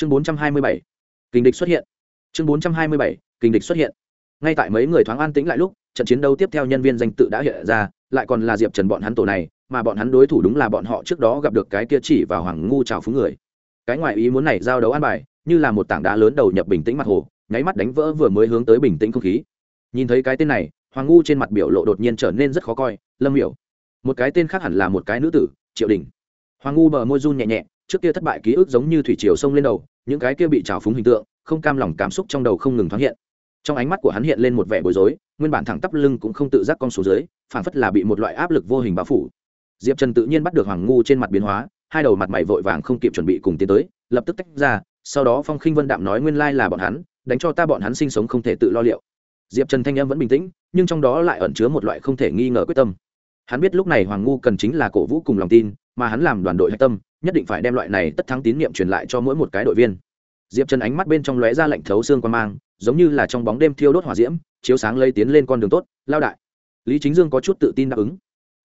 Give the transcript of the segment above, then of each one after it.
chương bốn trăm hai mươi bảy, kình địch xuất hiện. Chương bốn trăm hai mươi bảy, kình địch xuất hiện. Ngay tại mấy người thoáng an tĩnh lại lúc, trận chiến đấu tiếp theo nhân viên danh tự đã hiện ra, lại còn là diệp trần bọn hắn tổ này, mà bọn hắn đối thủ đúng là bọn họ trước đó gặp được cái kia chỉ vào hoàng ngu trào phúng người. Cái ngoại ý muốn này giao đấu an bài, như là một tảng đá lớn đầu nhập bình tĩnh mặt hồ, nháy mắt đánh vỡ vừa mới hướng tới bình tĩnh không khí. Nhìn thấy cái tên này, hoàng ngu trên mặt biểu lộ đột nhiên trở nên rất khó coi, lâm hiểu một cái tên khác hẳn là một cái nữ tử, triệu đình. Hoàng ngu bờ môi run nhẹ nhẹ trước kia thất bại ký ức giống như thủy triều sông lên đầu, những cái kia bị trào phúng hình tượng, không cam lòng cảm xúc trong đầu không ngừng thoáng hiện. Trong ánh mắt của hắn hiện lên một vẻ bối rối, nguyên bản thẳng tắp lưng cũng không tự giác con số dưới phản phất là bị một loại áp lực vô hình bao phủ. Diệp trần tự nhiên bắt được hoàng ngu trên mặt biến hóa, hai đầu mặt mày vội vàng không kịp chuẩn bị cùng tiến tới, lập tức tách ra, sau đó phong khinh vân đạm nói nguyên lai là bọn hắn, đánh cho ta bọn hắn sinh sống không thể tự lo liệu. Diệp trần thanh em vẫn bình tĩnh, nhưng trong đó lại ẩn chứa một loại không thể nghi ngờ quyết tâm. Hắn biết lúc này hoàng ngu cần chính là cổ vũ cùng lòng tin, mà hắn làm đoàn đội hạch tâm nhất định phải đem loại này tất thắng tín nhiệm truyền lại cho mỗi một cái đội viên. Diệp trần ánh mắt bên trong lóe ra lạnh thấu xương quan mang, giống như là trong bóng đêm thiêu đốt hỏa diễm, chiếu sáng lây tiến lên con đường tốt, lao đại. Lý chính dương có chút tự tin đáp ứng.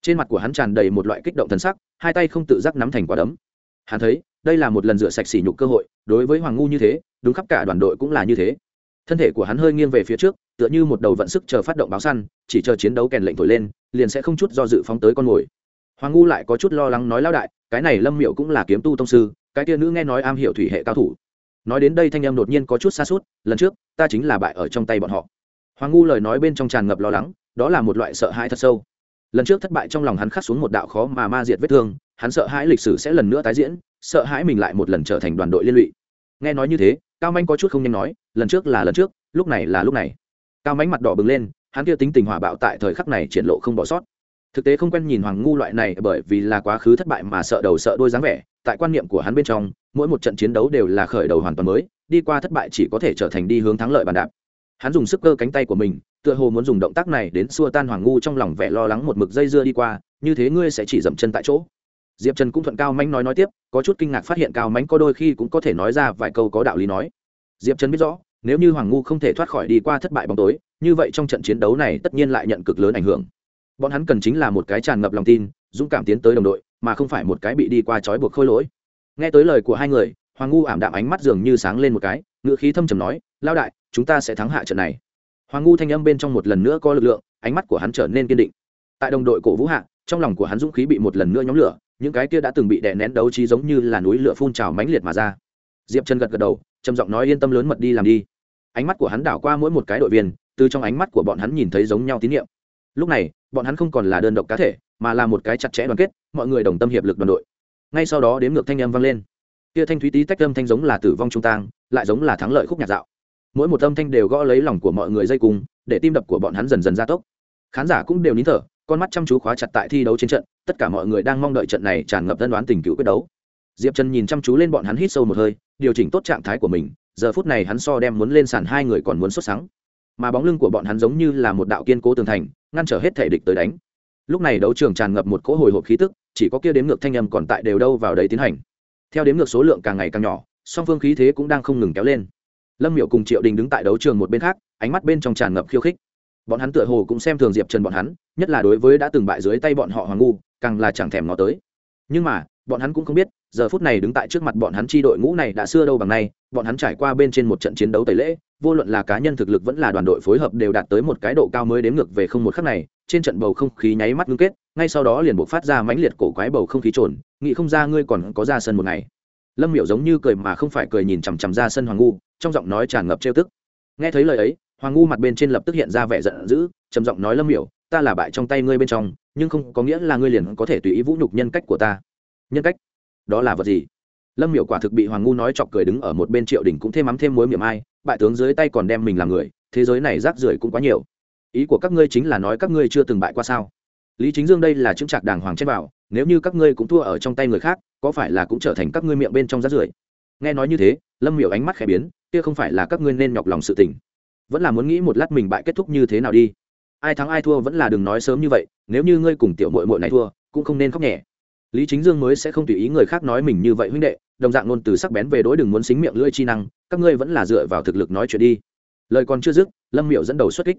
Trên mặt của hắn tràn đầy một loại kích động thần sắc, hai tay không tự giác nắm thành quả đấm. Hắn thấy, đây là một lần rửa sạch sỉ nhục cơ hội, đối với hoàng ngu như thế, đúng khắp cả đoàn đội cũng là như thế. Thân thể của hắn hơi nghiêng về phía trước, tựa như một đầu vận sức chờ phát động báo săn, chỉ chờ chiến đấu kèn lệnh thổi lên, liền sẽ không chút do dự phóng tới con mồi hoàng ngu lại có chút lo lắng nói lao đại, cái này lâm miệu cũng là kiếm tu tông sư, cái tia nữ nghe nói am hiểu thủy hệ cao thủ. Nói đến đây thanh em đột nhiên có chút xa suốt, lần trước, ta chính là bại ở trong tay bọn họ. Hoàng ngu lời nói bên trong tràn ngập lo lắng, đó là một loại sợ hãi thật sâu. Lần trước thất bại trong lòng hắn khắc xuống một đạo khó mà ma diệt vết thương, hắn sợ hãi lịch sử sẽ lần nữa tái diễn, sợ hãi mình lại một lần trở thành đoàn đội liên lụy. Nghe nói như thế, cao manh có chút không nhanh nói, lần trước là lần trước, lúc này là lúc này. Cao mánh mặt đỏ bừng lên, hắn kia tính tình hỏa bạo tại thời khắc này triển lộ không bỏ sót thực tế không quen nhìn hoàng ngu loại này bởi vì là quá khứ thất bại mà sợ đầu sợ đôi dáng vẻ, tại quan niệm của hắn bên trong, mỗi một trận chiến đấu đều là khởi đầu hoàn toàn mới, đi qua thất bại chỉ có thể trở thành đi hướng thắng lợi bàn đạp. Hắn dùng sức cơ cánh tay của mình, tựa hồ muốn dùng động tác này đến xua tan hoàng ngu trong lòng vẻ lo lắng một mực dây dưa đi qua, như thế ngươi sẽ chỉ dậm chân tại chỗ. Diệp trần cũng thuận cao mánh nói nói tiếp, có chút kinh ngạc phát hiện cao mánh có đôi khi cũng có thể nói ra vài câu có đạo lý nói. Diệp trần biết rõ, nếu như hoàng ngu không thể thoát khỏi đi qua thất bại bóng tối, như vậy trong trận chiến đấu này tất nhiên lại nhận cực lớn ảnh hưởng bọn hắn cần chính là một cái tràn ngập lòng tin, dũng cảm tiến tới đồng đội, mà không phải một cái bị đi qua trói buộc khôi lỗi. Nghe tới lời của hai người, hoàng ngu ảm đạm ánh mắt dường như sáng lên một cái ngựa khí thâm trầm nói lao đại, chúng ta sẽ thắng hạ trận này. Hoàng ngu thanh âm bên trong một lần nữa có lực lượng, ánh mắt của hắn trở nên kiên định. Tại đồng đội cổ vũ hạ, trong lòng của hắn dũng khí bị một lần nữa nhóm lửa, những cái kia đã từng bị đè nén đấu trí giống như là núi lửa phun trào mãnh liệt mà ra. Diệp chân gật gật đầu, trầm giọng nói, yên tâm lớn mật đi làm đi. Ánh mắt của hắn đảo qua mỗi một cái đội viên, từ trong ánh mắt của bọn hắn nhìn thấy giống nhau tín nhiệm lúc này, bọn hắn không còn là đơn độc cá thể, mà là một cái chặt chẽ đoàn kết, mọi người đồng tâm hiệp lực đoàn đội. Ngay sau đó đếm ngược thanh âm vang lên. Kia thanh thúy tí tách âm thanh giống là tử vong trung tang, lại giống là thắng lợi khúc nhạc dạo. Mỗi một âm thanh đều gõ lấy lòng của mọi người dây cùng để tim đập của bọn hắn dần dần gia tốc. Khán giả cũng đều nín thở, con mắt chăm chú khóa chặt tại thi đấu trên trận, tất cả mọi người đang mong đợi trận này tràn ngập tân đoán tình cựu quyết đấu. Diệp trần nhìn chăm chú lên bọn hắn hít sâu một hơi, điều chỉnh tốt trạng thái của mình, giờ phút này hắn so đem muốn lên sàn hai người còn muốn xuất sáng mà bóng lưng của bọn hắn giống như là một đạo kiên cố tường thành ngăn trở hết thể địch tới đánh. Lúc này đấu trường tràn ngập một cỗ hồi hộp khí tức, chỉ có kia đếm ngược thanh âm còn tại đều đâu vào đấy tiến hành. Theo đếm ngược số lượng càng ngày càng nhỏ, song phương khí thế cũng đang không ngừng kéo lên. Lâm miệu cùng triệu đình đứng tại đấu trường một bên khác, ánh mắt bên trong tràn ngập khiêu khích. Bọn hắn tựa hồ cũng xem thường diệp trần bọn hắn, nhất là đối với đã từng bại dưới tay bọn họ hoàng ngu, càng là chẳng thèm ngó tới. Nhưng mà, bọn hắn cũng không biết giờ phút này đứng tại trước mặt bọn hắn chi đội ngũ này đã xưa đâu bằng nay, bọn hắn trải qua bên trên một trận chiến đấu tẩy lễ, vô luận là cá nhân thực lực vẫn là đoàn đội phối hợp đều đạt tới một cái độ cao mới đếm ngược về không một khắc này, trên trận bầu không khí nháy mắt ngưng kết, ngay sau đó liền bộc phát ra mãnh liệt cổ quái bầu không khí trồn, nghĩ không ra ngươi còn có ra sân một ngày. Lâm miểu giống như cười mà không phải cười nhìn chằm chằm ra sân hoàng ngu, trong giọng nói tràn ngập trêu tức. Nghe thấy lời ấy, hoàng ngu mặt bên trên lập tức hiện ra vẻ giận dữ, trầm giọng nói lâm miểu, ta là bại trong tay ngươi bên trong, nhưng không có nghĩa là ngươi liền có thể tùy ý vũ nhục nhân cách của ta. Nhân cách? Đó là vật gì? Lâm miểu quả thực bị hoàng ngu nói chọc cười đứng ở một bên triệu đình cũng thêm mắm thêm muối miệng ai, bại tướng dưới tay còn đem mình làm người, thế giới này rác rưởi cũng quá nhiều. Ý của các ngươi chính là nói các ngươi chưa từng bại qua sao? Lý chính dương đây là chứng trạc đàng hoàng chết bảo, nếu như các ngươi cũng thua ở trong tay người khác, có phải là cũng trở thành các ngươi miệng bên trong rác rưởi? Nghe nói như thế, lâm miểu ánh mắt khẽ biến, kia không phải là các ngươi nên nhọc lòng sự tình. Vẫn là muốn nghĩ một lát mình bại kết thúc như thế nào đi. Ai thắng ai thua vẫn là đừng nói sớm như vậy, nếu như ngươi cùng tiểu mội mội này thua, cũng không nên khóc nhẹ lý chính dương mới sẽ không tùy ý người khác nói mình như vậy huynh đệ, đồng dạng luôn từ sắc bén về đối đừng muốn xính miệng lưỡi chi năng, các ngươi vẫn là dựa vào thực lực nói chuyện đi. Lời còn chưa dứt, lâm miệu dẫn đầu xuất kích.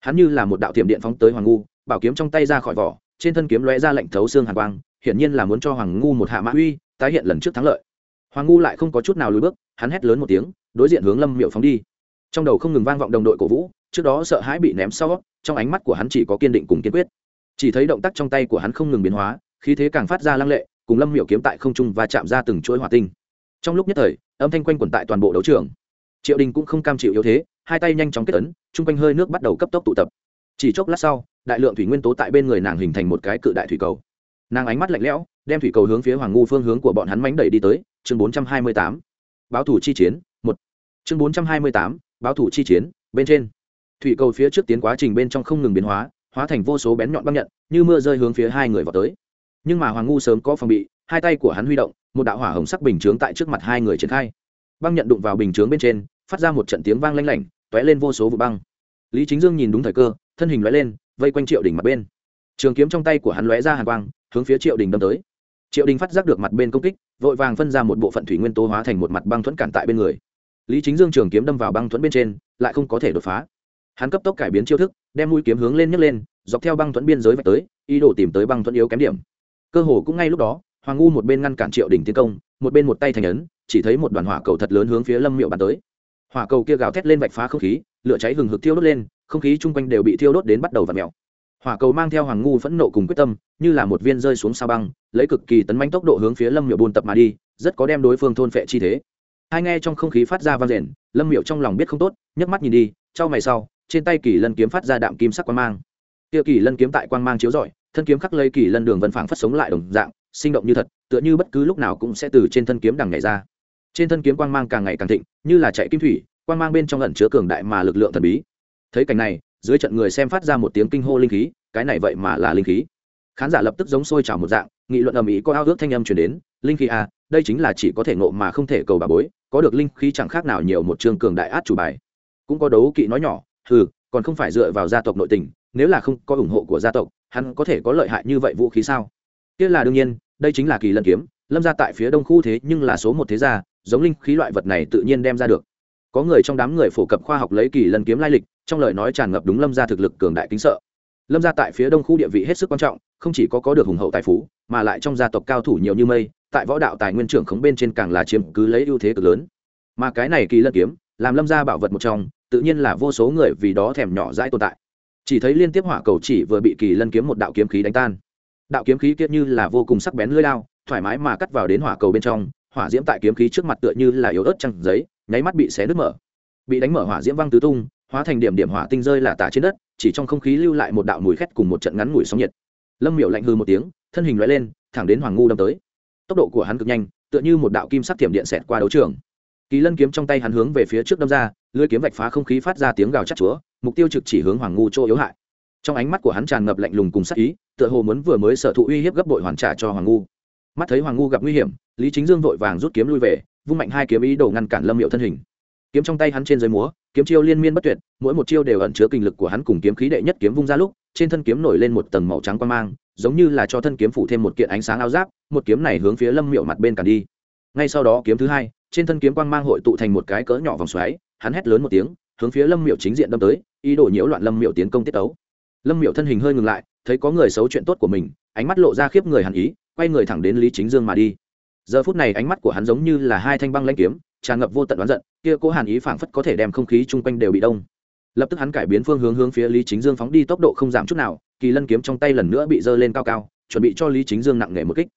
Hắn như là một đạo tiềm điện phóng tới hoàng ngu, bảo kiếm trong tay ra khỏi vỏ, trên thân kiếm lóe ra lệnh thấu xương hàn quang, hiển nhiên là muốn cho hoàng ngu một hạ mã uy, tái hiện lần trước thắng lợi. Hoàng ngu lại không có chút nào lùi bước, hắn hét lớn một tiếng, đối diện hướng lâm miệu phóng đi. Trong đầu không ngừng vang vọng đồng đội cổ vũ, trước đó sợ hãi bị ném sau, trong ánh mắt của hắn chỉ có kiên định cùng kiên quyết. Chỉ thấy động tác trong tay của hắn không ngừng biến hóa khí thế càng phát ra lăng lệ, cùng lâm miệu kiếm tại không trung và chạm ra từng chuỗi hỏa tinh. Trong lúc nhất thời, âm thanh quanh quẩn tại toàn bộ đấu trường. Triệu đình cũng không cam chịu yếu thế, hai tay nhanh chóng kết ấn, chung quanh hơi nước bắt đầu cấp tốc tụ tập. Chỉ chốc lát sau, đại lượng thủy nguyên tố tại bên người nàng hình thành một cái cự đại thủy cầu. Nàng ánh mắt lạnh lẽo, đem thủy cầu hướng phía hoàng ngu phương hướng của bọn hắn mánh đẩy đi tới, chương bốn trăm hai mươi tám. Báo thủ chi chiến, một. Chương bốn trăm hai mươi tám, báo thủ chi chiến, bên trên. Thủy cầu phía trước tiến quá trình bên trong không ngừng biến hóa hóa thành vô số bén nhọn băng nhận, như mưa rơi hướng phía hai người vào tới nhưng mà hoàng ngu sớm có phòng bị, hai tay của hắn huy động, một đạo hỏa hồng sắc bình chướng tại trước mặt hai người triển khai. Băng nhận đụng vào bình chướng bên trên, phát ra một trận tiếng vang lanh lảnh t ó é lên vô số vụ băng. Lý chính dương nhìn đúng thời cơ, thân hình lóe lên, vây quanh triệu đình mặt bên. Trường kiếm trong tay của hắn lóe ra hàng quang, hướng phía triệu đình đâm tới. Triệu đình phát giác được mặt bên công kích, vội vàng phân ra một bộ phận thủy nguyên tố hóa thành một mặt băng thuẫn cản tại bên người. Lý chính dương trường kiếm đâm vào băng thuẫn bên trên, lại không có thể đột phá. Hắn cấp tốc cải biến chiêu thức, đem mũi kiếm hướng lên nhấc lên, dọc theo băng thuẫn biên giới vạch tới, ý đồ tìm tới băng thuẫn yếu kém điểm cơ hồ cũng ngay lúc đó, hoàng ngu một bên ngăn cản triệu đình tiến công, một bên một tay thành ấn, chỉ thấy một đoàn hỏa cầu thật lớn hướng phía lâm miệu bắn tới. Hỏa cầu kia gào thét lên vạch phá không khí, lửa cháy hừng hực thiêu đốt lên, không khí chung quanh đều bị thiêu đốt đến bắt đầu v ặ mèo. Hỏa cầu mang theo hoàng ngu phẫn nộ cùng quyết tâm, như là một viên rơi xuống sao băng, lấy cực kỳ tấn manh tốc độ hướng phía lâm miệu buôn tập mà đi, rất có đem đối phương thôn phệ chi thế. Hai nghe trong không khí phát ra vang rền lâm miệu trong lòng biết không tốt, nhấc mắt nhìn đi trao mày sau, trên tay kỳ lân kiếm phát ra đạm kim sắc quang mang. Kia kỳ lân kiếm tại quang mang chiếu rọi thân kiếm khắc lây kỳ lân đường vân phảng phất sống lại đồng dạng, sinh động như thật, tựa như bất cứ lúc nào cũng sẽ từ trên thân kiếm đằng ngày ra. Trên thân kiếm quang mang càng ngày càng thịnh, như là chạy kim thủy, quang mang bên trong ẩn chứa cường đại mà lực lượng thần bí. Thấy cảnh này, dưới trận người xem phát ra một tiếng kinh hô linh khí, cái này vậy mà là linh khí. Khán giả lập tức giống sôi trào một dạng, nghị luận ầm ĩ có ao ước thanh âm truyền đến, linh khí à đây chính là chỉ có thể ngộ mà không thể cầu bà bối, có được linh khí chẳng khác nào nhiều một trường cường đại át chủ bài. Cũng có đấu kỵ nói nhỏ ừ còn không phải dựa vào gia tộc nội tình, nếu là không có ủng hộ của gia tộc hắn có thể có lợi hại như vậy vũ khí sao? Kia là đương nhiên, đây chính là kỳ lân kiếm, lâm ra tại phía đông khu thế nhưng là số một thế gia, giống linh khí loại vật này tự nhiên đem ra được. Có người trong đám người phổ cập khoa học lấy kỳ lân kiếm lai lịch, trong lời nói tràn ngập đúng lâm ra thực lực cường đại kính sợ. Lâm ra tại phía đông khu địa vị hết sức quan trọng, không chỉ có có được hùng hậu tài phú, mà lại trong gia tộc cao thủ nhiều như mây, tại võ đạo tài nguyên trưởng khống bên trên càng là chiếm cứ lấy ưu thế cực lớn. Mà cái này kỳ lân kiếm, làm lâm ra bảo vật một trong, tự nhiên là vô số người vì đó thèm nhỏ dãi tồn tại chỉ thấy liên tiếp hỏa cầu chỉ vừa bị kỳ lân kiếm một đạo kiếm khí đánh tan. Đạo kiếm khí kiết như là vô cùng sắc bén lưỡi lao thoải mái mà cắt vào đến hỏa cầu bên trong, hỏa diễm tại kiếm khí trước mặt tựa như là yếu ớt trăng giấy, nháy mắt bị xé nứt mở. Bị đánh mở hỏa diễm văng tứ tung, hóa thành điểm điểm hỏa tinh rơi là tả trên đất, chỉ trong không khí lưu lại một đạo mùi khét cùng một trận ngắn mùi sóng nhiệt. Lâm miểu lạnh hư một tiếng, thân hình loại lên, thẳng đến hoàng ngu đâm tới. Tốc độ của hắn cực nhanh, tựa như một đạo kim sắc thiểm điện xẹt qua đấu trường. Kỳ lân kiếm trong tay hắn hướng về phía trước đâm ra lưới kiếm vạch phá không khí phát ra tiếng gào chắc chúa mục tiêu trực chỉ hướng hoàng ngu chỗ yếu hại. Trong ánh mắt của hắn tràn ngập lạnh lùng cùng sắc ý, tựa hồ muốn vừa mới sở thụ uy hiếp gấp bội hoàn trả cho hoàng ngu. Mắt thấy hoàng ngu gặp nguy hiểm, lý chính dương vội vàng rút kiếm lui về, vung mạnh hai kiếm ý đồ ngăn cản lâm hiệu thân hình. Kiếm trong tay hắn trên dưới múa, kiếm chiêu liên miên bất tuyệt, mỗi một chiêu đều ẩn chứa kinh lực của hắn cùng kiếm khí đệ nhất kiếm vung ra lúc, trên thân kiếm nổi lên một tầng màu trắng quan mang, giống như là cho thân kiếm phủ thêm một kiện ánh sáng áo giáp, một kiếm này hướng phía lâm miệu mặt bên cản đi. Ngay sau đó kiếm thứ hai, trên thân kiếm quang mang hội tụ thành một cái cỡ nhỏ vòng xoáy, hắn hét lớn một tiếng hướng phía lâm miệu chính diện đâm tới, ý đồ nhiễu loạn lâm miệu tiến công tiết tấu. Lâm miệu thân hình hơi ngừng lại, thấy có người xấu chuyện tốt của mình, ánh mắt lộ ra khiếp người hàn ý, quay người thẳng đến lý chính dương mà đi. Giờ phút này ánh mắt của hắn giống như là hai thanh băng lanh kiếm, tràn ngập vô tận đoán giận, kia cố hàn ý phảng phất có thể đem không khí chung quanh đều bị đông. Lập tức hắn cải biến phương hướng hướng phía lý chính dương phóng đi tốc độ không giảm chút nào, kỳ lân kiếm trong tay lần nữa bị dơ lên cao cao, chuẩn bị cho lý chính dương nặng nề một kích.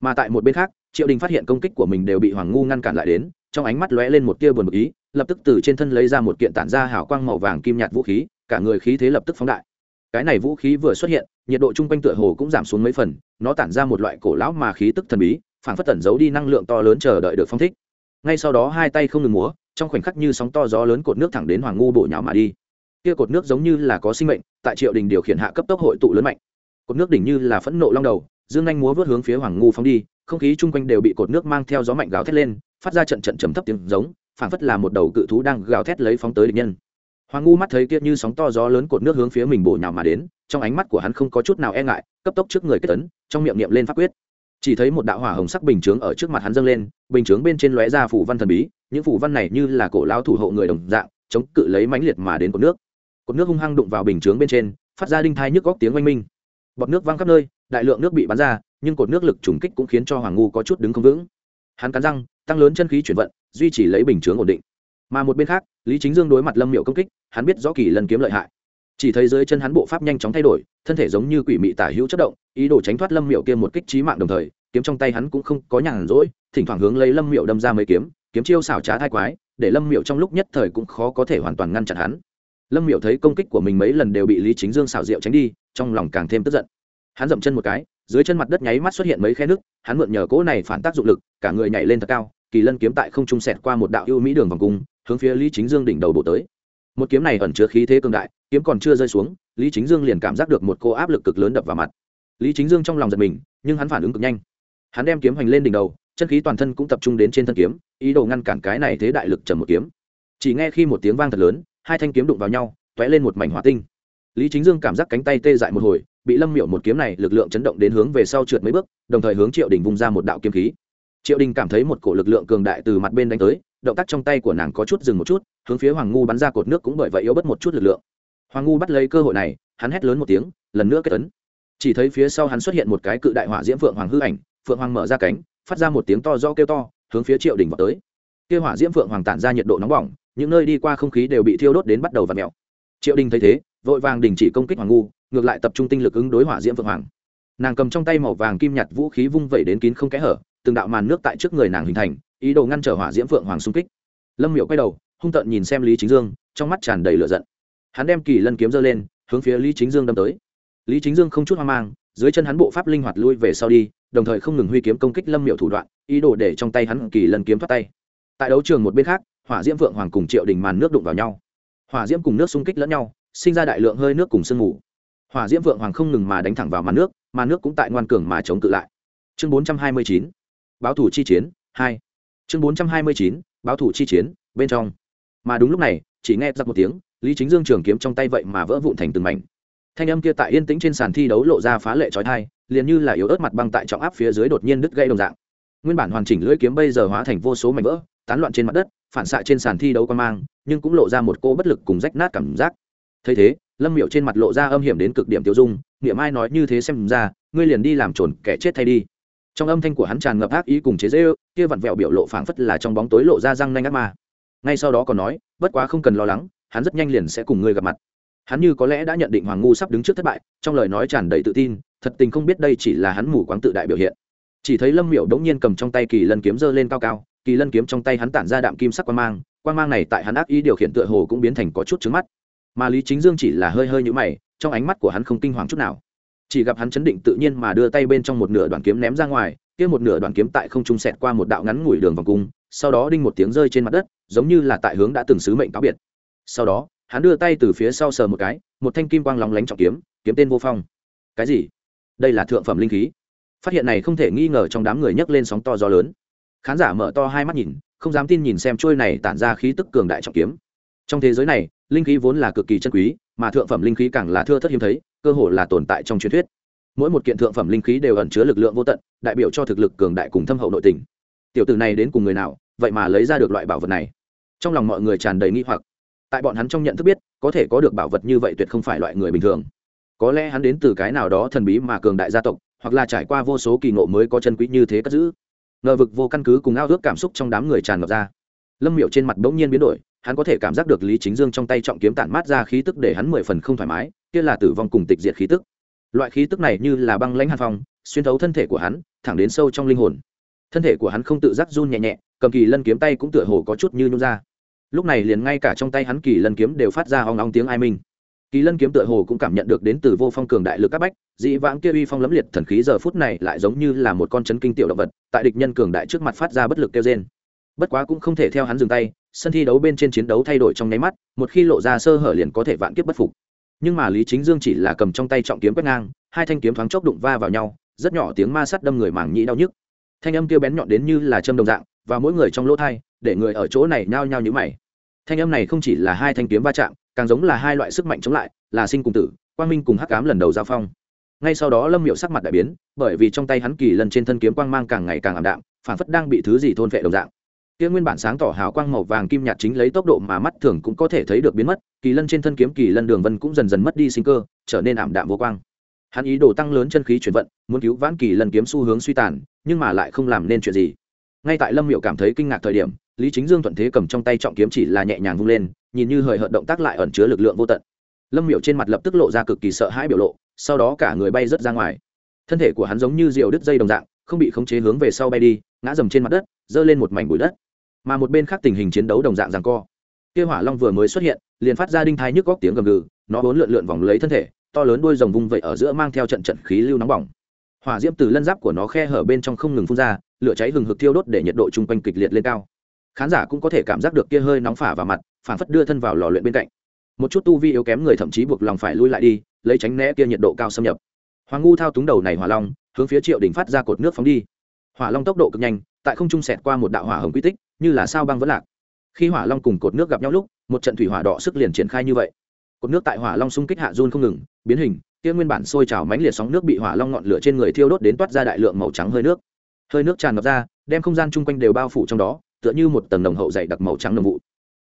Mà tại một bên khác, triệu đình phát hiện công kích của mình đều bị hoàng ngu ngăn cản lại đến trong ánh mắt lóe lên một tia buồn bực ý, lập tức từ trên thân lấy ra một kiện tản ra hào quang màu vàng kim nhạt vũ khí, cả người khí thế lập tức phóng đại. Cái này vũ khí vừa xuất hiện, nhiệt độ chung quanh tựa hồ cũng giảm xuống mấy phần, nó tản ra một loại cổ lão mà khí tức thần bí, phảng phất tẩn giấu đi năng lượng to lớn chờ đợi được phong thích. Ngay sau đó hai tay không ngừng múa, trong khoảnh khắc như sóng to gió lớn cột nước thẳng đến hoàng ngu bộ nhào mà đi. Kia cột nước giống như là có sinh mệnh, tại triệu đình điều khiển hạ cấp tốc hội tụ lớn mạnh. Cột nước đỉnh như là phẫn nộ long đầu, dương anh múa vớt hướng phía hoàng ngu phóng đi, không khí chung quanh đều bị cột nước mang theo gió mạnh gào thét lên phát ra trận trận trầm thấp tiếng giống, phảng phất là một đầu cự thú đang gào thét lấy phóng tới địch nhân. Hoàng ngu mắt thấy kia như sóng to gió lớn cột nước hướng phía mình bổ nhào mà đến, trong ánh mắt của hắn không có chút nào e ngại, cấp tốc trước người kết tấn, trong miệng niệm lên pháp quyết. Chỉ thấy một đạo hỏa hồng sắc bình chướng ở trước mặt hắn dâng lên, bình chướng bên trên lóe ra phủ văn thần bí, những phủ văn này như là cổ lao thủ hộ người đồng dạng, chống cự lấy mãnh liệt mà đến cột nước. Cột nước hung hăng đụng vào bình chướng bên trên, phát ra đinh thai nhức góc tiếng oanh minh. Bọt nước văng khắp nơi, đại lượng nước bị bắn ra, nhưng cột nước lực trùng kích cũng khiến cho hoàng ngu có chút đứng không vững hắn cắn răng, tăng lớn chân khí chuyển vận, duy trì lấy bình chướng ổn định. Mà một bên khác, lý chính dương đối mặt lâm miệu công kích, hắn biết rõ kỳ lần kiếm lợi hại. Chỉ thấy dưới chân hắn bộ pháp nhanh chóng thay đổi, thân thể giống như quỷ mị tả hữu chất động, ý đồ tránh thoát lâm miệu kia một kích trí mạng đồng thời, kiếm trong tay hắn cũng không có nhàn rỗi, thỉnh thoảng hướng lấy lâm miệu đâm ra mấy kiếm kiếm chiêu xảo trá thai quái, để lâm miệu trong lúc nhất thời cũng khó có thể hoàn toàn ngăn chặn hắn. Lâm miệu thấy công kích của mình mấy lần đều bị lý chính dương xảo diệu tránh đi, trong lòng càng thêm tức giận. Hắn dậm chân một cái dưới chân mặt đất nháy mắt xuất hiện mấy khe nước, hắn mượn nhờ cỗ này phản tác dụng lực, cả người nhảy lên thật cao, kỳ lân kiếm tại không trung sẹt qua một đạo ưu mỹ đường vòng cung, hướng phía lý chính dương đỉnh đầu bổ tới. Một kiếm này ẩn chứa khí thế cường đại, kiếm còn chưa rơi xuống, lý chính dương liền cảm giác được một cô áp lực cực lớn đập vào mặt. Lý chính dương trong lòng giật mình, nhưng hắn phản ứng cực nhanh. Hắn đem kiếm hoành lên đỉnh đầu, chân khí toàn thân cũng tập trung đến trên thân kiếm, ý đồ ngăn cản cái này thế đại lực trầm một kiếm. Chỉ nghe khi một tiếng vang thật lớn, hai thanh kiếm đụng vào nhau t ó é lên một mảnh hỏa tinh. Lý chính dương cảm giác cánh tay tê dại một hồi bị lâm miệu một kiếm này lực lượng chấn động đến hướng về sau trượt mấy bước, đồng thời hướng triệu đình vung ra một đạo kiếm khí. Triệu đình cảm thấy một cổ lực lượng cường đại từ mặt bên đánh tới, động tác trong tay của nàng có chút dừng một chút, hướng phía hoàng ngu bắn ra cột nước cũng bởi vậy yếu bớt một chút lực lượng. Hoàng ngu bắt lấy cơ hội này, hắn hét lớn một tiếng, lần nữa kết tấn chỉ thấy phía sau hắn xuất hiện một cái cự đại hỏa diễm phượng hoàng hư ảnh, phượng hoàng mở ra cánh, phát ra một tiếng to do kêu to, hướng phía triệu đình vào tới. Kêu hỏa diễm phượng hoàng tản ra nhiệt độ nóng bỏng, những nơi đi qua không khí đều bị thiêu đốt đến bắt đầu và mèo. Triệu đình thấy thế, vội vàng đình chỉ công kích hoàng ngu ngược lại tập trung tinh lực ứng đối hỏa diễm phượng hoàng. Nàng cầm trong tay màu vàng kim nhạt vũ khí vung vẩy đến kín không kẽ hở, từng đạo màn nước tại trước người nàng hình thành, ý đồ ngăn trở hỏa diễm phượng hoàng xung kích. Lâm miệu quay đầu, hung tợn nhìn xem lý chính dương, trong mắt tràn đầy lửa giận. Hắn đem kỳ lân kiếm giơ lên, hướng phía lý chính dương đâm tới. Lý chính dương không chút hoang mang, dưới chân hắn bộ pháp linh hoạt lui về sau đi, đồng thời không ngừng huy kiếm công kích lâm miệu thủ đoạn, ý đồ để trong tay hắn kỳ lân kiếm thoát tay. Tại đấu trường một bên khác, hỏa diễm phượng hoàng cùng triệu đình màn nước đụng vào nhau. Hỏa diễm cùng nước xung kích lẫn nhau, sinh ra đại lượng hơi nước cùng sương mù hỏa diễm Vượng hoàng không ngừng mà đánh thẳng vào màn nước màn nước cũng tại ngoan cường mà chống cự lại. Chương bốn trăm hai mươi chín, báo thủ chi chiến, hai. Chương bốn trăm hai mươi chín, báo thủ chi chiến, bên trong. Mà đúng lúc này, chỉ nghe giặc một tiếng, lý chính dương trường kiếm trong tay vậy mà vỡ vụn thành từng mảnh. Thanh âm kia tại yên tĩnh trên sàn thi đấu lộ ra phá lệ trói thai liền như là yếu ớt mặt băng tại trọng áp phía dưới đột nhiên đứt gây đồng dạng. Nguyên bản hoàn chỉnh lưỡi kiếm bây giờ hóa thành vô số mảnh vỡ, tán loạn trên mặt đất, phản xạ trên sàn thi đấu quan mang, nhưng cũng lộ ra một cô bất lực cùng rách nát cảm giác thấy thế, lâm miệu trên mặt lộ ra âm hiểm đến cực điểm tiêu dung niệm ai nói như thế xem ra, ngươi liền đi làm trồn kẻ chết thay đi. Trong âm thanh của hắn tràn ngập ác ý cùng chế dễ ư kia vặn vẹo biểu lộ phảng phất là trong bóng tối lộ ra răng nanh ác ma. Ngay sau đó còn nói, bất quá không cần lo lắng, hắn rất nhanh liền sẽ cùng ngươi gặp mặt. Hắn như có lẽ đã nhận định hoàng ngu sắp đứng trước thất bại, trong lời nói tràn đầy tự tin, thật tình không biết đây chỉ là hắn mù quáng tự đại biểu hiện. Chỉ thấy lâm miểu đống nhiên cầm trong tay kỳ lân kiếm giơ lên cao cao, kỳ lân kiếm trong tay hắn tản ra đạm kim sắc quan mang quan mang này tại hắn ác ý điều khiển tựa hồ cũng biến thành có chút trứng mắt mà lý chính dương chỉ là hơi hơi nhũ mày, trong ánh mắt của hắn không kinh hoàng chút nào. Chỉ gặp hắn chấn định tự nhiên mà đưa tay bên trong một nửa đoạn kiếm ném ra ngoài, kia một nửa đoạn kiếm tại không trung sẹt qua một đạo ngắn ngủi đường vòng cung, sau đó đinh một tiếng rơi trên mặt đất, giống như là tại hướng đã từng sứ mệnh cáo biệt. Sau đó, hắn đưa tay từ phía sau sờ một cái, một thanh kim quang lóng lánh trọng kiếm kiếm tên vô phong. Cái gì? Đây là thượng phẩm linh khí. Phát hiện này không thể nghi ngờ trong đám người nhấc lên sóng to gió lớn. Khán giả mở to hai mắt nhìn, không dám tin nhìn xem trôi này tản ra khí tức cường đại trọng kiếm trong thế giới này, linh khí vốn là cực kỳ chân quý, mà thượng phẩm linh khí càng là thưa thất hiếm thấy, cơ hồ là tồn tại trong truyền thuyết. Mỗi một kiện thượng phẩm linh khí đều ẩn chứa lực lượng vô tận, đại biểu cho thực lực cường đại cùng thâm hậu nội tình. Tiểu tử này đến cùng người nào, vậy mà lấy ra được loại bảo vật này? Trong lòng mọi người tràn đầy nghi hoặc. Tại bọn hắn trong nhận thức biết, có thể có được bảo vật như vậy tuyệt không phải loại người bình thường. Có lẽ hắn đến từ cái nào đó thần bí mà cường đại gia tộc, hoặc là trải qua vô số kỳ ngộ mới có chân quý như thế cất giữ. Ngờ vực vô căn cứ cùng ao ước cảm xúc trong đám người tràn ngập ra. Lâm miệu trên mặt bỗng nhiên biến đổi hắn có thể cảm giác được lý chính dương trong tay trọng kiếm tản mát ra khí tức để hắn mười phần không thoải mái, kia là tử vong cùng tịch diệt khí tức. Loại khí tức này như là băng lãnh hàn phong, xuyên thấu thân thể của hắn, thẳng đến sâu trong linh hồn. Thân thể của hắn không tự giác run nhẹ nhẹ, cầm kỳ lân kiếm tay cũng tựa hồ có chút như nhung ra. Lúc này liền ngay cả trong tay hắn kỳ lân kiếm đều phát ra hoang long tiếng ai minh. Kỳ lân kiếm tựa hồ cũng cảm nhận được đến từ vô phong cường đại lực các bách dị vãng kia uy phong lẫm liệt thần khí giờ phút này lại giống như là một con chấn kinh tiểu động vật, tại địch nhân cường đại trước mặt phát ra bất lực kêu trên bất quá cũng không thể theo hắn dừng tay, sân thi đấu bên trên chiến đấu thay đổi trong nháy mắt, một khi lộ ra sơ hở liền có thể vạn kiếp bất phục. Nhưng mà lý chính dương chỉ là cầm trong tay trọng kiếm quét ngang, hai thanh kiếm thoáng chốc đụng va vào nhau, rất nhỏ tiếng ma sắt đâm người màng nhĩ đau nhức. Thanh âm kia bén nhọn đến như là châm đồng dạng, và mỗi người trong lỗ thai, để người ở chỗ này nhao nhao như mày. Thanh âm này không chỉ là hai thanh kiếm va chạm, càng giống là hai loại sức mạnh chống lại, là sinh cùng tử, quang minh cùng hắc cám lần đầu giao phong. Ngay sau đó lâm miệu sắc mặt đại biến, bởi vì trong tay hắn kỳ lần trên thân kiếm quang mang càng ngày càng ảm đạm, phản phất đang bị thứ gì thôn vệ đồng dạng kia nguyên bản sáng tỏ hào quang màu vàng kim nhạt chính lấy tốc độ mà mắt thường cũng có thể thấy được biến mất, kỳ lân trên thân kiếm, kỳ lân đường vân cũng dần dần mất đi sinh cơ, trở nên ảm đạm vô quang. Hắn ý đồ tăng lớn chân khí chuyển vận, muốn cứu vãn kỳ lân kiếm xu hướng suy tàn, nhưng mà lại không làm nên chuyện gì. Ngay tại lâm miệu cảm thấy kinh ngạc thời điểm, lý chính dương thuận thế cầm trong tay trọng kiếm chỉ là nhẹ nhàng vung lên, nhìn như hời hợt động tác lại ẩn chứa lực lượng vô tận. Lâm miệu trên mặt lập tức lộ ra cực kỳ sợ hãi biểu lộ, sau đó cả người bay rớt ra ngoài. Thân thể của hắn giống như rượu đứt dây đồng dạng, không bị khống chế hướng về sau bay đi, ngã dầm trên mặt đất, giơ lên một mảnh bụi đất mà một bên khác tình hình chiến đấu đồng dạng rằng co. Kia hỏa long vừa mới xuất hiện, liền phát ra đinh thai nhức góc tiếng gầm gừ, nó vốn lượn lượn vòng lấy thân thể, to lớn đuôi rồng vung vậy ở giữa mang theo trận trận khí lưu nóng bỏng. Hỏa diễm từ lân giáp của nó khe hở bên trong không ngừng phun ra, lửa cháy hừng hực thiêu đốt để nhiệt độ chung quanh kịch liệt lên cao. Khán giả cũng có thể cảm giác được kia hơi nóng phả vào mặt, phản phất đưa thân vào lò luyện bên cạnh. Một chút tu vi yếu kém người thậm chí buộc lòng phải lui lại đi, lấy tránh né kia nhiệt độ cao xâm nhập. Hoàng ngu thao túng đầu này hỏa long, hướng phía triệu đỉnh phát ra cột nước phóng đi. Hỏa long tốc độ cực nhanh, tại không trung sẹt qua một đạo hỏa hồng quy tích như là sao băng vẫn lạc. Khi hỏa long cùng cột nước gặp nhau lúc, một trận thủy hỏa đỏ sức liền triển khai như vậy. Cột nước tại hỏa long xung kích hạ run không ngừng, biến hình, kia nguyên bản sôi trào mánh liệt sóng nước bị hỏa long ngọn lửa trên người thiêu đốt đến toát ra đại lượng màu trắng hơi nước. Hơi nước tràn ngập ra, đem không gian chung quanh đều bao phủ trong đó, tựa như một tầng đồng hậu dày đặc màu trắng nồng vụ.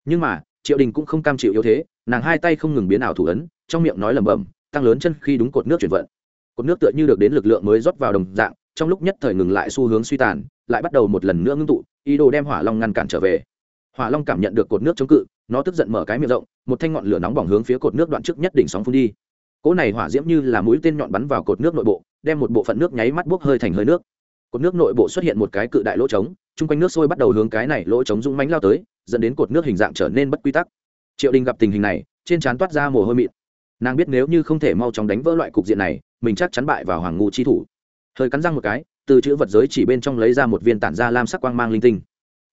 Nhưng mà, triệu đình cũng không cam chịu yếu thế, nàng hai tay không ngừng biến ảo thủ ấn, trong miệng nói lẩm bẩm, tăng lớn chân khi đúng cột nước chuyển vận. Cột nước tựa như được đến lực lượng mới rót vào đồng dạng, trong lúc nhất thời ngừng lại xu hướng suy tàn, lại bắt đầu một lần nữa ngưng tụ ý đồ đem hỏa long ngăn cản trở về. Hỏa long cảm nhận được cột nước chống cự, nó tức giận mở cái miệng rộng, một thanh ngọn lửa nóng bỏng hướng phía cột nước đoạn trước nhất đỉnh sóng phun đi. Cỗ này hỏa diễm như là mũi tên nhọn bắn vào cột nước nội bộ, đem một bộ phận nước nháy mắt bốc hơi thành hơi nước. Cột nước nội bộ xuất hiện một cái cự đại lỗ trống, chung quanh nước sôi bắt đầu hướng cái này lỗ trống rung mánh lao tới, dẫn đến cột nước hình dạng trở nên bất quy tắc. Triệu đình gặp tình hình này, trên trán toát ra mồ hôi mịn. Nàng biết nếu như không thể mau chóng đánh vỡ loại cục diện này, mình chắc chắn bại vào hoàng ngu chi thủ. Hơi cắn răng một cái từ chữ vật giới chỉ bên trong lấy ra một viên tản ra lam sắc quang mang linh tinh.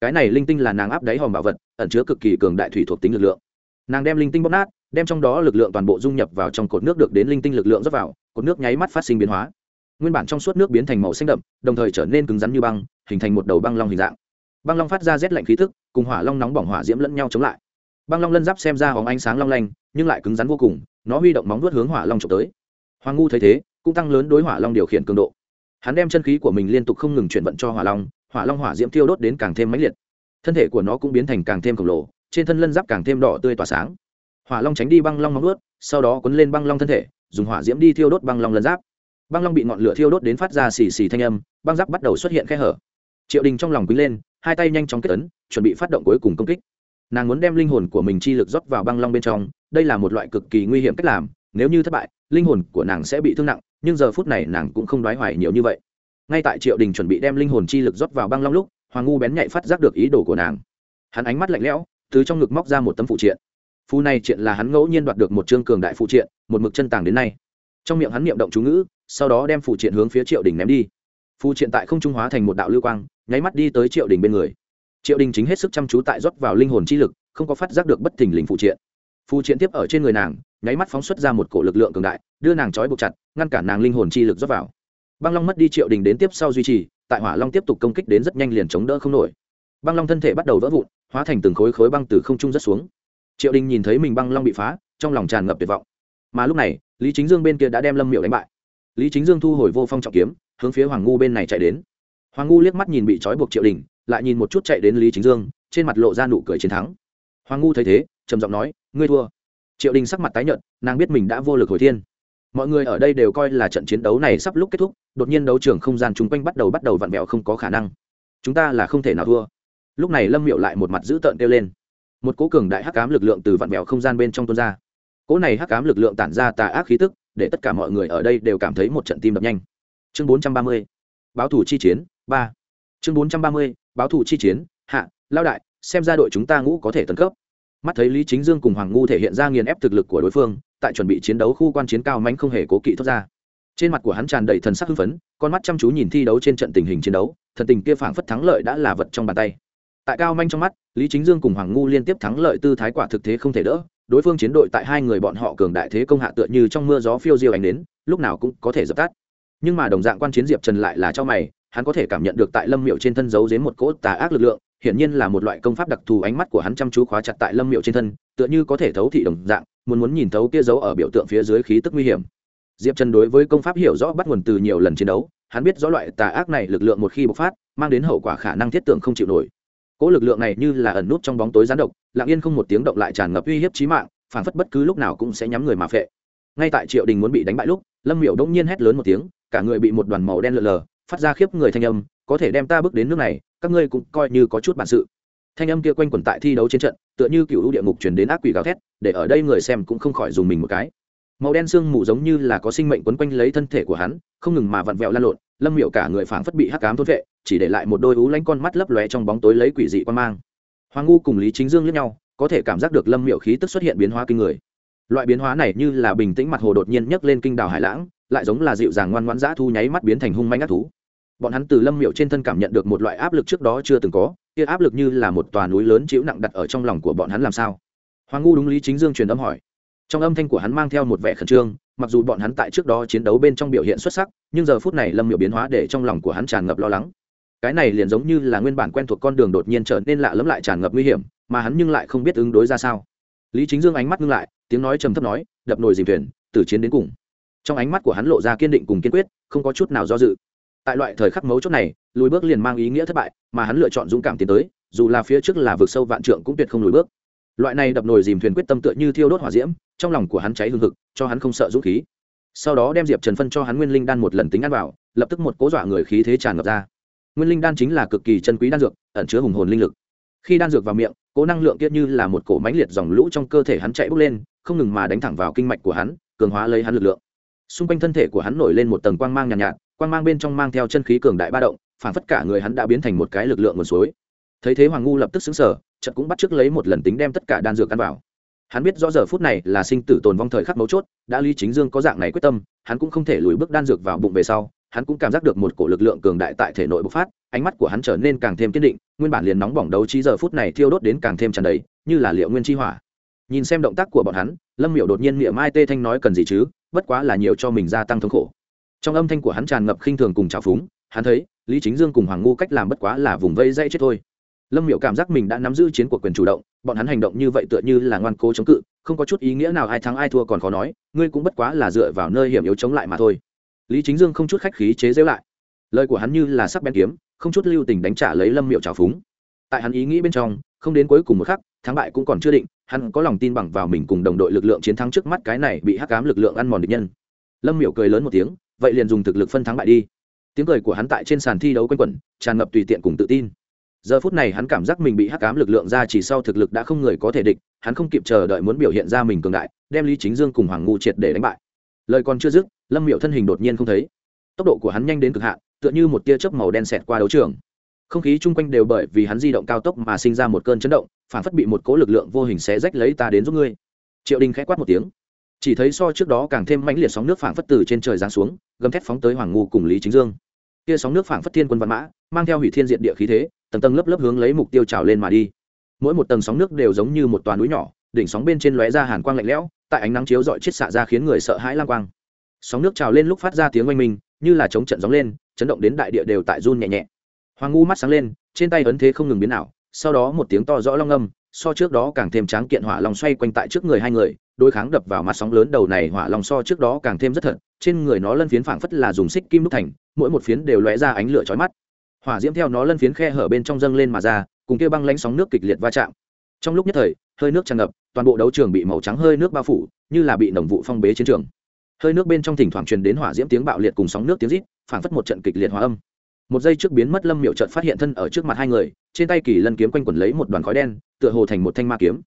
Cái này linh tinh là nàng áp đáy hòm bảo vật, ẩn chứa cực kỳ cường đại thủy thuộc tính lực lượng. Nàng đem linh tinh bóp nát, đem trong đó lực lượng toàn bộ dung nhập vào trong cột nước được đến linh tinh lực lượng rót vào, cột nước nháy mắt phát sinh biến hóa. Nguyên bản trong suốt nước biến thành màu xanh đậm, đồng thời trở nên cứng rắn như băng, hình thành một đầu băng long hình dạng. Băng long phát ra rét lạnh khí thức cùng hỏa long nóng bỏng hỏa diễm lẫn nhau chống lại. Băng long lân giáp xem ra hóng ánh sáng long lanh, nhưng lại cứng rắn vô cùng, nó huy động móng vuốt hướng hỏa long trộm tới. Hoàng ngu thấy thế, cũng tăng lớn đối hỏa long điều khiển cường độ hắn đem chân khí của mình liên tục không ngừng chuyển vận cho hỏa long hỏa long hỏa diễm tiêu đốt đến càng thêm mãnh liệt. Thân thể của nó cũng biến thành càng thêm khổng lồ, trên thân lân giáp càng thêm đỏ tươi tỏa sáng. Hỏa long tránh đi băng long móng ướt sau đó quấn lên băng long thân thể, dùng hỏa diễm đi thiêu đốt băng long lân giáp. Băng long bị ngọn lửa thiêu đốt đến phát ra xì xì thanh âm, băng giáp bắt đầu xuất hiện khe hở. Triệu đình trong lòng quý lên, hai tay nhanh chóng kết ấn, chuẩn bị phát động cuối cùng công kích. Nàng muốn đem linh hồn của mình chi lực rót vào băng long bên trong, đây là một loại cực kỳ nguy hiểm cách làm, nếu như thất bại linh hồn của nàng sẽ bị thương nặng, nhưng giờ phút này nàng cũng không đoái hoài nhiều như vậy. Ngay tại triệu đình chuẩn bị đem linh hồn chi lực rót vào băng long lúc, hoàng ngu bén nhạy phát giác được ý đồ của nàng. Hắn ánh mắt lạnh lẽo, từ trong ngực móc ra một tấm phụ triện. Phù này triện là hắn ngẫu nhiên đoạt được một chương cường đại phụ triện, một mực chân tàng đến nay. Trong miệng hắn niệm động chú ngữ, sau đó đem phụ triện hướng phía triệu đình ném đi. Phụ triện tại không trung hóa thành một đạo lưu quang, nháy mắt đi tới triệu đình bên người. Triệu đình chính hết sức chăm chú tại rót vào linh hồn chi lực, không có phát giác được bất thình lình phụ triện. Phụ triện tiếp ở trên người nàng nháy mắt phóng xuất ra một cổ lực lượng cường đại, đưa nàng trói buộc chặt, ngăn cản nàng linh hồn chi lực rót vào. Băng long mất đi triệu đình đến tiếp sau duy trì, tại hỏa long tiếp tục công kích đến rất nhanh liền chống đỡ không nổi. Băng long thân thể bắt đầu vỡ vụn, hóa thành từng khối khối băng từ không trung rất xuống. Triệu đình nhìn thấy mình băng long bị phá, trong lòng tràn ngập tuyệt vọng. Mà lúc này, lý chính dương bên kia đã đem lâm miệu đánh bại. Lý chính dương thu hồi vô phong trọng kiếm, hướng phía hoàng ngu bên này chạy đến. Hoàng ngu liếc mắt nhìn bị trói buộc triệu đình, lại nhìn một chút chạy đến lý chính dương, trên mặt lộ ra nụ cười chiến thắng. Hoàng ngu thấy thế, trầm giọng nói, ngươi thua triệu đình sắc mặt tái nhợt, nàng biết mình đã vô lực hồi thiên. Mọi người ở đây đều coi là trận chiến đấu này sắp lúc kết thúc, đột nhiên đấu trường không gian chung quanh bắt đầu bắt đầu vặn vẹo không có khả năng. Chúng ta là không thể nào thua. Lúc này lâm miệu lại một mặt dữ tợn kêu lên. Một cố cường đại hắc cám lực lượng từ vặn vẹo không gian bên trong tuôn ra. Cố này hắc cám lực lượng tản ra tà ác khí tức, để tất cả mọi người ở đây đều cảm thấy một trận tim đập nhanh. Chương bốn trăm ba mươi, báo thủ chi chiến, ba. Chương bốn trăm ba mươi, báo thủ chi chiến, hạ, lao đại, xem ra đội chúng ta ngũ có thể tấn cấp mắt thấy lý chính dương cùng hoàng ngu thể hiện ra nghiền ép thực lực của đối phương, tại chuẩn bị chiến đấu khu quan chiến cao mánh không hề cố kỵ thoát ra. Trên mặt của hắn tràn đầy thần sắc hưng phấn, con mắt chăm chú nhìn thi đấu trên trận tình hình chiến đấu, thần tình kia phảng phất thắng lợi đã là vật trong bàn tay. Tại cao manh trong mắt, lý chính dương cùng hoàng ngu liên tiếp thắng lợi tư thái quả thực thế không thể đỡ, đối phương chiến đội tại hai người bọn họ cường đại thế công hạ tựa như trong mưa gió phiêu diêu ánh đến lúc nào cũng có thể dập tắt. Nhưng mà đồng dạng quan chiến diệp trần lại là cho mày, hắn có thể cảm nhận được tại lâm miệu trên thân giấu dếm một cỗ tà ác lực lượng hiển nhiên là một loại công pháp đặc thù ánh mắt của hắn chăm chú khóa chặt tại lâm miệu trên thân, tựa như có thể thấu thị đồng dạng, muốn muốn nhìn thấu kia giấu ở biểu tượng phía dưới khí tức nguy hiểm. Diệp trần đối với công pháp hiểu rõ bắt nguồn từ nhiều lần chiến đấu, hắn biết rõ loại tà ác này lực lượng một khi bộc phát, mang đến hậu quả khả năng thiết tưởng không chịu nổi. Cỗ lực lượng này như là ẩn nút trong bóng tối gián độc, lặng yên không một tiếng động lại tràn ngập uy hiếp trí mạng, phản phất bất cứ lúc nào cũng sẽ nhắm người mà phệ. Ngay tại triệu đình muốn bị đánh bại lúc, lâm miệu đông nhiên hét lớn một tiếng, cả người bị một đoàn màu đen lượn lờ, phát ra khiếp người thanh âm, có thể đem ta bước đến nước này các ngươi cũng coi như có chút bản sự. Thanh âm kia quanh quẩn tại thi đấu trên trận, tựa như cựu địa ngục chuyển đến ác quỷ gào thét, để ở đây người xem cũng không khỏi dùng mình một cái. Màu đen sương mù giống như là có sinh mệnh quấn quanh lấy thân thể của hắn, không ngừng mà vặn vẹo lan lộn, lâm miệu cả người phảng phất bị hắc cám thốt vệ, chỉ để lại một đôi ú lánh con mắt lấp lóe trong bóng tối lấy quỷ dị quan mang. Hoàng ngu cùng lý chính dương lẫn nhau, có thể cảm giác được lâm miệu khí tức xuất hiện biến hóa kinh người. Loại biến hóa này như là bình tĩnh mặt hồ đột nhiên nhấc lên kinh đảo hải lãng, lại giống là dịu dàng ngoan ngoãn dã thu nháy mắt biến thành hung manh ác thú bọn hắn từ lâm miệu trên thân cảm nhận được một loại áp lực trước đó chưa từng có, kia áp lực như là một tòa núi lớn chịu nặng đặt ở trong lòng của bọn hắn làm sao? Hoàng ngu đúng lý chính dương truyền âm hỏi. Trong âm thanh của hắn mang theo một vẻ khẩn trương, mặc dù bọn hắn tại trước đó chiến đấu bên trong biểu hiện xuất sắc, nhưng giờ phút này lâm miệu biến hóa để trong lòng của hắn tràn ngập lo lắng. Cái này liền giống như là nguyên bản quen thuộc con đường đột nhiên trở nên lạ lẫm lại tràn ngập nguy hiểm, mà hắn nhưng lại không biết ứng đối ra sao. Lý chính dương ánh mắt ngưng lại, tiếng nói trầm thấp nói, đập nồi dìm thuyền, từ chiến đến cùng. Trong ánh mắt của hắn lộ ra kiên định cùng kiên quyết, không có chút nào do dự tại loại thời khắc mấu chốt này lùi bước liền mang ý nghĩa thất bại mà hắn lựa chọn dũng cảm tiến tới dù là phía trước là vực sâu vạn trượng cũng tuyệt không lùi bước. Loại này đập nồi dìm thuyền quyết tâm tựa như thiêu đốt hỏa diễm trong lòng của hắn cháy hương thực cho hắn không sợ dũng khí. Sau đó đem diệp trần phân cho hắn nguyên linh đan một lần tính ăn vào lập tức một cố dọa người khí thế tràn ngập ra. Nguyên linh đan chính là cực kỳ chân quý đan dược ẩn chứa hùng hồn linh lực. Khi đan dược vào miệng cố năng lượng kia như là một cổ mãnh liệt dòng lũ trong cơ thể hắn chạy bốc lên không ngừng mà đánh thẳng vào kinh mạch của hắn cường hóa lấy hắn lực lượng. Xung quanh thân thể của hắn nổi lên một tầng quang mang nhàn nhạt, nhạt quang mang bên trong mang theo chân khí cường đại ba động phản phất cả người hắn đã biến thành một cái lực lượng nguồn suối. Thấy thế hoàng ngu lập tức xứng sở trận cũng bắt chước lấy một lần tính đem tất cả đan dược ăn vào. Hắn biết rõ giờ phút này là sinh tử tồn vong thời khắc mấu chốt, đã lý chính dương có dạng này quyết tâm, hắn cũng không thể lùi bước đan dược vào bụng về sau, hắn cũng cảm giác được một cổ lực lượng cường đại tại thể nội bộc phát, ánh mắt của hắn trở nên càng thêm kiên định, nguyên bản liền nóng bỏng đấu trí giờ phút này thiêu đốt đến càng thêm tràn đầy, như là liệu nguyên chi hỏa. Nhìn xem động tác của bọn hắn, lâm Miểu đột nhiên miệng mai tê thanh nói cần gì chứ, bất quá là nhiều cho mình gia tăng thống khổ trong âm thanh của hắn tràn ngập khinh thường cùng trào phúng, hắn thấy, lý chính dương cùng hoàng ngu cách làm bất quá là vùng vây dây chết thôi. Lâm miệu cảm giác mình đã nắm giữ chiến cuộc quyền chủ động, bọn hắn hành động như vậy tựa như là ngoan cố chống cự, không có chút ý nghĩa nào ai thắng ai thua còn khó nói, ngươi cũng bất quá là dựa vào nơi hiểm yếu chống lại mà thôi. Lý chính dương không chút khách khí chế giễu lại. Lời của hắn như là sắc bén kiếm, không chút lưu tình đánh trả lấy lâm miệu trào phúng. Tại hắn ý nghĩ bên trong, không đến cuối cùng một khắc, thắng bại cũng còn chưa định, hắn có lòng tin bằng vào mình cùng đồng đội lực lượng chiến thắng trước mắt cái này bị hắc cám lực lượng ăn mòn địch nhân. Lâm miệu cười lớn một tiếng vậy liền dùng thực lực phân thắng bại đi. Tiếng cười của hắn tại trên sàn thi đấu quanh quẩn, tràn ngập tùy tiện cùng tự tin. Giờ phút này hắn cảm giác mình bị hắc cám lực lượng ra chỉ sau thực lực đã không người có thể địch, hắn không kịp chờ đợi muốn biểu hiện ra mình cường đại, đem lý chính dương cùng hoàng ngu triệt để đánh bại. Lời còn chưa dứt, lâm miệu thân hình đột nhiên không thấy. Tốc độ của hắn nhanh đến cực hạn, tựa như một tia chớp màu đen xẹt qua đấu trường. Không khí chung quanh đều bởi vì hắn di động cao tốc mà sinh ra một cơn chấn động, phản phất bị một cố lực lượng vô hình xé rách lấy ta đến giúp ngươi. Triệu đình khẽ quát một tiếng chỉ thấy so trước đó càng thêm mãnh liệt sóng nước phảng phất từ trên trời giáng xuống, gầm thét phóng tới hoàng ngu cùng lý chính dương. Kia sóng nước phảng phất thiên quân văn mã, mang theo hủy thiên diện địa khí thế, tầng tầng lớp lớp hướng lấy mục tiêu trào lên mà đi. Mỗi một tầng sóng nước đều giống như một toàn núi nhỏ, đỉnh sóng bên trên lóe ra hàn quang lạnh lẽo, tại ánh nắng chiếu dọi chết xạ ra khiến người sợ hãi lang quang. Sóng nước trào lên lúc phát ra tiếng oanh minh, như là chống trận gióng lên, chấn động đến đại địa đều tại run nhẹ nhẹ. Hoàng ngu mắt sáng lên, trên tay ấn thế không ngừng biến ảo, sau đó một tiếng to rõ long âm so trước đó càng thêm tráng kiện hỏa long xoay quanh tại trước người hai người, đối kháng đập vào mặt sóng lớn đầu này hỏa long so trước đó càng thêm rất thật, trên người nó lân phiến phảng phất là dùng xích kim đúc thành, mỗi một phiến đều lóe ra ánh lửa chói mắt. Hỏa diễm theo nó lân phiến khe hở bên trong dâng lên mà ra, cùng kia băng lánh sóng nước kịch liệt va chạm. Trong lúc nhất thời, hơi nước tràn ngập, toàn bộ đấu trường bị màu trắng hơi nước bao phủ, như là bị nồng vụ phong bế chiến trường. Hơi nước bên trong thỉnh thoảng truyền đến hỏa diễm tiếng bạo liệt cùng sóng nước tiếng rít, phảng phất một trận kịch liệt hòa âm một giây trước biến mất lâm miệu trợt phát hiện thân ở trước mặt hai người, trên tay kỳ lân kiếm quanh quẩn lấy một đoàn khói đen, tựa hồ thành một thanh ma kiếm.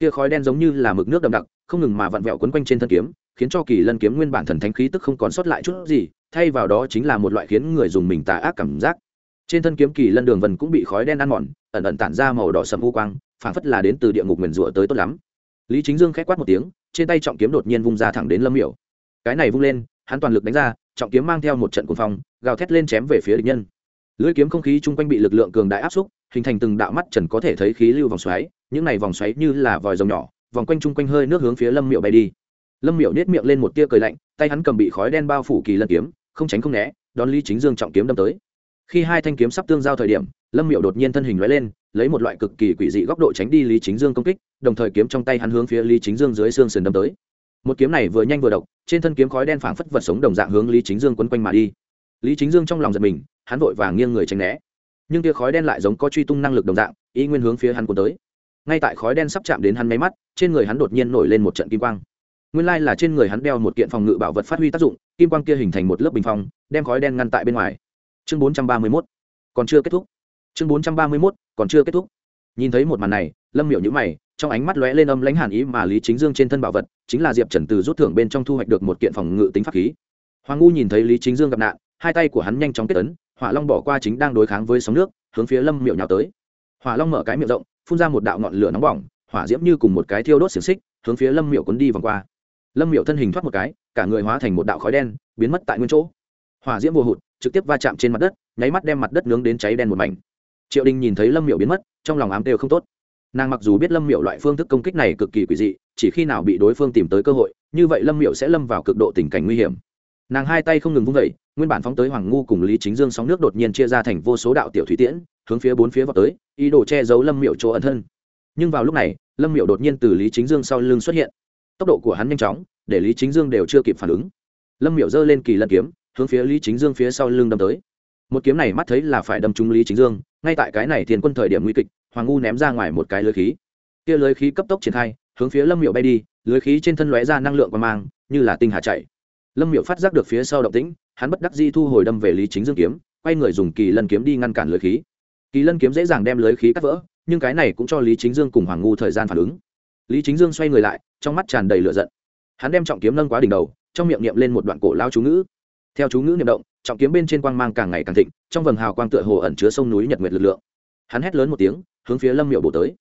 Kia khói đen giống như là mực nước đậm đặc, không ngừng mà vặn vẹo quấn quanh trên thân kiếm, khiến cho kỳ lân kiếm nguyên bản thần thánh khí tức không còn sót lại chút gì, thay vào đó chính là một loại khiến người dùng mình tà ác cảm giác. Trên thân kiếm kỳ lân đường vần cũng bị khói đen ăn mòn, ẩn ẩn tản ra màu đỏ sầm u quang, phảng phất là đến từ địa ngục nguyền rủa tới tốt lắm. Lý chính dương khét quát một tiếng, trên tay trọng kiếm đột nhiên vung ra thẳng đến lâm miểu. Cái này vung lên, hắn toàn lực đánh ra trọng kiếm mang theo một trận cuồng phong, gào thét lên chém về phía địch nhân. Lưỡi kiếm không khí chung quanh bị lực lượng cường đại áp xúc, hình thành từng đạo mắt trần có thể thấy khí lưu vòng xoáy, những này vòng xoáy như là vòi rồng nhỏ, vòng quanh chung quanh hơi nước hướng phía lâm miệu bay đi. Lâm miệu nết miệng lên một tia cười lạnh, tay hắn cầm bị khói đen bao phủ kỳ lân kiếm, không tránh không né, đón lý chính dương trọng kiếm đâm tới. Khi hai thanh kiếm sắp tương giao thời điểm, lâm miệu đột nhiên thân hình lóe lên, lấy một loại cực kỳ quỷ dị góc độ tránh đi lý chính dương công kích, đồng thời kiếm trong tay hắn hướng phía lý chính dương dưới xương sườn đâm tới một kiếm này vừa nhanh vừa độc, trên thân kiếm khói đen phảng phất vật sống đồng dạng hướng lý chính dương quấn quanh mà đi. Lý chính dương trong lòng giật mình, hắn vội vàng nghiêng người tránh né. Nhưng tia khói đen lại giống có truy tung năng lực đồng dạng ý nguyên hướng phía hắn cuốn tới. Ngay tại khói đen sắp chạm đến hắn máy mắt, trên người hắn đột nhiên nổi lên một trận kim quang. Nguyên lai là trên người hắn đeo một kiện phòng ngự bảo vật phát huy tác dụng, kim quang kia hình thành một lớp bình phong, đem khói đen ngăn tại bên ngoài. Chương bốn trăm ba mươi mốt. Còn chưa kết thúc. Chương bốn trăm ba mươi mốt. Còn chưa kết thúc. Nhìn thấy một màn này lâm miểu nhữ mày, trong ánh mắt lóe lên âm lãnh hàn ý mà lý chính dương trên thân bảo vật, chính là diệp trần từ rút thưởng bên trong thu hoạch được một kiện phòng ngự tính pháp khí. Hoàng ngu nhìn thấy lý chính dương gặp nạn, hai tay của hắn nhanh chóng kết ấn, hỏa long bỏ qua chính đang đối kháng với sóng nước, hướng phía lâm miệu nhào tới. Hỏa long mở cái miệng rộng, phun ra một đạo ngọn lửa nóng bỏng, hỏa diễm như cùng một cái thiêu đốt xiềng xích, hướng phía lâm miệu cuốn đi vòng qua. Lâm miệu thân hình thoát một cái, cả người hóa thành một đạo khói đen, biến mất tại nguyên chỗ. Hỏa diễm vô hụt, trực tiếp va chạm trên mặt đất, nháy mắt đem mặt đất nướng đến cháy đen một mảnh. Triệu đình nhìn thấy lâm miệu biến mất, trong lòng ám đều không tốt nàng mặc dù biết lâm miệu loại phương thức công kích này cực kỳ quỷ dị, chỉ khi nào bị đối phương tìm tới cơ hội, như vậy lâm miệu sẽ lâm vào cực độ tình cảnh nguy hiểm. Nàng hai tay không ngừng vung vẩy nguyên bản phóng tới hoàng ngu cùng lý chính dương sóng nước đột nhiên chia ra thành vô số đạo tiểu thủy tiễn, hướng phía bốn phía vào tới, ý đồ che giấu lâm miệu chỗ ẩn thân. Nhưng vào lúc này, lâm miệu đột nhiên từ lý chính dương sau lưng xuất hiện. Tốc độ của hắn nhanh chóng, để lý chính dương đều chưa kịp phản ứng. Lâm miệu giơ lên kỳ lân kiếm, hướng phía lý chính dương phía sau lưng đâm tới. Một kiếm này mắt thấy là phải đâm trúng lý chính dương, ngay tại cái này thiền quân thời điểm nguy kịch hoàng ngu ném ra ngoài một cái lưới khí. Kia lưới khí cấp tốc triển khai, hướng phía lâm miệu bay đi, lưới khí trên thân lóe ra năng lượng và mang, như là tinh hà chạy. Lâm miệu phát giác được phía sau động tĩnh, hắn bất đắc di thu hồi đâm về lý chính dương kiếm, quay người dùng kỳ lân kiếm đi ngăn cản lưới khí. Kỳ lân kiếm dễ dàng đem lưới khí cắt vỡ, nhưng cái này cũng cho lý chính dương cùng hoàng ngu thời gian phản ứng. Lý chính dương xoay người lại, trong mắt tràn đầy lửa giận. Hắn đem trọng kiếm nâng quá đỉnh đầu, trong miệng niệm lên một đoạn cổ lao chú ngữ. Theo chú ngữ niệm động, trọng kiếm bên trên quang mang càng ngày càng thịnh, trong vầng hào quang tựa hồ ẩn chứa sông núi nhật nguyệt lực lượng hắn hét lớn một tiếng, hướng phía lâm miệu bổ tới.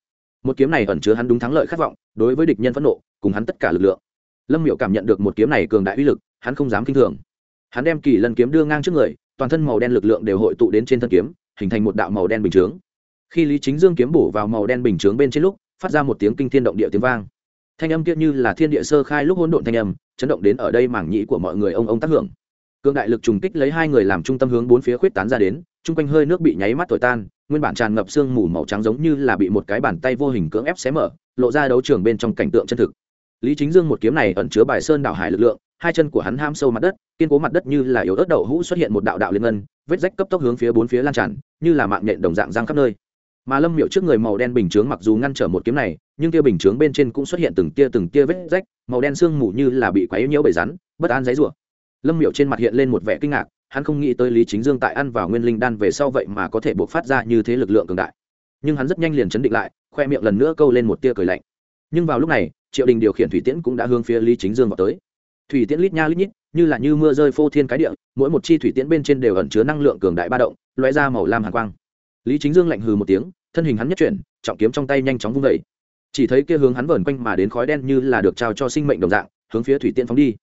Một kiếm này ẩn chứa hắn đúng thắng lợi khát vọng, đối với địch nhân phẫn nộ, cùng hắn tất cả lực lượng. Lâm miệu cảm nhận được một kiếm này cường đại uy lực, hắn không dám k i n h thường. Hắn đem kỳ lân kiếm đưa ngang trước người, toàn thân màu đen lực lượng đều hội tụ đến trên thân kiếm, hình thành một đạo màu đen bình chướng. Khi lý chính dương kiếm bổ vào màu đen bình chướng bên trên lúc, phát ra một tiếng kinh thiên động địa tiếng vang. Thanh âm kia như là thiên địa sơ khai lúc hỗn độn thanh âm, chấn động đến ở đây mảng nhĩ của mọi người ông ông tác hưởng. Cương đại lực trùng kích lấy hai người làm trung tâm hướng bốn phía khuyết tán ra đến, chung quanh hơi nước bị nháy mắt thổi tan nguyên bản tràn ngập sương mù màu trắng giống như là bị một cái bàn tay vô hình cưỡng ép xé mở, lộ ra đấu trường bên trong cảnh tượng chân thực. Lý chính dương một kiếm này ẩn chứa bài sơn đảo hải lực lượng, hai chân của hắn ham sâu mặt đất, kiên cố mặt đất như là yếu ớt đậu hũ xuất hiện một đạo đạo liên ngân, vết rách cấp tốc hướng phía bốn phía lan tràn, như là mạng nhện đồng dạng giang khắp nơi. Mà lâm miệu trước người màu đen bình chướng mặc dù ngăn trở một kiếm này, nhưng tia bình chướng bên trên cũng xuất hiện từng tia từng tia vết rách, màu đen sương mù như là bị quấy nhiễu bởi rắn, bất an giấy rủa lâm miệu trên mặt hiện lên một vẻ kinh ngạc hắn không nghĩ tới lý chính dương tại ăn vào nguyên linh đan về sau vậy mà có thể buộc phát ra như thế lực lượng cường đại. Nhưng hắn rất nhanh liền chấn định lại, khoe miệng lần nữa câu lên một tia cười lạnh. Nhưng vào lúc này, triệu đình điều khiển thủy tiễn cũng đã hướng phía lý chính dương vào tới. Thủy tiễn lít nha lít nhít, như là như mưa rơi phô thiên cái địa, mỗi một chi thủy tiễn bên trên đều ẩn chứa năng lượng cường đại ba động loé ra màu lam hàn quang. Lý chính dương lạnh hừ một tiếng, thân hình hắn nhất chuyển, trọng kiếm trong tay nhanh chóng vung vẩy chỉ thấy kia hướng hắn vờn quanh mà đến khói đen như là được trao cho sinh mệnh đồng dạng, hướng phía thủy tiễn phóng đi.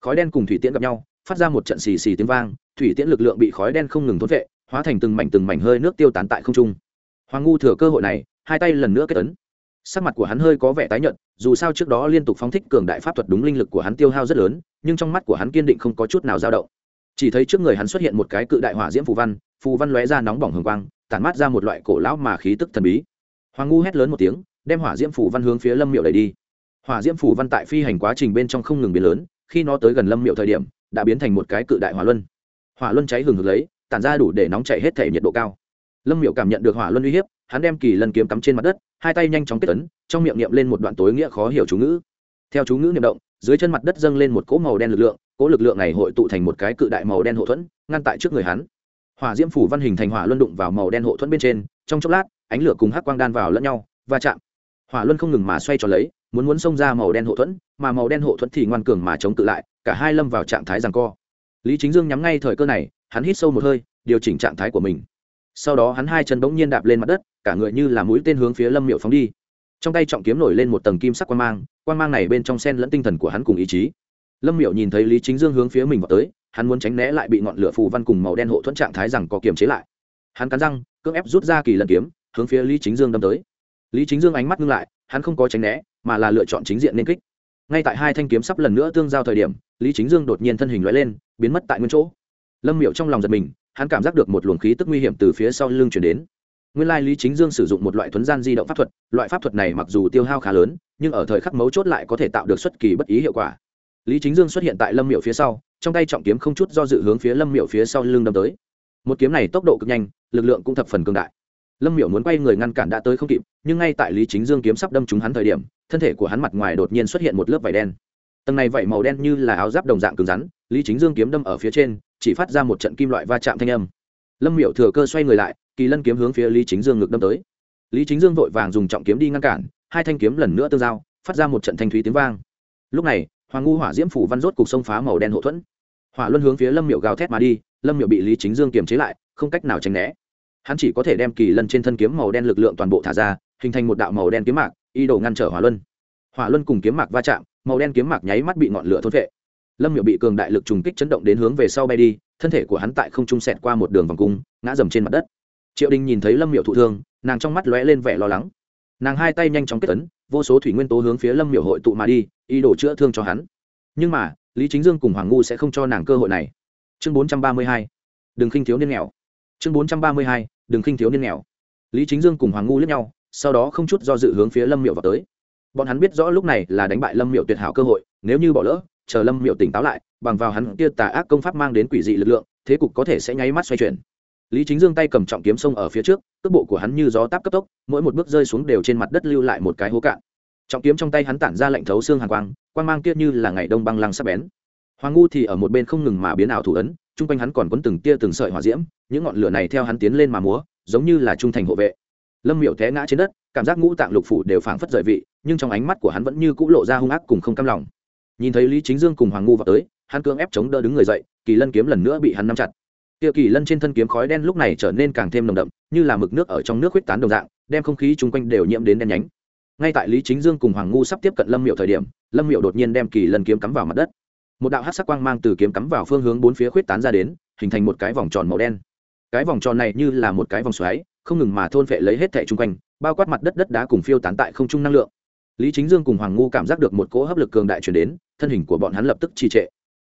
Khói đen cùng thủy tiễn gặp nhau, phát ra một trận xì xì tiếng vang thủy tiễn lực lượng bị khói đen không ngừng thốn vệ, hóa thành từng mảnh từng mảnh hơi nước tiêu tán tại không trung. Hoàng ngu thừa cơ hội này, hai tay lần nữa kết tấn sắc mặt của hắn hơi có vẻ tái nhợt, dù sao trước đó liên tục phóng thích cường đại pháp thuật đúng linh lực của hắn tiêu hao rất lớn, nhưng trong mắt của hắn kiên định không có chút nào dao động. Chỉ thấy trước người hắn xuất hiện một cái cự đại hỏa diễm phù văn phù văn lóe ra nóng bỏng hừng quang, tản mát ra một loại cổ lão mà khí tức thần bí. Hoàng ngu hét lớn một tiếng, đem hỏa diễm phù văn hướng phía lâm miệu đẩy đi. Hỏa diễm phù văn tại phi hành quá trình bên trong không ngừng biến lớn, khi nó tới gần lâm miệu thời điểm, đã biến thành một cái cự đại hỏa luân hỏa luân cháy hừng hực lấy, tản ra đủ để nóng chảy hết thể nhiệt độ cao. Lâm miệu cảm nhận được hỏa luân uy hiếp, hắn đem kỳ lân kiếm cắm trên mặt đất, hai tay nhanh chóng kết tấn trong miệng niệm lên một đoạn tối nghĩa khó hiểu chú ngữ. Theo chú ngữ niệm động, dưới chân mặt đất dâng lên một cỗ màu đen lực lượng, cỗ lực lượng này hội tụ thành một cái cự đại màu đen hộ thuẫn, ngăn tại trước người hắn. Hỏa diễm phủ văn hình thành hỏa luân đụng vào màu đen hộ thuẫn bên trên, trong chốc lát, ánh lửa cùng hắc quang đan vào lẫn nhau, va chạm. Hỏa luân không ngừng mà xoay tròn lấy, muốn muốn xông ra màu đen hộ thuẫn, mà màu đen hộ thuẫn thì ngoan cường mà chống cự lại, cả hai lâm vào trạng thái giằng co lý chính dương nhắm ngay thời cơ này, hắn hít sâu một hơi, điều chỉnh trạng thái của mình. Sau đó hắn hai chân bỗng nhiên đạp lên mặt đất, cả người như là mũi tên hướng phía lâm miệu phóng đi. Trong tay trọng kiếm nổi lên một tầng kim sắc quan mang quan mang này bên trong sen lẫn tinh thần của hắn cùng ý chí. Lâm miệu nhìn thấy lý chính dương hướng phía mình vào tới, hắn muốn tránh né lại bị ngọn lửa phù văn cùng màu đen hộ thuẫn trạng thái rằng có kiềm chế lại. Hắn cắn răng, cưỡng ép rút ra kỳ lần kiếm, hướng phía lý chính dương đâm tới. Lý chính dương ánh mắt ngưng lại, hắn không có tránh né, mà là lựa chọn chính diện nên kích ngay tại hai thanh kiếm sắp lần nữa tương giao thời điểm, lý chính dương đột nhiên thân hình loại lên, biến mất tại nguyên chỗ. Lâm miệu trong lòng giật mình, hắn cảm giác được một luồng khí tức nguy hiểm từ phía sau lưng chuyển đến. Nguyên lai lý chính dương sử dụng một loại thuấn gian di động pháp thuật, loại pháp thuật này mặc dù tiêu hao khá lớn, nhưng ở thời khắc mấu chốt lại có thể tạo được xuất kỳ bất ý hiệu quả. Lý chính dương xuất hiện tại lâm miệu phía sau, trong tay trọng kiếm không chút do dự hướng phía lâm miệu phía sau lưng đâm tới. Một kiếm này tốc độ cực nhanh, lực lượng cũng thập phần cường đại lâm miệu muốn quay người ngăn cản đã tới không kịp, nhưng ngay tại lý chính dương kiếm sắp đâm trúng hắn thời điểm, thân thể của hắn mặt ngoài đột nhiên xuất hiện một lớp vải đen. Tầng này vảy màu đen như là áo giáp đồng dạng cứng rắn, lý chính dương kiếm đâm ở phía trên, chỉ phát ra một trận kim loại va chạm thanh âm. Lâm miệu thừa cơ xoay người lại, kỳ lân kiếm hướng phía lý chính dương ngực đâm tới. Lý chính dương vội vàng dùng trọng kiếm đi ngăn cản, hai thanh kiếm lần nữa tương giao, phát ra một trận thanh thúy tiếng vang. Lúc này, hoàng ngu hỏa diễm phủ văn rốt cục sông phá màu đen hậu thuẫn. Hỏa luân hướng phía lâm miệu gào thét mà đi, lâm miệu bị lý chính dương kiềm chế lại, không cách nào tránh né hắn chỉ có thể đem kỳ lân trên thân kiếm màu đen lực lượng toàn bộ thả ra, hình thành một đạo màu đen kiếm mạc y đồ ngăn trở hỏa luân. Hỏa luân cùng kiếm mạc va chạm, màu đen kiếm mạc nháy mắt bị ngọn lửa thốt vệ lâm miệu bị cường đại lực trùng kích chấn động đến hướng về sau bay đi, thân thể của hắn tại không trung sẹt qua một đường vòng cung, ngã dầm trên mặt đất. Triệu đình nhìn thấy lâm miệu thụ thương, nàng trong mắt lóe lên vẻ lo lắng. Nàng hai tay nhanh chóng kết tấn vô số thủy nguyên tố hướng phía lâm miệu hội tụ mà đi, ý đồ chữa thương cho hắn. Nhưng mà, lý chính dương cùng hoàng ngu sẽ không cho nàng cơ hội này. Chương bốn trăm ba mươi hai. Đừng khinh thiếu niên nghèo chương bốn trăm ba mươi hai, đừng khinh thiếu niên nghèo. Lý chính dương cùng hoàng ngu lướt nhau, sau đó không chút do dự hướng phía lâm miệu vào tới. Bọn hắn biết rõ lúc này là đánh bại lâm miệu tuyệt hảo cơ hội, nếu như bỏ lỡ, chờ lâm miệu tỉnh táo lại, bằng vào hắn kia tà ác công pháp mang đến quỷ dị lực lượng, thế cục có thể sẽ nháy mắt xoay chuyển. Lý chính dương tay cầm trọng kiếm sông ở phía trước, cước bộ của hắn như gió táp cấp tốc, mỗi một bước rơi xuống đều trên mặt đất lưu lại một cái hố cạn. Trọng kiếm trong tay hắn tản ra lạnh thấu xương hàn quang quang mang kia như là ngày đông băng lăng sắp bén. Hoàng ngu thì ở một bên không ngừng mà biến ảo thủ ấn chung quanh hắn còn quấn từng tia từng sợi hỏa diễm, những ngọn lửa này theo hắn tiến lên mà múa, giống như là trung thành hộ vệ. Lâm miệu té ngã trên đất, cảm giác ngũ tạng lục phủ đều phảng phất rời vị, nhưng trong ánh mắt của hắn vẫn như cũ lộ ra hung ác cùng không cam lòng. Nhìn thấy lý chính dương cùng hoàng ngu vào tới, hắn cưỡng ép chống đỡ đứng người dậy, kỳ lân kiếm lần nữa bị hắn nắm chặt. Kia kỳ lân trên thân kiếm khói đen lúc này trở nên càng thêm nồng đậm, như là mực nước ở trong nước huyết tán đồng dạng, đem không khí chung quanh đều nhiễm đến đen nhánh. Ngay tại lý chính dương cùng hoàng ngu sắp tiếp cận lâm miệu thời điểm, lâm miệu đột nhiên đem kỳ lân kiếm cắm vào mặt đất một đạo hát sắc quang mang từ kiếm cắm vào phương hướng bốn phía khuyết tán ra đến, hình thành một cái vòng tròn màu đen. Cái vòng tròn này như là một cái vòng xoáy, không ngừng mà thôn phệ lấy hết thẻ chung quanh, bao quát mặt đất đất đá cùng phiêu tán tại không trung năng lượng. Lý chính dương cùng hoàng ngu cảm giác được một cỗ hấp lực cường đại chuyển đến, thân hình của bọn hắn lập tức trì trệ.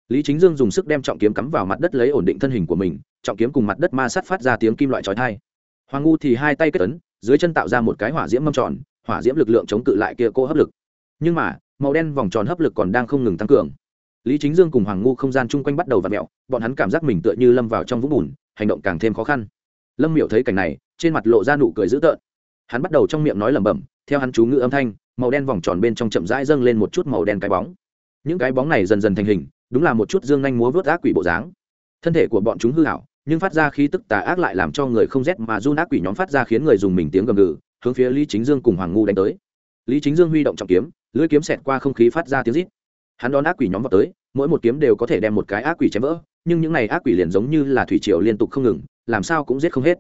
Lý chính dương dùng sức đem trọng kiếm cắm vào mặt đất lấy ổn định thân hình của mình, trọng kiếm cùng mặt đất ma sát phát ra tiếng kim loại trói thai hoàng ngu thì hai tay kết ấn, dưới chân tạo ra một cái hỏa diễm mâm tròn, hỏa diễm lực lượng chống cự lại kia cô hấp lực. Nhưng mà, màu đen vòng tròn hấp lực còn đang không ngừng tăng cường lý chính dương cùng hoàng ngu không gian chung quanh bắt đầu v ặ mẹo bọn hắn cảm giác mình tựa như lâm vào trong vũng bùn, hành động càng thêm khó khăn. Lâm miệu thấy cảnh này, trên mặt lộ ra nụ cười dữ tợn. Hắn bắt đầu trong miệng nói lẩm bẩm, theo hắn chú ngữ âm thanh, màu đen vòng tròn bên trong chậm rãi dâng lên một chút màu đen cái bóng. Những cái bóng này dần dần thành hình, đúng là một chút dương nhanh múa vớt ác quỷ bộ dáng. Thân thể của bọn chúng hư hảo nhưng phát ra khí tức tà ác lại làm cho người không rét mà run, ác quỷ nhóm phát ra khiến người dùng mình tiếng gầm gừ, hướng phía lý chính dương cùng hoàng ngu đánh tới. Lý chính dương huy động trọng kiếm, lưỡi kiếm xẹt qua không khí phát ra tiếng rít hắn đón ác quỷ nhóm vào tới, mỗi một kiếm đều có thể đem một cái ác quỷ chém vỡ, nhưng những này ác quỷ liền giống như là thủy triều liên tục không ngừng, làm sao cũng giết không hết.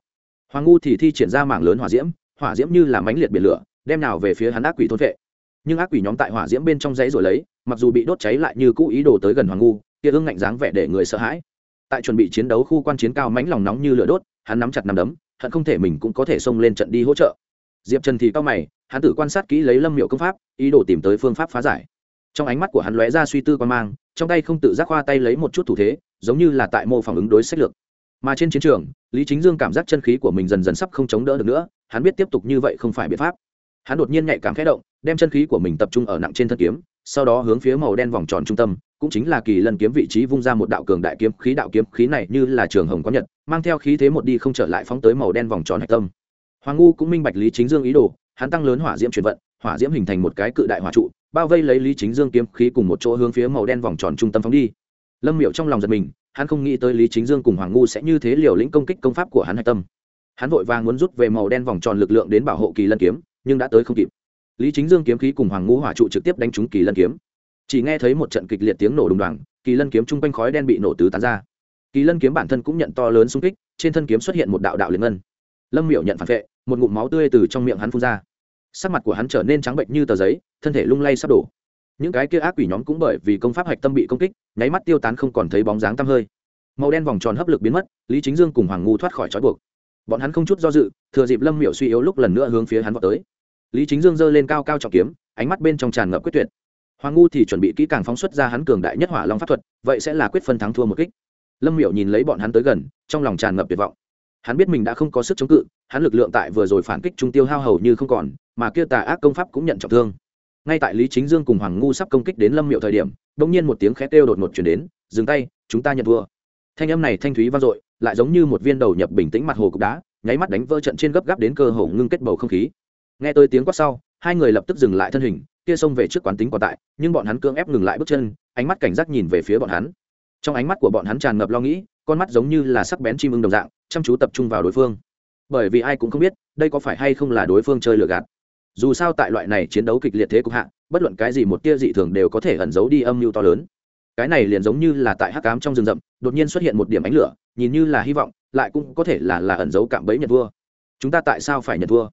Hoàng ngu thì thi triển ra mảng lớn hỏa diễm hỏa diễm như là mánh liệt biển lửa, đem nào về phía hắn ác quỷ thôn vệ. Nhưng ác quỷ nhóm tại hỏa diễm bên trong giấy rồi lấy, mặc dù bị đốt cháy lại như cũ ý đồ tới gần hoàng ngu, kia ương ngạnh dáng vẻ để người sợ hãi. Tại chuẩn bị chiến đấu khu quan chiến cao mãnh lòng nóng như lửa đốt, hắn nắm chặt nắm đấm, hận không thể mình cũng có thể xông lên trận đi hỗ trợ. Diệp trần thì cao mày, hắn tự quan sát kỹ lấy lâm miệu công pháp, ý đồ tìm tới phương pháp phá giải trong ánh mắt của hắn lóe ra suy tư quan mang, trong tay không tự giác khoa tay lấy một chút thủ thế, giống như là tại mô phỏng ứng đối sách lược. Mà trên chiến trường, lý chính dương cảm giác chân khí của mình dần dần sắp không chống đỡ được nữa, hắn biết tiếp tục như vậy không phải biện pháp. Hắn đột nhiên nhạy cảm khẽ động, đem chân khí của mình tập trung ở nặng trên thân kiếm, sau đó hướng phía màu đen vòng tròn trung tâm, cũng chính là kỳ lân kiếm vị trí vung ra một đạo cường đại kiếm khí, đạo kiếm khí này như là trường hồng có nhật, mang theo khí thế một đi không trở lại phóng tới màu đen vòng tròn hạch tâm. Hoàng ngu cũng minh bạch lý chính dương ý đồ, hắn tăng lớn hỏa diễm chuyển vận, hỏa diễm hình thành một cái cự đại hỏa trụ bao vây lấy lý chính dương kiếm khí cùng một chỗ hướng phía màu đen vòng tròn trung tâm phóng đi. Lâm miệu trong lòng giật mình, hắn không nghĩ tới lý chính dương cùng hoàng ngu sẽ như thế liều lĩnh công kích công pháp của hắn hạch tâm. Hắn vội vàng muốn rút về màu đen vòng tròn lực lượng đến bảo hộ kỳ lân kiếm, nhưng đã tới không kịp. Lý chính dương kiếm khí cùng hoàng ngu hỏa trụ trực tiếp đánh trúng kỳ lân kiếm. Chỉ nghe thấy một trận kịch liệt tiếng nổ đùng đoàng, kỳ lân kiếm chung quanh khói đen bị nổ tứ tán ra. Kỳ lân kiếm bản thân cũng nhận to lớn xung kích, trên thân kiếm xuất hiện một đạo đạo liền ngân. Lâm miệu nhận phản vệ, một ngụm máu tươi từ trong miệng hắn phun ra sắc mặt của hắn trở nên trắng bệnh như tờ giấy, thân thể lung lay sắp đổ. Những cái kia ác quỷ nhóm cũng bởi vì công pháp hạch tâm bị công kích, nháy mắt tiêu tán không còn thấy bóng dáng tăm hơi. Màu đen vòng tròn hấp lực biến mất, lý chính dương cùng hoàng ngu thoát khỏi trói buộc. Bọn hắn không chút do dự, thừa dịp lâm miệu suy yếu lúc lần nữa hướng phía hắn vào tới. Lý chính dương giơ lên cao cao trọng kiếm, ánh mắt bên trong tràn ngập quyết tuyệt. Hoàng ngu thì chuẩn bị kỹ càng phóng xuất ra hắn cường đại nhất hỏa long pháp thuật, vậy sẽ là quyết phân thắng thua một kích. Lâm miệu nhìn lấy bọn hắn tới gần, trong lòng tràn ngập tuyệt vọng hắn biết mình đã không có sức chống cự, hắn lực lượng tại vừa rồi phản kích trung tiêu hao hầu như không còn, mà kia tà ác công pháp cũng nhận trọng thương. Ngay tại lý chính dương cùng hoàng ngu sắp công kích đến lâm miệu thời điểm đ ỗ n g nhiên một tiếng khét kêu đột ngột chuyển đến, dừng tay, chúng ta nhận thua. Thanh âm này thanh thúy vang dội, lại giống như một viên đầu nhập bình tĩnh mặt hồ cục đá, nháy mắt đánh vỡ trận trên gấp gáp đến cơ hồ ngưng kết bầu không khí. Nghe tôi tiếng quát sau, hai người lập tức dừng lại thân hình, kia xông về trước quán tính còn tại, nhưng bọn hắn cưỡng ép ngừng lại bước chân, ánh mắt cảnh giác nhìn về phía bọn hắn. Trong ánh mắt của bọn hắn tràn ngập lo nghĩ con mắt giống như là sắc bén chim ưng đồng dạng, chăm chú tập trung vào đối phương bởi vì ai cũng không biết, đây có phải hay không là đối phương chơi lừa gạt dù sao tại loại này chiến đấu kịch liệt thế cục hạ, bất luận cái gì một tia dị thường đều có thể ẩn giấu đi âm mưu to lớn cái này liền giống như là tại hắc cám trong rừng rậm, đột nhiên xuất hiện một điểm ánh lửa, nhìn như là hy vọng, lại cũng có thể là là ẩn giấu cạm bẫy nhận vua. chúng ta tại sao phải nhận vua?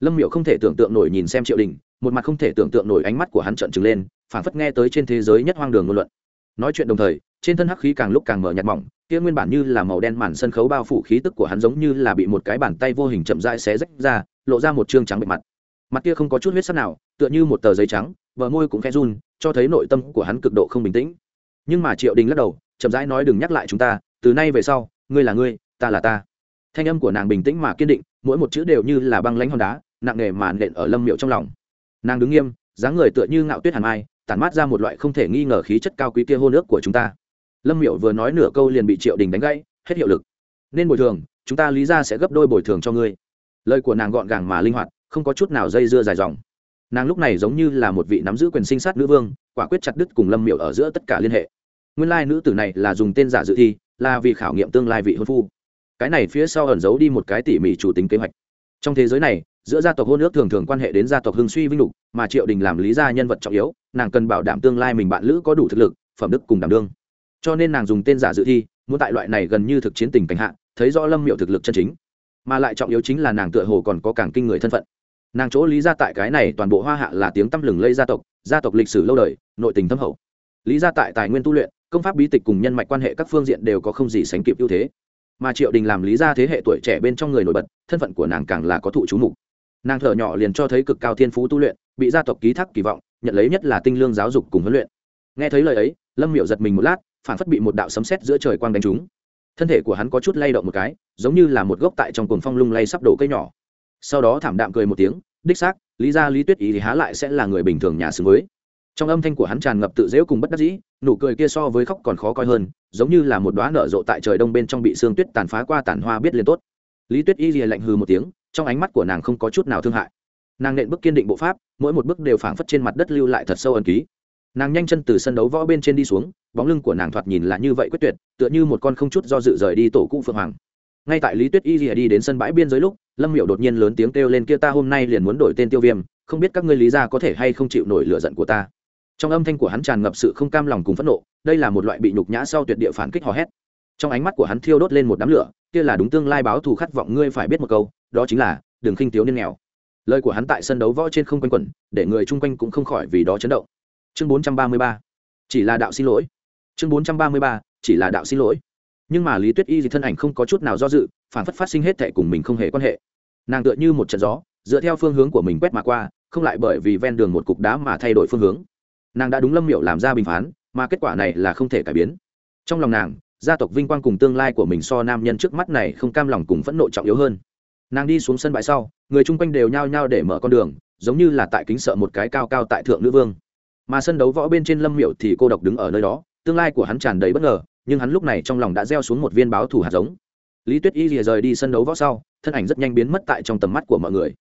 lâm miệu không thể tưởng tượng nổi nhìn xem triệu đình, một mặt không thể tưởng tượng nổi ánh mắt của hắn trợn trừng lên, phảng phất nghe tới trên thế giới nhất hoang đường ngôn luận nói chuyện đồng thời trên thân hắc khí càng lúc càng mở nhạt mỏng, kia nguyên bản như là màu đen màn sân khấu bao phủ khí tức của hắn giống như là bị một cái bàn tay vô hình chậm rãi xé rách ra, lộ ra một trương trắng bệ mặt. Mặt kia không có chút huyết sắc nào, tựa như một tờ giấy trắng vợ môi cũng khẽ run, cho thấy nội tâm của hắn cực độ không bình tĩnh. Nhưng mà triệu đình lắc đầu, chậm rãi nói đừng nhắc lại chúng ta, từ nay về sau, ngươi là ngươi, ta là ta. Thanh âm của nàng bình tĩnh mà kiên định, mỗi một chữ đều như là băng lánh hòn đá, nặng nề mà nện ở lâm miệu trong lòng. Nàng đứng nghiêm, dáng người tựa như ngạo tuyết hàn mai, tản mát ra một loại không thể nghi ngờ khí chất cao quý kia hô nước của chúng ta lâm miệu vừa nói nửa câu liền bị triệu đình đánh gãy, hết hiệu lực. Nên bồi thường, chúng ta lý ra sẽ gấp đôi bồi thường cho ngươi. Lời của nàng gọn gàng mà linh hoạt, không có chút nào dây dưa dài dòng. Nàng lúc này giống như là một vị nắm giữ quyền sinh sát nữ vương, quả quyết chặt đứt cùng lâm miệu ở giữa tất cả liên hệ. Nguyên lai nữ tử này là dùng tên giả dự thi, là vì khảo nghiệm tương lai vị hôn phu. Cái này phía sau ẩn giấu đi một cái tỉ mỉ chủ tính kế hoạch. Trong thế giới này, giữa gia tộc hôn ước thường thường quan hệ đến gia tộc hưng suy vinh lục, mà triệu đình làm lý gia nhân vật trọng yếu, nàng cần bảo đảm tương lai mình bạn lữ có đủ thực lực, phẩm đức cùng đảm đương cho nên nàng dùng tên giả dự thi, muốn tại loại này gần như thực chiến tình cảnh hạ, thấy rõ lâm miệu thực lực chân chính. Mà lại trọng yếu chính là nàng tựa hồ còn có càng kinh người thân phận. Nàng chỗ lý gia tại cái này toàn bộ hoa hạ là tiếng tăm lừng lây gia tộc gia tộc lịch sử lâu đời, nội tình thâm hậu. Lý gia tại tài nguyên tu luyện, công pháp bí tịch cùng nhân mạch quan hệ các phương diện đều có không gì sánh kịp ưu thế. Mà triệu đình làm lý gia thế hệ tuổi trẻ bên trong người nổi bật, thân phận của nàng càng là có thụ chú mục. Nàng thở nhỏ liền cho thấy cực cao thiên phú tu luyện, bị gia tộc ký thác kỳ vọng, nhận lấy nhất là tinh lương giáo dục cùng huấn luyện. Nghe thấy lời ấy, lâm miệu giật mình một lát phản phất bị một đạo sấm sét giữa trời quang đánh trúng. Thân thể của hắn có chút lay động một cái, giống như là một gốc tại trong cồn phong lung lay sắp đổ cây nhỏ. Sau đó thảm đạm cười một tiếng, đích xác, lý ra lý tuyết ý thì há lại sẽ là người bình thường nhà xứng với. Trong âm thanh của hắn tràn ngập tự dễu cùng bất đắc dĩ, nụ cười kia so với khóc còn khó coi hơn, giống như là một đoá nở rộ tại trời đông bên trong bị sương tuyết tàn phá qua tàn hoa biết liền tốt. Lý tuyết y lìa lạnh hừ một tiếng, trong ánh mắt của nàng không có chút nào thương hại. Nàng nện bước kiên định bộ pháp, mỗi một bước đều phảng phất trên mặt đất lưu lại thật sâu ẩn ký nàng nhanh chân từ sân đấu võ bên trên đi xuống, bóng lưng của nàng thoạt nhìn là như vậy quyết tuyệt, tựa như một con không chút do dự rời đi tổ cụ phượng hoàng. Ngay tại lý tuyết y rìa đi đến sân bãi biên giới lúc, lâm miểu đột nhiên lớn tiếng kêu lên kia ta hôm nay liền muốn đổi tên tiêu viêm, không biết các ngươi lý ra có thể hay không chịu nổi lựa giận của ta. Trong âm thanh của hắn tràn ngập sự không cam lòng cùng phẫn nộ, đây là một loại bị nhục nhã sau tuyệt địa phản kích hò hét. Trong ánh mắt của hắn thiêu đốt lên một đám lửa, kia là đúng tương lai báo thù khát vọng ngươi phải biết một câu, đó chính là, đừng khinh thiếu niên nghèo. Lời của hắn tại sân đấu võ trên không quanh quẩn, để người chung quanh cũng không khỏi vì đó chấn động chương 433 chỉ là đạo xin lỗi. Chương 433 chỉ là đạo xin lỗi. Nhưng mà lý tuyết y thì thân ảnh không có chút nào do dự, phản phất phát sinh hết thệ cùng mình không hề quan hệ. Nàng tựa như một trận gió, dựa theo phương hướng của mình quét mà qua, không lại bởi vì ven đường một cục đá mà thay đổi phương hướng. Nàng đã đúng lâm miệu làm ra bình phán, mà kết quả này là không thể cải biến. Trong lòng nàng, gia tộc vinh quang cùng tương lai của mình so nam nhân trước mắt này không cam lòng cùng phẫn nộ trọng yếu hơn. Nàng đi xuống sân bãi sau, người chung quanh đều nhao nhao để mở con đường, giống như là tại kính sợ một cái cao cao tại thượng nữ vương mà sân đấu võ bên trên lâm miệu thì cô độc đứng ở nơi đó, tương lai của hắn tràn đầy bất ngờ, nhưng hắn lúc này trong lòng đã gieo xuống một viên báo thủ hạt giống. Lý tuyết y rìa rời đi sân đấu võ sau, thân ảnh rất nhanh biến mất tại trong tầm mắt của mọi người.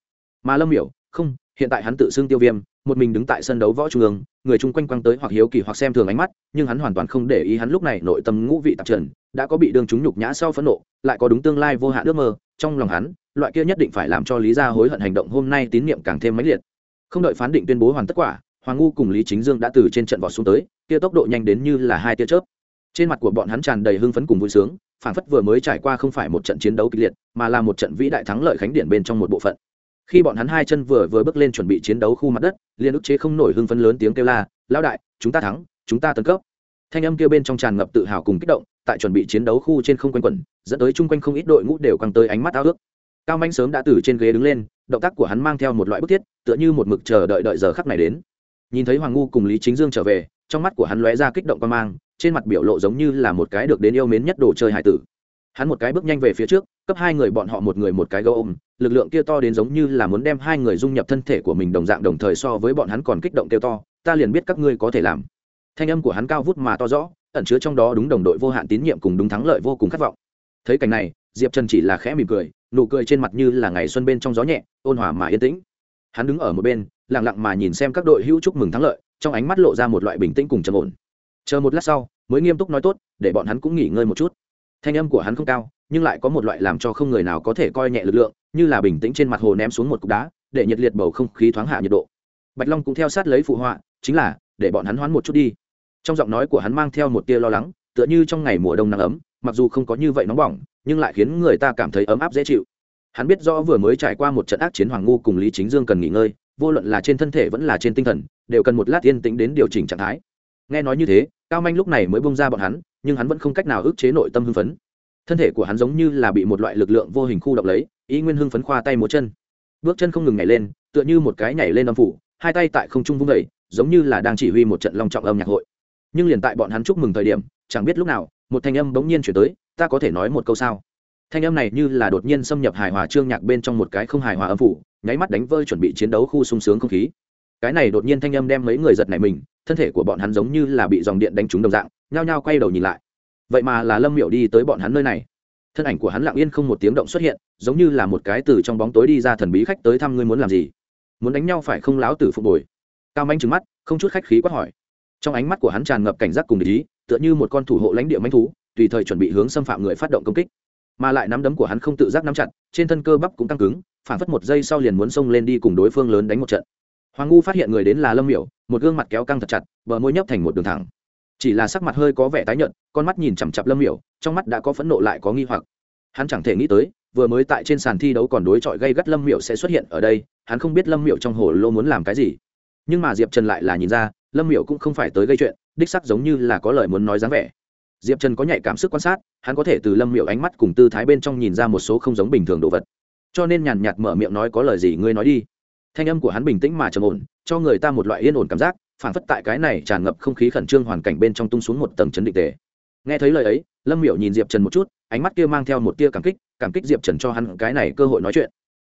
Mà lâm miểu, không, hiện tại hắn tự xưng tiêu viêm, một mình đứng tại sân đấu võ trung ương, người chung quanh quăng tới hoặc hiếu kỳ hoặc xem thường ánh mắt, nhưng hắn hoàn toàn không để ý hắn lúc này nội tâm ngũ vị tạp trần, đã có bị đương chúng nhục nhã sau phẫn nộ, lại có đúng tương lai vô hạn ước mơ, trong lòng hắn, loại kia nhất định phải làm cho lý gia hối hận hành động hôm nay tín nhiệm càng thêm mãnh liệt. Không đợi phán định tuyên bố hoàn tất quả hoàng ngu cùng lý chính dương đã từ trên trận vọt xuống tới, kia tốc độ nhanh đến như là hai tia chớp. Trên mặt của bọn hắn tràn đầy hưng phấn cùng vui sướng phản phất vừa mới trải qua không phải một trận chiến đấu kịch liệt, mà là một trận vĩ đại thắng lợi khánh điển bên trong một bộ phận. Khi bọn hắn hai chân vừa vừa bước lên chuẩn bị chiến đấu khu mặt đất, liền ức chế không nổi hưng phấn lớn tiếng kêu la, lão đại, chúng ta thắng, chúng ta tấn cấp. Thanh âm kêu bên trong tràn ngập tự hào cùng kích động, tại chuẩn bị chiến đấu khu trên không quanh quẩn, dẫn tới chung quanh không ít đội ngũ đều căng tới ánh mắt ao ước. Cao manh sớm đã từ trên ghế đứng lên, động tác của hắn mang theo một loại bức thiết, tựa như một mực chờ đợi đợi giờ khắc này đến nhìn thấy hoàng ngu cùng lý chính dương trở về, trong mắt của hắn lóe ra kích động quan mang, trên mặt biểu lộ giống như là một cái được đến yêu mến nhất đồ chơi hải tử. Hắn một cái bước nhanh về phía trước, cấp hai người bọn họ một người một cái gấu ôm, lực lượng kia to đến giống như là muốn đem hai người dung nhập thân thể của mình đồng dạng đồng thời so với bọn hắn còn kích động kêu to, ta liền biết các ngươi có thể làm. Thanh âm của hắn cao vút mà to rõ, ẩn chứa trong đó đúng đồng đội vô hạn tín nhiệm cùng đúng thắng lợi vô cùng khát vọng. Thấy cảnh này, diệp trần chỉ là khẽ mỉm cười, nụ cười trên mặt như là ngày xuân bên trong gió nhẹ, ôn hòa mà yên tĩnh hắn đứng ở một bên, lặng lặng mà nhìn xem các đội hữu chúc mừng thắng lợi, trong ánh mắt lộ ra một loại bình tĩnh cùng trầm ổn. Chờ một lát sau, mới nghiêm túc nói tốt, để bọn hắn cũng nghỉ ngơi một chút. Thanh âm của hắn không cao, nhưng lại có một loại làm cho không người nào có thể coi nhẹ lực lượng, như là bình tĩnh trên mặt hồ ném xuống một cục đá, để nhiệt liệt bầu không khí thoáng hạ nhiệt độ. Bạch long cũng theo sát lấy phụ họa, chính là, để bọn hắn hoán một chút đi. Trong giọng nói của hắn mang theo một tia lo lắng, tựa như trong ngày mùa đông nắng ấm, mặc dù không có như vậy nóng bỏng, nhưng lại khiến người ta cảm thấy ấm áp dễ chịu hắn biết rõ vừa mới trải qua một trận ác chiến hoàng ngu cùng lý chính dương cần nghỉ ngơi, vô luận là trên thân thể vẫn là trên tinh thần, đều cần một lát yên tĩnh đến điều chỉnh trạng thái. Nghe nói như thế, cao manh lúc này mới bông ra bọn hắn, nhưng hắn vẫn không cách nào ức chế nội tâm hưng phấn. Thân thể của hắn giống như là bị một loại lực lượng vô hình khu động lấy, ý nguyên hưng phấn khoa tay múa chân. Bước chân không ngừng nhảy lên, tựa như một cái nhảy lên âm phủ, hai tay tại không trung vung vẩy giống như là đang chỉ huy một trận long trọng âm nhạc hội. Nhưng liền tại bọn hắn chúc mừng thời điểm, chẳng biết lúc nào, một thanh âm bỗng nhiên chuyển tới, ta có thể nói một câu sao? Thanh âm này như là đột nhiên xâm nhập hài hòa trương nhạc bên trong một cái không hài hòa âm phủ, nháy mắt đánh vơi chuẩn bị chiến đấu khu sung sướng không khí. Cái này đột nhiên thanh âm đem mấy người giật này mình, thân thể của bọn hắn giống như là bị dòng điện đánh trúng đồng dạng, nhao nhao quay đầu nhìn lại. Vậy mà là lâm miệu đi tới bọn hắn nơi này. Thân ảnh của hắn lặng yên không một tiếng động xuất hiện, giống như là một cái từ trong bóng tối đi ra thần bí khách tới thăm ngươi muốn làm gì. Muốn đánh nhau phải không láo tử phục bồi? Cao manh trừng mắt, không chút khách khí quát hỏi. Trong ánh mắt của hắn tràn ngập cảnh giác cùng ý, tựa như một con thủ hộ lãnh địa manh thú, tùy thời chuẩn bị hướng xâm phạm người phát động công kích mà lại nắm đấm của hắn không tự giác nắm chặt, trên thân cơ bắp cũng căng cứng phản phất một giây sau liền muốn xông lên đi cùng đối phương lớn đánh một trận. Hoàng ngu phát hiện người đến là lâm miểu, một gương mặt kéo căng thật chặt, bờ môi nhấp thành một đường thẳng. Chỉ là sắc mặt hơi có vẻ tái nhợt, con mắt nhìn chằm chặp lâm miểu, trong mắt đã có phẫn nộ lại có nghi hoặc. Hắn chẳng thể nghĩ tới, vừa mới tại trên sàn thi đấu còn đối chọi gây gắt lâm miểu sẽ xuất hiện ở đây, hắn không biết lâm miểu trong hồ lô muốn làm cái gì. Nhưng mà diệp trần lại là nhìn ra, lâm miểu cũng không phải tới gây chuyện, đích sắc giống như là có lời muốn nói dáng vẻ diệp trần có nhạy cảm sức quan sát, hắn có thể từ lâm miểu ánh mắt cùng tư thái bên trong nhìn ra một số không giống bình thường đồ vật. Cho nên nhàn nhạt mở miệng nói có lời gì ngươi nói đi. Thanh âm của hắn bình tĩnh mà trầm ổn, cho người ta một loại yên ổn cảm giác phản phất tại cái này tràn ngập không khí khẩn trương hoàn cảnh bên trong tung xuống một tầng chấn định tề. Nghe thấy lời ấy, lâm miểu nhìn diệp trần một chút, ánh mắt kia mang theo một tia cảm kích cảm kích diệp trần cho hắn cái này cơ hội nói chuyện.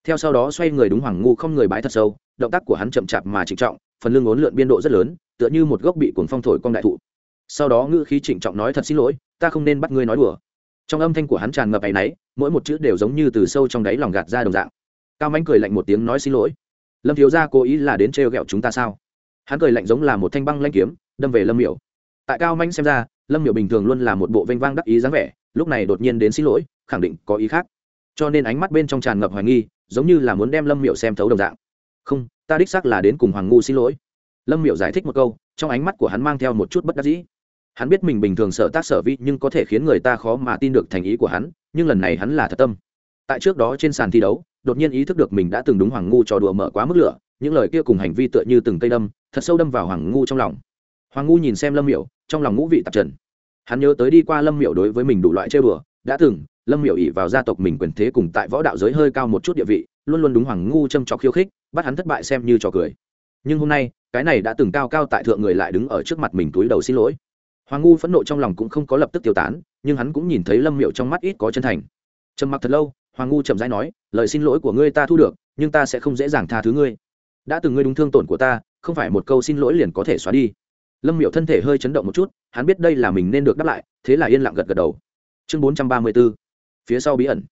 Theo sau đó xoay người đúng hoàng ngu không người bái thật sâu, động tác của hắn chậm chạp mà trịnh trọng, phần lưng ốn lượn biên độ rất lớn, tựa như một gốc bị cuồng phong thổi cong đại thụ sau đó ngữ khí trịnh trọng nói thật xin lỗi, ta không nên bắt ngươi nói đùa. Trong âm thanh của hắn tràn ngập áy náy, mỗi một chữ đều giống như từ sâu trong đáy lòng gạt ra đồng dạng. Cao mánh cười lạnh một tiếng nói xin lỗi. Lâm thiếu gia cố ý là đến trêu ghẹo chúng ta sao? Hắn cười lạnh giống là một thanh băng lanh kiếm, đâm về lâm miểu. Tại cao manh xem ra, lâm miểu bình thường luôn là một bộ vênh vang đắc ý dáng vẻ, lúc này đột nhiên đến xin lỗi, khẳng định có ý khác. Cho nên ánh mắt bên trong tràn ngập hoài nghi, giống như là muốn đem lâm miểu xem thấu đồng dạng. Không, ta đích xác là đến cùng hoàng ngu xin lỗi. Lâm miểu giải thích một câu, trong ánh mắt của hắn mang theo một chút bất đắc dĩ hắn biết mình bình thường sợ tác sở vi nhưng có thể khiến người ta khó mà tin được thành ý của hắn, nhưng lần này hắn là thật tâm. Tại trước đó trên sàn thi đấu, đột nhiên ý thức được mình đã từng đúng hoàng ngu trò đùa mở quá mức lửa, những lời kia cùng hành vi tựa như từng cây đâm, thật sâu đâm vào hoàng ngu trong lòng. Hoàng ngu nhìn xem lâm miểu, trong lòng ngũ vị tạp trần. Hắn nhớ tới đi qua lâm miểu đối với mình đủ loại chơi bừa đã từng, lâm miểu ỉ vào gia tộc mình quyền thế cùng tại võ đạo giới hơi cao một chút địa vị, luôn luôn đúng hoàng ngu châm trọc khiêu khích, bắt hắn thất bại xem như trò cười. Nhưng hôm nay, cái này đã từng cao cao tại thượng người lại đứng ở trước mặt mình túi đầu xin lỗi hoàng ngu phẫn nộ trong lòng cũng không có lập tức tiêu tán, nhưng hắn cũng nhìn thấy lâm miệu trong mắt ít có chân thành. Trầm mặc thật lâu, hoàng ngu chậm rãi nói, lời xin lỗi của ngươi ta thu được, nhưng ta sẽ không dễ dàng tha thứ ngươi. Đã từng ngươi đúng thương tổn của ta, không phải một câu xin lỗi liền có thể xóa đi. Lâm miệu thân thể hơi chấn động một chút, hắn biết đây là mình nên được đáp lại, thế là yên lặng gật gật đầu. Chương bốn trăm ba mươi b ố phía sau bí ẩn.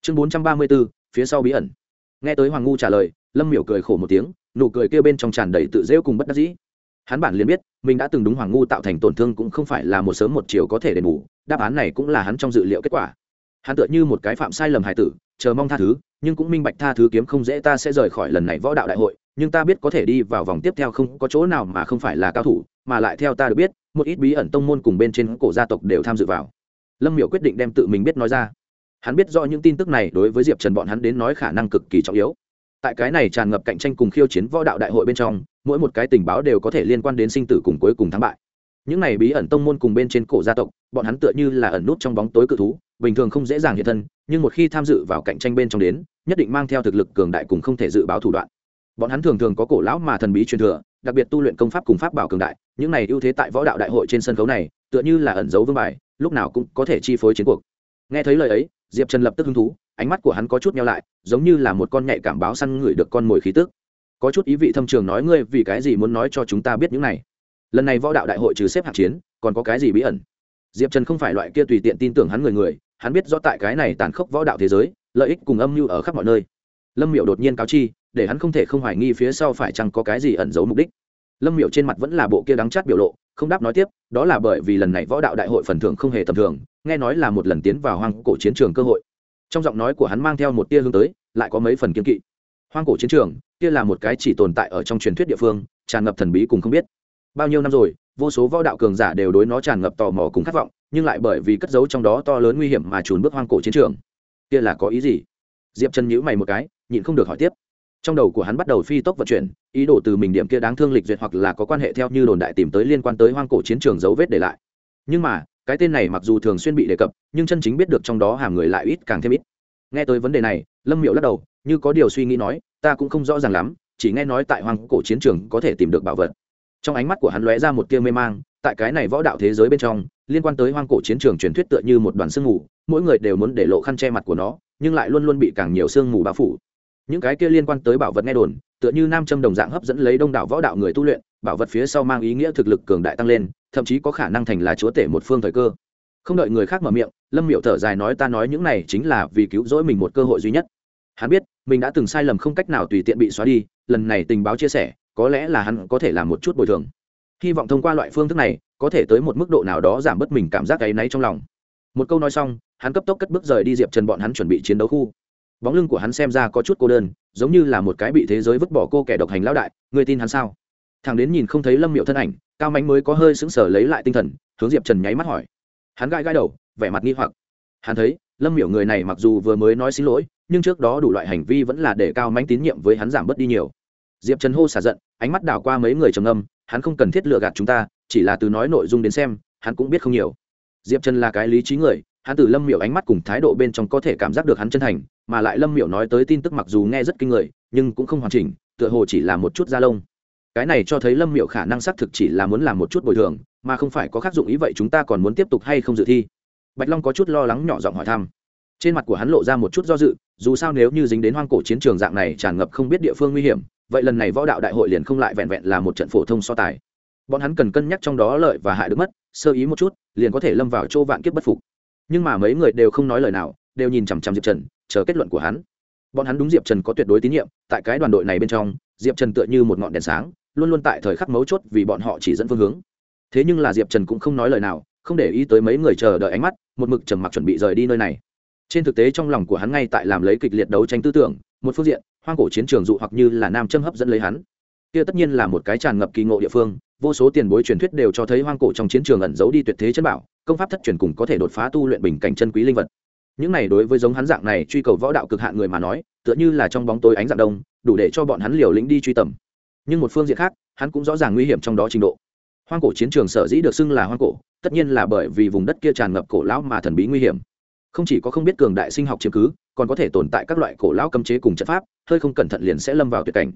Chương bốn trăm ba mươi b ố phía sau bí ẩn. Nghe tới hoàng ngu trả lời, lâm miểu cười khổ một tiếng, nụ cười kêu bên trong tràn đầy tự rêu cùng bất đắc dĩ hắn bản liền biết, mình đã từng đúng hoàng ngu tạo thành tổn thương cũng không phải là một sớm một chiều có thể đền bù, đáp án này cũng là hắn trong dự liệu kết quả. Hắn tựa như một cái phạm sai lầm hài tử, chờ mong tha thứ, nhưng cũng minh bạch tha thứ kiếm không dễ ta sẽ rời khỏi lần này võ đạo đại hội, nhưng ta biết có thể đi vào vòng tiếp theo không có chỗ nào mà không phải là cao thủ, mà lại theo ta được biết, một ít bí ẩn tông môn cùng bên trên cổ gia tộc đều tham dự vào. Lâm miểu quyết định đem tự mình biết nói ra. Hắn biết do những tin tức này đối với diệp trần bọn hắn đến nói khả năng cực kỳ trọng yếu tại cái này tràn ngập cạnh tranh cùng khiêu chiến võ đạo đại hội bên trong, mỗi một cái tình báo đều có thể liên quan đến sinh tử cùng cuối cùng thắng bại. Những này bí ẩn tông môn cùng bên trên cổ gia tộc, bọn hắn tựa như là ẩn nút trong bóng tối cự thú, bình thường không dễ dàng hiện thân, nhưng một khi tham dự vào cạnh tranh bên trong đến, nhất định mang theo thực lực cường đại cùng không thể dự báo thủ đoạn. Bọn hắn thường thường có cổ lão mà thần bí truyền thừa, đặc biệt tu luyện công pháp cùng pháp bảo cường đại, những này ưu thế tại võ đạo đại hội trên sân khấu này, tựa như là ẩn dấu vương bài, lúc nào cũng có thể chi phối chiến cuộc. Nghe thấy lời ấy diệp trần lập tức hứng thú, ánh mắt của hắn có chút nhau lại, giống như là một con nhạy cảm báo săn ngửi được con mồi khí tức. Có chút ý vị thâm trường nói ngươi vì cái gì muốn nói cho chúng ta biết những này. Lần này võ đạo đại hội trừ xếp hạng chiến, còn có cái gì bí ẩn? Diệp trần không phải loại kia tùy tiện tin tưởng hắn người người, hắn biết rõ tại cái này tàn khốc võ đạo thế giới, lợi ích cùng âm mưu ở khắp mọi nơi. Lâm miệu đột nhiên cáo chi, để hắn không thể không hoài nghi phía sau phải chăng có cái gì ẩn giấu mục đích. Lâm miệu trên mặt vẫn là bộ kia đắng chát biểu lộ không đáp nói tiếp, đó là bởi vì lần này võ đạo đại hội phần thưởng không hề tầm thường, nghe nói là một lần tiến vào hoang cổ chiến trường cơ hội. Trong giọng nói của hắn mang theo một tia hướng tới, lại có mấy phần kiên kỵ. Hoang cổ chiến trường, kia là một cái chỉ tồn tại ở trong truyền thuyết địa phương, tràn ngập thần bí cùng không biết. Bao nhiêu năm rồi, vô số võ đạo cường giả đều đối nó tràn ngập tò mò cùng khát vọng, nhưng lại bởi vì cất giấu trong đó to lớn nguy hiểm mà trùn bước hoang cổ chiến trường. Kia là có ý gì? Diệp chân nhữ mày một cái, nhịn không được hỏi tiếp trong đầu của hắn bắt đầu phi tốc vận chuyển, ý đồ từ mình điểm kia đáng thương lịch duyệt hoặc là có quan hệ theo như đồn đại tìm tới liên quan tới hoang cổ chiến trường dấu vết để lại. Nhưng mà, cái tên này mặc dù thường xuyên bị đề cập, nhưng chân chính biết được trong đó hàm người lại ít càng thêm ít. Nghe tới vấn đề này, lâm miệu lắc đầu, như có điều suy nghĩ nói, ta cũng không rõ ràng lắm, chỉ nghe nói tại hoang cổ chiến trường có thể tìm được bảo vật. Trong ánh mắt của hắn lóe ra một tia mê mang, tại cái này võ đạo thế giới bên trong, liên quan tới hoang cổ chiến trường truyền thuyết tựa như một đoàn sương mù, mỗi người đều muốn để lộ khăn che mặt của nó, nhưng lại luôn luôn bị càng nhiều sương mù bao phủ những cái kia liên quan tới bảo vật nghe đồn, tựa như nam châm đồng dạng hấp dẫn lấy đông đảo võ đạo người tu luyện, bảo vật phía sau mang ý nghĩa thực lực cường đại tăng lên, thậm chí có khả năng thành là chúa tể một phương thời cơ. Không đợi người khác mở miệng, lâm miệu thở dài nói ta nói những này chính là vì cứu rỗi mình một cơ hội duy nhất. Hắn biết, mình đã từng sai lầm không cách nào tùy tiện bị xóa đi, lần này tình báo chia sẻ, có lẽ là hắn có thể làm một chút bồi thường. Hy vọng thông qua loại phương thức này, có thể tới một mức độ nào đó giảm bớt mình cảm giác áy náy trong lòng. Một câu nói xong, hắn cấp tốc cất bước rời đi diệp trần bọn hắn chuẩn bị chiến đấu khu bóng lưng của hắn xem ra có chút cô đơn, giống như là một cái bị thế giới vứt bỏ cô kẻ độc hành lão đại người tin hắn sao? Thằng đến nhìn không thấy lâm miệu thân ảnh, cao mánh mới có hơi sững sờ lấy lại tinh thần, hướng diệp trần nháy mắt hỏi. Hắn gãi gãi đầu, vẻ mặt nghi hoặc. Hắn thấy, lâm miệu người này mặc dù vừa mới nói xin lỗi, nhưng trước đó đủ loại hành vi vẫn là để cao mánh tín nhiệm với hắn giảm bớt đi nhiều. Diệp trần hô xả giận, ánh mắt đảo qua mấy người trầm âm hắn không cần thiết lựa gạt chúng ta, chỉ là từ nói nội dung đến xem, hắn cũng biết không nhiều. Diệp trần là cái lý trí người, hắn từ lâm miểu ánh mắt cùng thái độ bên trong có thể cảm giác được hắn chân thành mà lại lâm miểu nói tới tin tức mặc dù nghe rất kinh người, nhưng cũng không hoàn chỉnh, tựa hồ chỉ là một chút da lông. Cái này cho thấy lâm miểu khả năng xác thực chỉ là muốn làm một chút bồi thường, mà không phải có khác dụng ý vậy chúng ta còn muốn tiếp tục hay không dự thi? Bạch long có chút lo lắng nhỏ giọng hỏi thăm. Trên mặt của hắn lộ ra một chút do dự, dù sao nếu như dính đến hoang cổ chiến trường dạng này tràn ngập không biết địa phương nguy hiểm, vậy lần này võ đạo đại hội liền không lại vẹn vẹn là một trận phổ thông so tài. Bọn hắn cần cân nhắc trong đó lợi và hại được mất, sơ ý một chút, liền có thể lâm vào chỗ vạn kiếp bất phục. Nhưng mà mấy người đều không nói lời nào, đều nhìn chằm chằm diệp trần chờ kết luận của hắn. Bọn hắn đúng diệp trần có tuyệt đối tín nhiệm, tại cái đoàn đội này bên trong, diệp trần tựa như một ngọn đèn sáng, luôn luôn tại thời khắc mấu chốt vì bọn họ chỉ dẫn phương hướng. Thế nhưng là diệp trần cũng không nói lời nào, không để ý tới mấy người chờ đợi ánh mắt, một mực trầm mặc chuẩn bị rời đi nơi này. Trên thực tế trong lòng của hắn ngay tại làm lấy kịch liệt đấu tranh tư tưởng, một phương diện, hoang cổ chiến trường dụ hoặc như là nam châm hấp dẫn lấy hắn. Kia tất nhiên là một cái tràn ngập kỳ ngộ địa phương, vô số tiền bối truyền thuyết đều cho thấy hoang cổ trong chiến trường ẩn giấu đi tuyệt thế chân bảo, công pháp thất truyền cùng có thể đột phá tu luyện bình cảnh chân quý linh vật những này đối với giống hắn dạng này truy cầu võ đạo cực hạn người mà nói, tựa như là trong bóng tối ánh dạng đông, đủ để cho bọn hắn liều lĩnh đi truy tầm. Nhưng một phương diện khác, hắn cũng rõ ràng nguy hiểm trong đó trình độ. Hoang cổ chiến trường sở dĩ được xưng là hoang cổ, tất nhiên là bởi vì vùng đất kia tràn ngập cổ lão mà thần bí nguy hiểm. Không chỉ có không biết cường đại sinh học chiếm cứ, còn có thể tồn tại các loại cổ lão cấm chế cùng trận pháp, hơi không cẩn thận liền sẽ lâm vào tuyệt cảnh.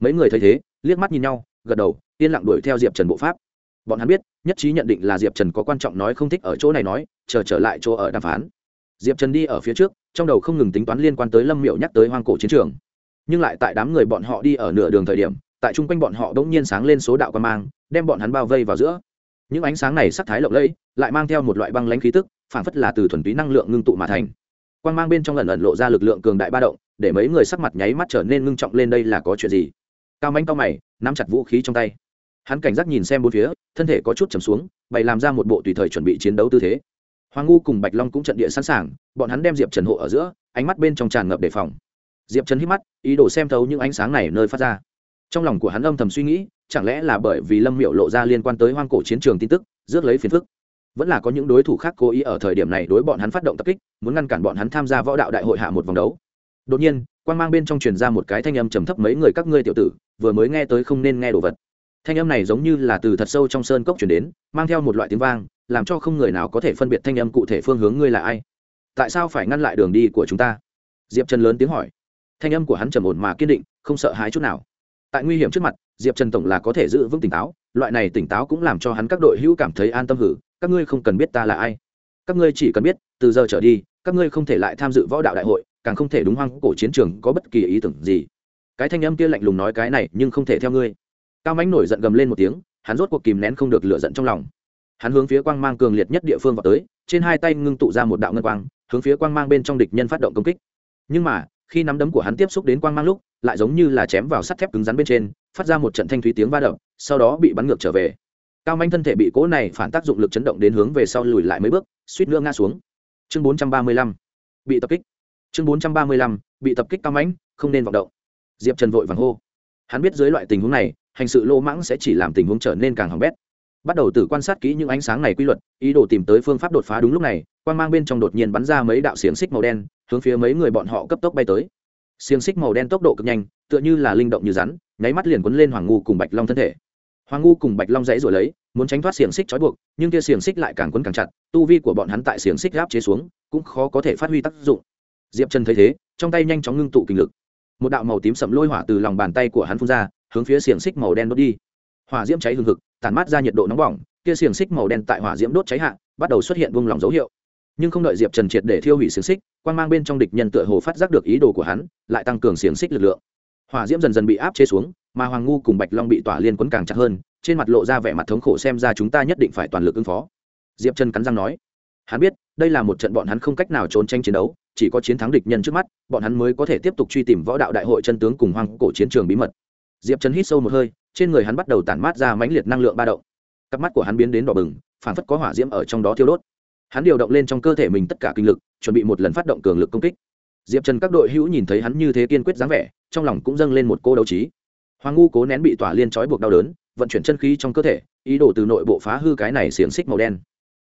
Mấy người thấy thế, liếc mắt nhìn nhau, gật đầu, yên lặng đuổi theo diệp trần bộ pháp. Bọn hắn biết, nhất trí nhận định là diệp trần có quan trọng nói không thích ở chỗ này nói, chờ trở lại chỗ ở đàm phán diệp trần đi ở phía trước, trong đầu không ngừng tính toán liên quan tới lâm miệu nhắc tới hoang cổ chiến trường. Nhưng lại tại đám người bọn họ đi ở nửa đường thời điểm, tại chung quanh bọn họ đ ỗ n g nhiên sáng lên số đạo quan mang, đem bọn hắn bao vây vào giữa. Những ánh sáng này sắc thái lộng lẫy, lại mang theo một loại băng lãnh khí tức phản phất là từ thuần túy năng lượng ngưng tụ mà thành. Quan mang bên trong lần ẩn lộ ra lực lượng cường đại ba động, để mấy người sắc mặt nháy mắt trở nên ngưng trọng lên đây là có chuyện gì? Cao mánh cao mày, nắm chặt vũ khí trong tay. Hắn cảnh giác nhìn xem bốn phía, thân thể có chút chầm xuống, bày làm ra một bộ tùy thời chuẩn bị chiến đấu tư thế hoàng ngu cùng bạch long cũng trận địa sẵn sàng, bọn hắn đem diệp trần hộ ở giữa, ánh mắt bên trong tràn ngập đề phòng. Diệp trần hít mắt, ý đồ xem thấu những ánh sáng này nơi phát ra. Trong lòng của hắn âm thầm suy nghĩ, chẳng lẽ là bởi vì lâm miệu lộ ra liên quan tới hoang cổ chiến trường tin tức, rước lấy phiền phức. Vẫn là có những đối thủ khác cố ý ở thời điểm này đối bọn hắn phát động tập kích, muốn ngăn cản bọn hắn tham gia võ đạo đại hội hạ một vòng đấu. Đột nhiên quan g mang bên trong truyền ra một cái thanh âm trầm thấp mấy người các ngươi tiểu tử, vừa mới nghe tới không nên nghe đồ vật. Thanh âm này giống như là từ thật sâu trong sơn cốc chuyển đến, mang theo một loại tiếng vang làm cho không người nào có thể phân biệt thanh âm cụ thể phương hướng ngươi là ai. Tại sao phải ngăn lại đường đi của chúng ta? Diệp trần lớn tiếng hỏi. Thanh âm của hắn trầm ổn mà kiên định, không sợ hãi chút nào. Tại nguy hiểm trước mặt, diệp trần tổng là có thể giữ vững tỉnh táo, loại này tỉnh táo cũng làm cho hắn các đội hữu cảm thấy an tâm hử, các ngươi không cần biết ta là ai. Các ngươi chỉ cần biết, từ giờ trở đi, các ngươi không thể lại tham dự võ đạo đại hội, càng không thể đúng hoang cổ chiến trường có bất kỳ ý tưởng gì. Cái thanh âm kia lạnh lùng nói cái này nhưng không thể theo ngươi. Cao mánh nổi giận gầm lên một tiếng, hắn rốt cuộc kìm nén không được lựa giận trong lòng hắn hướng phía quang mang cường liệt nhất địa phương vào tới, trên hai tay ngưng tụ ra một đạo ngân quang, hướng phía quang mang bên trong địch nhân phát động công kích. Nhưng mà, khi nắm đấm của hắn tiếp xúc đến quang mang lúc, lại giống như là chém vào sắt thép cứng rắn bên trên, phát ra một trận thanh thúy tiếng va đập, sau đó bị bắn ngược trở về. Cao manh thân thể bị cỗ này phản tác dụng lực chấn động đến hướng về sau lùi lại mấy bước, suýt nữa ngã xuống. Chương bốn trăm ba mươi lăm, bị tập kích. Chương bốn trăm ba mươi lăm, bị tập kích cao mãnh không nên vọng động. Diệp trần vội vàng hô. Hắn biết dưới loại tình huống này, hành sự lô mãng sẽ chỉ làm tình huống trở nên càng hỏng bét bắt đầu từ quan sát kỹ những ánh sáng này quy luật, ý đồ tìm tới phương pháp đột phá đúng lúc này quan g mang bên trong đột nhiên bắn ra mấy đạo xiềng xích màu đen, hướng phía mấy người bọn họ cấp tốc bay tới. Xiềng xích màu đen tốc độ cực nhanh, tựa như là linh động như rắn, nháy mắt liền quấn lên hoàng ngu cùng bạch long thân thể. Hoàng ngu cùng bạch long dãy rồi lấy, muốn tránh thoát xiềng xích trói buộc, nhưng kia xiềng xích lại càng quấn càng chặt, tu vi của bọn hắn tại xiềng xích gáp chế xuống, cũng khó có thể phát huy tác dụng. Diệp trần thấy thế, trong tay nhanh chóng ngưng tụ kinh lực. Một đạo màu tím sậm lôi hỏa từ lòng bàn tay của hắn phun ra, hướng phía xiềng xích màu đen đốt đi hỏa diễm cháy hừng hực tàn mát ra nhiệt độ nóng bỏng, kia xiềng xích màu đen tại hỏa diễm đốt cháy hạ, bắt đầu xuất hiện vung lòng dấu hiệu. Nhưng không đợi diệp trần triệt để thiêu hủy xiềng xích quan g mang bên trong địch nhân tựa hồ phát giác được ý đồ của hắn, lại tăng cường xiềng xích lực lượng. Hỏa diễm dần dần bị áp chế xuống, mà hoàng ngu cùng bạch long bị tỏa liên quấn càng chặt hơn, trên mặt lộ ra vẻ mặt thống khổ xem ra chúng ta nhất định phải toàn lực ứng phó. Diệp trần cắn răng nói, hắn biết, đây là một trận bọn hắn không cách nào trốn tranh chiến đấu, chỉ có chiến thắng địch nhân trước mắt, bọn hắn mới có thể tiếp tục truy tìm võ đạo đại hội chân tướng cùng hoàng cổ chiến trường bí mật. Diệp trần hít sâu một hơi trên người hắn bắt đầu tản mát ra mãnh liệt năng lượng ba động. Cặp mắt của hắn biến đến đỏ bừng phản phất có hỏa diễm ở trong đó thiêu đốt. Hắn điều động lên trong cơ thể mình tất cả kinh lực, chuẩn bị một lần phát động cường lực công kích. Diệp trần các đội hữu nhìn thấy hắn như thế kiên quyết dáng vẻ, trong lòng cũng dâng lên một cô đấu trí. Hoàng ngu cố nén bị tỏa liên trói buộc đau đớn, vận chuyển chân khí trong cơ thể, ý đồ từ nội bộ phá hư cái này xiềng xích màu đen.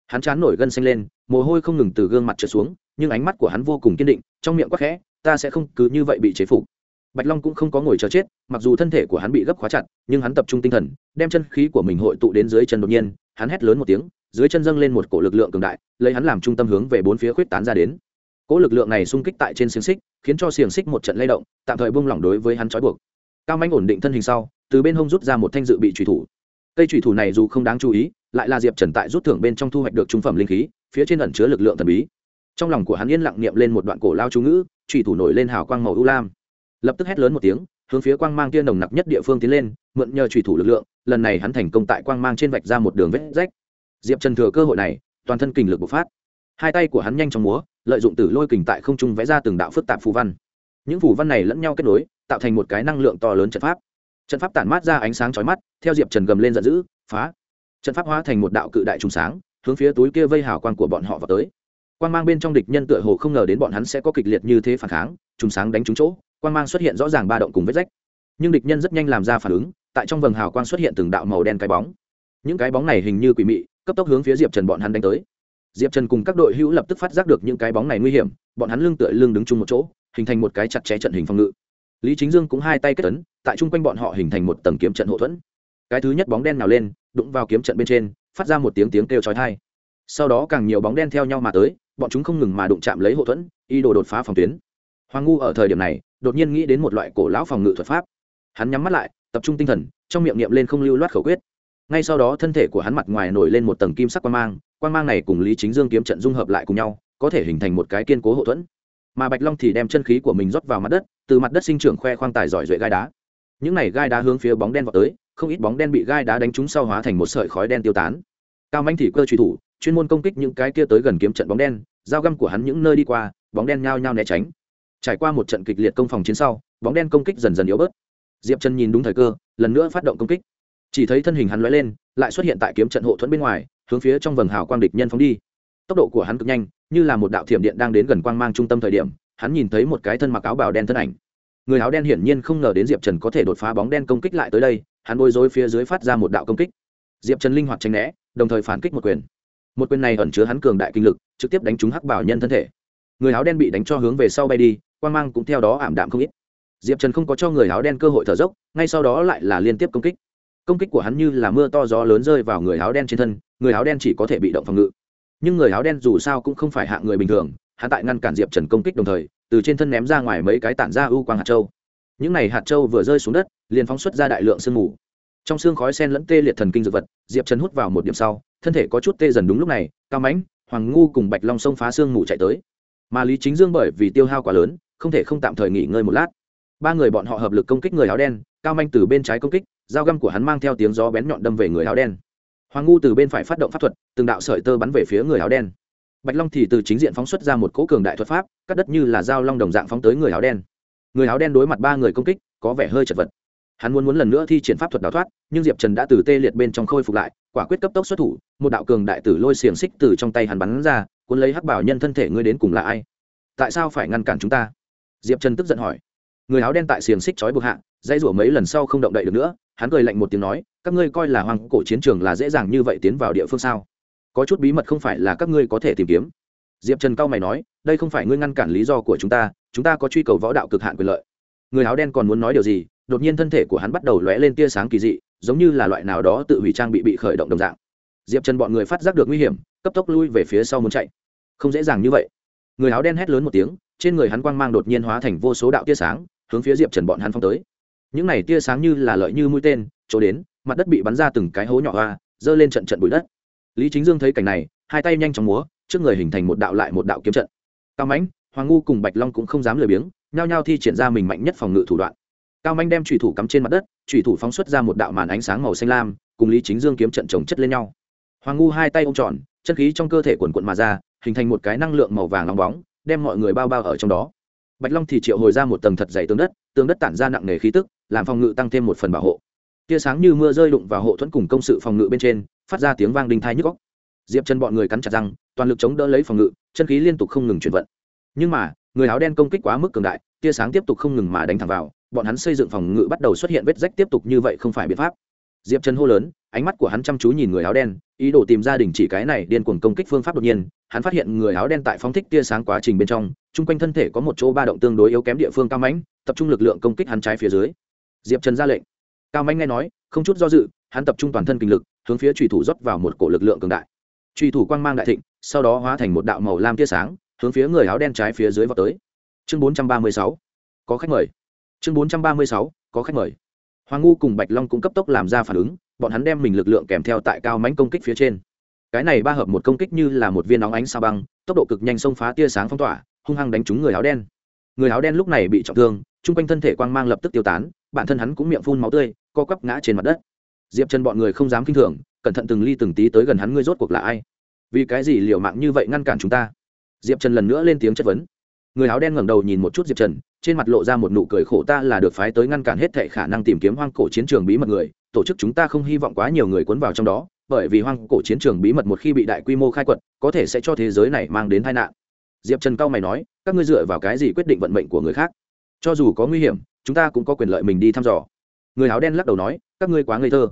Hắn chán nổi gân xanh lên, mồ hôi không ngừng từ gương mặt trượt xuống, nhưng ánh mắt của hắn vô cùng kiên định, trong miệng quắc khẽ, ta sẽ không cứ như vậy bị chế phục bạch long cũng không có ngồi chờ chết, mặc dù thân thể của hắn bị gấp khóa chặt, nhưng hắn tập trung tinh thần, đem chân khí của mình hội tụ đến dưới chân đột nhiên, hắn hét lớn một tiếng, dưới chân dâng lên một cổ lực lượng cường đại, lấy hắn làm trung tâm hướng về bốn phía khuyết tán ra đến. Cỗ lực lượng này xung kích tại trên xiềng xích, khiến cho xiềng xích một trận lay động, tạm thời buông lỏng đối với hắn trói buộc. Cao manh ổn định thân hình sau, từ bên hông rút ra một thanh dự bị trùy thủ. Cây trùy thủ này dù không đáng chú ý, lại là diệp trần tại rút thưởng bên trong thu hoạch được trung phẩm linh khí, phía trên ẩn chứa lực lượng thần bí. Trong lòng của hắn yên lặng niệm lên một đoạn cổ lao chú ngữ trùy thủ nổi lên hào quang màu u lam lập tức hét lớn một tiếng, hướng phía quang mang kia nồng nặc nhất địa phương tiến lên, mượn nhờ trùy thủ lực lượng, lần này hắn thành công tại quang mang trên vạch ra một đường vết rách. Diệp trần thừa cơ hội này, toàn thân kình lực bộc phát. Hai tay của hắn nhanh trong múa, lợi dụng từ lôi kình tại không trung vẽ ra từng đạo phức tạp phù văn. Những phù văn này lẫn nhau kết nối, tạo thành một cái năng lượng to lớn trận pháp. Trận pháp tản mát ra ánh sáng chói mắt, theo diệp trần gầm lên giận dữ, phá. Trận pháp hóa thành một đạo cự đại trùng sáng, hướng phía túi kia vây hào quang của bọn họ vào tới. Quan g mang bên trong địch nhân tựa hồ không ngờ đến bọn hắn sẽ có kịch liệt như thế phản kháng, trùng sáng đánh trúng chỗ quan g mang xuất hiện rõ ràng ba động cùng vết rách. Nhưng địch nhân rất nhanh làm ra phản ứng, tại trong vầng hào quang xuất hiện từng đạo màu đen cái bóng. Những cái bóng này hình như quỷ mị, cấp tốc hướng phía diệp trần bọn hắn đánh tới. Diệp trần cùng các đội hữu lập tức phát giác được những cái bóng này nguy hiểm, bọn hắn lưng tựa lưng đứng chung một chỗ, hình thành một cái chặt chẽ trận hình phòng ngự. Lý chính dương cũng hai tay kết tấn tại chung quanh bọn họ hình thành một tầng kiếm trận hậu thuẫn. Cái thứ nhất bóng đen nào lên, đụng vào kiếm trận bên trên, phát ra một tiếng tiếng kêu chói tai. Sau đó càng nhiều bóng đen theo nhau mà tới, bọn chúng không ngừng mà đụng chạm lấy hậu thuẫn y đồ đột phá phòng tuyến. Hoàng ngu ở thời điểm này đột nhiên nghĩ đến một loại cổ lão phòng ngự thuật pháp. Hắn nhắm mắt lại, tập trung tinh thần, trong miệng niệm lên không lưu loát khẩu quyết. Ngay sau đó, thân thể của hắn mặt ngoài nổi lên một tầng kim sắc quang mang quang mang này cùng lý chính dương kiếm trận dung hợp lại cùng nhau, có thể hình thành một cái kiên cố hậu thuẫn. Mà bạch long thì đem chân khí của mình rót vào mặt đất, từ mặt đất sinh trưởng khoe khoang tài giỏi duệ gai đá. Những này gai đá hướng phía bóng đen vào tới, không ít bóng đen bị gai đá đánh trúng sau hóa thành một sợi khói đen tiêu tán. Cao manh thì cơ truy thủ, chuyên môn công kích những cái kia tới gần kiếm trận bóng đen, dao găm của hắn những nơi đi qua, bóng đen nhao nhao né tránh trải qua một trận kịch liệt công phòng chiến sau, bóng đen công kích dần dần yếu bớt. Diệp chân nhìn đúng thời cơ, lần nữa phát động công kích. Chỉ thấy thân hình hắn lóe lên, lại xuất hiện tại kiếm trận hộ thuẫn bên ngoài, hướng phía trong vầng hào quang địch nhân phóng đi. Tốc độ của hắn cực nhanh, như là một đạo thiểm điện đang đến gần quang mang trung tâm thời điểm, hắn nhìn thấy một cái thân mặc áo bào đen thân ảnh. Người áo đen hiển nhiên không ngờ đến diệp trần có thể đột phá bóng đen công kích lại tới đây, hắn bôi rối phía dưới phát ra một đạo công kích. Diệp trần linh hoạt tranh né, đồng thời phản kích một quyền. Một quyền này ẩn chứa hắn cường đại kinh lực, trực tiếp đánh trúng hắc bảo nhân thân thể. Người áo đen bị đánh cho hướng về sau bay đi quang mang cũng theo đó ảm đạm không ít. Diệp trần không có cho người áo đen cơ hội thở dốc, ngay sau đó lại là liên tiếp công kích. Công kích của hắn như là mưa to gió lớn rơi vào người áo đen trên thân, người áo đen chỉ có thể bị động phòng ngự. Nhưng người áo đen dù sao cũng không phải hạ người bình thường, hắn tại ngăn cản diệp trần công kích đồng thời, từ trên thân ném ra ngoài mấy cái tản ra ưu quang hạt châu. Những này hạt châu vừa rơi xuống đất, liền phóng xuất ra đại lượng sương mù. Trong xương khói sen lẫn tê liệt thần kinh dược vật, diệp trần hút vào một điểm sau, thân thể có chút tê dần đúng lúc này, cao mãnh, hoàng ngu cùng bạch long sông phá sương mù chạy tới. Mà lý chính dương bởi vì tiêu hao quá lớn không thể không tạm thời nghỉ ngơi một lát. Ba người bọn họ hợp lực công kích người áo đen, cao manh từ bên trái công kích, dao găm của hắn mang theo tiếng gió bén nhọn đâm về người áo đen. Hoàng ngu từ bên phải phát động pháp thuật, từng đạo sợi tơ bắn về phía người áo đen. Bạch long thì từ chính diện phóng xuất ra một cỗ cường đại thuật pháp, cắt đất như là dao long đồng dạng phóng tới người áo đen. Người áo đen đối mặt ba người công kích, có vẻ hơi chật vật. Hắn muốn muốn lần nữa thi triển pháp thuật đào thoát, nhưng diệp trần đã từ tê liệt bên trong khôi phục lại, quả quyết cấp tốc xuất thủ, một đạo cường đại tử lôi xiềng xích từ trong tay hắn bắn ra, cuốn lấy hắc bảo nhân thân thể ngươi đến cùng là ai? Tại sao phải ngăn cản chúng ta? Diệp trần tức giận hỏi. Người áo đen tại xiềng xích trói buộc hạ, dãy rủa mấy lần sau không động đậy được nữa, hắn cười lạnh một tiếng nói, các ngươi coi là hoàng cổ chiến trường là dễ dàng như vậy tiến vào địa phương sao? Có chút bí mật không phải là các ngươi có thể tìm kiếm. Diệp trần cao mày nói, đây không phải ngươi ngăn cản lý do của chúng ta chúng ta có truy cầu võ đạo cực hạn quyền lợi. Người áo đen còn muốn nói điều gì, đột nhiên thân thể của hắn bắt đầu lóe lên tia sáng kỳ dị, giống như là loại nào đó tự hủy trang bị bị khởi động đồng dạng. Diệp trần bọn người phát giác được nguy hiểm, cấp tốc lui về phía sau muốn chạy. Không dễ dàng như vậy. Người áo đen hét lớn một tiếng trên người hắn quang mang đột nhiên hóa thành vô số đạo tia sáng, hướng phía diệp trần bọn hắn phong tới. Những này tia sáng như là lợi như mũi tên, chỗ đến, mặt đất bị bắn ra từng cái hố nhỏ hoa, dơ lên trận trận bụi đất. Lý chính dương thấy cảnh này, hai tay nhanh chóng múa, trước người hình thành một đạo lại một đạo kiếm trận. Cao mãnh, hoàng ngu cùng bạch long cũng không dám lười biếng, nhao nhao thi triển ra mình mạnh nhất phòng ngự thủ đoạn. Cao mãnh đem trùy thủ cắm trên mặt đất trùy thủ phóng xuất ra một đạo màn ánh sáng màu xanh lam, cùng lý chính dương kiếm trận trồng chất lên nhau. Hoàng ngu hai tay ôm tròn chân khí trong cơ thể quần quận mà ra, hình thành một cái năng lượng màu vàng nóng bóng đem mọi người bao bao ở trong đó. Bạch long thì triệu hồi ra một tầng thật dày tường đất tường đất tản ra nặng nề khí tức, làm phòng ngự tăng thêm một phần bảo hộ. Tia sáng như mưa rơi đụng vào hộ thuẫn cùng công sự phòng ngự bên trên, phát ra tiếng vang đinh thai nhức góc diệp chân bọn người cắn chặt răng, toàn lực chống đỡ lấy phòng ngự, chân khí liên tục không ngừng chuyển vận. Nhưng mà, người áo đen công kích quá mức cường đại, tia sáng tiếp tục không ngừng mà đánh thẳng vào, bọn hắn xây dựng phòng ngự bắt đầu xuất hiện vết rách tiếp tục như vậy không phải biện pháp diệp Trần hô lớn, ánh mắt của hắn chăm chú nhìn người áo đen, ý đồ tìm gia đình chỉ cái này điên cuồng công kích phương pháp đột nhiên, hắn phát hiện người áo đen tại phóng thích tia sáng quá trình bên trong, chung quanh thân thể có một chỗ ba động tương đối yếu kém địa phương cao mãnh, tập trung lực lượng công kích hắn trái phía dưới. Diệp trần ra lệnh. Cao mãnh nghe nói, không chút do dự, hắn tập trung toàn thân kinh lực, hướng phía trùy thủ rót vào một cổ lực lượng cường đại. Trùy thủ quang mang đại thịnh, sau đó hóa thành một đạo màu lam tia sáng, hướng phía người áo đen trái phía dưới vào tới. Chương bốn trăm ba mươi sáu. Có khách mời. Chương bốn trăm ba mươi sáu. Có khách mời hoàng ngu cùng bạch long cũng cấp tốc làm ra phản ứng, bọn hắn đem mình lực lượng kèm theo tại cao mãnh công kích phía trên. Cái này ba hợp một công kích như là một viên nóng ánh sao băng, tốc độ cực nhanh xông phá tia sáng phong tỏa, hung hăng đánh trúng người áo đen. Người áo đen lúc này bị trọng thương, chung quanh thân thể quang mang lập tức tiêu tán, bản thân hắn cũng miệng phun máu tươi, co quắp ngã trên mặt đất. Diệp chân bọn người không dám kinh thường, cẩn thận từng ly từng tí tới gần hắn ngươi rốt cuộc là ai? Vì cái gì liều mạng như vậy ngăn cản chúng ta? Diệp trần lần nữa lên tiếng chất vấn. Người áo đen ngẩng đầu nhìn một chút diệp trần trên mặt lộ ra một nụ cười khổ ta là được phái tới ngăn cản hết thệ khả năng tìm kiếm hoang cổ chiến trường bí mật người, tổ chức chúng ta không hy vọng quá nhiều người cuốn vào trong đó, bởi vì hoang cổ chiến trường bí mật một khi bị đại quy mô khai quật, có thể sẽ cho thế giới này mang đến tai nạn. Diệp trần cao mày nói, các ngươi dựa vào cái gì quyết định vận mệnh của người khác? Cho dù có nguy hiểm, chúng ta cũng có quyền lợi mình đi thăm dò. Người áo đen lắc đầu nói, các ngươi quá ngây thơ.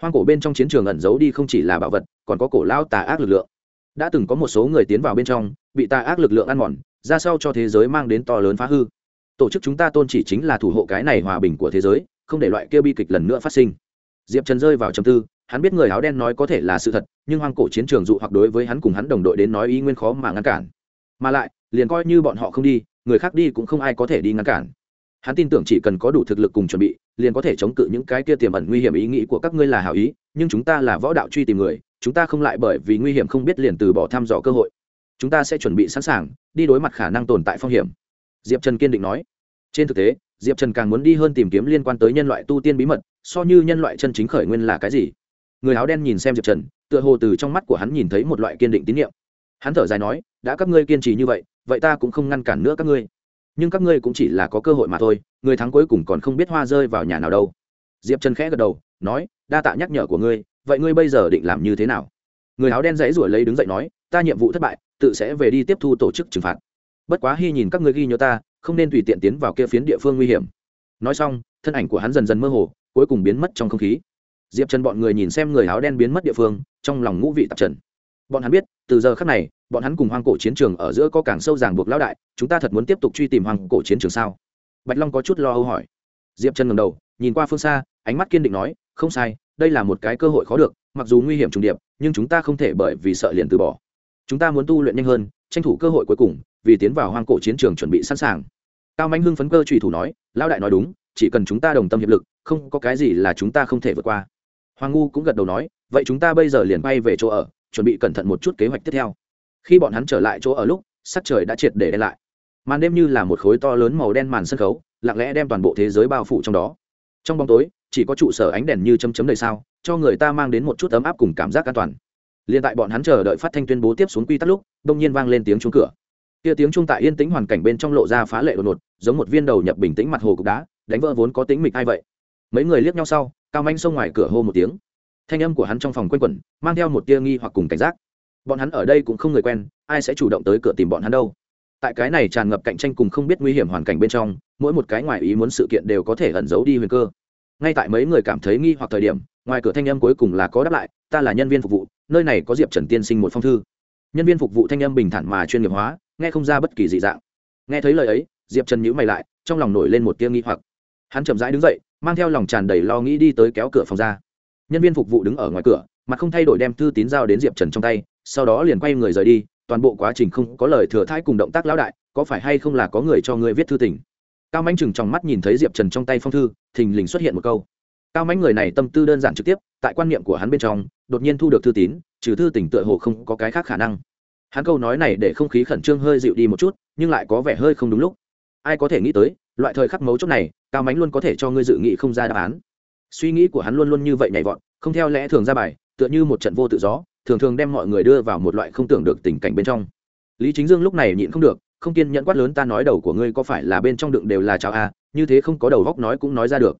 Hoang cổ bên trong chiến trường ẩn giấu đi không chỉ là bảo vật, còn có cổ lao tà ác lực lượng. Đã từng có một số người tiến vào bên trong, bị tà ác lực lượng ăn mòn, ra sau cho thế giới mang đến to lớn phá hư? Tổ chức chúng ta tôn chỉ chính là thủ hộ cái này hòa bình của thế giới, không để loại kia bi kịch lần nữa phát sinh. Diệp trần rơi vào trầm tư, hắn biết người áo đen nói có thể là sự thật, nhưng hoang cổ chiến trường dụ hoặc đối với hắn cùng hắn đồng đội đến nói ý nguyên khó mà ngăn cản. Mà lại, liền coi như bọn họ không đi, người khác đi cũng không ai có thể đi ngăn cản. Hắn tin tưởng chỉ cần có đủ thực lực cùng chuẩn bị, liền có thể chống cự những cái kia tiềm ẩn nguy hiểm ý nghĩ của các ngươi là hảo ý, nhưng chúng ta là võ đạo truy tìm người, chúng ta không lại bởi vì nguy hiểm không biết liền từ bỏ thăm dò cơ hội. Chúng ta sẽ chuẩn bị sẵn sàng, đi đối mặt khả năng tồn tại phong hiểm diệp trần kiên định nói. Trên thực tế, diệp trần càng muốn đi hơn tìm kiếm liên quan tới nhân loại tu tiên bí mật, so như nhân loại chân chính khởi nguyên là cái gì? Người áo đen nhìn xem diệp trần, tựa hồ từ trong mắt của hắn nhìn thấy một loại kiên định tín nhiệm hắn thở dài nói, đã các ngươi kiên trì như vậy vậy ta cũng không ngăn cản nữa các ngươi. Nhưng các ngươi cũng chỉ là có cơ hội mà thôi, người thắng cuối cùng còn không biết hoa rơi vào nhà nào đâu. Diệp trần khẽ gật đầu, nói, đa tạ nhắc nhở của ngươi, vậy ngươi bây giờ định làm như thế nào? Người áo đen dãy ruổi lấy đứng dậy nói, ta nhiệm vụ thất bại, tự sẽ về đi tiếp thu tổ chức trừng phạt bất quá hy nhìn các ngươi ghi nhớ ta, không nên tùy tiện tiến vào kia phiến địa phương nguy hiểm. Nói xong, thân ảnh của hắn dần dần mơ hồ, cuối cùng biến mất trong không khí. Diệp trần bọn người nhìn xem người áo đen biến mất địa phương, trong lòng ngũ vị tạp trần. Bọn hắn biết, từ giờ khác này, bọn hắn cùng hoang cổ chiến trường ở giữa có càng sâu ràng buộc lão đại, chúng ta thật muốn tiếp tục truy tìm hoang cổ chiến trường sao? Bạch long có chút lo âu hỏi. Diệp trần ngầm đầu, nhìn qua phương xa, ánh mắt kiên định nói, không sai, đây là một cái cơ hội khó được, mặc dù nguy hiểm trùng điệp, nhưng chúng ta không thể bởi vì sợ liền từ bỏ. Chúng ta muốn tu luyện nhanh hơn, tranh thủ cơ hội cuối cùng vì tiến vào hoang cổ chiến trường chuẩn bị sẵn sàng. Cao Mạnh hưng phấn cơ trùy thủ nói, lão đại nói đúng, chỉ cần chúng ta đồng tâm hiệp lực, không có cái gì là chúng ta không thể vượt qua. Hoàng ngu cũng gật đầu nói, vậy chúng ta bây giờ liền bay về chỗ ở, chuẩn bị cẩn thận một chút kế hoạch tiếp theo. Khi bọn hắn trở lại chỗ ở lúc, sắc trời đã triệt để đen lại. Màn đêm như là một khối to lớn màu đen màn sân khấu, lặng lẽ đem toàn bộ thế giới bao phủ trong đó. Trong bóng tối, chỉ có trụ sở ánh đèn như chấm chấm đầy sao cho người ta mang đến một chút ấm áp cùng cảm giác an toàn. Liên tại bọn hắn chờ đợi phát thanh tuyên bố tiếp xuống quy tắc lúc, đông nhiên vang lên tiếng chuông cửa kia tiếng trung tại yên tĩnh hoàn cảnh bên trong lộ ra phá lệ đột ngột, giống một viên đầu nhập bình tĩnh mặt hồ cục đá, đánh vỡ vốn có tính mịch ai vậy? Mấy người liếc nhau sau, cao manh xông ngoài cửa hô một tiếng. Thanh âm của hắn trong phòng q u a n quẩn, mang theo một tia nghi hoặc cùng cảnh giác. Bọn hắn ở đây cũng không người quen, ai sẽ chủ động tới cửa tìm bọn hắn đâu? Tại cái này tràn ngập cạnh tranh cùng không biết nguy hiểm hoàn cảnh bên trong, mỗi một cái ngoài ý muốn sự kiện đều có thể ẩn giấu đi huyền cơ. Ngay tại mấy người cảm thấy nghi hoặc thời điểm, ngoài cửa thanh âm cuối cùng là có đáp lại, ta là nhân viên phục vụ, nơi này có diệp trần tiên sinh một phong thư. Nhân viên phục vụ thanh âm bình thản mà chuyên nghiệp hóa nghe không ra bất kỳ dị dạng. Nghe thấy lời ấy, diệp trần nhữ mày lại, trong lòng nổi lên một tia nghi hoặc. Hắn chậm rãi đứng dậy, mang theo lòng tràn đầy lo nghĩ đi tới kéo cửa phòng ra. Nhân viên phục vụ đứng ở ngoài cửa, mà không thay đổi đem thư tín giao đến diệp trần trong tay, sau đó liền quay người rời đi, toàn bộ quá trình không có lời thừa thãi cùng động tác lão đại, có phải hay không là có người cho người viết thư tình? Cao mánh chừng trong mắt nhìn thấy diệp trần trong tay phong thư, thình lình xuất hiện một câu. Cao mánh người này tâm tư đơn giản trực tiếp, tại quan niệm của hắn bên trong, đột nhiên thu được thư tín, trừ thư tình tựa hồ không có cái khác khả năng hắn câu nói này để không khí khẩn trương hơi dịu đi một chút, nhưng lại có vẻ hơi không đúng lúc. Ai có thể nghĩ tới, loại thời khắc mấu chốt này, cao mánh luôn có thể cho ngươi dự nghị không ra đáp án. Suy nghĩ của hắn luôn luôn như vậy nhảy vọt, không theo lẽ thường ra bài, tựa như một trận vô tự gió, thường thường đem mọi người đưa vào một loại không tưởng được tình cảnh bên trong. Lý chính dương lúc này nhịn không được, không kiên nhẫn quát lớn, ta nói đầu của ngươi có phải là bên trong đựng đều là cháo a như thế không có đầu góc nói cũng nói ra được.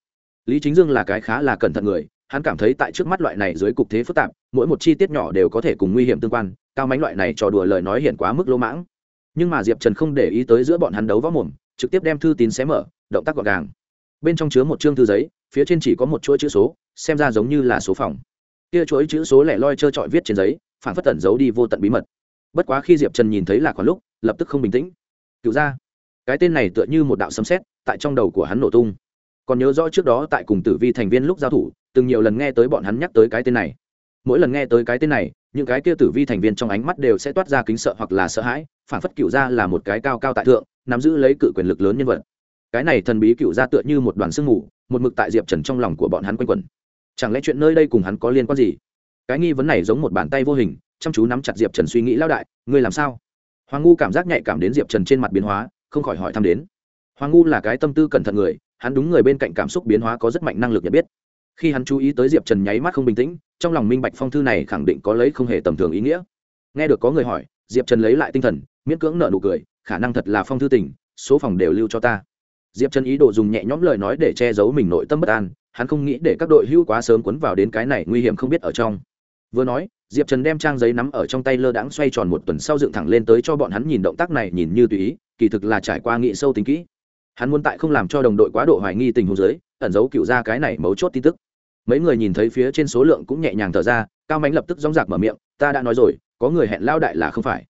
Lý chính dương là cái khá là cẩn thận người, hắn cảm thấy tại trước mắt loại này dưới cục thế phức tạp, mỗi một chi tiết nhỏ đều có thể cùng nguy hiểm tương quan cao mánh loại này trò đùa lời nói hiện quá mức lỗ mãng. Nhưng mà diệp trần không để ý tới giữa bọn hắn đấu võ mồm, trực tiếp đem thư tín xé mở, động tác gọn gàng. Bên trong chứa một chương thư giấy, phía trên chỉ có một chuỗi chữ số, xem ra giống như là số phòng. Kia chuỗi chữ số lẻ loi trơ trọi viết trên giấy, phản phất tẩn giấu đi vô tận bí mật. Bất quá khi diệp trần nhìn thấy là khoảng lúc, lập tức không bình tĩnh. Cựu ra cái tên này tựa như một đạo sấm xét tại trong đầu của hắn nổ tung. Còn nhớ rõ trước đó tại cùng tử vi thành viên lúc giao thủ, từng nhiều lần nghe tới bọn hắn nhắc tới cái tên này. Mỗi lần nghe tới cái tên này những cái kia tử vi thành viên trong ánh mắt đều sẽ toát ra kính sợ hoặc là sợ hãi, phản phất cựu gia là một cái cao cao tại thượng, nắm giữ lấy cự quyền lực lớn nhân vật. Cái này thần bí cựu gia tựa như một đoàn sương mù, một mực tại diệp trần trong lòng của bọn hắn quanh quẩn. Chẳng lẽ chuyện nơi đây cùng hắn có liên quan gì? Cái nghi vấn này giống một bàn tay vô hình, chăm chú nắm chặt diệp trần suy nghĩ lao đại, ngươi làm sao? Hoàng ngu cảm giác nhạy cảm đến diệp trần trên mặt biến hóa, không khỏi hỏi thăm đến. Hoàng ngu là cái tâm tư cẩn thận người, hắn đúng người bên cạnh cảm xúc biến hóa có rất mạnh năng lực nhận biết. Khi hắn chú ý tới diệp trần nháy mắt không bình tĩnh trong lòng minh bạch phong thư này khẳng định có lấy không hề tầm thường ý nghĩa. Nghe được có người hỏi, diệp trần lấy lại tinh thần, miễn cưỡng nợ nụ cười, khả năng thật là phong thư tình, số phòng đều lưu cho ta. Diệp trần ý đồ dùng nhẹ nhõm lời nói để che giấu mình nội tâm bất an, hắn không nghĩ để các đội hữu quá sớm cuốn vào đến cái này nguy hiểm không biết ở trong. Vừa nói, diệp trần đem trang giấy nắm ở trong tay lơ đãng xoay tròn một tuần sau dựng thẳng lên tới cho bọn hắn nhìn động tác này nhìn như tùy ý, kỳ thực là trải qua nghị sâu tính kỹ. Hắn muốn tại không làm cho đồng đội quá độ hoài nghi tình huống giới ẩn giấu cựu ra cái này mấu chốt tin tức mấy người nhìn thấy phía trên số lượng cũng nhẹ nhàng thở ra, cao mánh lập tức dóng dạc mở miệng, ta đã nói rồi, có người hẹn lao đại là không phải.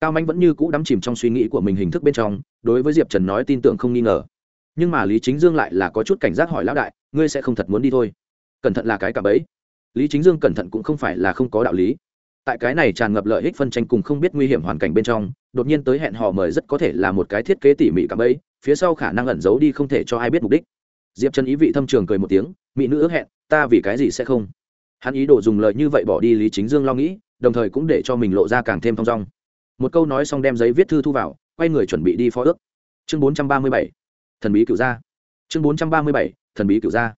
Cao mánh vẫn như cũ đắm chìm trong suy nghĩ của mình hình thức bên trong, đối với diệp trần nói tin tưởng không nghi ngờ. Nhưng mà lý chính dương lại là có chút cảnh giác hỏi lão đại, ngươi sẽ không thật muốn đi thôi? Cẩn thận là cái cả bấy lý chính dương cẩn thận cũng không phải là không có đạo lý. Tại cái này tràn ngập lợi ích phân tranh cùng không biết nguy hiểm hoàn cảnh bên trong, đột nhiên tới hẹn hò mời rất có thể là một cái thiết kế tỉ mỉ cả bấy phía sau khả năng ẩn giấu đi không thể cho ai biết mục đích diệp trần ý vị thâm trường cười một tiếng, mỹ nữ ước hẹn, ta vì cái gì sẽ không? Hắn ý đồ dùng lời như vậy bỏ đi lý chính dương lo nghĩ, đồng thời cũng để cho mình lộ ra càng thêm thong dong. Một câu nói xong đem giấy viết thư thu vào, quay người chuẩn bị đi phó ước. Chương bốn trăm ba mươi bảy, thần bí cựu gia. Chương bốn trăm ba mươi bảy, thần bí cựu gia.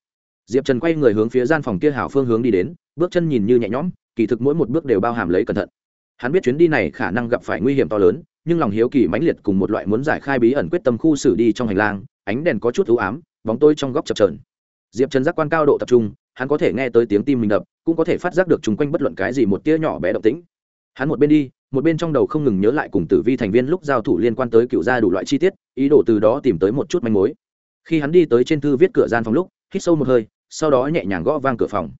Diệp trần quay người hướng phía gian phòng kia hảo phương hướng đi đến, bước chân nhìn như nhẹ nhõm, kỳ thực mỗi một bước đều bao hàm lấy cẩn thận. Hắn biết chuyến đi này khả năng gặp phải nguy hiểm to lớn, nhưng lòng hiếu kỳ mãnh liệt cùng một loại muốn giải khai bí ẩn quyết tâm khu xử đi trong hành lang, ánh đèn có chút ưu ám bóng tôi trong góc chập trờn diệp trần giác quan cao độ tập trung, hắn có thể nghe tới tiếng tim mình đập, cũng có thể phát giác được chung quanh bất luận cái gì một tia nhỏ bé động tĩnh. Hắn một bên đi, một bên trong đầu không ngừng nhớ lại cùng tử vi thành viên lúc giao thủ liên quan tới cựu gia đủ loại chi tiết, ý đồ từ đó tìm tới một chút manh mối. Khi hắn đi tới trên thư viết cửa gian phòng lúc, hít sâu một hơi, sau đó nhẹ nhàng gõ vang cửa phòng.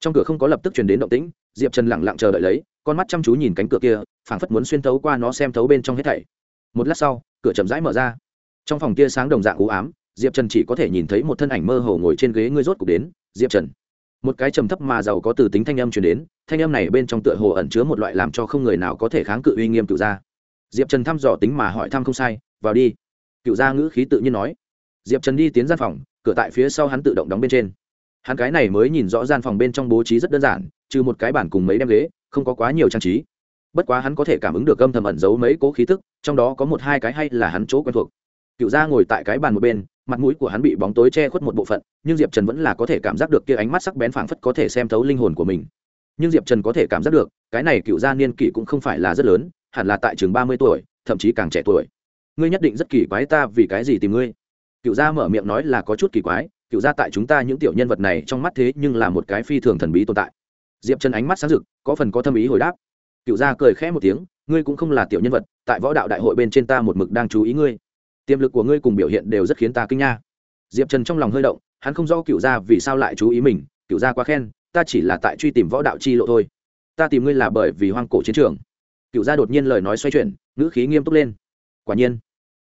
Trong cửa không có lập tức chuyển đến động tĩnh, diệp trần lẳng lặng chờ đợi lấy, con mắt chăm chú nhìn cánh cửa kia, phảng phất muốn xuyên thấu qua nó xem thấu bên trong hết thảy. Một lát sau, cửa chậm rãi mở ra. Trong phòng kia sáng đồng dạng u ám diệp trần chỉ có thể nhìn thấy một thân ảnh mơ hồ ngồi trên ghế ngươi rốt cục đến, diệp trần. Một cái trầm thấp mà giàu có từ tính thanh âm truyền đến, thanh âm này bên trong tựa hồ ẩn chứa một loại làm cho không người nào có thể kháng cự uy nghiêm cựu gia. Diệp trần thăm dò tính mà hỏi thăm không sai, vào đi. Cựu gia ngữ khí tự nhiên nói. Diệp trần đi tiến gian phòng, cửa tại phía sau hắn tự động đóng bên trên. Hắn cái này mới nhìn rõ gian phòng bên trong bố trí rất đơn giản, trừ một cái bản cùng mấy đem ghế, không có quá nhiều trang trí. Bất quá hắn có thể cảm ứng được âm thầm ẩn giấu mấy cố khí tức, trong đó có một hai cái hay là hắn chỗ quen thuộc. Cựu gia ngồi tại cái bàn một bên mặt mũi của hắn bị bóng tối che khuất một bộ phận, nhưng diệp trần vẫn là có thể cảm giác được kia ánh mắt sắc bén phảng phất có thể xem thấu linh hồn của mình. Nhưng diệp trần có thể cảm giác được, cái này cựu gia niên kỷ cũng không phải là rất lớn, hẳn là tại chừng ba mươi tuổi, thậm chí càng trẻ tuổi. Ngươi nhất định rất kỳ quái ta vì cái gì tìm ngươi? Cựu gia mở miệng nói là có chút kỳ quái, cựu gia tại chúng ta những tiểu nhân vật này trong mắt thế nhưng là một cái phi thường thần bí tồn tại. Diệp trần ánh mắt sáng rực, có phần có tâm ý hồi đáp. Cựu gia cười khẽ một tiếng, ngươi cũng không là tiểu nhân vật, tại võ đạo đại hội bên trên ta một mực đang chú ý ngươi tiềm lực của ngươi cùng biểu hiện đều rất khiến ta kinh nha. Diệp trần trong lòng hơi động, hắn không rõ cựu gia vì sao lại chú ý mình, cựu gia quá khen, ta chỉ là tại truy tìm võ đạo chi lộ thôi. Ta tìm ngươi là bởi vì hoang cổ chiến trường. Cựu gia đột nhiên lời nói xoay chuyển, ngữ khí nghiêm túc lên. Quả nhiên,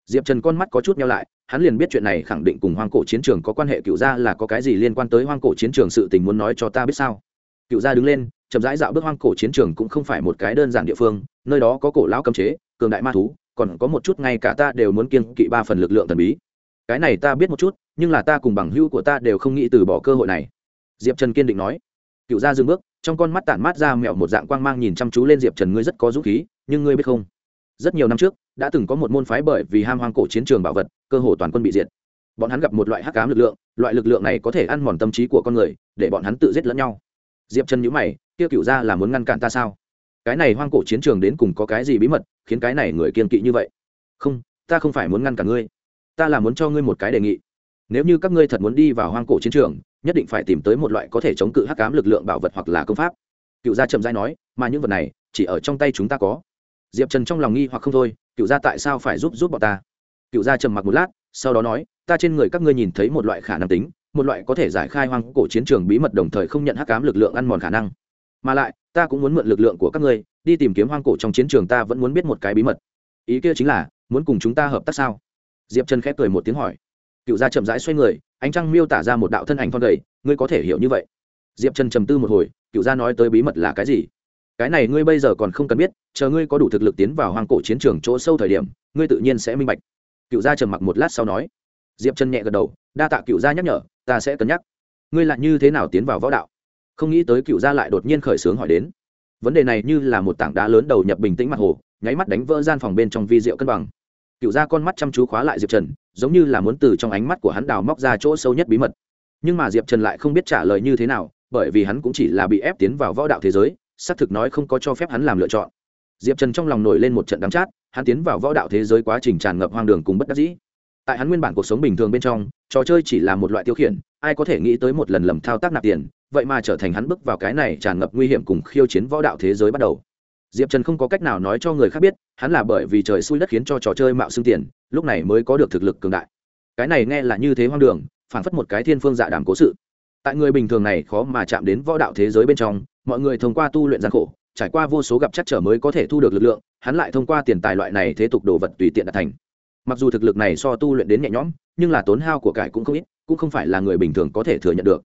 diệp trần con mắt có chút nhau lại, hắn liền biết chuyện này khẳng định cùng hoang cổ chiến trường có quan hệ, cựu gia là có cái gì liên quan tới hoang cổ chiến trường sự tình muốn nói cho ta biết sao? Cựu gia đứng lên, chậm rãi dạo bước hoang cổ chiến trường cũng không phải một cái đơn giản địa phương, nơi đó có cổ lão cấm chế, cường đại ma thú còn có một chút ngay cả ta đều muốn kiên kỵ ba phần lực lượng thần bí. Cái này ta biết một chút, nhưng là ta cùng bằng hữu của ta đều không nghĩ từ bỏ cơ hội này. Diệp trần kiên định nói. Cựu gia dừng bước, trong con mắt tản mát ra mẹo một dạng quang mang nhìn chăm chú lên diệp trần, ngươi rất có dũng khí, nhưng ngươi biết không? Rất nhiều năm trước, đã từng có một môn phái bởi vì ham hoang cổ chiến trường bảo vật, cơ hồ toàn quân bị diệt. Bọn hắn gặp một loại hắc cám lực lượng, loại lực lượng này có thể ăn mòn tâm trí của con người, để bọn hắn tự giết lẫn nhau. Diệp trần nhữ mày, kia cựu ra là muốn ngăn cản ta sao? Cái này hoang cổ chiến trường đến cùng có cái gì bí mật, khiến cái này người kiên kỵ như vậy? Không, ta không phải muốn ngăn cản ngươi. Ta là muốn cho ngươi một cái đề nghị. Nếu như các ngươi thật muốn đi vào hoang cổ chiến trường, nhất định phải tìm tới một loại có thể chống cự hắc cám lực lượng bảo vật hoặc là công pháp. Cựu gia chậm dai nói, mà những vật này, chỉ ở trong tay chúng ta có. Diệp trần trong lòng nghi hoặc không thôi, cựu gia tại sao phải giúp giúp bọn ta? Cựu gia trầm mặc một lát, sau đó nói, ta trên người các ngươi nhìn thấy một loại khả năng tính, một loại có thể giải khai hoang cổ chiến trường bí mật đồng thời không nhận hắc cám lực lượng ăn mòn khả năng. Mà lại ta cũng muốn mượn lực lượng của các ngươi, đi tìm kiếm hoang cổ trong chiến trường ta vẫn muốn biết một cái bí mật. Ý kia chính là, muốn cùng chúng ta hợp tác sao? Diệp trần khép cười một tiếng hỏi. Cựu gia chậm rãi xoay người, ánh trăng miêu tả ra một đạo thân ảnh thon gầy, ngươi có thể hiểu như vậy. Diệp trần trầm tư một hồi, cựu gia nói tới bí mật là cái gì? Cái này ngươi bây giờ còn không cần biết, chờ ngươi có đủ thực lực tiến vào hoang cổ chiến trường chỗ sâu thời điểm, ngươi tự nhiên sẽ minh bạch. Cựu gia trầm mặc một lát sau nói. Diệp trần nhẹ gật đầu, đa tạ cựu gia nhắc nhở, ta sẽ cân nhắc. Ngươi lại như thế nào tiến vào võ đạo? Không nghĩ tới cựu gia lại đột nhiên khởi xướng hỏi đến. Vấn đề này như là một tảng đá lớn đầu nhập bình tĩnh mặt hồ, nháy mắt đánh vỡ gian phòng bên trong vi rượu cân bằng. Cựu gia con mắt chăm chú khóa lại diệp trần, giống như là muốn từ trong ánh mắt của hắn đào móc ra chỗ sâu nhất bí mật. Nhưng mà diệp trần lại không biết trả lời như thế nào, bởi vì hắn cũng chỉ là bị ép tiến vào võ đạo thế giới, xác thực nói không có cho phép hắn làm lựa chọn. Diệp trần trong lòng nổi lên một trận đắng chát, hắn tiến vào võ đạo thế giới quá trình tràn ngập hoang đường cùng bất đắc dĩ. Tại hắn nguyên bản cuộc sống bình thường bên trong, trò chơi chỉ là một loại tiêu khiển, ai có thể nghĩ tới một lần lầm thao tác nạp tiền vậy mà trở thành hắn bước vào cái này tràn ngập nguy hiểm cùng khiêu chiến võ đạo thế giới bắt đầu. Diệp trần không có cách nào nói cho người khác biết, hắn là bởi vì trời xui đất khiến cho trò chơi mạo xương tiền, lúc này mới có được thực lực cường đại. Cái này nghe là như thế hoang đường phản phất một cái thiên phương dạ đàm cố sự. Tại người bình thường này khó mà chạm đến võ đạo thế giới bên trong, mọi người thông qua tu luyện gian khổ, trải qua vô số gặp chắc trở mới có thể thu được lực lượng, hắn lại thông qua tiền tài loại này thế tục đồ vật tùy tiện đạt thành. Mặc dù thực lực này so tu luyện đến nhẹ nhõm, nhưng là tốn hao của cải cũng không ít, cũng không phải là người bình thường có thể thừa nhận được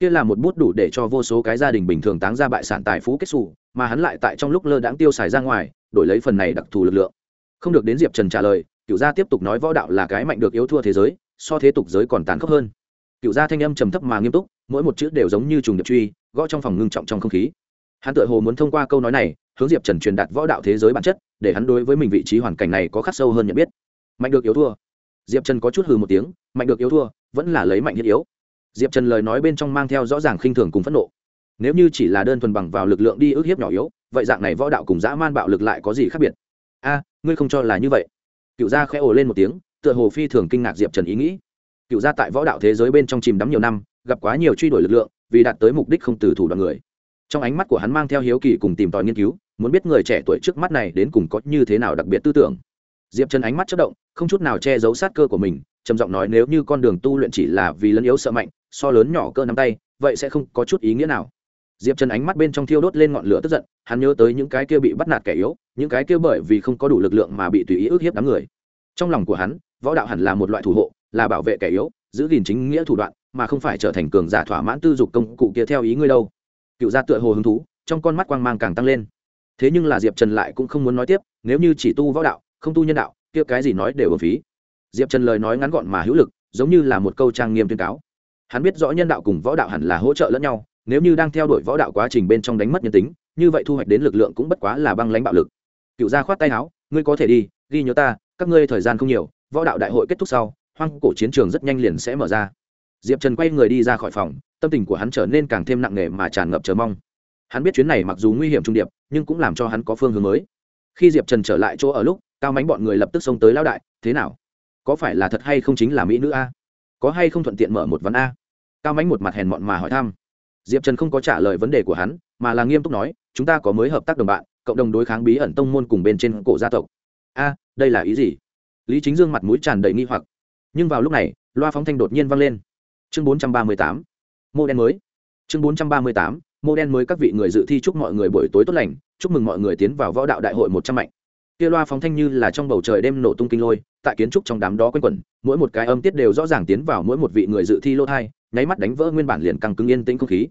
kia là một bút đủ để cho vô số cái gia đình bình thường táng ra bại sản tài phú kết xù, mà hắn lại tại trong lúc lơ đãng tiêu xài ra ngoài, đổi lấy phần này đặc thù lực lượng. Không được đến diệp trần trả lời cựu gia tiếp tục nói võ đạo là cái mạnh được yếu thua thế giới, so thế tục giới còn tàn khốc hơn. Cựu gia thanh âm trầm thấp mà nghiêm túc, mỗi một chữ đều giống như trùng điệp truy, gõ trong phòng ngưng trọng trong không khí. Hắn tự hồ muốn thông qua câu nói này, hướng diệp trần truyền đạt võ đạo thế giới bản chất, để hắn đối với mình vị trí hoàn cảnh này có khắc sâu hơn nhận biết. Mạnh được yếu thua. Diệp trần có chút hừ một tiếng, mạnh được yếu thua, vẫn là lấy mạnh thiết yếu diệp trần lời nói bên trong mang theo rõ ràng khinh thường cùng phẫn nộ. Nếu như chỉ là đơn thuần bằng vào lực lượng đi ức hiếp nhỏ yếu, vậy dạng này võ đạo cùng dã man bạo lực lại có gì khác biệt? A, ngươi không cho là như vậy. Cựu gia khẽ ồ lên một tiếng, tựa hồ phi thường kinh ngạc diệp trần ý nghĩ. Cựu gia tại võ đạo thế giới bên trong chìm đắm nhiều năm, gặp quá nhiều truy đuổi lực lượng, vì đạt tới mục đích không từ thủ đoạn người. Trong ánh mắt của hắn mang theo hiếu kỳ cùng tìm tòi nghiên cứu, muốn biết người trẻ tuổi trước mắt này đến cùng có như thế nào đặc biệt tư tưởng. Diệp trần ánh mắt chất động, không chút nào che giấu sát cơ của mình trầm giọng nói, nếu như con đường tu luyện chỉ là vì lấn yếu sợ mạnh, so lớn nhỏ cơ nắm tay, vậy sẽ không có chút ý nghĩa nào. Diệp trần ánh mắt bên trong thiêu đốt lên ngọn lửa tức giận, hắn nhớ tới những cái kia bị bắt nạt kẻ yếu, những cái kia bởi vì không có đủ lực lượng mà bị tùy ý ức hiếp đám người. Trong lòng của hắn, võ đạo hẳn là một loại thủ hộ, là bảo vệ kẻ yếu, giữ gìn chính nghĩa thủ đoạn, mà không phải trở thành cường giả thỏa mãn tư dục công cụ kia theo ý ngươi đâu. Cựu gia tựa hồ hứng thú, trong con mắt quang mang càng tăng lên. Thế nhưng là diệp trần lại cũng không muốn nói tiếp, nếu như chỉ tu võ đạo, không tu nhân đạo, kia cái gì nói đều ở phí diệp trần lời nói ngắn gọn mà hữu lực, giống như là một câu trang nghiêm tuyên cáo. Hắn biết rõ nhân đạo cùng võ đạo hẳn là hỗ trợ lẫn nhau, nếu như đang theo đuổi võ đạo quá trình bên trong đánh mất nhân tính, như vậy thu hoạch đến lực lượng cũng bất quá là băng lãnh bạo lực. Cựu gia khoát tay áo, ngươi có thể đi, ghi nhớ ta, các ngươi thời gian không nhiều, võ đạo đại hội kết thúc sau, hoang cổ chiến trường rất nhanh liền sẽ mở ra. Diệp trần quay người đi ra khỏi phòng, tâm tình của hắn trở nên càng thêm nặng nề mà tràn ngập chờ mong. Hắn biết chuyến này mặc dù nguy hiểm trung điệp, nhưng cũng làm cho hắn có phương hướng mới. Khi diệp trần trở lại chỗ ở lúc, cao mánh bọn người lập tức xông tới lao đại, thế nào? Có phải là thật hay không chính là mỹ nữ a? Có hay không thuận tiện mở một vấn a? Cao mánh một mặt hèn mọn mà hỏi thăm. Diệp trần không có trả lời vấn đề của hắn, mà là nghiêm túc nói, chúng ta có mới hợp tác đồng bạn, cộng đồng đối kháng bí ẩn tông môn cùng bên trên cổ gia tộc. A, đây là ý gì? Lý chính dương mặt mũi tràn đầy nghi hoặc. Nhưng vào lúc này, loa phóng thanh đột nhiên vang lên. Chương bốn trăm ba mươi tám mô đen mới. Chương bốn trăm ba mươi tám mô đen mới các vị người dự thi chúc mọi người buổi tối tốt lành, chúc mừng mọi người tiến vào võ đạo đại hội một trăm mạnh kia loa phóng thanh như là trong bầu trời đêm nổ tung kinh lôi, tại kiến trúc trong đám đó quanh quẩn, mỗi một cái âm tiết đều rõ ràng tiến vào mỗi một vị người dự thi lô thai, nháy mắt đánh vỡ nguyên bản liền căng cứng yên tĩnh không khí.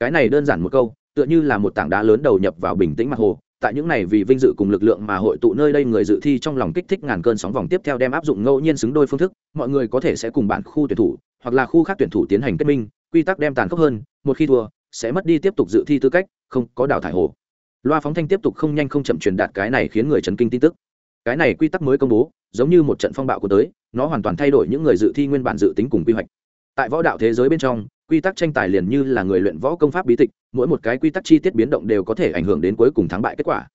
Cái này đơn giản một câu, tựa như là một tảng đá lớn đầu nhập vào bình tĩnh mặt hồ, tại những này vì vinh dự cùng lực lượng mà hội tụ nơi đây người dự thi trong lòng kích thích ngàn cơn sóng vòng tiếp theo đem áp dụng ngẫu nhiên xứng đôi phương thức, mọi người có thể sẽ cùng bản khu tuyển thủ, hoặc là khu khác tuyển thủ tiến hành kết minh, quy tắc đem tàn khốc hơn, một khi thua, sẽ mất đi tiếp tục dự thi tư cách, không có đào thải hồ loa phóng thanh tiếp tục không nhanh không chậm truyền đạt cái này khiến người chấn kinh tin tức. Cái này quy tắc mới công bố, giống như một trận phong bạo của tới, nó hoàn toàn thay đổi những người dự thi nguyên bản dự tính cùng quy hoạch. Tại võ đạo thế giới bên trong, quy tắc tranh tài liền như là người luyện võ công pháp bí tịch, mỗi một cái quy tắc chi tiết biến động đều có thể ảnh hưởng đến cuối cùng thắng bại kết quả.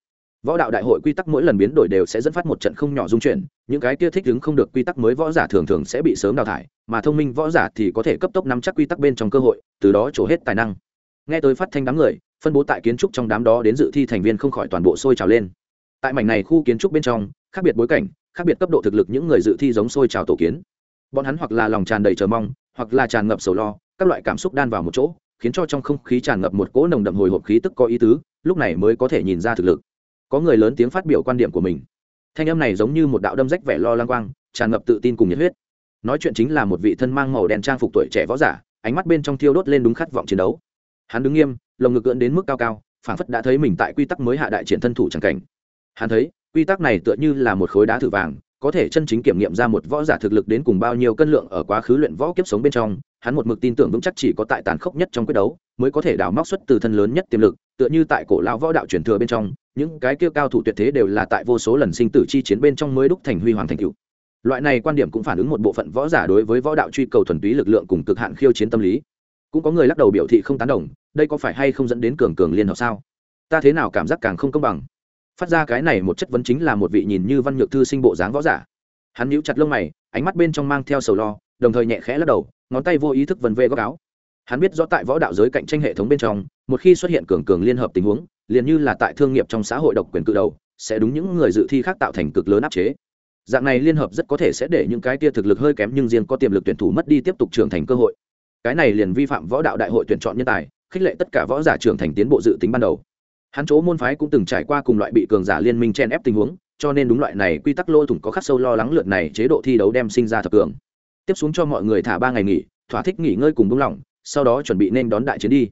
Võ đạo đại hội quy tắc mỗi lần biến đổi đều sẽ dẫn phát một trận không nhỏ dung chuyển, những cái kia thích ứng không được quy tắc mới võ giả thường thường sẽ bị sớm đào thải, mà thông minh võ giả thì có thể cấp tốc nắm chắc quy tắc bên trong cơ hội, từ đó trổ hết tài năng. Nghe tới phát thanh đám người phân bố tại kiến trúc trong đám đó đến dự thi thành viên không khỏi toàn bộ sôi trào lên. Tại mảnh này khu kiến trúc bên trong, khác biệt bối cảnh, khác biệt cấp độ thực lực những người dự thi giống sôi trào tổ kiến. Bọn hắn hoặc là lòng tràn đầy chờ mong, hoặc là tràn ngập sầu lo, các loại cảm xúc đan vào một chỗ, khiến cho trong không khí tràn ngập một cỗ nồng đậm hồi hộp khí tức có ý tứ, lúc này mới có thể nhìn ra thực lực. Có người lớn tiếng phát biểu quan điểm của mình. Thanh âm này giống như một đạo đâm rách vẻ lo lang quang, tràn ngập tự tin cùng nhiệt huyết. Nói chuyện chính là một vị thân mang màu đen trang phục tuổi trẻ võ giả, ánh mắt bên trong thiêu đốt lên đúng khát vọng chiến đấu. Hắn đứng nghiêm lồng ngực ưỡn đến mức cao cao, phảng phất đã thấy mình tại quy tắc mới hạ đại triển thân thủ chẳng cảnh. Hắn thấy, quy tắc này tựa như là một khối đá thử vàng, có thể chân chính kiểm nghiệm ra một võ giả thực lực đến cùng bao nhiêu cân lượng ở quá khứ luyện võ kiếp sống bên trong, hắn một mực tin tưởng vững chắc chỉ có tại tàn khốc nhất trong quyết đấu, mới có thể đào móc xuất từ thân lớn nhất tiềm lực, tựa như tại cổ lao võ đạo truyền thừa bên trong, những cái kia cao thủ tuyệt thế đều là tại vô số lần sinh tử chi chiến bên trong mới đúc thành huy hoàng thành cựu loại này quan điểm cũng phản ứng một bộ phận võ giả đối với võ đạo truy cầu thuần túy lực lượng cùng cực hạn khiêu chiến tâm lý cũng có người lắc đầu biểu thị không tán đồng, đây có phải hay không dẫn đến cường cường liên hợp sao? Ta thế nào cảm giác càng không công bằng? Phát ra cái này một chất vấn chính là một vị nhìn như văn nhược thư sinh bộ dáng võ giả. Hắn nhíu chặt lông mày, ánh mắt bên trong mang theo sầu lo, đồng thời nhẹ khẽ lắc đầu, ngón tay vô ý thức vần vê góc áo. Hắn biết rõ tại võ đạo giới cạnh tranh hệ thống bên trong, một khi xuất hiện cường cường liên hợp tình huống, liền như là tại thương nghiệp trong xã hội độc quyền cự đầu, sẽ đúng những người dự thi khác tạo thành cực lớn áp chế. Dạng này liên hợp rất có thể sẽ để những cái tia thực lực hơi kém nhưng riêng có tiềm lực tuyển thủ mất đi tiếp tục trưởng thành cơ hội cái này liền vi phạm võ đạo đại hội tuyển chọn nhân tài, khích lệ tất cả võ giả trưởng thành tiến bộ dự tính ban đầu. Hắn chỗ môn phái cũng từng trải qua cùng loại bị cường giả liên minh chen ép tình huống, cho nên đúng loại này quy tắc lôi thủng có khắc sâu lo lắng lượt này chế độ thi đấu đem sinh ra thập cường. Tiếp xuống cho mọi người thả ba ngày nghỉ, thỏa thích nghỉ ngơi cùng buông lỏng, sau đó chuẩn bị nên đón đại chiến đi.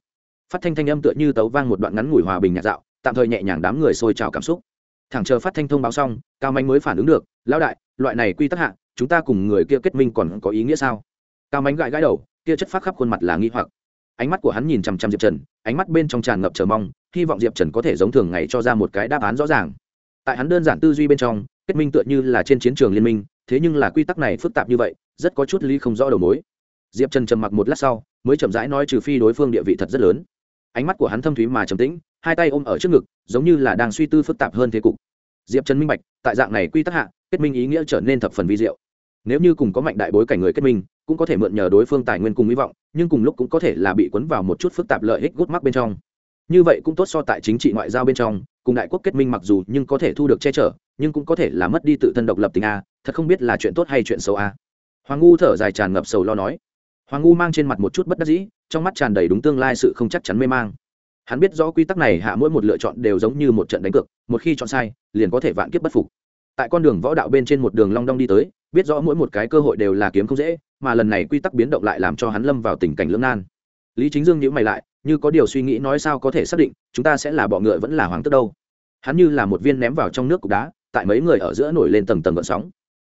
Phát thanh thanh âm tựa như tấu vang một đoạn ngắn ngủi hòa bình nhạt dạo, tạm thời nhẹ nhàng đám người sôi trào cảm xúc. Thẳng chờ phát thanh thông báo xong, cao mạnh mới phản ứng được, lão đại, loại này quy tắc hạ, chúng ta cùng người kia kết minh còn có ý nghĩa sao? Cao mạnh gãi gãi đầu kia chất phát khắp khuôn mặt là nghi hoặc. Ánh mắt của hắn nhìn chằm chằm diệp trần, ánh mắt bên trong tràn ngập chờ mong, hy vọng diệp trần có thể giống thường ngày cho ra một cái đáp án rõ ràng. Tại hắn đơn giản tư duy bên trong, kết minh tựa như là trên chiến trường liên minh, thế nhưng là quy tắc này phức tạp như vậy, rất có chút ly không rõ đầu mối. Diệp trần trầm mặc một lát sau, mới chậm rãi nói trừ phi đối phương địa vị thật rất lớn. Ánh mắt của hắn thâm thúy mà trầm tĩnh, hai tay ôm ở trước ngực, giống như là đang suy tư phức tạp hơn thế cục. Diệp trần minh bạch, tại dạng này quy tắc hạ, kết minh ý nghĩa trở nên thập phần vi diệu. Nếu như cùng có mạnh đại bối cảnh người kết minh cũng có thể mượn nhờ đối phương tài nguyên cùng hy vọng, nhưng cùng lúc cũng có thể là bị cuốn vào một chút phức tạp lợi ích gút mắc bên trong. Như vậy cũng tốt so tại chính trị ngoại giao bên trong, cùng đại quốc kết minh mặc dù nhưng có thể thu được che chở, nhưng cũng có thể là mất đi tự thân độc lập tình a, thật không biết là chuyện tốt hay chuyện xấu a. Hoàng ngu thở dài tràn ngập sầu lo nói. Hoàng ngu mang trên mặt một chút bất đắc dĩ, trong mắt tràn đầy đúng tương lai sự không chắc chắn mê mang. Hắn biết rõ quy tắc này hạ mỗi một lựa chọn đều giống như một trận đánh cược, một khi chọn sai, liền có thể vạn kiếp bất phục. Tại con đường võ đạo bên trên một đường long đong đi tới, biết rõ mỗi một cái cơ hội đều là kiếm không dễ mà lần này quy tắc biến động lại làm cho hắn lâm vào tình cảnh lưỡng nan. Lý chính dương nhữ mày lại, như có điều suy nghĩ nói sao có thể xác định, chúng ta sẽ là bọ ngựa vẫn là hoàng tức đâu. Hắn như là một viên ném vào trong nước cục đá, tại mấy người ở giữa nổi lên tầng tầng gợn sóng.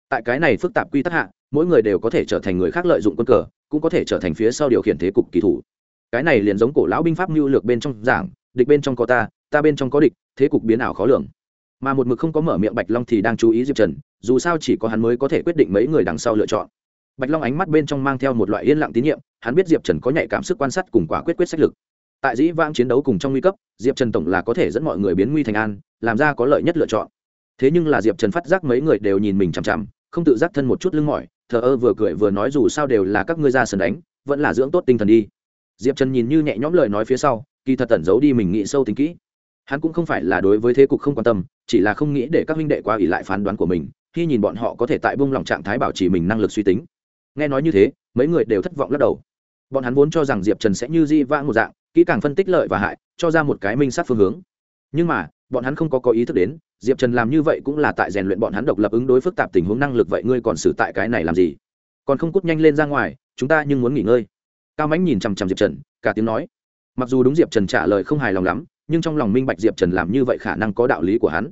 Tại cái này phức tạp quy tắc hạ, mỗi người đều có thể trở thành người khác lợi dụng quân cờ, cũng có thể trở thành phía sau điều khiển thế cục kỳ thủ. Cái này liền giống cổ lão binh pháp mưu lược bên trong giảng, địch bên trong có ta ta bên trong có địch, thế cục biến ảo khó lường. Mà một mực không có mở miệng bạch long thì đang chú ý diệp trần, dù sao chỉ có hắn mới có thể quyết định mấy người đằng sau lựa chọn bạch long ánh mắt bên trong mang theo một loại yên lặng tín nhiệm, hắn biết diệp trần có nhạy cảm sức quan sát cùng quả quyết quyết sách lực. Tại dĩ vãng chiến đấu cùng trong nguy cấp, diệp trần tổng là có thể dẫn mọi người biến nguy thành an, làm ra có lợi nhất lựa chọn. Thế nhưng là diệp trần phát giác mấy người đều nhìn mình chằm chằm, không tự giác thân một chút lưng mỏi, thờ ơ vừa cười vừa nói dù sao đều là các ngươi ra sân đánh, vẫn là dưỡng tốt tinh thần đi. Diệp trần nhìn như nhẹ nhõm lời nói phía sau, kỳ thật tẩn giấu đi mình nghĩ sâu tính kỹ. Hắn cũng không phải là đối với thế cục không quan tâm, chỉ là không nghĩ để các huynh đệ qua ỉ lại phán đoán của mình, khi nhìn bọn họ có thể tại buông lòng trạng thái bảo trì mình năng lực suy tính nghe nói như thế, mấy người đều thất vọng lắc đầu. Bọn hắn vốn cho rằng diệp trần sẽ như di vãng một dạng, kỹ càng phân tích lợi và hại, cho ra một cái minh sát phương hướng. Nhưng mà, bọn hắn không có có ý thức đến, diệp trần làm như vậy cũng là tại rèn luyện bọn hắn độc lập ứng đối phức tạp tình huống năng lực vậy ngươi còn xử tại cái này làm gì? Còn không cút nhanh lên ra ngoài, chúng ta nhưng muốn nghỉ ngơi. Cao mãnh nhìn chằm chằm diệp trần, cả tiếng nói. Mặc dù đúng diệp trần trả lời không hài lòng lắm, nhưng trong lòng minh bạch diệp trần làm như vậy khả năng có đạo lý của hắn.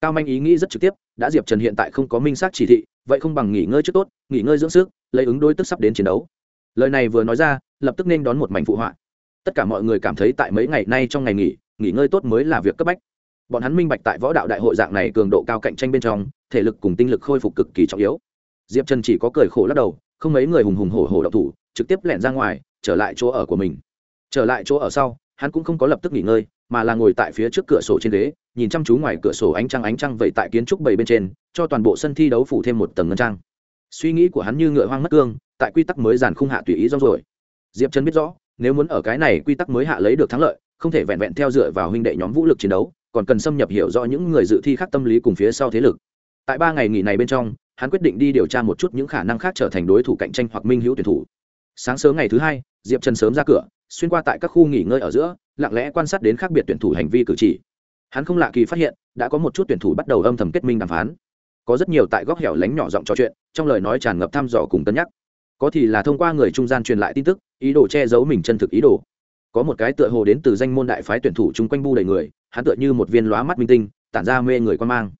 Cao manh ý nghĩ rất trực tiếp, đã diệp trần hiện tại không có minh xác chỉ thị, vậy không bằng nghỉ ngơi trước tốt, nghỉ ngơi dưỡng sức lấy ứng đối tức sắp đến chiến đấu. Lời này vừa nói ra, lập tức nên đón một mảnh phụ họa. Tất cả mọi người cảm thấy tại mấy ngày nay trong ngày nghỉ nghỉ ngơi tốt mới là việc cấp bách. Bọn hắn minh bạch tại võ đạo đại hội dạng này cường độ cao cạnh tranh bên trong, thể lực cùng tinh lực khôi phục cực kỳ trọng yếu. Diệp trần chỉ có cười khổ lắc đầu, không mấy người hùng hùng hổ hổ đậu thủ, trực tiếp lẻn ra ngoài, trở lại chỗ ở của mình. Trở lại chỗ ở sau, hắn cũng không có lập tức nghỉ ngơi, mà là ngồi tại phía trước cửa sổ trên ghế, nhìn chăm chú ngoài cửa sổ ánh trăng ánh trăng vậy tại kiến trúc bảy bên trên, cho toàn bộ sân thi đấu phủ thêm một tầng ngân trang suy nghĩ của hắn như ngựa hoang mất cương, tại quy tắc mới giàn khung hạ tùy ý rong rồi diệp trần biết rõ, nếu muốn ở cái này quy tắc mới hạ lấy được thắng lợi, không thể vẹn vẹn theo dựa vào huynh đệ nhóm vũ lực chiến đấu, còn cần xâm nhập hiểu rõ những người dự thi khác tâm lý cùng phía sau thế lực. Tại ba ngày nghỉ này bên trong, hắn quyết định đi điều tra một chút những khả năng khác trở thành đối thủ cạnh tranh hoặc minh hữu tuyển thủ. Sáng sớm ngày thứ hai, diệp trần sớm ra cửa, xuyên qua tại các khu nghỉ ngơi ở giữa, lặng lẽ quan sát đến khác biệt tuyển thủ hành vi cử chỉ. Hắn không lạ kỳ phát hiện, đã có một chút tuyển thủ bắt đầu âm thầm kết minh đàm phán có rất nhiều tại góc hẻo lánh nhỏ giọng trò chuyện, trong lời nói tràn ngập thăm dò cùng cân nhắc. Có thì là thông qua người trung gian truyền lại tin tức, ý đồ che giấu mình chân thực ý đồ. Có một cái tựa hồ đến từ danh môn đại phái tuyển thủ chung quanh bu đầy người, hắn tựa như một viên lóa mắt minh tinh, tản ra mê người quan mang.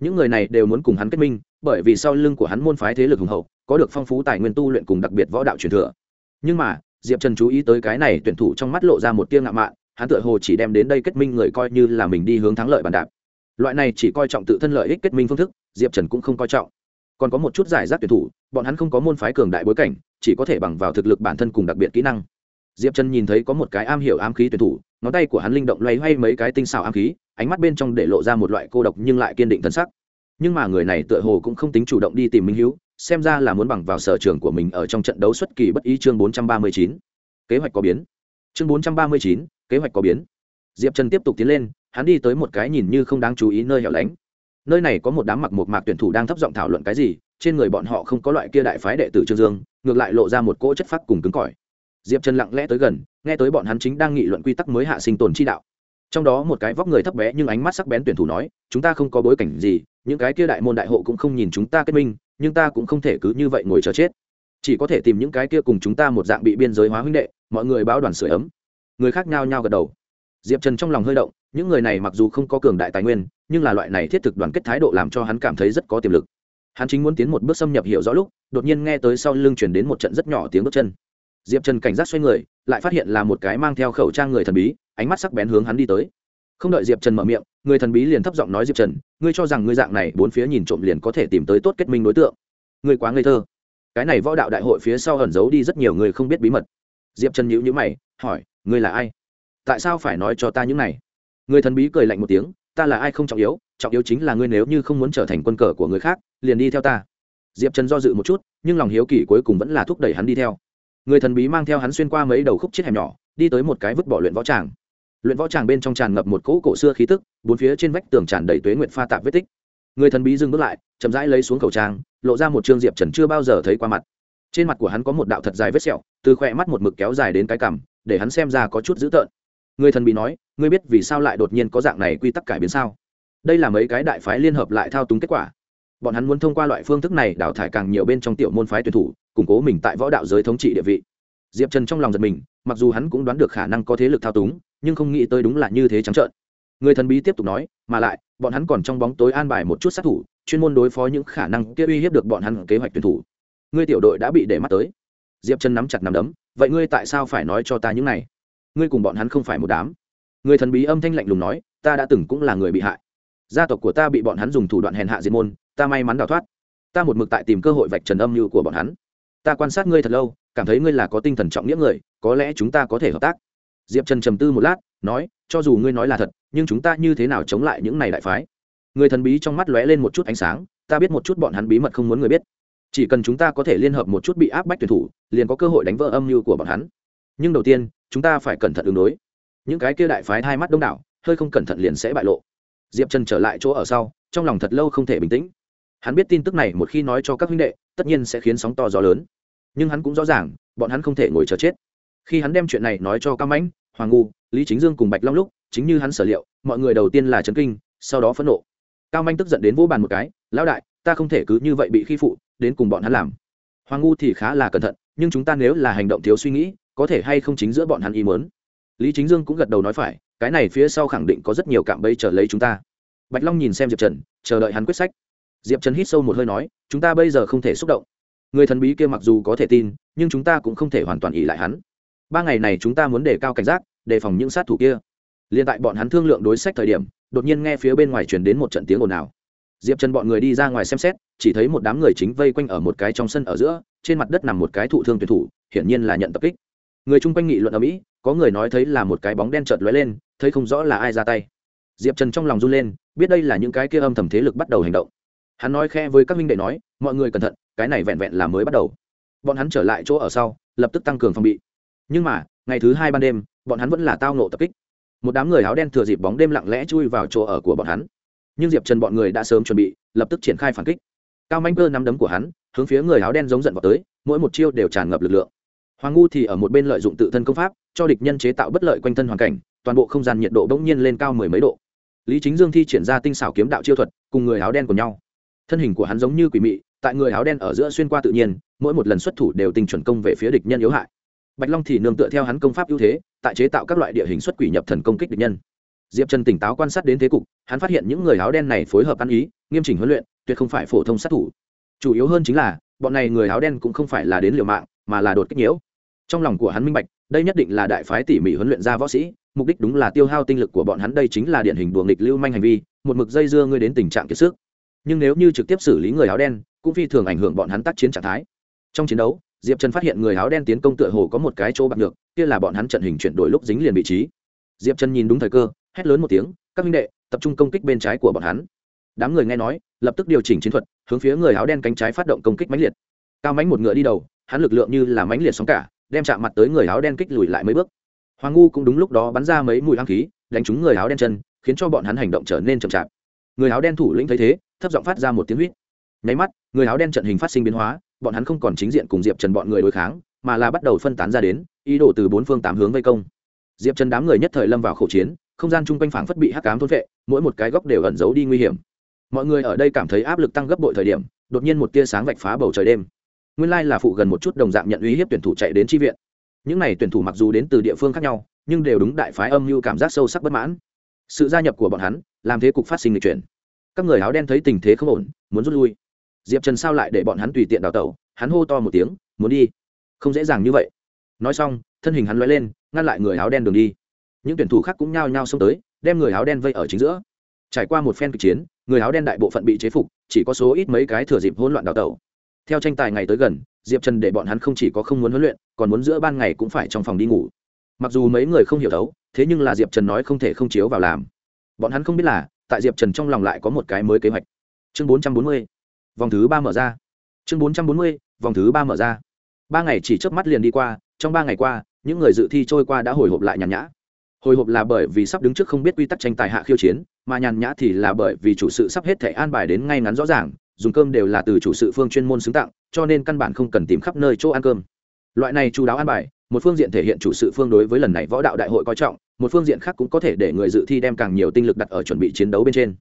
Những người này đều muốn cùng hắn kết minh, bởi vì sau lưng của hắn môn phái thế lực hùng hậu, có được phong phú tài nguyên tu luyện cùng đặc biệt võ đạo truyền thừa. Nhưng mà, diệp trần chú ý tới cái này tuyển thủ trong mắt lộ ra một tia ngạo mạn, hắn tựa hồ chỉ đem đến đây kết minh người coi như là mình đi hướng thắng lợi bàn đạp loại này chỉ coi trọng tự thân lợi ích kết minh phương thức diệp trần cũng không coi trọng. Còn có một chút giải rác tuyển thủ bọn hắn không có môn phái cường đại bối cảnh chỉ có thể bằng vào thực lực bản thân cùng đặc biệt kỹ năng. Diệp trần nhìn thấy có một cái am hiểu ám khí tuyển thủ ngón tay của hắn linh động loay hoay mấy cái tinh xào ám khí ánh mắt bên trong để lộ ra một loại cô độc nhưng lại kiên định thân sắc. Nhưng mà người này tựa hồ cũng không tính chủ động đi tìm minh hữu xem ra là muốn bằng vào sở trường của mình ở trong trận đấu xuất kỳ bất ý chương 439. kế hoạch có biến. Chương 439, kế hoạch có biến diệp trần tiếp tục tiến lên, hắn đi tới một cái nhìn như không đáng chú ý nơi hẻo lánh. Nơi này có một đám mặc một mạc tuyển thủ đang thấp giọng thảo luận cái gì, trên người bọn họ không có loại kia đại phái đệ tử trương dương, ngược lại lộ ra một cỗ chất phác cùng cứng cỏi. Diệp trần lặng lẽ tới gần, nghe tới bọn hắn chính đang nghị luận quy tắc mới hạ sinh tồn chi đạo. Trong đó một cái vóc người thấp bé nhưng ánh mắt sắc bén tuyển thủ nói, chúng ta không có bối cảnh gì, những cái kia đại môn đại hộ cũng không nhìn chúng ta kết minh, nhưng ta cũng không thể cứ như vậy ngồi chờ chết. Chỉ có thể tìm những cái kia cùng chúng ta một dạng bị biên giới hóa huynh đệ, mọi người báo đoàn sửa ấm. Người khác nhao nhao gật đầu diệp trần trong lòng hơi động, những người này mặc dù không có cường đại tài nguyên, nhưng là loại này thiết thực đoàn kết thái độ làm cho hắn cảm thấy rất có tiềm lực. Hắn chính muốn tiến một bước xâm nhập hiểu rõ lúc, đột nhiên nghe tới sau lưng chuyển đến một trận rất nhỏ tiếng bước chân. Diệp trần cảnh giác xoay người, lại phát hiện là một cái mang theo khẩu trang người thần bí, ánh mắt sắc bén hướng hắn đi tới. Không đợi diệp trần mở miệng, người thần bí liền thấp giọng nói diệp trần, ngươi cho rằng ngươi dạng này bốn phía nhìn trộm liền có thể tìm tới tốt kết minh đối tượng. Ngươi quá ngây thơ. Cái này võ đạo đại hội phía sau ẩn giấu đi rất nhiều người không biết bí mật. Diệp trần nhữ nhữ mày, hỏi, ngươi là ai? Tại sao phải nói cho ta những này? Người thần bí cười lạnh một tiếng, ta là ai không trọng yếu trọng yếu chính là ngươi nếu như không muốn trở thành quân cờ của người khác, liền đi theo ta. Diệp trần do dự một chút, nhưng lòng hiếu kỳ cuối cùng vẫn là thúc đẩy hắn đi theo. Người thần bí mang theo hắn xuyên qua mấy đầu khúc chết hẻm nhỏ, đi tới một cái vứt bỏ luyện võ tràng. Luyện võ tràng bên trong tràn ngập một cỗ cổ xưa khí tức, bốn phía trên vách tường tràn đầy tuế nguyện pha tạp vết tích. Người thần bí dừng bước lại, chậm rãi lấy xuống khẩu trang, lộ ra một trương diệp trần chưa bao giờ thấy qua mặt. Trên mặt của hắn có một đạo thật dài vết sẹo, từ khỏe mắt một mực kéo dài đến cái cằm, để hắn xem ra có chút dữ tợn người thần bí nói, ngươi biết vì sao lại đột nhiên có dạng này quy tắc cải biến sao? Đây là mấy cái đại phái liên hợp lại thao túng kết quả. Bọn hắn muốn thông qua loại phương thức này đào thải càng nhiều bên trong tiểu môn phái tuyển thủ, củng cố mình tại võ đạo giới thống trị địa vị. Diệp trần trong lòng giật mình, mặc dù hắn cũng đoán được khả năng có thế lực thao túng, nhưng không nghĩ tới đúng là như thế trắng trợn. Người thần bí tiếp tục nói, mà lại, bọn hắn còn trong bóng tối an bài một chút sát thủ, chuyên môn đối phó những khả năng kia uy hiếp được bọn hắn kế hoạch tuyển thủ. Ngươi tiểu đội đã bị để mắt tới. Diệp trần nắm chặt nắm đấm, vậy ngươi tại sao phải nói cho ta những này? Ngươi cùng bọn hắn không phải một đám. Người thần bí âm thanh lạnh lùng nói, ta đã từng cũng là người bị hại. Gia tộc của ta bị bọn hắn dùng thủ đoạn hèn hạ diệt môn, ta may mắn đào thoát. Ta một mực tại tìm cơ hội vạch trần âm mưu của bọn hắn. Ta quan sát ngươi thật lâu, cảm thấy ngươi là có tinh thần trọng nghĩa người, có lẽ chúng ta có thể hợp tác. Diệp trần trầm tư một lát, nói, cho dù ngươi nói là thật, nhưng chúng ta như thế nào chống lại những này đại phái? Người thần bí trong mắt lóe lên một chút ánh sáng, ta biết một chút bọn hắn bí mật không muốn người biết. Chỉ cần chúng ta có thể liên hợp một chút bị áp bách tuyển thủ, liền có cơ hội đánh vỡ âm mưu của bọn hắn nhưng đầu tiên, chúng ta phải cẩn thận ứng đối. Những cái kia đại phái hai mắt đông đảo, hơi không cẩn thận liền sẽ bại lộ. Diệp trần trở lại chỗ ở sau, trong lòng thật lâu không thể bình tĩnh. Hắn biết tin tức này một khi nói cho các huynh đệ, tất nhiên sẽ khiến sóng to gió lớn. Nhưng hắn cũng rõ ràng, bọn hắn không thể ngồi chờ chết. Khi hắn đem chuyện này nói cho cao mãnh, hoàng ngu, lý chính dương cùng bạch long lúc, chính như hắn sở liệu, mọi người đầu tiên là trấn kinh, sau đó phẫn nộ. Cao manh tức giận đến vỗ bàn một cái, lão đại, ta không thể cứ như vậy bị khi phụ, đến cùng bọn hắn làm. Hoàng ngu thì khá là cẩn thận, nhưng chúng ta nếu là hành động thiếu suy nghĩ có thể hay không chính giữa bọn hắn ý mớn lý chính dương cũng gật đầu nói phải, cái này phía sau khẳng định có rất nhiều cạm bẫy chờ lấy chúng ta. Bạch long nhìn xem diệp trần, chờ đợi hắn quyết sách. Diệp trần hít sâu một hơi nói, chúng ta bây giờ không thể xúc động. Người thần bí kia mặc dù có thể tin, nhưng chúng ta cũng không thể hoàn toàn ỉ lại hắn. Ba ngày này chúng ta muốn đề cao cảnh giác, đề phòng những sát thủ kia. Liền tại bọn hắn thương lượng đối sách thời điểm, đột nhiên nghe phía bên ngoài truyền đến một trận tiếng ồn ào. Diệp trần bọn người đi ra ngoài xem xét, chỉ thấy một đám người chính vây quanh ở một cái trong sân ở giữa, trên mặt đất nằm một cái thụ thương tuyển thủ, hiển nhiên là nhận tập kích người chung quanh nghị luận ở mỹ, có người nói thấy là một cái bóng đen chợt lóe lên, thấy không rõ là ai ra tay. Diệp trần trong lòng run lên, biết đây là những cái kia âm thầm thế lực bắt đầu hành động. Hắn nói khe với các minh đệ nói, mọi người cẩn thận, cái này vẹn vẹn là mới bắt đầu. Bọn hắn trở lại chỗ ở sau, lập tức tăng cường phòng bị. Nhưng mà, ngày thứ hai ban đêm, bọn hắn vẫn là tao nộ tập kích. Một đám người áo đen thừa dịp bóng đêm lặng lẽ chui vào chỗ ở của bọn hắn. Nhưng diệp trần bọn người đã sớm chuẩn bị, lập tức triển khai phản kích. Cao manh cơ nắm đấm của hắn, hướng phía người áo đen giống giận vào tới, mỗi một chiêu đều tràn ngập lực lượng hoàng ngu thì ở một bên lợi dụng tự thân công pháp, cho địch nhân chế tạo bất lợi quanh thân hoàn cảnh, toàn bộ không gian nhiệt độ bỗng nhiên lên cao mười mấy độ. Lý chính dương thi triển ra tinh xảo kiếm đạo chiêu thuật, cùng người áo đen của nhau. Thân hình của hắn giống như quỷ mị, tại người áo đen ở giữa xuyên qua tự nhiên, mỗi một lần xuất thủ đều tinh chuẩn công về phía địch nhân yếu hại. Bạch long thì nương tựa theo hắn công pháp ưu thế, tại chế tạo các loại địa hình xuất quỷ nhập thần công kích địch nhân. Diệp trần tỉnh táo quan sát đến thế cục, hắn phát hiện những người áo đen này phối hợp ăn ý, nghiêm chỉnh huấn luyện, tuyệt không phải phổ thông sát thủ. Chủ yếu hơn chính là, bọn này người áo đen cũng không phải là đến liều mạng mà là đột kích nhiễu. Trong lòng của hắn minh bạch, đây nhất định là đại phái tỉ mỉ huấn luyện ra võ sĩ, mục đích đúng là tiêu hao tinh lực của bọn hắn, đây chính là điển hình đùa nghịch lưu manh hành vi, một mực dây dưa ngươi đến tình trạng kiệt sức. Nhưng nếu như trực tiếp xử lý người áo đen, cũng phi thường ảnh hưởng bọn hắn tác chiến trạng thái. Trong chiến đấu, diệp trần phát hiện người áo đen tiến công tựa hồ có một cái chỗ bạc được kia là bọn hắn trận hình chuyển đổi lúc dính liền vị trí. Diệp trần nhìn đúng thời cơ, hét lớn một tiếng, các minh đệ, tập trung công kích bên trái của bọn hắn. Đám người nghe nói, lập tức điều chỉnh chiến thuật, hướng phía người áo đen cánh trái phát động công kích mãnh liệt. Cao mãnh một ngựa đi đầu hắn lực lượng như là mãnh liệt sóng cả, đem chạm mặt tới người áo đen kích lùi lại mấy bước. Hoàng ngu cũng đúng lúc đó bắn ra mấy mùi hăng khí, đánh trúng người áo đen chân, khiến cho bọn hắn hành động trở nên chậm chạp. Người áo đen thủ lĩnh thấy thế, thấp giọng phát ra một tiếng huýt. Nháy mắt, người áo đen trận hình phát sinh biến hóa, bọn hắn không còn chính diện cùng diệp trần bọn người đối kháng, mà là bắt đầu phân tán ra đến, ý đồ từ bốn phương tám hướng vây công. Diệp trần đám người nhất thời lâm vào khẩu chiến, không gian chung quanh phảng phất bị hắc cám thôn vệ mỗi một cái góc đều ẩn giấu đi nguy hiểm. Mọi người ở đây cảm thấy áp lực tăng gấp bội thời điểm, đột nhiên một tia sáng vạch phá bầu trời đêm nguyên lai là phụ gần một chút đồng dạng nhận uy hiếp tuyển thủ chạy đến tri viện. Những này tuyển thủ mặc dù đến từ địa phương khác nhau, nhưng đều đúng đại phái âm mưu cảm giác sâu sắc bất mãn. Sự gia nhập của bọn hắn, làm thế cục phát sinh lịch chuyển. Các người áo đen thấy tình thế không ổn, muốn rút lui. Diệp trần sao lại để bọn hắn tùy tiện đào tẩu? Hắn hô to một tiếng, muốn đi. Không dễ dàng như vậy. Nói xong, thân hình hắn loay lên, ngăn lại người áo đen đường đi. Những tuyển thủ khác cũng nhao nhao xông tới, đem người áo đen vây ở chính giữa. Trải qua một phen kịch chiến, người áo đen đại bộ phận bị chế phục, chỉ có số ít mấy cái thừa dịp hỗn loạn đào tẩu theo tranh tài ngày tới gần, diệp trần để bọn hắn không chỉ có không muốn huấn luyện, còn muốn giữa ban ngày cũng phải trong phòng đi ngủ. Mặc dù mấy người không hiểu thấu thế nhưng là diệp trần nói không thể không chiếu vào làm. Bọn hắn không biết là, tại diệp trần trong lòng lại có một cái mới kế hoạch. Chương bốn trăm bốn mươi, vòng thứ ba mở ra. Chương bốn trăm bốn mươi, vòng thứ ba mở ra. Ba ngày chỉ trước mắt liền đi qua, trong ba ngày qua, những người dự thi trôi qua đã hồi hộp lại nhàn nhã. Hồi hộp là bởi vì sắp đứng trước không biết quy tắc tranh tài hạ khiêu chiến, mà nhàn nhã thì là bởi vì chủ sự sắp hết thể an bài đến ngay ngắn rõ ràng dùng cơm đều là từ chủ sự phương chuyên môn xứng tặng, cho nên căn bản không cần tìm khắp nơi chỗ ăn cơm. Loại này chú đáo ăn bài, một phương diện thể hiện chủ sự phương đối với lần này võ đạo đại hội coi trọng, một phương diện khác cũng có thể để người dự thi đem càng nhiều tinh lực đặt ở chuẩn bị chiến đấu bên trên.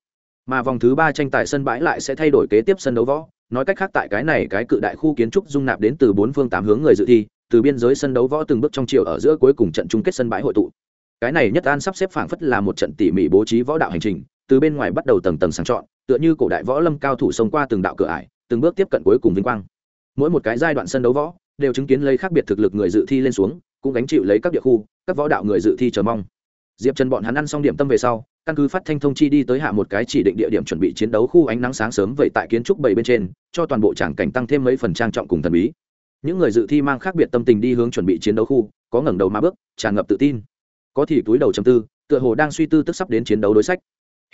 Mà vòng thứ ba tranh tài sân bãi lại sẽ thay đổi kế tiếp sân đấu võ, nói cách khác tại cái này cái cự đại khu kiến trúc dung nạp đến từ bốn phương tám hướng người dự thi, từ biên giới sân đấu võ từng bước trong chiều ở giữa cuối cùng trận chung kết sân bãi hội tụ. Cái này nhất an sắp xếp phảng phất là một trận tỉ mỉ bố trí võ đạo hành trình, từ bên ngoài bắt đầu tầng tầng sang chọn tựa như cổ đại võ lâm cao thủ sống qua từng đạo cửa ải, từng bước tiếp cận cuối cùng vinh quang. Mỗi một cái giai đoạn sân đấu võ, đều chứng kiến lấy khác biệt thực lực người dự thi lên xuống, cũng gánh chịu lấy các địa khu, các võ đạo người dự thi chờ mong. Diệp trần bọn hắn ăn xong điểm tâm về sau, căn cứ phát thanh thông chi đi tới hạ một cái chỉ định địa điểm chuẩn bị chiến đấu khu ánh nắng sáng sớm vậy tại kiến trúc bảy bên trên, cho toàn bộ tràng cảnh tăng thêm mấy phần trang trọng cùng thần bí. Những người dự thi mang khác biệt tâm tình đi hướng chuẩn bị chiến đấu khu, có ngẩng đầu mà bước, tràn ngập tự tin. Có thì túi đầu chầm tư, tựa hồ đang suy tư tức sắp đến chiến đấu đối sách.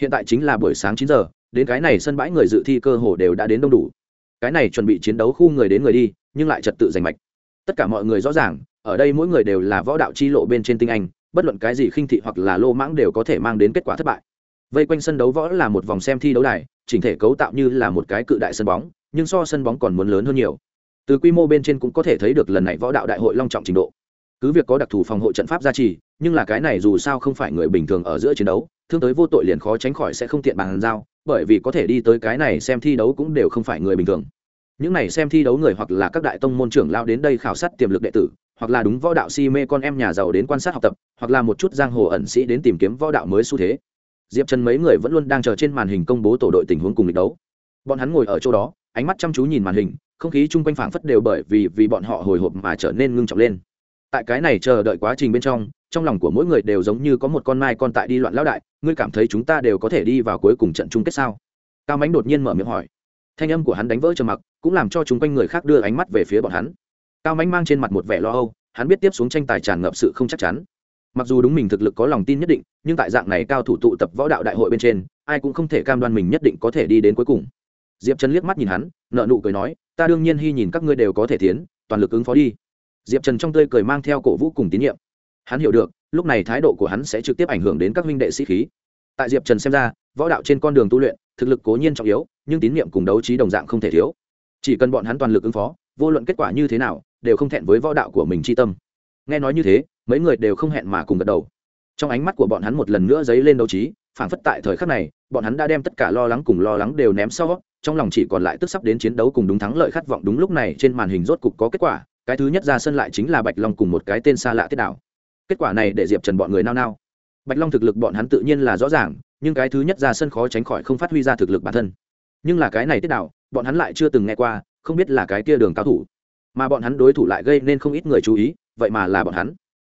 Hiện tại chính là buổi sáng chín giờ đến cái này sân bãi người dự thi cơ hồ đều đã đến đông đủ. Cái này chuẩn bị chiến đấu khu người đến người đi, nhưng lại trật tự giành mạch. Tất cả mọi người rõ ràng, ở đây mỗi người đều là võ đạo chi lộ bên trên tinh anh, bất luận cái gì khinh thị hoặc là lô mãng đều có thể mang đến kết quả thất bại. Vây quanh sân đấu võ là một vòng xem thi đấu đài, chỉnh thể cấu tạo như là một cái cự đại sân bóng, nhưng so sân bóng còn muốn lớn hơn nhiều. Từ quy mô bên trên cũng có thể thấy được lần này võ đạo đại hội long trọng trình độ. Cứ việc có đặc thù phòng hộ trận pháp gia trì, nhưng là cái này dù sao không phải người bình thường ở giữa chiến đấu, thương tới vô tội liền khó tránh khỏi sẽ không tiện bàn giao bởi vì có thể đi tới cái này xem thi đấu cũng đều không phải người bình thường. Những này xem thi đấu người hoặc là các đại tông môn trưởng lao đến đây khảo sát tiềm lực đệ tử, hoặc là đúng võ đạo si mê con em nhà giàu đến quan sát học tập, hoặc là một chút giang hồ ẩn sĩ đến tìm kiếm võ đạo mới xu thế. Diệp trần mấy người vẫn luôn đang chờ trên màn hình công bố tổ đội tình huống cùng lịch đấu. Bọn hắn ngồi ở chỗ đó, ánh mắt chăm chú nhìn màn hình, không khí chung quanh phảng phất đều bởi vì vì bọn họ hồi hộp mà trở nên ngưng trọng lên. Tại cái này chờ đợi quá trình bên trong trong lòng của mỗi người đều giống như có một con mai con tại đi loạn lão đại, ngươi cảm thấy chúng ta đều có thể đi vào cuối cùng trận chung kết sao? Cao mánh đột nhiên mở miệng hỏi. Thanh âm của hắn đánh vỡ trầm mặc, cũng làm cho chúng quanh người khác đưa ánh mắt về phía bọn hắn. Cao mánh mang trên mặt một vẻ lo âu, hắn biết tiếp xuống tranh tài tràn ngập sự không chắc chắn. Mặc dù đúng mình thực lực có lòng tin nhất định, nhưng tại dạng này cao thủ tụ tập võ đạo đại hội bên trên, ai cũng không thể cam đoan mình nhất định có thể đi đến cuối cùng. Diệp trần liếc mắt nhìn hắn nợ nụ cười nói, ta đương nhiên hy nhìn các ngươi đều có thể tiến, toàn lực ứng phó đi. Diệp trần trong tươi cười mang theo cổ vũ cùng tín nhiệm hắn hiểu được, lúc này thái độ của hắn sẽ trực tiếp ảnh hưởng đến các huynh đệ sĩ khí. Tại diệp trần xem ra, võ đạo trên con đường tu luyện, thực lực cố nhiên trọng yếu, nhưng tín nhiệm cùng đấu trí đồng dạng không thể thiếu. Chỉ cần bọn hắn toàn lực ứng phó, vô luận kết quả như thế nào, đều không thẹn với võ đạo của mình chi tâm. Nghe nói như thế, mấy người đều không hẹn mà cùng gật đầu. Trong ánh mắt của bọn hắn một lần nữa dấy lên đấu trí phản phất tại thời khắc này, bọn hắn đã đem tất cả lo lắng cùng lo lắng đều ném sau, trong lòng chỉ còn lại tức sắp đến chiến đấu cùng đúng thắng lợi khát vọng đúng lúc này trên màn hình rốt cục có kết quả, cái thứ nhất ra sân lại chính là bạch long cùng một cái tên xa lạ tiết đảo kết quả này để diệp trần bọn người nao nao bạch long thực lực bọn hắn tự nhiên là rõ ràng nhưng cái thứ nhất ra sân khó tránh khỏi không phát huy ra thực lực bản thân nhưng là cái này tiết nào bọn hắn lại chưa từng nghe qua không biết là cái kia đường cao thủ mà bọn hắn đối thủ lại gây nên không ít người chú ý vậy mà là bọn hắn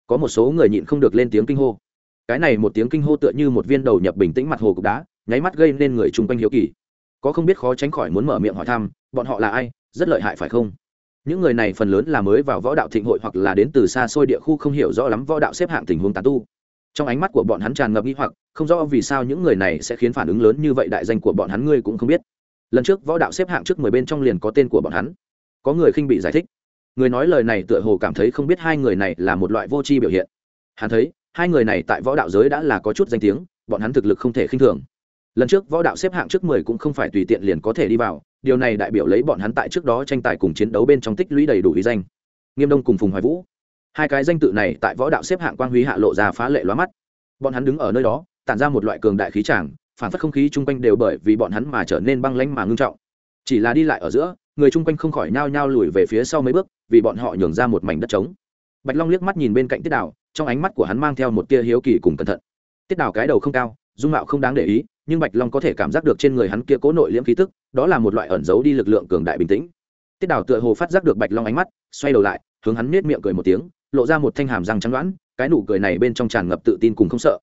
có một số người nhịn không được lên tiếng kinh hô cái này một tiếng kinh hô tựa như một viên đầu nhập bình tĩnh mặt hồ cục đá nháy mắt gây nên người chung quanh hiếu kỳ có không biết khó tránh khỏi muốn mở miệng hỏi thăm bọn họ là ai rất lợi hại phải không những người này phần lớn là mới vào võ đạo thịnh hội hoặc là đến từ xa xôi địa khu không hiểu rõ lắm võ đạo xếp hạng tình huống tán tu. Trong ánh mắt của bọn hắn tràn ngập nghi hoặc, không rõ vì sao những người này sẽ khiến phản ứng lớn như vậy đại danh của bọn hắn ngươi cũng không biết. Lần trước võ đạo xếp hạng trước mười bên trong liền có tên của bọn hắn. Có người khinh bị giải thích. Người nói lời này tựa hồ cảm thấy không biết hai người này là một loại vô tri biểu hiện. Hắn thấy, hai người này tại võ đạo giới đã là có chút danh tiếng, bọn hắn thực lực không thể khinh thường. Lần trước võ đạo xếp hạng trước mười cũng không phải tùy tiện liền có thể đi vào điều này đại biểu lấy bọn hắn tại trước đó tranh tài cùng chiến đấu bên trong tích lũy đầy đủ ý danh. Nghiêm đông cùng phùng hoài vũ. Hai cái danh tự này tại võ đạo xếp hạng quang huy hạ lộ ra phá lệ lóa mắt. Bọn hắn đứng ở nơi đó, tản ra một loại cường đại khí tràng, phản phất không khí chung quanh đều bởi vì bọn hắn mà trở nên băng lánh mà ngưng trọng. Chỉ là đi lại ở giữa, người chung quanh không khỏi nhao nhao lùi về phía sau mấy bước, vì bọn họ nhường ra một mảnh đất trống. Bạch long liếc mắt nhìn bên cạnh tiết đảo trong ánh mắt của hắn mang theo một tia hiếu kỳ cùng cẩn thận. Tiết đảo cái đầu không cao, dung mạo không đáng để ý nhưng bạch long có thể cảm giác được trên người hắn kia cố nội liễm khí tức, đó là một loại ẩn giấu đi lực lượng cường đại bình tĩnh. Tiết đảo tựa hồ phát giác được bạch long ánh mắt, xoay đầu lại, hướng hắn nết miệng cười một tiếng, lộ ra một thanh hàm răng trắng đoãn cái nụ cười này bên trong tràn ngập tự tin cùng không sợ.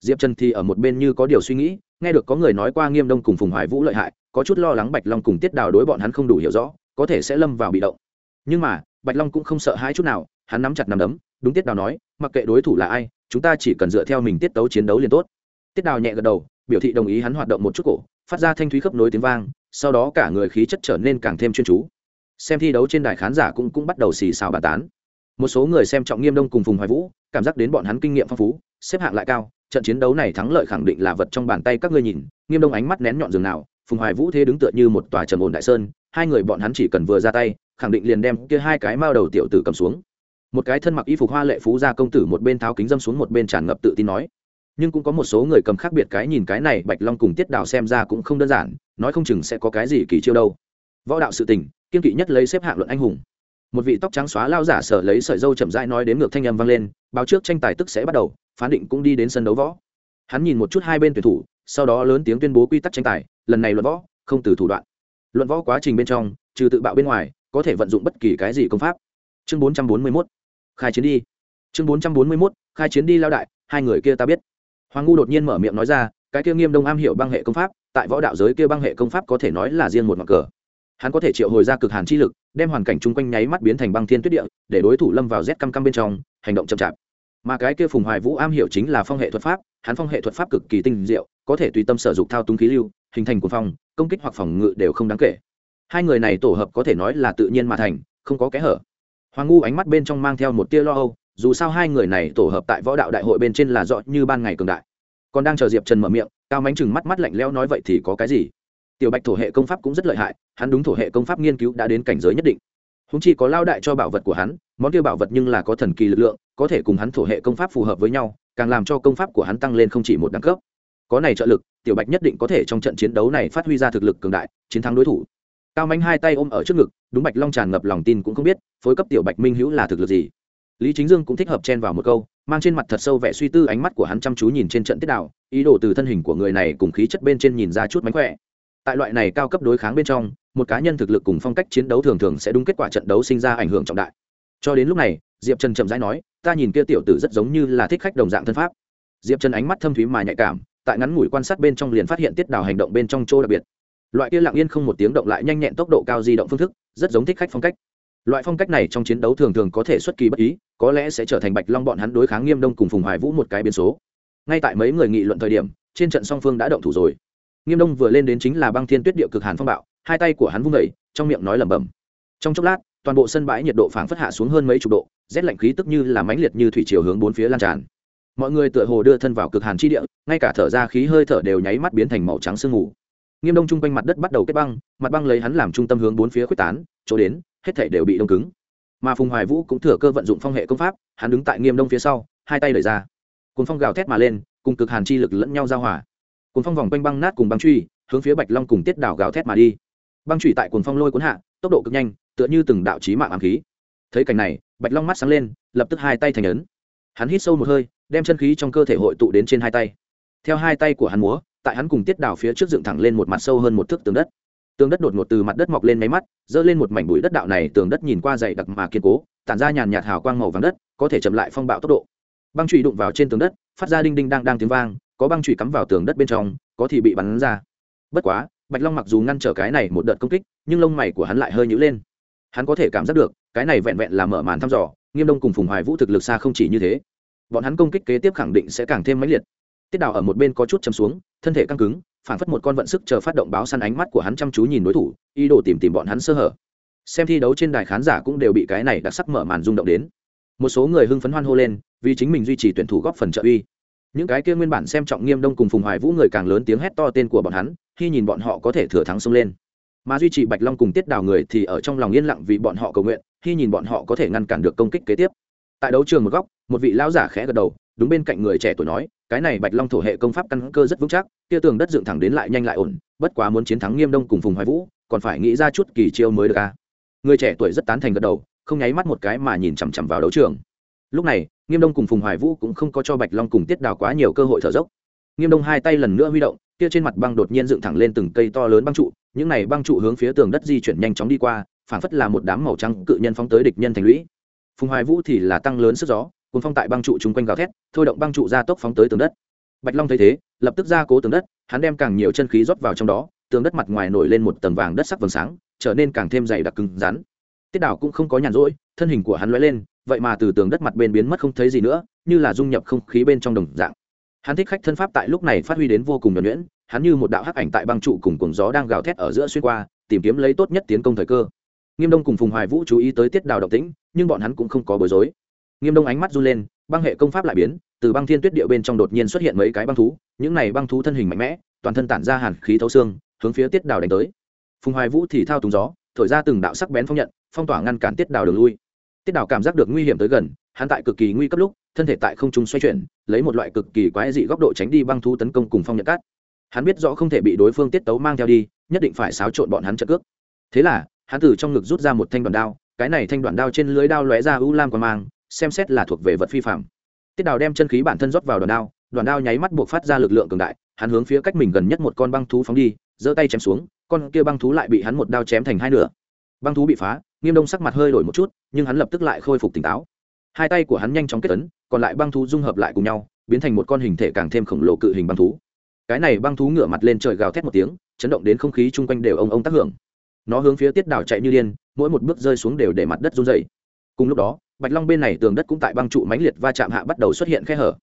Diệp trần thì ở một bên như có điều suy nghĩ, nghe được có người nói qua nghiêm đông cùng phùng hoài vũ lợi hại, có chút lo lắng bạch long cùng tiết đào đối bọn hắn không đủ hiểu rõ, có thể sẽ lâm vào bị động. Nhưng mà, bạch long cũng không sợ hai chút nào, hắn nắm chặt nắm đấm, đúng tiết đào nói, mặc kệ đối thủ là ai, chúng ta chỉ cần dựa theo mình tiết tấu chiến đấu liền tốt. Tiết đào nhẹ gật đầu biểu thị đồng ý hắn hoạt động một chút cổ, phát ra thanh thúy khớp nối tiếng vang, sau đó cả người khí chất trở nên càng thêm chuyên chú. Xem thi đấu trên đài khán giả cũng cũng bắt đầu xì xào bàn tán. Một số người xem trọng nghiêm đông cùng phùng hoài vũ, cảm giác đến bọn hắn kinh nghiệm phong phú, xếp hạng lại cao, trận chiến đấu này thắng lợi khẳng định là vật trong bàn tay các ngươi nhìn, nghiêm đông ánh mắt nén nhọn rừng nào, phùng hoài vũ thế đứng tựa như một tòa trầm ồn đại sơn, hai người bọn hắn chỉ cần vừa ra tay, khẳng định liền đem kia hai cái mao đầu tiểu tử cầm xuống. Một cái thân mặc y phục hoa lệ phú gia công tử một bên tháo kính dâm xuống một bên tràn ngập tự tin nói nhưng cũng có một số người cầm khác biệt cái nhìn cái này, bạch long cùng tiết đào xem ra cũng không đơn giản, nói không chừng sẽ có cái gì kỳ chiêu đâu. Võ đạo sự tình, kiên kỵ nhất lấy xếp hạng luận anh hùng. Một vị tóc trắng xóa lao giả sở lấy sợi dâu chậm rãi nói đến ngược thanh âm vang lên, báo trước tranh tài tức sẽ bắt đầu, phán định cũng đi đến sân đấu võ. Hắn nhìn một chút hai bên tuyển thủ, sau đó lớn tiếng tuyên bố quy tắc tranh tài, lần này luận võ, không từ thủ đoạn. Luận võ quá trình bên trong, trừ tự bạo bên ngoài, có thể vận dụng bất kỳ cái gì công pháp. Chương bốn trăm bốn mươi mốt, khai chiến đi. Chương bốn trăm bốn mươi mốt, khai chiến đi lao đại, hai người kia ta biết hoàng ngu đột nhiên mở miệng nói ra, cái kia nghiêm đông am hiểu băng hệ công pháp, tại võ đạo giới kia băng hệ công pháp có thể nói là riêng một mặt cờ. Hắn có thể triệu hồi ra cực hàn chi lực, đem hoàn cảnh chung quanh nháy mắt biến thành băng thiên tuyết địa, để đối thủ lâm vào rét căm căm bên trong, hành động chậm chạp. Mà cái kia phùng hoài vũ am hiểu chính là phong hệ thuật pháp, hắn phong hệ thuật pháp cực kỳ tinh diệu, có thể tùy tâm sở dụng thao túng khí lưu, hình thành cuồng phong, công kích hoặc phòng ngự đều không đáng kể. Hai người này tổ hợp có thể nói là tự nhiên mà thành, không có kẽ hở. Hoàng ngu ánh mắt bên trong mang theo một tia lo âu dù sao hai người này tổ hợp tại võ đạo đại hội bên trên là rõ như ban ngày cường đại. Còn đang chờ diệp trần mở miệng, cao mánh chừng mắt mắt lạnh leo nói vậy thì có cái gì? Tiểu bạch thổ hệ công pháp cũng rất lợi hại, hắn đúng thổ hệ công pháp nghiên cứu đã đến cảnh giới nhất định. Húng chi có lao đại cho bảo vật của hắn, món kia bảo vật nhưng là có thần kỳ lực lượng, có thể cùng hắn thổ hệ công pháp phù hợp với nhau, càng làm cho công pháp của hắn tăng lên không chỉ một đẳng cấp. Có này trợ lực, tiểu bạch nhất định có thể trong trận chiến đấu này phát huy ra thực lực cường đại, chiến thắng đối thủ. Cao mánh hai tay ôm ở trước ngực, đúng bạch long tràn ngập lòng tin cũng không biết, phối cấp tiểu bạch minh hữu là thực lực gì lý chính dương cũng thích hợp chen vào một câu, mang trên mặt thật sâu vẻ suy tư, ánh mắt của hắn chăm chú nhìn trên trận tiết đạo, ý đồ từ thân hình của người này cùng khí chất bên trên nhìn ra chút mánh khỏe. Tại loại này cao cấp đối kháng bên trong, một cá nhân thực lực cùng phong cách chiến đấu thường thường sẽ đúng kết quả trận đấu sinh ra ảnh hưởng trọng đại. Cho đến lúc này, diệp trần chậm rãi nói, ta nhìn kia tiểu tử rất giống như là thích khách đồng dạng thân pháp. Diệp trần ánh mắt thâm thúy mà nhạy cảm, tại ngắn ngủi quan sát bên trong liền phát hiện tiết đào hành động bên trong chỗ đặc biệt. Loại kia lặng yên không một tiếng động lại nhanh nhẹn tốc độ cao di động phương thức, rất giống thích khách phong cách loại phong cách này trong chiến đấu thường thường có thể xuất kỳ bất ý, có lẽ sẽ trở thành bạch long bọn hắn đối kháng nghiêm đông cùng phùng hoài vũ một cái biến số. Ngay tại mấy người nghị luận thời điểm, trên trận song phương đã động thủ rồi. Nghiêm đông vừa lên đến chính là băng thiên tuyết địa cực hàn phong bạo, hai tay của hắn vung vẩy trong miệng nói lẩm bẩm. Trong chốc lát, toàn bộ sân bãi nhiệt độ phảng phất hạ xuống hơn mấy chục độ, rét lạnh khí tức như là mãnh liệt như thủy chiều hướng bốn phía lan tràn. Mọi người tựa hồ đưa thân vào cực hàn chi địa, ngay cả thở ra khí hơi thở đều nháy mắt biến thành màu trắng sương mù. Nghiêm đông chung quanh mặt đất bắt đầu kết băng, mặt băng lấy hắn làm trung tâm hướng bốn phía quyết tán, chỗ đến hết thể đều bị đông cứng. Mà phùng hoài vũ cũng thừa cơ vận dụng phong hệ công pháp, hắn đứng tại nghiêm đông phía sau, hai tay đẩy ra. Cuồng phong gào thét mà lên, cùng cực hàn chi lực lẫn nhau giao hòa. Cuồng phong vòng quanh băng nát cùng băng truy, hướng phía bạch long cùng tiết đảo gào thét mà đi. Băng truy tại cuồng phong lôi cuốn hạ, tốc độ cực nhanh, tựa như từng đạo chí mạng ám khí. Thấy cảnh này, bạch long mắt sáng lên, lập tức hai tay thành ấn. Hắn hít sâu một hơi, đem chân khí trong cơ thể hội tụ đến trên hai tay. Theo hai tay của hắn múa, tại hắn cùng tiết đảo phía trước dựng thẳng lên một mặt sâu hơn một thước tường đất tường đất đột ngột từ mặt đất mọc lên máy mắt, dơ lên một mảnh bụi đất đạo này tường đất nhìn qua dày đặc mà kiên cố, tản ra nhàn nhạt hào quang màu vàng đất, có thể chậm lại phong bạo tốc độ. Băng trụy đụng vào trên tường đất, phát ra đinh đinh đang đang tiếng vang, có băng trụy cắm vào tường đất bên trong, có thì bị bắn ra. Bất quá, bạch long mặc dù ngăn trở cái này một đợt công kích, nhưng lông mày của hắn lại hơi nhữ lên. Hắn có thể cảm giác được, cái này vẹn vẹn là mở màn thăm dò, nghiêm đông cùng phùng hoài vũ thực lực xa không chỉ như thế. Bọn hắn công kích kế tiếp khẳng định sẽ càng thêm mãnh liệt. Tiết đào ở một bên có chút chấm xuống, thân thể căng cứng phản phất một con vận sức chờ phát động báo săn ánh mắt của hắn chăm chú nhìn đối thủ, ý đồ tìm tìm bọn hắn sơ hở. Xem thi đấu trên đài khán giả cũng đều bị cái này đặc sắc mở màn rung động đến. Một số người hưng phấn hoan hô lên, vì chính mình duy trì tuyển thủ góp phần trợ uy. Những cái kia nguyên bản xem trọng nghiêm đông cùng phùng hoài vũ người càng lớn tiếng hét to tên của bọn hắn, khi nhìn bọn họ có thể thừa thắng xông lên. Mà duy trì bạch long cùng tiết đào người thì ở trong lòng yên lặng vì bọn họ cầu nguyện, khi nhìn bọn họ có thể ngăn cản được công kích kế tiếp. Tại đấu trường một góc, một vị lão giả khẽ gật đầu, đúng bên cạnh người trẻ tuổi nói cái này bạch long thổ hệ công pháp căn cơ rất vững chắc tia tường đất dựng thẳng đến lại nhanh lại ổn, bất quá muốn chiến thắng nghiêm đông cùng phùng hoài vũ, còn phải nghĩ ra chút kỳ chiêu mới được a à. người trẻ tuổi rất tán thành gật đầu, không nháy mắt một cái mà nhìn chằm chằm vào đấu trường. Lúc này, nghiêm đông cùng phùng hoài vũ cũng không có cho bạch long cùng tiết đào quá nhiều cơ hội thở dốc. Nghiêm đông hai tay lần nữa huy động, kia trên mặt băng đột nhiên dựng thẳng lên từng cây to lớn băng trụ, những này băng trụ hướng phía tường đất di chuyển nhanh chóng đi qua, phảng phất là một đám màu trắng cự nhân phóng tới địch nhân thành lũy. Phùng hoài vũ thì là tăng lớn sức gió cùng phong tại băng trụ chung quanh gào thét, thôi động băng trụ ra tốc phóng tới tường đất. Bạch long thấy thế, lập tức ra cố tường đất, hắn đem càng nhiều chân khí rót vào trong đó, tường đất mặt ngoài nổi lên một tầng vàng đất sắc vầng sáng, trở nên càng thêm dày đặc cứng rắn. Tiết đảo cũng không có nhàn rỗi, thân hình của hắn lóe lên, vậy mà từ tường đất mặt bên biến mất không thấy gì nữa, như là dung nhập không khí bên trong đồng dạng. Hắn thích khách thân pháp tại lúc này phát huy đến vô cùng nhuẩn nhuyễn, hắn như một đạo hắc ảnh tại băng trụ cùng cuồng gió đang gào thét ở giữa xuyên qua, tìm kiếm lấy tốt nhất tiến công thời cơ. Nghiêm đông cùng phùng hoài vũ chú ý tới tiết đào động tĩnh, nhưng bọn hắn cũng không có bối rối nghiêm đông ánh mắt run lên, băng hệ công pháp lại biến, từ băng thiên tuyết địa bên trong đột nhiên xuất hiện mấy cái băng thú, những này băng thú thân hình mạnh mẽ, toàn thân tản ra hàn khí thấu xương, hướng phía tiết đào đánh tới. Phùng hoài vũ thì thao túng gió, thổi ra từng đạo sắc bén phong nhận, phong tỏa ngăn cản tiết đào đường lui. Tiết đào cảm giác được nguy hiểm tới gần, hắn tại cực kỳ nguy cấp lúc, thân thể tại không trung xoay chuyển, lấy một loại cực kỳ quái dị góc độ tránh đi băng thú tấn công cùng phong nhận cắt hắn biết rõ không thể bị đối phương tiết tấu mang theo đi, nhất định phải xáo trộn bọn hắn trợ cước. Thế là, hắn từ trong ngực rút ra một thanh đoạn đao, cái này thanh đoạn đao trên lưới đao lóe ra u lam còn mang xem xét là thuộc về vật phi phạm. Tiết đào đem chân khí bản thân rót vào đoàn đao đoàn đao nháy mắt buộc phát ra lực lượng cường đại, hắn hướng phía cách mình gần nhất một con băng thú phóng đi, giơ tay chém xuống, con kia băng thú lại bị hắn một đao chém thành hai nửa. Băng thú bị phá, nghiêm đông sắc mặt hơi đổi một chút, nhưng hắn lập tức lại khôi phục tỉnh táo. Hai tay của hắn nhanh chóng kết tấn còn lại băng thú dung hợp lại cùng nhau, biến thành một con hình thể càng thêm khổng lồ cự hình băng thú. Cái này băng thú ngửa mặt lên trời gào thét một tiếng, chấn động đến không khí chung quanh đều ông ông tác hưởng. Nó hướng phía tiết đảo chạy như điên, mỗi một bước rơi xuống đều để mặt đất run dày cùng lúc đó bạch long bên này tường đất cũng tại băng trụ mãnh liệt va chạm hạ bắt đầu xuất hiện khe hở.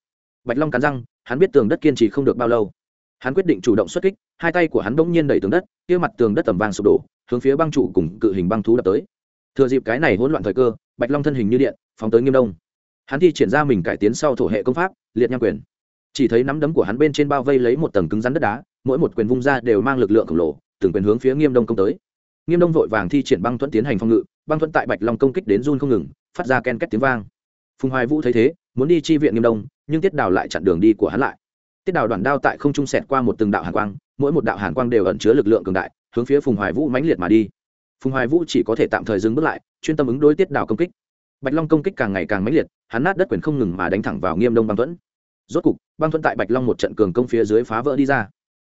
Bạch long cắn răng, hắn biết tường đất kiên trì không được bao lâu. Hắn quyết định chủ động xuất kích, hai tay của hắn bỗng nhiên đẩy tường đất, kia mặt tường đất tầm vàng sụp đổ, hướng phía băng trụ cùng cự hình băng thú đập tới. Thừa dịp cái này hỗn loạn thời cơ, bạch long thân hình như điện, phóng tới nghiêm đông. Hắn thi triển ra mình cải tiến sau thổ hệ công pháp, liệt nham quyền. Chỉ thấy nắm đấm của hắn bên trên bao vây lấy một tầng cứng rắn đất đá, mỗi một quyền vung ra đều mang lực lượng khổng lồ, từng quyền hướng phía nghiêm đông công tới. Nghiêm đông vội vàng thi triển băng thuẫn tiến hành phòng ngự, băng thuẫn tại bạch long công kích đến run không ngừng phát ra ken két tiếng vang. Phùng hoài vũ thấy thế, muốn đi chi viện nghiêm đông, nhưng tiết đào lại chặn đường đi của hắn lại. Tiết đào đoàn đao tại không trung sẹt qua một từng đạo hàn quang, mỗi một đạo hàn quang đều ẩn chứa lực lượng cường đại, hướng phía phùng hoài vũ mãnh liệt mà đi. Phùng hoài vũ chỉ có thể tạm thời dừng bước lại, chuyên tâm ứng đối tiết đào công kích. Bạch long công kích càng ngày càng mãnh liệt, hắn nát đất quyền không ngừng mà đánh thẳng vào nghiêm đông băng thuẫn. Rốt cục, băng thuẫn tại bạch long một trận cường công phía dưới phá vỡ đi ra.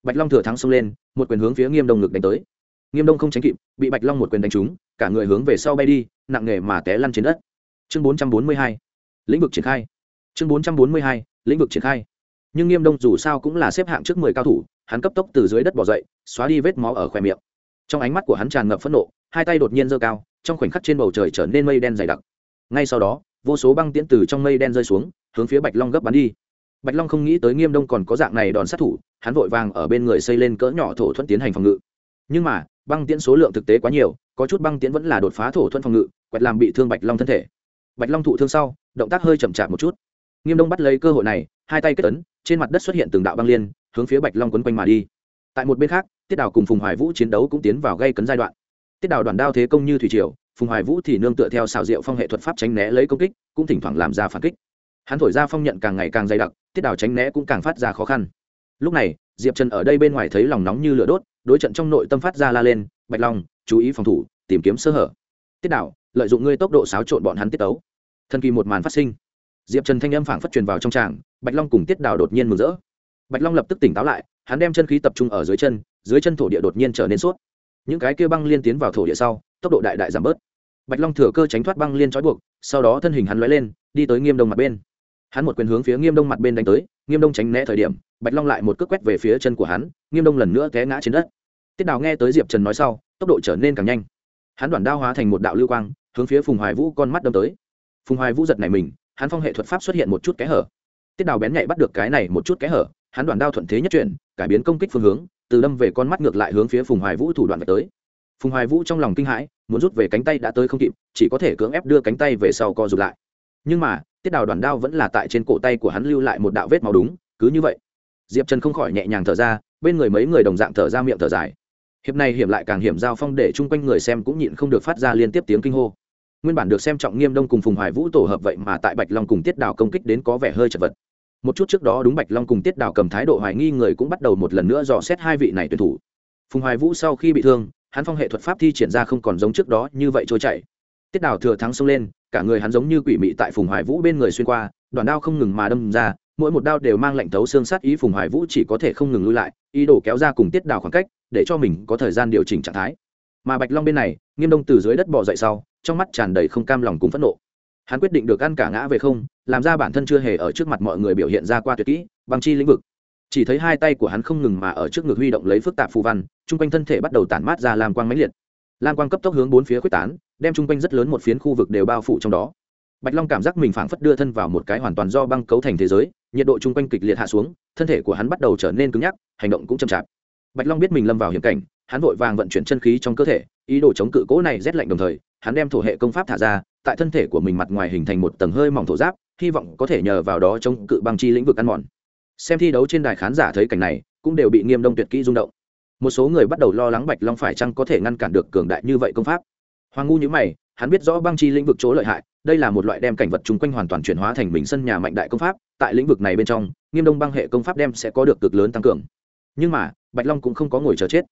Bạch long thừa thắng xông lên, một quyền hướng phía nghiêm đông ngực đánh tới. Nghiêm đông không tránh kịp, bị bạch long một quyền đánh trúng, cả người hướng về sau bay đi, nặng nề mà té lăn trên đất chương bốn trăm bốn mươi hai, lĩnh vực triển khai. Chương bốn trăm bốn mươi hai, lĩnh vực triển khai. Nhưng nghiêm đông dù sao cũng là xếp hạng trước mười cao thủ, hắn cấp tốc từ dưới đất bỏ dậy, xóa đi vết máu ở khoe miệng. Trong ánh mắt của hắn tràn ngập phẫn nộ, hai tay đột nhiên giơ cao, trong khoảnh khắc trên bầu trời trở nên mây đen dày đặc. Ngay sau đó, vô số băng tiễn từ trong mây đen rơi xuống, hướng phía bạch long gấp bắn đi. Bạch long không nghĩ tới nghiêm đông còn có dạng này đòn sát thủ, hắn vội vàng ở bên người xây lên cỡ nhỏ thổ thuận tiến hành phòng ngự. Nhưng mà, băng tiễn số lượng thực tế quá nhiều, có chút băng tiễn vẫn là đột phá thổ thuận phòng ngự, quẹt làm bị thương bạch long thân thể bạch long thụ thương sau, động tác hơi chậm chạp một chút. Nghiêm đông bắt lấy cơ hội này, hai tay kết tấn trên mặt đất xuất hiện từng đạo băng liên, hướng phía bạch long quấn quanh mà đi. Tại một bên khác, tiết đào cùng phùng hoài vũ chiến đấu cũng tiến vào gây cấn giai đoạn. Tiết đào đoàn đao thế công như thủy triều, phùng hoài vũ thì nương tựa theo xào rượu phong hệ thuật pháp tránh né lấy công kích, cũng thỉnh thoảng làm ra phản kích. Hắn thổi ra phong nhận càng ngày càng dày đặc, tiết đào tránh né cũng càng phát ra khó khăn. Lúc này, diệp trần ở đây bên ngoài thấy lòng nóng như lửa đốt, đối trận trong nội tâm phát ra la lên, bạch long, chú ý phòng thủ, tìm kiếm sơ hở tiết đảo, lợi dụng ngươi tốc độ xáo trộn bọn hắn tiết tấu. Thần kỳ một màn phát sinh. Diệp trần thanh âm phảng phất truyền vào trong tràng, bạch long cùng tiết đảo đột nhiên mừng rỡ. Bạch long lập tức tỉnh táo lại, hắn đem chân khí tập trung ở dưới chân dưới chân thổ địa đột nhiên trở nên suốt những cái kia băng liên tiến vào thổ địa sau, tốc độ đại đại giảm bớt. Bạch long thừa cơ tránh thoát băng liên trói buộc, sau đó thân hình hắn lóe lên, đi tới nghiêm đông mặt bên. Hắn một quyền hướng phía nghiêm đông mặt bên đánh tới, nghiêm đông tránh né thời điểm, bạch long lại một cước quét về phía chân của hắn, nghiêm đông lần nữa té ngã trên đất. Tiết đào nghe tới diệp trần nói sau, tốc độ trở nên càng nhanh hắn đoàn đao hóa thành một đạo lưu quang, hướng phía phùng hoài vũ con mắt đâm tới. Phùng hoài vũ giật này mình, hắn phong hệ thuật pháp xuất hiện một chút kẽ hở. Tiết đào bén nhạy bắt được cái này một chút kẽ hở, hắn đoàn đao thuận thế nhất chuyển, cải biến công kích phương hướng, từ đâm về con mắt ngược lại hướng phía phùng hoài vũ thủ đoạn về tới. Phùng hoài vũ trong lòng kinh hãi, muốn rút về cánh tay đã tới không kịp, chỉ có thể cưỡng ép đưa cánh tay về sau co rụt lại. Nhưng mà, tiết đào đoàn đao vẫn là tại trên cổ tay của hắn lưu lại một đạo vết màu đúng, cứ như vậy. Diệp trần không khỏi nhẹ nhàng thở ra, bên người mấy người đồng dạng thở ra miệng thở dài hiệp này hiểm lại càng hiểm giao phong để chung quanh người xem cũng nhịn không được phát ra liên tiếp tiếng kinh hô. Nguyên bản được xem trọng nghiêm đông cùng phùng hoài vũ tổ hợp vậy mà tại bạch long cùng tiết đào công kích đến có vẻ hơi chật vật. Một chút trước đó đúng bạch long cùng tiết đào cầm thái độ hoài nghi người cũng bắt đầu một lần nữa dò xét hai vị này tuyển thủ. Phùng hoài vũ sau khi bị thương, hắn phong hệ thuật pháp thi triển ra không còn giống trước đó như vậy trôi chảy. Tiết đào thừa thắng xông lên, cả người hắn giống như quỷ mị tại phùng hoài vũ bên người xuyên qua, đoàn đao không ngừng mà đâm ra, mỗi một đao đều mang lệnh thấu xương sát ý phùng hoài vũ chỉ có thể không ngừng lui lại, ý đồ kéo ra cùng tiết đào khoảng cách để cho mình có thời gian điều chỉnh trạng thái. Mà bạch long bên này, nghiêm đông từ dưới đất bỏ dậy sau, trong mắt tràn đầy không cam lòng cùng phẫn nộ. Hắn quyết định được ăn cả ngã về không, làm ra bản thân chưa hề ở trước mặt mọi người biểu hiện ra qua tuyệt kỹ bằng chi lĩnh vực. Chỉ thấy hai tay của hắn không ngừng mà ở trước ngực huy động lấy phức tạp phù văn, chung quanh thân thể bắt đầu tản mát ra làm quang mãnh liệt. Lam quang cấp tốc hướng bốn phía quyết tán, đem chung quanh rất lớn một phiến khu vực đều bao phủ trong đó. Bạch long cảm giác mình phảng phất đưa thân vào một cái hoàn toàn do băng cấu thành thế giới, nhiệt độ chung quanh kịch liệt hạ xuống, thân thể của hắn bắt đầu trở nên cứng nhắc, hành động cũng chậm chạp bạch long biết mình lâm vào hiểm cảnh, hắn vội vàng vận chuyển chân khí trong cơ thể, ý đồ chống cự cố này rét lạnh đồng thời, hắn đem thổ hệ công pháp thả ra, tại thân thể của mình mặt ngoài hình thành một tầng hơi mỏng thổ giáp, hy vọng có thể nhờ vào đó chống cự băng chi lĩnh vực ăn mòn. Xem thi đấu trên đài khán giả thấy cảnh này, cũng đều bị nghiêm đông tuyệt kỹ rung động. Một số người bắt đầu lo lắng bạch long phải chăng có thể ngăn cản được cường đại như vậy công pháp. Hoàng ngu nhữ mày, hắn biết rõ băng chi lĩnh vực chỗ lợi hại, đây là một loại đem cảnh vật chung quanh hoàn toàn chuyển hóa thành mình sân nhà mạnh đại công pháp, tại lĩnh vực này bên trong, nghiêm đông băng hệ công pháp đem sẽ có được cực lớn tăng cường nhưng mà, bạch long cũng không có ngồi chờ chết.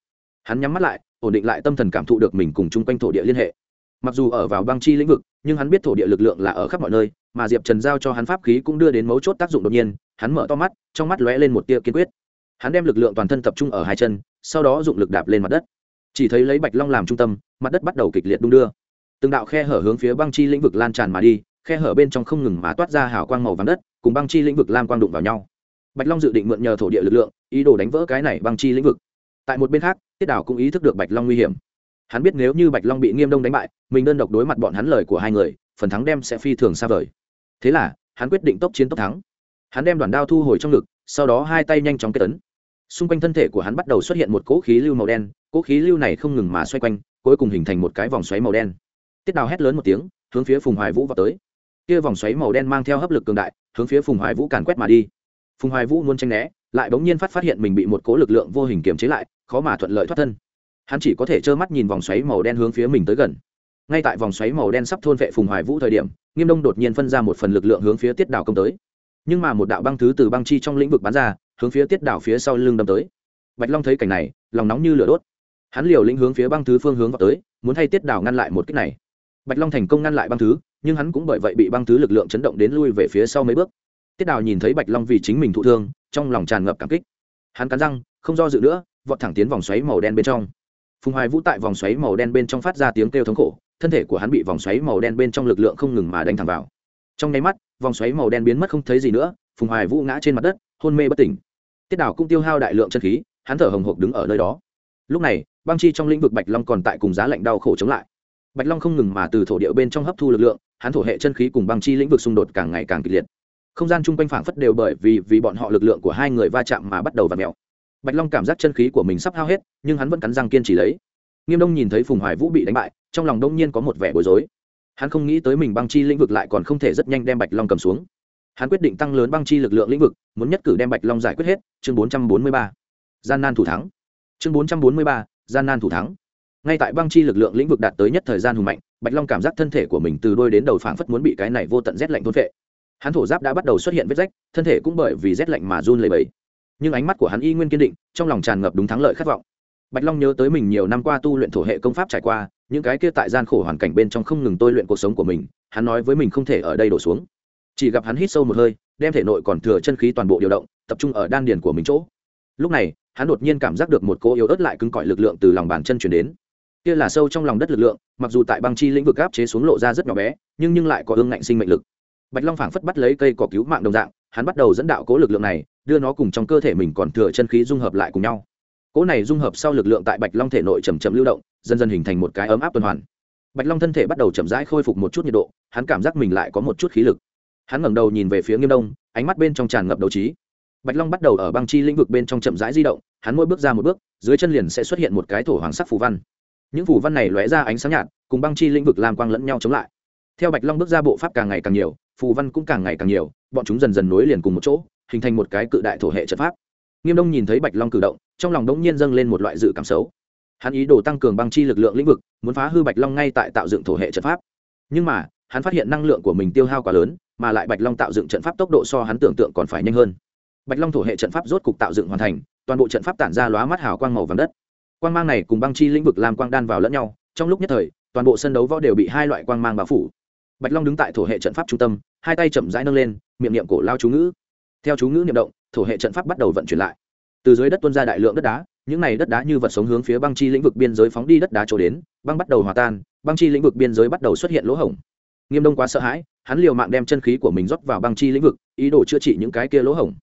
Hắn nhắm mắt lại, ổn định lại tâm thần cảm thụ được mình cùng chung quanh thổ địa liên hệ. Mặc dù ở vào băng chi lĩnh vực, nhưng hắn biết thổ địa lực lượng là ở khắp mọi nơi, mà diệp trần giao cho hắn pháp khí cũng đưa đến mấu chốt tác dụng đột nhiên, hắn mở to mắt, trong mắt lóe lên một tia kiên quyết. Hắn đem lực lượng toàn thân tập trung ở hai chân, sau đó dụng lực đạp lên mặt đất. Chỉ thấy lấy bạch long làm trung tâm, mặt đất bắt đầu kịch liệt đung đưa. Từng đạo khe hở hướng phía băng chi lĩnh vực lan tràn mà đi, khe hở bên trong không ngừng mà toát ra hào quang màu vàng đất, cùng băng chi lĩnh vực lam quang đụng vào nhau bạch long dự định mượn nhờ thổ địa lực lượng, ý đồ đánh vỡ cái này băng chi lĩnh vực. Tại một bên khác, tiết đảo cũng ý thức được bạch long nguy hiểm. Hắn biết nếu như bạch long bị nghiêm đông đánh bại, mình đơn độc đối mặt bọn hắn lời của hai người, phần thắng đem sẽ phi thường xa vời. Thế là, hắn quyết định tốc chiến tốc thắng. Hắn đem đoàn đao thu hồi trong ngực, sau đó hai tay nhanh chóng kết tấn xung quanh thân thể của hắn bắt đầu xuất hiện một cỗ khí lưu màu đen, cỗ khí lưu này không ngừng mà xoay quanh, cuối cùng hình thành một cái vòng xoáy màu đen. Tiết đào hét lớn một tiếng, hướng phía phùng hoài vũ vào tới. Kia vòng xoáy màu đen mang theo hấp lực cường đại, hướng phía phùng hoài vũ càn quét mà đi phùng hoài vũ muốn tranh né, lại bỗng nhiên phát phát hiện mình bị một cố lực lượng vô hình kiềm chế lại, khó mà thuận lợi thoát thân. Hắn chỉ có thể trơ mắt nhìn vòng xoáy màu đen hướng phía mình tới gần. Ngay tại vòng xoáy màu đen sắp thôn vệ phùng hoài vũ thời điểm, nghiêm đông đột nhiên phân ra một phần lực lượng hướng phía tiết đảo công tới. Nhưng mà một đạo băng thứ từ băng chi trong lĩnh vực bắn ra, hướng phía tiết đảo phía sau lưng đâm tới. Bạch long thấy cảnh này, lòng nóng như lửa đốt. Hắn liều lĩnh hướng phía băng thứ phương hướng vào tới, muốn thay tiết đảo ngăn lại một cách này. Bạch long thành công ngăn lại băng thứ, nhưng hắn cũng bởi vậy bị băng thứ lực lượng chấn động đến lui về phía sau mấy bước tiết đào nhìn thấy bạch long vì chính mình thụ thương, trong lòng tràn ngập cảm kích. Hắn cắn răng, không do dự nữa, vọt thẳng tiến vòng xoáy màu đen bên trong. Phùng hoài vũ tại vòng xoáy màu đen bên trong phát ra tiếng kêu thống khổ, thân thể của hắn bị vòng xoáy màu đen bên trong lực lượng không ngừng mà đánh thẳng vào. Trong nháy mắt, vòng xoáy màu đen biến mất không thấy gì nữa, phùng hoài vũ ngã trên mặt đất, hôn mê bất tỉnh. Tiết Đào cũng tiêu hao đại lượng chân khí, hắn thở hồng hộc đứng ở nơi đó. Lúc này, băng chi trong lĩnh vực bạch long còn tại cùng giá lạnh đau khổ chống lại. Bạch long không ngừng mà từ thổ địa bên trong hấp thu lực lượng, hắn thổ hệ chân khí cùng băng chi lĩnh vực xung đột càng ngày càng kịch liệt không gian chung quanh phảng phất đều bởi vì vì bọn họ lực lượng của hai người va chạm mà bắt đầu v ặ mẹo bạch long cảm giác chân khí của mình sắp hao hết, nhưng hắn vẫn cắn răng kiên trì lấy. Nghiêm đông nhìn thấy phùng hoài vũ bị đánh bại, trong lòng đông nhiên có một vẻ bối rối. Hắn không nghĩ tới mình băng chi lĩnh vực lại còn không thể rất nhanh đem bạch long cầm xuống. Hắn quyết định tăng lớn băng chi lực lượng lĩnh vực, muốn nhất cử đem bạch long giải quyết hết. Chương bốn trăm bốn mươi ba. Gian nan thủ thắng. Chương bốn trăm bốn mươi ba. Gian nan thủ thắng. Ngay tại băng chi lực lượng lĩnh vực đạt tới nhất thời gian hùng mạnh, bạch long cảm giác thân thể của mình từ đôi đến đầu phảng phất muốn bị cái này vô tận rét lạnh thôn vệ hắn thổ giáp đã bắt đầu xuất hiện vết rách, thân thể cũng bởi vì rét lạnh mà run lầy bẫy nhưng ánh mắt của hắn y nguyên kiên định, trong lòng tràn ngập đúng thắng lợi khát vọng. Bạch long nhớ tới mình nhiều năm qua tu luyện thổ hệ công pháp trải qua, những cái kia tại gian khổ hoàn cảnh bên trong không ngừng tôi luyện cuộc sống của mình, hắn nói với mình không thể ở đây đổ xuống. Chỉ gặp hắn hít sâu một hơi, đem thể nội còn thừa chân khí toàn bộ điều động, tập trung ở đan điền của mình chỗ. Lúc này, hắn đột nhiên cảm giác được một cỗ yếu ớt lại cứng cỏi lực lượng từ lòng bàn chân chuyển đến. Kia là sâu trong lòng đất lực lượng, mặc dù tại băng chi lĩnh vực áp chế xuống lộ ra rất nhỏ bé, nhưng nhưng lại có ương ngạnh sinh mệnh lực bạch long phảng phất bắt lấy cây cỏ cứu mạng đồng dạng, hắn bắt đầu dẫn đạo cố lực lượng này, đưa nó cùng trong cơ thể mình còn thừa chân khí dung hợp lại cùng nhau. Cố này dung hợp sau lực lượng tại bạch long thể nội chầm chậm lưu động, dần dần hình thành một cái ấm áp tuần hoàn. Bạch long thân thể bắt đầu chậm rãi khôi phục một chút nhiệt độ, hắn cảm giác mình lại có một chút khí lực. Hắn ngẩng đầu nhìn về phía nghiêm đông, ánh mắt bên trong tràn ngập đấu trí. Bạch long bắt đầu ở băng chi lĩnh vực bên trong chậm rãi di động, hắn mỗi bước ra một bước, dưới chân liền sẽ xuất hiện một cái thổ hoàng sắc phù văn. Những phù văn này lóe ra ánh sáng nhạt, cùng băng chi lĩnh vực làm quang lẫn nhau chống lại. Theo bạch long bước ra bộ pháp càng ngày càng nhiều phù văn cũng càng ngày càng nhiều, bọn chúng dần dần nối liền cùng một chỗ, hình thành một cái cự đại thổ hệ trận pháp. Nghiêm đông nhìn thấy bạch long cử động, trong lòng đống nhiên dâng lên một loại dự cảm xấu. Hắn ý đồ tăng cường băng chi lực lượng lĩnh vực, muốn phá hư bạch long ngay tại tạo dựng thổ hệ trận pháp. Nhưng mà, hắn phát hiện năng lượng của mình tiêu hao quá lớn, mà lại bạch long tạo dựng trận pháp tốc độ so hắn tưởng tượng còn phải nhanh hơn. Bạch long thổ hệ trận pháp rốt cục tạo dựng hoàn thành, toàn bộ trận pháp tản ra lóa mắt hào quang màu vàng đất. Quang mang này cùng băng chi lĩnh vực làm quang đan vào lẫn nhau, trong lúc nhất thời, toàn bộ sân đấu võ đều bị hai loại quang mang bao phủ bạch long đứng tại thổ hệ trận pháp trung tâm, hai tay chậm rãi nâng lên, miệng niệm cổ lao chú ngữ. Theo chú ngữ niệm động, thổ hệ trận pháp bắt đầu vận chuyển lại. Từ dưới đất tuôn ra đại lượng đất đá, những này đất đá như vật sống hướng phía băng chi lĩnh vực biên giới phóng đi đất đá trổ đến, băng bắt đầu hòa tan, băng chi lĩnh vực biên giới bắt đầu xuất hiện lỗ hổng. Nghiêm đông quá sợ hãi, hắn liều mạng đem chân khí của mình rót vào băng chi lĩnh vực, ý đồ chữa trị những cái kia lỗ hổng.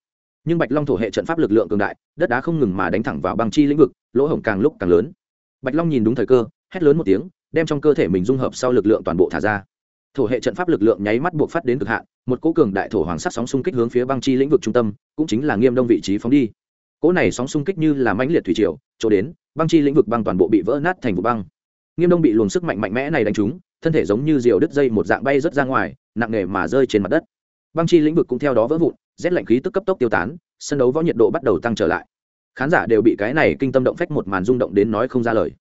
Nhưng bạch long thổ hệ trận pháp lực lượng cường đại, đất đá không ngừng mà đánh thẳng vào băng chi lĩnh vực, lỗ hổng càng lúc càng lớn. Bạch long nhìn đúng thời cơ, hét lớn một tiếng, đem trong cơ thể mình dung hợp sau lực lượng toàn bộ thả ra thổ hệ trận pháp lực lượng nháy mắt buộc phát đến cực hạn, một cỗ cường đại thổ hoàng sắc sóng xung kích hướng phía băng chi lĩnh vực trung tâm, cũng chính là nghiêm đông vị trí phóng đi. Cỗ này sóng xung kích như là mãnh liệt thủy triều, chỗ đến, băng chi lĩnh vực băng toàn bộ bị vỡ nát thành vụ băng. Nghiêm đông bị luồng sức mạnh mạnh mẽ này đánh trúng, thân thể giống như diều đứt dây một dạng bay rớt ra ngoài, nặng nề mà rơi trên mặt đất. Băng chi lĩnh vực cũng theo đó vỡ vụn, rét lạnh khí tức cấp tốc tiêu tán, sân đấu võ nhiệt độ bắt đầu tăng trở lại. Khán giả đều bị cái này kinh tâm động phách một màn rung động đến nói không ra lời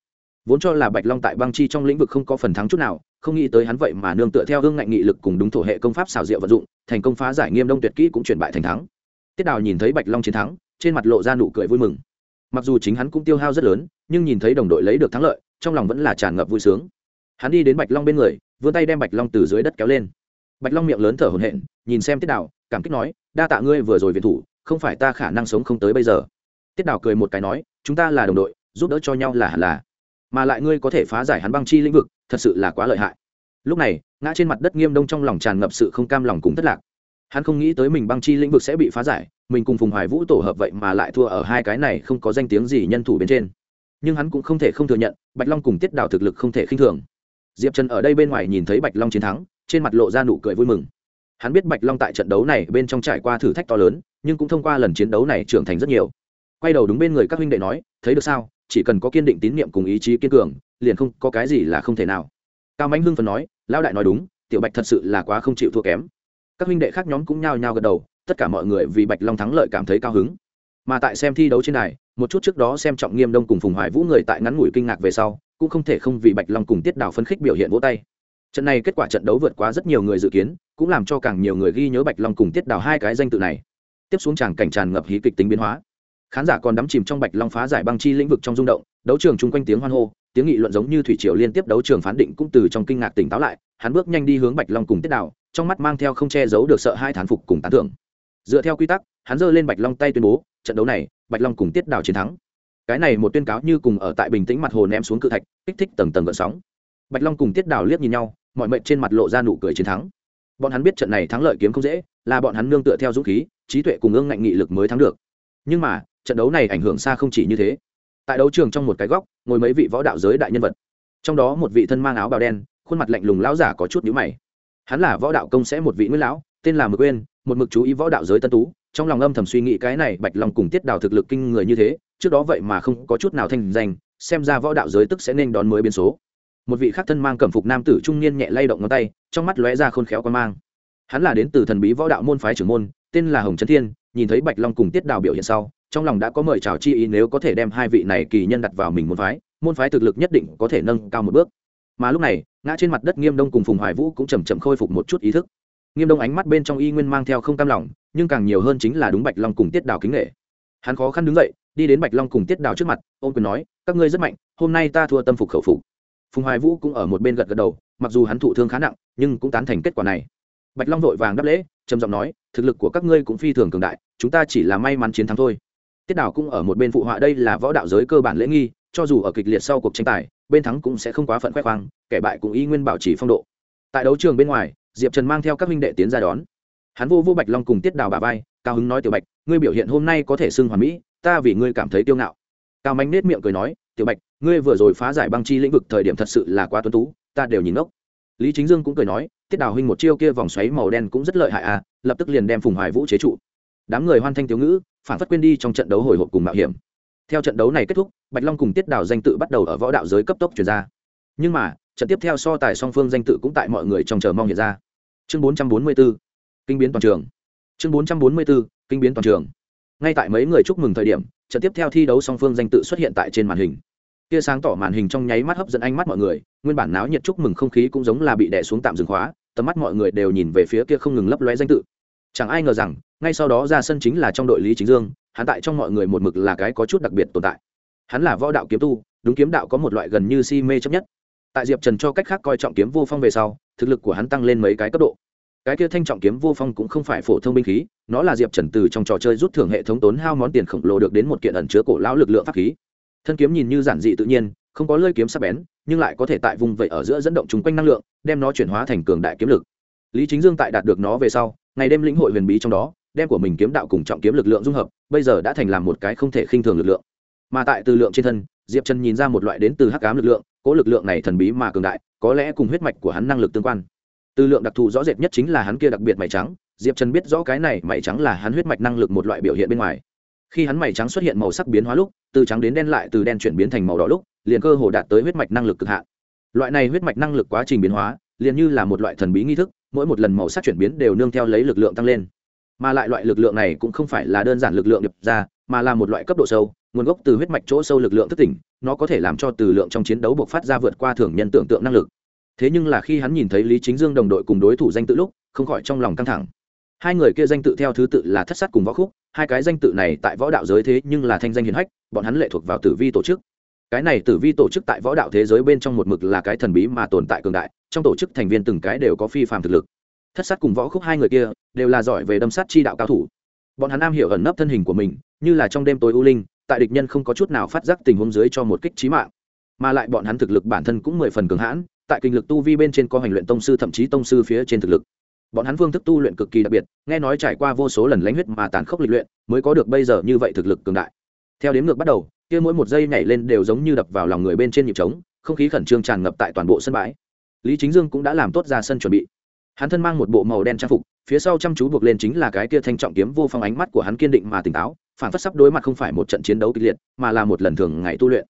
vốn cho là bạch long tại băng chi trong lĩnh vực không có phần thắng chút nào, không nghĩ tới hắn vậy mà nương tựa theo hương ngạnh nghị lực cùng đúng thổ hệ công pháp xảo diệu vận dụng, thành công phá giải nghiêm đông tuyệt kỹ cũng chuyển bại thành thắng. Tiết đào nhìn thấy bạch long chiến thắng, trên mặt lộ ra nụ cười vui mừng. Mặc dù chính hắn cũng tiêu hao rất lớn, nhưng nhìn thấy đồng đội lấy được thắng lợi, trong lòng vẫn là tràn ngập vui sướng. Hắn đi đến bạch long bên người, vươn tay đem bạch long từ dưới đất kéo lên. Bạch long miệng lớn thở hổn hển, nhìn xem tiết đào, cảm kích nói, đa tạ ngươi vừa rồi viện thủ, không phải ta khả năng sống không tới bây giờ. Tiết đào cười một cái nói, chúng ta là đồng đội, giúp đỡ cho nhau là hẳn là mà lại ngươi có thể phá giải hắn băng chi lĩnh vực, thật sự là quá lợi hại. Lúc này, ngã trên mặt đất nghiêm đông trong lòng tràn ngập sự không cam lòng cùng thất lạc. Hắn không nghĩ tới mình băng chi lĩnh vực sẽ bị phá giải, mình cùng phùng hoài vũ tổ hợp vậy mà lại thua ở hai cái này không có danh tiếng gì nhân thủ bên trên. Nhưng hắn cũng không thể không thừa nhận, bạch long cùng tiết đào thực lực không thể khinh thường. Diệp trần ở đây bên ngoài nhìn thấy bạch long chiến thắng, trên mặt lộ ra nụ cười vui mừng. Hắn biết bạch long tại trận đấu này bên trong trải qua thử thách to lớn, nhưng cũng thông qua lần chiến đấu này trưởng thành rất nhiều. Quay đầu đúng bên người các huynh đệ nói, thấy được sao? Chỉ cần có kiên định tín nhiệm cùng ý chí kiên cường, liền không có cái gì là không thể nào. Cao mãnh hưng phần nói, lão đại nói đúng, tiểu bạch thật sự là quá không chịu thua kém. Các huynh đệ khác nhóm cũng nhao nhao gật đầu, tất cả mọi người vì bạch long thắng lợi cảm thấy cao hứng. Mà tại xem thi đấu trên này một chút trước đó xem trọng nghiêm đông cùng phùng hoài vũ người tại ngắn ngủi kinh ngạc về sau, cũng không thể không vì bạch long cùng tiết đào phấn khích biểu hiện vỗ tay. Trận này kết quả trận đấu vượt quá rất nhiều người dự kiến, cũng làm cho càng nhiều người ghi nhớ bạch long cùng tiết đào hai cái danh tự này. Tiếp xuống tràng cảnh tràn ngập hí kịch tính biến hóa khán giả còn đắm chìm trong bạch long phá giải băng chi lĩnh vực trong rung động, đấu trường chung quanh tiếng hoan hô, tiếng nghị luận giống như thủy triều liên tiếp đấu trường phán định cũng từ trong kinh ngạc tỉnh táo lại, hắn bước nhanh đi hướng bạch long cùng tiết đạo trong mắt mang theo không che giấu được sợ hai thán phục cùng tán thưởng. Dựa theo quy tắc, hắn giơ lên bạch long tay tuyên bố, trận đấu này, bạch long cùng tiết đào chiến thắng. Cái này một tuyên cáo như cùng ở tại bình tĩnh mặt hồ ném xuống cự thạch, kích thích tầng tầng gợn sóng. Bạch long cùng tiết đào liếc nhìn nhau, mọi mệnh trên mặt lộ ra nụ cười chiến thắng. Bọn hắn biết trận này thắng lợi kiếm không dễ, là bọn hắn nương tựa theo dũng khí, trí tuệ cùng ương ngạnh nghị lực mới thắng được. Nhưng mà trận đấu này ảnh hưởng xa không chỉ như thế. Tại đấu trường trong một cái góc, ngồi mấy vị võ đạo giới đại nhân vật. Trong đó một vị thân mang áo bào đen, khuôn mặt lạnh lùng lão giả có chút nhíu mày. Hắn là võ đạo công sẽ một vị nguyên lão, tên là mực quên một mực chú ý võ đạo giới tân tú, trong lòng âm thầm suy nghĩ cái này bạch long cùng tiết đào thực lực kinh người như thế, trước đó vậy mà không có chút nào thành danh, xem ra võ đạo giới tức sẽ nên đón mới biến số. Một vị khác thân mang cẩm phục nam tử trung niên nhẹ lay động ngón tay, trong mắt lóe ra khôn khéo quan mang. Hắn là đến từ thần bí võ đạo môn phái trưởng môn, tên là hồng trấn thiên, nhìn thấy bạch long cùng tiết đào biểu hiện sau trong lòng đã có mời chào chi ý nếu có thể đem hai vị này kỳ nhân đặt vào mình môn phái môn phái thực lực nhất định có thể nâng cao một bước. Mà lúc này, ngã trên mặt đất nghiêm đông cùng phùng hoài vũ cũng chầm chậm khôi phục một chút ý thức. Nghiêm đông ánh mắt bên trong y nguyên mang theo không cam lòng, nhưng càng nhiều hơn chính là đúng bạch long cùng tiết đào kính nghệ hắn khó khăn đứng dậy, đi đến bạch long cùng tiết đào trước mặt ôm quyền nói, các ngươi rất mạnh, hôm nay ta thua tâm phục khẩu phục. Phùng hoài vũ cũng ở một bên gật gật đầu, mặc dù hắn thụ thương khá nặng, nhưng cũng tán thành kết quả này. Bạch long vội vàng đáp lễ, trầm giọng nói, thực lực của các ngươi cũng phi thường cường đại, chúng ta chỉ là may mắn chiến thắng thôi tiết đào cũng ở một bên phụ họa đây là võ đạo giới cơ bản lễ nghi, cho dù ở kịch liệt sau cuộc tranh tài, bên thắng cũng sẽ không quá phận khoe khoang, kẻ bại cũng y nguyên bảo trì phong độ. Tại đấu trường bên ngoài, diệp trần mang theo các huynh đệ tiến ra đón. Hắn vô vô bạch long cùng tiết đào bà vai, cao hứng nói, tiểu bạch, ngươi biểu hiện hôm nay có thể xưng hoàn mỹ, ta vì ngươi cảm thấy tiêu ngạo. Cao mánh nết miệng cười nói, tiểu bạch, ngươi vừa rồi phá giải băng chi lĩnh vực thời điểm thật sự là quá tuân tú, ta đều nhìn ngốc. Lý chính dương cũng cười nói, tiết đào huynh một chiêu kia vòng xoáy màu đen cũng rất lợi hại à lập tức liền đem phùng hoài vũ chế trụ đám người hoan thanh thiếu ngữ phản phất quên đi trong trận đấu hồi hộp cùng mạo hiểm. Theo trận đấu này kết thúc bạch long cùng tiết đào danh tự bắt đầu ở võ đạo giới cấp tốc chuyển ra. Nhưng mà trận tiếp theo so tài song phương danh tự cũng tại mọi người trong chờ mong hiện ra. Chương 444, kinh biến toàn trường. Chương 444, kinh biến toàn trường. Ngay tại mấy người chúc mừng thời điểm trận tiếp theo thi đấu song phương danh tự xuất hiện tại trên màn hình. Tia sáng tỏ màn hình trong nháy mắt hấp dẫn ánh mắt mọi người nguyên bản náo nhiệt chúc mừng không khí cũng giống là bị đè xuống tạm dừng khóa tầm mắt mọi người đều nhìn về phía kia không ngừng lấp lóe danh tự chẳng ai ngờ rằng, ngay sau đó ra sân chính là trong đội lý chính dương, hắn tại trong mọi người một mực là cái có chút đặc biệt tồn tại. Hắn là võ đạo kiếm tu, đúng kiếm đạo có một loại gần như si mê chấp nhất. Tại diệp trần cho cách khác coi trọng kiếm vô phong về sau, thực lực của hắn tăng lên mấy cái cấp độ. Cái kia thanh trọng kiếm vô phong cũng không phải phổ thông binh khí, nó là diệp trần từ trong trò chơi rút thưởng hệ thống tốn hao món tiền khổng lồ được đến một kiện ẩn chứa cổ lão lực lượng pháp khí. Thân kiếm nhìn như giản dị tự nhiên, không có lơi kiếm sắc bén, nhưng lại có thể tại vùng vậy ở giữa dẫn động chúng quanh năng lượng, đem nó chuyển hóa thành cường đại kiếm lực. Lý chính dương tại đạt được nó về sau ngày đêm lĩnh hội huyền bí trong đó, đem của mình kiếm đạo cùng trọng kiếm lực lượng dung hợp, bây giờ đã thành làm một cái không thể khinh thường lực lượng. Mà tại từ lượng trên thân, diệp trần nhìn ra một loại đến từ hắc ám lực lượng cỗ lực lượng này thần bí mà cường đại, có lẽ cùng huyết mạch của hắn năng lực tương quan. Từ lượng đặc thù rõ rệt nhất chính là hắn kia đặc biệt mày trắng, diệp trần biết rõ cái này mày trắng là hắn huyết mạch năng lực một loại biểu hiện bên ngoài. Khi hắn mày trắng xuất hiện màu sắc biến hóa lúc, từ trắng đến đen lại từ đen chuyển biến thành màu đỏ lúc, liền cơ hồ đạt tới huyết mạch năng lực cực hạn. Loại này huyết mạch năng lực quá trình biến hóa, liền như là một loại thần bí nghi thức mỗi một lần màu sắc chuyển biến đều nương theo lấy lực lượng tăng lên. Mà lại loại lực lượng này cũng không phải là đơn giản lực lượng điệp ra, mà là một loại cấp độ sâu, nguồn gốc từ huyết mạch chỗ sâu lực lượng thất tỉnh, nó có thể làm cho từ lượng trong chiến đấu buộc phát ra vượt qua thường nhân tưởng tượng năng lực. Thế nhưng là khi hắn nhìn thấy lý chính dương đồng đội cùng đối thủ danh tự lúc, không khỏi trong lòng căng thẳng. Hai người kia danh tự theo thứ tự là thất sát cùng võ khúc, hai cái danh tự này tại võ đạo giới thế nhưng là thanh danh hiền hách, bọn hắn lệ thuộc vào tử vi tổ chức cái này tử vi tổ chức tại võ đạo thế giới bên trong một mực là cái thần bí mà tồn tại cường đại, trong tổ chức thành viên từng cái đều có phi phạm thực lực. Thất sát cùng võ khúc hai người kia đều là giỏi về đâm sát chi đạo cao thủ. Bọn hắn am hiểu ẩn nấp thân hình của mình, như là trong đêm tối u linh, tại địch nhân không có chút nào phát giác tình huống dưới cho một kích trí mạng. Mà lại bọn hắn thực lực bản thân cũng mười phần cường hãn, tại kinh lực tu vi bên trên có hành luyện tông sư thậm chí tông sư phía trên thực lực. Bọn hắn phương thức tu luyện cực kỳ đặc biệt, nghe nói trải qua vô số lần lãnh huyết mà tàn khốc lịch luyện, mới có được bây giờ như vậy thực lực cường đại. Theo đếm ngược bắt đầu kia mỗi một giây nhảy lên đều giống như đập vào lòng người bên trên nhịp trống, không khí khẩn trương tràn ngập tại toàn bộ sân bãi. Lý chính dương cũng đã làm tốt ra sân chuẩn bị. Hắn thân mang một bộ màu đen trang phục, phía sau chăm chú buộc lên chính là cái kia thanh trọng kiếm vô phong ánh mắt của hắn kiên định mà tỉnh táo, phản phất sắp đối mặt không phải một trận chiến đấu kịch liệt, mà là một lần thường ngày tu luyện.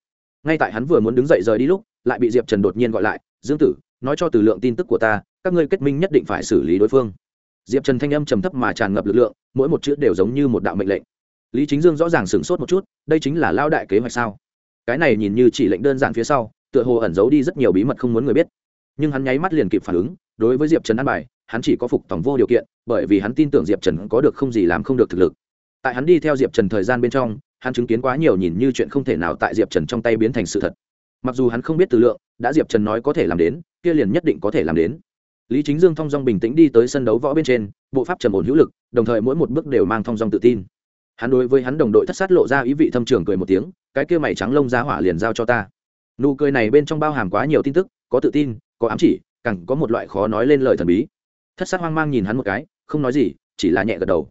Ngay tại hắn vừa muốn đứng dậy rời đi lúc, lại bị diệp trần đột nhiên gọi lại, dương tử, nói cho từ lượng tin tức của ta, các ngươi kết minh nhất định phải xử lý đối phương. Diệp trần thanh âm trầm thấp mà tràn ngập lực lượng, mỗi một chữ đều giống như một đạo mệnh lệnh lý chính dương rõ ràng sửng sốt một chút, đây chính là lao đại kế hoạch sao? Cái này nhìn như chỉ lệnh đơn giản phía sau, tựa hồ ẩn giấu đi rất nhiều bí mật không muốn người biết. Nhưng hắn nháy mắt liền kịp phản ứng, đối với diệp trần ăn bài, hắn chỉ có phục tổng vô điều kiện, bởi vì hắn tin tưởng diệp trần có được không gì làm không được thực lực. Tại hắn đi theo diệp trần thời gian bên trong, hắn chứng kiến quá nhiều nhìn như chuyện không thể nào tại diệp trần trong tay biến thành sự thật. Mặc dù hắn không biết từ lượng, đã diệp trần nói có thể làm đến, kia liền nhất định có thể làm đến. Lý chính dương thong dong bình tĩnh đi tới sân đấu võ bên trên, bộ pháp trầm ổn hữu lực, đồng thời mỗi một bước đều mang thong dong tự tin hắn đối với hắn đồng đội thất sát lộ ra ý vị thâm trường cười một tiếng, cái kia mày trắng lông ra hỏa liền giao cho ta. Nụ cười này bên trong bao hàm quá nhiều tin tức, có tự tin, có ám chỉ, càng có một loại khó nói lên lời thần bí. Thất sát hoang mang nhìn hắn một cái, không nói gì, chỉ là nhẹ gật đầu.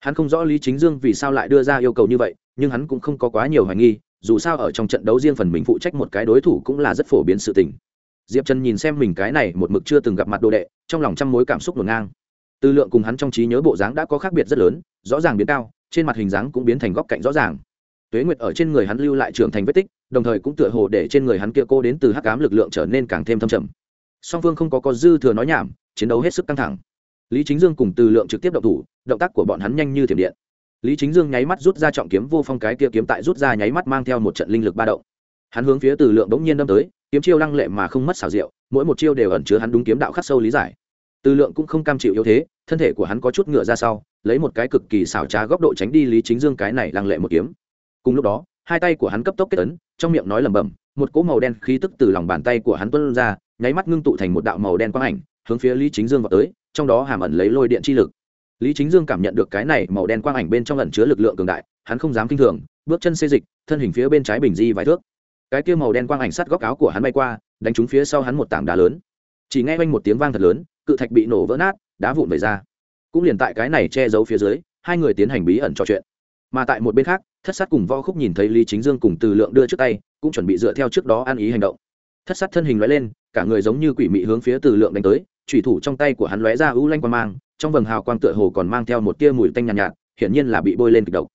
Hắn không rõ lý chính dương vì sao lại đưa ra yêu cầu như vậy, nhưng hắn cũng không có quá nhiều hoài nghi, dù sao ở trong trận đấu riêng phần mình phụ trách một cái đối thủ cũng là rất phổ biến sự tình. Diệp trần nhìn xem mình cái này một mực chưa từng gặp mặt đồ đệ, trong lòng trăm mối cảm xúc ngổn ngang. Tư lượng cùng hắn trong trí nhớ bộ dáng đã có khác biệt rất lớn, rõ ràng biến cao trên mặt hình dáng cũng biến thành góc cạnh rõ ràng. Tuế nguyệt ở trên người hắn lưu lại trưởng thành vết tích, đồng thời cũng tựa hồ để trên người hắn kia cô đến từ hắc ám lực lượng trở nên càng thêm thâm trầm. Song phương không có có dư thừa nói nhảm, chiến đấu hết sức căng thẳng. Lý chính dương cùng từ lượng trực tiếp động thủ, động tác của bọn hắn nhanh như thiểm điện. Lý chính dương nháy mắt rút ra trọng kiếm vô phong cái kia kiếm tại rút ra nháy mắt mang theo một trận linh lực ba động. Hắn hướng phía từ lượng bỗng nhiên đâm tới, kiếm chiêu lăng lệ mà không mất xảo diệu, mỗi một chiêu đều ẩn chứa hắn đúng kiếm đạo khắc sâu lý giải từ lượng cũng không cam chịu yếu thế, thân thể của hắn có chút ngựa ra sau, lấy một cái cực kỳ xảo trá góc độ tránh đi lý chính dương cái này lăng lệ một kiếm. Cùng lúc đó, hai tay của hắn cấp tốc kết ấn, trong miệng nói lẩm bẩm, một cỗ màu đen khí tức từ lòng bàn tay của hắn tuôn ra, nháy mắt ngưng tụ thành một đạo màu đen quang ảnh, hướng phía lý chính dương vọt tới, trong đó hàm ẩn lấy lôi điện chi lực. Lý chính dương cảm nhận được cái này màu đen quang ảnh bên trong ẩn chứa lực lượng cường đại, hắn không dám kinh thường, bước chân xê dịch, thân hình phía bên trái bình di vài thước. Cái kia màu đen quang ảnh sát góc áo của hắn bay qua, đánh trúng phía sau hắn một tảng đá lớn. Chỉ nghe quanh một tiếng vang thật lớn cự thạch bị nổ vỡ nát đá vụn về ra. Cũng liền tại cái này che giấu phía dưới hai người tiến hành bí ẩn trò chuyện. Mà tại một bên khác thất sát cùng võ khúc nhìn thấy lý chính dương cùng từ lượng đưa trước tay cũng chuẩn bị dựa theo trước đó ăn ý hành động. Thất sát thân hình lóe lên cả người giống như quỷ mị hướng phía từ lượng đánh tới thủy thủ trong tay của hắn lóe ra ưu lanh quang mang trong vầng hào quang tựa hồ còn mang theo một tia mùi tanh nhàn nhạt, nhạt hiển nhiên là bị bôi lên kịch độc.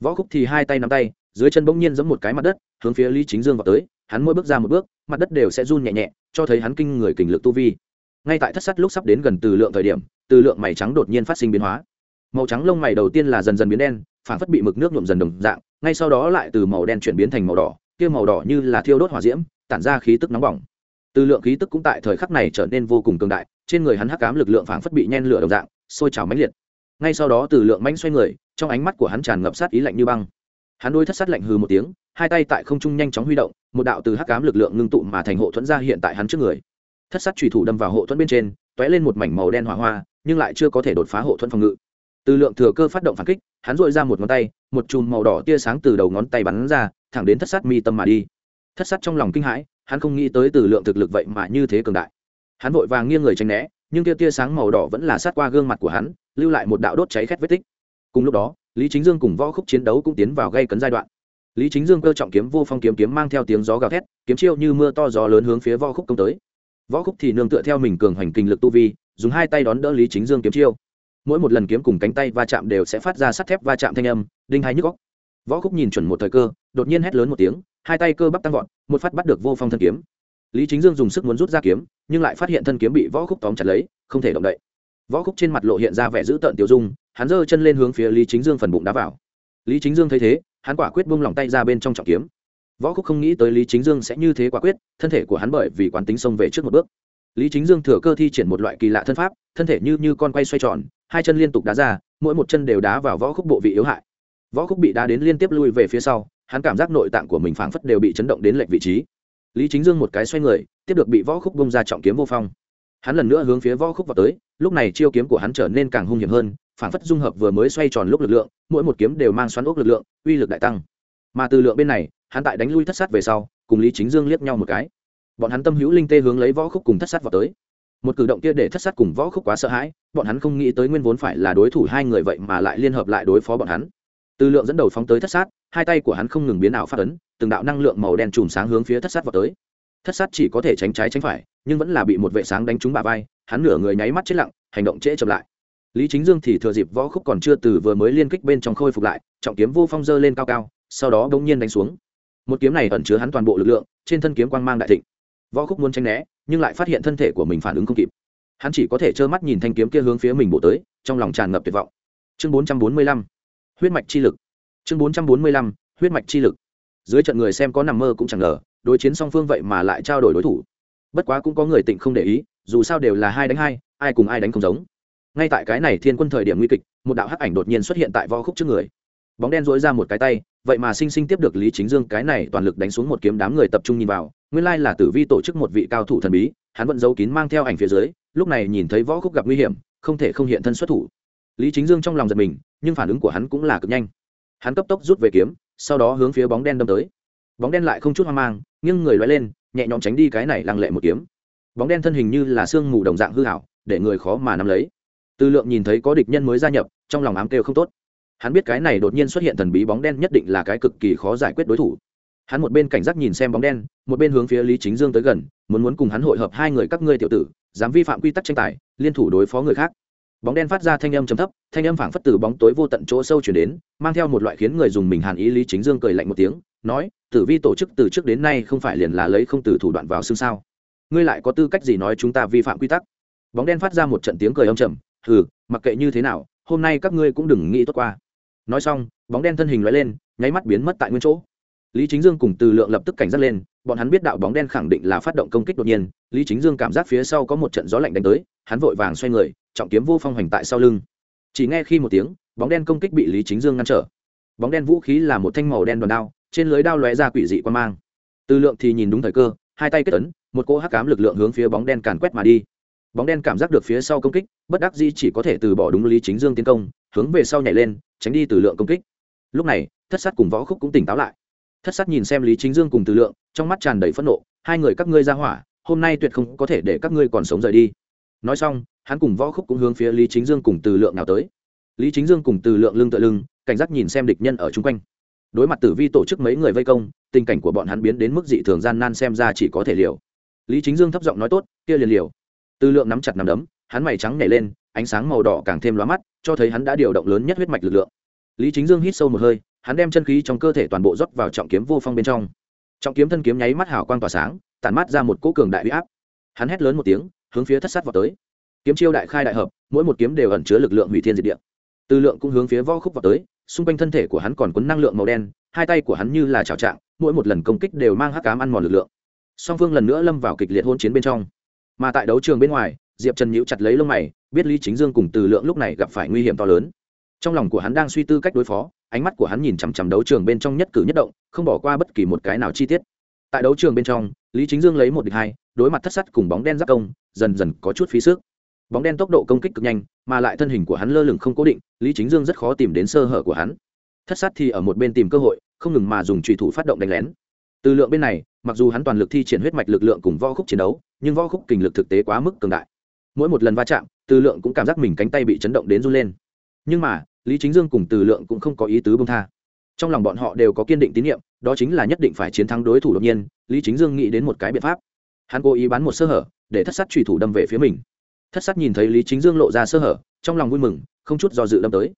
Võ khúc thì hai tay nắm tay dưới chân bỗng nhiên giống một cái mặt đất hướng phía lý chính dương vào tới hắn mỗi bước ra một bước mặt đất đều sẽ run nhẹ nhẹ cho thấy hắn kinh người kình lực tu vi ngay tại thất sắt lúc sắp đến gần từ lượng thời điểm, từ lượng mày trắng đột nhiên phát sinh biến hóa. Màu trắng lông mày đầu tiên là dần dần biến đen, phản phất bị mực nước nhuộm dần đồng dạng, ngay sau đó lại từ màu đen chuyển biến thành màu đỏ, kia màu đỏ như là thiêu đốt hỏa diễm, tản ra khí tức nóng bỏng. Từ lượng khí tức cũng tại thời khắc này trở nên vô cùng cường đại, trên người hắn hắc cám lực lượng phản phất bị nhen lửa đồng dạng, sôi trào mãnh liệt. Ngay sau đó từ lượng mãnh xoay người, trong ánh mắt của hắn tràn ngập sát ý lạnh như băng. Hắn đôi thất sát lạnh hừ một tiếng, hai tay tại không trung nhanh chóng huy động, một đạo từ hắc cám lực lượng ngưng tụ mà thành hộ thuẫn ra hiện tại hắn trước người thất sát trùy thủ đâm vào hộ thuẫn bên trên t ó é lên một mảnh màu đen hỏa hoa, nhưng lại chưa có thể đột phá hộ thuẫn phòng ngự. Từ lượng thừa cơ phát động phản kích, hắn dội ra một ngón tay, một chùm màu đỏ tia sáng từ đầu ngón tay bắn ra, thẳng đến thất sát mi tâm mà đi. Thất sát trong lòng kinh hãi, hắn không nghĩ tới từ lượng thực lực vậy mà như thế cường đại. Hắn vội vàng nghiêng người tranh né, nhưng tia tia sáng màu đỏ vẫn là sát qua gương mặt của hắn, lưu lại một đạo đốt cháy khét vết tích. Cùng lúc đó, lý chính dương cùng võ khúc chiến đấu cũng tiến vào gây cấn giai đoạn. Lý chính dương cơ trọng kiếm vô phong kiếm kiếm mang theo tiếng gió gào thét, kiếm chiêu như mưa to gió lớn hướng phía võ khúc công tới võ khúc thì nương tựa theo mình cường hoành kinh lực tu vi, dùng hai tay đón đỡ lý chính dương kiếm chiêu. Mỗi một lần kiếm cùng cánh tay va chạm đều sẽ phát ra sắt thép va chạm thanh âm, đinh hai nhức góc võ khúc nhìn chuẩn một thời cơ, đột nhiên hét lớn một tiếng, hai tay cơ bắp tăng vọt, một phát bắt được vô phong thân kiếm. Lý chính dương dùng sức muốn rút ra kiếm, nhưng lại phát hiện thân kiếm bị võ khúc tóm chặt lấy, không thể động đậy. Võ khúc trên mặt lộ hiện ra vẻ dữ tợn tiêu dung, hắn giơ chân lên hướng phía lý chính dương phần bụng đá vào. Lý chính dương thấy thế, hắn quả quyết bung lòng tay ra bên trong trọng kiếm võ khúc không nghĩ tới lý chính dương sẽ như thế quả quyết, thân thể của hắn bởi vì quán tính xông về trước một bước. Lý chính dương thừa cơ thi triển một loại kỳ lạ thân pháp, thân thể như như con quay xoay tròn, hai chân liên tục đá ra, mỗi một chân đều đá vào võ khúc bộ vị yếu hại. Võ khúc bị đá đến liên tiếp lui về phía sau, hắn cảm giác nội tạng của mình phảng phất đều bị chấn động đến lệch vị trí. Lý chính dương một cái xoay người, tiếp được bị võ khúc bông ra trọng kiếm vô phong. Hắn lần nữa hướng phía võ khúc vào tới, lúc này chiêu kiếm của hắn trở nên càng hung hiểm hơn, phảng phất dung hợp vừa mới xoay tròn lúc lực lượng, mỗi một kiếm đều mang xoắn ốc lực lượng, uy lực đại tăng. Mà từ lượng bên này hắn tại đánh lui thất sát về sau, cùng lý chính dương liếc nhau một cái. Bọn hắn tâm hữu linh tê hướng lấy võ khúc cùng thất sát vào tới. Một cử động kia để thất sát cùng võ khúc quá sợ hãi, bọn hắn không nghĩ tới nguyên vốn phải là đối thủ hai người vậy mà lại liên hợp lại đối phó bọn hắn. Từ lượng dẫn đầu phóng tới thất sát, hai tay của hắn không ngừng biến ảo phát ấn, từng đạo năng lượng màu đen chùm sáng hướng phía thất sát vào tới. Thất sát chỉ có thể tránh trái tránh phải, nhưng vẫn là bị một vệ sáng đánh trúng bà vai, hắn nửa người nháy mắt chết lặng, hành động trễ chậm lại. Lý chính dương thì thừa dịp võ khúc còn chưa từ vừa mới liên kích bên trong khôi phục lại, trọng kiếm vô phong dơ lên cao cao, sau đó bỗng nhiên đánh xuống một kiếm này ẩn chứa hắn toàn bộ lực lượng, trên thân kiếm quang mang đại thịnh. Võ khúc muốn tranh né, nhưng lại phát hiện thân thể của mình phản ứng không kịp. Hắn chỉ có thể trơ mắt nhìn thanh kiếm kia hướng phía mình bổ tới, trong lòng tràn ngập tuyệt vọng. Chương bốn trăm bốn mươi lăm, huyết mạch chi lực. Chương bốn trăm bốn mươi lăm, huyết mạch chi lực. Dưới trận người xem có nằm mơ cũng chẳng ngờ, đối chiến song phương vậy mà lại trao đổi đối thủ. Bất quá cũng có người tịnh không để ý, dù sao đều là hai đánh hai, ai cùng ai đánh không giống. Ngay tại cái này thiên quân thời điểm nguy kịch, một đạo hắc ảnh đột nhiên xuất hiện tại võ khúc trước người bóng đen dối ra một cái tay, vậy mà sinh sinh tiếp được lý chính dương cái này toàn lực đánh xuống một kiếm đám người tập trung nhìn vào, nguyên lai là tử vi tổ chức một vị cao thủ thần bí, hắn vẫn giấu kín mang theo ảnh phía dưới, lúc này nhìn thấy võ khúc gặp nguy hiểm, không thể không hiện thân xuất thủ. Lý chính dương trong lòng giật mình, nhưng phản ứng của hắn cũng là cực nhanh. Hắn cấp tốc rút về kiếm, sau đó hướng phía bóng đen đâm tới. Bóng đen lại không chút hoang mang nhưng người loay lên, nhẹ nhõm tránh đi cái này lăng lệ một kiếm. Bóng đen thân hình như là sương mù đồng dạng hư hảo để người khó mà nắm lấy. Tư lượng nhìn thấy có địch nhân mới gia nhập, trong lòng ám kêu không tốt hắn biết cái này đột nhiên xuất hiện thần bí bóng đen nhất định là cái cực kỳ khó giải quyết đối thủ. Hắn một bên cảnh giác nhìn xem bóng đen một bên hướng phía lý chính dương tới gần muốn muốn cùng hắn hội hợp hai người các ngươi tiểu tử dám vi phạm quy tắc tranh tài liên thủ đối phó người khác. Bóng đen phát ra thanh âm chấm thấp thanh âm phảng phất từ bóng tối vô tận chỗ sâu chuyển đến mang theo một loại khiến người dùng mình hàn ý lý chính dương cười lạnh một tiếng nói tử vi tổ chức từ trước đến nay không phải liền là lấy không từ thủ đoạn vào xương sao? Ngươi lại có tư cách gì nói chúng ta vi phạm quy tắc? Bóng đen phát ra một trận tiếng cười âm trầm ừ, mặc kệ như thế nào hôm nay các ngươi cũng đừng nghĩ tốt qua nói xong bóng đen thân hình loại lên nháy mắt biến mất tại nguyên chỗ. Lý chính dương cùng từ lượng lập tức cảnh giác lên bọn hắn biết đạo bóng đen khẳng định là phát động công kích đột nhiên lý chính dương cảm giác phía sau có một trận gió lạnh đánh tới hắn vội vàng xoay người trọng kiếm vô phong hoành tại sau lưng. Chỉ nghe khi một tiếng bóng đen công kích bị lý chính dương ngăn trở. Bóng đen vũ khí là một thanh màu đen đòn đao trên lưới đao lóe ra quỷ dị quan mang. Từ lượng thì nhìn đúng thời cơ hai tay kết tấn, một cỗ hắc cám lực lượng hướng phía bóng đen càn quét mà đi bóng đen cảm giác được phía sau công kích, bất đắc di chỉ có thể từ bỏ đúng lý chính dương tiến công, hướng về sau nhảy lên, tránh đi từ lượng công kích. Lúc này, thất sát cùng võ khúc cũng tỉnh táo lại. Thất sát nhìn xem lý chính dương cùng từ lượng, trong mắt tràn đầy phẫn nộ, hai người các ngươi ra hỏa, hôm nay tuyệt không có thể để các ngươi còn sống rời đi. Nói xong, hắn cùng võ khúc cũng hướng phía lý chính dương cùng từ lượng nào tới. Lý chính dương cùng từ lượng lưng tựa lưng, cảnh giác nhìn xem địch nhân ở chung quanh. Đối mặt tử vi tổ chức mấy người vây công, tình cảnh của bọn hắn biến đến mức dị thường gian nan xem ra chỉ có thể liều. Lý chính dương thấp giọng nói tốt, kia liền liều. Tư lượng nắm chặt nắm đấm, hắn mày trắng nhảy lên, ánh sáng màu đỏ càng thêm lóa mắt, cho thấy hắn đã điều động lớn nhất huyết mạch lực lượng. Lý chính dương hít sâu một hơi, hắn đem chân khí trong cơ thể toàn bộ rót vào trọng kiếm vô phong bên trong. Trọng kiếm thân kiếm nháy mắt hào quang tỏa sáng, tản mát ra một cỗ cường đại huy áp. Hắn hét lớn một tiếng, hướng phía thất sát vào tới. Kiếm chiêu đại khai đại hợp, mỗi một kiếm đều ẩn chứa lực lượng hủy thiên diệt địa. Tư lượng cũng hướng phía võ khúc vào tới, xung quanh thân thể của hắn còn quấn năng lượng màu đen, hai tay của hắn như là trào trạng, mỗi một lần công kích đều mang hắc cám ăn mòn lực lượng. Song phương lần nữa lâm vào kịch liệt hôn chiến bên trong mà tại đấu trường bên ngoài, diệp trần nhíu chặt lấy lông mày, biết lý chính dương cùng từ lượng lúc này gặp phải nguy hiểm to lớn. Trong lòng của hắn đang suy tư cách đối phó, ánh mắt của hắn nhìn chằm chằm đấu trường bên trong nhất cử nhất động, không bỏ qua bất kỳ một cái nào chi tiết. Tại đấu trường bên trong, lý chính dương lấy một địch hai, đối mặt thất sắt cùng bóng đen giáp công, dần dần có chút phí sức. Bóng đen tốc độ công kích cực nhanh, mà lại thân hình của hắn lơ lửng không cố định, lý chính dương rất khó tìm đến sơ hở của hắn. Thất sát thì ở một bên tìm cơ hội, không ngừng mà dùng trùy thủ phát động đánh lén. Từ lượng bên này, mặc dù hắn toàn lực thi triển huyết mạch lực lượng cùng vo khúc chiến đấu nhưng võ khúc kình lực thực tế quá mức cường đại. Mỗi một lần va chạm, từ lượng cũng cảm giác mình cánh tay bị chấn động đến run lên. Nhưng mà, lý chính dương cùng từ lượng cũng không có ý tứ bông tha. Trong lòng bọn họ đều có kiên định tín nhiệm, đó chính là nhất định phải chiến thắng đối thủ đột nhiên, lý chính dương nghĩ đến một cái biện pháp. Hắn cố ý bán một sơ hở, để thất sát trùy thủ đâm về phía mình. Thất sát nhìn thấy lý chính dương lộ ra sơ hở, trong lòng vui mừng, không chút do dự đâm tới.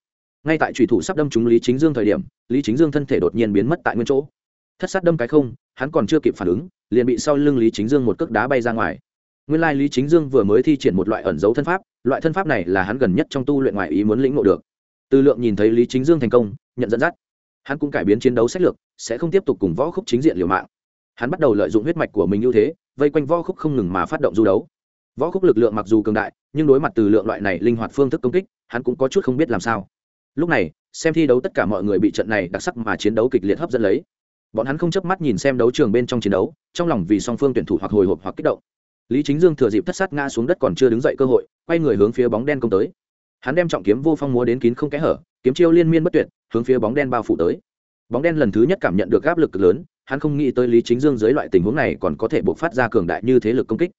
Ngay tại trùy thủ sắp đâm trúng lý chính dương thời điểm, lý chính dương thân thể đột nhiên biến mất tại nguyên chỗ thất sát đâm cái không, hắn còn chưa kịp phản ứng, liền bị sau lưng lý chính dương một cước đá bay ra ngoài. Nguyên lai lý chính dương vừa mới thi triển một loại ẩn dấu thân pháp, loại thân pháp này là hắn gần nhất trong tu luyện ngoại ý muốn lĩnh ngộ được. Tư lượng nhìn thấy lý chính dương thành công, nhận dẫn dắt, hắn cũng cải biến chiến đấu sách lược, sẽ không tiếp tục cùng võ khúc chính diện liều mạng. Hắn bắt đầu lợi dụng huyết mạch của mình ưu thế, vây quanh võ khúc không ngừng mà phát động du đấu. Võ khúc lực lượng mặc dù cường đại, nhưng đối mặt từ lượng loại này linh hoạt phương thức công kích, hắn cũng có chút không biết làm sao. Lúc này, xem thi đấu tất cả mọi người bị trận này đặc sắc mà chiến đấu kịch liệt hấp dẫn lấy bọn hắn không chớp mắt nhìn xem đấu trường bên trong chiến đấu, trong lòng vì song phương tuyển thủ hoặc hồi hộp hoặc kích động. Lý chính dương thừa dịp thất sát ngã xuống đất còn chưa đứng dậy cơ hội, quay người hướng phía bóng đen công tới. Hắn đem trọng kiếm vô phong múa đến kín không kẽ hở, kiếm chiêu liên miên bất tuyệt, hướng phía bóng đen bao phủ tới. Bóng đen lần thứ nhất cảm nhận được áp lực cực lớn, hắn không nghĩ tới lý chính dương dưới loại tình huống này còn có thể buộc phát ra cường đại như thế lực công kích.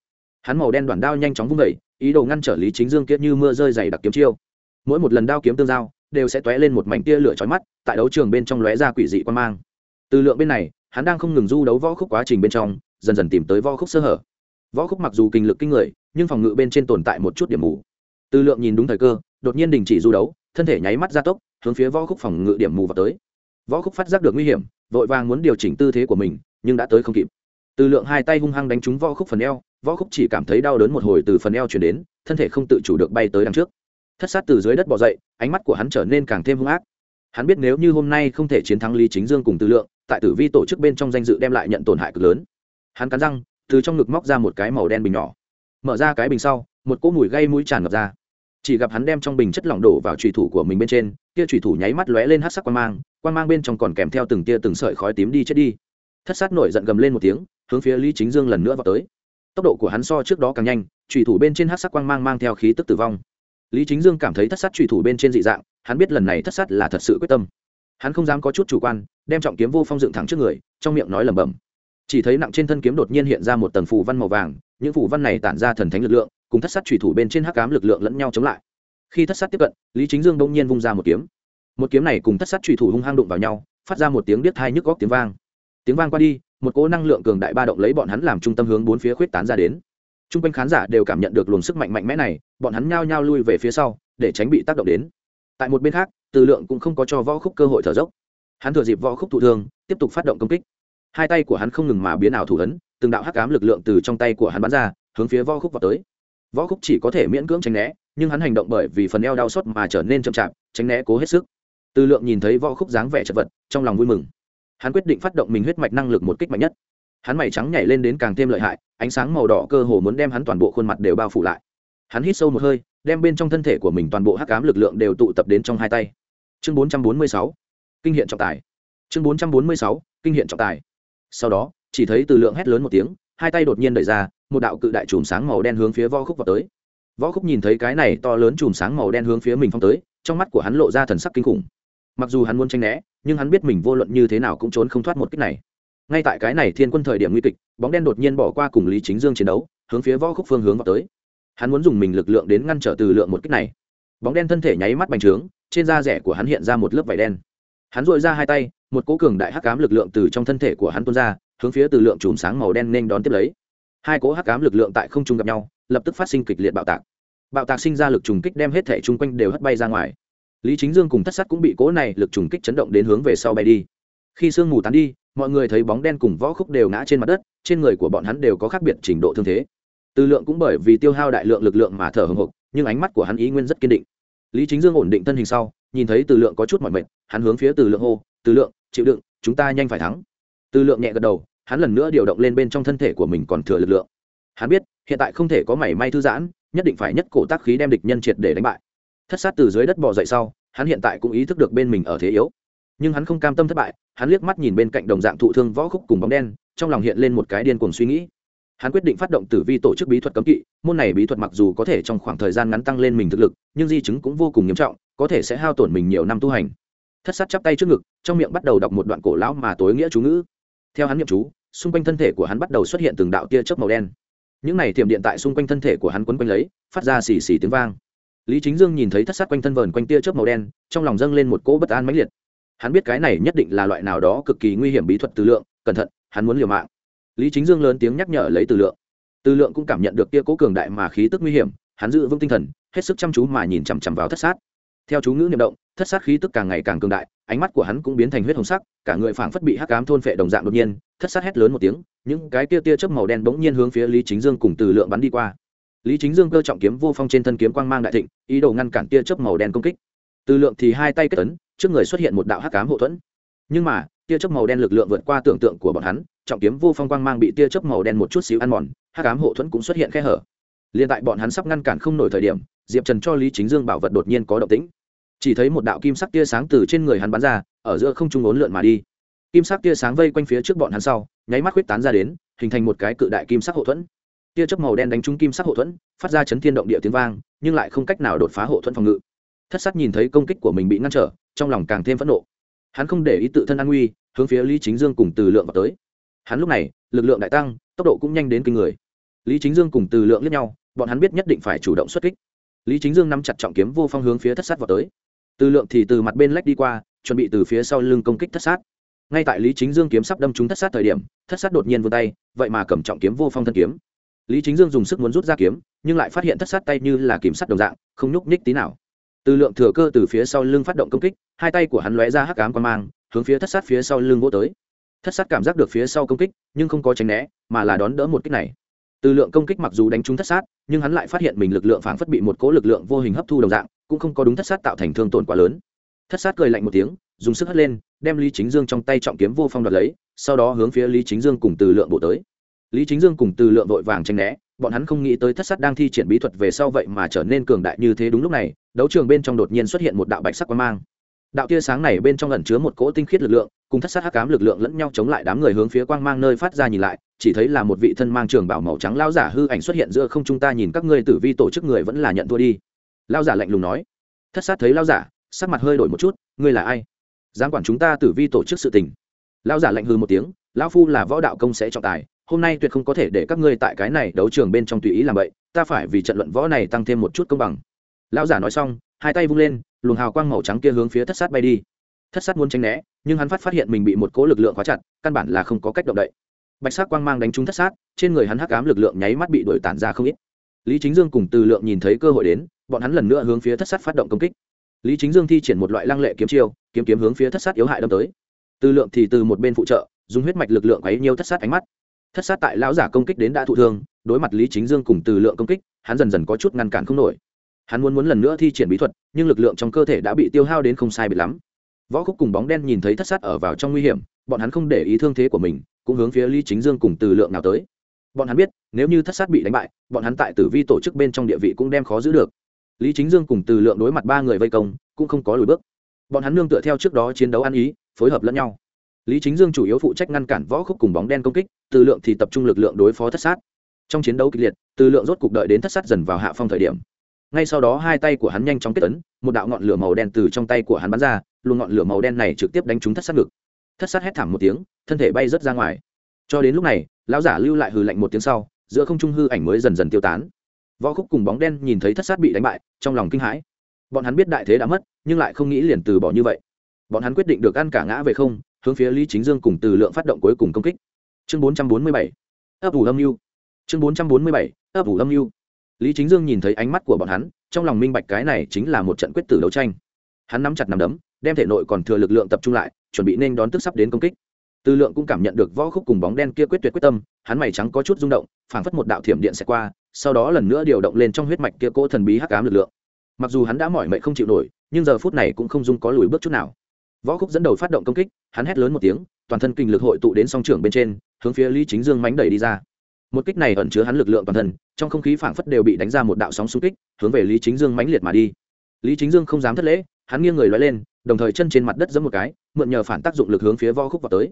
Hắn màu đen đoàn đao nhanh chóng vung vẩy ý đồ ngăn trở lý chính dương kiệt như mưa rơi dày đặc kiếm chiêu. Mỗi một lần đao kiếm tương giao, đều sẽ tóe lên một mảnh tia lửa chói mắt, tại đấu trường bên trong lóe ra quỷ dị quan mang từ lượng bên này, hắn đang không ngừng du đấu võ khúc quá trình bên trong, dần dần tìm tới võ khúc sơ hở. Võ khúc mặc dù kinh lực kinh người, nhưng phòng ngự bên trên tồn tại một chút điểm mù. Từ lượng nhìn đúng thời cơ, đột nhiên đình chỉ du đấu, thân thể nháy mắt ra tốc, hướng phía võ khúc phòng ngự điểm mù vào tới. Võ khúc phát giác được nguy hiểm, vội vàng muốn điều chỉnh tư thế của mình, nhưng đã tới không kịp. Từ lượng hai tay hung hăng đánh trúng võ khúc phần eo, võ khúc chỉ cảm thấy đau đớn một hồi từ phần eo chuyển đến, thân thể không tự chủ được bay tới đằng trước. Thất sát từ dưới đất bỏ dậy, ánh mắt của hắn trở nên càng thêm hung ác. Hắn biết nếu như hôm nay không thể chiến thắng lý chính dương cùng từ lượng tại tử vi tổ chức bên trong danh dự đem lại nhận tổn hại cực lớn. Hắn cắn răng, từ trong ngực móc ra một cái màu đen bình nhỏ. Mở ra cái bình sau, một cỗ mùi gây mũi tràn ngập ra. Chỉ gặp hắn đem trong bình chất lỏng đổ vào trùy thủ của mình bên trên tia trùy thủ nháy mắt lóe lên hát sắc quan mang quan mang bên trong còn kèm theo từng tia từng sợi khói tím đi chết đi. Thất sát nổi giận gầm lên một tiếng, hướng phía lý chính dương lần nữa vào tới. Tốc độ của hắn so trước đó càng nhanh trùy thủ bên trên hát sắc quang mang mang theo khí tức tử vong. Lý chính dương cảm thấy thất sát trùy thủ bên trên dị dạng, hắn biết lần này thất sát là thật sự quyết tâm hắn không dám có chút chủ quan, đem trọng kiếm vô phong dựng thẳng trước người, trong miệng nói lẩm bẩm. Chỉ thấy nặng trên thân kiếm đột nhiên hiện ra một tầng phù văn màu vàng, những phù văn này tản ra thần thánh lực lượng, cùng thất sát thủy thủ bên trên hắc cám lực lượng lẫn nhau chống lại. Khi thất sát tiếp cận, lý chính dương đông nhiên vung ra một kiếm. Một kiếm này cùng thất sát thủy thủ hung hăng đụng vào nhau, phát ra một tiếng biết thai nhức góc tiếng vang. Tiếng vang qua đi, một cỗ năng lượng cường đại ba động lấy bọn hắn làm trung tâm hướng bốn phía khuyết tán ra đến. T r u n g quanh khán giả đều cảm nhận được luồng sức mạnh mạnh mẽ này, bọn hắn nhao nhao lui về phía sau, để tránh bị tác động đến. Tại một bên khác từ lượng cũng không có cho võ khúc cơ hội thở dốc. Hắn thừa dịp võ khúc thụ thương, tiếp tục phát động công kích. Hai tay của hắn không ngừng mà biến ảo thủ ấn, từng đạo hắc cám lực lượng từ trong tay của hắn bắn ra, hướng phía võ khúc vào tới. Võ khúc chỉ có thể miễn cưỡng tránh né, nhưng hắn hành động bởi vì phần eo đau xót mà trở nên chậm chạp, tránh né cố hết sức. Từ lượng nhìn thấy võ khúc dáng vẻ chật vật, trong lòng vui mừng. Hắn quyết định phát động mình huyết mạch năng lực một kích mạnh nhất. Hắn mày trắng nhảy lên đến càng thêm lợi hại, ánh sáng màu đỏ cơ hồ muốn đem hắn toàn bộ khuôn mặt đều bao phủ lại. Hắn hít sâu một hơi, đem bên trong thân thể của mình toàn bộ hắc cám lực lượng đều tụ tập đến trong hai tay chương 446, kinh hiện trọng tài. Chương 446, kinh hiện trọng tài. Sau đó chỉ thấy từ lượng hét lớn một tiếng hai tay đột nhiên đẩy ra một đạo cự đại chùm sáng màu đen hướng phía võ khúc vào tới. Võ khúc nhìn thấy cái này to lớn chùm sáng màu đen hướng phía mình phong tới trong mắt của hắn lộ ra thần sắc kinh khủng. Mặc dù hắn muốn tranh né nhưng hắn biết mình vô luận như thế nào cũng trốn không thoát một cách này. Ngay tại cái này thiên quân thời điểm nguy kịch bóng đen đột nhiên bỏ qua cùng lý chính dương chiến đấu hướng phía võ khúc phương hướng vào tới. Hắn muốn dùng mình lực lượng đến ngăn trở từ lượng một cách này. Bóng đen thân thể nháy mắt bành trướng trên da rẻ của hắn hiện ra một lớp vải đen. Hắn dội ra hai tay, một cố cường đại hắc cám lực lượng từ trong thân thể của hắn tuôn ra, hướng phía từ lượng chùm sáng màu đen nên đón tiếp lấy. Hai cố hắc cám lực lượng tại không trung gặp nhau, lập tức phát sinh kịch liệt bạo tạc. Bạo tạc sinh ra lực trùng kích đem hết thể chung quanh đều hất bay ra ngoài. Lý chính dương cùng thất sắt cũng bị cố này lực trùng kích chấn động đến hướng về sau bay đi. Khi sương mù tán đi, mọi người thấy bóng đen cùng võ khúc đều ngã trên mặt đất, trên người của bọn hắn đều có khác biệt trình độ thương thế. Tư lượng cũng bởi vì tiêu hao đại lượng lực lượng mà thở hồng hộc, nhưng ánh mắt của hắn ý nguyên rất kiên định lý chính dương ổn định thân hình sau, nhìn thấy từ lượng có chút mọi mệt, hắn hướng phía từ lượng hô, từ lượng, chịu đựng, chúng ta nhanh phải thắng. Từ lượng nhẹ gật đầu, hắn lần nữa điều động lên bên trong thân thể của mình còn thừa lực lượng. Hắn biết, hiện tại không thể có mảy may thư giãn, nhất định phải nhất cổ tác khí đem địch nhân triệt để đánh bại. Thất sát từ dưới đất bỏ dậy sau, hắn hiện tại cũng ý thức được bên mình ở thế yếu. Nhưng hắn không cam tâm thất bại, hắn liếc mắt nhìn bên cạnh đồng dạng thụ thương võ khúc cùng bóng đen, trong lòng hiện lên một cái điên cuồng suy nghĩ hắn quyết định phát động tử vi tổ chức bí thuật cấm kỵ, môn này bí thuật mặc dù có thể trong khoảng thời gian ngắn tăng lên mình thực lực, nhưng di chứng cũng vô cùng nghiêm trọng, có thể sẽ hao tổn mình nhiều năm tu hành. Thất sát chắp tay trước ngực, trong miệng bắt đầu đọc một đoạn cổ lão mà tối nghĩa chú ngữ. Theo hắn niệm chú, xung quanh thân thể của hắn bắt đầu xuất hiện từng đạo tia chớp màu đen. Những này thiểm điện tại xung quanh thân thể của hắn quấn quanh lấy, phát ra xì xì tiếng vang. Lý chính dương nhìn thấy thất sát quanh thân vờn quanh tia chớp màu đen, trong lòng dâng lên một cỗ bất an mãnh liệt. Hắn biết cái này nhất định là loại nào đó cực kỳ nguy hiểm bí thuật từ lượng, cẩn thận, hắn muốn liều mạng lý chính dương lớn tiếng nhắc nhở lấy từ lượng. Từ lượng cũng cảm nhận được kia cố cường đại mà khí tức nguy hiểm, hắn giữ vững tinh thần, hết sức chăm chú mà nhìn chằm chằm vào thất sát. Theo chú ngữ niệm động, thất sát khí tức càng ngày càng cường đại, ánh mắt của hắn cũng biến thành huyết hồng sắc, cả người phảng phất bị hắc cám thôn phệ đồng dạng đột nhiên, thất sát hét lớn một tiếng, những cái tia tia chớp màu đen bỗng nhiên hướng phía lý chính dương cùng từ lượng bắn đi qua. Lý chính dương cơ trọng kiếm vô phong trên thân kiếm quang mang đại thịnh, ý đồ ngăn cản tia chớp màu đen công kích. Từ lượng thì hai tay kết tấn trước người xuất hiện một đạo hắc cám hậu thuẫn nhưng mà, tia chớp màu đen lực lượng vượt qua tưởng tượng của bọn hắn, trọng kiếm vô phong quang mang bị tia chớp màu đen một chút xíu ăn mòn, hắc ám hộ thuẫn cũng xuất hiện khe hở. Liền tại bọn hắn sắp ngăn cản không nổi thời điểm, diệp trần cho lý chính dương bảo vật đột nhiên có động tĩnh. Chỉ thấy một đạo kim sắc tia sáng từ trên người hắn bắn ra, ở giữa không trung ốn lượn mà đi. Kim sắc tia sáng vây quanh phía trước bọn hắn sau, nháy mắt huyết tán ra đến, hình thành một cái cự đại kim sắc hộ thuẫn. Tia chớp màu đen đánh trúng kim sắc hộ thuẫn, phát ra chấn thiên động địa tiếng vang, nhưng lại không cách nào đột phá hộ thuẫn phòng ngự. Thất sắc nhìn thấy công kích của mình bị ngăn trở, trong lòng càng thêm phẫn nộ hắn không để ý tự thân an nguy, hướng phía lý chính dương cùng từ lượng vào tới. Hắn lúc này, lực lượng đại tăng, tốc độ cũng nhanh đến kinh người. Lý chính dương cùng từ lượng lẫn nhau, bọn hắn biết nhất định phải chủ động xuất kích. Lý chính dương nắm chặt trọng kiếm vô phong hướng phía thất sát vào tới. Từ lượng thì từ mặt bên lách đi qua, chuẩn bị từ phía sau lưng công kích thất sát. Ngay tại lý chính dương kiếm sắp đâm trúng thất sát thời điểm, thất sát đột nhiên vươn tay, vậy mà cầm trọng kiếm vô phong thân kiếm. Lý chính dương dùng sức muốn rút ra kiếm, nhưng lại phát hiện thất sát tay như là kiếm sắt đồng dạng, không nhúc nhích tí nào từ lượng thừa cơ từ phía sau lưng phát động công kích, hai tay của hắn lóe ra hắc ám quan mang, hướng phía thất sát phía sau lưng vỗ tới. Thất sát cảm giác được phía sau công kích, nhưng không có tránh né, mà là đón đỡ một kích này. Từ lượng công kích mặc dù đánh trúng thất sát, nhưng hắn lại phát hiện mình lực lượng phảng phất bị một cố lực lượng vô hình hấp thu đồng dạng, cũng không có đúng thất sát tạo thành thương tổn quá lớn. Thất sát cười lạnh một tiếng, dùng sức hất lên, đem lý chính dương trong tay trọng kiếm vô phong đoạt lấy, sau đó hướng phía lý chính dương cùng từ lượng bộ tới. Lý chính dương cùng từ lượng vội vàng tranh né bọn hắn không nghĩ tới thất sát đang thi triển bí thuật về sau vậy mà trở nên cường đại như thế đúng lúc này, đấu trường bên trong đột nhiên xuất hiện một đạo bạch sắc quang mang. Đạo tia sáng này bên trong ẩn chứa một cỗ tinh khiết lực lượng, cùng thất sát hắc cám lực lượng lẫn nhau chống lại đám người hướng phía quang mang nơi phát ra nhìn lại, chỉ thấy là một vị thân mang trường bảo màu trắng lao giả hư ảnh xuất hiện giữa không chúng ta nhìn các ngươi tử vi tổ chức người vẫn là nhận thua đi. Lao giả lạnh lùng nói. Thất sát thấy lao giả, sắc mặt hơi đổi một chút, ngươi là ai? Giáng quản chúng ta tử vi tổ chức sự tình. Lao giả lạnh hư một tiếng, lão phu là võ đạo công sẽ trọng tài hôm nay tuyệt không có thể để các ngươi tại cái này đấu trường bên trong tùy ý làm vậy ta phải vì trận luận võ này tăng thêm một chút công bằng. Lão giả nói xong, hai tay vung lên, luồng hào quang màu trắng kia hướng phía thất sát bay đi. Thất sát muốn tránh né, nhưng hắn phát phát hiện mình bị một cỗ lực lượng khóa chặt, căn bản là không có cách động đậy. Bạch sắc quang mang đánh trúng thất sát, trên người hắn hắc ám lực lượng nháy mắt bị đổi tản ra không ít. Lý chính dương cùng từ lượng nhìn thấy cơ hội đến, bọn hắn lần nữa hướng phía thất sát phát động công kích. Lý chính dương thi triển một loại lăng lệ kiếm chiêu, kiếm kiếm hướng phía thất sát yếu hại đâm tới. Từ lượng thì từ một bên phụ trợ, dùng huyết mạch lực lượng ấy nhiều thất sát ánh mắt thất sát tại lão giả công kích đến đã thụ thương, đối mặt lý chính dương cùng từ lượng công kích, hắn dần dần có chút ngăn cản không nổi. Hắn muốn muốn lần nữa thi triển bí thuật, nhưng lực lượng trong cơ thể đã bị tiêu hao đến không sai bị lắm. Võ khúc cùng bóng đen nhìn thấy thất sát ở vào trong nguy hiểm, bọn hắn không để ý thương thế của mình, cũng hướng phía lý chính dương cùng từ lượng nào tới. Bọn hắn biết, nếu như thất sát bị đánh bại, bọn hắn tại tử vi tổ chức bên trong địa vị cũng đem khó giữ được. Lý chính dương cùng từ lượng đối mặt ba người vây công, cũng không có lùi bước. Bọn hắn nương tựa theo trước đó chiến đấu ăn ý, phối hợp lẫn nhau lý chính dương chủ yếu phụ trách ngăn cản võ khúc cùng bóng đen công kích, từ lượng thì tập trung lực lượng đối phó thất sát. Trong chiến đấu kịch liệt, từ lượng rốt cục đợi đến thất sát dần vào hạ phong thời điểm. Ngay sau đó hai tay của hắn nhanh chóng kết tấn một đạo ngọn lửa màu đen từ trong tay của hắn bắn ra luôn ngọn lửa màu đen này trực tiếp đánh trúng thất sát ngực. Thất sát hét thảm một tiếng, thân thể bay rớt ra ngoài. Cho đến lúc này, lão giả lưu lại hừ lạnh một tiếng sau, giữa không trung hư ảnh mới dần dần tiêu tán. Võ khúc cùng bóng đen nhìn thấy thất sát bị đánh bại, trong lòng kinh hãi. Bọn hắn biết đại thế đã mất, nhưng lại không nghĩ liền từ bỏ như vậy. Bọn hắn quyết định được ăn cả ngã về không hướng phía lý chính dương cùng từ lượng phát động cuối cùng công kích. Chương bốn trăm bốn mươi bảy, ấp ủ âm mưu. Chương bốn trăm bốn mươi bảy, ấp ủ âm mưu. Lý chính dương nhìn thấy ánh mắt của bọn hắn, trong lòng minh bạch cái này chính là một trận quyết tử đấu tranh. Hắn nắm chặt nắm đấm, đem thể nội còn thừa lực lượng tập trung lại, chuẩn bị nên đón tức sắp đến công kích. Tư lượng cũng cảm nhận được võ khúc cùng bóng đen kia quyết tuyệt quyết tâm, hắn mày trắng có chút rung động, phảng phất một đạo thiểm điện sẽ qua, sau đó lần nữa điều động lên trong huyết mạch kia cỗ thần bí hắc ám lực lượng. Mặc dù hắn đã mỏi mệt không chịu nổi, nhưng giờ phút này cũng không dung có lùi bước chút nào võ khúc dẫn đầu phát động công kích, hắn hét lớn một tiếng, toàn thân kinh lực hội tụ đến song trưởng bên trên, hướng phía lý chính dương mánh đẩy đi ra. Một kích này ẩn chứa hắn lực lượng toàn thân, trong không khí phảng phất đều bị đánh ra một đạo sóng xung kích, hướng về lý chính dương mãnh liệt mà đi. Lý chính dương không dám thất lễ, hắn nghiêng người loay lên, đồng thời chân trên mặt đất giẫm một cái, mượn nhờ phản tác dụng lực hướng phía võ khúc vào tới.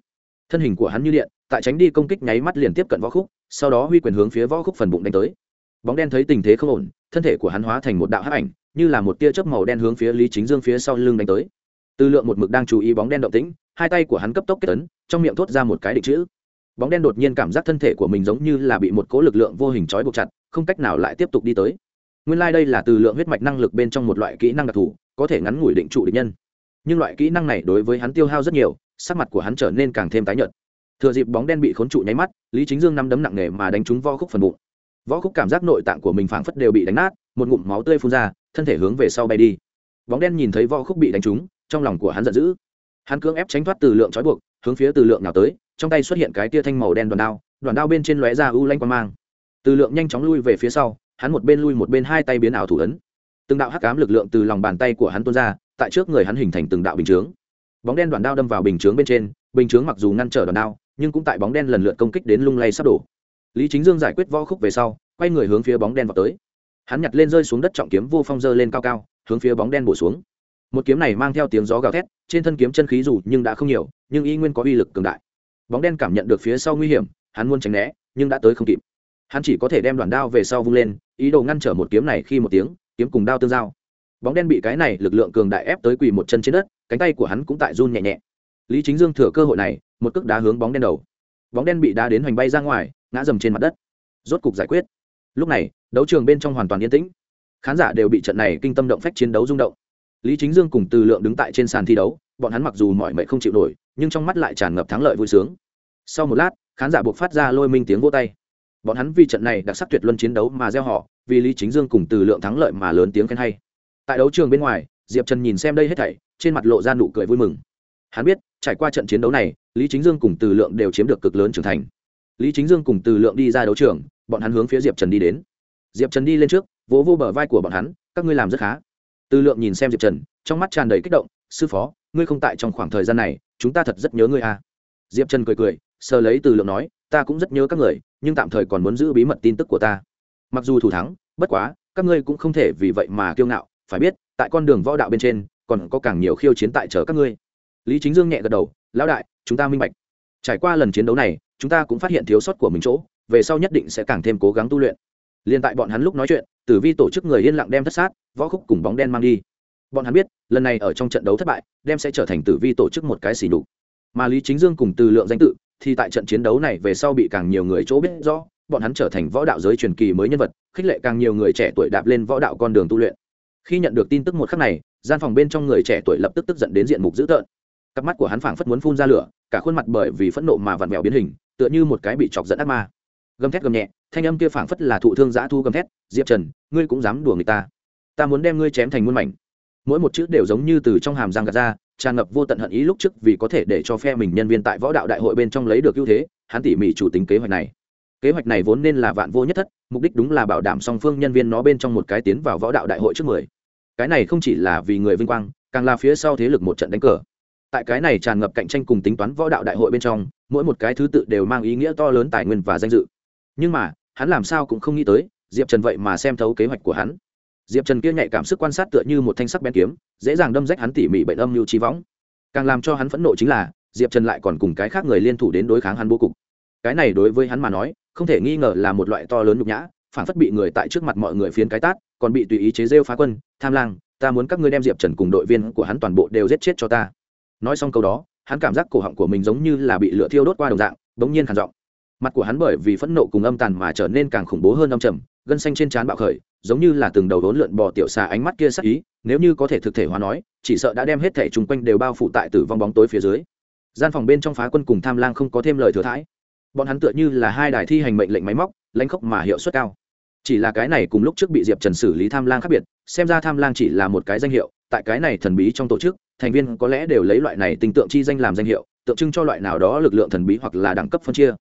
Thân hình của hắn như điện, tại tránh đi công kích nháy mắt liền tiếp cận võ khúc, sau đó huy quyền hướng phía võ khúc phần bụng đánh tới. Bóng đen thấy tình thế không ổn, thân thể của hắn hóa thành một đạo hắc ảnh, như là một tia chớp màu đen hướng phía lý chính dương phía sau lưng đánh tới tư lượng một mực đang chú ý bóng đen động tĩnh, hai tay của hắn cấp tốc kết ấn, trong miệng thốt ra một cái định chữ. Bóng đen đột nhiên cảm giác thân thể của mình giống như là bị một cố lực lượng vô hình trói buộc chặt, không cách nào lại tiếp tục đi tới. Nguyên lai đây là từ lượng huyết mạch năng lực bên trong một loại kỹ năng đặc thù, có thể ngắn ngủi định trụ địch nhân. Nhưng loại kỹ năng này đối với hắn tiêu hao rất nhiều, sắc mặt của hắn trở nên càng thêm tái nhợt. Thừa dịp bóng đen bị khốn trụ nháy mắt, lý chính dương năm đấm nặng nề mà đánh trúng vo khúc phần bụng. Võ khúc cảm giác nội tạng của mình phảng phất đều bị đánh nát, một ngụm máu tươi phun ra, thân thể hướng về sau bay đi. Bóng đen nhìn thấy võ khúc bị đánh trúng trong lòng của hắn giận dữ. Hắn cưỡng ép tránh thoát từ lượng trói buộc, hướng phía từ lượng nào tới, trong tay xuất hiện cái tia thanh màu đen đoàn đao đoàn đao bên trên lóe ra u lanh quang mang. Từ lượng nhanh chóng lui về phía sau, hắn một bên lui một bên hai tay biến ảo thủ ấn. Từng đạo hắc cám lực lượng từ lòng bàn tay của hắn tuôn ra, tại trước người hắn hình thành từng đạo bình chướng. Bóng đen đoàn đao đâm vào bình chướng bên trên, bình chướng mặc dù ngăn trở đoàn đao, nhưng cũng tại bóng đen lần lượt công kích đến lung lay sắp đổ. Lý chính dương giải quyết võ khúc về sau, quay người hướng phía bóng đen vào tới. Hắn nhặt lên rơi xuống đất trọng kiếm vô phong dơ lên cao cao, hướng phía bóng đen bổ xuống một kiếm này mang theo tiếng gió gào thét, trên thân kiếm chân khí dù nhưng đã không nhiều, nhưng y nguyên có uy lực cường đại. Bóng đen cảm nhận được phía sau nguy hiểm, hắn muốn tránh né, nhưng đã tới không kịp. Hắn chỉ có thể đem đoàn đao về sau vung lên, ý đồ ngăn trở một kiếm này khi một tiếng, kiếm cùng đao tương giao. Bóng đen bị cái này lực lượng cường đại ép tới quỳ một chân trên đất, cánh tay của hắn cũng tại run nhẹ nhẹ. Lý chính dương thừa cơ hội này, một cước đá hướng bóng đen đầu. Bóng đen bị đá đến hoành bay ra ngoài, ngã dầm trên mặt đất. Rốt cục giải quyết. Lúc này, đấu trường bên trong hoàn toàn yên tĩnh. Khán giả đều bị trận này kinh tâm động phách chiến đấu rung động lý chính dương cùng từ lượng đứng tại trên sàn thi đấu, bọn hắn mặc dù mọi mệnh không chịu nổi, nhưng trong mắt lại tràn ngập thắng lợi vui sướng. Sau một lát, khán giả buộc phát ra lôi minh tiếng vô tay. Bọn hắn vì trận này đặc sắc tuyệt luân chiến đấu mà gieo họ, vì lý chính dương cùng từ lượng thắng lợi mà lớn tiếng khen hay. Tại đấu trường bên ngoài, diệp trần nhìn xem đây hết thảy, trên mặt lộ ra nụ cười vui mừng. Hắn biết, trải qua trận chiến đấu này, lý chính dương cùng từ lượng đều chiếm được cực lớn trưởng thành. Lý chính dương cùng từ lượng đi ra đấu trường, bọn hắn hướng phía diệp trần đi đến. Diệp trần đi lên trước, vỗ vô bờ vai của bọn hắn, các ngươi làm rất khá từ lượng nhìn xem diệp trần, trong mắt tràn đầy kích động, sư phó, ngươi không tại trong khoảng thời gian này, chúng ta thật rất nhớ ngươi à. diệp trần cười cười, sờ lấy từ lượng nói, ta cũng rất nhớ các người, nhưng tạm thời còn muốn giữ bí mật tin tức của ta. Mặc dù thủ thắng, bất quá, các ngươi cũng không thể vì vậy mà kiêu ngạo, phải biết, tại con đường võ đạo bên trên, còn có càng nhiều khiêu chiến tại chở các ngươi. Lý chính dương nhẹ gật đầu, lão đại, chúng ta minh bạch. Trải qua lần chiến đấu này, chúng ta cũng phát hiện thiếu sót của mình chỗ, về sau nhất định sẽ càng thêm cố gắng tu luyện liền tại bọn hắn lúc nói chuyện, tử vi tổ chức người yên lặng đem thất sát, võ khúc cùng bóng đen mang đi. Bọn hắn biết, lần này ở trong trận đấu thất bại, đem sẽ trở thành tử vi tổ chức một cái xỉ đục mà lý chính dương cùng từ lượng danh tự, thì tại trận chiến đấu này về sau bị càng nhiều người chỗ biết rõ, bọn hắn trở thành võ đạo giới truyền kỳ mới nhân vật, khích lệ càng nhiều người trẻ tuổi đạp lên võ đạo con đường tu luyện. Khi nhận được tin tức một khắc này, gian phòng bên trong người trẻ tuổi lập tức tức giận đến diện mục dữ tợn. Cặp mắt của hắn phảng phất muốn phun ra lửa, cả khuôn mặt bởi vì phẫn nộ mà vặn vẹo biến hình, tựa như một cái bị chọc dẫn ác ma gầm thét gầm nhẹ, thanh âm kia phảng phất là thụ thương giã thu gầm thét, diệp trần, ngươi cũng dám đùa người ta. Ta muốn đem ngươi chém thành muôn mảnh. Mỗi một chữ đều giống như từ trong hàm răng gạt ra, tràn ngập vô tận hận ý lúc trước vì có thể để cho phe mình nhân viên tại võ đạo đại hội bên trong lấy được ưu thế, hắn tỉ mỉ chủ tính kế hoạch này. Kế hoạch này vốn nên là vạn vô nhất thất, mục đích đúng là bảo đảm song phương nhân viên nó bên trong một cái tiến vào võ đạo đại hội trước mười. Cái này không chỉ là vì người vinh quang, càng là phía sau thế lực một trận đánh cờ. Tại cái này tràn ngập cạnh tranh cùng tính toán võ đạo đại hội bên trong, mỗi một cái thứ tự đều mang ý nghĩa to lớn tài nguyên và danh dự nhưng mà, hắn làm sao cũng không nghĩ tới, diệp trần vậy mà xem thấu kế hoạch của hắn. Diệp trần kia nhạy cảm sức quan sát tựa như một thanh sắc bén kiếm, dễ dàng đâm rách hắn tỉ mỉ bệnh âm mưu trí võng. Càng làm cho hắn phẫn nộ chính là, diệp trần lại còn cùng cái khác người liên thủ đến đối kháng hắn bố cục. Cái này đối với hắn mà nói, không thể nghi ngờ là một loại to lớn nhục nhã, phản phất bị người tại trước mặt mọi người phiến cái tát, còn bị tùy ý chế rêu phá quân, tham lang, ta muốn các ngươi đem diệp trần cùng đội viên của hắn toàn bộ đều giết chết cho ta. Nói xong câu đó, hắn cảm giác cổ họng của mình giống như là bị lửa thiêu đốt qua đồng dạng, bỗng nhiên khản giọng mặt của hắn bởi vì phẫn nộ cùng âm tàn mà trở nên càng khủng bố hơn âm trầm, gân xanh trên trán bạo khởi, giống như là từng đầu đốn lượn bò tiểu xà ánh mắt kia sắc ý, nếu như có thể thực thể hóa nói, chỉ sợ đã đem hết thể chung quanh đều bao phủ tại tử vong bóng tối phía dưới. Gian phòng bên trong phá quân cùng tham lang không có thêm lời thừa thãi. Bọn hắn tựa như là hai đài thi hành mệnh lệnh máy móc, lãnh khốc mà hiệu suất cao. Chỉ là cái này cùng lúc trước bị diệp trần xử lý tham lang khác biệt, xem ra tham lang chỉ là một cái danh hiệu, tại cái này thần bí trong tổ chức, thành viên có lẽ đều lấy loại này tình tượng chi danh làm danh hiệu, tượng trưng cho loại nào đó lực lượng thần bí hoặc là đẳng cấp phân chia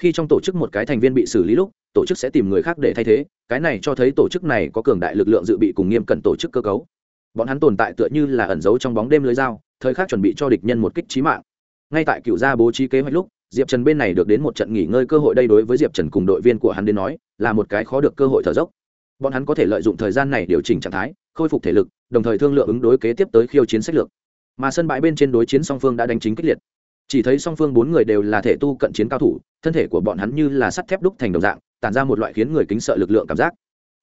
khi trong tổ chức một cái thành viên bị xử lý lúc, tổ chức sẽ tìm người khác để thay thế, cái này cho thấy tổ chức này có cường đại lực lượng dự bị cùng nghiêm cẩn tổ chức cơ cấu. Bọn hắn tồn tại tựa như là ẩn giấu trong bóng đêm lưới dao, thời khắc chuẩn bị cho địch nhân một kích trí mạng. Ngay tại cựu gia bố trí kế hoạch lúc, diệp trần bên này được đến một trận nghỉ ngơi cơ hội đây đối với diệp trần cùng đội viên của hắn đến nói, là một cái khó được cơ hội thở dốc. Bọn hắn có thể lợi dụng thời gian này điều chỉnh trạng thái, khôi phục thể lực, đồng thời thương lượng ứng đối kế tiếp tới khiêu chiến sách lược. Mà sân bãi bên trên đối chiến song phương đã đánh chính kích liệt chỉ thấy song phương bốn người đều là thể tu cận chiến cao thủ, thân thể của bọn hắn như là sắt thép đúc thành đồng dạng, tản ra một loại khiến người kính sợ lực lượng cảm giác.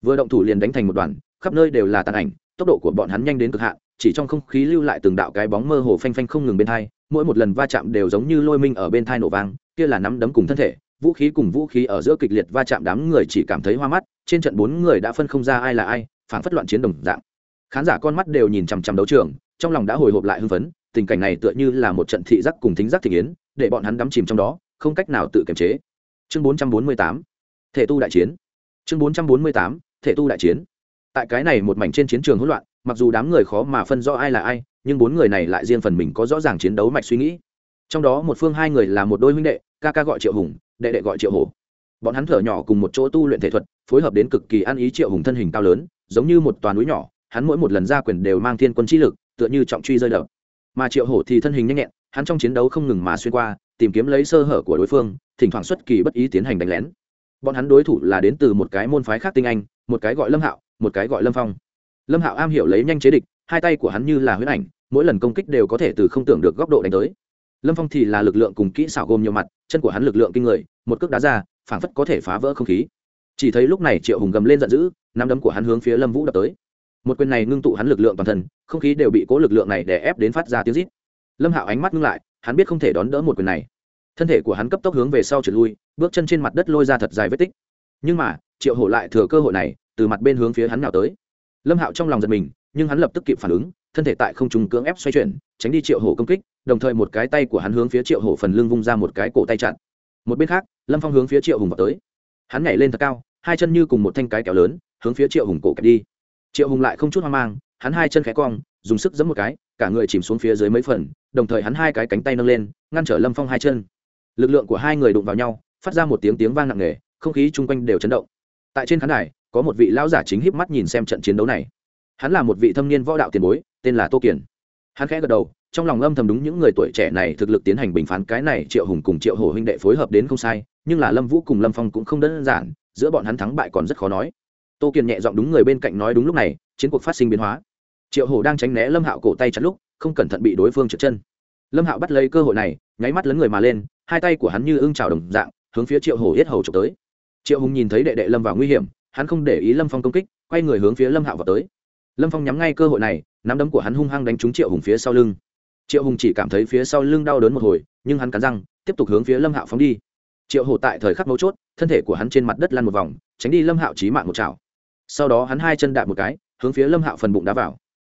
Vừa động thủ liền đánh thành một đoàn, khắp nơi đều là tàn ảnh, tốc độ của bọn hắn nhanh đến cực hạn, chỉ trong không khí lưu lại từng đạo cái bóng mơ hồ phanh phanh không ngừng bên thai mỗi một lần va chạm đều giống như lôi minh ở bên thai nổ vang, kia là nắm đấm cùng thân thể, vũ khí cùng vũ khí ở giữa kịch liệt va chạm đám người chỉ cảm thấy hoa mắt, trên trận bốn người đã phân không ra ai là ai phản phất loạn chiến đồng dạng. Khán giả con mắt đều nhìn chằm chằm đấu trường, trong lòng đã hồi hộp lại hưng phấn tình cảnh này tựa như là một trận thị giác cùng thính giác thị yến, để bọn hắn đắm chìm trong đó, không cách nào tự kiềm chế. Chương 448 thể tu đại chiến. Chương 448 thể tu đại chiến. Tại cái này một mảnh trên chiến trường hỗn loạn, mặc dù đám người khó mà phân rõ ai là ai, nhưng bốn người này lại riêng phần mình có rõ ràng chiến đấu mạch suy nghĩ. Trong đó một phương hai người là một đôi huynh đệ, ca ca gọi triệu hùng, đệ đệ gọi triệu hổ. Bọn hắn thở nhỏ cùng một chỗ tu luyện thể thuật, phối hợp đến cực kỳ ăn ý triệu hùng thân hình cao lớn, giống như một toàn núi nhỏ, hắn mỗi một lần ra quyền đều mang thiên quân trí lực, tựa như trọng truy rơi đập mà triệu hổ thì thân hình nhanh nhẹn, hắn trong chiến đấu không ngừng mà xuyên qua, tìm kiếm lấy sơ hở của đối phương, thỉnh thoảng xuất kỳ bất ý tiến hành đánh lén. Bọn hắn đối thủ là đến từ một cái môn phái khác tinh anh, một cái gọi lâm hạo, một cái gọi lâm phong. Lâm hạo am hiểu lấy nhanh chế địch, hai tay của hắn như là huyết ảnh, mỗi lần công kích đều có thể từ không tưởng được góc độ đánh tới. Lâm phong thì là lực lượng cùng kỹ xảo gồm nhiều mặt, chân của hắn lực lượng kinh người, một cước đá ra, phảng phất có thể phá vỡ không khí. Chỉ thấy lúc này triệu hùng gầm lên giận dữ, nắm đấm của hắn hướng phía lâm vũ đập tới một quyền này ngưng tụ hắn lực lượng toàn thân, không khí đều bị cố lực lượng này đè ép đến phát ra tiếng rít. Lâm hạo ánh mắt ngưng lại, hắn biết không thể đón đỡ một quyền này. Thân thể của hắn cấp tốc hướng về sau trượt lui, bước chân trên mặt đất lôi ra thật dài vết tích. Nhưng mà, triệu hổ lại thừa cơ hội này, từ mặt bên hướng phía hắn nào tới. Lâm hạo trong lòng giật mình, nhưng hắn lập tức kịp phản ứng, thân thể tại không trùng cưỡng ép xoay chuyển, tránh đi triệu hổ công kích, đồng thời một cái tay của hắn hướng phía triệu hổ phần lưng vung ra một cái cổ tay chặn. Một bên khác, lâm phong hướng phía triệu hùng vào tới. Hắn nhảy lên thật cao, hai chân như cùng một thanh cái kéo lớn, hướng phía triệu hùng cổ kẹp đi triệu hùng lại không chút hoang mang, hắn hai chân khẽ cong, dùng sức giẫm một cái, cả người chìm xuống phía dưới mấy phần, đồng thời hắn hai cái cánh tay nâng lên, ngăn trở lâm phong hai chân. Lực lượng của hai người đụng vào nhau, phát ra một tiếng tiếng vang nặng nề, không khí chung quanh đều chấn động. Tại trên khán đài, có một vị lão giả chính híp mắt nhìn xem trận chiến đấu này. Hắn là một vị thâm niên võ đạo tiền bối, tên là tô kiển. Hắn khẽ gật đầu, trong lòng âm thầm đúng những người tuổi trẻ này thực lực tiến hành bình phán cái này triệu hùng cùng triệu hổ huynh đệ phối hợp đến không sai, nhưng là lâm vũ cùng lâm phong cũng không đơn giản, giữa bọn hắn thắng bại còn rất khó nói tô kiền nhẹ giọng đúng người bên cạnh nói đúng lúc này, chiến cuộc phát sinh biến hóa. Triệu hổ đang tránh né lâm hạo cổ tay chặt lúc, không cẩn thận bị đối phương trượt chân. Lâm hạo bắt lấy cơ hội này, nháy mắt lấn người mà lên, hai tay của hắn như ưng trào đồng dạng, hướng phía triệu hổ yết hầu trộm tới. Triệu hùng nhìn thấy đệ đệ lâm vào nguy hiểm, hắn không để ý lâm phong công kích, quay người hướng phía lâm hạo vào tới. Lâm phong nhắm ngay cơ hội này, nắm đấm của hắn hung hăng đánh trúng triệu hùng phía sau lưng. Triệu hùng chỉ cảm thấy phía sau lưng đau đớn một hồi, nhưng hắn cắn răng, tiếp tục hướng phía lâm hạo phóng đi. Triệu hổ tại thời khắc mấu chốt, thân thể của hắn trên mặt đất lăn một vòng, tránh đi lâm hạo trí mạng một chảo sau đó hắn hai chân đạp một cái, hướng phía lâm hạo phần bụng đá vào.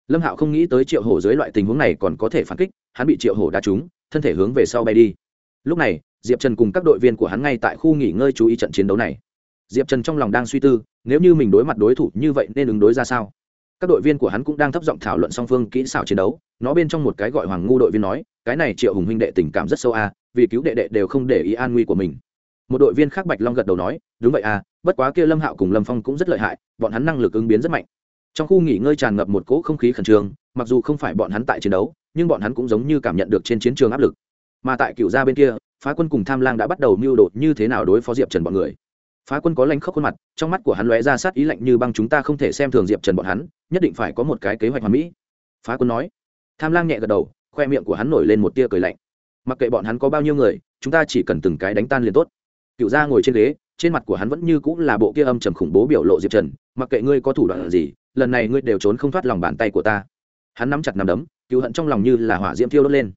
Lâm hạo không nghĩ tới triệu hổ dưới loại tình huống này còn có thể phản kích, hắn bị triệu hổ đá trúng, thân thể hướng về sau bay đi. Lúc này, diệp trần cùng các đội viên của hắn ngay tại khu nghỉ ngơi chú ý trận chiến đấu này. Diệp trần trong lòng đang suy tư, nếu như mình đối mặt đối thủ như vậy nên ứng đối ra sao? Các đội viên của hắn cũng đang thấp giọng thảo luận song phương kỹ xảo chiến đấu, nó bên trong một cái gọi hoàng ngu đội viên nói, cái này triệu hùng huynh đệ tình cảm rất sâu a, vì cứu đệ đệ đều không để ý an nguy của mình. Một đội viên khác bạch long gật đầu nói, đúng vậy à? Bất quá kia lâm hạo cùng lâm phong cũng rất lợi hại, bọn hắn năng lực ứng biến rất mạnh. Trong khu nghỉ ngơi tràn ngập một cỗ không khí khẩn trương, mặc dù không phải bọn hắn tại chiến đấu, nhưng bọn hắn cũng giống như cảm nhận được trên chiến trường áp lực. Mà tại cựu gia bên kia, phá quân cùng tham lang đã bắt đầu mưu đồ như thế nào đối phó diệp trần bọn người. Phá quân có lanh khóc khuôn mặt, trong mắt của hắn lóe ra sát ý lạnh như băng chúng ta không thể xem thường diệp trần bọn hắn, nhất định phải có một cái kế hoạch hoàn mỹ. Phá quân nói. Tham lang nhẹ gật đầu, khoe miệng của hắn nổi lên một tia cười lạnh. Mặc kệ bọn hắn có bao nhiêu người, chúng ta chỉ cần từng cái đánh tan liền tốt. Cựu gia ngồi trên ghế trên mặt của hắn vẫn như cũng là bộ kia âm trầm khủng bố biểu lộ diệp trần, mặc kệ ngươi có thủ đoạn gì, lần này ngươi đều trốn không thoát lòng bàn tay của ta. Hắn nắm chặt nắm đấm, cứu hận trong lòng như là hỏa diễm thiêu đốt lên.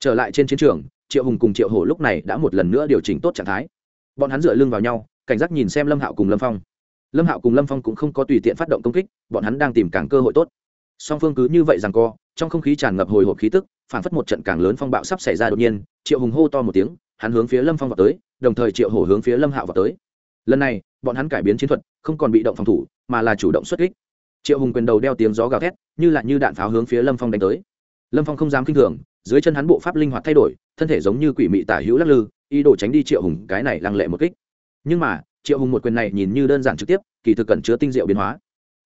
Trở lại trên chiến trường, triệu hùng cùng triệu hổ lúc này đã một lần nữa điều chỉnh tốt trạng thái. Bọn hắn dựa lưng vào nhau, cảnh giác nhìn xem lâm hạo cùng lâm phong. Lâm hạo cùng lâm phong cũng không có tùy tiện phát động công kích, bọn hắn đang tìm càng cơ hội tốt. Song phương cứ như vậy rằng co, trong không khí tràn ngập hồi hộp khí tức, phản phất một trận càng lớn phong bạo sắp xảy ra đột nhiên, triệu hùng hô to một tiếng hắn hướng phía lâm phong vào tới, đồng thời triệu hổ hướng phía lâm hạo vào tới. Lần này, bọn hắn cải biến chiến thuật, không còn bị động phòng thủ, mà là chủ động xuất kích. Triệu hùng quyền đầu đeo tiếng gió gào thét, như là như đạn pháo hướng phía lâm phong đánh tới. Lâm phong không dám k i n h thường, dưới chân hắn bộ pháp linh hoạt thay đổi, thân thể giống như quỷ mị tả hữu lắc lư, ý đồ tránh đi triệu hùng, cái này lăng lệ một kích. Nhưng mà, triệu hùng một quyền này nhìn như đơn giản trực tiếp, kỳ thực cẩn chứa tinh diệu biến hóa.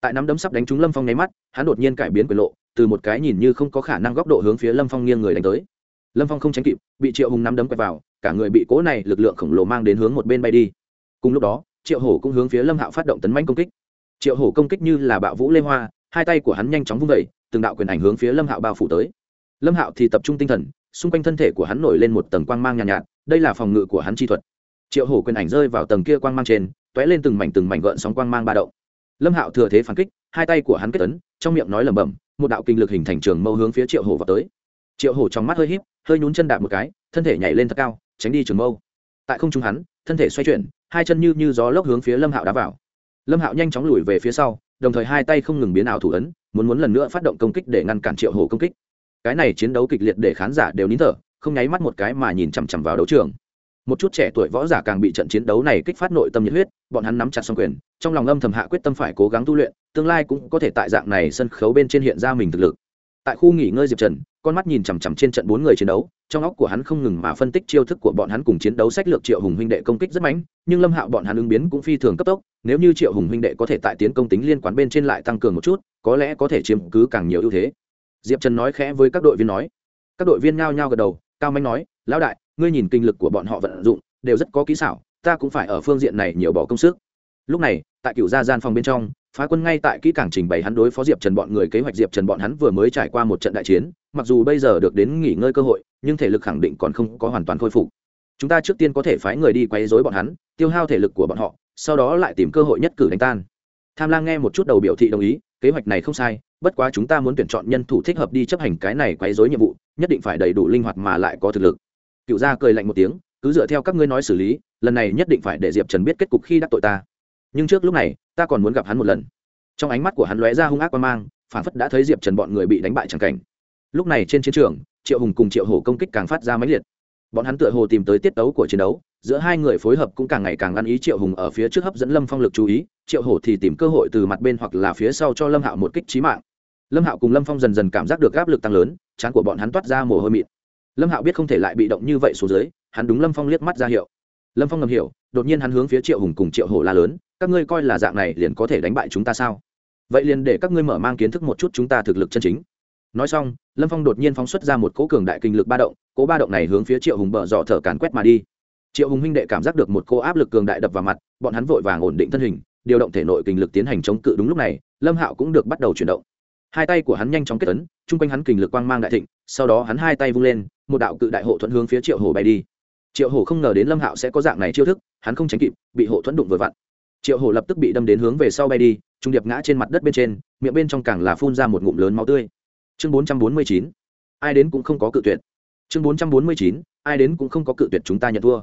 Tại nắm đấm sắp đánh trúng lâm phong nháy mắt, hắn đột nhiên cải biến quyền lộ, từ một cái nhìn như không có khả năng góc độ hướng phía lâm phong nghiêng người đánh tới. Lâm phong không tránh kịp, bị triệu hùng nắm đấm quẹt vào cả người bị cố này lực lượng khổng lồ mang đến hướng một bên bay đi. Cùng lúc đó triệu hổ cũng hướng phía lâm hạo phát động tấn manh công kích. Triệu hổ công kích như là bạo vũ lê hoa hai tay của hắn nhanh chóng vung vẩy từng đạo quyền ảnh hướng phía lâm hạo bao phủ tới. Lâm hạo thì tập trung tinh thần xung quanh thân thể của hắn nổi lên một tầng quang mang nhàn nhạt, nhạt đây là phòng ngự của hắn chi thuật. Triệu hổ quyền ảnh rơi vào tầng kia quang mang trên t ó é lên từng mảnh từng mảnh gợn sóng quang mang ba động. Lâm hạo thừa thế phản kích hai tay của hắn kết tấn trong miệng nói lẩm bẩm một đạo kinh lực hình thành trường mâu hướng phía triệu hổ vào tới. Triệu hổ trong mắt hơi híp hơi nhún chân đạp một cái thân thể nhảy lên thật cao tránh đi trường mâu. Tại không trung hắn, thân thể xoay chuyển, hai chân như như gió lốc hướng phía lâm hạo đá vào. Lâm hạo nhanh chóng lùi về phía sau, đồng thời hai tay không ngừng biến ảo thủ ấn, muốn muốn lần nữa phát động công kích để ngăn cản triệu hổ công kích. Cái này chiến đấu kịch liệt để khán giả đều nín thở, không nháy mắt một cái mà nhìn chằm chằm vào đấu trường. Một chút trẻ tuổi võ giả càng bị trận chiến đấu này kích phát nội tâm nhiệt huyết, bọn hắn nắm chặt xong quyền, trong lòng âm thầm hạ quyết tâm phải cố gắng tu luyện, tương lai cũng có thể tại dạng này sân khấu bên trên hiện ra mình thực lực tại khu nghỉ ngơi diệp trần, con mắt nhìn chằm chằm trên trận bốn người chiến đấu, trong óc của hắn không ngừng mà phân tích chiêu thức của bọn hắn cùng chiến đấu sách lược triệu hùng huynh đệ công kích rất mạnh, nhưng lâm hạo bọn hắn ứng biến cũng phi thường cấp tốc, nếu như triệu hùng huynh đệ có thể tại tiến công tính liên quan bên trên lại tăng cường một chút, có lẽ có thể chiếm cứ càng nhiều ưu thế. Diệp trần nói khẽ với các đội viên nói. Các đội viên nhao nhao gật đầu, cao manh nói, lão đại, ngươi nhìn kinh lực của bọn họ vận dụng, đều rất có kỹ xảo, ta cũng phải ở phương diện này nhiều bỏ công sức. Lúc này tại cựu gia gian phòng bên trong, phá quân ngay tại kỹ cảng trình bày hắn đối phó diệp trần bọn người kế hoạch. Diệp trần bọn hắn vừa mới trải qua một trận đại chiến, mặc dù bây giờ được đến nghỉ ngơi cơ hội, nhưng thể lực khẳng định còn không có hoàn toàn khôi phục. Chúng ta trước tiên có thể phái người đi quấy dối bọn hắn, tiêu hao thể lực của bọn họ, sau đó lại tìm cơ hội nhất cử đánh tan. Tham lang nghe một chút đầu biểu thị đồng ý, kế hoạch này không sai, bất quá chúng ta muốn tuyển chọn nhân thủ thích hợp đi chấp hành cái này quấy dối nhiệm vụ, nhất định phải đầy đủ linh hoạt mà lại có thực lực. Cựu gia cười lạnh một tiếng, cứ dựa theo các ngươi nói xử lý, lần này nhất định phải để diệp trần biết kết cục khi đắc tội ta nhưng trước lúc này, ta còn muốn gặp hắn một lần. Trong ánh mắt của hắn lóe ra hung ác quan mang phản phất đã thấy diệp trần bọn người bị đánh bại c cảnh. Lúc này trên chiến trường, triệu hùng cùng triệu hổ công kích càng phát ra máy liệt. Bọn hắn tựa hồ tìm tới tiết tấu của chiến đấu, giữa hai người phối hợp cũng càng ngày càng ăn ý triệu hùng ở phía trước hấp dẫn lâm phong lực chú ý, triệu hổ thì tìm cơ hội từ mặt bên hoặc là phía sau cho lâm hạo một kích trí mạng. Lâm hạo cùng lâm phong dần dần cảm giác được áp lực tăng lớn chán của bọn hắn toát ra mồ hôi mịt lâm hạo biết không thể lại bị động như vậy xuống dưới, hắn đúng lâm phong liếc mắt ra hiệu. Lâm phong ngầm hiểu, đột nhiên hắn hướng phía triệu hùng cùng triệu hổ la lớn các ngươi coi là dạng này liền có thể đánh bại chúng ta sao? Vậy liền để các ngươi mở mang kiến thức một chút chúng ta thực lực chân chính. Nói xong, lâm phong đột nhiên phóng xuất ra một cỗ cường đại kinh lực ba động, cỗ ba động này hướng phía triệu hùng bờ dò thở càn quét mà đi. Triệu hùng huynh đệ cảm giác được một cỗ áp lực cường đại đập vào mặt, bọn hắn vội vàng ổn định thân hình, điều động thể nội kinh lực tiến hành chống cự đúng lúc này, lâm hạo cũng được bắt đầu chuyển động. Hai tay của hắn nhanh chóng kết tấn chung quanh hắn kinh lực quang mang đại thịnh, sau đó hắn hai tay vung lên, một đạo cự đại hộ thuẫn hướng phía triệu hồ bay đi. Triệu hồ không ngờ đến lâm hạo sẽ có dạng này chiêu thức, hắn không tránh kịp, bị hộ thuẫn đụng vừa vặn triệu Hổ lập tức bị đâm đến hướng về sau bay đi, trung điệp ngã trên mặt đất bên trên, miệng bên trong càng là phun ra một ngụm lớn máu tươi. Chương bốn trăm bốn mươi chín, ai đến cũng không có cự tuyệt. Chương bốn trăm bốn mươi chín, ai đến cũng không có cự tuyệt chúng ta nhận thua.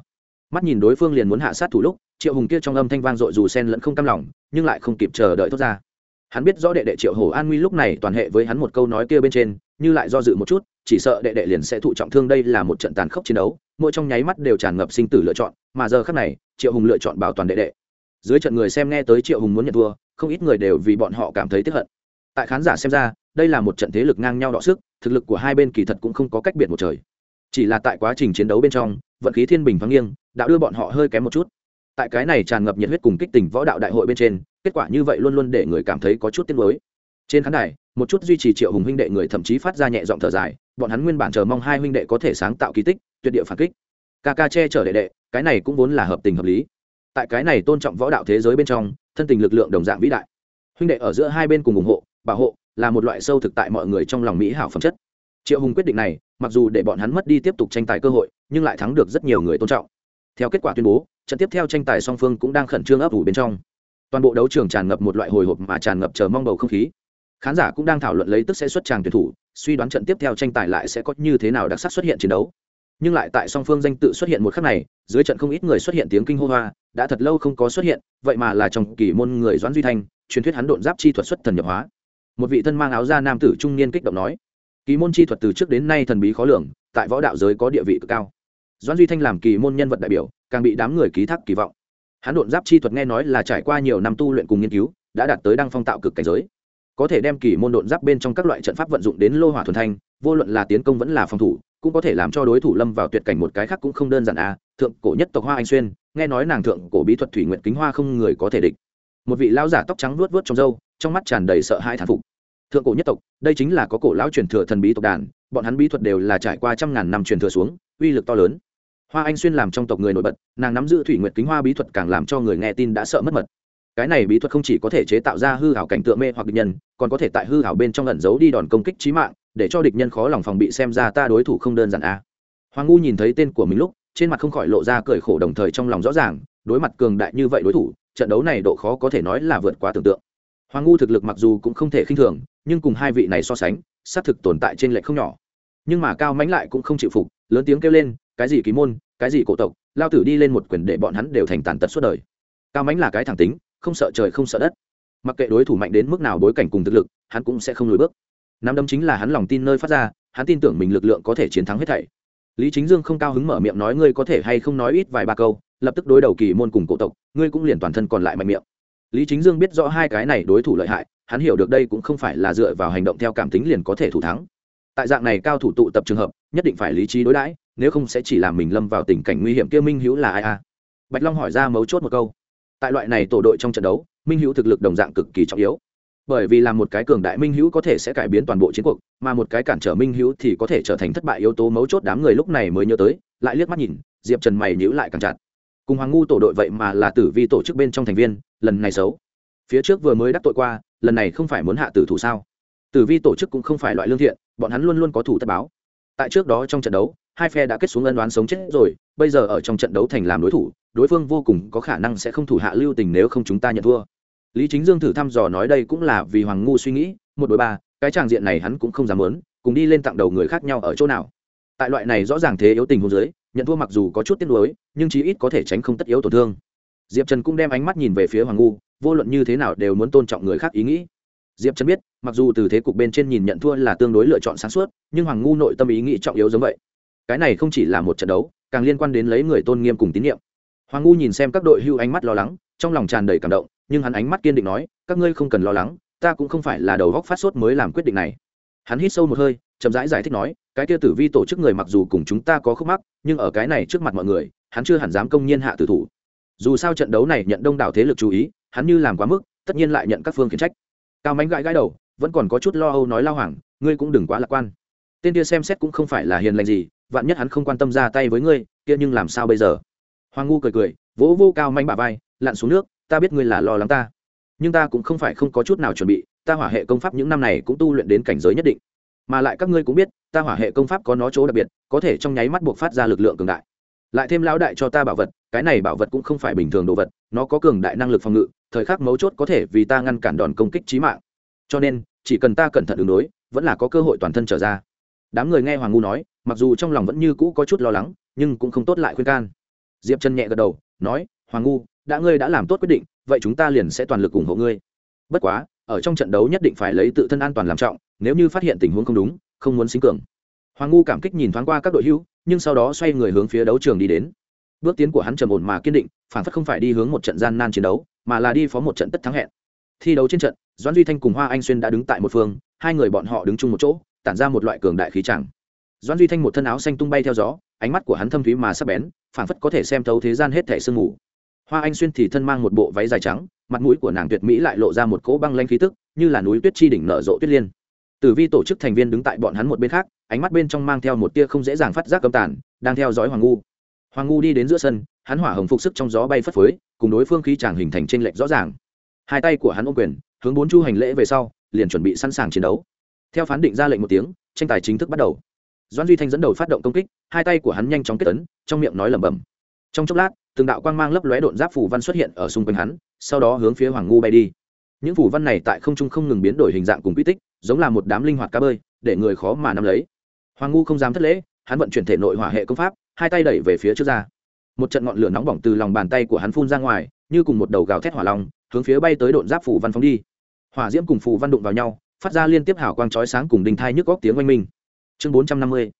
Mắt nhìn đối phương liền muốn hạ sát thủ lúc, triệu hùng kia trong âm thanh vang dội dù sen lẫn không cam lòng, nhưng lại không kịp chờ đợi thốt ra. Hắn biết rõ đệ đệ triệu Hổ an nguy lúc này toàn hệ với hắn một câu nói kia bên trên, như lại do dự một chút, chỉ sợ đệ đệ liền sẽ thụ trọng thương đây là một trận tàn khốc chiến đấu, mỗi trong nháy mắt đều tràn ngập sinh tử lựa chọn, mà giờ khác này, triệu hùng lựa chọn bảo toàn đệ đệ dưới trận người xem nghe tới triệu hùng muốn nhận thua, không ít người đều vì bọn họ cảm thấy tiếp hận. Tại khán giả xem ra, đây là một trận thế lực ngang nhau đọ sức, thực lực của hai bên kỳ thật cũng không có cách biệt một trời. Chỉ là tại quá trình chiến đấu bên trong, vận khí thiên bình thoáng nghiêng, đã đưa bọn họ hơi kém một chút. Tại cái này tràn ngập nhiệt huyết cùng kích tình võ đạo đại hội bên trên, kết quả như vậy luôn luôn để người cảm thấy có chút tiếc nuối. Trên khán đài, một chút duy trì triệu hùng huynh đệ người thậm chí phát ra nhẹ giọng thở dài, bọn hắn nguyên bản chờ mong hai huynh đệ có thể sáng tạo kỳ tích, tuyệt địa phản kích. Ca ca che chở đệ đệ, cái này cũng vốn là hợp tình hợp lý tại cái này tôn trọng võ đạo thế giới bên trong, thân tình lực lượng đồng dạng vĩ đại. Huynh đệ ở giữa hai bên cùng ủng hộ, bảo hộ, là một loại sâu thực tại mọi người trong lòng mỹ hảo phẩm chất. Triệu hùng quyết định này, mặc dù để bọn hắn mất đi tiếp tục tranh tài cơ hội, nhưng lại thắng được rất nhiều người tôn trọng. Theo kết quả tuyên bố, trận tiếp theo tranh tài song phương cũng đang khẩn trương ấp ủ bên trong. Toàn bộ đấu trường tràn ngập một loại hồi hộp mà tràn ngập chờ mong bầu không khí. Khán giả cũng đang thảo luận lấy tức sẽ xuất tràng tuyển thủ, suy đoán trận tiếp theo tranh tài lại sẽ có như thế nào đặc sắc xuất hiện chiến đấu nhưng lại tại song phương danh tự xuất hiện một khắc này, dưới trận không ít người xuất hiện tiếng kinh hô hoa, đã thật lâu không có xuất hiện, vậy mà là trong kỳ môn người doãn duy thanh, truyền thuyết hắn độn giáp chi thuật xuất thần nhập hóa. Một vị thân mang áo da nam tử trung niên kích động nói, kỳ môn chi thuật từ trước đến nay thần bí khó lường, tại võ đạo giới có địa vị cực cao. Doãn duy thanh làm kỳ môn nhân vật đại biểu, càng bị đám người ký thác kỳ vọng. Hắn độn giáp chi thuật nghe nói là trải qua nhiều năm tu luyện cùng nghiên cứu, đã đạt tới đăng phong tạo cực cảnh giới. Có thể đem kỳ môn độn giáp bên trong các loại trận pháp vận dụng đến lô hỏa thuần thanh, vô luận là tiến công vẫn là phòng thủ cũng có thể làm cho đối thủ lâm vào tuyệt cảnh một cái khác cũng không đơn giản à thượng cổ nhất tộc hoa anh xuyên, nghe nói nàng thượng cổ bí thuật thủy nguyện kính hoa không người có thể địch. Một vị lão giả tóc trắng vuốt vuốt trong râu, trong mắt tràn đầy sợ hãi thán phục. Thượng cổ nhất tộc, đây chính là có cổ lão truyền thừa thần bí tộc đàn, bọn hắn bí thuật đều là trải qua trăm ngàn năm truyền thừa xuống, uy lực to lớn. Hoa anh xuyên làm trong tộc người nổi bật, nàng nắm giữ thủy nguyệt kính hoa bí thuật càng làm cho người nghe tin đã sợ mất mật cái này bí thuật không chỉ có thể chế tạo ra hư hảo cảnh tượng mê hoặc địch nhân, còn có thể tại hư hảo bên trong ẩn giấu đi đòn công kích trí mạng, để cho địch nhân khó lòng phòng bị xem ra ta đối thủ không đơn giản a. À. hoàng ngu nhìn thấy tên của mình lúc, trên mặt không khỏi lộ ra cười khổ đồng thời trong lòng rõ ràng, đối mặt cường đại như vậy đối thủ, trận đấu này độ khó có thể nói là vượt quá tưởng tượng. Hoàng ngu thực lực mặc dù cũng không thể khinh thường, nhưng cùng hai vị này so sánh, xác thực tồn tại trên lệch không nhỏ. Nhưng mà cao mãnh lại cũng không chịu phục, lớn tiếng kêu lên, cái gì ký môn, cái gì cổ tộc, lao tử đi lên một quyền để bọn hắn đều thành tàn tật suốt đời. Cao mãnh là cái thẳng tính không sợ trời không sợ đất. Mặc kệ đối thủ mạnh đến mức nào bối cảnh cùng thực lực, hắn cũng sẽ không lùi bước. Nắm đấm chính là hắn lòng tin nơi phát ra, hắn tin tưởng mình lực lượng có thể chiến thắng hết thảy. Lý chính dương không cao hứng mở miệng nói ngươi có thể hay không nói ít vài ba câu, lập tức đối đầu kỳ môn cùng cổ tộc, ngươi cũng liền toàn thân còn lại mạnh miệng. Lý chính dương biết rõ hai cái này đối thủ lợi hại, hắn hiểu được đây cũng không phải là dựa vào hành động theo cảm tính liền có thể thủ thắng. Tại dạng này cao thủ tụ tập trường hợp, nhất định phải lý trí đối đãi, nếu không sẽ chỉ làm mình lâm vào tình cảnh nguy hiểm kia minh hữu là ai a? Bạch long hỏi ra mấu chốt một câu tại loại này tổ đội trong trận đấu, minh hữu thực lực đồng dạng cực kỳ trọng yếu. Bởi vì là một cái cường đại minh hữu có thể sẽ cải biến toàn bộ chiến cuộc, mà một cái cản trở minh hữu thì có thể trở thành thất bại yếu tố mấu chốt đám người lúc này mới nhớ tới, lại liếc mắt nhìn, diệp trần mày nhữ lại càng chặt. Cùng hoàng ngu tổ đội vậy mà là tử vi tổ chức bên trong thành viên, lần này xấu. Phía trước vừa mới đắc tội qua, lần này không phải muốn hạ tử thủ sao? Tử vi tổ chức cũng không phải loại lương thiện, bọn hắn luôn luôn có thủ tất báo. Tại trước đó trong trận đấu, hai phe đã kết xuống ân đoán sống chết rồi, bây giờ ở trong trận đấu thành làm đối thủ đối phương vô cùng có khả năng sẽ không thủ hạ lưu tình nếu không chúng ta nhận thua. Lý chính dương thử thăm dò nói đây cũng là vì hoàng ngu suy nghĩ, một đối ba, cái tràng diện này hắn cũng không dám lớn cùng đi lên tặng đầu người khác nhau ở chỗ nào. Tại loại này rõ ràng thế yếu tình huống dưới, nhận thua mặc dù có chút tiếc nuối, nhưng chí ít có thể tránh không tất yếu tổn thương. Diệp trần cũng đem ánh mắt nhìn về phía hoàng ngu, vô luận như thế nào đều muốn tôn trọng người khác ý nghĩ. Diệp trần biết, mặc dù từ thế cục bên trên nhìn nhận thua là tương đối lựa chọn sáng suốt, nhưng hoàng ngu nội tâm ý nghĩ trọng yếu giống vậy. Cái này không chỉ là một trận đấu, càng liên quan đến lấy người tôn nghiêm cùng tín nhiệm hoàng ngu nhìn xem các đội hưu ánh mắt lo lắng trong lòng tràn đầy cảm động nhưng hắn ánh mắt kiên định nói các ngươi không cần lo lắng ta cũng không phải là đầu góc phát sốt mới làm quyết định này. Hắn hít sâu một hơi chậm rãi giải, giải thích nói cái kia tử vi tổ chức người mặc dù cùng chúng ta có khúc mắc nhưng ở cái này trước mặt mọi người hắn chưa hẳn dám công nhiên hạ tử thủ. Dù sao trận đấu này nhận đông đảo thế lực chú ý hắn như làm quá mức tất nhiên lại nhận các phương khiển trách. Cao mánh gãi gãi đầu vẫn còn có chút lo âu nói lao hoàng ngươi cũng đừng quá lạc quan. Tên kia xem xét cũng không phải là hiền lành gì vạn nhất hắn không quan tâm ra tay với ngươi kia nhưng làm sao bây giờ? Hoàng ngu cười cười, vỗ vô cao manh bà vai, lặn xuống nước, ta biết ngươi là lo lắng ta, nhưng ta cũng không phải không có chút nào chuẩn bị, ta hỏa hệ công pháp những năm này cũng tu luyện đến cảnh giới nhất định. Mà lại các ngươi cũng biết, ta hỏa hệ công pháp có nó chỗ đặc biệt, có thể trong nháy mắt buộc phát ra lực lượng cường đại. Lại thêm lão đại cho ta bảo vật, cái này bảo vật cũng không phải bình thường đồ vật, nó có cường đại năng lực phòng ngự, thời khắc mấu chốt có thể vì ta ngăn cản đòn công kích trí mạng. Cho nên, chỉ cần ta cẩn thận ứng đối, vẫn là có cơ hội toàn thân trở ra. Đám người nghe hoàng ngu nói, mặc dù trong lòng vẫn như cũ có chút lo lắng, nhưng cũng không tốt lại khuyên can diệp chân nhẹ gật đầu, nói, hoàng ngu, đã ngươi đã làm tốt quyết định, vậy chúng ta liền sẽ toàn lực ủng hộ ngươi. Bất quá, ở trong trận đấu nhất định phải lấy tự thân an toàn làm trọng, nếu như phát hiện tình huống không đúng, không muốn xính cường. Hoàng ngu cảm kích nhìn thoáng qua các đội hữu nhưng sau đó xoay người hướng phía đấu trường đi đến. Bước tiến của hắn trầm ổn mà kiên định, phản phất không phải đi hướng một trận gian nan chiến đấu, mà là đi phó một trận tất thắng hẹn. Thi đấu trên trận, doãn duy thanh cùng hoa anh xuyên đã đứng tại một phương, hai người bọn họ đứng chung một chỗ, tản ra một loại cường đại khí chẳng. Doãn duy thanh một thân áo xanh tung bay theo gió, ánh mắt của hắn thâm thúy mà sắc bén phản phất có thể xem thấu thế gian hết thể sương mù. Hoa anh xuyên thì thân mang một bộ váy dài trắng, mặt mũi của nàng tuyệt mỹ lại lộ ra một cỗ băng lanh khí tức, như là núi tuyết chi đỉnh nở rộ tuyết liên. Tử vi tổ chức thành viên đứng tại bọn hắn một bên khác, ánh mắt bên trong mang theo một tia không dễ dàng phát giác cầm tản đang theo dõi hoàng ngu. Hoàng ngu đi đến giữa sân, hắn hỏa hồng phục sức trong gió bay phất phới, cùng đối phương khí chàng hình thành trên lệch rõ ràng. Hai tay của hắn ôm quyền, hướng bốn chu hành lễ về sau, liền chuẩn bị sẵn sàng chiến đấu. Theo phán định ra lệnh một tiếng, tranh tài chính thức bắt đầu doan duy thanh dẫn đầu phát động công kích, hai tay của hắn nhanh chóng kết tấn trong miệng nói lẩm bẩm. Trong chốc lát, từng đạo quang mang lấp lóe độn giáp phủ văn xuất hiện ở xung quanh hắn, sau đó hướng phía hoàng ngu bay đi. Những phủ văn này tại không trung không ngừng biến đổi hình dạng cùng quy tích, giống là một đám linh hoạt cá bơi, để người khó mà nắm lấy. Hoàng ngu không dám thất lễ, hắn vận chuyển thể nội hỏa hệ công pháp, hai tay đẩy về phía trước ra. Một trận ngọn lửa nóng bỏng từ lòng bàn tay của hắn phun ra ngoài, như cùng một đầu gào thét hỏa long, hướng phía bay tới độn giáp phủ văn phóng đi. Hỏa diễm cùng phủ văn đụng vào nhau, phát ra liên tiếp hào quang chói sáng cùng đình thai nhức góc tiếng oanh minh chương bốn trăm năm mươi,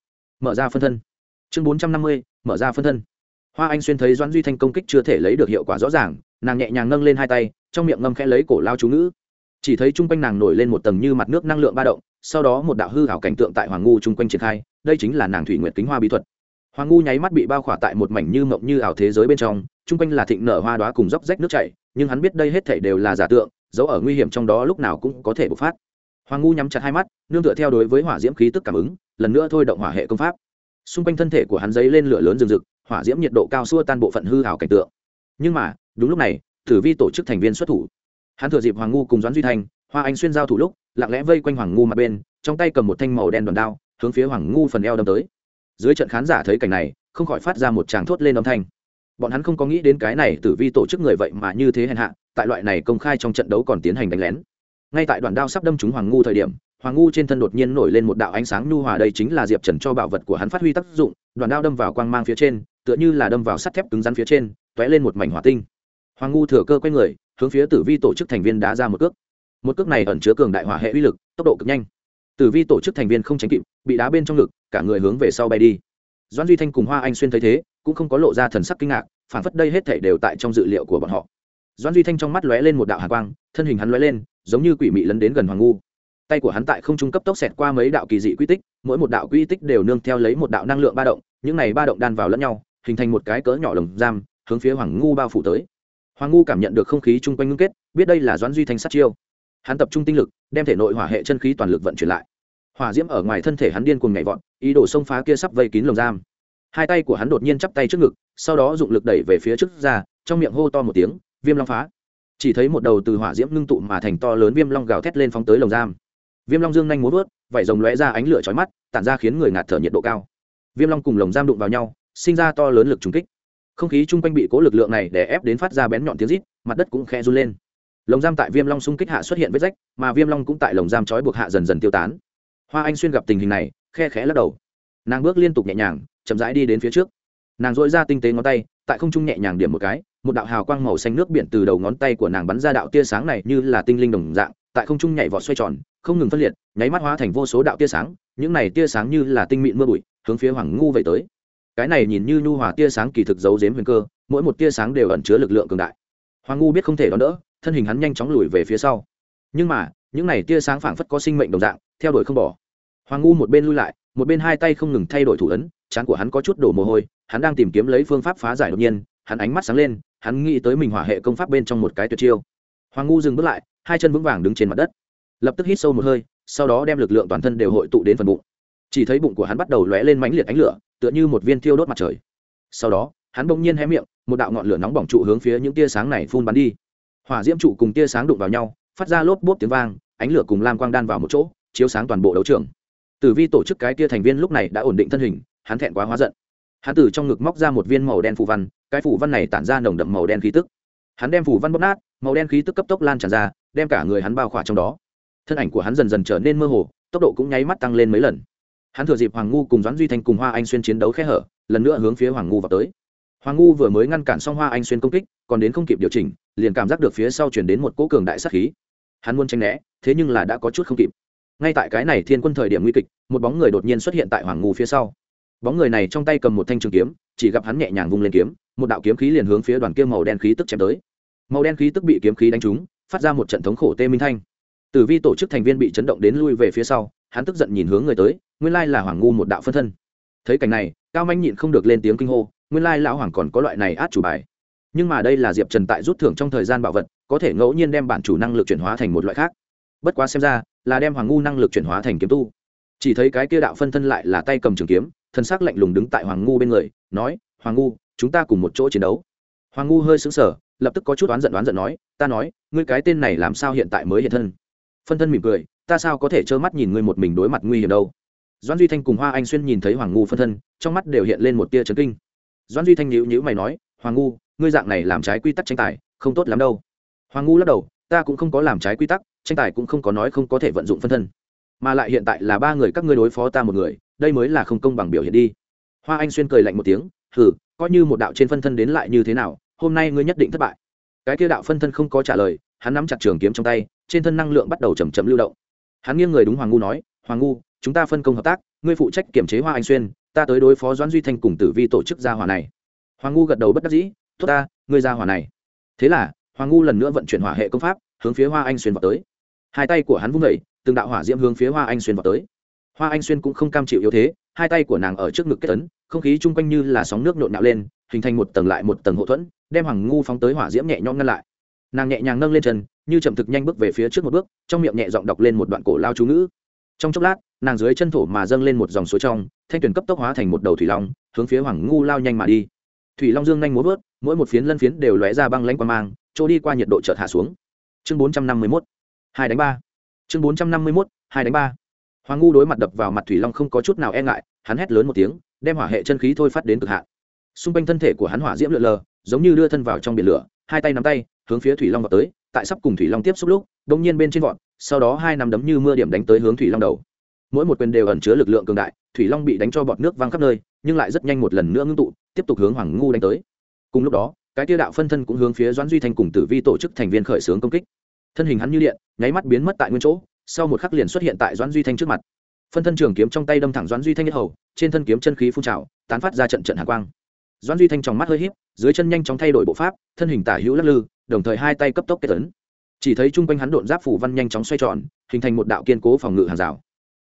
mở ra phân thân. Chương bốn trăm năm mươi, mở ra phân thân. Hoa anh xuyên thấy doãn duy thanh công kích chưa thể lấy được hiệu quả rõ ràng, nàng nhẹ nhàng nâng lên hai tay, trong miệng ngâm khẽ lấy cổ lao chú ngữ. Chỉ thấy chung quanh nàng nổi lên một tầng như mặt nước năng lượng ba động, sau đó một đạo hư hảo cảnh tượng tại hoàng ngu chung quanh triển khai, đây chính là nàng thủy nguyệt kính hoa bí thuật. Hoàng ngu nháy mắt bị bao khỏa tại một mảnh như mộng như ảo thế giới bên trong, chung quanh là thịnh nở hoa đoá cùng dốc rách nước chảy, nhưng hắn biết đây hết thảy đều là giả tượng dẫu ở nguy hiểm trong đó lúc nào cũng có thể bộc phát hoàng ngu nhắm chặt hai mắt, nương tựa theo đối với hỏa diễm khí tức cảm ứng, lần nữa thôi động hỏa hệ công pháp. Xung quanh thân thể của hắn dấy lên lửa lớn rừng rực, hỏa diễm nhiệt độ cao xua tan bộ phận hư hào cảnh tượng. Nhưng mà, đúng lúc này, tử vi tổ chức thành viên xuất thủ. Hắn thừa dịp hoàng ngu cùng doãn duy thanh hoa anh xuyên giao thủ lúc, lặng lẽ vây quanh hoàng ngu mặt bên, trong tay cầm một thanh màu đen đòn đao, hướng phía hoàng ngu phần eo đâm tới. Dưới trận khán giả thấy cảnh này, không khỏi phát ra một tràng thốt lên âm thanh. Bọn hắn không có nghĩ đến cái này tử vi tổ chức người vậy mà như thế hèn hạ, tại loại này công khai trong trận đấu còn tiến hành đánh lén ngay tại đoàn đao sắp đâm trúng hoàng ngu thời điểm, hoàng ngu trên thân đột nhiên nổi lên một đạo ánh sáng nhu hòa đây chính là diệp trần cho bảo vật của hắn phát huy tác dụng, đoàn đao đâm vào quang mang phía trên, tựa như là đâm vào sắt thép cứng rắn phía trên t ó é lên một mảnh hỏa tinh. Hoàng ngu thừa cơ q u a y người, hướng phía tử vi tổ chức thành viên đá ra một cước. Một cước này ẩn chứa cường đại hỏa hệ uy lực, tốc độ cực nhanh. Tử vi tổ chức thành viên không tránh kịp, bị đá bên trong ngực, cả người hướng về sau bay đi. Doan duy thanh cùng hoa anh xuyên thấy thế, cũng không có lộ ra thần sắc kinh ngạc phản phất đây hết thể đều tại trong dự liệu của bọn họ. Doan duy thanh trong mắt lóe lên một đạo hạ quang, thân hình hắn lóe lên giống như quỷ mị lấn đến gần hoàng ngu. Tay của hắn tại không trung cấp tốc xẹt qua mấy đạo kỳ dị quy tích, mỗi một đạo quy tích đều nương theo lấy một đạo năng lượng ba động, những này ba động đan vào lẫn nhau, hình thành một cái cỡ nhỏ lồng giam, hướng phía hoàng ngu bao phủ tới. Hoàng ngu cảm nhận được không khí chung quanh ngưng kết, biết đây là doãn duy thanh sát chiêu. Hắn tập trung tinh lực, đem thể nội hỏa hệ chân khí toàn lực vận chuyển lại. Hỏa diễm ở ngoài thân thể hắn điên cuồng nhảy vọt, ý đồ xông phá kia sắp vây kín lồng giam. Hai tay của hắn đột nhiên chắp tay trước ngực, sau đó dụng lực đẩy về phía trước ra, trong miệng hô to một tiếng, viêm long phá! Chỉ thấy một đầu từ hỏa diễm ngưng tụ mà thành to lớn viêm long gào thét lên phóng tới lồng giam. Viêm long dương nhanh muốn vớt vảy rồng lóe ra ánh lửa chói mắt, tản ra khiến người ngạt thở nhiệt độ cao. Viêm long cùng lồng giam đụng vào nhau, sinh ra to lớn lực trùng kích. Không khí chung quanh bị cố lực lượng này để ép đến phát ra bén nhọn tiếng rít, mặt đất cũng khe run lên. Lồng giam tại viêm long xung kích hạ xuất hiện vết rách, mà viêm long cũng tại lồng giam trói buộc hạ dần dần tiêu tán. Hoa anh xuyên gặp tình hình này, khe khẽ lắc đầu. Nàng bước liên tục nhẹ nhàng, chậm rãi đi đến phía trước. Nàng dội ra tinh tế ngón tay, tại không trung nhẹ nhàng điểm một cái một đạo hào quang màu xanh nước biển từ đầu ngón tay của nàng bắn ra đạo tia sáng này như là tinh linh đồng dạng, tại không trung nhảy vọt xoay tròn, không ngừng phân liệt, nháy mắt hóa thành vô số đạo tia sáng, những này tia sáng như là tinh mịn mưa bụi, hướng phía hoàng ngu vậy tới. Cái này nhìn như nhu hòa tia sáng kỳ thực giấu giếm huyền cơ, mỗi một tia sáng đều ẩn chứa lực lượng cường đại. Hoàng ngu biết không thể đón đỡ, thân hình hắn nhanh chóng lùi về phía sau. Nhưng mà, những này tia sáng phảng phất có sinh mệnh đồng dạng, theo đuổi không bỏ. Hoàng ngu một bên lui lại, một bên hai tay không ngừng thay đổi thủ ấn, trán của hắn có chút đổ mồ hôi, hắn đang tìm kiếm lấy phương pháp phá giải đột nhiên, hắn ánh mắt sáng lên hắn nghĩ tới mình hỏa hệ công pháp bên trong một cái tuyệt chiêu. Hoàng ngu dừng bước lại, hai chân vững vàng đứng trên mặt đất. Lập tức hít sâu một hơi, sau đó đem lực lượng toàn thân đều hội tụ đến phần bụng. Chỉ thấy bụng của hắn bắt đầu lóe lên mãnh liệt ánh lửa, tựa như một viên thiêu đốt mặt trời. Sau đó, hắn bỗng nhiên hé miệng, một đạo ngọn lửa nóng bỏng trụ hướng phía những tia sáng này phun bắn đi. Hỏa diễm trụ cùng tia sáng đụng vào nhau, phát ra lốp bốp tiếng vang, ánh lửa cùng lam quang đan vào một chỗ, chiếu sáng toàn bộ đấu trường. Tử vi tổ chức cái tia thành viên lúc này đã ổn định thân hình, hắn thẹn quá hóa giận hắn từ trong ngực móc ra một viên màu đen phù văn, cái phù văn này tản ra nồng đậm màu đen khí tức. Hắn đem phù văn bóp nát, màu đen khí tức cấp tốc lan tràn ra, đem cả người hắn bao khỏa trong đó. Thân ảnh của hắn dần dần trở nên mơ hồ, tốc độ cũng nháy mắt tăng lên mấy lần. Hắn thừa dịp hoàng ngu cùng doãn duy thanh cùng hoa anh xuyên chiến đấu khe hở, lần nữa hướng phía hoàng ngu vào tới. Hoàng ngu vừa mới ngăn cản xong hoa anh xuyên công kích, còn đến không kịp điều chỉnh, liền cảm giác được phía sau chuyển đến một cỗ cường đại sắc khí. Hắn muốn tranh né, thế nhưng là đã có chút không kịp. Ngay tại cái này thiên quân thời điểm nguy kịch, một bóng người đột nhiên xuất hiện tại hoàng ngu phía sau bóng người này trong tay cầm một thanh trường kiếm, chỉ gặp hắn nhẹ nhàng vung lên kiếm, một đạo kiếm khí liền hướng phía đoàn kia màu đen khí tức chém tới. Màu đen khí tức bị kiếm khí đánh trúng, phát ra một trận thống khổ tê minh thanh. Tử vi tổ chức thành viên bị chấn động đến lui về phía sau, hắn tức giận nhìn hướng người tới, nguyên lai là hoàng ngu một đạo phân thân. Thấy cảnh này, cao manh nhịn không được lên tiếng kinh hô, nguyên lai lão hoàng còn có loại này át chủ bài. Nhưng mà đây là diệp trần tại rút thưởng trong thời gian bảo vật, có thể ngẫu nhiên đem bản chủ năng lực chuyển hóa thành một loại khác. Bất quá xem ra, là đem hoàng ngu năng lực chuyển hóa thành kiếm tu. Chỉ thấy cái kia đạo phân thân lại là tay cầm trường kiếm thân xác lạnh lùng đứng tại hoàng ngu bên người, nói, hoàng ngu, chúng ta cùng một chỗ chiến đấu. Hoàng ngu hơi xứng sở lập tức có chút oán giận oán giận nói, ta nói, ngươi cái tên này làm sao hiện tại mới hiện thân? Phân thân mỉm cười, ta sao có thể trơ mắt nhìn ngươi một mình đối mặt nguy hiểm đâu? Doan duy thanh cùng hoa anh xuyên nhìn thấy hoàng ngu phân thân, trong mắt đều hiện lên một tia trấn kinh. Doan duy thanh nhíu nhíu mày nói, hoàng ngu, ngươi dạng này làm trái quy tắc tranh tài, không tốt lắm đâu. Hoàng ngu lắc đầu, ta cũng không có làm trái quy tắc, tranh tài cũng không có nói không có thể vận dụng phân thân mà lại hiện tại là ba người các ngươi đối phó ta một người, đây mới là không công bằng biểu hiện đi. Hoa anh xuyên cười lạnh một tiếng, hừ, coi như một đạo trên phân thân đến lại như thế nào, hôm nay ngươi nhất định thất bại. Cái kia đạo phân thân không có trả lời, hắn nắm chặt trường kiếm trong tay, trên thân năng lượng bắt đầu chầm chậm lưu động. Hắn nghiêng người đúng hoàng ngu nói, hoàng ngu, chúng ta phân công hợp tác, ngươi phụ trách kiểm chế hoa anh xuyên, ta tới đối phó doãn duy thanh cùng tử vi tổ chức gia hỏa này. Hoàng ngu gật đầu bất đắc dĩ, tốt ta, ngươi gia hỏa này. Thế là, hoàng ngu lần nữa vận chuyển hỏa hệ công pháp, hướng phía hoa anh xuyên vào tới hai tay của hắn vung vẩy từng đạo hỏa diễm hướng phía hoa anh xuyên vào tới. Hoa anh xuyên cũng không cam chịu yếu thế, hai tay của nàng ở trước ngực kết tấn không khí chung quanh như là sóng nước nhộn nhạo lên, hình thành một tầng lại một tầng hậu thuẫn, đem hoàng ngu phóng tới hỏa diễm nhẹ nhõm ngăn lại. Nàng nhẹ nhàng nâng lên chân, như chậm thực nhanh bước về phía trước một bước, trong miệng nhẹ giọng đọc lên một đoạn cổ lao chú ngữ. Trong chốc lát, nàng dưới chân thổ mà dâng lên một dòng suối trong, thanh tuyển cấp tốc hóa thành một đầu thủy long, hướng phía hoàng ngu lao nhanh mà đi. Thủy long dương nhanh múa vớt, mỗi một phiến lân phiến đều lóe ra băng lanh qua mang, chỗ đi qua nhiệt độ chợt hạ xuống. Chương bốn trăm năm mươi mốt hai đánh ba. Chương bốn trăm năm mươi mốt, hai đánh ba. Hoàng ngu đối mặt đập vào mặt thủy long không có chút nào e ngại, hắn hét lớn một tiếng, đem hỏa hệ chân khí thôi phát đến cực hạn. Xung quanh thân thể của hắn hỏa diễm lượn lờ, giống như đưa thân vào trong biển lửa, hai tay nắm tay, hướng phía thủy long vào tới, tại sắp cùng thủy long tiếp xúc lúc đông nhiên bên trên vọt, sau đó hai nắm đấm như mưa điểm đánh tới hướng thủy long đầu. Mỗi một quyền đều ẩn chứa lực lượng cường đại, thủy long bị đánh cho bọt nước văng khắp nơi, nhưng lại rất nhanh một lần nữa ngưng tụ, tiếp tục hướng hoàng ngu đánh tới. Cùng lúc đó, cái tiêu đạo phân thân cũng hướng phía doãn duy thanh cùng tử vi tổ chức thành viên khởi xướng công kích thân hình hắn như điện, nháy mắt biến mất tại nguyên chỗ, sau một khắc liền xuất hiện tại doãn duy thanh trước mặt. Phân thân trường kiếm trong tay đâm thẳng doãn duy thanh nhất hầu, trên thân kiếm chân khí phun trào, tán phát ra trận trận hạ quang. Doãn duy thanh trong mắt hơi híp, dưới chân nhanh chóng thay đổi bộ pháp, thân hình tả hữu lắc lư, đồng thời hai tay cấp tốc kết tấn chỉ thấy chung quanh hắn độn giáp phủ văn nhanh chóng xoay tròn, hình thành một đạo kiên cố phòng ngự hàng rào.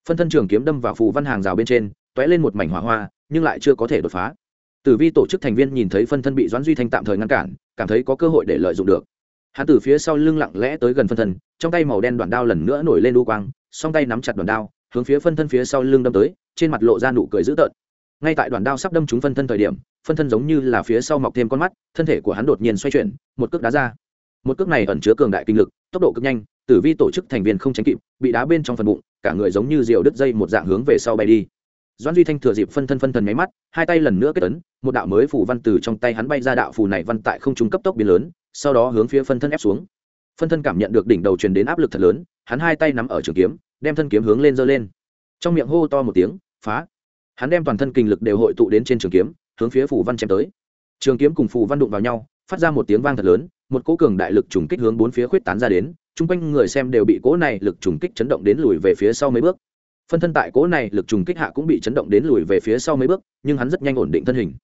Phân thân trường kiếm đâm vào phủ văn hàng rào bên trên t ó é lên một mảnh hỏa hoa, nhưng lại chưa có thể đột phá. Tử vi tổ chức thành viên nhìn thấy phân thân bị doãn duy thanh tạm thời ngăn cản, cảm thấy có cơ hội để lợi dụng được hắn từ phía sau lưng lặng lẽ tới gần phân thân, trong tay màu đen đoạn đao lần nữa nổi lên đu quang, song tay nắm chặt đoạn đao, hướng phía phân thân phía sau lưng đâm tới, trên mặt lộ ra nụ cười dữ tợn. Ngay tại đoạn đao sắp đâm trúng phân thân thời điểm, phân thân giống như là phía sau mọc thêm con mắt, thân thể của hắn đột nhiên xoay chuyển, một cước đá ra. Một cước này ẩn chứa cường đại kinh lực, tốc độ cực nhanh, tử vi tổ chức thành viên không tránh kịp, bị đá bên trong phần bụng, cả người giống như diều đứt dây một dạng hướng về sau bay đi. Doãn duy thanh thừa dịp phân thân phân thần nháy mắt, hai tay lần nữa kết tấn một đạo mới phủ văn từ trong tay hắn bay ra, đạo phù này văn tại không trung cấp tốc biến lớn sau đó hướng phía phân thân ép xuống. Phân thân cảm nhận được đỉnh đầu truyền đến áp lực thật lớn, hắn hai tay nắm ở trường kiếm, đem thân kiếm hướng lên giơ lên. Trong miệng hô to một tiếng, phá. Hắn đem toàn thân kinh lực đều hội tụ đến trên trường kiếm, hướng phía phủ văn chém tới. Trường kiếm cùng phù văn đụng vào nhau, phát ra một tiếng vang thật lớn, một cỗ cường đại lực trùng kích hướng bốn phía khuyết tán ra đến, chung quanh người xem đều bị cỗ này lực trùng kích chấn động đến lùi về phía sau mấy bước. Phân thân tại cỗ này lực trùng kích hạ cũng bị chấn động đến lùi về phía sau mấy bước, nhưng hắn rất nhanh ổn định thân hình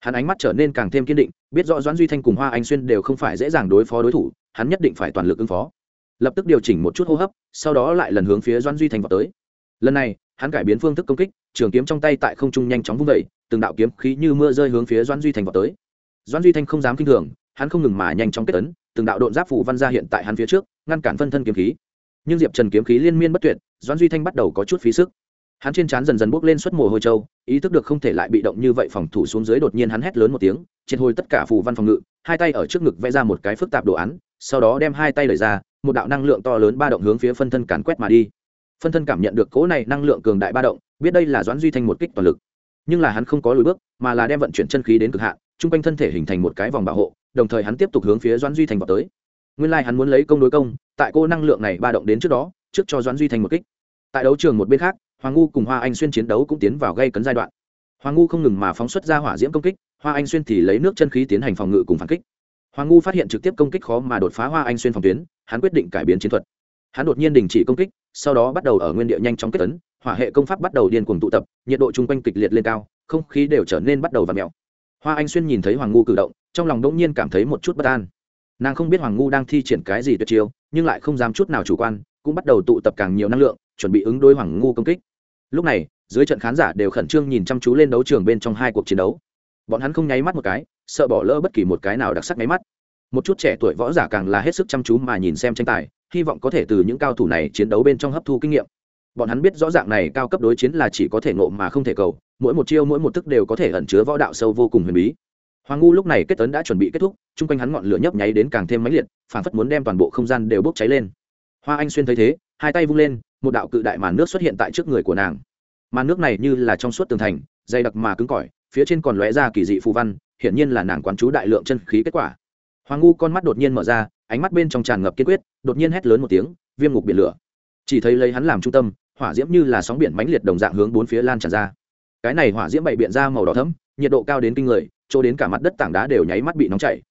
hắn ánh mắt trở nên càng thêm kiên định, biết rõ doãn duy thanh cùng hoa anh xuyên đều không phải dễ dàng đối phó đối thủ, hắn nhất định phải toàn lực ứng phó. Lập tức điều chỉnh một chút hô hấp, sau đó lại lần hướng phía doãn duy thanh vào tới. Lần này, hắn cải biến phương thức công kích, trường kiếm trong tay tại không trung nhanh chóng vung vẩy từng đạo kiếm khí như mưa rơi hướng phía doãn duy Thanh vào tới. Doãn duy thanh không dám kinh thường, hắn không ngừng mà nhanh chóng kết tấn từng đạo độn giáp phủ văn ra hiện tại hắn phía trước, ngăn cản phân thân kiếm khí. Nhưng diệp trần kiếm khí liên miên bất tuyệt, doãn duy thanh bắt đầu có chút phí sức hắn trên trán dần dần bốc lên suất mồ hôi trâu, ý thức được không thể lại bị động như vậy phòng thủ xuống dưới đột nhiên hắn hét lớn một tiếng trên hồi tất cả phù văn phòng ngự, hai tay ở trước ngực vẽ ra một cái phức tạp đồ án, sau đó đem hai tay đẩy ra, một đạo năng lượng to lớn ba động hướng phía phân thân càn quét mà đi. Phân thân cảm nhận được cỗ này năng lượng cường đại ba động, biết đây là doãn duy thanh một kích toàn lực. Nhưng là hắn không có lùi bước, mà là đem vận chuyển chân khí đến cực hạn, chung quanh thân thể hình thành một cái vòng bảo hộ, đồng thời hắn tiếp tục hướng phía doãn duy thành vào tới. Nguyên lai hắn muốn lấy công đối công, tại cô năng lượng này ba động đến trước đó, trước cho doãn duy thành một kích. Tại đấu trường một bên khác hoàng ngu cùng hoa anh xuyên chiến đấu cũng tiến vào gây cấn giai đoạn. Hoàng ngu không ngừng mà phóng xuất ra hỏa diễm công kích, hoa anh xuyên thì lấy nước chân khí tiến hành phòng ngự cùng phản kích. Hoàng ngu phát hiện trực tiếp công kích khó mà đột phá hoa anh xuyên phòng tuyến, hắn quyết định cải biến chiến thuật. Hắn đột nhiên đình chỉ công kích, sau đó bắt đầu ở nguyên địa nhanh chóng kết tấn hỏa hệ công pháp bắt đầu điên cuồng tụ tập, nhiệt độ chung quanh kịch liệt lên cao, không khí đều trở nên bắt đầu và mèo. Mẹo hoa anh xuyên nhìn thấy hoàng ngu cử động, trong lòng đỗng nhiên cảm thấy một chút bất an. Nàng không biết hoàng ngu đang thi triển cái gì tuyệt chiêu, nhưng lại không dám chút nào chủ quan, cũng bắt đầu tụ tập càng nhiều năng lượng, chuẩn bị ứng đối hoàng ngu công kích lúc này, dưới trận khán giả đều khẩn trương nhìn chăm chú lên đấu trường bên trong hai cuộc chiến đấu. Bọn hắn không nháy mắt một cái, sợ bỏ lỡ bất kỳ một cái nào đặc sắc nháy mắt. Một chút trẻ tuổi võ giả càng là hết sức chăm chú mà nhìn xem tranh tài, hy vọng có thể từ những cao thủ này chiến đấu bên trong hấp thu kinh nghiệm. Bọn hắn biết rõ ràng này cao cấp đối chiến là chỉ có thể nộ mà không thể cầu, mỗi một chiêu mỗi một thức đều có thể ẩn chứa võ đạo sâu vô cùng huyền bí. Hoàng ngu lúc này kết tấn đã chuẩn bị kết thúc, chung quanh hắn ngọn lửa nhấp nháy đến càng thêm mãnh liệt, phản phất muốn đem toàn bộ không gian đều bốc cháy lên. Hoa anh xuyên thấy thế, hai tay vung lên một đạo cự đại màn nước xuất hiện tại trước người của nàng. Màn nước này như là trong suốt tường thành, dày đặc mà cứng cỏi, phía trên còn lóe ra kỳ dị phù văn, hiển nhiên là nàng quán chú đại lượng chân khí kết quả. Hoàng ngu con mắt đột nhiên mở ra, ánh mắt bên trong tràn ngập kiên quyết, đột nhiên hét lớn một tiếng, viêm ngục biển lửa. Chỉ thấy lấy hắn làm trung tâm, hỏa diễm như là sóng biển mãnh liệt đồng dạng hướng bốn phía lan tràn ra. Cái này hỏa diễm bày biện ra màu đỏ thấm nhiệt độ cao đến kinh người, chỗ đến cả mặt đất tảng đá đều nháy mắt bị nóng chảy.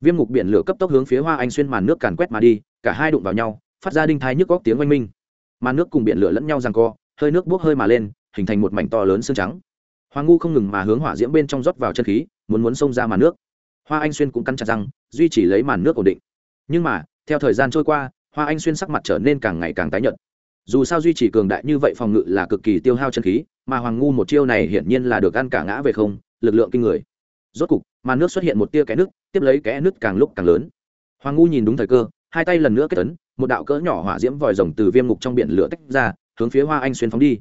Viêm ngục biển lửa cấp tốc hướng phía hoa anh xuyên màn nước càn quét mà đi, cả hai đụng vào nhau, phát ra đinh thai nhức góc tiếng oanh minh màn nước cùng biển lửa lẫn nhau rằng co, hơi nước bốc hơi mà lên, hình thành một mảnh to lớn xương trắng. Hoàng ngu không ngừng mà hướng hỏa diễm bên trong rót vào chân khí, muốn muốn xông ra màn nước. Hoa anh xuyên cũng cắn chặt răng, duy trì lấy màn nước ổn định. Nhưng mà, theo thời gian trôi qua, hoa anh xuyên sắc mặt trở nên càng ngày càng tái nhợt. Dù sao duy trì cường đại như vậy phòng ngự là cực kỳ tiêu hao chân khí, mà hoàng ngu một chiêu này hiển nhiên là được ăn cả ngã về không, lực lượng kinh người. Rốt cục, màn nước xuất hiện một tia kẽ nước tiếp lấy kẽ nước càng lúc càng lớn. Hoàng ngu nhìn đúng thời cơ, hai tay lần nữa kết tấn một đạo cỡ nhỏ hỏa diễm vòi rồng từ viêm ngục trong biển lửa tách ra, hướng phía hoa anh xuyên phóng đi.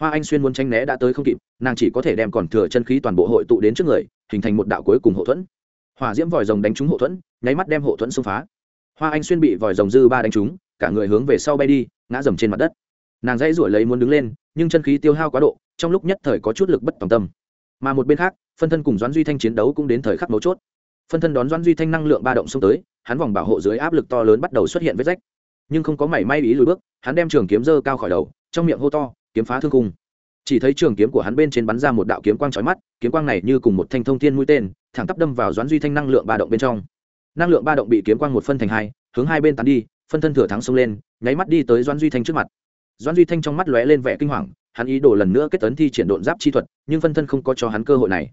Hoa anh xuyên muốn tranh né đã tới không kịp, nàng chỉ có thể đem còn thừa chân khí toàn bộ hội tụ đến trước người, hình thành một đạo cuối cùng hậu thuẫn. Hỏa diễm vòi rồng đánh trúng hậu thuẫn, nháy mắt đem hậu thuẫn xông phá. Hoa anh xuyên bị vòi rồng dư ba đánh trúng, cả người hướng về sau bay đi, ngã dầm trên mặt đất. Nàng dãy ruổi lấy muốn đứng lên, nhưng chân khí tiêu hao quá độ, trong lúc nhất thời có chút lực bất tòng tâm. Mà một bên khác, phân thân cùng doãn duy thanh chiến đấu cũng đến thời khắc mấu chốt. Phân thân đón doãn duy thanh năng lượng ba động xông tới, hắn vòng bảo hộ dưới áp lực to lớn bắt đầu xuất hiện vết rách nhưng không có mảy may ý lùi bước, hắn đem trường kiếm dơ cao khỏi đầu, trong miệng hô to, kiếm phá thương cung. Chỉ thấy trường kiếm của hắn bên trên bắn ra một đạo kiếm quang trói mắt, kiếm quang này như cùng một thanh thông thiên mũi tên, thẳng tắp đâm vào doãn duy thanh năng lượng ba động bên trong. Năng lượng ba động bị kiếm quang một phân thành hai, hướng hai bên tán đi, phân thân thừa thắng xông lên, nháy mắt đi tới doãn duy thanh trước mặt. Doãn duy thanh trong mắt lóe lên vẻ kinh hoàng, hắn ý đồ lần nữa kết tấn thi triển độn giáp chi thuật, nhưng phân thân không có cho hắn cơ hội này.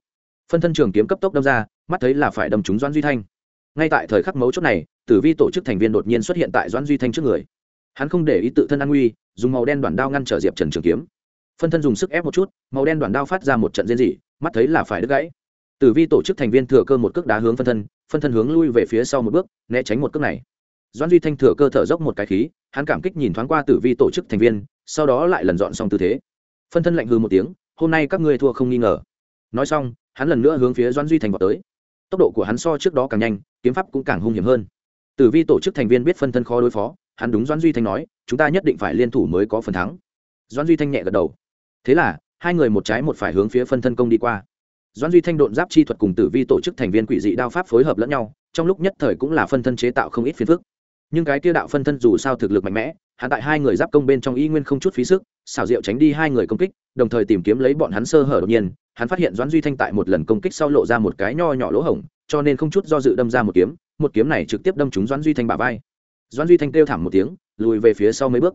Phân thân trường kiếm cấp tốc đâm ra, mắt thấy là phải đâm trúng doãn duy thanh ngay tại thời khắc mấu chốt này, tử vi tổ chức thành viên đột nhiên xuất hiện tại doãn duy thanh trước người. Hắn không để ý tự thân an nguy, dùng màu đen đoàn đao ngăn trở diệp trần trường kiếm. Phân thân dùng sức ép một chút, màu đen đoàn đao phát ra một trận rên rỉ, mắt thấy là phải đứt gãy. Tử vi tổ chức thành viên thừa cơ một cước đá hướng phân thân phân thân hướng lui về phía sau một bước, né tránh một cước này. Doãn duy thanh thừa cơ thở dốc một cái khí, hắn cảm kích nhìn thoáng qua tử vi tổ chức thành viên, sau đó lại lần dọn xong tư thế. Phân thân lạnh hư một tiếng, hôm nay các ngươi thua không nghi ngờ. Nói xong, hắn lần nữa hướng phía doãn duy thành vào tới tốc độ của hắn so trước đó càng nhanh, kiếm pháp cũng càng hung hiểm hơn. Tử vi tổ chức thành viên biết phân thân khó đối phó, hắn đúng doãn duy thanh nói, chúng ta nhất định phải liên thủ mới có phần thắng. Doãn duy thanh nhẹ gật đầu. Thế là, hai người một trái một phải hướng phía phân thân công đi qua. Doãn duy thanh độn giáp chi thuật cùng tử vi tổ chức thành viên quỷ dị đao pháp phối hợp lẫn nhau, trong lúc nhất thời cũng là phân thân chế tạo không ít phiền phức. Nhưng cái kia đạo phân thân dù sao thực lực mạnh mẽ, hắn tại hai người giáp công bên trong y nguyên không chút phí sức, xảo diệu tránh đi hai người công kích, đồng thời tìm kiếm lấy bọn hắn sơ hở đột nhiên hắn phát hiện doãn duy thanh tại một lần công kích sau lộ ra một cái nho nhỏ lỗ hổng, cho nên không chút do dự đâm ra một kiếm một kiếm này trực tiếp đâm trúng doãn duy thanh bả vai. Doãn duy thanh kêu thảm một tiếng, lùi về phía sau mấy bước.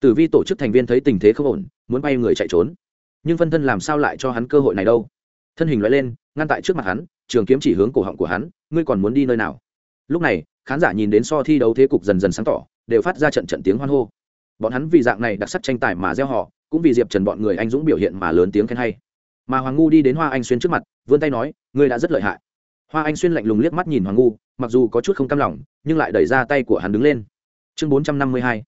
Tử vi tổ chức thành viên thấy tình thế không ổn, muốn bay người chạy trốn. Nhưng phân thân làm sao lại cho hắn cơ hội này đâu? Thân hình loại lên, ngăn tại trước mặt hắn, trường kiếm chỉ hướng cổ họng của hắn, ngươi còn muốn đi nơi nào? Lúc này, khán giả nhìn đến so thi đấu thế cục dần dần sáng tỏ, đều phát ra trận trận tiếng hoan hô. Bọn hắn vì dạng này đặc sắc tranh tài mà gieo họ, cũng vì diệp trần bọn người anh dũng biểu hiện mà lớn tiếng khen hay mà hoàng ngu đi đến hoa anh xuyên trước mặt, vươn tay nói, ngươi đã rất lợi hại. Hoa anh xuyên lạnh lùng liếc mắt nhìn hoàng ngu, mặc dù có chút không cam lòng, nhưng lại đẩy ra tay của hắn đứng lên. Chương bốn trăm năm mươi hai,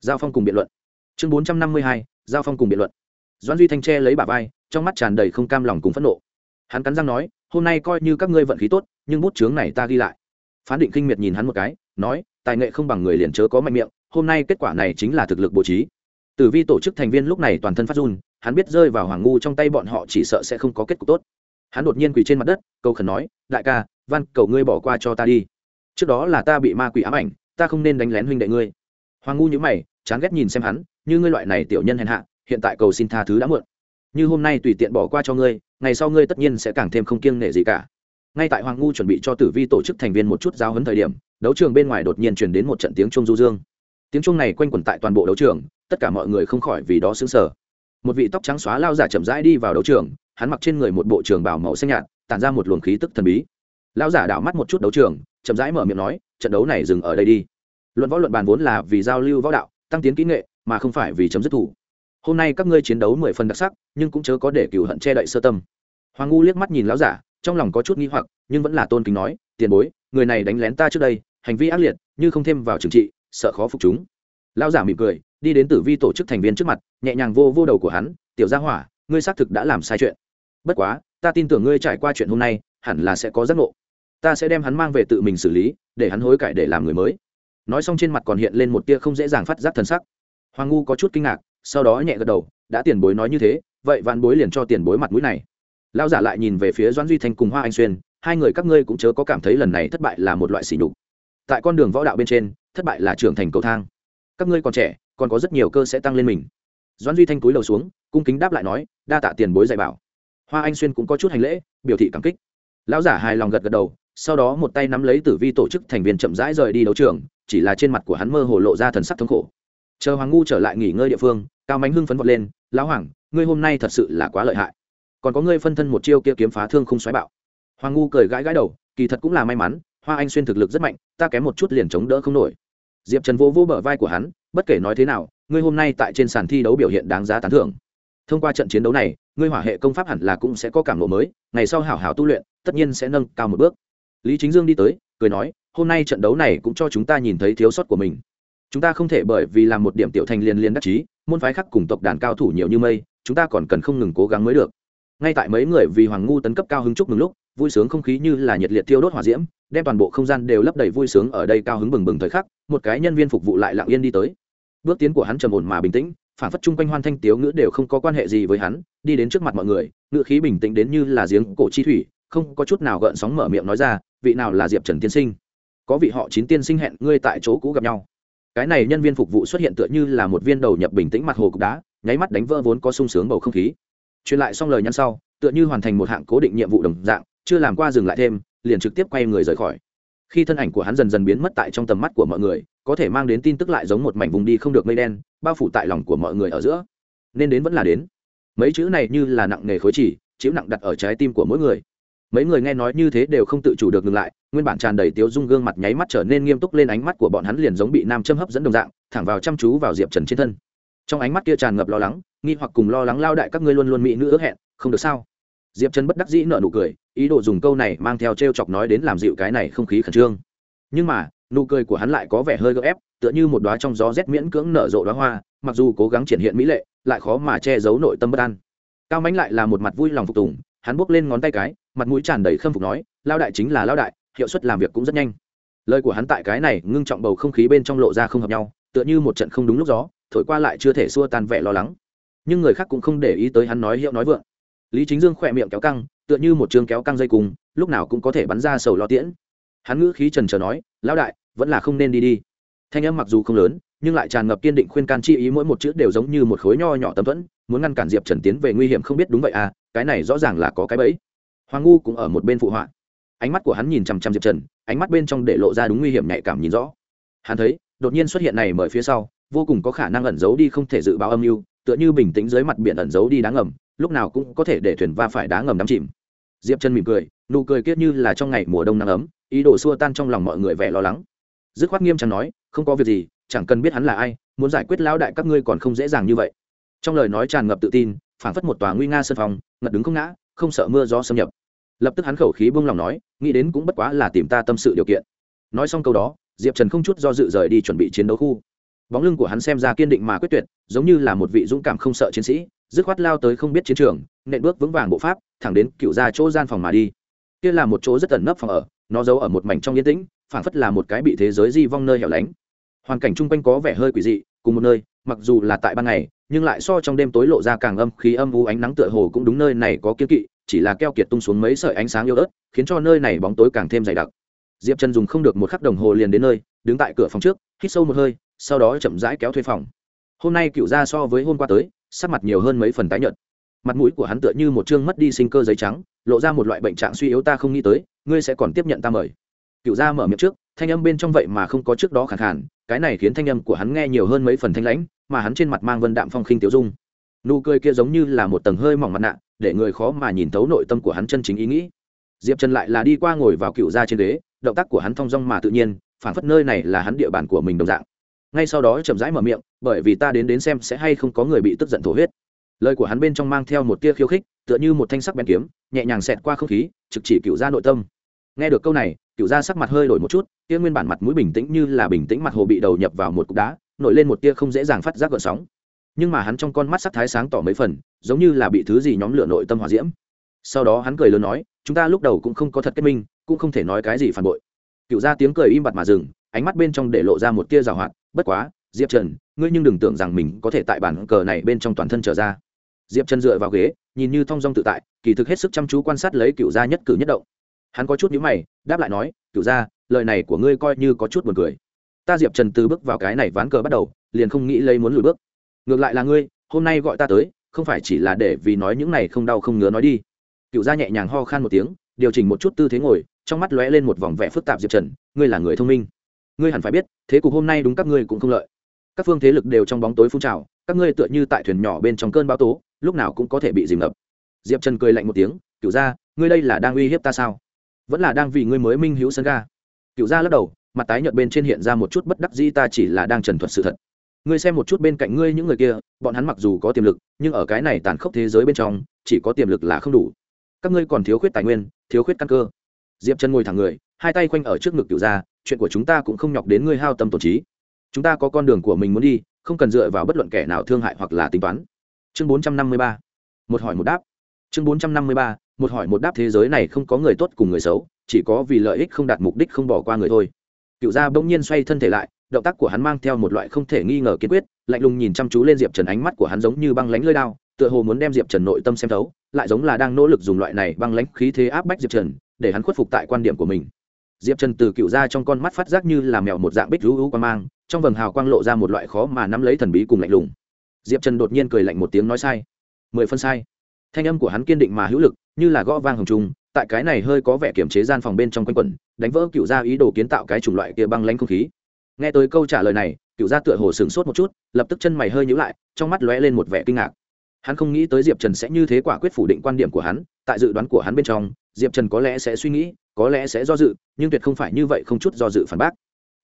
giao phong cùng biện luận. Chương bốn trăm năm mươi hai, giao phong cùng biện luận. Doan duy thanh tre lấy bà vai, trong mắt tràn đầy không cam lòng cùng phẫn nộ. Hắn cắn răng nói, hôm nay coi như các ngươi vận khí tốt, nhưng bút chướng này ta ghi lại. Phán định kinh miệt nhìn hắn một cái, nói, tài nghệ không bằng người liền chớ có mạnh miệng, hôm nay kết quả này chính là thực lực bố trí. Tử vi tổ chức thành viên lúc này toàn thân phát run hắn biết rơi vào hoàng ngu trong tay bọn họ chỉ sợ sẽ không có kết cục tốt. Hắn đột nhiên quỳ trên mặt đất, cầu khẩn nói, đại ca văn cầu ngươi bỏ qua cho ta đi. Trước đó là ta bị ma quỷ ám ảnh, ta không nên đánh lén huynh đệ ngươi. Hoàng ngu nhữ mày, chán ghét nhìn xem hắn, như ngươi loại này tiểu nhân hèn hạ, hiện tại cầu xin tha thứ đã muộn. Như hôm nay tùy tiện bỏ qua cho ngươi, ngày sau ngươi tất nhiên sẽ càng thêm không kiêng nể gì cả. Ngay tại hoàng ngu chuẩn bị cho tử vi tổ chức thành viên một chút giáo hấn thời điểm, đấu trường bên ngoài đột nhiên truyền đến một trận tiếng chuông du dương. Tiếng chuông này quanh quẩn tại toàn bộ đấu trường, tất cả mọi người không khỏi vì đó xứng sở một vị tóc trắng xóa lao giả chậm rãi đi vào đấu trường, hắn mặc trên người một bộ trường bảo màu xanh nhạt, tản ra một luồng khí tức thần bí. Lao giả đảo mắt một chút đấu trường, chậm rãi mở miệng nói, trận đấu này dừng ở đây đi. Luận võ luận bàn vốn là vì giao lưu võ đạo, tăng tiến kỹ nghệ, mà không phải vì chấm dứt thủ. Hôm nay các ngươi chiến đấu mười phần đặc sắc, nhưng cũng chớ có để cựu hận che đậy sơ tâm. Hoàng ngu liếc mắt nhìn lão giả, trong lòng có chút nghi hoặc, nhưng vẫn là tôn kính nói, tiền bối, người này đánh lén ta trước đây, hành vi ác liệt, như không thêm vào trừng trị, sợ khó phục chúng. Lão giả mỉm cười đi đến tử vi tổ chức thành viên trước mặt, nhẹ nhàng vô vô đầu của hắn, tiểu gia hỏa, ngươi xác thực đã làm sai chuyện. Bất quá, ta tin tưởng ngươi trải qua chuyện hôm nay, hẳn là sẽ có giác ngộ. Ta sẽ đem hắn mang về tự mình xử lý, để hắn hối cải để làm người mới. Nói xong trên mặt còn hiện lên một tia không dễ dàng phát giác thần sắc. Hoàng ngu có chút kinh ngạc, sau đó nhẹ gật đầu, đã tiền bối nói như thế, vậy vạn bối liền cho tiền bối mặt mũi này. Lao giả lại nhìn về phía doãn duy thanh cùng hoa anh xuyên, hai người các ngươi cũng chớ có cảm thấy lần này thất bại là một loại sỉ nhục. Tại con đường võ đạo bên trên, thất bại là trưởng thành cầu thang. Các ngươi còn trẻ còn có rất nhiều cơ sẽ tăng lên mình. Doãn duy thanh túi đầu xuống, cung kính đáp lại nói, đa tạ tiền bối dạy bảo. Hoa anh xuyên cũng có chút hành lễ, biểu thị cảm kích. Lão giả hài lòng gật gật đầu, sau đó một tay nắm lấy tử vi tổ chức thành viên chậm rãi rời đi đấu trường, chỉ là trên mặt của hắn mơ hồ lộ ra thần sắc thống khổ. Chờ hoàng ngu trở lại nghỉ ngơi địa phương, cao mánh hưng phấn vọt lên, lão hoàng, ngươi hôm nay thật sự là quá lợi hại. Còn có ngươi phân thân một chiêu kia kiếm phá thương không xoáy bạo. Hoàng ngu cười gãi gãi đầu, kỳ thật cũng là may mắn, hoa anh xuyên thực lực rất mạnh, ta kém một chút liền chống đỡ không nổi diệp trần vô vô bờ vai của hắn, bất kể nói thế nào, ngươi hôm nay tại trên sàn thi đấu biểu hiện đáng giá tán thưởng. Thông qua trận chiến đấu này, ngươi hỏa hệ công pháp hẳn là cũng sẽ có cảm lộ mới, ngày sau hảo hảo tu luyện, tất nhiên sẽ nâng cao một bước. Lý chính dương đi tới, cười nói, hôm nay trận đấu này cũng cho chúng ta nhìn thấy thiếu sót của mình. Chúng ta không thể bởi vì làm một điểm tiểu thành liên liên đắc chí, môn phái khác cùng tộc đàn cao thủ nhiều như mây, chúng ta còn cần không ngừng cố gắng mới được. Ngay tại mấy người vì hoàng ngu tấn cấp cao hứng chúc mừng lúc, vui sướng không khí như là nhiệt liệt tiêu đốt hỏa diễm đem toàn bộ không gian đều lấp đầy vui sướng ở đây cao hứng bừng bừng thời khắc, một cái nhân viên phục vụ lại lặng yên đi tới. Bước tiến của hắn trầm ổn mà bình tĩnh, phản phất chung quanh hoan thanh tiếu ngữ đều không có quan hệ gì với hắn, đi đến trước mặt mọi người, ngữ khí bình tĩnh đến như là giếng cổ chi thủy, không có chút nào gợn sóng mở miệng nói ra, vị nào là diệp trần tiên sinh? Có vị họ chín tiên sinh hẹn ngươi tại chỗ cũ gặp nhau. Cái này nhân viên phục vụ xuất hiện tựa như là một viên đầu nhập bình tĩnh mặt hồ cục đá, nháy mắt đánh vỡ vốn có sung sướng bầu không khí. Truyền lại xong lời nhắn sau, tựa như hoàn thành một hạng cố định nhiệm vụ đồng dạng, chưa làm qua dừng lại thêm liền trực tiếp quay người rời khỏi. Khi thân ảnh của hắn dần dần biến mất tại trong tầm mắt của mọi người, có thể mang đến tin tức lại giống một mảnh vùng đi không được mây đen, bao phủ tại lòng của mọi người ở giữa. Nên đến vẫn là đến. Mấy chữ này như là nặng nề khối chỉ, chịu nặng đặt ở trái tim của mỗi người. Mấy người nghe nói như thế đều không tự chủ được ngừng lại, nguyên bản tràn đầy tiếu dung gương mặt nháy mắt trở nên nghiêm túc lên ánh mắt của bọn hắn liền giống bị nam châm hấp dẫn đồng dạng, thẳng vào chăm chú vào diệp trần trên thân. Trong ánh mắt kia tràn ngập lo lắng, nghi hoặc cùng lo lắng lao đại các ngươi luôn luôn mỹ nữ ước hẹn, không được sao? Diệp trần bất đắc dĩ nợ nụ cười, ý đồ dùng câu này mang theo t r e o chọc nói đến làm dịu cái này không khí khẩn trương. Nhưng mà, nụ cười của hắn lại có vẻ hơi gấp ép, tựa như một đoá trong gió rét miễn cưỡng nở rộ đoá hoa, mặc dù cố gắng triển hiện mỹ lệ, lại khó mà che giấu nội tâm bất an. Cao mánh lại là một mặt vui lòng phục tùng, hắn buốc lên ngón tay cái, mặt mũi tràn đầy khâm phục nói lao đại chính là lao đại, hiệu suất làm việc cũng rất nhanh. Lời của hắn tại cái này ngưng trọng bầu không khí bên trong lộ ra không hợp nhau, tựa như một trận không đúng lúc gió, thổi qua lại chưa thể xua tan vẻ lo lắng. Nhưng người khác cũng không để ý tới hắn nói hiệu nói vượng lý chính dương khỏe miệng kéo căng, tựa như một chương kéo căng dây cùng, lúc nào cũng có thể bắn ra sầu lo tiễn. Hắn ngữ khí trần trờ nói, lão đại, vẫn là không nên đi đi. Thanh âm mặc dù không lớn, nhưng lại tràn ngập kiên định khuyên can chi ý mỗi một chữ đều giống như một khối nho nhỏ tấm thuẫn, muốn ngăn cản diệp trần tiến về nguy hiểm không biết đúng vậy à cái này rõ ràng là có cái bẫy. Hoàng ngu cũng ở một bên phụ họa. Ánh mắt của hắn nhìn chằm chằm diệp trần, ánh mắt bên trong để lộ ra đúng nguy hiểm nhạy cảm nhìn rõ. Hắn thấy, đột nhiên xuất hiện này mời phía sau, vô cùng có khả năng ẩn giấu đi không thể dự báo âm mưu, tựa như bình tĩnh dưới mặt biển ẩn giấu đi đáng ngầm lúc nào cũng có thể để thuyền va phải đá ngầm đắm chìm. Diệp trần mỉm cười, nụ cười kiết như là trong ngày mùa đông nắng ấm, ý đồ xua tan trong lòng mọi người vẻ lo lắng. Dứt khoát nghiêm trọng nói, không có việc gì, chẳng cần biết hắn là ai, muốn giải quyết lão đại các ngươi còn không dễ dàng như vậy. Trong lời nói tràn ngập tự tin, phảng phất một tòa nguy nga sân phòng, ngật đứng không ngã, không sợ mưa gió xâm nhập. Lập tức hắn khẩu khí buông lòng nói, nghĩ đến cũng bất quá là tìm ta tâm sự điều kiện. Nói xong câu đó, diệp trần không chút do dự rời đi chuẩn bị chiến đấu khu. Bóng lưng của hắn xem ra kiên định mà quyết tuyệt, giống như là một vị dũng cảm không sợ chiến sĩ dứt khoát lao tới không biết chiến trường, nện bước vững vàng bộ pháp, thẳng đến cựu ra chỗ gian phòng mà đi. Kia là một chỗ rất ẩn nấp phòng ở, nó giấu ở một mảnh trong yên tĩnh, phảng phất là một cái bị thế giới di vong nơi hẻo lánh. Hoàn cảnh chung quanh có vẻ hơi quỷ dị, cùng một nơi, mặc dù là tại ban ngày, nhưng lại so trong đêm tối lộ ra càng âm khí âm u ánh nắng tựa hồ cũng đúng nơi này có kiên kỵ, chỉ là keo kiệt tung xuống mấy sợi ánh sáng yếu ớt, khiến cho nơi này bóng tối càng thêm dày đặc. Diệp trần dùng không được một khắc đồng hồ liền đến nơi, đứng tại cửa phòng trước, hít sâu một hơi, sau đó chậm rãi kéo thuê phòng. Hôm nay cựu ra so với hôm qua tới sắc mặt nhiều hơn mấy phần tái nhợt. Mặt mũi của hắn tựa như một chương mất đi sinh cơ giấy trắng, lộ ra một loại bệnh trạng suy yếu ta không nghĩ tới, ngươi sẽ còn tiếp nhận ta mời. Cựu gia mở miệng trước, thanh âm bên trong vậy mà không có trước đó khẳng khản cái này khiến thanh âm của hắn nghe nhiều hơn mấy phần thanh lãnh, mà hắn trên mặt mang vân đạm phong khinh tiêu dung. Nụ cười kia giống như là một tầng hơi mỏng mặt nạ, để người khó mà nhìn thấu nội tâm của hắn chân chính ý nghĩ. Diệp trần lại là đi qua ngồi vào cựu gia trên ghế, động tác của hắn thong dong mà tự nhiên phản phất nơi này là hắn địa bàn của mình đồng dạng ngay sau đó chậm rãi mở miệng, bởi vì ta đến đến xem sẽ hay không có người bị tức giận thổ huyết. Lời của hắn bên trong mang theo một tia khiêu khích, tựa như một thanh sắc bèn kiếm, nhẹ nhàng xẹt qua không khí, trực chỉ cựu gia nội tâm. Nghe được câu này, cựu gia sắc mặt hơi đổi một chút tia nguyên bản mặt mũi bình tĩnh như là bình tĩnh mặt hồ bị đầu nhập vào một cục đá, nổi lên một tia không dễ dàng phát giác gợn sóng. Nhưng mà hắn trong con mắt sắc thái sáng tỏ mấy phần, giống như là bị thứ gì nhóm lửa nội tâm hòa diễm. Sau đó hắn cười lớn nói, chúng ta lúc đầu cũng không có thật kết minh, cũng không thể nói cái gì phản bội. Cựu gia tiếng cười im bặt mà dừng, ánh mắt bên trong để lộ ra một tia rào hoạt bất quá, diệp trần, ngươi nhưng đừng tưởng rằng mình có thể tại bản cờ này bên trong toàn thân trở ra. Diệp trần dựa vào ghế, nhìn như thong dong tự tại, kỳ thực hết sức chăm chú quan sát lấy cựu gia nhất cử nhất động. Hắn có chút nhữ mày, đáp lại nói, cựu gia, lời này của ngươi coi như có chút buồn cười. Ta diệp trần từ bước vào cái này ván cờ bắt đầu, liền không nghĩ lấy muốn lùi bước. Ngược lại là ngươi, hôm nay gọi ta tới, không phải chỉ là để vì nói những này không đau không ngứa nói đi. Cựu gia nhẹ nhàng ho khan một tiếng, điều chỉnh một chút tư thế ngồi, trong mắt lóe lên một vòng vẻ phức tạp diệp trần, ngươi là người thông minh ngươi hẳn phải biết, thế cục hôm nay đúng các ngươi cũng không lợi. Các phương thế lực đều trong bóng tối phun trào, các ngươi tựa như tại thuyền nhỏ bên trong cơn bão tố, lúc nào cũng có thể bị dìm ngập. Diệp trần cười lạnh một tiếng cựu gia, ngươi đây là đang uy hiếp ta sao? Vẫn là đang vì ngươi mới minh hữu sân ga. Cựu gia lắc đầu, mặt tái nhợt bên trên hiện ra một chút bất đắc dĩ, ta chỉ là đang trần thuật sự thật. Ngươi xem một chút bên cạnh ngươi những người kia, bọn hắn mặc dù có tiềm lực, nhưng ở cái này tàn khốc thế giới bên trong, chỉ có tiềm lực là không đủ. Các ngươi còn thiếu khuyết tài nguyên, thiếu khuyết căn cơ. Diệp chân ngồi thẳng người, hai tay quanh ở trước ngực cựu gia chuyện của chúng ta cũng không nhọc đến ngươi hao tâm tổn trí. Chúng ta có con đường của mình muốn đi, không cần dựa vào bất luận kẻ nào thương hại hoặc là tính toán. Chương bốn trăm năm mươi ba. Một hỏi một đáp. Chương bốn trăm năm mươi ba. Một hỏi một đáp thế giới này không có người tốt cùng người xấu, chỉ có vì lợi ích không đạt mục đích không bỏ qua người thôi. Cựu gia bỗng nhiên xoay thân thể lại, động tác của hắn mang theo một loại không thể nghi ngờ kiên quyết, lạnh lùng nhìn chăm chú lên diệp trần ánh mắt của hắn giống như băng lánh lơi đao, tựa hồ muốn đem diệp trần nội tâm xem thấu, lại giống là đang nỗ lực dùng loại này băng lánh khí thế áp bách diệp trần, để hắn khuất phục tại quan điểm của mình diệp trần từ cựu ra trong con mắt phát giác như là mèo một dạng bích rú u quan mang, trong vầng hào quang lộ ra một loại khó mà nắm lấy thần bí cùng lạnh lùng. Diệp trần đột nhiên cười lạnh một tiếng nói sai. Mười phân sai. Thanh âm của hắn kiên định mà hữu lực, như là gõ vang hồng trung tại cái này hơi có vẻ kiểm chế gian phòng bên trong quanh quẩn, đánh vỡ cựu gia ý đồ kiến tạo cái chủng loại kia băng lanh không khí. Nghe tới câu trả lời này, cựu gia tựa hồ sửng sốt một chút, lập tức chân mày hơi nhữ lại, trong mắt lóe lên một vẻ kinh ngạc. Hắn không nghĩ tới diệp trần sẽ như thế quả quyết phủ định quan điểm của hắn, tại dự đoán của hắn bên trong, diệp trần có lẽ sẽ suy nghĩ có lẽ sẽ do dự, nhưng tuyệt không phải như vậy không chút do dự phản bác.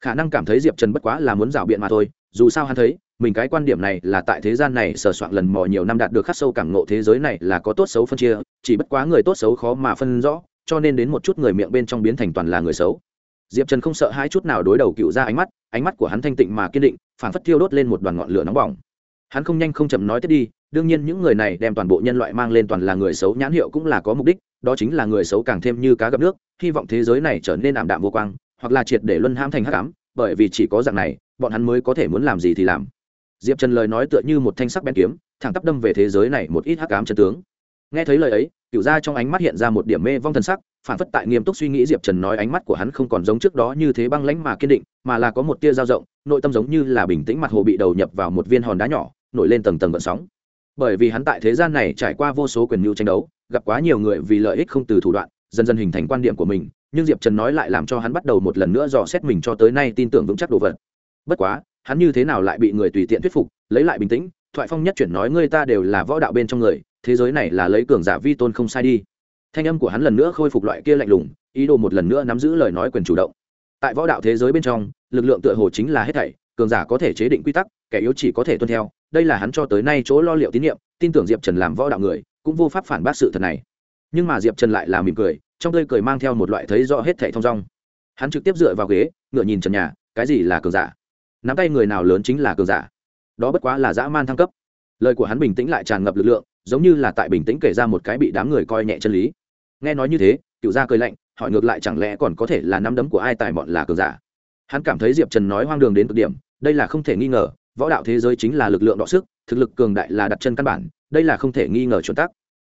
Khả năng cảm thấy diệp trần bất quá là muốn rảo biện mà thôi, dù sao hắn thấy, mình cái quan điểm này là tại thế gian này sờ soạn lần mò nhiều năm đạt được khắc sâu cảm ngộ thế giới này là có tốt xấu phân chia, chỉ bất quá người tốt xấu khó mà phân rõ, cho nên đến một chút người miệng bên trong biến thành toàn là người xấu. Diệp trần không sợ hai chút nào đối đầu cựu ra ánh mắt ánh mắt của hắn thanh tịnh mà kiên định phản phất thiêu đốt lên một đoàn ngọn lửa nóng bỏng. Hắn không nhanh không chậm nói tiếp đi, đương nhiên những người này đem toàn bộ nhân loại mang lên toàn là người xấu nhãn hiệu cũng là có mục đích đó chính là người xấu càng thêm như cá gặp nước, hy vọng thế giới này trở nên ảm đạm vô quang, hoặc là triệt để luân hãm thành hắc ám, bởi vì chỉ có dạng này, bọn hắn mới có thể muốn làm gì thì làm. Diệp trần lời nói tựa như một thanh sắc bén kiếm, thẳng tắp đâm về thế giới này một ít hắc ám chân tướng. Nghe thấy lời ấy cựu ra trong ánh mắt hiện ra một điểm mê vong thần sắc, phản phất tại nghiêm túc suy nghĩ diệp trần nói ánh mắt của hắn không còn giống trước đó như thế băng lãnh mà kiên định, mà là có một tia dao rộng, nội tâm giống như là bình tĩnh mặt hồ bị đầu nhập vào một viên hòn đá nhỏ, nổi lên tầng tầng gợn sóng bởi vì hắn tại thế gian này trải qua vô số quyền mưu tranh đấu, gặp quá nhiều người vì lợi ích không từ thủ đoạn, dần dần hình thành quan điểm của mình, nhưng diệp trần nói lại làm cho hắn bắt đầu một lần nữa dò xét mình cho tới nay tin tưởng vững chắc đồ vật. Bất quá, hắn như thế nào lại bị người tùy tiện thuyết phục, lấy lại bình tĩnh, thoại phong nhất chuyển nói ngươi ta đều là võ đạo bên trong người, thế giới này là lấy cường giả vi tôn không sai đi. Thanh âm của hắn lần nữa khôi phục loại kia lạnh lùng, ý đồ một lần nữa nắm giữ lời nói quyền chủ động. Tại võ đạo thế giới bên trong, lực lượng tựa hồ chính là hết thảy, cường giả có thể chế định quy tắc, kẻ yếu chỉ có thể tuân theo đây là hắn cho tới nay chỗ lo liệu tín nhiệm, tin tưởng diệp trần làm võ đạo người, cũng vô pháp phản bác sự thật này. Nhưng mà diệp trần lại là mỉm cười, trong tươi cười mang theo một loại thấy rõ hết thẻ thong dong. Hắn trực tiếp dựa vào ghế, ngựa nhìn trần nhà, cái gì là cường giả? Nắm tay người nào lớn chính là cường giả? Đó bất quá là dã man thăng cấp. Lời của hắn bình tĩnh lại tràn ngập lực lượng, giống như là tại bình tĩnh kể ra một cái bị đám người coi nhẹ chân lý. Nghe nói như thế, cựu gia cười lạnh, hỏi ngược lại chẳng lẽ còn có thể là nắm đấm của ai tài bọn là cường giả? Hắn cảm thấy diệp trần nói hoang đường đến cực điểm, đây là không thể nghi ngờ võ đạo thế giới chính là lực lượng đọ sức, thực lực cường đại là đặt chân căn bản, đây là không thể nghi ngờ chuẩn tắc.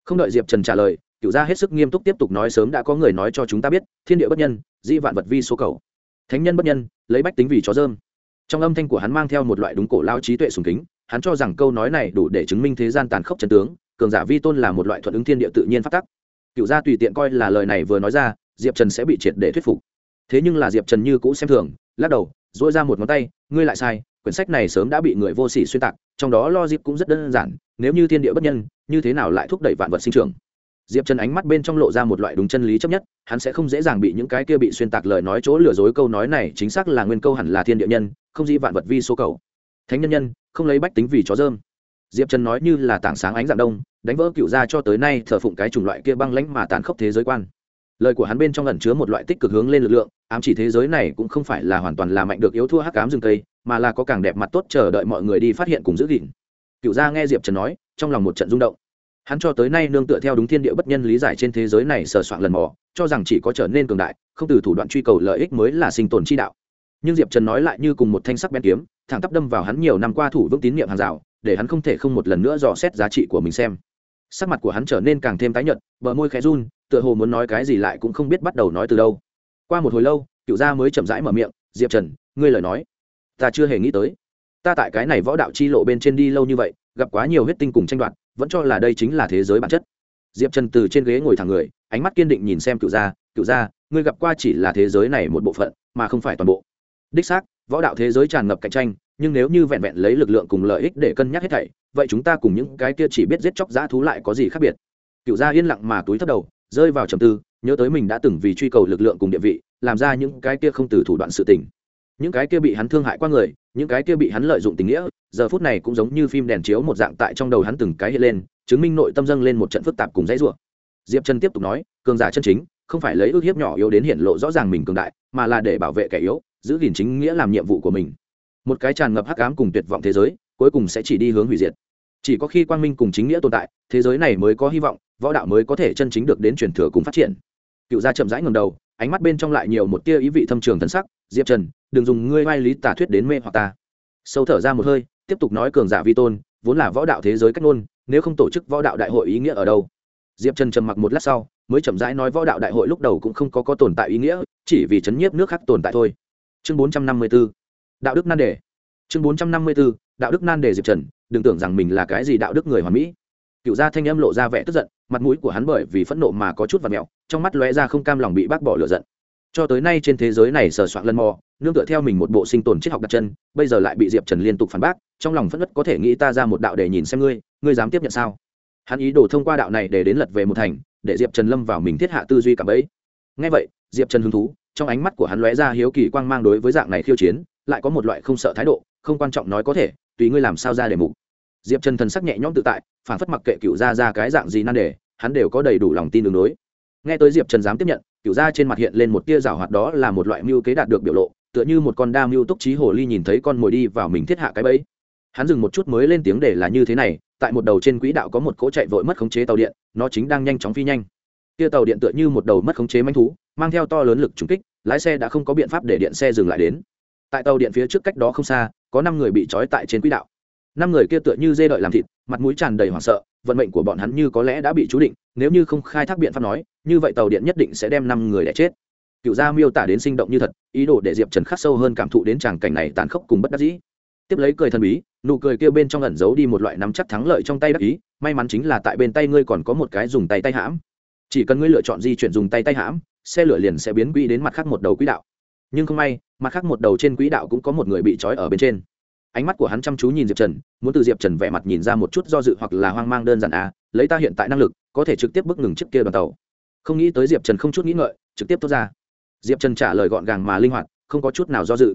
Không đợi diệp trần trả lời, cựu gia hết sức nghiêm túc tiếp tục nói sớm đã có người nói cho chúng ta biết, thiên địa bất nhân di vạn vật vi số cầu. Thánh nhân bất nhân, lấy bách tính vì chó dơm. Trong âm thanh của hắn mang theo một loại đúng cổ lao trí tuệ sùng kính, hắn cho rằng câu nói này đủ để chứng minh thế gian tàn khốc trần tướng, cường giả vi tôn là một loại thuận ứng thiên địa tự nhiên phát tắc. Cựu gia tùy tiện coi là lời này vừa nói ra, diệp trần sẽ bị triệt để thuyết phục. Thế nhưng là diệp trần như cũ xem thường, lắc đầu dỗi ra một ngón tay, ngươi lại sai quyển sách này sớm đã bị người vô sỉ xuyên tạc, trong đó lo dịp cũng rất đơn giản, nếu như thiên địa bất nhân, như thế nào lại thúc đẩy vạn vật sinh trưởng? Diệp trần ánh mắt bên trong lộ ra một loại đúng chân lý chấp nhất, hắn sẽ không dễ dàng bị những cái kia bị xuyên tạc lời nói chỗ lừa dối câu nói này chính xác là nguyên câu hẳn là thiên địa nhân, không dĩ vạn vật vi số cầu. Thánh nhân nhân, không lấy bách tính vì chó dơm. Diệp trần nói như là tảng sáng ánh dạng đông, đánh vỡ cựu ra cho tới nay thờ phụng cái chủng loại kia băng lãnh mà tàn khốc thế giới quan. Lời của hắn bên trong ẩn chứa một loại tích cực hướng lên lực lượng, ám chỉ thế giới này cũng không phải là hoàn toàn là mạnh được yếu thua hắc ám rừng cây mà là có càng đẹp mặt tốt chờ đợi mọi người đi phát hiện cùng giữ gìn. Cựu gia nghe diệp trần nói, trong lòng một trận rung động. Hắn cho tới nay nương tựa theo đúng thiên địa bất nhân lý giải trên thế giới này sờ soạn lần mò, cho rằng chỉ có trở nên cường đại, không từ thủ đoạn truy cầu lợi ích mới là sinh tồn chi đạo. Nhưng diệp trần nói lại như cùng một thanh sắc bén kiếm, thẳng tắp đâm vào hắn nhiều năm qua thủ vững tín nhiệm hàng rào, để hắn không thể không một lần nữa dò xét giá trị của mình xem. Sắc mặt của hắn trở nên càng thêm tái nhợt, bờ môi khẽ run, tựa hồ muốn nói cái gì lại cũng không biết bắt đầu nói từ đâu. Qua một hồi lâu, cựu gia mới chậm rãi mở miệng, diệp trần, ngươi lời nói ta chưa hề nghĩ tới. Ta tại cái này võ đạo chi lộ bên trên đi lâu như vậy, gặp quá nhiều huyết tinh cùng tranh đoạt, vẫn cho là đây chính là thế giới bản chất. Diệp trần từ trên ghế ngồi thẳng người, ánh mắt kiên định nhìn xem cựu gia cựu gia, ngươi gặp qua chỉ là thế giới này một bộ phận, mà không phải toàn bộ. Đích xác, võ đạo thế giới tràn ngập cạnh tranh, nhưng nếu như vẹn vẹn lấy lực lượng cùng lợi ích để cân nhắc hết thảy, vậy chúng ta cùng những cái kia chỉ biết giết chóc dã thú lại có gì khác biệt? Cựu gia yên lặng mà túi thấp đầu, rơi vào trầm tư, nhớ tới mình đã từng vì truy cầu lực lượng cùng địa vị, làm ra những cái kia không từ thủ đoạn sự tình những cái kia bị hắn thương hại qua người, những cái kia bị hắn lợi dụng tình nghĩa, giờ phút này cũng giống như phim đèn chiếu một dạng tại trong đầu hắn từng cái hiện lên, chứng minh nội tâm dâng lên một trận phức tạp cùng dãy rủa. Diệp trần tiếp tục nói, cường giả chân chính, không phải lấy ước hiếp nhỏ yếu đến hiện lộ rõ ràng mình cường đại, mà là để bảo vệ kẻ yếu, giữ gìn chính nghĩa làm nhiệm vụ của mình. Một cái tràn ngập hắc ám cùng tuyệt vọng thế giới, cuối cùng sẽ chỉ đi hướng hủy diệt. Chỉ có khi quang minh cùng chính nghĩa tồn tại, thế giới này mới có hy vọng, võ đạo mới có thể chân chính được đến truyền thừa cùng phát triển. Cựu gia chậm rãi ngầm đầu, ánh mắt bên trong lại nhiều một tia ý vị thâm trường thân sắc diệp trần, đừng dùng ngươi vai lý tả thuyết đến mê hoặc ta. Sâu thở ra một hơi, tiếp tục nói cường giả vi tôn, vốn là võ đạo thế giới cách ngôn, nếu không tổ chức võ đạo đại hội ý nghĩa ở đâu? Diệp trần trầm mặc một lát sau, mới chậm rãi nói võ đạo đại hội lúc đầu cũng không có có tồn tại ý nghĩa, chỉ vì chấn nhiếp nước khác tồn tại thôi. Chương bốn trăm năm mươi b ố đạo đức nan đề. Chương bốn trăm năm mươi b ố đạo đức nan đề diệp trần, đừng tưởng rằng mình là cái gì đạo đức người hoàn mỹ. Cựu gia thanh âm lộ ra vẻ tức giận, mặt mũi của hắn bởi vì phẫn nộ mà có chút và mẹo, trong mắt lóe ra không cam lòng bị bác bỏ lửa giận cho tới nay trên thế giới này sờ soạn lân mò, nương tựa theo mình một bộ sinh tồn triết học đặt chân, bây giờ lại bị diệp trần liên tục phản bác, trong lòng phất đất có thể nghĩ ta ra một đạo để nhìn xem ngươi ngươi dám tiếp nhận sao? Hắn ý đồ thông qua đạo này để đến lật về một thành, để diệp trần lâm vào mình thiết hạ tư duy cảm ấy ngay vậy, diệp trần hứng thú, trong ánh mắt của hắn lóe ra hiếu kỳ quang mang đối với dạng này khiêu chiến, lại có một loại không sợ thái độ, không quan trọng nói có thể, tùy ngươi làm sao ra để mục. Diệp trần thần sắc nhẹ nhõm tự tại, phản phất mặc kệ cựu gia ra cái dạng gì nan đề, hắn đều có đầy đủ lòng tin đường đối. Nghe tới diệp trần dám tiếp nhận cựu gia trên mặt hiện lên một tia rào hoạt, đó là một loại mưu kế đạt được biểu lộ, tựa như một con đa mưu túc trí hồ ly nhìn thấy con mồi đi vào mình thiết hạ cái bẫy. Hắn dừng một chút mới lên tiếng để là như thế này, tại một đầu trên quỹ đạo có một cỗ chạy vội mất khống chế tàu điện, nó chính đang nhanh chóng phi nhanh. Tia tàu điện tựa như một đầu mất khống chế manh thú, mang theo to lớn lực trúng kích, lái xe đã không có biện pháp để điện xe dừng lại đến. Tại tàu điện phía trước cách đó không xa, có năm người bị trói tại trên quỹ đạo năm người kia tựa như dê đợi làm thịt, mặt mũi tràn đầy hoảng sợ, vận mệnh của bọn hắn như có lẽ đã bị chú định, nếu như không khai thác biện pháp nói, như vậy tàu điện nhất định sẽ đem năm người đẻ chết. Cựu gia miêu tả đến sinh động như thật, ý đồ để diệp trần khắc sâu hơn cảm thụ đến tràng cảnh này tàn khốc cùng bất đắc dĩ. Tiếp lấy cười thần bí, nụ cười kia bên trong ẩn giấu đi một loại nắm chắc thắng lợi trong tay đắc ý, may mắn chính là tại bên tay ngươi còn có một cái dùng tay tay hãm. Chỉ cần ngươi lựa chọn di chuyển dùng tay tay hãm, xe lửa liền sẽ biến quỹ đến mặt khác một đầu quỹ đạo. Nhưng không may, mặt khác một đầu trên quỹ đạo cũng có một người bị trói ở bên trên ánh mắt của hắn chăm chú nhìn diệp trần, muốn từ diệp trần vẻ mặt nhìn ra một chút do dự hoặc là hoang mang đơn giản à lấy ta hiện tại năng lực, có thể trực tiếp bước ngừng trước kia đoàn tàu. Không nghĩ tới diệp trần không chút nghĩ ngợi, trực tiếp thốt ra. Diệp trần trả lời gọn gàng mà linh hoạt, không có chút nào do dự.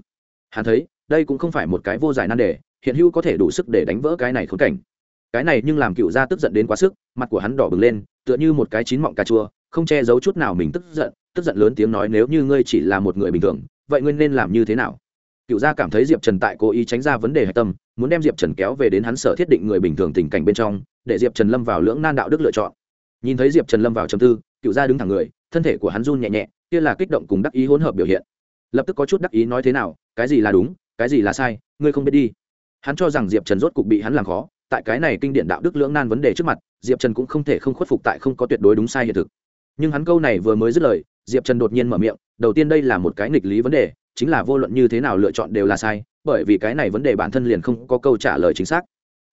Hắn thấy, đây cũng không phải một cái vô giải nan đề, hiện hữu có thể đủ sức để đánh vỡ cái này khốn cảnh. Cái này nhưng làm cựu gia tức giận đến quá sức, mặt của hắn đỏ bừng lên, tựa như một cái chín mọng cà chua, không che giấu chút nào mình tức giận tức giận lớn tiếng nói nếu như ngươi chỉ là một người bình thường, vậy ngươi nên làm như thế nào? Cựu gia cảm thấy diệp trần tại cố ý tránh ra vấn đề hạch tâm, muốn đem diệp trần kéo về đến hắn sở thiết định người bình thường tình cảnh bên trong, để diệp trần lâm vào lưỡng nan đạo đức lựa chọn. Nhìn thấy diệp trần lâm vào trầm tư, cựu gia đứng thẳng người, thân thể của hắn run nhẹ nhẹ, kia là kích động cùng đắc ý hỗn hợp biểu hiện. Lập tức có chút đắc ý nói thế nào, cái gì là đúng, cái gì là sai, ngươi không biết đi. Hắn cho rằng diệp trần rốt cục bị hắn làm khó, tại cái này kinh điển đạo đức lưỡng nan vấn đề trước mặt, diệp trần cũng không thể không khuất phục tại không có tuyệt đối đúng sai hiện thực. Nhưng hắn câu này vừa mới dứt lời, diệp trần đột nhiên mở miệng, đầu tiên đây là một cái nghịch lý vấn đề chính là vô luận như thế nào lựa chọn đều là sai, bởi vì cái này vấn đề bản thân liền không có câu trả lời chính xác.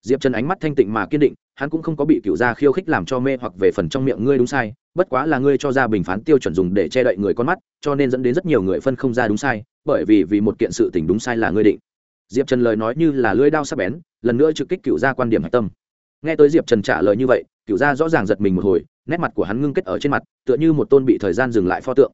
Diệp trần ánh mắt thanh tịnh mà kiên định, hắn cũng không có bị cựu gia khiêu khích làm cho mê hoặc về phần trong miệng ngươi đúng sai, bất quá là ngươi cho ra bình phán tiêu chuẩn dùng để che đậy người con mắt, cho nên dẫn đến rất nhiều người phân không ra đúng sai, bởi vì vì một kiện sự tình đúng sai là ngươi định. Diệp trần lời nói như là lưỡi đao sắc bén, lần nữa trực kích cựu gia quan điểm hạch tâm. Nghe tới diệp trần trả lời như vậy, cựu gia rõ ràng giật mình một hồi, nét mặt của hắn ngưng kết ở trên mặt, tựa như một tôn bị thời gian dừng lại pho tượng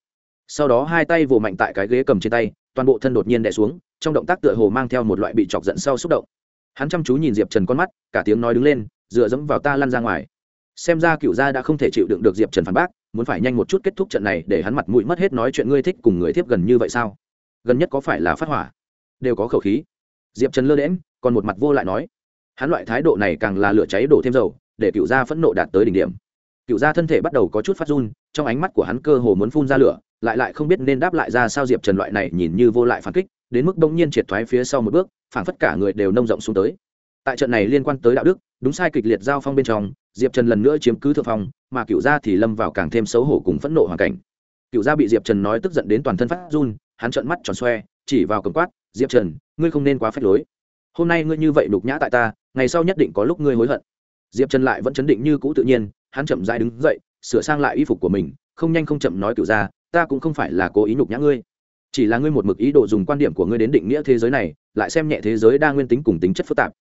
sau đó hai tay vồ mạnh tại cái ghế cầm trên tay, toàn bộ thân đột nhiên đè xuống, trong động tác tựa hồ mang theo một loại bị chọc giận sau xúc động. Hắn chăm chú nhìn diệp trần con mắt, cả tiếng nói đứng lên, dựa dẫm vào ta lăn ra ngoài. Xem ra cựu gia đã không thể chịu đựng được diệp trần phản bác, muốn phải nhanh một chút kết thúc trận này để hắn mặt mũi mất hết nói chuyện ngươi thích cùng người thiếp gần như vậy sao? Gần nhất có phải là phát hỏa? Đều có khẩu khí. Diệp trần lơ đễm còn một mặt vô lại nói. Hắn loại thái độ này càng là lửa cháy đổ thêm dầu, để cựu gia phẫn nộ đạt tới đỉnh điểm. Cựu gia thân thể bắt đầu có chút phát run trong ánh mắt của hắn cơ hồ muốn phun ra lửa, lại lại không biết nên đáp lại ra sao diệp trần loại này nhìn như vô lại phản kích, đến mức bỗng nhiên triệt thoái phía sau một bước phản phất cả người đều nông rộng xuống tới. Tại trận này liên quan tới đạo đức, đúng sai kịch liệt giao phong bên trong, diệp trần lần nữa chiếm cứ thượng phong, mà cựu gia thì lâm vào càng thêm xấu hổ cùng phẫn nộ hoàn cảnh. Cựu gia bị diệp trần nói tức giận đến toàn thân phát run, hắn trợn mắt tròn xoe, chỉ vào cầm quát, diệp trần, ngươi không nên quá phép lối. Hôm nay ngươi như vậy đục nhã tại ta, ngày sau nhất định có lúc ngươi hối hận. Diệp trần lại vẫn chấn định như cũ tự nhiên, hắn chậm dãi đứng dậy sửa sang lại y phục của mình, không nhanh không chậm nói cựu gia ta cũng không phải là cố ý nhục nhã ngươi. Chỉ là ngươi một mực ý đồ dùng quan điểm của ngươi đến định nghĩa thế giới này, lại xem nhẹ thế giới đa nguyên tính cùng tính chất phức tạp.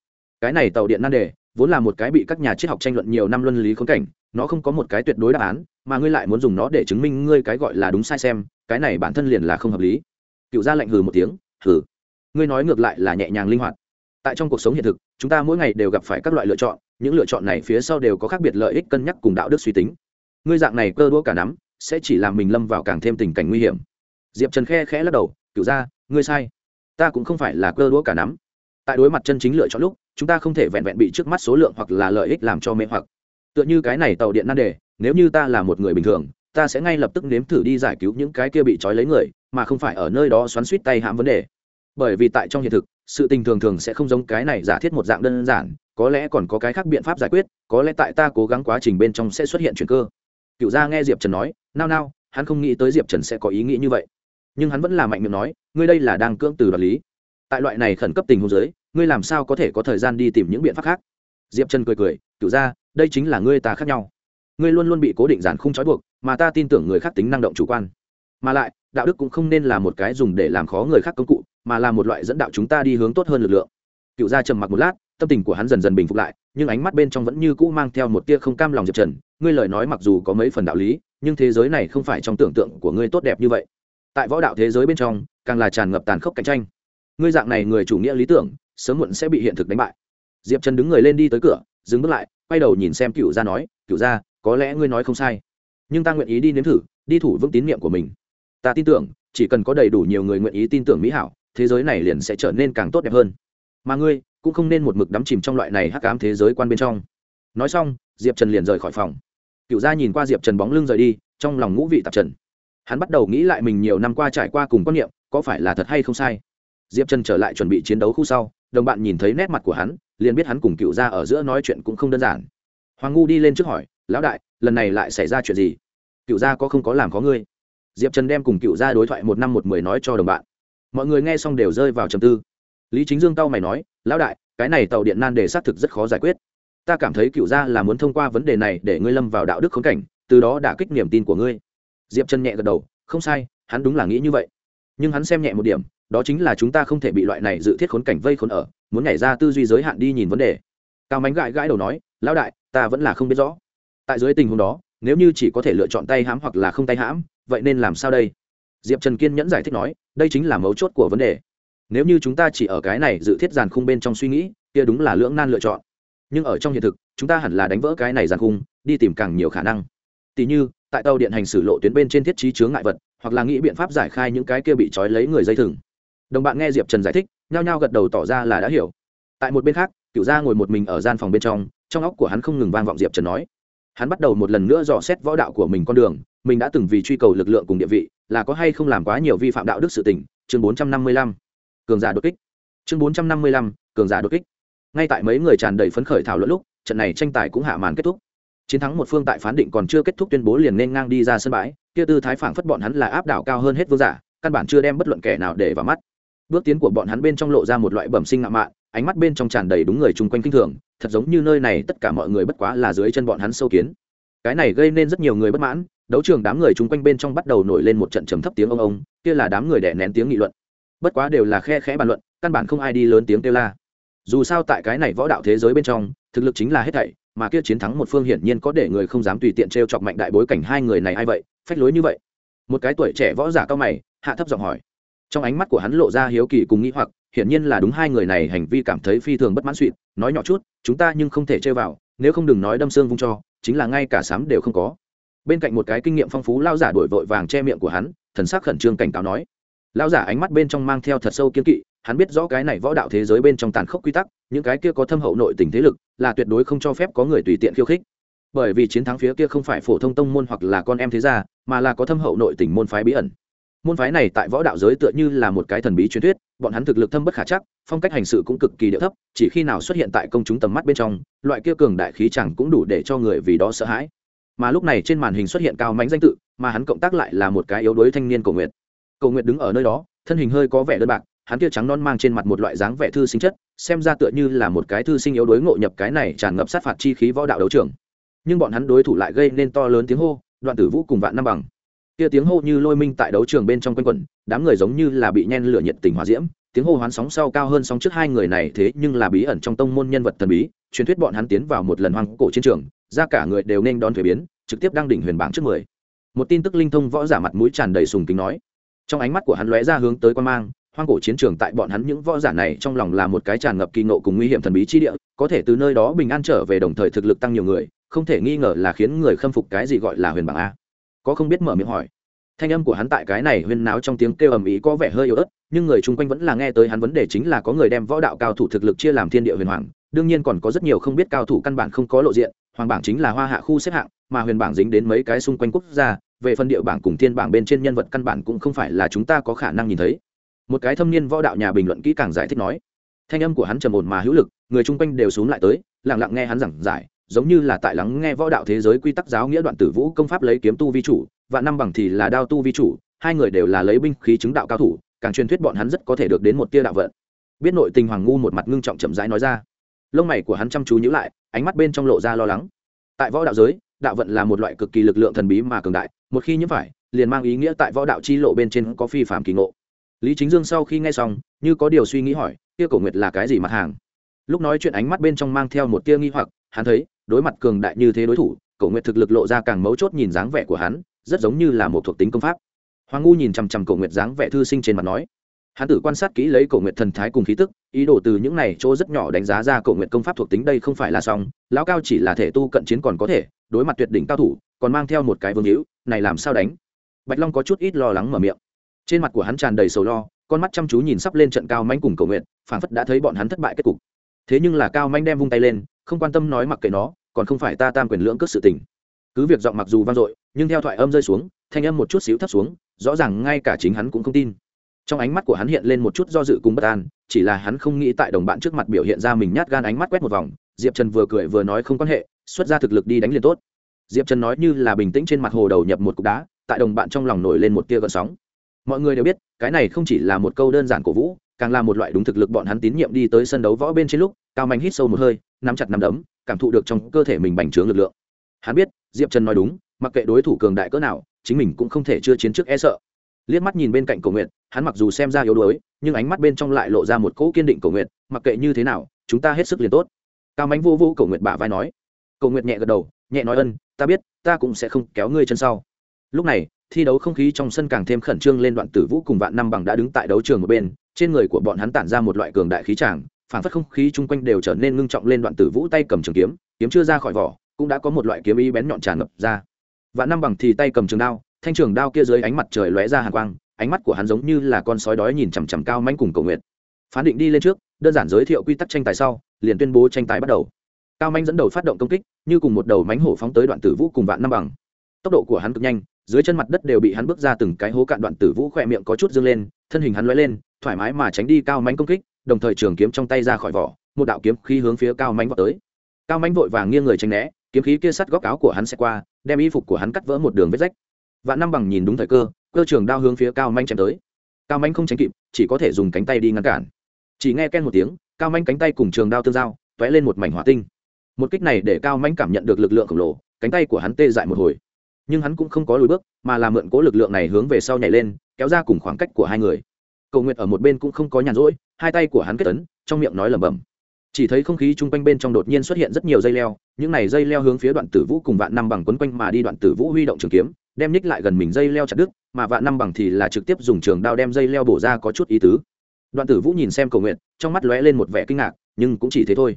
Cái này tàu điện nan đề, vốn là một cái bị các nhà triết học tranh luận nhiều năm luân lý khốn cảnh, nó không có một cái tuyệt đối đáp án, mà ngươi lại muốn dùng nó để chứng minh ngươi cái gọi là đúng sai xem, cái này bản thân liền là không hợp lý. Cựu gia lệnh hừ một tiếng, hừ. Ngươi nói ngược lại là nhẹ nhàng linh hoạt. Tại trong cuộc sống hiện thực, chúng ta mỗi ngày đều gặp phải các loại lựa chọn, những lựa chọn này phía sau đều có khác biệt lợi ích cân nhắc cùng đạo đức suy tính ngươi dạng này cơ đũa cả nắm, sẽ chỉ làm mình lâm vào càng thêm tình cảnh nguy hiểm. Diệp trần khe khẽ lắc đầu cựu ra ngươi sai. Ta cũng không phải là cơ đũa cả nắm. Tại đối mặt chân chính lựa chọn lúc, chúng ta không thể vẹn vẹn bị trước mắt số lượng hoặc là lợi ích làm cho mê hoặc. Tựa như cái này tàu điện nan đề, nếu như ta là một người bình thường, ta sẽ ngay lập tức nếm thử đi giải cứu những cái kia bị trói lấy người, mà không phải ở nơi đó xoắn suýt tay hãm vấn đề. Bởi vì tại trong hiện thực, sự tình thường thường sẽ không giống cái này giả thiết một dạng đơn giản, có lẽ còn có cái khác biện pháp giải quyết, có lẽ tại ta cố gắng quá trình bên trong sẽ xuất hiện chuyện cơ cựu gia nghe diệp trần nói nao nao hắn không nghĩ tới diệp trần sẽ có ý nghĩ như vậy. Nhưng hắn vẫn là mạnh miệng nói ngươi đây là đang cưỡng từ đoạt lý. Tại loại này khẩn cấp tình huống giới ngươi làm sao có thể có thời gian đi tìm những biện pháp khác? Diệp trần cười cười cựu gia, đây chính là ngươi ta khác nhau. Ngươi luôn luôn bị cố định giản không trói buộc mà ta tin tưởng người khác tính năng động chủ quan. Mà lại đạo đức cũng không nên là một cái dùng để làm khó người khác công cụ mà là một loại dẫn đạo chúng ta đi hướng tốt hơn lực lượng. Cựu gia trầm mặc một lát tâm tình của hắn dần dần bình phục lại, nhưng ánh mắt bên trong vẫn như cũ mang theo một tia không cam lòng diệp trần. Ngươi lời nói mặc dù có mấy phần đạo lý, nhưng thế giới này không phải trong tưởng tượng của ngươi tốt đẹp như vậy. Tại võ đạo thế giới bên trong, càng là tràn ngập tàn khốc cạnh tranh. Ngươi dạng này người chủ nghĩa lý tưởng, sớm muộn sẽ bị hiện thực đánh bại. Diệp trần đứng người lên đi tới cửa, dừng bước lại, quay đầu nhìn xem cựu gia nói cựu gia, có lẽ ngươi nói không sai, nhưng ta nguyện ý đi nếm thử, đi thủ vững tín nhiệm của mình. Ta tin tưởng, chỉ cần có đầy đủ nhiều người nguyện ý tin tưởng mỹ hảo, thế giới này liền sẽ trở nên càng tốt đẹp hơn. Mà ngươi cũng không nên một mực đắm chìm trong loại này hắc ám thế giới quan bên trong. Nói xong, diệp trần liền rời khỏi phòng. Cựu gia nhìn qua diệp trần bóng lưng rời đi, trong lòng ngũ vị tạp trần. Hắn bắt đầu nghĩ lại mình nhiều năm qua trải qua cùng quan niệm, có phải là thật hay không sai? Diệp trần trở lại chuẩn bị chiến đấu khu sau, đồng bạn nhìn thấy nét mặt của hắn, liền biết hắn cùng cựu gia ở giữa nói chuyện cũng không đơn giản. Hoàng ngu đi lên trước hỏi, lão đại, lần này lại xảy ra chuyện gì? Cựu gia có không có làm có ngươi? Diệp trần đem cùng cựu gia đối thoại một năm một mười nói cho đồng bạn. Mọi người nghe xong đều rơi vào trầm tư. Lý chính dương tao mày nói lão đại, cái này tàu điện nan đề xác thực rất khó giải quyết. Ta cảm thấy cựu gia là muốn thông qua vấn đề này để ngươi lâm vào đạo đức khốn cảnh, từ đó đả kích niềm tin của ngươi. Diệp trần nhẹ gật đầu, không sai, hắn đúng là nghĩ như vậy. Nhưng hắn xem nhẹ một điểm, đó chính là chúng ta không thể bị loại này dự thiết khốn cảnh vây khốn ở, muốn nhảy ra tư duy giới hạn đi nhìn vấn đề. Cao mánh gãi gãi đầu nói, lão đại, ta vẫn là không biết rõ. Tại dưới tình huống đó, nếu như chỉ có thể lựa chọn tay hãm hoặc là không tay hãm, vậy nên làm sao đây? Diệp trần kiên nhẫn giải thích nói, đây chính là mấu chốt của vấn đề nếu như chúng ta chỉ ở cái này dự thiết giàn khung bên trong suy nghĩ, kia đúng là lưỡng nan lựa chọn. Nhưng ở trong hiện thực, chúng ta hẳn là đánh vỡ cái này giàn khung, đi tìm càng nhiều khả năng. Tỷ như, tại tàu điện hành xử lộ tuyến bên trên thiết trí chướng ngại vật, hoặc là nghĩ biện pháp giải khai những cái kia bị trói lấy người dây thừng. Đồng bạn nghe diệp trần giải thích, nhao nhao gật đầu tỏ ra là đã hiểu. Tại một bên khác, cựu gia ngồi một mình ở gian phòng bên trong trong óc của hắn không ngừng vang vọng diệp trần nói. Hắn bắt đầu một lần nữa dò xét võ đạo của mình con đường, mình đã từng vì truy cầu lực lượng cùng địa vị, là có hay không làm quá nhiều vi phạm đạo đức sự tỉnh chương bốn trăm năm mươi lăm cường giả đột kích. Chương bốn trăm năm mươi lăm, cường giả đột kích. Ngay tại mấy người tràn đầy phấn khởi thảo luận lúc, trận này tranh tài cũng hạ màn kết thúc. Chiến thắng một phương tại phán định còn chưa kết thúc tuyên bố liền nên ngang đi ra sân bãi, kia tư thái phảng phất bọn hắn là áp đảo cao hơn hết vương giả, căn bản chưa đem bất luận kẻ nào để vào mắt. Bước tiến của bọn hắn bên trong lộ ra một loại bẩm sinh ngạo mạn, ánh mắt bên trong tràn đầy đúng người chung quanh kinh thường, thật giống như nơi này tất cả mọi người bất quá là dưới chân bọn hắn sâu kiến. Cái này gây nên rất nhiều người bất mãn, đấu trường đám người chung quanh bên trong bắt đầu nổi lên một trận trầm thấp tiếng ông ông, kia là đám người đẻ nén tiếng nghị luận bất quá đều là khe khẽ bàn luận, căn bản không ai đi lớn tiếng kêu la. Dù sao tại cái này võ đạo thế giới bên trong, thực lực chính là hết thảy, mà kia chiến thắng một phương hiển nhiên có để người không dám tùy tiện t r e o chọc mạnh đại bối cảnh hai người này a i vậy, phách lối như vậy. Một cái tuổi trẻ võ giả cao mày, hạ thấp giọng hỏi. Trong ánh mắt của hắn lộ ra hiếu kỳ cùng nghĩ hoặc, hiển nhiên là đúng hai người này hành vi cảm thấy phi thường bất mãn suỵt nói nhỏ chút, chúng ta nhưng không thể chơi vào, nếu không đừng nói đâm xương vung cho, chính là ngay cả sám đều không có. Bên cạnh một cái kinh nghiệm phong phú lao giả đổi vội vàng che miệng của hắn, thần sắc khẩn trương cảnh cáo nói. Lão giả ánh mắt bên trong mang theo thật sâu kiên kỵ, hắn biết rõ cái này võ đạo thế giới bên trong tàn khốc quy tắc, những cái kia có thâm hậu nội tình thế lực, là tuyệt đối không cho phép có người tùy tiện khiêu khích. Bởi vì chiến thắng phía kia không phải phổ thông tông môn hoặc là con em thế gia, mà là có thâm hậu nội tình môn phái bí ẩn. Môn phái này tại võ đạo giới tựa như là một cái thần bí truyền thuyết, bọn hắn thực lực thâm bất khả chắc, phong cách hành sự cũng cực kỳ địa thấp, chỉ khi nào xuất hiện tại công chúng tầm mắt bên trong, loại kia cường đại khí chẳng cũng đủ để cho người vì đó sợ hãi. Mà lúc này trên màn hình xuất hiện cao mánh danh tự, mà hắn cộng tác lại là một cái yếu đuối thanh niên cổ nguyện cầu nguyện đứng ở nơi đó, thân hình hơi có vẻ đơn bạc, hắn kia trắng non mang trên mặt một loại dáng vẻ thư sinh chất, xem ra tựa như là một cái thư sinh yếu đuối ngộ nhập cái này tràn ngập sát phạt chi khí võ đạo đấu trường. Nhưng bọn hắn đối thủ lại gây nên to lớn tiếng hô, đoạn tử vũ cùng vạn năm bằng. Kia tiếng hô như lôi minh tại đấu trường bên trong quanh quẩn, đám người giống như là bị nhen lửa nhiệt tình hòa diễm, tiếng hô hoán sóng sau cao hơn sóng trước hai người này thế nhưng là bí ẩn trong tông môn nhân vật thần bí, truyền thuyết bọn hắn tiến vào một lần hoang cổ chiến trường, ra cả người đều nên đón thuế biến, trực tiếp đăng đỉnh huyền bảng trước mười. Một tin tức linh thông võ giả mặt mũi tràn đầy sùng kính nói trong ánh mắt của hắn lóe ra hướng tới quan mang, hoang cổ chiến trường tại bọn hắn những võ giả này trong lòng là một cái tràn ngập kỳ ngộ cùng nguy hiểm thần bí chi địa, có thể từ nơi đó bình an trở về đồng thời thực lực tăng nhiều người, không thể nghi ngờ là khiến người khâm phục cái gì gọi là huyền bảng a. Có không biết mở miệng hỏi. Thanh âm của hắn tại cái này huyên náo trong tiếng kêu ầm ĩ có vẻ hơi yếu ớt, nhưng người chung quanh vẫn là nghe tới hắn vấn đề chính là có người đem võ đạo cao thủ thực lực chia làm thiên địa huyền hoàng, đương nhiên còn có rất nhiều không biết cao thủ căn bản không có lộ diện, hoàng bảng chính là hoa hạ khu xếp hạng, mà huyền bảng dính đến mấy cái xung quanh quốc gia về phần địa bảng cùng thiên bảng bên trên nhân vật căn bản cũng không phải là chúng ta có khả năng nhìn thấy. Một cái thâm niên võ đạo nhà bình luận kỹ càng giải thích nói, thanh âm của hắn trầm ổn mà hữu lực, người chung quanh đều xuống lại tới, lặng lặng nghe hắn giảng giải, giống như là tại lắng nghe võ đạo thế giới quy tắc giáo nghĩa đoạn tử vũ công pháp lấy kiếm tu vi chủ, và năm bằng thì là đao tu vi chủ, hai người đều là lấy binh khí chứng đạo cao thủ, càng truyền thuyết bọn hắn rất có thể được đến một tia đạo vận. Biết nội tình hoàng ngu một mặt ngưng trọng chậm rãi nói ra. Lông mày của hắn chăm chú nhữ lại, ánh mắt bên trong lộ ra lo lắng. Tại võ đạo giới đạo vận là một loại cực kỳ lực lượng thần bí mà cường đại, một khi nhiễm phải, liền mang ý nghĩa tại võ đạo chi lộ bên trên có phi phạm kỳ ngộ. Lý chính dương sau khi nghe xong, như có điều suy nghĩ hỏi tia cổ nguyệt là cái gì mặt hàng? Lúc nói chuyện ánh mắt bên trong mang theo một tia nghi hoặc, hắn thấy, đối mặt cường đại như thế đối thủ, cổ nguyệt thực lực lộ ra càng mấu chốt nhìn dáng vẻ của hắn, rất giống như là một thuộc tính công pháp. Hoàng ngu nhìn chằm chằm cổ nguyệt dáng vẻ thư sinh trên mặt nói Hán tử quan sát kỹ lấy cổ nguyện thần thái cùng khí tức, ý đồ từ những này chỗ rất nhỏ đánh giá ra cổ nguyện công pháp thuộc tính đây không phải là xong, lão cao chỉ là thể tu cận chiến còn có thể, đối mặt tuyệt đỉnh cao thủ, còn mang theo một cái vương hữu, này làm sao đánh? Bạch long có chút ít lo lắng mở miệng. Trên mặt của hắn tràn đầy sầu lo, con mắt chăm chú nhìn sắp lên trận cao manh cùng cầu nguyện phảng phất đã thấy bọn hắn thất bại kết cục. Thế nhưng là cao manh đem vung tay lên, không quan tâm nói mặc kệ nó, còn không phải ta tam quyền lưỡng cất sự tình. Cứ việc giọng mặc dù vang dội, nhưng theo thoại âm rơi xuống, thanh âm một chút xíu thấp xuống, rõ ràng ngay cả chính hắn cũng không tin trong ánh mắt của hắn hiện lên một chút do dự cùng bất an, chỉ là hắn không nghĩ tại đồng bạn trước mặt biểu hiện ra mình nhát gan ánh mắt quét một vòng, diệp trần vừa cười vừa nói không quan hệ, xuất ra thực lực đi đánh liền tốt. Diệp trần nói như là bình tĩnh trên mặt hồ đầu nhập một cục đá, tại đồng bạn trong lòng nổi lên một tia gợn sóng. Mọi người đều biết, cái này không chỉ là một câu đơn giản cổ vũ, càng là một loại đúng thực lực bọn hắn tín nhiệm đi tới sân đấu võ bên trên lúc, cao mạnh hít sâu một hơi, nắm chặt nắm đấm, cảm thụ được trong cơ thể mình bành trướng lực lượng. Hắn biết, diệp trần nói đúng, mặc kệ đối thủ cường đại cỡ nào, chính mình cũng không thể chưa chiến trước e sợ liếc mắt nhìn bên cạnh cầu nguyện hắn mặc dù xem ra yếu đuối, nhưng ánh mắt bên trong lại lộ ra một cỗ kiên định cầu nguyện mặc kệ như thế nào, chúng ta hết sức liền tốt. Cao mánh vô vô cầu nguyện bả vai nói. Cầu nguyện nhẹ gật đầu, nhẹ nói ân, ta biết, ta cũng sẽ không kéo ngươi chân sau. Lúc này, thi đấu không khí trong sân càng thêm khẩn trương lên đoạn tử vũ cùng vạn năm bằng đã đứng tại đấu trường một bên, trên người của bọn hắn tản ra một loại cường đại khí tràng, phản phất không khí chung quanh đều trở nên ngưng trọng lên đoạn tử vũ tay cầm trường kiếm kiếm chưa ra khỏi vỏ, cũng đã có một loại kiếm ý bén nhọn tràn ngập ra. Vạn năm bằng thì tay cầm trường đao thanh trường đao kia dưới ánh mặt trời lóe ra hàn quang, ánh mắt của hắn giống như là con sói đói nhìn chằm chằm cao manh cùng cầu nguyện phán định đi lên trước, đơn giản giới thiệu quy tắc tranh tài sau, liền tuyên bố tranh tài bắt đầu. Cao manh dẫn đầu phát động công kích, như cùng một đầu mánh hổ phóng tới đoạn tử vũ cùng vạn năm bằng. Tốc độ của hắn cực nhanh, dưới chân mặt đất đều bị hắn bước ra từng cái hố cạn đoạn tử vũ khỏe miệng có chút dâng lên, thân hình hắn lóe lên, thoải mái mà tránh đi cao mánh công kích, đồng thời trường kiếm trong tay ra khỏi vỏ, một đạo kiếm khí hướng phía cao mánh vào tới. Cao mánh vội vàng nghiêng người tránh né, kiếm khí kia sắt góc áo của hắn sẽ qua, đem y phục của hắn cắt vỡ một đường vết rách vạn năm bằng nhìn đúng thời cơ cơ trường đao hướng phía cao manh chém tới. Cao manh không tránh kịp, chỉ có thể dùng cánh tay đi ngăn cản. Chỉ nghe ken một tiếng, cao manh cánh tay cùng trường đao tương giao t ó é lên một mảnh hỏa tinh. Một kích này để cao manh cảm nhận được lực lượng khổng lồ, cánh tay của hắn tê dại một hồi. Nhưng hắn cũng không có lùi bước, mà là mượn cố lực lượng này hướng về sau nhảy lên, kéo ra cùng khoảng cách của hai người. Cầu nguyện ở một bên cũng không có nhàn rỗi, hai tay của hắn kết tấn trong miệng nói lẩm bẩm. Chỉ thấy không khí chung quanh bên trong đột nhiên xuất hiện rất nhiều dây leo, những này dây leo hướng phía đoạn tử vũ cùng vạn năm bằng quấn quanh mà đi đoạn tử vũ huy động trường kiếm đem ních lại gần mình dây leo chặt đứt, mà vạn năm bằng thì là trực tiếp dùng trường đao đem dây leo bổ ra có chút ý tứ. Đoạn tử vũ nhìn xem cầu nguyện trong mắt lóe lên một vẻ kinh ngạc, nhưng cũng chỉ thế thôi.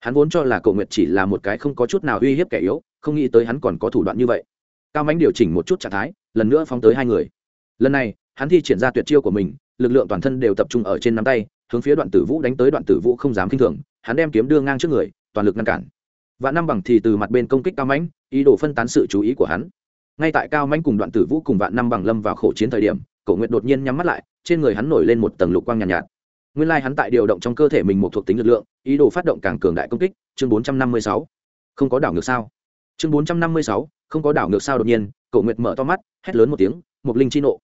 Hắn vốn cho là cầu nguyện chỉ là một cái không có chút nào uy hiếp kẻ yếu, không nghĩ tới hắn còn có thủ đoạn như vậy. Cao mánh điều chỉnh một chút trạng thái, lần nữa phóng tới hai người. Lần này, hắn thi triển ra tuyệt chiêu của mình, lực lượng toàn thân đều tập trung ở trên nắm tay, hướng phía đoạn tử vũ đánh tới đoạn tử vũ không dám k i n h thường, hắn đem kiếm đưa ngang trước người, toàn lực ngăn cản. Vạn năm bằng thì từ mặt bên công kích cao mãnh, ý đồ phân tán sự chú ý của hắn ngay tại cao mãnh cùng đoạn tử vũ cùng vạn năm bằng lâm vào khổ chiến thời điểm cổ nguyện đột nhiên nhắm mắt lại trên người hắn nổi lên một tầng lục quang nhàn nhạt, nhạt. Nguyên lai hắn tại điều động trong cơ thể mình một thuộc tính lực lượng ý đồ phát động càng cường đại công kích chương bốn trăm năm mươi sáu. Không có đảo ngược sao? Chương bốn trăm năm mươi sáu không có đảo ngược sao đột nhiên cổ nguyệt mở to mắt hét lớn một tiếng một linh chi nộ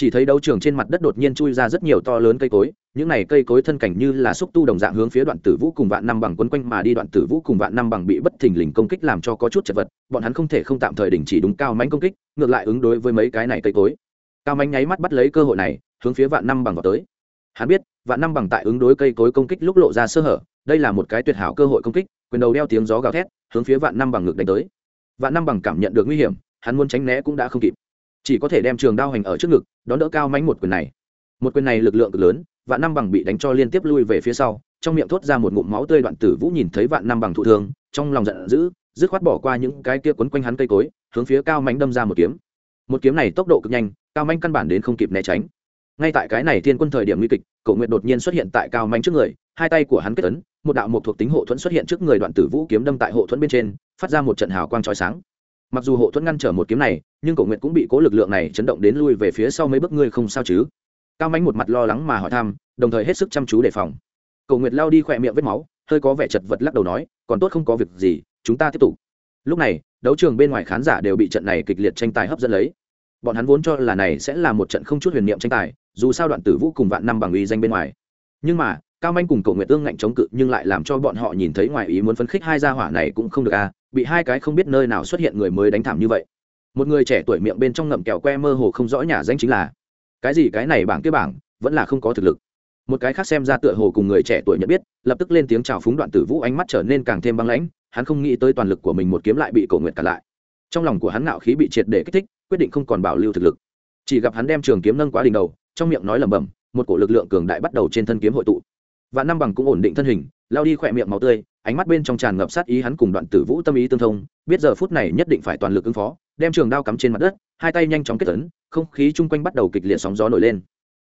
chỉ thấy đấu trường trên mặt đất đột nhiên chui ra rất nhiều to lớn cây cối, những này cây cối thân cảnh như là xúc tu đồng dạng hướng phía đoạn tử vũ cùng vạn năm bằng quấn quanh mà đi. Đoạn tử vũ cùng vạn năm bằng bị bất thình lình công kích làm cho có chút chật vật, bọn hắn không thể không tạm thời đình chỉ đúng cao mánh công kích, ngược lại ứng đối với mấy cái này cây cối. Cao mánh nháy mắt bắt lấy cơ hội này, hướng phía vạn năm bằng vào tới. Hắn biết, vạn năm bằng tại ứng đối cây cối công kích lúc lộ ra sơ hở, đây là một cái tuyệt hảo cơ hội công kích, quyền đầu đeo tiếng gió gào thét, hướng phía vạn năm bằng ngực đánh tới. Vạn năm bằng cảm nhận được nguy hiểm, hắn muốn tránh né cũng đã không kịp chỉ có thể đem trường đao hành ở trước ngực, đón đỡ cao mánh một quyền này. Một quyền này lực lượng cực lớn, vạn năm bằng bị đánh cho liên tiếp lui về phía sau, trong miệng thốt ra một ngụm máu tươi đoạn tử vũ nhìn thấy vạn năm bằng thụ thương, trong lòng giận dữ, dứt khoát bỏ qua những cái kia quấn quanh hắn cây cối, hướng phía cao mánh đâm ra một kiếm. Một kiếm này tốc độ cực nhanh, cao mánh căn bản đến không kịp né tránh. Ngay tại cái này thiên quân thời điểm nguy kịch cậu nguyện đột nhiên xuất hiện tại cao mánh trước người, hai tay của hắn kết ấn, một đạo một thuộc tính hộ thuẫn xuất hiện trước người đoạn tử vũ kiếm đâm tại hộ thuẫn bên trên, phát ra một trận hào quang trói sáng mặc dù hộ thuẫn ngăn trở một kiếm này, nhưng cổ nguyệt cũng bị cố lực lượng này chấn động đến lui về phía sau mấy bước, ngươi không sao chứ? Cao mánh một mặt lo lắng mà hỏi thăm, đồng thời hết sức chăm chú đề phòng. Cổ nguyệt lao đi khỏe miệng vết máu, hơi có vẻ chật vật lắc đầu nói, còn tốt không có việc gì, chúng ta tiếp tục. Lúc này, đấu trường bên ngoài khán giả đều bị trận này kịch liệt tranh tài hấp dẫn lấy. Bọn hắn vốn cho là này sẽ là một trận không chút huyền niệm tranh tài, dù sao đoạn tử vũ cùng vạn năm bằng uy danh bên ngoài. Nhưng mà cao manh cùng cậu nguyệt tương ngạnh chống cự, nhưng lại làm cho bọn họ nhìn thấy ngoài ý muốn phấn khích hai gia hỏa này cũng không được à bị hai cái không biết nơi nào xuất hiện người mới đánh thảm như vậy. Một người trẻ tuổi miệng bên trong ngậm kẹo que mơ hồ không rõ nhà danh chính là, cái gì cái này bảng kia bảng, vẫn là không có thực lực. Một cái khác xem ra tựa hồ cùng người trẻ tuổi nhận biết, lập tức lên tiếng chào phúng đoạn tử vũ ánh mắt trở nên càng thêm băng lãnh, hắn không nghĩ tới toàn lực của mình một kiếm lại bị cổ nguyệt cả lại. Trong lòng của hắn ngạo khí bị triệt để kích thích, quyết định không còn bảo lưu thực lực. Chỉ gặp hắn đem trường kiếm nâng quá đỉnh đầu, trong miệng nói lẩm bẩm, một cổ lực lượng cường đại bắt đầu trên thân kiếm hội tụ và năm bằng cũng ổn định thân hình, lao đi khỏe miệng máu tươi, ánh mắt bên trong tràn ngập sát ý hắn cùng đoạn tử vũ tâm ý tương thông, biết giờ phút này nhất định phải toàn lực ứng phó, đem trường đao cắm trên mặt đất, hai tay nhanh chóng kết tấn không khí chung quanh bắt đầu kịch liệt sóng gió nổi lên.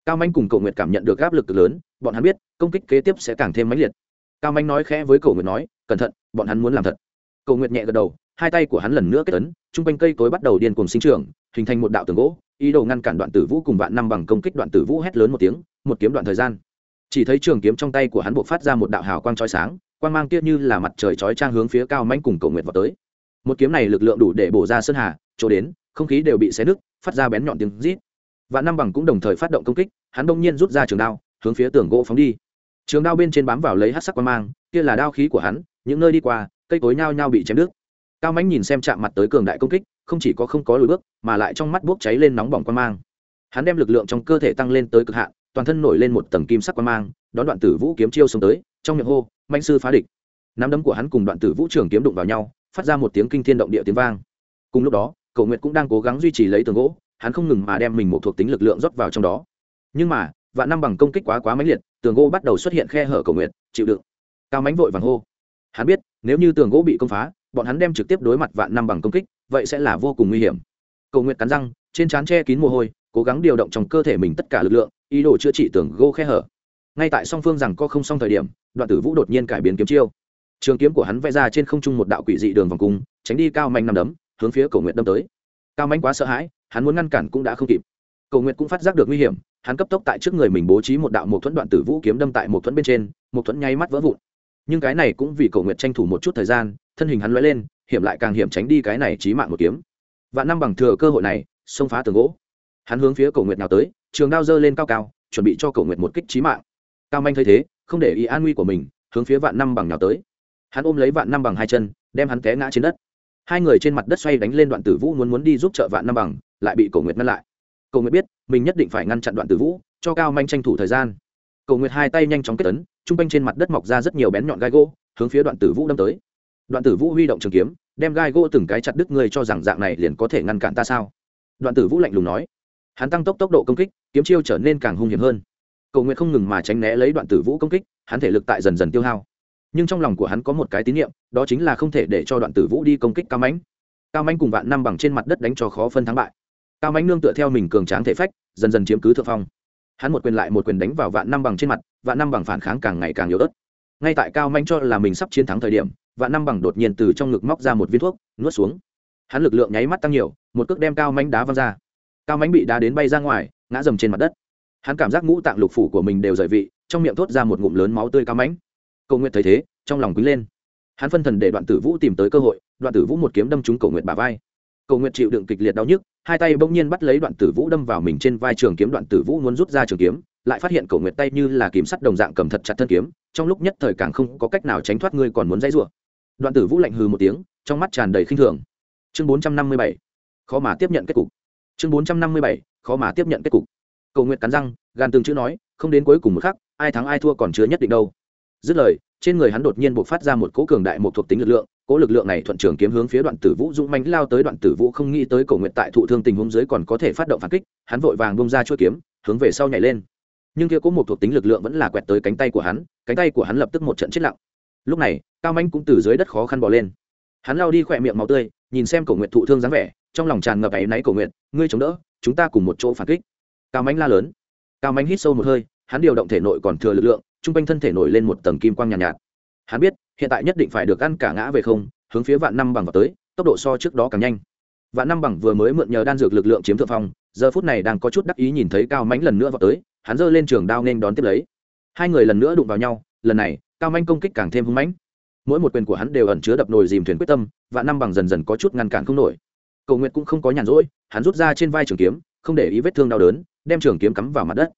Cao manh cùng cậu nguyệt cảm nhận được áp lực lớn, bọn hắn biết, công kích kế tiếp sẽ càng thêm mãnh liệt. Cao manh nói khẽ với cậu nguyệt nói, cẩn thận, bọn hắn muốn làm thật. Cậu nguyệt nhẹ gật đầu, hai tay của hắn lần nữa kết tấn chung quanh cây cối bắt đầu điên cuồng sinh trưởng, hình thành một đạo tường gỗ, ý đồ ngăn cản đoạn tử vũ cùng vạn năm bằng công kích đoạn tử vũ hét lớn một tiếng, một kiếm đoạn thời gian chỉ thấy trường kiếm trong tay của hắn buộc phát ra một đạo hào quang chói sáng, quang mang tiết như là mặt trời chói trang hướng phía cao mãnh cùng cầu nguyệt vào tới. Một kiếm này lực lượng đủ để bổ ra sơn hà, chỗ đến, không khí đều bị xé nứt, phát ra bén nhọn tiếng rít. Và năm bằng cũng đồng thời phát động công kích, hắn đông nhiên rút ra trường đao, hướng phía tường gỗ phóng đi. Trường đao bên trên bám vào lấy hát sắc quang mang, kia là đao khí của hắn, những nơi đi qua, cây cối nhao nhao bị chém đứt. Cao mãnh nhìn xem chạm mặt tới cường đại công kích, không chỉ có không có lùi bước, mà lại trong mắt bốc cháy lên nóng bỏng quang mang. Hắn đem lực lượng trong cơ thể tăng lên tới cực hạn toàn thân nổi lên một tầng kim sắc quang mang, đón đoạn tử vũ kiếm chiêu xông tới, trong miệng hô mạnh sư phá địch. Nắm đấm của hắn cùng đoạn tử vũ trường kiếm đụng vào nhau, phát ra một tiếng kinh thiên động địa tiếng vang. Cùng lúc đó cầu nguyệt cũng đang cố gắng duy trì lấy tường gỗ, hắn không ngừng mà đem mình một thuộc tính lực lượng rót vào trong đó. Nhưng mà, vạn năm bằng công kích quá quá mãnh liệt, tường gỗ bắt đầu xuất hiện khe hở cầu nguyện chịu đựng. Cao mánh vội vàng hô. Hắn biết, nếu như tường gỗ bị công phá, bọn hắn đem trực tiếp đối mặt vạn năm bằng công kích, vậy sẽ là vô cùng nguy hiểm. Cầu nguyện cắn răng, trên trán che kín mồ hôi cố gắng điều động trong cơ thể mình tất cả lực lượng, ý đồ chữa trị tường gô khe hở. Ngay tại song phương rằng có không xong thời điểm, đoạn tử vũ đột nhiên cải biến kiếm chiêu. Trường kiếm của hắn vẽ ra trên không trung một đạo quỷ dị đường vòng cung, tránh đi cao mạnh nằm đấm, hướng phía cầu nguyện đâm tới. Cao mạnh quá sợ hãi, hắn muốn ngăn cản cũng đã không kịp. Cầu nguyện cũng phát giác được nguy hiểm, hắn cấp tốc tại trước người mình bố trí một đạo một thuẫn đoạn tử vũ kiếm đâm tại một thuẫn bên trên một thuẫn nháy mắt vỡ vụn. Nhưng cái này cũng vì cầu nguyện tranh thủ một chút thời gian, thân hình hắn lóe lên, hiểm lại càng hiểm tránh đi cái này trí mạng một kiếm. Và năm bằng thừa cơ hội này, xông phá tường gỗ hắn hướng phía cầu Nguyệt nào tới, trường đao dơ lên cao cao, chuẩn bị cho cầu Nguyệt một kích trí mạng. Cao manh thấy thế, không để ý an nguy của mình, hướng phía vạn năm bằng nào tới. Hắn ôm lấy vạn năm bằng hai chân, đem hắn té ngã trên đất. Hai người trên mặt đất xoay đánh lên đoạn tử vũ muốn muốn đi giúp trợ vạn năm bằng, lại bị cầu nguyệt ngăn lại. Cầu nguyệt biết, mình nhất định phải ngăn chặn đoạn tử vũ, cho cao manh tranh thủ thời gian. Cầu nguyệt hai tay nhanh chóng kết tấn t r u n g quanh trên mặt đất mọc ra rất nhiều bén nhọn gai gỗ, hướng phía đoạn tử vũ đâm tới. Đoạn tử vũ huy động trường kiếm, đem gai gỗ từng cái chặt đứt người cho rằng dạng này liền có thể ngăn cản ta sao? Đoạn tử vũ lạnh lùng nói hắn tăng tốc tốc độ công kích, kiếm chiêu trở nên càng hung hiểm hơn. Cầu nguyện không ngừng mà tránh né lấy đoạn tử vũ công kích, hắn thể lực tại dần dần tiêu hao. Nhưng trong lòng của hắn có một cái tín nhiệm đó chính là không thể để cho đoạn tử vũ đi công kích cao mãnh. Cao mãnh cùng vạn năm bằng trên mặt đất đánh cho khó phân thắng bại. Cao mãnh nương tựa theo mình cường tráng thể phách, dần dần chiếm cứ thượng phong. Hắn một quyền lại một quyền đánh vào vạn năm bằng trên mặt, vạn năm bằng phản kháng càng ngày càng yếu ớt. Ngay tại cao mãnh cho là mình sắp chiến thắng thời điểm, vạn năm bằng đột nhiên từ trong ngực móc ra một viên thuốc, nuốt xuống. Hắn lực lượng nháy mắt tăng nhiều, một cước đem cao mãnh đá văng ra cao mánh bị đá đến bay ra ngoài, ngã dầm trên mặt đất. Hắn cảm giác ngũ tạng lục phủ của mình đều rời vị, trong miệng thốt ra một ngụm lớn máu tươi cao mánh. Cầu nguyện thấy thế, trong lòng quý lên. Hắn phân thần để đoạn tử vũ tìm tới cơ hội, đoạn tử vũ một kiếm đâm trúng cầu nguyện bà vai. Cầu nguyện chịu đựng kịch liệt đau nhức, hai tay bỗng nhiên bắt lấy đoạn tử vũ đâm vào mình trên vai trường kiếm, đoạn tử vũ muốn rút ra trường kiếm, lại phát hiện cầu nguyện tay như là kiếm sắt đồng dạng cầm thật chặt thân kiếm, trong lúc nhất thời càng không có cách nào tránh thoát ngươi còn muốn dãy rủa. Đoạn tử vũ lạnh hừ một tiếng, trong mắt tràn đầy khinh thường. Chương bốn trăm năm mươi bảy, khó mà tiếp nhận kết cục chương bốn trăm năm mươi bảy, khó mà tiếp nhận kết cục. Cầu nguyện cắn răng gan từng chữ nói, không đến cuối cùng một khắc, ai thắng ai thua còn chưa nhất định đâu. Dứt lời, trên người hắn đột nhiên buộc phát ra một cỗ cường đại một thuộc tính lực lượng, cỗ lực lượng này thuận trường kiếm hướng phía đoạn tử vũ dũng mánh lao tới đoạn tử vũ không nghĩ tới cầu nguyện tại thụ thương tình huống dưới còn có thể phát động phản kích, hắn vội vàng bông ra chuỗi kiếm, hướng về sau nhảy lên. Nhưng kia có một thuộc tính lực lượng vẫn là quẹt tới cánh tay của hắn, cánh tay của hắn lập tức một trận chết lặng. Lúc này, cao manh cũng từ dưới đất khó khăn bỏ lên. Hắn lao đi khỏe miệng máu tươi, nhìn xem cầu nguyện thụ thương dáng vẻ trong lòng tràn ngập áy náy cầu nguyện ngươi chống đỡ chúng ta cùng một chỗ phản kích. Cao mánh la lớn. Cao mánh hít sâu một hơi hắn điều động thể nội còn thừa lực lượng chung quanh thân thể nổi lên một tầng kim quang nhàn nhạt, nhạt. Hắn biết hiện tại nhất định phải được ăn cả ngã về không hướng phía vạn năm bằng vào tới tốc độ so trước đó càng nhanh. Vạn năm bằng vừa mới mượn nhờ đan dược lực lượng chiếm thượng phong giờ phút này đang có chút đắc ý nhìn thấy cao mánh lần nữa vào tới hắn giơ lên trường đao nên đón tiếp lấy. Hai người lần nữa đụng vào nhau lần này cao manh công kích càng thêm hung mãnh. Mỗi một quyền của hắn đều ẩn chứa đập nồi dìm thuyền quyết tâm vạn năm bằng dần dần có chút ngăn cản không nổi cầu nguyện cũng không có nhàn rỗi, hắn rút ra trên vai trường kiếm, không để ý vết thương đau đớn, đem trường kiếm cắm vào mặt đất.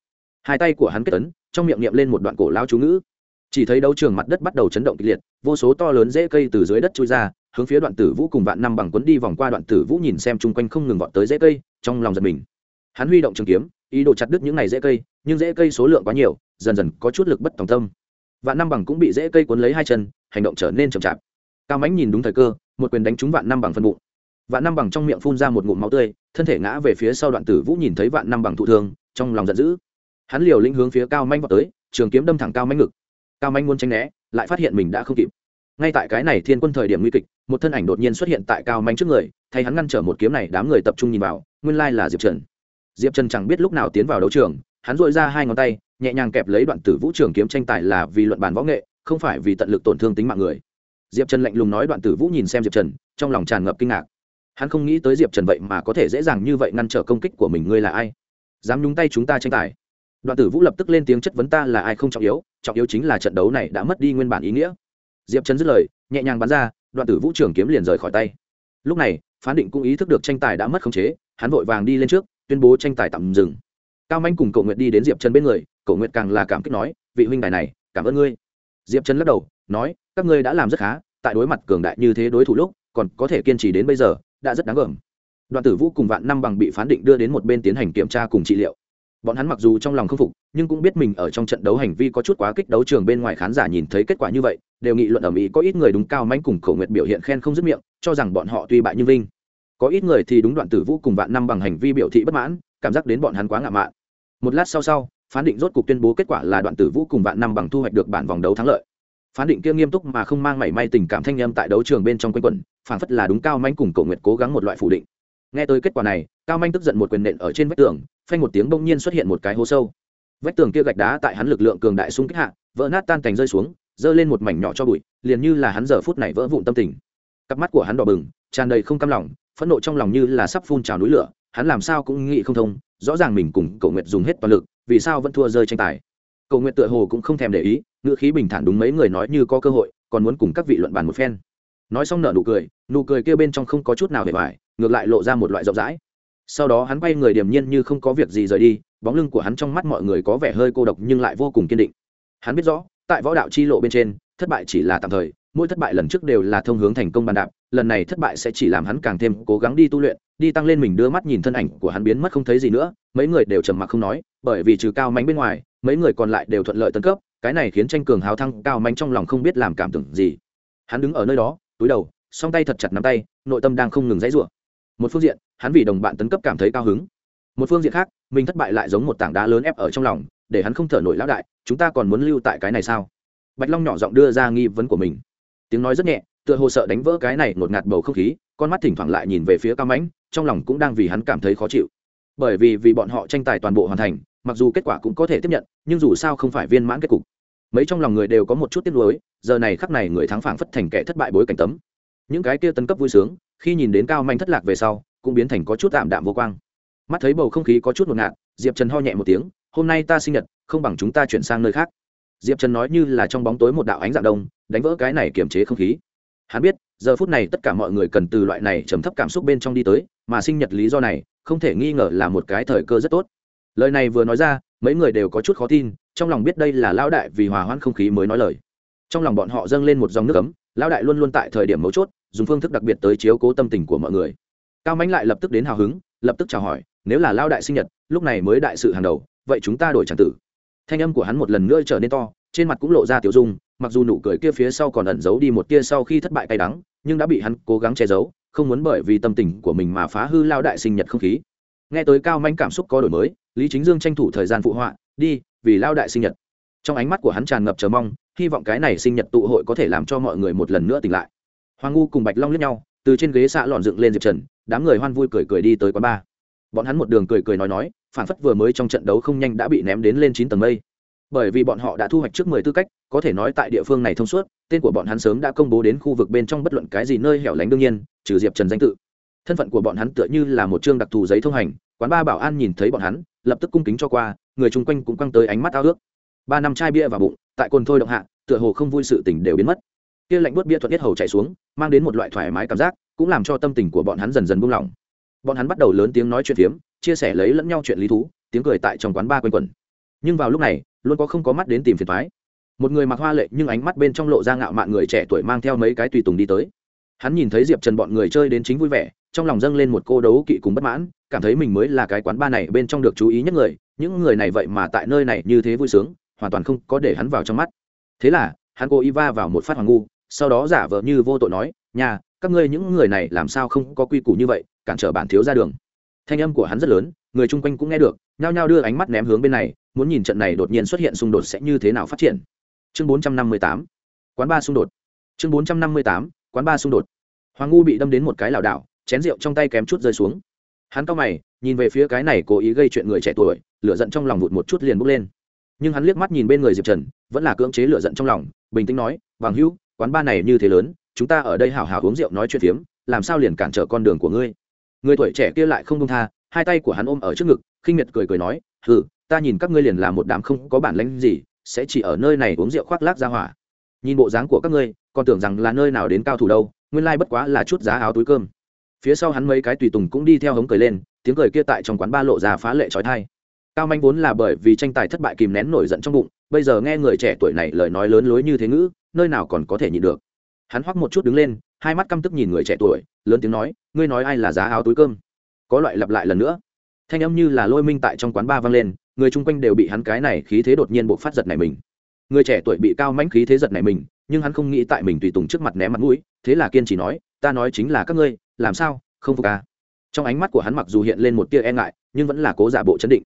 Hai tay của hắn kết ấn, trong miệng niệm lên một đoạn cổ lao chú ngữ. Chỉ thấy đấu trường mặt đất bắt đầu chấn động kịch liệt, vô số to lớn rễ cây từ dưới đất trôi ra, hướng phía đoạn tử vũ cùng vạn năm bằng quấn đi vòng qua đoạn tử vũ nhìn xem chung quanh không ngừng vọt tới rễ cây, trong lòng giật mình. Hắn huy động trường kiếm, ý đồ chặt đứt những này rễ cây, nhưng rễ cây số lượng quá nhiều, dần dần có chút lực bất tòng tâm. Vạn năm bằng cũng bị rễ cây cuốn lấy hai chân, hành động trở nên chậm chạp. Cao mánh nhìn đúng thời cơ, một quyền đánh trúng vạn năm bằng phân bụng vạn năm bằng trong miệng phun ra một ngụm máu tươi, thân thể ngã về phía sau đoạn tử vũ nhìn thấy vạn năm bằng thụ thương, trong lòng giận dữ. Hắn liều lĩnh hướng phía cao manh vào tới, trường kiếm đâm thẳng cao manh ngực. Cao manh muốn tránh né, lại phát hiện mình đã không kịp. Ngay tại cái này thiên quân thời điểm nguy kịch, một thân ảnh đột nhiên xuất hiện tại cao manh trước người, thay hắn ngăn trở một kiếm này, đám người tập trung nhìn vào, nguyên lai là diệp trần. Diệp trần chẳng biết lúc nào tiến vào đấu trường, hắn dội ra hai ngón tay, nhẹ nhàng kẹp lấy đoạn tử vũ trường kiếm tranh tài là vì luận bàn võ nghệ, không phải vì tận lực tổn thương tính mạng người. Diệp trần lạnh lùng nói đoạn tử vũ nhìn xem diệp trần, trong lòng tràn ngập kinh ngạc hắn không nghĩ tới diệp trần vậy mà có thể dễ dàng như vậy ngăn trở công kích của mình ngươi là ai? Dám nhúng tay chúng ta tranh tài. Đoạn tử vũ lập tức lên tiếng chất vấn ta là ai không trọng yếu trọng yếu chính là trận đấu này đã mất đi nguyên bản ý nghĩa. Diệp trần dứt lời, nhẹ nhàng bắn ra, đoạn tử vũ trường kiếm liền rời khỏi tay. Lúc này, phán định cũng ý thức được tranh tài đã mất khống chế, hắn vội vàng đi lên trước, tuyên bố tranh tài tạm dừng. Cao manh cùng cậu nguyệt đi đến diệp trần bên người, cậu nguyệt càng là cảm kích nói, vị huynh đài này, cảm ơn ngươi. Diệp trần lắc đầu, nói, các ngươi đã làm rất khá, tại đối mặt cường đại như thế đối thủ lúc còn có thể kiên trì đến bây giờ, đã rất đáng gờm. Đoạn tử vũ cùng vạn năm bằng bị phán định đưa đến một bên tiến hành kiểm tra cùng trị liệu. Bọn hắn mặc dù trong lòng không phục, nhưng cũng biết mình ở trong trận đấu hành vi có chút quá kích đấu trường bên ngoài khán giả nhìn thấy kết quả như vậy, đều nghị luận ở mỹ có ít người đúng cao manh cùng khẩu nguyệt biểu hiện khen không dứt miệng, cho rằng bọn họ tuy bại như vinh. Có ít người thì đúng đoạn tử vũ cùng vạn năm bằng hành vi biểu thị bất mãn, cảm giác đến bọn hắn quá ngạo mạn. Một lát sau sau, phán định rốt cuộc tuyên bố kết quả là đoạn tử vũ cùng vạn năm bằng thu hoạch được bản vòng đấu thắng lợi phán định kia nghiêm túc mà không mang mảy may tình cảm thanh âm tại đấu trường bên trong quanh quẩn phản phất là đúng cao manh cùng cầu nguyện cố gắng một loại phủ định. Nghe tới kết quả này, cao manh tức giận một quyền nện ở trên vách tường, phanh một tiếng bỗng nhiên xuất hiện một cái hố sâu. Vách tường kia gạch đá tại hắn lực lượng cường đại xung kích hạ, vỡ nát tan cành rơi xuống giơ lên một mảnh nhỏ cho bụi, liền như là hắn giờ phút này vỡ vụn tâm tình. Cặp mắt của hắn đỏ bừng, tràn đầy không cam lòng, phẫn nộ trong lòng như là sắp phun trào núi lửa, hắn làm sao cũng nghĩ không thông, rõ ràng mình cùng cầu nguyệt dùng hết toàn lực, vì sao vẫn thua rơi tranh tài. Cầu nguyệt tựa hồ cũng không thèm để ý ngữ khí bình thản đúng mấy người nói như có cơ hội, còn muốn cùng các vị luận bàn một phen. Nói xong nở nụ cười nụ cười kia bên trong không có chút nào hề vải, ngược lại lộ ra một loại rộng rãi. Sau đó hắn quay người điềm nhiên như không có việc gì rời đi, bóng lưng của hắn trong mắt mọi người có vẻ hơi cô độc nhưng lại vô cùng kiên định. Hắn biết rõ, tại võ đạo chi lộ bên trên, thất bại chỉ là tạm thời, mỗi thất bại lần trước đều là thông hướng thành công bàn đạp, lần này thất bại sẽ chỉ làm hắn càng thêm cố gắng đi tu luyện, đi tăng lên mình đưa mắt nhìn thân ảnh của hắn biến mất không thấy gì nữa, mấy người đều trầm mặc không nói, bởi vì trừ cao mánh bên ngoài, mấy người còn lại đều thuận lợi tấn cấp cái này khiến tranh cường hào thăng cao mánh trong lòng không biết làm cảm tưởng gì. Hắn đứng ở nơi đó, túi đầu, song tay thật chặt nắm tay, nội tâm đang không ngừng dãy rủa. Một phương diện, hắn vì đồng bạn tấn cấp cảm thấy cao hứng. Một phương diện khác, mình thất bại lại giống một tảng đá lớn ép ở trong lòng, để hắn không thở nổi lão đại, chúng ta còn muốn lưu tại cái này sao? Bạch long nhỏ giọng đưa ra nghi vấn của mình. Tiếng nói rất nhẹ, tựa hồ sợ đánh vỡ cái này ngột ngạt bầu không khí, con mắt thỉnh thoảng lại nhìn về phía cao mãnh, trong lòng cũng đang vì hắn cảm thấy khó chịu. Bởi vì vì bọn họ tranh tài toàn bộ hoàn thành mặc dù kết quả cũng có thể tiếp nhận, nhưng dù sao không phải viên mãn kết cục. Mấy trong lòng người đều có một chút tiếc nuối, giờ này khắc này người thắng phảng phất thành kẻ thất bại bối cảnh tấm. Những cái kia tấn cấp vui sướng, khi nhìn đến cao manh thất lạc về sau, cũng biến thành có chút tạm đạm vô quang. Mắt thấy bầu không khí có chút ngột ngạt, diệp trần ho nhẹ một tiếng, hôm nay ta sinh nhật, không bằng chúng ta chuyển sang nơi khác. Diệp trần nói như là trong bóng tối một đạo ánh dạng đông, đánh vỡ cái này kiềm chế không khí. Hắn biết, giờ phút này tất cả mọi người cần từ loại này chấm thấp cảm xúc bên trong đi tới, mà sinh nhật lý do này, không thể nghi ngờ là một cái thời cơ rất tốt lời này vừa nói ra, mấy người đều có chút khó tin, trong lòng biết đây là lão đại vì hòa hoãn không khí mới nói lời. Trong lòng bọn họ dâng lên một dòng nước ấm, lão đại luôn luôn tại thời điểm mấu chốt, dùng phương thức đặc biệt tới chiếu cố tâm tình của mọi người. Cao mãnh lại lập tức đến hào hứng, lập tức chào hỏi, nếu là lao đại sinh nhật, lúc này mới đại sự hàng đầu, vậy chúng ta đổi tràng tử. Thanh âm của hắn một lần nữa trở nên to, trên mặt cũng lộ ra tiểu dung, mặc dù nụ cười kia phía sau còn ẩn giấu đi một kia sau khi thất bại cay đắng, nhưng đã bị hắn cố gắng che giấu, không muốn bởi vì tâm tình của mình mà phá hư lao đại sinh nhật không khí. Nghe tới cao manh cảm xúc có đổi mới lý chính dương tranh thủ thời gian phụ họa, đi, vì lao đại sinh nhật. Trong ánh mắt của hắn tràn ngập chờ mong, hy vọng cái này sinh nhật tụ hội có thể làm cho mọi người một lần nữa tỉnh lại. Hoàng ngu cùng bạch long lướt nhau, từ trên ghế xạ lọn dựng lên diệp trần, đám người hoan vui cười cười đi tới quán bar. Bọn hắn một đường cười cười nói nói, phản phất vừa mới trong trận đấu không nhanh đã bị ném đến lên chín tầng mây. Bởi vì bọn họ đã thu hoạch trước mười tư cách, có thể nói tại địa phương này thông suốt, tên của bọn hắn sớm đã công bố đến khu vực bên trong bất luận cái gì nơi hẻo lánh đương nhiên, trừ diệp trần danh tự. Thân phận của bọn hắn tựa như là một chương đặc thù giấy thông hành, quán ba bảo an nhìn thấy bọn hắn lập tức cung kính cho qua, người chung quanh cũng quăng tới ánh mắt ao ước. Ba năm chai bia và bụng, tại cồn thôi động hạ, tựa hồ không vui sự tình đều biến mất. Kia lạnh bớt bia thuận nhất hầu chạy xuống, mang đến một loại thoải mái cảm giác, cũng làm cho tâm tình của bọn hắn dần dần buông lỏng. Bọn hắn bắt đầu lớn tiếng nói chuyện phiếm, chia sẻ lấy lẫn nhau chuyện lý thú, tiếng cười tại trong quán ba quanh quẩn. Nhưng vào lúc này, luôn có không có mắt đến tìm phiền thoái một người mặc hoa lệ nhưng ánh mắt bên trong lộ ra ngạo mạn người trẻ tuổi mang theo mấy cái tùy tùng đi tới. Hắn nhìn thấy diệp trần bọn người chơi đến chính vui vẻ, trong lòng dâng lên một cô đấu kỵ cùng bất mãn cảm thấy mình mới là cái quán ba này bên trong được chú ý nhất người, những người này vậy mà tại nơi này như thế vui sướng, hoàn toàn không có để hắn vào trong mắt. Thế là, hắn cố ý va vào một phát hoàng ngu, sau đó giả vờ như vô tội nói, nhà, các ngươi những người này làm sao không có quy củ như vậy, cản trở bản thiếu ra đường. Thanh âm của hắn rất lớn, người chung quanh cũng nghe được, nhao nhao đưa ánh mắt ném hướng bên này, muốn nhìn trận này đột nhiên xuất hiện xung đột sẽ như thế nào phát triển. Chương bốn trăm năm mươi tám, quán ba xung đột. Chương bốn trăm năm mươi tám, quán ba xung đột. Hoàng ngu bị đâm đến một cái lảo đảo, chén rượu trong tay kém chút rơi xuống hắn cao mày, nhìn về phía cái này cố ý gây chuyện người trẻ tuổi, lửa giận trong lòng vụt một chút liền bốc lên. Nhưng hắn liếc mắt nhìn bên người diệp trần, vẫn là cưỡng chế lửa giận trong lòng, bình tĩnh nói, bằng hữu, quán ba này như thế lớn, chúng ta ở đây hào hào uống rượu nói chuyện phiếm, làm sao liền cản trở con đường của ngươi? Người tuổi trẻ kia lại không công tha, hai tay của hắn ôm ở trước ngực, khinh miệt cười cười nói ừ ta nhìn các ngươi liền là một đám không có bản lãnh gì, sẽ chỉ ở nơi này uống rượu khoác lác ra hỏa. Nhìn bộ dáng của các ngươi, còn tưởng rằng là nơi nào đến cao thủ đâu, nguyên lai bất quá là chút giá áo túi cơm phía sau hắn mấy cái tùy tùng cũng đi theo hống cười lên, tiếng cười kia tại trong quán ba lộ ra phá lệ trói thai. Cao manh vốn là bởi vì tranh tài thất bại kìm nén nổi giận trong bụng, bây giờ nghe người trẻ tuổi này lời nói lớn lối như thế ngữ, nơi nào còn có thể nhịn được. Hắn hoắc một chút đứng lên, hai mắt căm tức nhìn người trẻ tuổi, lớn tiếng nói, ngươi nói ai là giá áo túi cơm? Có loại lặp lại lần nữa. Thanh âm như là lôi minh tại trong quán ba vang lên, người chung quanh đều bị hắn cái này khí thế đột nhiên buộc phát giật này mình. Người trẻ tuổi bị cao mãnh khí thế giật này mình, nhưng hắn không nghĩ tại mình tùy tùng trước mặt ném mặt mũi, thế là kiên trì nói, ta nói chính là các ngươi làm sao, không phục à? Trong ánh mắt của hắn mặc dù hiện lên một tia e ngại, nhưng vẫn là cố giả bộ chấn định.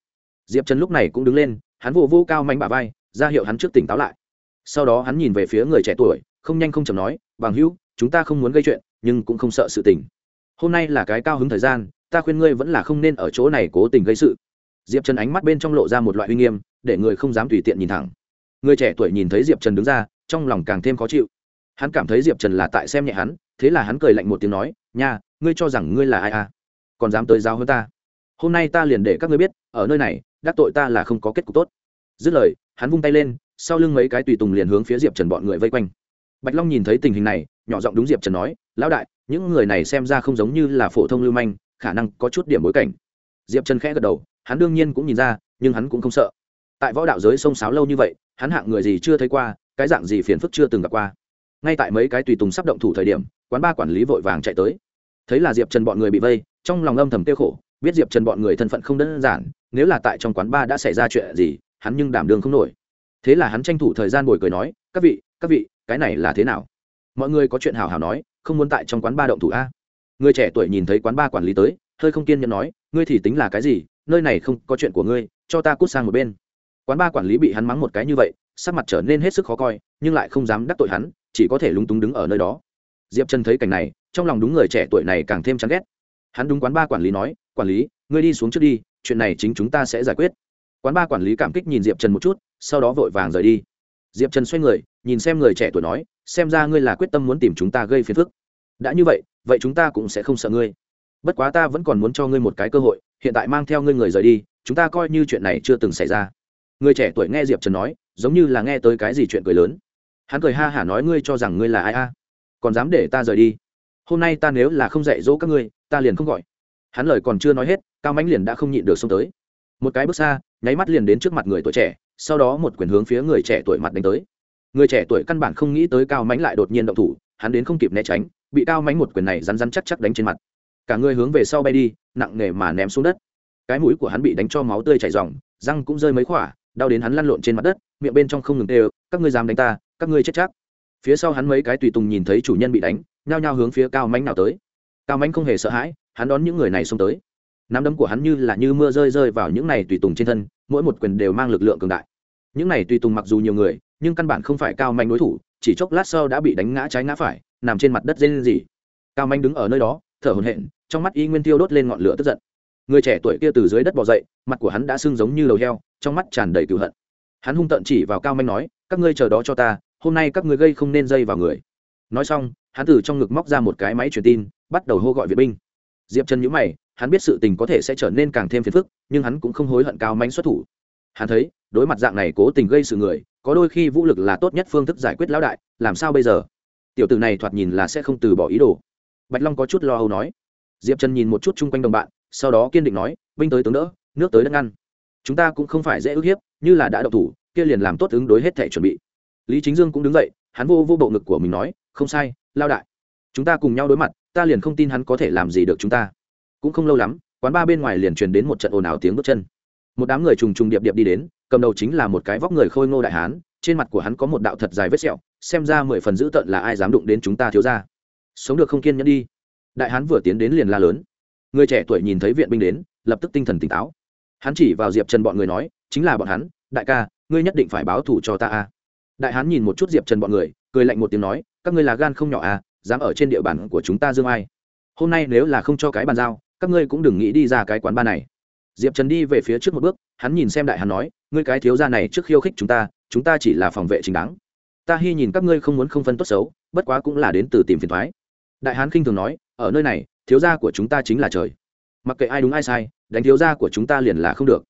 Diệp trần lúc này cũng đứng lên, hắn vô vô cao mánh bả vai, ra hiệu hắn trước tỉnh táo lại. Sau đó hắn nhìn về phía người trẻ tuổi, không nhanh không chầm nói, bằng hữu, chúng ta không muốn gây chuyện, nhưng cũng không sợ sự tình. Hôm nay là cái cao hứng thời gian, ta khuyên ngươi vẫn là không nên ở chỗ này cố tình gây sự. Diệp trần ánh mắt bên trong lộ ra một loại uy nghiêm, để người không dám tùy tiện nhìn thẳng. Người trẻ tuổi nhìn thấy diệp trần đứng ra, trong lòng càng thêm khó chịu. Hắn cảm thấy diệp trần là tại xem nhẹ hắn, thế là hắn cười lạnh một tiếng nói nha, ngươi cho rằng ngươi là ai à? Còn dám tới giáo hơn ta? Hôm nay ta liền để các ngươi biết, ở nơi này, đắc tội ta là không có kết cục tốt. Dứt lời, hắn vung tay lên, sau lưng mấy cái tùy tùng liền hướng phía diệp trần bọn người vây quanh. Bạch long nhìn thấy tình hình này, nhỏ giọng đúng diệp trần nói, lão đại, những người này xem ra không giống như là phổ thông lưu manh, khả năng có chút điểm bối cảnh. Diệp trần khẽ gật đầu, hắn đương nhiên cũng nhìn ra, nhưng hắn cũng không sợ. Tại võ đạo giới sông sáo lâu như vậy, hắn hạng người gì chưa thấy qua, cái dạng gì phiền phức chưa từng gặp qua. Ngay tại mấy cái tùy tùng sắp động thủ thời điểm quán ba quản lý vội vàng chạy tới. Thấy là diệp trần bọn người bị vây, trong lòng âm thầm tiêu khổ, biết diệp trần bọn người thân phận không đơn giản, nếu là tại trong quán ba đã xảy ra chuyện gì, hắn nhưng đảm đường không nổi. Thế là hắn tranh thủ thời gian bồi cười nói, các vị các vị, cái này là thế nào? Mọi người có chuyện hào hào nói, không muốn tại trong quán ba động thủ a. Người trẻ tuổi nhìn thấy quán ba quản lý tới, hơi không kiên nhẫn nói, ngươi thì tính là cái gì? Nơi này không có chuyện của ngươi, cho ta cút sang một bên. Quán ba quản lý bị hắn mắng một cái như vậy, sắc mặt trở nên hết sức khó coi, nhưng lại không dám đắc tội hắn, chỉ có thể lúng túng đứng ở nơi đó diệp trần thấy cảnh này, trong lòng đúng người trẻ tuổi này càng thêm chán ghét. Hắn đúng quán ba quản lý nói, quản lý, ngươi đi xuống trước đi, chuyện này chính chúng ta sẽ giải quyết. Quán ba quản lý cảm kích nhìn diệp trần một chút, sau đó vội vàng rời đi. Diệp trần xoay người, nhìn xem người trẻ tuổi nói, xem ra ngươi là quyết tâm muốn tìm chúng ta gây phiền phức. Đã như vậy vậy chúng ta cũng sẽ không sợ ngươi. Bất quá ta vẫn còn muốn cho ngươi một cái cơ hội, hiện tại mang theo ngươi người rời đi, chúng ta coi như chuyện này chưa từng xảy ra. Người trẻ tuổi nghe diệp trần nói, giống như là nghe tới cái gì chuyện cười lớn. Hắn cười ha hả nói, ngươi cho rằng ngươi là ai a? Còn dám để ta rời đi? Hôm nay ta nếu là không dạy dỗ các ngươi, ta liền không gọi. Hắn lời còn chưa nói hết, cao mãnh liền đã không nhịn được xông tới. Một cái bước xa, nháy mắt liền đến trước mặt người tuổi trẻ, sau đó một quyền hướng phía người trẻ tuổi mặt đánh tới. Người trẻ tuổi căn bản không nghĩ tới cao mãnh lại đột nhiên động thủ, hắn đến không kịp né tránh, bị cao mãnh một quyền này rắn rắn chắc chắc đánh trên mặt. Cả người hướng về sau bay đi, nặng nề mà ném xuống đất. Cái mũi của hắn bị đánh cho máu tươi chảy ròng, răng cũng rơi mấy khỏa, đau đến hắn lăn lộn trên mặt đất, miệng bên trong không ngừng tê các ngươi dám đánh ta, các ngươi chết chắc phía sau hắn mấy cái tùy tùng nhìn thấy chủ nhân bị đánh, nhao nhao hướng phía cao mánh nào tới. Cao mánh không hề sợ hãi, hắn đón những người này xông tới. Nắm đấm của hắn như là như mưa rơi rơi vào những này tùy tùng trên thân, mỗi một quyền đều mang lực lượng cường đại. Những này tùy tùng mặc dù nhiều người, nhưng căn bản không phải cao manh đối thủ, chỉ chốc lát sau đã bị đánh ngã trái ngã phải, nằm trên mặt đất dê lên gì cao manh đứng ở nơi đó, thở hồn hện trong mắt y nguyên tiêu đốt lên ngọn lửa tức giận. Người trẻ tuổi kia từ dưới đất bỏ dậy, mặt của hắn đã sưng giống như đầu heo, trong mắt tràn đầy cựu hận. Hắn hung tận chỉ vào cao manh nói, các ngươi chờ đó cho ta hôm nay các ngươi gây không nên dây vào người. Nói xong, hắn từ trong ngực móc ra một cái máy truyền tin, bắt đầu hô gọi viện binh. Diệp trần nhữ mày, hắn biết sự tình có thể sẽ trở nên càng thêm phiền phức, nhưng hắn cũng không hối hận cao mánh xuất thủ. Hắn thấy, đối mặt dạng này cố tình gây sự người, có đôi khi vũ lực là tốt nhất phương thức giải quyết lão đại, làm sao bây giờ? Tiểu tử này thoạt nhìn là sẽ không từ bỏ ý đồ. Bạch long có chút lo âu nói. Diệp trần nhìn một chút chung quanh đồng bạn, sau đó kiên định nói, binh tới tướng đỡ, nước tới đất ngăn. Chúng ta cũng không phải dễ ức hiếp, như là đã đậu thủ, kia liền làm tốt ứng đối hết thể chuẩn bị lý chính dương cũng đứng dậy, hắn vô vô bộ ngực của mình nói, không sai, lao đại. Chúng ta cùng nhau đối mặt, ta liền không tin hắn có thể làm gì được chúng ta. Cũng không lâu lắm, quán ba bên ngoài liền truyền đến một trận ồn ào tiếng bước chân. Một đám người trùng trùng điệp điệp đi đến, cầm đầu chính là một cái vóc người khôi ngô đại hán, trên mặt của hắn có một đạo thật dài vết sẹo, xem ra mười phần dữ tợn là ai dám đụng đến chúng ta thiếu ra sống được không kiên nhẫn đi. Đại hán vừa tiến đến liền la lớn. Người trẻ tuổi nhìn thấy viện binh đến, lập tức tinh thần tỉnh táo. Hắn chỉ vào diệp trần bọn người nói, chính là bọn hắn, đại ca, ngươi nhất định phải báo thù cho ta a đại hán nhìn một chút diệp trần bọn người, cười lạnh một tiếng nói, các ngươi là gan không nhỏ à dám ở trên địa bàn của chúng ta dương ai? Hôm nay nếu là không cho cái bàn giao, các ngươi cũng đừng nghĩ đi ra cái quán ba này. Diệp trần đi về phía trước một bước, hắn nhìn xem đại hán nói, ngươi cái thiếu gia này trước khiêu khích chúng ta chúng ta chỉ là phòng vệ chính đáng. Ta hy nhìn các ngươi không muốn không phân tốt xấu, bất quá cũng là đến từ tìm phiền thoái. Đại hán khinh thường nói, ở nơi này, thiếu gia của chúng ta chính là trời. Mặc kệ ai đúng ai sai, đánh thiếu gia của chúng ta liền là không được.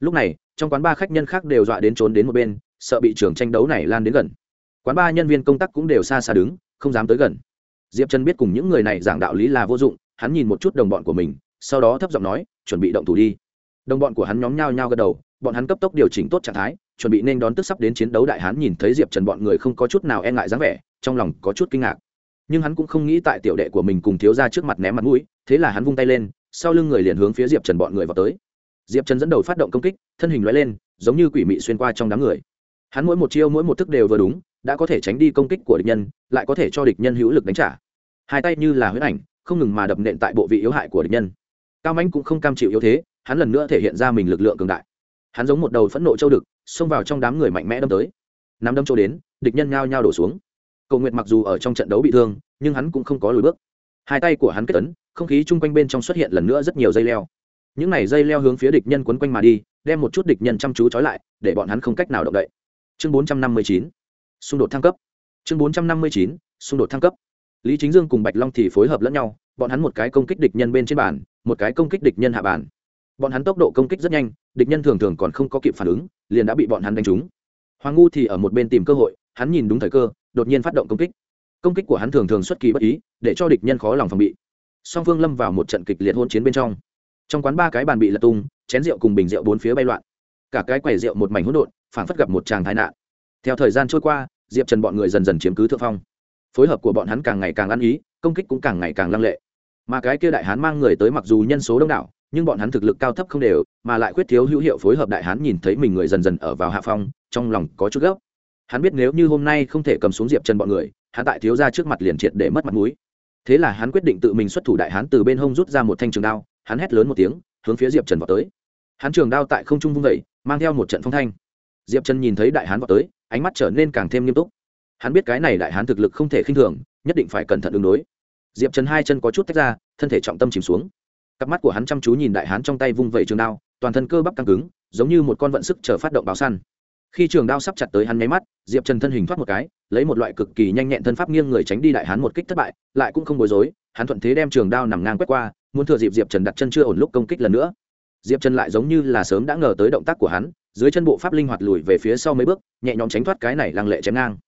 Lúc này, trong quán ba khách nhân khác đều dọa đến trốn đến một bên sợ bị trường tranh đấu này lan đến gần. Quán ba nhân viên công tác cũng đều xa xa đứng, không dám tới gần. Diệp trần biết cùng những người này giảng đạo lý là vô dụng, hắn nhìn một chút đồng bọn của mình, sau đó thấp giọng nói, chuẩn bị động thủ đi. Đồng bọn của hắn nhóm nhao nhao gật đầu, bọn hắn cấp tốc điều chỉnh tốt trạng thái, chuẩn bị nên đón tức sắp đến chiến đấu đại hán nhìn thấy diệp trần bọn người không có chút nào e ngại dáng vẻ, trong lòng có chút kinh ngạc. Nhưng hắn cũng không nghĩ tại tiểu đệ của mình cùng thiếu ra trước mặt ném mặt mũi, thế là hắn vung tay lên, sau lưng người liền hướng phía diệp trần bọn người vào tới. Diệp trần dẫn đầu phát động công kích, thân hình loại lên, giống như quỷ mị xuyên qua trong đám người hắn mỗi một chiêu mỗi một thức đều vừa đúng, đã có thể tránh đi công kích của địch nhân, lại có thể cho địch nhân hữu lực đánh trả. Hai tay như là huyết ảnh, không ngừng mà đập nện tại bộ vị yếu hại của địch nhân. Cao mãnh cũng không cam chịu yếu thế, hắn lần nữa thể hiện ra mình lực lượng cường đại. Hắn giống một đầu phẫn nộ châu đực, xông vào trong đám người mạnh mẽ đâm tới. Nắm đâm châu đến, địch nhân nhao nhao đổ xuống. Cầu nguyện mặc dù ở trong trận đấu bị thương, nhưng hắn cũng không có lùi bước. Hai tay của hắn kết tấn không khí chung quanh bên trong xuất hiện lần nữa rất nhiều dây leo. Những này dây leo hướng phía địch nhân quấn quanh mà đi, đem một chút địch nhân chăm chú trói lại, để bọn hắn không cách nào động đậy chương bốn trăm năm mươi chín, xung đột thăng cấp. Chương bốn trăm năm mươi chín, xung đột thăng cấp. Lý chính dương cùng bạch long thì phối hợp lẫn nhau, bọn hắn một cái công kích địch nhân bên trên bàn, một cái công kích địch nhân hạ bàn. Bọn hắn tốc độ công kích rất nhanh, địch nhân thường thường còn không có kịp phản ứng, liền đã bị bọn hắn đánh trúng. Hoàng ngu thì ở một bên tìm cơ hội, hắn nhìn đúng thời cơ, đột nhiên phát động công kích. Công kích của hắn thường thường xuất kỳ bất ý, để cho địch nhân khó lòng phòng bị. Song phương lâm vào một trận kịch liệt hôn chiến bên trong. Trong quán ba cái bàn bị lật tung, chén rượu cùng bình rượu bốn phía bay loạn. Cả cái quầy rượu một mảnh hỗn độn phảng phất gặp một tràng tai nạn. Theo thời gian trôi qua, diệp trần bọn người dần dần chiếm cứ thượng phong. Phối hợp của bọn hắn càng ngày càng ăn ý, công kích cũng càng ngày càng lăng lệ. Mà cái kia đại hán mang người tới mặc dù nhân số đông đảo, nhưng bọn hắn thực lực cao thấp không đều, mà lại quyết thiếu hữu hiệu phối hợp đại hán nhìn thấy mình người dần dần ở vào hạ phong, trong lòng có chút gấp. Hắn biết nếu như hôm nay không thể cầm xuống diệp trần bọn người, hắn tại thiếu ra trước mặt liền triệt để mất mặt mũi. Thế là hắn quyết định tự mình xuất thủ đại hán từ bên hông rút ra một thanh trường đao, hắn hét lớn một tiếng, hướng phía diệp trần vào tới. Hắn trường đao tại không trung vung vẩy mang theo một trận phong thanh diệp trần nhìn thấy đại hán vào tới, ánh mắt trở nên càng thêm nghiêm túc. Hắn biết cái này đại hán thực lực không thể khinh thường, nhất định phải cẩn thận ứng đối. Diệp trần hai chân có chút tách ra, thân thể trọng tâm chìm xuống. Cặp mắt của hắn chăm chú nhìn đại hán trong tay vung vẩy trường đao, toàn thân cơ bắp căng cứng, giống như một con vận sức chờ phát động báo săn. Khi trường đao sắp chặt tới hắn nháy mắt, diệp trần thân hình thoát một cái, lấy một loại cực kỳ nhanh nhẹn thân pháp nghiêng người tránh đi đại hán một kích thất bại, lại cũng không bối rối, hắn thuận thế đem trường đao nằm ngang quét qua, muốn thừa dịp diệp trần đặt chân chưa ổn lúc công kích lần nữa. Diệp trần lại giống như là sớm đã ngờ tới động tác của hắn dưới chân bộ pháp linh hoạt lùi về phía sau mấy bước, nhẹ nhõm tránh thoát cái này lăng lệ chém ngang.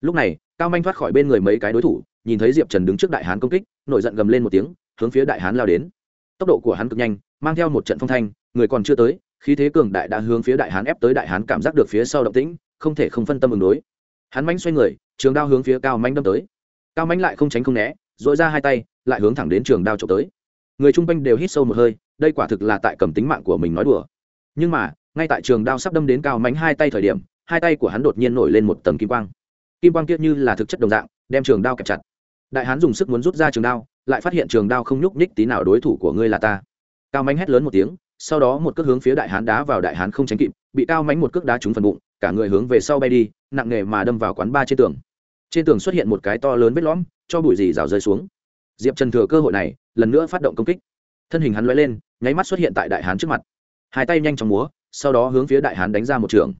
Lúc này, cao manh thoát khỏi bên người mấy cái đối thủ, nhìn thấy diệp trần đứng trước đại hán công kích, nổi giận gầm lên một tiếng, hướng phía đại hán lao đến. Tốc độ của hắn cực nhanh, mang theo một trận phong thanh, người còn chưa tới, khí thế cường đại đã hướng phía đại hán ép tới đại hán cảm giác được phía sau động tĩnh, không thể không phân tâm ứng đối. Hắn manh xoay người, trường đao hướng phía cao manh đâm tới. Cao manh lại không tránh không né dội ra hai tay, lại hướng thẳng đến trường đao trộm tới. Người chung quanh đều hít sâu một hơi, đây quả thực là tại cầm tính mạng của mình nói đùa. Nhưng mà ngay tại trường đao sắp đâm đến cao mánh hai tay thời điểm, hai tay của hắn đột nhiên nổi lên một tầng kim quang. Kim quang kia như là thực chất đồng dạng, đem trường đao kẹp chặt. Đại hán dùng sức muốn rút ra trường đao, lại phát hiện trường đao không nhúc nhích tí nào đối thủ của ngươi là ta. Cao mánh hét lớn một tiếng, sau đó một cước hướng phía đại hán đá vào đại hán không tránh kịp, bị cao mánh một cước đá trúng phần bụng, cả người hướng về sau bay đi, nặng nề mà đâm vào quán ba trên tường. Trên tường xuất hiện một cái to lớn vết lõm, cho bụi dì rào rơi xuống. Diệp trần thừa cơ hội này, lần nữa phát động công kích. Thân hình hắn loay lên, nháy mắt xuất hiện tại đại hán trước mặt. Hai tay nhanh chóng múa sau đó hướng phía đại hán đánh ra một trường.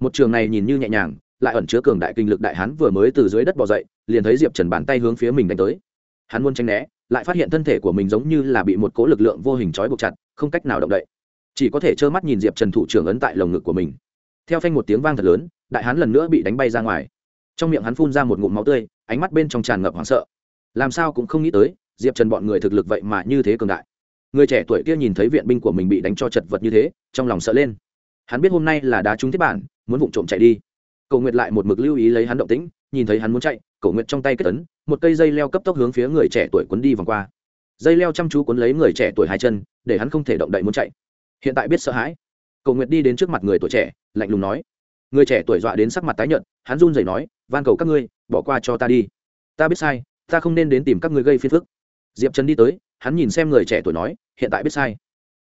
Một trường này nhìn như nhẹ nhàng, lại ẩn chứa cường đại kinh lực đại hán vừa mới từ dưới đất bỏ dậy, liền thấy diệp trần bàn tay hướng phía mình đánh tới. Hắn muốn tranh né, lại phát hiện thân thể của mình giống như là bị một cố lực lượng vô hình trói buộc chặt, không cách nào động đậy. Chỉ có thể trơ mắt nhìn diệp trần thủ trưởng ấn tại lồng ngực của mình. Theo phanh một tiếng vang thật lớn, đại hán lần nữa bị đánh bay ra ngoài. Trong miệng hắn phun ra một ngụm máu tươi, ánh mắt bên trong tràn ngập hoảng sợ. Làm sao cũng không nghĩ tới, diệp trần bọn người thực lực vậy mà như thế cường đại người trẻ tuổi kia nhìn thấy viện binh của mình bị đánh cho chật vật như thế, trong lòng sợ lên. Hắn biết hôm nay là đá trúng tiếp bản, muốn vụng trộm chạy đi. Cầu nguyệt lại một mực lưu ý lấy hắn động tĩnh, nhìn thấy hắn muốn chạy, cầu nguyệt trong tay kết tấn một cây dây leo cấp tốc hướng phía người trẻ tuổi quấn đi vòng qua. Dây leo chăm chú quấn lấy người trẻ tuổi hai chân, để hắn không thể động đậy muốn chạy. Hiện tại biết sợ hãi. Cầu nguyệt đi đến trước mặt người tuổi trẻ, lạnh lùng nói. Người trẻ tuổi dọa đến sắc mặt tái nhợt, hắn run rẩy nói, van cầu các ngươi, bỏ qua cho ta đi. Ta biết sai, ta không nên đến tìm các ngươi gây phiền phức. Diệp trần đi tới hắn nhìn xem người trẻ tuổi nói, hiện tại biết sai.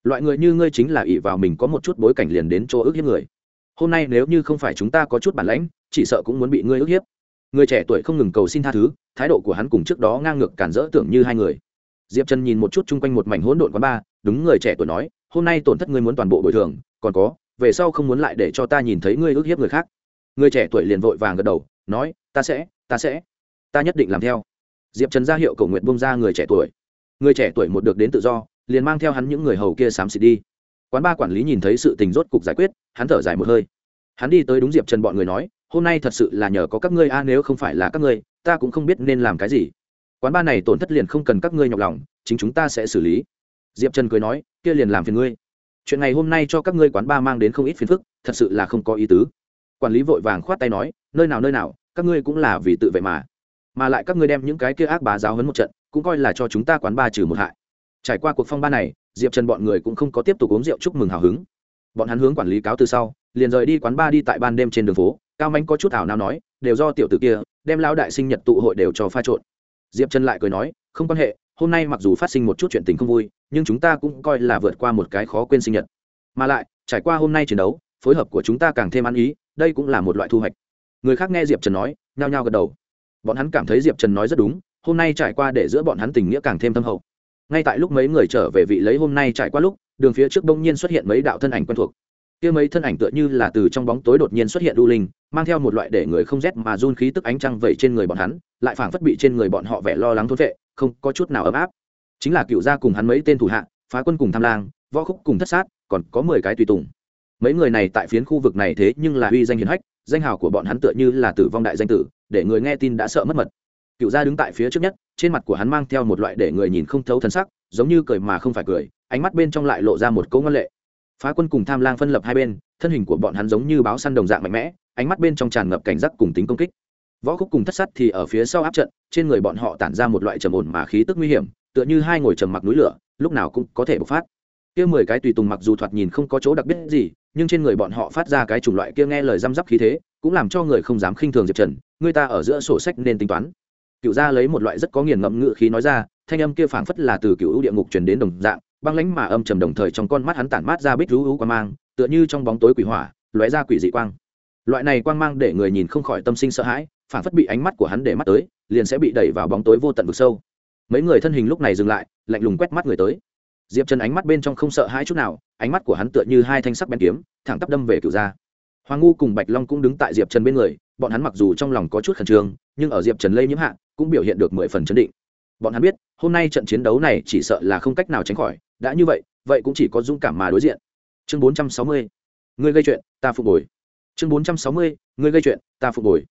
Loại người như ngươi chính là ỷ vào mình có một chút bối cảnh liền đến chỗ ước hiếp người. Hôm nay nếu như không phải chúng ta có chút bản lãnh, chỉ sợ cũng muốn bị ngươi ức hiếp. Người trẻ tuổi không ngừng cầu xin tha thứ, thái độ của hắn cùng trước đó ngang ngược cản rỡ tưởng như hai người. Diệp trần nhìn một chút chung quanh một mảnh hỗn độn quán ba, đúng người trẻ tuổi nói, hôm nay tổn thất ngươi muốn toàn bộ bồi thường, còn có, về sau không muốn lại để cho ta nhìn thấy ngươi ức hiếp người khác. Người trẻ tuổi liền vội vàng gật đầu, nói, ta sẽ ta sẽ, ta nhất định làm theo. Diệp trần ra hiệu cầu nguyện bông ra người trẻ tuổi người trẻ tuổi một được đến tự do, liền mang theo hắn những người hầu kia xám xịt đi. Quán ba quản lý nhìn thấy sự tình rốt cục giải quyết, hắn thở dài một hơi. Hắn đi tới đúng diệp trần bọn người nói, hôm nay thật sự là nhờ có các ngươi a, nếu không phải là các ngươi, ta cũng không biết nên làm cái gì. Quán ba này tổn thất liền không cần các ngươi nhọc lòng, chính chúng ta sẽ xử lý. Diệp trần cười nói, kia liền làm phiền ngươi. Chuyện này hôm nay cho các ngươi quán ba mang đến không ít phiền phức, thật sự là không có ý tứ. Quản lý vội vàng khoát tay nói, nơi nào nơi nào, các ngươi cũng là vì tự vệ mà mà lại các ngươi đem những cái kia ác bá giáo hấn một trận, cũng coi là cho chúng ta quán ba trừ một hại. Trải qua cuộc phong ba này, diệp trần bọn người cũng không có tiếp tục uống rượu chúc mừng hào hứng. Bọn hắn hướng quản lý cáo từ sau, liền rời đi quán ba đi tại ban đêm trên đường phố, cao mánh có chút ảo nào nói, đều do tiểu t ử kia, đem lao đại sinh nhật tụ hội đều cho pha trộn. Diệp trần lại cười nói, không quan hệ, hôm nay mặc dù phát sinh một chút chuyện tình không vui, nhưng chúng ta cũng coi là vượt qua một cái khó quên sinh nhật. Mà lại, trải qua hôm nay chiến đấu, phối hợp của chúng ta càng thêm ăn ý, đây cũng là một loại thu hoạch. Người khác nghe diệp trần nói, nhao nhao gật đầu bọn hắn cảm thấy diệp trần nói rất đúng, hôm nay trải qua để giữa bọn hắn tình nghĩa càng thêm thâm hậu. Ngay tại lúc mấy người trở về vị lấy hôm nay trải qua lúc, đường phía trước bỗng nhiên xuất hiện mấy đạo thân ảnh quen thuộc. Kia mấy thân ảnh tựa như là từ trong bóng tối đột nhiên xuất hiện đu linh, mang theo một loại để người không rét mà run khí tức ánh trăng vẩy trên người bọn hắn, lại phảng phất bị trên người bọn họ vẻ lo lắng thốt vệ, không có chút nào ấm áp. Chính là cựu gia cùng hắn mấy tên thủ hạ, phá quân cùng tham lang, võ khúc cùng thất sát, còn có mười cái tùy tùng. Mấy người này tại phiến khu vực này thế nhưng là uy danh hiền hách, danh hào của bọn hắn tựa như là tử vong đại danh tử để người nghe tin đã sợ mất mật. Cựu gia đứng tại phía trước nhất, trên mặt của hắn mang theo một loại để người nhìn không thấu thân sắc, giống như cười mà không phải cười, ánh mắt bên trong lại lộ ra một câu ngân lệ. Phá quân cùng tham lang phân lập hai bên, thân hình của bọn hắn giống như báo săn đồng dạng mạnh mẽ, ánh mắt bên trong tràn ngập cảnh giác cùng tính công kích. Võ khúc cùng thất sắt thì ở phía sau áp trận, trên người bọn họ tản ra một loại trầm ổn mà khí tức nguy hiểm, tựa như hai ngồi trầm mặc núi lửa, lúc nào cũng có thể bộc phát. Kia mười cái tùy tùng mặc dù thoạt nhìn không có chỗ đặc biệt gì, nhưng trên người bọn họ phát ra cái chủng loại kia nghe lời răm rắp khí thế, cũng làm cho người không dám khinh thường diệp trần người ta ở giữa sổ sách nên tính toán. Cựu gia lấy một loại rất có nghiền ngẫm ngự khí nói ra, thanh âm kia phảng phất là từ cựu địa ngục truyền đến đồng dạng, băng lãnh mà âm trầm đồng thời trong con mắt hắn tản mát ra bích rú quang qua mang, tựa như trong bóng tối quỷ hỏa, lóe ra quỷ dị quang. Loại này quang mang để người nhìn không khỏi tâm sinh sợ hãi, phảng phất bị ánh mắt của hắn để mắt tới, liền sẽ bị đẩy vào bóng tối vô tận vực sâu. Mấy người thân hình lúc này dừng lại, lạnh lùng quét mắt người tới. Diệp trần ánh mắt bên trong không sợ hãi chút nào, ánh mắt của hắn tựa như hai thanh sắc bén kiếm, thẳng tắp đâm về cựu gia. Hoàng ngu cùng bạch long cũng đứng tại diệp trần bên người bọn hắn mặc dù trong lòng có chút khẩn trương, nhưng ở diệp trần lây nhiễm hạ, cũng biểu hiện được mười phần chấn định. Bọn hắn biết, hôm nay trận chiến đấu này chỉ sợ là không cách nào tránh khỏi, đã như vậy vậy cũng chỉ có dũng cảm mà đối diện. Chương bốn trăm sáu mươi người gây chuyện, ta phục hồi. Chương bốn trăm sáu mươi người gây chuyện, ta phục hồi.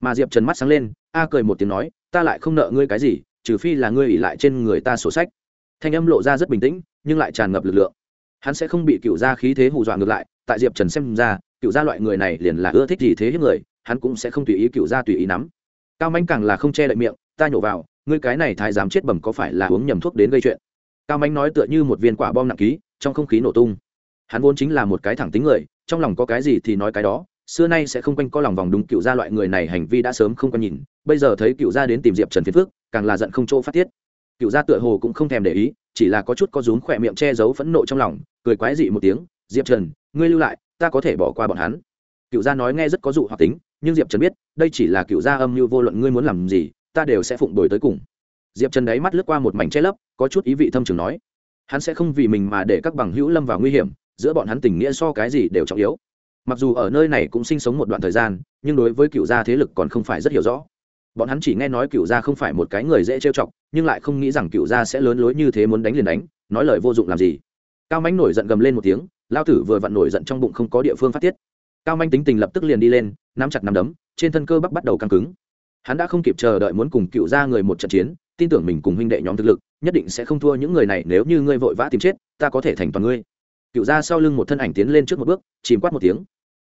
Mà diệp trần mắt sáng lên, a cười một tiếng nói, ta lại không nợ ngươi cái gì, trừ phi là ngươi ỉ lại trên người ta sổ sách. Thanh âm lộ ra rất bình tĩnh, nhưng lại tràn ngập lực lượng. Hắn sẽ không bị cựu gia khí thế hù dọa ngược lại, tại diệp trần xem ra, cựu gia loại người này liền là ưa thích gì thế hiếp người hắn cũng sẽ không tùy ý cựu gia tùy ý nắm. Cao manh càng là không che đậy miệng, ta nhổ vào, ngươi cái này thái dám chết bẩm có phải là uống nhầm thuốc đến gây chuyện? Cao manh nói tựa như một viên quả bom nặng ký, trong không khí nổ tung. Hắn vốn chính là một cái thẳng tính người, trong lòng có cái gì thì nói cái đó, xưa nay sẽ không quanh co lòng vòng đúng cựu gia loại người này hành vi đã sớm không quan nhìn, bây giờ thấy cựu gia đến tìm diệp trần phiền phước càng là giận không chỗ phát tiết. Cựu gia tựa hồ cũng không thèm để ý, chỉ là có chút có rúm khỏe miệng che giấu phẫn nộ trong lòng, cười quái dị một tiếng, diệp trần, ngươi lưu lại, ta có thể bỏ qua bọn hắn cựu gia nói nghe rất có dụ hoặc tính, nhưng diệp trần biết, đây chỉ là cựu gia âm mưu vô luận ngươi muốn làm gì, ta đều sẽ phụng đổi tới cùng. Diệp trần đáy mắt lướt qua một mảnh che lấp, có chút ý vị thâm trường nói, hắn sẽ không vì mình mà để các bằng hữu lâm vào nguy hiểm, giữa bọn hắn tình nghĩa so cái gì đều trọng yếu. Mặc dù ở nơi này cũng sinh sống một đoạn thời gian, nhưng đối với cựu gia thế lực còn không phải rất hiểu rõ. Bọn hắn chỉ nghe nói cựu gia không phải một cái người dễ trêu chọc, nhưng lại không nghĩ rằng cựu gia sẽ lớn lối như thế muốn đánh liền đánh, nói lời vô dụng làm gì. Cao mánh nổi giận gầm lên một tiếng lao tử vừa vặn nổi giận trong bụng không có địa phương phát tiết cao manh tính tình lập tức liền đi lên nắm chặt nắm đấm trên thân cơ bắp bắt đầu căng cứng. Hắn đã không kịp chờ đợi muốn cùng cựu gia người một trận chiến tin tưởng mình cùng huynh đệ nhóm thực lực nhất định sẽ không thua những người này nếu như ngươi vội vã tìm chết ta có thể thành toàn ngươi. Cựu gia sau lưng một thân ảnh tiến lên trước một bước chìm quát một tiếng.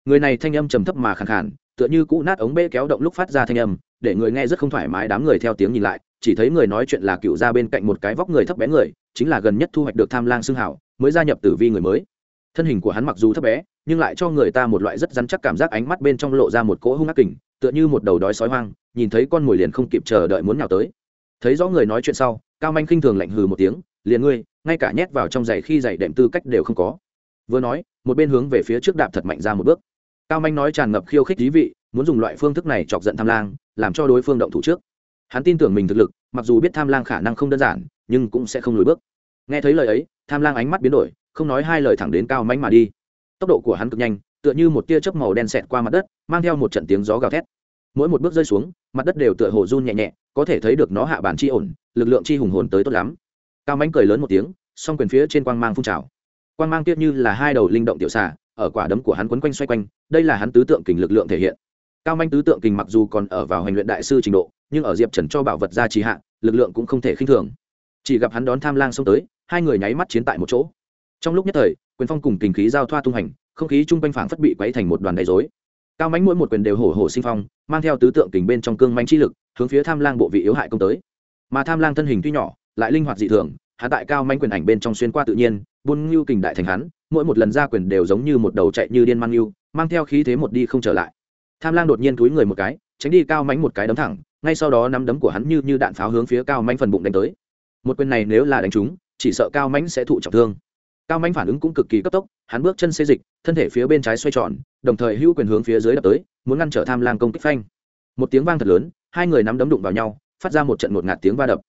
Người này thanh âm trầm thấp mà khàn khàn, tựa như cũ nát ống bê kéo động lúc phát ra thanh âm để người nghe rất không thoải mái đám người theo tiếng nhìn lại chỉ thấy người nói chuyện là cựu gia bên cạnh một cái vóc người thấp bé người chính là gần nhất thu hoạch được tham lang xương hảo mới gia nhập tử vi người mới. Thân hình của hắn mặc dù thấp bé nhưng lại cho người ta một loại rất rắn chắc cảm giác ánh mắt bên trong lộ ra một cỗ hung ác kình, tựa như một đầu đói sói hoang, nhìn thấy con mồi liền không kịp chờ đợi muốn nào tới. Thấy rõ người nói chuyện sau, cao manh khinh thường lạnh hừ một tiếng, liền ngươi, ngay cả nhét vào trong giày khi giày đệm tư cách đều không có. Vừa nói, một bên hướng về phía trước đạp thật mạnh ra một bước. Cao manh nói tràn ngập khiêu khích thí vị, muốn dùng loại phương thức này chọc giận tham lang, làm cho đối phương động thủ trước. Hắn tin tưởng mình thực lực, mặc dù biết tham lang khả năng không đơn giản, nhưng cũng sẽ không lùi bước. Nghe thấy lời ấy, tham lang ánh mắt biến đổi, không nói hai lời thẳng đến cao manh mà đi tốc độ của hắn cực nhanh, tựa như một tia chớp màu đen xẹt qua mặt đất, mang theo một trận tiếng gió gào thét. Mỗi một bước rơi xuống, mặt đất đều tựa hồ run nhẹ nhẹ, có thể thấy được nó hạ bản chi ổn, lực lượng chi hùng hồn tới tốt lắm. Cao mánh cười lớn một tiếng, song quyền phía trên quang mang phun trào. Quang mang tiếp như là hai đầu linh động tiểu xà, ở quả đấm của hắn quấn quanh xoay quanh, đây là hắn tứ tượng kình lực lượng thể hiện. Cao manh tứ tượng kình mặc dù còn ở vào hành luyện đại sư trình độ, nhưng ở diệp trần cho bảo vật ra trì hạ, lực lượng cũng không thể khinh thường. Chỉ gặp hắn đón tham lang xông tới, hai người nháy mắt chiến tại một chỗ. Trong lúc nhất thời quyền phong cùng kình khí giao thoa tung hành, không khí chung quanh phảng phất bị quấy thành một đoàn đầy dối cao mánh mỗi một quyền đều hổ hổ sinh phong, mang theo tứ tượng kình bên trong cương manh chi lực, hướng phía tham lang bộ vị yếu hại công tới. Mà tham lang thân hình tuy nhỏ, lại linh hoạt dị thường hạ tại cao mánh quyền ảnh bên trong xuyên qua tự nhiên, buôn ngưu kình đại thành hắn, mỗi một lần ra quyền đều giống như một đầu chạy như điên mang ngưu, mang theo khí thế một đi không trở lại. Tham lang đột nhiên túi người một cái, tránh đi cao mánh một cái đấm thẳng, ngay sau đó nắm đấm của hắn như như đạn pháo hướng phía cao mánh phần bụng đánh tới. Một quyền này nếu là đánh trúng, chỉ sợ cao mánh sẽ thụ trọng thương cao manh phản ứng cũng cực kỳ cấp tốc, hắn bước chân xê dịch, thân thể phía bên trái xoay tròn, đồng thời hữu quyền hướng phía dưới đập tới, muốn ngăn trở tham lang công kích phanh. Một tiếng vang thật lớn, hai người nắm đấm đụng vào nhau, phát ra một trận một ngạt tiếng va đập.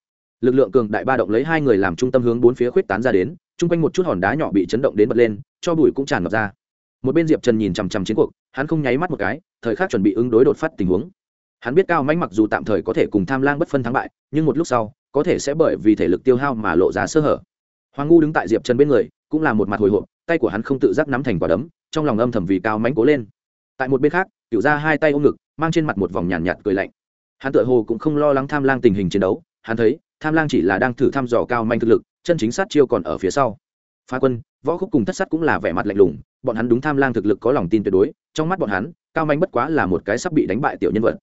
Lực lượng cường đại ba động lấy hai người làm trung tâm hướng bốn phía khuyết tán ra đến, chung quanh một chút hòn đá nhỏ bị chấn động đến bật lên, cho bụi cũng tràn ngập ra. Một bên diệp trần nhìn chằm chằm chiến cuộc, hắn không nháy mắt một cái, thời khắc chuẩn bị ứng đối đột phát tình huống. Hắn biết cao mánh mặc dù tạm thời có thể cùng tham lang bất phân thắng bại, nhưng một lúc sau, có thể sẽ bởi vì thể lực tiêu hao mà lộ ra sơ hở. Hoàng ngu đứng tại diệp trần bên người cũng là một mặt hồi hộp tay của hắn không tự giác nắm thành quả đấm trong lòng âm thầm vì cao mánh cố lên. Tại một bên khác cựu ra hai tay ôm ngực mang trên mặt một vòng nhàn nhạt, nhạt cười lạnh. Hắn tựa hồ cũng không lo lắng tham lang tình hình chiến đấu hắn thấy tham lang chỉ là đang thử thăm dò cao manh thực lực chân chính sát chiêu còn ở phía sau. Phá quân võ khúc cùng thất sát cũng là vẻ mặt lạnh lùng bọn hắn đúng tham lang thực lực có lòng tin tuyệt đối trong mắt bọn hắn cao manh bất quá là một cái sắp bị đánh bại tiểu nhân vật.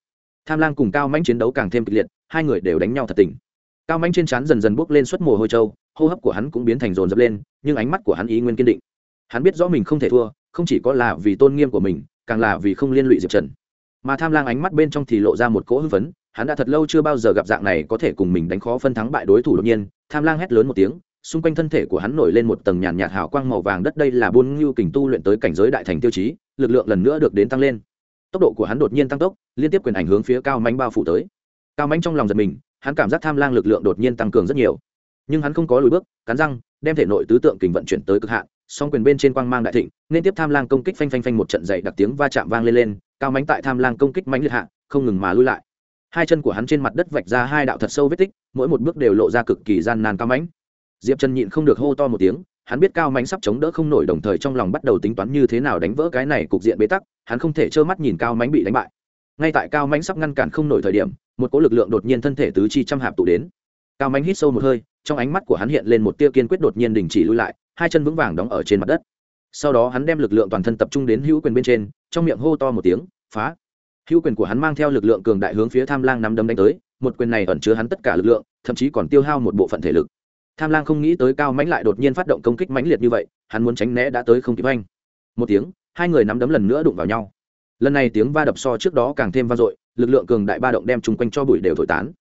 Tham lang cùng cao manh chiến đấu càng thêm kịch liệt hai người đều đánh nhau thật tình. Cao manh trên trán dần dần bốc lên suất mồ hôi trâu hô hấp của hắn cũng biến thành rồn dập lên, nhưng ánh mắt của hắn ý nguyên kiên định. Hắn biết rõ mình không thể thua, không chỉ có là vì tôn nghiêm của mình, càng là vì không liên lụy diệp trần. Mà tham lang ánh mắt bên trong thì lộ ra một cỗ hưng phấn, hắn đã thật lâu chưa bao giờ gặp dạng này có thể cùng mình đánh khó phân thắng bại đối thủ đột nhiên, tham lang hét lớn một tiếng, xung quanh thân thể của hắn nổi lên một tầng nhàn nhạt hào quang màu vàng đất đây là buôn ngưu kình tu luyện tới cảnh giới đại thành tiêu chí, lực lượng lần nữa được đến tăng lên. Tốc độ của hắn đột nhiên tăng tốc, liên tiếp quyền ảnh hướng phía cao mánh bao phủ tới. Cao mánh trong lòng giật mình, hắn cảm giác tham lang lực lượng đột nhiên tăng cường rất nhiều nhưng hắn không có lùi bước, cắn răng, đem thể nội tứ tượng kình vận chuyển tới cực hạn, song quyền bên trên quang mang đại thịnh, nên tiếp tham lang công kích phanh phanh phanh một trận dậy đặc tiếng va chạm vang lên lên, cao mánh tại tham lang công kích mánh liệt hạ, không ngừng mà lui lại. Hai chân của hắn trên mặt đất vạch ra hai đạo thật sâu vết tích, mỗi một bước đều lộ ra cực kỳ gian nan cao mánh. Diệp trần nhịn không được hô to một tiếng, hắn biết cao mánh sắp chống đỡ không nổi đồng thời trong lòng bắt đầu tính toán như thế nào đánh vỡ cái này cục diện bế tắc, hắn không thể trơ mắt nhìn cao mánh bị đánh bại. Ngay tại cao mánh sắp ngăn cản không nổi thời điểm, một cỗ lực lượng đột nhiên thân thể tứ chi trăm hạp tụ đến cao mánh hít sâu một hơi, trong ánh mắt của hắn hiện lên một tia kiên quyết đột nhiên đình chỉ lui lại, hai chân vững vàng đóng ở trên mặt đất. Sau đó hắn đem lực lượng toàn thân tập trung đến hữu quyền bên trên, trong miệng hô to một tiếng, phá! Hữu quyền của hắn mang theo lực lượng cường đại hướng phía tham lang nắm đấm đánh tới, một quyền này ẩn chứa hắn tất cả lực lượng, thậm chí còn tiêu hao một bộ phận thể lực. Tham lang không nghĩ tới cao mãnh lại đột nhiên phát động công kích mãnh liệt như vậy, hắn muốn tránh né đã tới không kịp anh. Một tiếng, hai người nắm đấm lần nữa đụng vào nhau. Lần này tiếng va đập so trước đó càng thêm vang dội, lực lượng cường đại ba động đem chung quanh cho bụi đều thổi tán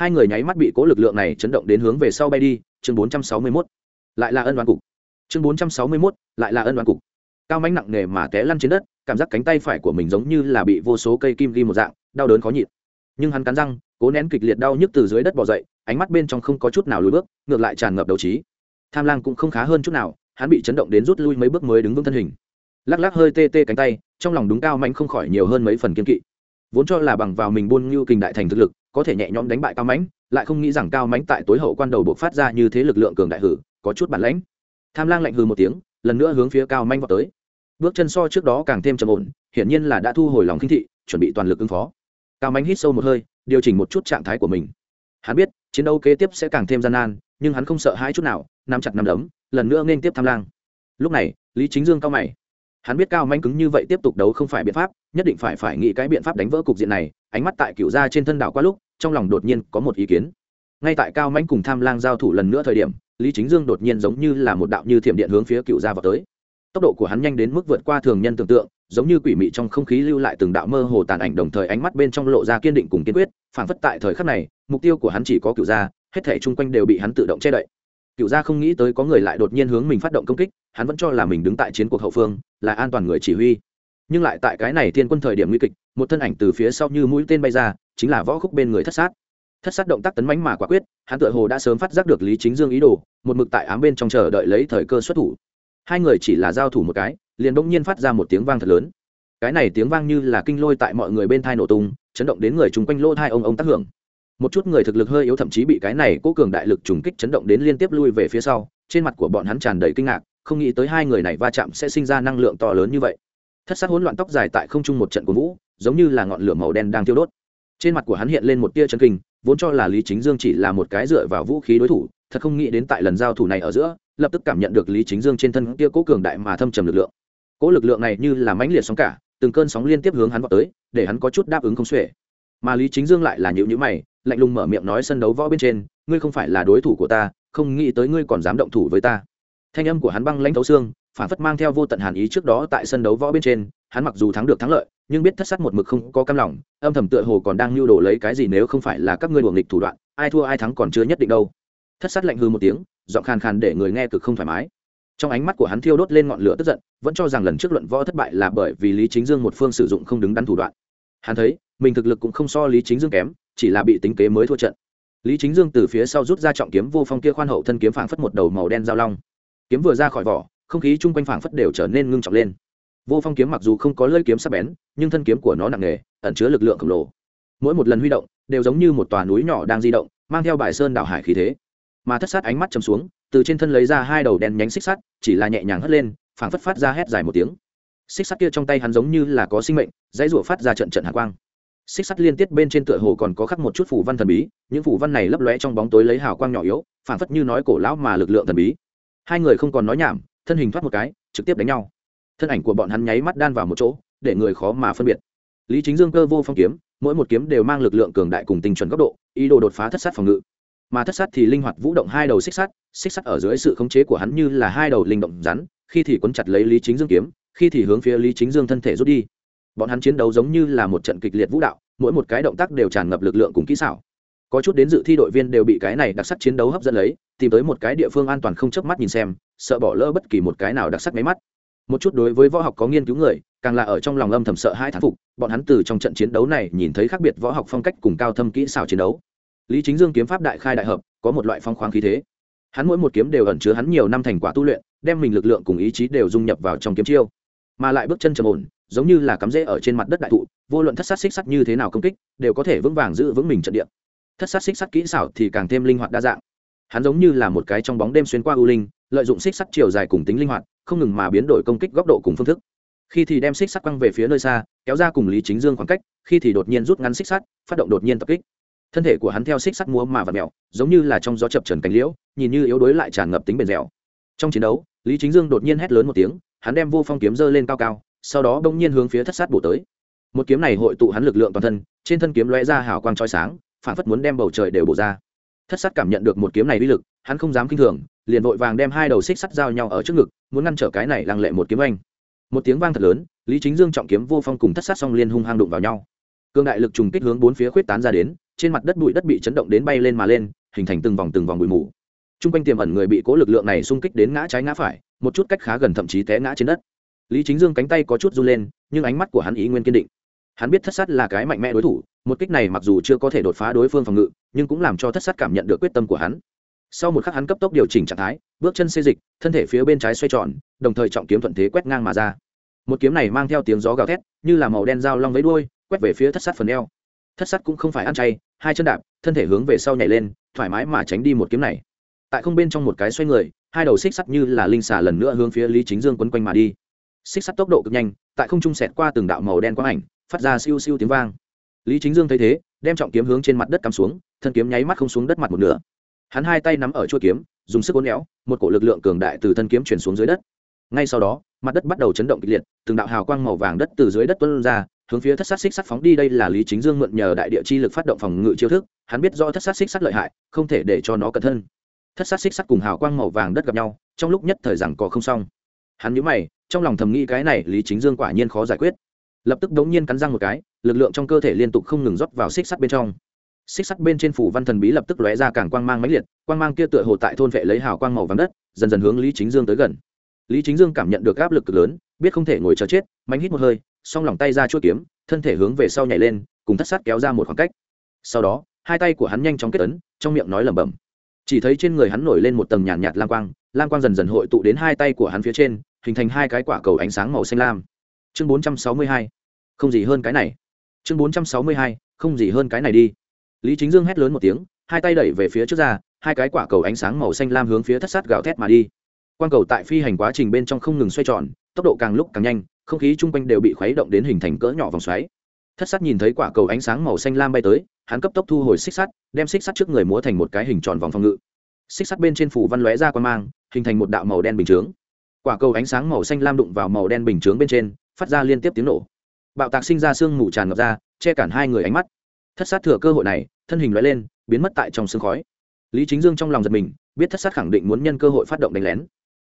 hai người nháy mắt bị cố lực lượng này chấn động đến hướng về sau bay đi chương bốn trăm sáu mươi 461. lại là ân đoán cục. Chương bốn trăm sáu mươi 461, lại là ân đoán cục. Cao mãnh nặng nề mà té lăn trên đất cảm giác cánh tay phải của mình giống như là bị vô số cây kim ghi một dạng đau đớn khó nhịn. Nhưng hắn cắn răng cố nén kịch liệt đau nhức từ dưới đất bỏ dậy ánh mắt bên trong không có chút nào lùi bước ngược lại tràn ngập đầu trí. Tham lang cũng không khá hơn chút nào hắn bị chấn động đến rút lui mấy bước mới đứng vững thân hình. Lắc lắc hơi tê tê cánh tay trong lòng đúng cao mạnh không khỏi nhiều hơn mấy phần kiên kỵ vốn cho là bằng vào mình buôn ngưu kình đại thành thực lực, có thể nhẹ nhõm đánh bại cao mãnh, lại không nghĩ rằng cao mãnh tại tối hậu quan đầu buộc phát ra như thế lực lượng cường đại hử, có chút bản lãnh. Tham lang lạnh hừ một tiếng, lần nữa hướng phía cao mãnh vào tới. Bước chân so trước đó càng thêm trầm ổn, hiển nhiên là đã thu hồi lòng khinh thị, chuẩn bị toàn lực ứng phó. Cao mãnh hít sâu một hơi, điều chỉnh một chút trạng thái của mình. Hắn biết, chiến đấu kế tiếp sẽ càng thêm gian nan, nhưng hắn không sợ hãi chút nào, nắm chặt nắm đấm, lần nữa nên tiếp tham lang. Lúc này, lý chính dương cao mày hắn biết cao manh cứng như vậy tiếp tục đấu không phải biện pháp, nhất định phải phải nghĩ cái biện pháp đánh vỡ cục diện này, ánh mắt tại cựu gia trên thân đảo qua lúc, trong lòng đột nhiên có một ý kiến. Ngay tại cao manh cùng tham lang giao thủ lần nữa thời điểm, lý chính dương đột nhiên giống như là một đạo như thiểm điện hướng phía cựu gia vào tới. Tốc độ của hắn nhanh đến mức vượt qua thường nhân tưởng tượng, giống như quỷ mị trong không khí lưu lại từng đạo mơ hồ tàn ảnh đồng thời ánh mắt bên trong lộ ra kiên định cùng kiên quyết phản phất tại thời khắc này, mục tiêu của hắn chỉ có cựu gia, hết thể chung quanh đều bị hắn tự động che đậy. Cựu gia không nghĩ tới có người lại đột nhiên hướng mình phát động công kích, hắn vẫn cho là mình đứng tại chiến cuộc hậu phương là an toàn người chỉ huy. Nhưng lại tại cái này thiên quân thời điểm nguy kịch, một thân ảnh từ phía sau như mũi tên bay ra, chính là võ khúc bên người thất sát. Thất sát động tác tấn mánh mà quả quyết, hắn tựa hồ đã sớm phát giác được lý chính dương ý đồ, một mực tại ám bên trong chờ đợi lấy thời cơ xuất thủ. Hai người chỉ là giao thủ một cái, liền bỗng nhiên phát ra một tiếng vang thật lớn. Cái này tiếng vang như là kinh lôi tại mọi người bên thai nổ tung, chấn động đến người chung quanh lô thai ông ông tác hưởng. Một chút người thực lực hơi yếu thậm chí bị cái này cố cường đại lực trùng kích chấn động đến liên tiếp lui về phía sau, trên mặt của bọn hắn tràn đầy kinh ngạc không nghĩ tới hai người này va chạm sẽ sinh ra năng lượng to lớn như vậy. Thất sát hỗn loạn tóc dài tại không trung một trận của vũ, giống như là ngọn lửa màu đen đang thiêu đốt. Trên mặt của hắn hiện lên một tia chân kinh, vốn cho là lý chính dương chỉ là một cái dựa vào vũ khí đối thủ, thật không nghĩ đến tại lần giao thủ này ở giữa, lập tức cảm nhận được lý chính dương trên thân tia cố cường đại mà thâm trầm lực lượng. Cố lực lượng này như là mãnh liệt sóng cả, từng cơn sóng liên tiếp hướng hắn vào tới, để hắn có chút đáp ứng không xuể. Mà lý chính dương lại là nhịu nhữ mày, lạnh lùng mở miệng nói sân đấu võ bên trên, ngươi không phải là đối thủ của ta, không nghĩ tới ngươi còn dám động thủ với ta thanh âm của hắn băng lãnh thấu xương, phản phất mang theo vô tận hàn ý trước đó tại sân đấu võ bên trên, hắn mặc dù thắng được thắng lợi, nhưng biết thất sát một mực không có cam lòng, âm thầm tựa hồ còn đang lưu đồ lấy cái gì nếu không phải là các ngươi đuồng nghịch thủ đoạn, ai thua ai thắng còn chưa nhất định đâu. Thất sát lạnh hư một tiếng, giọng khàn khàn để người nghe cực không thoải mái. Trong ánh mắt của hắn thiêu đốt lên ngọn lửa tức giận, vẫn cho rằng lần trước luận võ thất bại là bởi vì lý chính dương một phương sử dụng không đứng đắn thủ đoạn. Hắn thấy, mình thực lực cũng không so lý chính dương kém, chỉ là bị tính kế mới thua trận. Lý chính dương từ phía sau rút ra trọng kiếm vô phong kia khoan hậu thân kiếm phảng phất một đầu màu đen giao long kiếm vừa ra khỏi vỏ, không khí chung quanh phảng phất đều trở nên ngưng trọng lên. Vô phong kiếm mặc dù không có lơi kiếm sắc bén, nhưng thân kiếm của nó nặng nề, ẩn chứa lực lượng khổng lồ. Mỗi một lần huy động, đều giống như một tòa núi nhỏ đang di động, mang theo bài sơn đảo hải khí thế. Mà thất sát ánh mắt chầm xuống, từ trên thân lấy ra hai đầu đen nhánh xích sắt, chỉ là nhẹ nhàng hất lên, phảng phất phát ra hét dài một tiếng. Xích sắt kia trong tay hắn giống như là có sinh mệnh, dãy rủa phát ra trận trận hạ quang. Xích sắt liên tiếp bên trên tựa hồ còn có khắc một chút phủ văn thần bí, những phủ văn này lấp lóe trong bóng tối lấy hào quang nhỏ yếu, phảng phất như nói cổ lão mà lực lượng thần bí hai người không còn nói nhảm, thân hình thoát một cái, trực tiếp đánh nhau. Thân ảnh của bọn hắn nháy mắt đan vào một chỗ, để người khó mà phân biệt. Lý chính dương cơ vô phong kiếm, mỗi một kiếm đều mang lực lượng cường đại cùng tinh chuẩn góc độ, ý đồ đột phá thất sát phòng ngự. Mà thất sát thì linh hoạt vũ động hai đầu xích sắt xích sắt ở dưới sự khống chế của hắn như là hai đầu linh động rắn, khi thì quấn chặt lấy lý chính dương kiếm, khi thì hướng phía lý chính dương thân thể rút đi. Bọn hắn chiến đấu giống như là một trận kịch liệt vũ đạo, mỗi một cái động tác đều tràn ngập lực lượng cùng kỹ xảo có chút đến dự thi đội viên đều bị cái này đặc sắc chiến đấu hấp dẫn lấy, tìm tới một cái địa phương an toàn không chớp mắt nhìn xem, sợ bỏ lỡ bất kỳ một cái nào đặc sắc máy mắt. Một chút đối với võ học có nghiên cứu người, càng là ở trong lòng âm thầm sợ hai thán phục, bọn hắn từ trong trận chiến đấu này nhìn thấy khác biệt võ học phong cách cùng cao thâm kỹ xảo chiến đấu. Lý chính dương kiếm pháp đại khai đại hợp, có một loại phong khoáng khí thế. Hắn mỗi một kiếm đều ẩn chứa hắn nhiều năm thành quả tu luyện, đem mình lực lượng cùng ý chí đều dung nhập vào trong kiếm chiêu. Mà lại bước chân trầm ổn, giống như là cắm rễ ở trên mặt đất đại thụ, vô luận thất sát xích sắt như thế nào công kích, đều có thể vững vàng giữ vững mình trận địa thất sát xích sắt kỹ xảo thì càng thêm linh hoạt đa dạng. Hắn giống như là một cái trong bóng đêm xuyên qua u linh, lợi dụng xích sắt chiều dài cùng tính linh hoạt, không ngừng mà biến đổi công kích góc độ cùng phương thức. Khi thì đem xích sắt quăng về phía nơi xa, kéo ra cùng lý chính dương khoảng cách, khi thì đột nhiên rút ngắn xích sắt, phát động đột nhiên tập kích. Thân thể của hắn theo xích sắt múa mà và mèo, giống như là trong gió chập trần cánh liễu, nhìn như yếu đuối lại tràn ngập tính bền dẻo. Trong chiến đấu, lý chính dương đột nhiên hét lớn một tiếng, hắn đem vô phong kiếm dơ lên cao cao, sau đó bỗng nhiên hướng phía thất sát bổ tới. Một kiếm này hội tụ hắn lực lượng toàn thân, trên thân kiếm lóe ra hào quang trói sáng phản phất muốn đem bầu trời đều bổ ra. Thất sát cảm nhận được một kiếm này uy lực, hắn không dám kinh thường, liền vội vàng đem hai đầu xích sắt giao nhau ở trước ngực, muốn ngăn trở cái này lăng lệ một kiếm anh một tiếng vang thật lớn, lý chính dương trọng kiếm vô phong cùng thất sát song liên hung hăng đụng vào nhau. Cương đại lực trùng kích hướng bốn phía khuyết tán ra đến, trên mặt đất bụi đất bị chấn động đến bay lên mà lên, hình thành từng vòng từng vòng bụi mù. T r u n g quanh tiềm ẩn người bị cố lực lượng này xung kích đến ngã trái ngã phải, một chút cách khá gần thậm chí té ngã trên đất. Lý chính dương cánh tay có chút run lên, nhưng ánh mắt của hắn ý nguyên kiên định. Hắn biết thất sát là cái mạnh mẽ đối thủ một kích này mặc dù chưa có thể đột phá đối phương phòng ngự, nhưng cũng làm cho thất sát cảm nhận được quyết tâm của hắn. Sau một khắc hắn cấp tốc điều chỉnh trạng thái, bước chân xê dịch, thân thể phía bên trái xoay tròn, đồng thời trọng kiếm thuận thế quét ngang mà ra. Một kiếm này mang theo tiếng gió gào thét, như là màu đen dao long với đuôi, quét về phía thất sát phần eo. Thất sát cũng không phải ăn chay, hai chân đạp, thân thể hướng về sau nhảy lên, thoải mái mà tránh đi một kiếm này. Tại không bên trong một cái xoay người, hai đầu xích sắt như là linh xà lần nữa hướng phía lý chính dương quấn quanh mà đi. Xích sắt tốc độ cực nhanh, tại không trung sẹt qua từng đạo màu đen quang ảnh, phát ra siêu siêu tiếng vang lý chính dương thấy thế, đem trọng kiếm hướng trên mặt đất cắm xuống, thân kiếm nháy mắt không xuống đất mặt một nửa. Hắn hai tay nắm ở chuôi kiếm, dùng sức uốn éo, một cổ lực lượng cường đại từ thân kiếm chuyển xuống dưới đất. Ngay sau đó, mặt đất bắt đầu chấn động kịch liệt, từng đạo hào quang màu vàng đất từ dưới đất tuân ra, hướng phía thất sát xích sắt phóng đi. Đây là lý chính dương mượn nhờ đại địa chi lực phát động phòng ngự chiêu thức, hắn biết rõ thất sát xích sắt lợi hại, không thể để cho nó cẩn thân. Thất sát xích sắt cùng hào quang màu vàng đất gặp nhau, trong lúc nhất thời rằng có không xong. Hắn nhíu mày, trong lòng thầm nghĩ cái này lý chính dương quả nhiên khó giải quyết lập tức đống nhiên cắn răng một cái lực lượng trong cơ thể liên tục không ngừng rót vào xích sắt bên trong. Xích sắt bên trên phủ văn thần bí lập tức lóe ra càng quang mang mãnh liệt quang mang kia tựa hồ tại thôn vệ lấy hào quang màu vàng đất dần dần hướng lý chính dương tới gần. Lý chính dương cảm nhận được áp lực cực lớn biết không thể ngồi chờ chết mạnh hít một hơi xong lòng tay ra chuốt kiếm thân thể hướng về sau nhảy lên cùng thất sát kéo ra một khoảng cách. Sau đó hai tay của hắn nhanh chóng kết ấn trong miệng nói lẩm bẩm. Chỉ thấy trên người hắn nổi lên một tầng nhàn nhạt, nhạt lam quang lam quang dần dần hội tụ đến hai tay của hắn phía trên hình thành hai cái quả cầu ánh sáng màu xanh lam chương bốn trăm sáu mươi hai, không gì hơn cái này. Chương bốn trăm sáu mươi hai, không gì hơn cái này đi. Lý chính dương hét lớn một tiếng, hai tay đẩy về phía trước ra, hai cái quả cầu ánh sáng màu xanh lam hướng phía thất sát gạo thét mà đi. Quang cầu tại phi hành quá trình bên trong không ngừng xoay tròn, tốc độ càng lúc càng nhanh, không khí chung quanh đều bị khuấy động đến hình thành cỡ nhỏ vòng xoáy. Thất sát nhìn thấy quả cầu ánh sáng màu xanh lam bay tới, hắn cấp tốc thu hồi xích sắt, đem xích sắt trước người múa thành một cái hình tròn vòng phòng ngự. Xích sắt bên trên phủ văn lóe ra quan mang, hình thành một đạo màu đen bình chướng. Quả cầu ánh sáng màu xanh lam đụng vào màu đen bình chướng bên trên phát ra liên tiếp tiếng nổ. Bạo tạc sinh ra sương mù tràn ngập ra, che cản hai người ánh mắt. Thất sát thừa cơ hội này, thân hình loại lên, biến mất tại trong sương khói. Lý chính dương trong lòng giật mình, biết thất sát khẳng định muốn nhân cơ hội phát động đánh lén.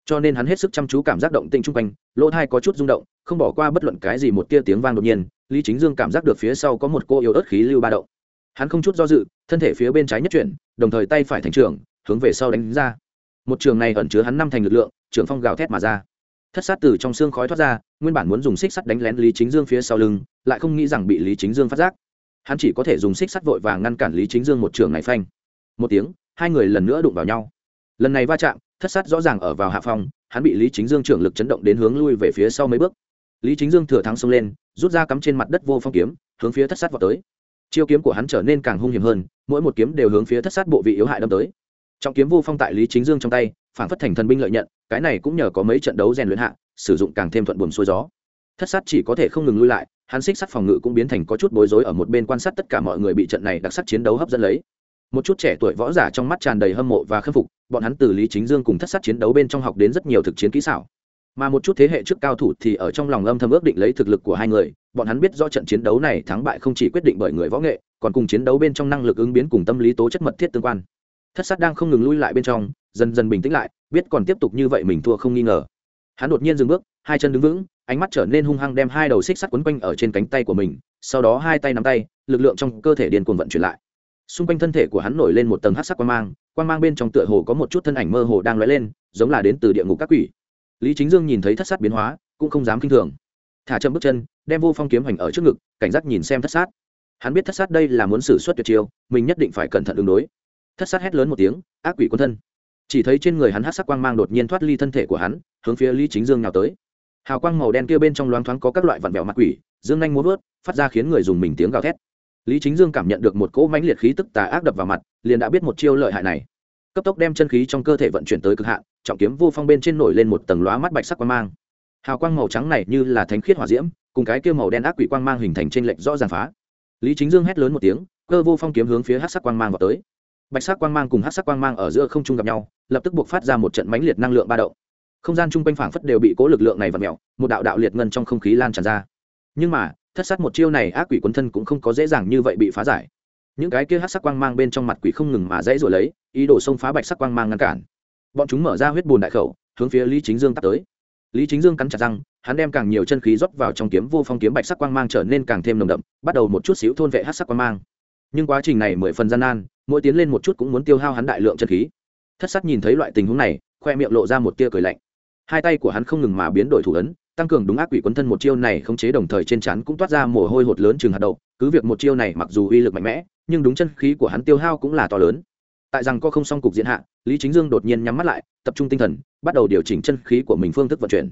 Cho nên hắn hết sức chăm chú cảm giác động tĩnh chung quanh, lỗ thai có chút rung động, không bỏ qua bất luận cái gì một tia tiếng vang đột nhiên, lý chính dương cảm giác được phía sau có một cô yếu ớt khí lưu ba động. Hắn không chút do dự, thân thể phía bên trái nhất chuyển, đồng thời tay phải thành trường, hướng về sau đánh ra. Một trường này ẩn chứa hắn năm thành lực lượng trường phong gào thét mà ra thất sát từ trong xương khói thoát ra, nguyên bản muốn dùng xích sắt đánh lén lý chính dương phía sau lưng, lại không nghĩ rằng bị lý chính dương phát giác. Hắn chỉ có thể dùng xích sắt vội vàng ngăn cản lý chính dương một trường này phanh. Một tiếng, hai người lần nữa đụng vào nhau. Lần này va chạm, thất sát rõ ràng ở vào hạ phong hắn bị lý chính dương trưởng lực chấn động đến hướng lui về phía sau mấy bước. Lý chính dương thừa thắng xông lên, rút ra cắm trên mặt đất vô phong kiếm, hướng phía thất sát vào tới. Chiêu kiếm của hắn trở nên càng hung hiểm hơn, mỗi một kiếm đều hướng phía thất sát bộ vị yếu hại đâm tới. Trọng kiếm vô phong tại lý chính dương trong tay phản phất thành thần binh lợi nhận, cái này cũng nhờ có mấy trận đấu rèn luyện hạ, sử dụng càng thêm thuận buồm xuôi gió. Thất sát chỉ có thể không ngừng lui lại, hắn xích sắt phòng ngự cũng biến thành có chút bối rối ở một bên quan sát tất cả mọi người bị trận này đặc sắc chiến đấu hấp dẫn lấy. Một chút trẻ tuổi võ giả trong mắt tràn đầy hâm mộ và khâm phục, bọn hắn từ lý chính dương cùng thất sát chiến đấu bên trong học đến rất nhiều thực chiến kỹ xảo. Mà một chút thế hệ trước cao thủ thì ở trong lòng âm thầm ước định lấy thực lực của hai người, bọn hắn biết do trận chiến đấu này thắng bại không chỉ quyết định bởi người võ nghệ, còn cùng chiến đấu bên trong năng lực ứng biến cùng tâm lý tố chất mật thiết tương quan. Thất sát đang không ngừng lui lại bên trong dần dần bình tĩnh lại, biết còn tiếp tục như vậy mình thua không nghi ngờ. Hắn đột nhiên dừng bước, hai chân đứng vững, ánh mắt trở nên hung hăng đem hai đầu xích sắt quấn quanh ở trên cánh tay của mình, sau đó hai tay nắm tay, lực lượng trong cơ thể điên cuồng vận chuyển lại. Xung quanh thân thể của hắn nổi lên một tầng hát sắc quang mang quang mang bên trong tựa hồ có một chút thân ảnh mơ hồ đang lóe lên, giống là đến từ địa ngục các quỷ. Lý chính dương nhìn thấy thất sát biến hóa, cũng không dám k i n h thường. Thả chậm bước chân, đem vô phong kiếm hành ở trước ngực, cảnh giác nhìn xem thất sát. Hắn biết thất sát đây là muốn xử suất tuyệt chiêu, mình nhất định phải cẩn thận ứng đối. Thất sát hét lớn một tiếng, ác quỷ quân thân chỉ thấy trên người hắn hát sắc quang mang đột nhiên thoát ly thân thể của hắn, hướng phía lý chính dương nào tới. Hào quang màu đen kia bên trong loáng thoáng có các loại vặn vẹo mặt quỷ, dương nhanh muốn vớt, phát ra khiến người dùng mình tiếng gào thét. Lý chính dương cảm nhận được một cỗ mãnh liệt khí tức tà ác đập vào mặt, liền đã biết một chiêu lợi hại này. Cấp tốc đem chân khí trong cơ thể vận chuyển tới cực hạn, trọng kiếm vô phong bên trên nổi lên một tầng lóa mắt bạch sắc quang mang. Hào quang màu trắng này như là thánh khiết hỏa diễm, cùng cái kia màu đen ác quỷ quang mang hình thành trên lệch rõ ràng phá. Lý chính dương hét lớn một tiếng, cơ vô phong kiếm hướng phía hát sắc quang mang vào tới bạch sắc quang mang cùng hát sắc quang mang ở giữa không trung gặp nhau, lập tức buộc phát ra một trận mãnh liệt năng lượng ba động. Không gian chung quanh phảng phất đều bị cố lực lượng này vặn mẹo một đạo đạo liệt ngân trong không khí lan tràn ra. Nhưng mà, thất sát một chiêu này ác quỷ quấn thân cũng không có dễ dàng như vậy bị phá giải. Những cái kia hát sắc quang mang bên trong mặt quỷ không ngừng mà dãy rồi lấy, ý đồ xông phá bạch sắc quang mang ngăn cản. Bọn chúng mở ra huyết bùn đại khẩu, hướng phía lý chính dương tắt tới. Lý chính dương cắn chặt răng, hắn đem càng nhiều chân khí rót vào trong kiếm, vô phong kiếm bạch sắc quang mang trở nên càng thêm nồng đậm, bắt đầu một chút xíu thôn vệ hát sắc quang mang. Nhưng quá trình này mười phần gian nan mỗi tiến lên một chút cũng muốn tiêu hao hắn đại lượng chân khí. Thất sắc nhìn thấy loại tình huống này, khoe miệng lộ ra một tia cười lạnh. Hai tay của hắn không ngừng mà biến đổi thủ ấn, tăng cường đúng ác quỷ quấn thân một chiêu này khống chế đồng thời trên chắn cũng toát ra mồ hôi hột lớn chừng hạt đậu. Cứ việc một chiêu này mặc dù uy lực mạnh mẽ, nhưng đúng chân khí của hắn tiêu hao cũng là to lớn. Tại rằng có không xong cục diện hạ, lý chính dương đột nhiên nhắm mắt lại, tập trung tinh thần, bắt đầu điều chỉnh chân khí của mình phương thức vận chuyển.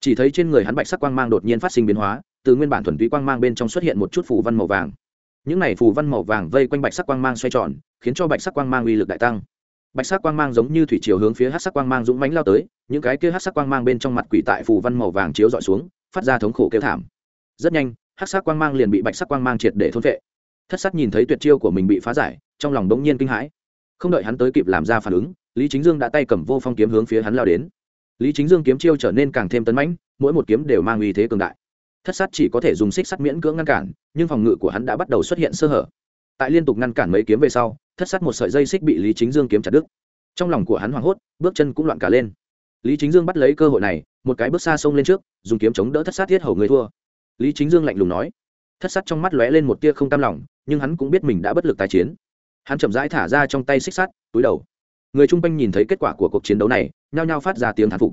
Chỉ thấy trên người hắn bạch sắc quang mang đột nhiên phát sinh biến hóa, từ nguyên bản thuần túy quang mang bên trong xuất hiện một chút phủ văn màu vàng những này phù văn màu vàng vây quanh bạch sắc quang mang xoay tròn, khiến cho bạch sắc quang mang uy lực đại tăng. Bạch sắc quang mang giống như thủy chiều hướng phía hát sắc quang mang dũng mánh lao tới, những cái kia hát sắc quang mang bên trong mặt quỷ tại phù văn màu vàng chiếu dọi xuống, phát ra thống khổ kêu thảm. Rất nhanh hát sắc quang mang liền bị bạch sắc quang mang triệt để thôn vệ thất sắc nhìn thấy tuyệt chiêu của mình bị phá giải, trong lòng đống nhiên kinh hãi. Không đợi hắn tới kịp làm ra phản ứng, lý chính dương đã tay cầm vô phong kiếm hướng phía hắn lao đến. Lý chính dương kiếm chiêu trở nên càng thêm tấn mãnh, mỗi một kiếm đều mang uy thế cường đại thất sát chỉ có thể dùng xích sắt miễn cưỡng ngăn cản, nhưng phòng ngự của hắn đã bắt đầu xuất hiện sơ hở. Tại liên tục ngăn cản mấy kiếm về sau, thất sát một sợi dây xích bị lý chính dương kiếm chặt đứt. Trong lòng của hắn hoảng hốt, bước chân cũng loạn cả lên. Lý chính dương bắt lấy cơ hội này, một cái bước xa sông lên trước, dùng kiếm chống đỡ thất sát thiết hầu người thua. Lý chính dương lạnh lùng nói. Thất sát trong mắt lóe lên một tia không tam lòng, nhưng hắn cũng biết mình đã bất lực tái chiến. Hắn chậm rãi thả ra trong tay xích sắt, túi đầu. Người chung quanh nhìn thấy kết quả của cuộc chiến đấu này, nhao nhao phát ra tiếng thán phục.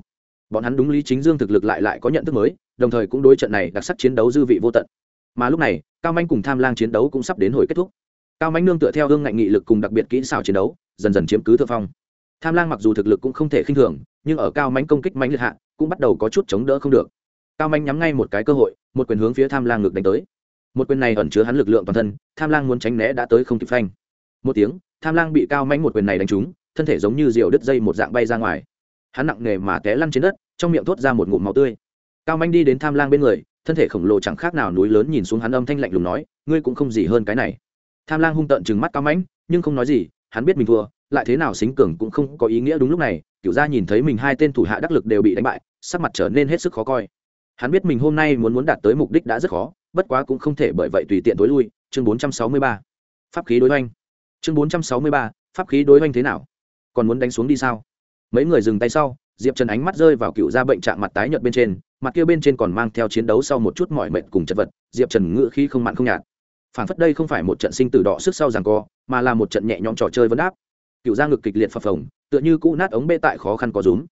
Bọn hắn đúng lý chính dương thực lực lại lại có nhận thức mới đồng thời cũng đối trận này đặc sắc chiến đấu dư vị vô tận. Mà lúc này, cao manh cùng tham lang chiến đấu cũng sắp đến hồi kết thúc. Cao manh nương tựa theo hương ngạnh nghị lực cùng đặc biệt kỹ xảo chiến đấu, dần dần chiếm cứ thượng phong. Tham lang mặc dù thực lực cũng không thể khinh thường, nhưng ở cao manh công kích mánh liệt hạ, cũng bắt đầu có chút chống đỡ không được. Cao manh nhắm ngay một cái cơ hội, một quyền hướng phía tham lang ngược đánh tới. Một quyền này ẩn chứa hắn lực lượng toàn thân, tham lang muốn tránh né đã tới không kịp phanh. Một tiếng, tham lang bị cao manh một quyền này đánh trúng, thân thể giống như diều đứt dây một dạng bay ra ngoài. Hắn nặng nề mà té lăn trên đất, trong miệng thốt ra một ngụm máu tươi cao manh đi đến tham lang bên người thân thể khổng lồ chẳng khác nào núi lớn nhìn xuống hắn âm thanh lạnh lùng nói ngươi cũng không gì hơn cái này. Tham lang hung tợn chừng mắt cao mãnh nhưng không nói gì hắn biết mình thua lại thế nào xính cường cũng không có ý nghĩa đúng lúc này cựu gia nhìn thấy mình hai tên thủ hạ đắc lực đều bị đánh bại sắc mặt trở nên hết sức khó coi. Hắn biết mình hôm nay muốn muốn đạt tới mục đích đã rất khó bất quá cũng không thể bởi vậy tùy tiện tối lui. Chương 463. pháp khí đối oanh chương 463, pháp khí đối oanh thế nào? Còn muốn đánh xuống đi sao? Mấy người dừng tay sau diệp trần ánh mắt rơi vào cựu gia bệnh trạng mặt tái nhợt bên trên mặt kia bên trên còn mang theo chiến đấu sau một chút mỏi mệt cùng chật vật, diệp trần ngự khi không mặn không nhạt. Phản phất đây không phải một trận sinh tử đỏ sức sau rằng co, mà là một trận nhẹ nhõm trò chơi vấn đáp cựu giang ngực kịch liệt phập phồng, tựa như cũ nát ống bê tại khó khăn có rúm.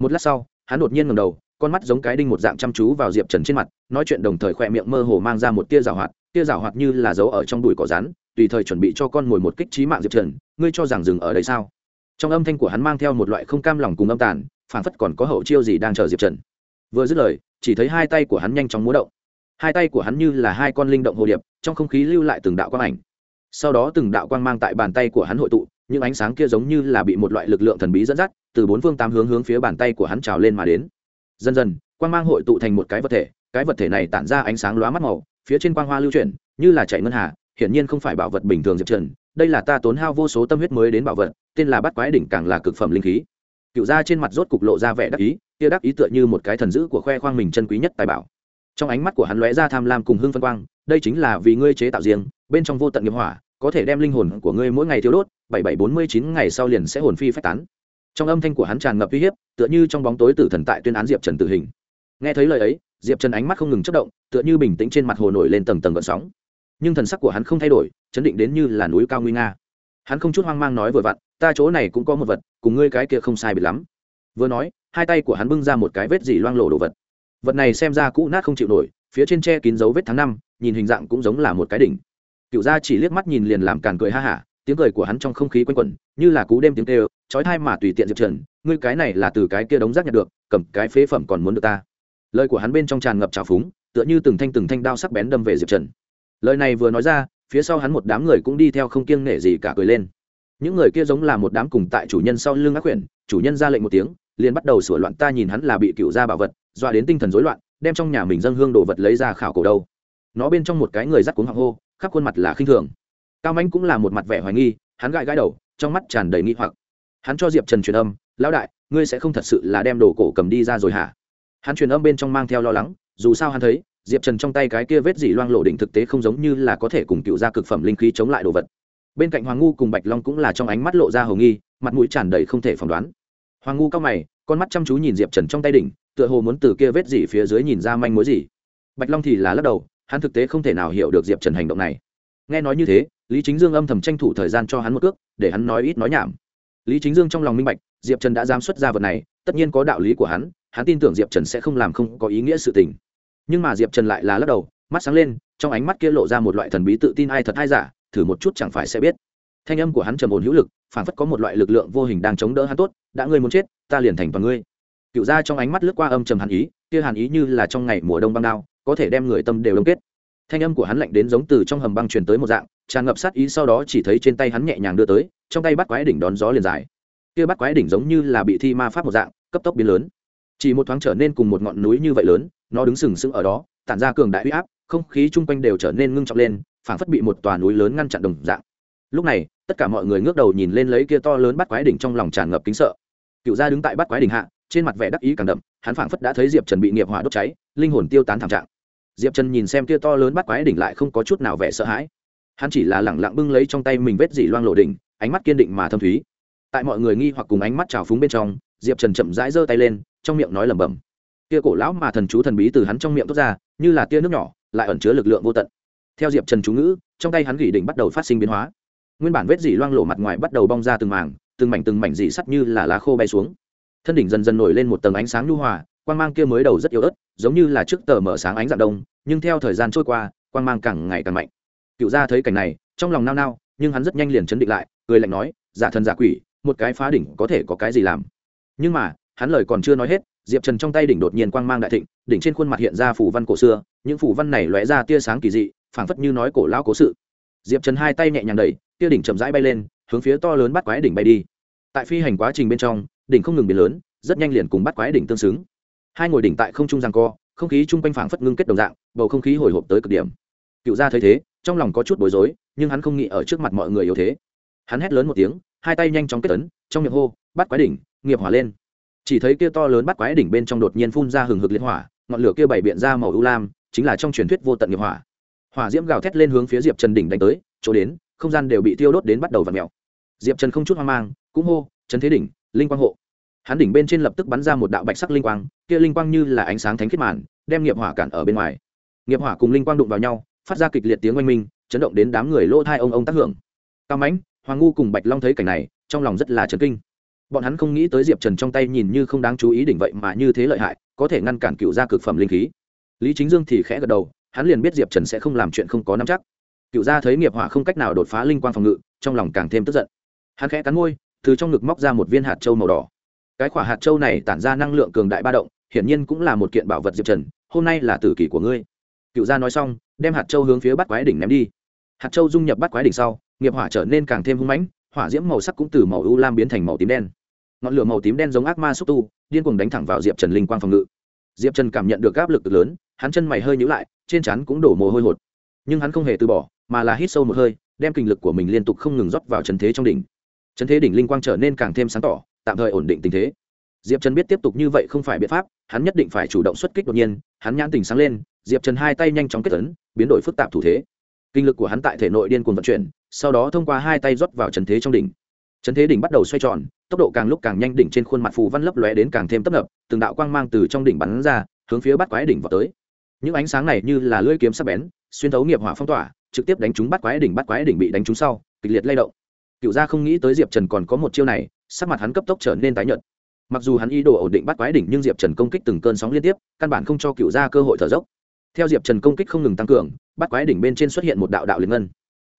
Một lát sau, hắn đột nhiên ngầm đầu, con mắt giống cái đinh một dạng chăm chú vào diệp trần trên mặt, nói chuyện đồng thời khỏe miệng mơ hồ mang ra một tia rào hoạt, tia rào hoạt như là dấu ở trong đùi cỏ rắn, tùy thời chuẩn bị cho con mồi một kích trí mạng diệp trần, ngươi cho rằng dừng ở đây sao? Trong âm thanh của hắn mang theo một loại không cam lòng cùng âm tàn, phản phất còn có hậu chiêu gì đang chờ diệp trần vừa dứt lời, chỉ thấy hai tay của hắn nhanh chóng múa động. Hai tay của hắn như là hai con linh động hồ điệp, trong không khí lưu lại từng đạo quang ảnh. Sau đó từng đạo quang mang tại bàn tay của hắn hội tụ, những ánh sáng kia giống như là bị một loại lực lượng thần bí dẫn dắt, từ bốn phương tám hướng hướng phía bàn tay của hắn trào lên mà đến. Dần dần, quang mang hội tụ thành một cái vật thể, cái vật thể này tản ra ánh sáng lóa mắt màu, phía trên quang hoa lưu chuyển, như là chạy ngân hà, hiển nhiên không phải bảo vật bình thường diệp trần, đây là ta tốn hao vô số tâm huyết mới đến bảo vật, tên là bắt quái đỉnh càng là cực phẩm linh khí. Cựu ra trên mặt rốt cục lộ ra vẻ đắc ý kia đắc ý tựa như một cái thần dữ của khoe khoang mình chân quý nhất tài bảo. Trong ánh mắt của hắn lóe ra tham lam cùng hưng phân quang, đây chính là vì ngươi chế tạo riêng, bên trong vô tận nghiệp hỏa, có thể đem linh hồn của ngươi mỗi ngày thiếu đốt, bảy bảy bốn mươi chín ngày sau liền sẽ hồn phi phách tán. Trong âm thanh của hắn tràn ngập uy hiếp, tựa như trong bóng tối tử thần tại tuyên án diệp trần tử hình. Nghe thấy lời ấy, diệp trần ánh mắt không ngừng chất động, tựa như bình tĩnh trên mặt hồ nổi lên tầng tầng gợn sóng. Nhưng thần sắc của hắn không thay đổi, chấn định đến như là núi cao nguy nga. Hắn không chút hoang mang nói vừa vặn, ta chỗ này cũng có một vật, cùng ngươi cái kia không sai biệt lắm vừa nói, hai tay của hắn bưng ra một cái vết dỉ loang lổ đồ vật. Vật này xem ra cũ nát không chịu nổi, phía trên tre kín dấu vết tháng năm, nhìn hình dạng cũng giống là một cái đỉnh. Cựu gia chỉ liếc mắt nhìn liền làm càn cười ha hả, tiếng cười của hắn trong không khí quanh quẩn, như là cú đêm tiếng kêu trói thai mà tùy tiện diệp trần, ngươi cái này là từ cái kia đống rác nhặt được, cầm cái phế phẩm còn muốn được ta. Lời của hắn bên trong tràn ngập trào phúng, tựa như từng thanh từng thanh đao sắc bén đâm về diệp trần. Lời này vừa nói ra, phía sau hắn một đám người cũng đi theo không kiêng nể gì cả cười lên. Những người kia giống là một đám cùng tại chủ nhân sau lưng ác quyển, chủ nhân ra lệnh một tiếng liền bắt đầu sửa loạn ta nhìn hắn là bị cựu gia bảo vật, dọa đến tinh thần rối loạn, đem trong nhà mình dâng hương đồ vật lấy ra khảo cổ đâu. Nó bên trong một cái người dắt cuống hoàng hô, khắp khuôn mặt là khinh thường. Cao mãnh cũng là một mặt vẻ hoài nghi, hắn gãi gãi đầu, trong mắt tràn đầy nghi hoặc. Hắn cho diệp trần truyền âm, lão đại, ngươi sẽ không thật sự là đem đồ cổ cầm đi ra rồi hả? Hắn truyền âm bên trong mang theo lo lắng, dù sao hắn thấy, diệp trần trong tay cái kia vết dỉ loang lộ đỉnh thực tế không giống như là có thể cùng cựu gia cực phẩm linh khí chống lại đồ vật. Bên cạnh hoàng ngu cùng bạch long cũng là trong ánh mắt lộ ra hầu nghi, mặt mũi tràn đầy không thể phỏng đoán hoàng ngu cao mày, con mắt chăm chú nhìn diệp trần trong tay đỉnh, tựa hồ muốn từ kia vết dỉ phía dưới nhìn ra manh mối gì. Bạch long thì là lắc đầu, hắn thực tế không thể nào hiểu được diệp trần hành động này. Nghe nói như thế, lý chính dương âm thầm tranh thủ thời gian cho hắn một cước, để hắn nói ít nói nhảm. Lý chính dương trong lòng minh bạch, diệp trần đã dám xuất ra vật này, tất nhiên có đạo lý của hắn hắn tin tưởng diệp trần sẽ không làm không có ý nghĩa sự tình. Nhưng mà diệp trần lại là lắc đầu, mắt sáng lên, trong ánh mắt kia lộ ra một loại thần bí tự tin ai thật ai giả, thử một chút chẳng phải sẽ biết thanh âm của hắn trầm ổn hữu lực phản phất có một loại lực lượng vô hình đang chống đỡ hắn tốt, đã ngươi muốn chết, ta liền thành toàn ngươi. Cựu ra trong ánh mắt lướt qua âm trầm hàn ý, kia hàn ý như là trong ngày mùa đông băng đao, có thể đem người tâm đều đông kết. Thanh âm của hắn lạnh đến giống từ trong hầm băng truyền tới một dạng, tràn ngập sát ý sau đó chỉ thấy trên tay hắn nhẹ nhàng đưa tới, trong tay bắt quái đỉnh đón gió liền dài. Kia bắt quái đỉnh giống như là bị thi ma pháp một dạng, cấp tốc biến lớn. Chỉ một thoáng trở nên cùng một ngọn núi như vậy lớn, nó đứng sừng sững ở đó, tản ra cường đại huy áp, không khí chung quanh đều trở nên ngưng trọng lên, phảng phất bị một tòa núi lớn ngăn chặn đồng dạng lúc này, tất cả mọi người ngước đầu nhìn lên lấy kia to lớn bắt quái đỉnh trong lòng tràn ngập kính sợ. Cựu gia đứng tại bắt quái đỉnh hạ, trên mặt vẻ đắc ý càng đậm, hắn phảng phất đã thấy diệp trần bị nghiệp hỏa đốt cháy, linh hồn tiêu tán thảm trạng. Diệp trần nhìn xem kia to lớn bắt quái đỉnh lại không có chút nào vẻ sợ hãi. Hắn chỉ là lẳng lặng bưng lấy trong tay mình vết dỉ loang lộ đỉnh, ánh mắt kiên định mà thâm thúy. Tại mọi người nghi hoặc cùng ánh mắt trào phúng bên trong, diệp trần chậm rãi giơ tay lên, trong miệng nói lẩm bẩm. Kia cổ lão mà thần chú thần bí từ hắn trong miệng thoát ra, như là tia nước nhỏ, lại ẩn chứa lực lượng vô tận. Theo diệp trần chú ngữ, trong tay hắn gỉ đỉnh bắt đầu phát sinh biến hóa nguyên bản vết dỉ loang lộ mặt ngoài bắt đầu bong ra từng mảng, từng mảnh từng mảnh dỉ sắt như là lá khô bay xuống. Thân đỉnh dần dần nổi lên một tầng ánh sáng nhu hòa, quang mang kia mới đầu rất yếu ớt, giống như là trước tờ mở sáng ánh dạng đông, nhưng theo thời gian trôi qua, quang mang càng ngày càng mạnh. Cựu gia thấy cảnh này, trong lòng nao nao, nhưng hắn rất nhanh liền chấn định lại, cười lạnh nói, giả thần giả quỷ, một cái phá đỉnh có thể có cái gì làm? Nhưng mà, hắn lời còn chưa nói hết, diệp trần trong tay đỉnh đột nhiên quang mang đại thịnh, đỉnh trên khuôn mặt hiện ra phủ văn cổ xưa, những phủ văn này lóe ra tia sáng kỳ dị, phảng phất như nói cổ lão cố sự. Diệp trần hai tay nhẹ nhàng đẩy kia đỉnh chậm rãi bay lên, hướng phía to lớn bắt quái đỉnh bay đi. Tại phi hành quá trình bên trong, đỉnh không ngừng biến lớn, rất nhanh liền cùng bắt quái đỉnh tương xứng. Hai ngồi đỉnh tại không trung giằng co, không khí chung quanh phảng phất ngưng kết đồng dạng, bầu không khí hồi hộp tới cực điểm. Cựu gia thấy thế, trong lòng có chút bối rối, nhưng hắn không nghĩ ở trước mặt mọi người yếu thế. Hắn hét lớn một tiếng, hai tay nhanh chóng kết ấn, trong miệng hô, bắt quái đỉnh, nghiệp hỏa lên. Chỉ thấy kia to lớn bắt quái đỉnh bên trong đột nhiên phun ra hừng hực liệt hỏa, ngọn lửa kia bảy biện ra màu u lam, chính là trong truyền thuyết vô tận nghiệp hỏa. Hỏa diễm gào thét lên hướng phía diệp trần đỉnh đánh tới, chỗ đến không gian đều bị tiêu đốt đến bắt đầu v ặ mèo. Diệp trần không chút hoang mang, cũng hô trần thế đỉnh, linh quang hộ. Hắn đỉnh bên trên lập tức bắn ra một đạo bạch sắc linh quang, kia linh quang như là ánh sáng thánh khiết màn, đem nghiệp hỏa cản ở bên ngoài. Nghiệp hỏa cùng linh quang đụng vào nhau, phát ra kịch liệt tiếng oanh minh, chấn động đến đám người lỗ thai ông ông tác hưởng. Cao mãnh, hoàng ngu cùng bạch long thấy cảnh này, trong lòng rất là chấn kinh. Bọn hắn không nghĩ tới diệp trần trong tay nhìn như không đáng chú ý đỉnh vậy mà như thế lợi hại, có thể ngăn cản cựu gia cực phẩm linh khí. Lý chính dương thì khẽ gật đầu, hắn liền biết diệp trần sẽ không làm chuyện không có nắm chắc cựu gia thấy nghiệp hỏa không cách nào đột phá linh quang phòng ngự, trong lòng càng thêm tức giận. Hắn khẽ cắn môi, từ trong ngực móc ra một viên hạt trâu màu đỏ. Cái quả hạt trâu này tản ra năng lượng cường đại ba động, hiển nhiên cũng là một kiện bảo vật diệp trần, hôm nay là tử kỷ của ngươi. Cựu gia nói xong, đem hạt trâu hướng phía bắt quái đỉnh ném đi. Hạt trâu dung nhập bắt quái đỉnh sau, nghiệp hỏa trở nên càng thêm hung mãnh, hỏa diễm màu sắc cũng từ màu u lam biến thành màu tím đen. Ngọn lửa màu tím đen giống ác ma xúc tu, điên cuồng đánh thẳng vào diệp trần linh quang phòng ngự. Diệp trần cảm nhận được áp lực lớn, hắn chân mày hơi nhữ lại, trên trán cũng đổ mồ hôi hột. Nhưng hắn không hề từ bỏ mà là hít sâu một hơi, đem kinh lực của mình liên tục không ngừng rót vào trần thế trong đỉnh. Trần thế đỉnh linh quang trở nên càng thêm sáng tỏ, tạm thời ổn định tình thế. Diệp trần biết tiếp tục như vậy không phải biện pháp, hắn nhất định phải chủ động xuất kích đột nhiên, hắn nhãn tình sáng lên, diệp trần hai tay nhanh chóng kết tấn biến đổi phức tạp thủ thế. Kinh lực của hắn tại thể nội điên cuồng vận chuyển, sau đó thông qua hai tay rót vào trần thế trong đỉnh. Trần thế đỉnh bắt đầu xoay tròn, tốc độ càng lúc càng nhanh đỉnh trên khuôn mặt phù văn lấp lóe đến càng thêm tấp nập, từng đạo quang mang từ trong đỉnh bắn ra, hướng phía bắt quái đỉnh vào tới. Những ánh sáng này như là lưỡi kiếm sắc bén, xuyên thấu nghiệp hỏa phong tỏa trực tiếp đánh trúng bắt quái đỉnh, bắt quái đỉnh bị đánh trúng sau, kịch liệt lay động. Cựu gia không nghĩ tới diệp trần còn có một chiêu này, sắc mặt hắn cấp tốc trở nên tái nhợt. Mặc dù hắn ý đồ ổn định bắt quái đỉnh, nhưng diệp trần công kích từng cơn sóng liên tiếp, căn bản không cho cựu gia cơ hội thở dốc. Theo diệp trần công kích không ngừng tăng cường, bắt quái đỉnh bên trên xuất hiện một đạo đạo liền ngân.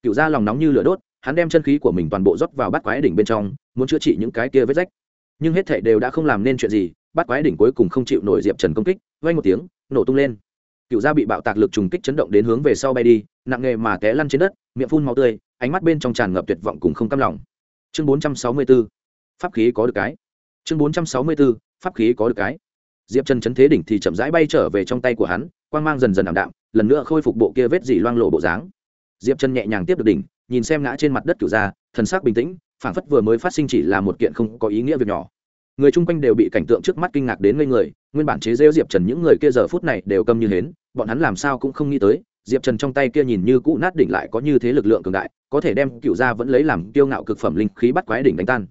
Cựu gia lòng nóng như lửa đốt, hắn đem chân khí của mình toàn bộ dốc vào bắt quái đỉnh bên trong, muốn chữa trị những cái kia vết rách. Nhưng hết thảy đều đã không làm nên chuyện gì, bắt quái đỉnh cuối cùng không chịu nổi diệp trần công kích vay một tiếng, nổ tung lên cựu gia bị bạo tạc lực trùng kích chấn động đến hướng về sau bay đi, nặng nghề mà té lăn trên đất, miệng phun máu tươi, ánh mắt bên trong tràn ngập tuyệt vọng cùng không cam lòng. Chương bốn trăm sáu mươi b ố pháp khí có được cái. Chương bốn trăm sáu mươi b ố pháp khí có được cái. Diệp trần chấn thế đỉnh thì chậm rãi bay trở về trong tay của hắn, quang mang dần dần ảm đạm, lần nữa khôi phục bộ kia vết dỉ loang lộ bộ dáng. Diệp trần nhẹ nhàng tiếp được đỉnh, nhìn xem ngã trên mặt đất cựu gia, thần sắc bình tĩnh, phảng phất vừa mới phát sinh chỉ là một kiện không có ý nghĩa việc nhỏ người chung quanh đều bị cảnh tượng trước mắt kinh ngạc đến ngây người, nguyên bản chế rêu diệp trần những người kia giờ phút này đều câm như hến, bọn hắn làm sao cũng không nghĩ tới, diệp trần trong tay kia nhìn như cũ nát đỉnh lại có như thế lực lượng cường đại, có thể đem cựu gia vẫn lấy làm kiêu ngạo cực phẩm linh khí bắt quái đỉnh đánh tan.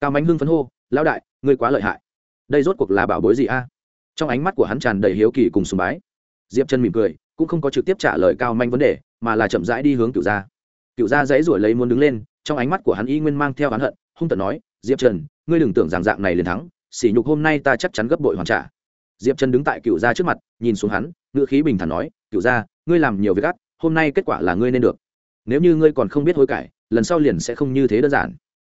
Cao mánh hưng phấn hô, lão đại, ngươi quá lợi hại. Đây rốt cuộc là bảo bối gì a? Trong ánh mắt của hắn tràn đầy hiếu kỳ cùng sùng bái. Diệp trần mỉm cười, cũng không có trực tiếp trả lời cao manh vấn đề, mà là chậm rãi đi hướng cựu gia. Cựu gia dãy ruổi lấy muốn đứng lên, trong ánh mắt của hắn y nguyên mang theo hắn hận, hung tận nói diệp trần, ngươi đừng tưởng rằng dạng này liền thắng, sỉ nhục hôm nay ta chắc chắn gấp bội hoàn trả. Diệp trần đứng tại cựu gia trước mặt, nhìn xuống hắn, ngữ khí bình thản nói, cựu gia, ngươi làm nhiều việc gắt hôm nay kết quả là ngươi nên được. Nếu như ngươi còn không biết hối cải, lần sau liền sẽ không như thế đơn giản.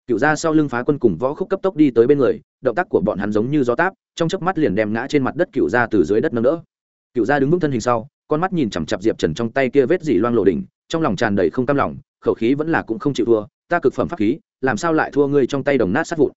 Cựu gia sau lưng phá quân cùng võ khúc cấp tốc đi tới bên người, động tác của bọn hắn giống như gió táp, trong chớp mắt liền đem ngã trên mặt đất cựu gia từ dưới đất nâng đỡ. Cựu gia đứng vững thân hình sau, con mắt nhìn chằm chặp diệp trần trong tay kia vết dỉ loang lộ đỉnh, trong lòng tràn đầy không cam lòng, khẩu khí vẫn là cũng không chịu thua ta cực phẩm pháp khí, làm sao lại thua ngươi trong tay đồng nát sát vụn?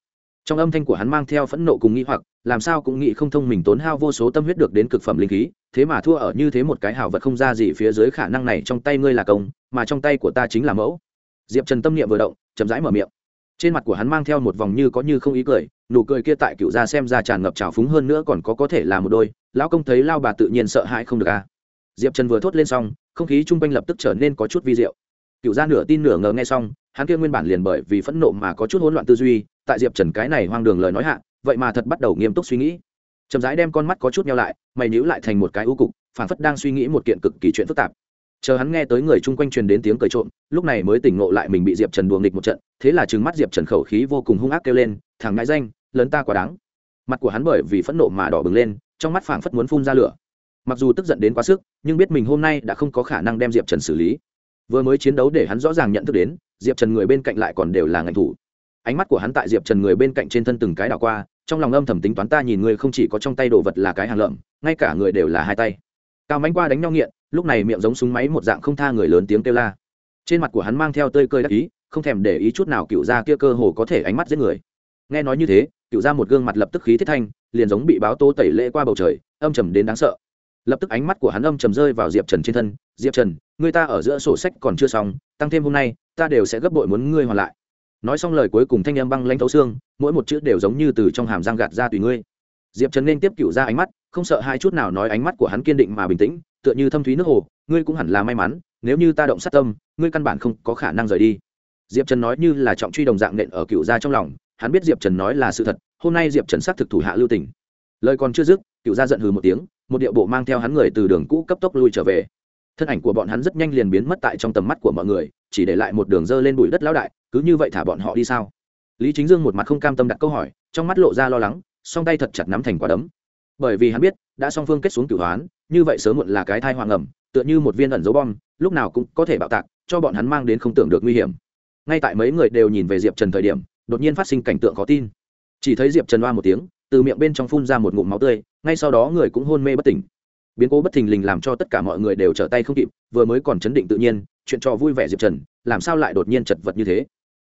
Trong âm thanh của hắn mang theo phẫn nộ cùng nghĩ hoặc, làm sao cũng nghĩ không thông mình tốn hao vô số tâm huyết được đến cực phẩm linh khí, thế mà thua ở như thế một cái hảo vật không ra gì phía dưới khả năng này trong tay ngươi là công, mà trong tay của ta chính là mẫu. Diệp trần tâm niệm vừa động, chậm rãi mở miệng. Trên mặt của hắn mang theo một vòng như có như không ý cười, nụ cười kia tại cựu gia xem ra tràn ngập trào phúng hơn nữa còn có có thể là một đôi, lão công thấy lao bà tự nhiên sợ hãi không được à. Diệp trần vừa thốt lên xong, không khí chung quanh lập tức trở nên có chút vi diệu. Cựu gia nửa tin nửa ngờ nghe xong hắn kia nguyên bản liền bởi vì phẫn nộ mà có chút hỗn loạn tư duy, tại diệp trần cái này hoang đường lời nói hạ, vậy mà thật bắt đầu nghiêm túc suy nghĩ. Chậm rãi đem con mắt có chút nhau lại, mày nhíu lại thành một cái ưu cục phản phất đang suy nghĩ một kiện cực kỳ chuyện phức tạp. Chờ hắn nghe tới người chung quanh truyền đến tiếng cười trộm, lúc này mới tỉnh ngộ lại mình bị diệp trần đùa nghịch một trận, thế là trừng mắt diệp trần khẩu khí vô cùng hung ác kêu lên, thằng ngại danh, lớn ta quá đáng. Mặt của hắn bởi vì phẫn nộ mà đỏ bừng lên, trong mắt phảng phất muốn phun ra lửa. Mặc dù tức giận đến quá sức, nhưng biết mình hôm nay đã không có khả năng đem diệp trần xử lý. Vừa mới chiến đấu để hắn rõ ràng nhận thức đến diệp trần người bên cạnh lại còn đều là ngành thủ. Ánh mắt của hắn tại diệp trần người bên cạnh trên thân từng cái đảo qua, trong lòng âm thầm tính toán ta nhìn người không chỉ có trong tay đồ vật là cái hàng lợm, ngay cả người đều là hai tay. Cao mánh qua đánh nhau nghiện, lúc này miệng giống súng máy một dạng không tha người lớn tiếng kêu la. Trên mặt của hắn mang theo tơi cơi đắc ý, không thèm để ý chút nào cựu ra kia cơ hồ có thể ánh mắt giết người. Nghe nói như thế, cựu ra một gương mặt lập tức khí thiết thanh, liền giống bị báo tố tẩy lễ qua bầu trời, âm trầm đến đáng sợ. Lập tức ánh mắt của hắn âm trầm rơi vào diệp trần trên thân. Diệp trần, người ta ở giữa sổ sách còn chưa xong, tăng thêm hôm nay ta đều sẽ gấp bội muốn ngươi hoàn lại. Nói xong lời cuối cùng thanh âm băng lanh thấu xương, mỗi một chữ đều giống như từ trong hàm răng gạt ra tùy ngươi. Diệp trần nên tiếp cựu ra ánh mắt, không sợ hai chút nào nói ánh mắt của hắn kiên định mà bình tĩnh, tựa như thâm thúy nước hồ, ngươi cũng hẳn là may mắn, nếu như ta động sát tâm, ngươi căn bản không có khả năng rời đi. Diệp trần nói như là trọng truy đồng dạng nện ở cựu gia trong lòng, hắn biết diệp trần nói là sự thật, hôm nay diệp trần xác thực thủ hạ lưu tỉnh lời còn chưa dứt, cựu gia giận hừ một tiếng, một điệu bộ mang theo hắn người từ đường cũ cấp tốc lui trở về thân ảnh của bọn hắn rất nhanh liền biến mất tại trong tầm mắt của mọi người, chỉ để lại một đường dơ lên bụi đất lão đại, cứ như vậy thả bọn họ đi sao? Lý chính dương một mặt không cam tâm đặt câu hỏi, trong mắt lộ ra lo lắng, song tay thật chặt nắm thành quả đấm. Bởi vì hắn biết, đã song phương kết xuống cửu hoán, như vậy sớm muộn là cái thai hoàng ẩm, tựa như một viên ẩn dấu bom, lúc nào cũng có thể bạo tạc, cho bọn hắn mang đến không tưởng được nguy hiểm. Ngay tại mấy người đều nhìn về diệp trần thời điểm, đột nhiên phát sinh cảnh tượng khó tin. Chỉ thấy diệp trần oa một tiếng, từ miệng bên trong phun ra một ngụm máu tươi, ngay sau đó người cũng hôn mê bất tỉnh biến cố bất thình lình làm cho tất cả mọi người đều trở tay không kịp, vừa mới còn chấn định tự nhiên, chuyện trò vui vẻ diệp trần, làm sao lại đột nhiên chật vật như thế?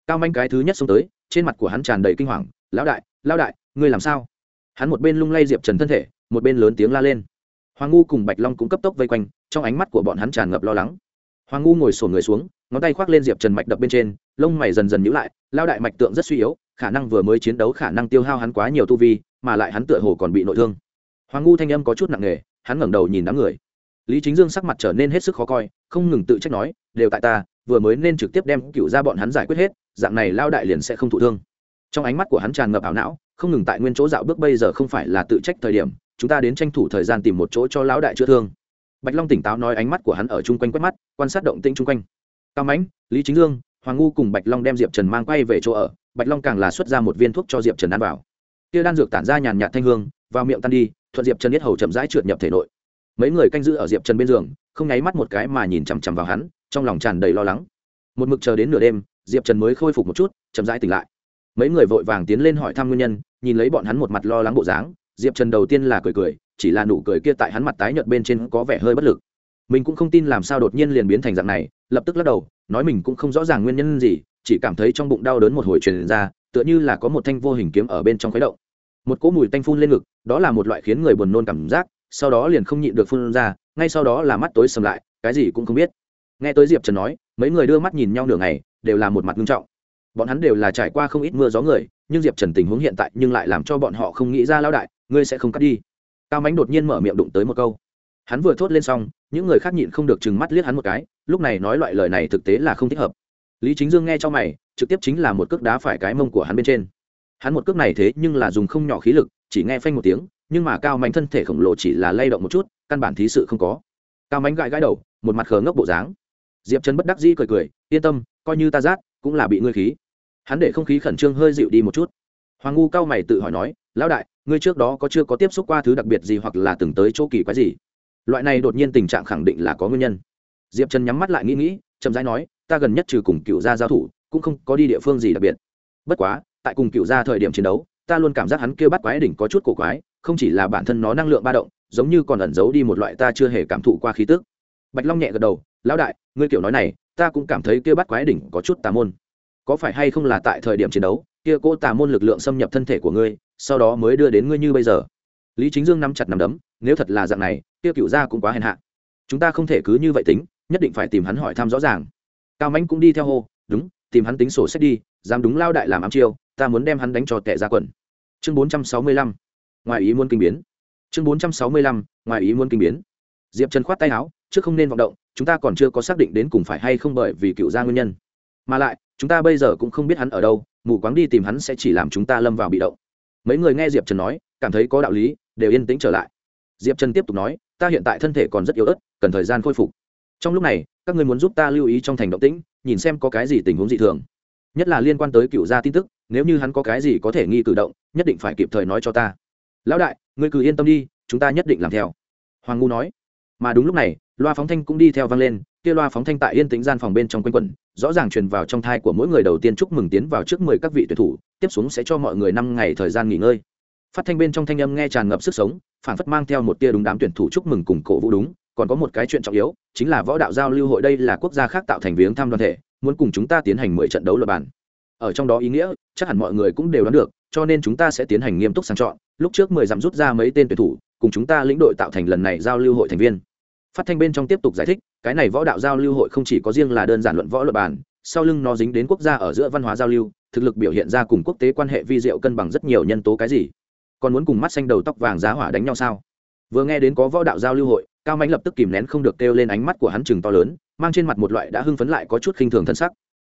Cao manh cái thứ nhất xông tới, trên mặt của hắn tràn đầy kinh hoàng, lão đại lão đại, ngươi làm sao? Hắn một bên lung lay diệp trần thân thể, một bên lớn tiếng la lên. Hoàng ngu cùng bạch long cũng cấp tốc vây quanh, trong ánh mắt của bọn hắn tràn ngập lo lắng. Hoàng ngu ngồi sổn người xuống, ngón tay khoác lên diệp trần mạch đập bên trên, lông mày dần dần nhữ lại lao đại mạch tượng rất suy yếu, khả năng vừa mới chiến đấu khả năng tiêu hao hắn quá nhiều tu vi, mà lại hắn tựa hồ còn bị nội thương. Hoàng ngu thanh âm có chút nặng nề hắn ngẩng đầu nhìn đám người. Lý chính dương sắc mặt trở nên hết sức khó coi, không ngừng tự trách nói, đều tại ta, vừa mới nên trực tiếp đem cựu ra bọn hắn giải quyết hết, dạng này lao đại liền sẽ không thụ thương. Trong ánh mắt của hắn tràn ngập ảo não, không ngừng tại nguyên chỗ dạo bước, bây giờ không phải là tự trách thời điểm, chúng ta đến tranh thủ thời gian tìm một chỗ cho lão đại chữa thương. Bạch long tỉnh táo nói ánh mắt của hắn ở chung quanh quét mắt, quan sát động tĩnh chung quanh. Cao mãnh, lý chính dương, hoàng ngu cùng bạch long đem diệp trần mang quay về chỗ ở, bạch long càng là xuất ra một viên thuốc cho diệp trần ăn vào. Kia đan dược tản ra nhàn nhạt thanh hương vào miệng tan đi, thuận diệp trần nhất hầu chậm rãi trượt nhập thể nội. Mấy người canh giữ ở diệp trần bên giường, không nháy mắt một cái mà nhìn chằm chằm vào hắn, trong lòng tràn đầy lo lắng. Một mực chờ đến nửa đêm, diệp trần mới khôi phục một chút, chậm rãi tỉnh lại. Mấy người vội vàng tiến lên hỏi thăm nguyên nhân, nhìn lấy bọn hắn một mặt lo lắng bộ dáng, diệp trần đầu tiên là cười cười, chỉ là nụ cười kia tại hắn mặt tái nhợt bên trên có vẻ hơi bất lực. Mình cũng không tin làm sao đột nhiên liền biến thành dạng này, lập tức lắc đầu, nói mình cũng không rõ ràng nguyên nhân gì, chỉ cảm thấy trong bụng đau đớn một hồi truyền ra, tựa như là có một thanh vô hình kiếm ở bên trong khuấy động một cỗ mùi tanh phun lên ngực, đó là một loại khiến người buồn nôn cảm giác, sau đó liền không nhịn được phun ra, ngay sau đó là mắt tối sầm lại, cái gì cũng không biết. Nghe tới diệp trần nói, mấy người đưa mắt nhìn nhau nửa ngày, đều là một mặt nghiêm trọng. Bọn hắn đều là trải qua không ít mưa gió người, nhưng diệp trần tình huống hiện tại nhưng lại làm cho bọn họ không nghĩ ra lao đại, ngươi sẽ không cắt đi. Cao mánh đột nhiên mở miệng đụng tới một câu. Hắn vừa thốt lên xong, những người khác nhịn không được chừng mắt liếc hắn một cái, lúc này nói loại lời này thực tế là không thích hợp. Lý chính dương nghe cho mày, trực tiếp chính là một cước đá phải cái mông của hắn bên trên hắn một cước này thế nhưng là dùng không nhỏ khí lực, chỉ nghe phanh một tiếng, nhưng mà cao mạnh thân thể khổng lồ chỉ là lay động một chút, căn bản thí sự không có. Cao mạnh gãi gãi đầu, một mặt khờ ngốc bộ dáng. Diệp trần bất đắc dĩ cười cười, yên tâm, coi như ta rát, cũng là bị ngươi khí. Hắn để không khí khẩn trương hơi dịu đi một chút. Hoàng ngu cao mày tự hỏi nói, lão đại, ngươi trước đó có chưa có tiếp xúc qua thứ đặc biệt gì hoặc là từng tới chỗ kỳ quái gì? Loại này đột nhiên tình trạng khẳng định là có nguyên nhân. Diệp trần nhắm mắt lại nghĩ nghĩ, chậm rãi nói, ta gần nhất trừ cùng cựu gia giao thủ, cũng không có đi địa phương gì đặc biệt. Bất quá tại cùng cựu gia thời điểm chiến đấu, ta luôn cảm giác hắn kêu bắt quái đỉnh có chút cổ quái, không chỉ là bản thân nó năng lượng ba động, giống như còn ẩn giấu đi một loại ta chưa hề cảm thụ qua khí tức. Bạch long nhẹ gật đầu, lão đại, ngươi kiểu nói này, ta cũng cảm thấy kêu bắt quái đỉnh có chút tà môn. Có phải hay không là tại thời điểm chiến đấu, kia cô tà môn lực lượng xâm nhập thân thể của ngươi, sau đó mới đưa đến ngươi như bây giờ? Lý chính dương nắm chặt nắm đấm, nếu thật là dạng này, kia cựu gia cũng quá hèn hạ. Chúng ta không thể cứ như vậy tính, nhất định phải tìm hắn hỏi thăm rõ ràng. Cao mãnh cũng đi theo hô, đúng, tìm hắn tính sổ sách đi, dám đúng lao đại làm ám chiêu ta muốn đem hắn đánh cho tệ ra quần. Chương bốn trăm sáu mươi lăm, ngoài ý muốn kinh biến. Chương bốn trăm sáu mươi lăm, ngoài ý muốn kinh biến. Diệp trần khoát tay áo, trước không nên vọng động, chúng ta còn chưa có xác định đến cùng phải hay không bởi vì cựu gia nguyên nhân. Mà lại, chúng ta bây giờ cũng không biết hắn ở đâu, mù quáng đi tìm hắn sẽ chỉ làm chúng ta lâm vào bị động. Mấy người nghe diệp trần nói, cảm thấy có đạo lý, đều yên tĩnh trở lại. Diệp trần tiếp tục nói, ta hiện tại thân thể còn rất yếu ớt, cần thời gian khôi phục. Trong lúc này, các người muốn giúp ta lưu ý trong thành động tĩnh, nhìn xem có cái gì tình huống dị thường. Nhất là liên quan tới cựu gia tin tức nếu như hắn có cái gì có thể nghi cử động, nhất định phải kịp thời nói cho ta. Lão đại, ngươi cứ yên tâm đi, chúng ta nhất định làm theo. Hoàng ngu nói. Mà đúng lúc này, loa phóng thanh cũng đi theo vang lên, kia loa phóng thanh tại yên tĩnh gian phòng bên trong quanh quẩn, rõ ràng truyền vào trong thai của mỗi người đầu tiên chúc mừng tiến vào trước mười các vị tuyển thủ, tiếp xuống sẽ cho mọi người năm ngày thời gian nghỉ ngơi. Phát thanh bên trong thanh âm nghe tràn ngập sức sống phản phất mang theo một tia đúng đám tuyển thủ chúc mừng cùng cổ vũ đúng, còn có một cái chuyện trọng yếu, chính là võ đạo giao lưu hội đây là quốc gia khác tạo thành viếng thăm đoàn thể, muốn cùng chúng ta tiến hành mười trận đấu luật bản ở trong đó ý nghĩa, chắc hẳn mọi người cũng đều đoán được, cho nên chúng ta sẽ tiến hành nghiêm túc sang chọn. Lúc trước mười dặm rút ra mấy tên tuyển thủ, cùng chúng ta lĩnh đội tạo thành lần này giao lưu hội thành viên. Phát thanh bên trong tiếp tục giải thích, cái này võ đạo giao lưu hội không chỉ có riêng là đơn giản luận võ luật bản sau lưng nó dính đến quốc gia ở giữa văn hóa giao lưu, thực lực biểu hiện ra cùng quốc tế quan hệ vi diệu cân bằng rất nhiều nhân tố cái gì. Còn muốn cùng mắt xanh đầu tóc vàng giá hỏa đánh nhau sao? Vừa nghe đến có võ đạo giao lưu hội, cao mánh lập tức kìm nén không được kêu lên ánh mắt của hắn chừng to lớn, mang trên mặt một loại đã hưng phấn lại có chút khinh thường thân sắc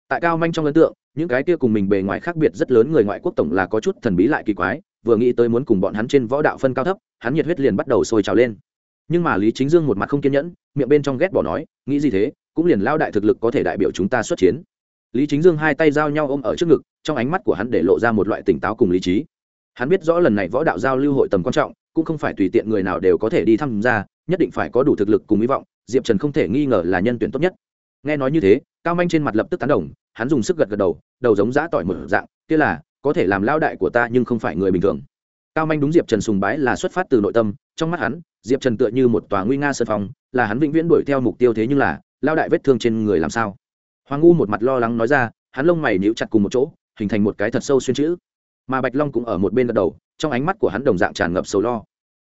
tại cao manh trong ấn tượng, những cái kia cùng mình bề ngoài khác biệt rất lớn người ngoại quốc tổng là có chút thần bí lại kỳ quái, vừa nghĩ tới muốn cùng bọn hắn trên võ đạo phân cao thấp, hắn nhiệt huyết liền bắt đầu sôi trào lên. Nhưng mà lý chính dương một mặt không kiên nhẫn, miệng bên trong ghét bỏ nói, nghĩ gì thế, cũng liền lao đại thực lực có thể đại biểu chúng ta xuất chiến. Lý chính dương hai tay giao nhau ôm ở trước ngực, trong ánh mắt của hắn để lộ ra một loại tỉnh táo cùng lý trí. Hắn biết rõ lần này võ đạo giao lưu hội tầm quan trọng, cũng không phải tùy tiện người nào đều có thể đi tham gia, nhất định phải có đủ thực lực cùng hy vọng, diệp trần không thể nghi ngờ là nhân tuyển tốt nhất. Nghe nói như thế cao manh trên mặt lập tức tán đồng, hắn dùng sức gật gật đầu đầu giống giã tỏi một dạng, kia là, có thể làm lao đại của ta nhưng không phải người bình thường. Cao manh đúng diệp trần sùng bái là xuất phát từ nội tâm, trong mắt hắn, diệp trần tựa như một tòa nguy nga sân phong, là hắn vĩnh viễn đuổi theo mục tiêu thế nhưng là, lao đại vết thương trên người làm sao? Hoàng ngu một mặt lo lắng nói ra, hắn lông mày níu chặt cùng một chỗ, hình thành một cái thật sâu xuyên chữ. Mà bạch long cũng ở một bên gật đầu, trong ánh mắt của hắn đồng dạng tràn ngập sầu lo.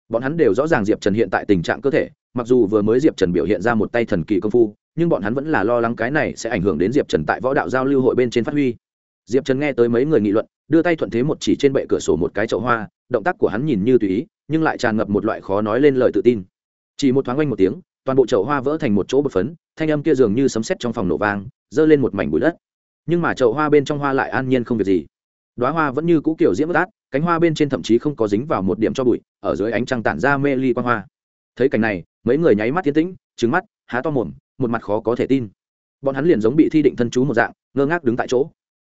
Bọn hắn đều rõ ràng diệp trần hiện tại tình trạng cơ thể, mặc dù vừa mới diệp trần biểu hiện ra một tay thần kỳ công phu nhưng bọn hắn vẫn là lo lắng cái này sẽ ảnh hưởng đến diệp trần tại võ đạo giao lưu hội bên trên phát huy. Diệp trần nghe tới mấy người nghị luận, đưa tay thuận thế một chỉ trên bệ cửa sổ một cái chậu hoa, động tác của hắn nhìn như tùy ý, nhưng lại tràn ngập một loại khó nói lên lời tự tin. Chỉ một thoáng quanh một tiếng, toàn bộ chậu hoa vỡ thành một chỗ bột phấn, thanh âm kia dường như sấm sét trong phòng nổ vang giơ lên một mảnh bụi đất. Nhưng mà chậu hoa bên trong hoa lại an nhiên không việc gì. Đoá hoa vẫn như cũ kiểu diễm bất át, cánh hoa bên trên thậm chí không có dính vào một điểm cho bụi, ở dưới ánh trăng tản ra mê ly quan hoa. Thấy cảnh này, mấy người nháy mắt tiến tĩnh trứng mắt, há to mồm một mặt khó có thể tin. Bọn hắn liền giống bị thi định thân chú một dạng, ngơ ngác đứng tại chỗ.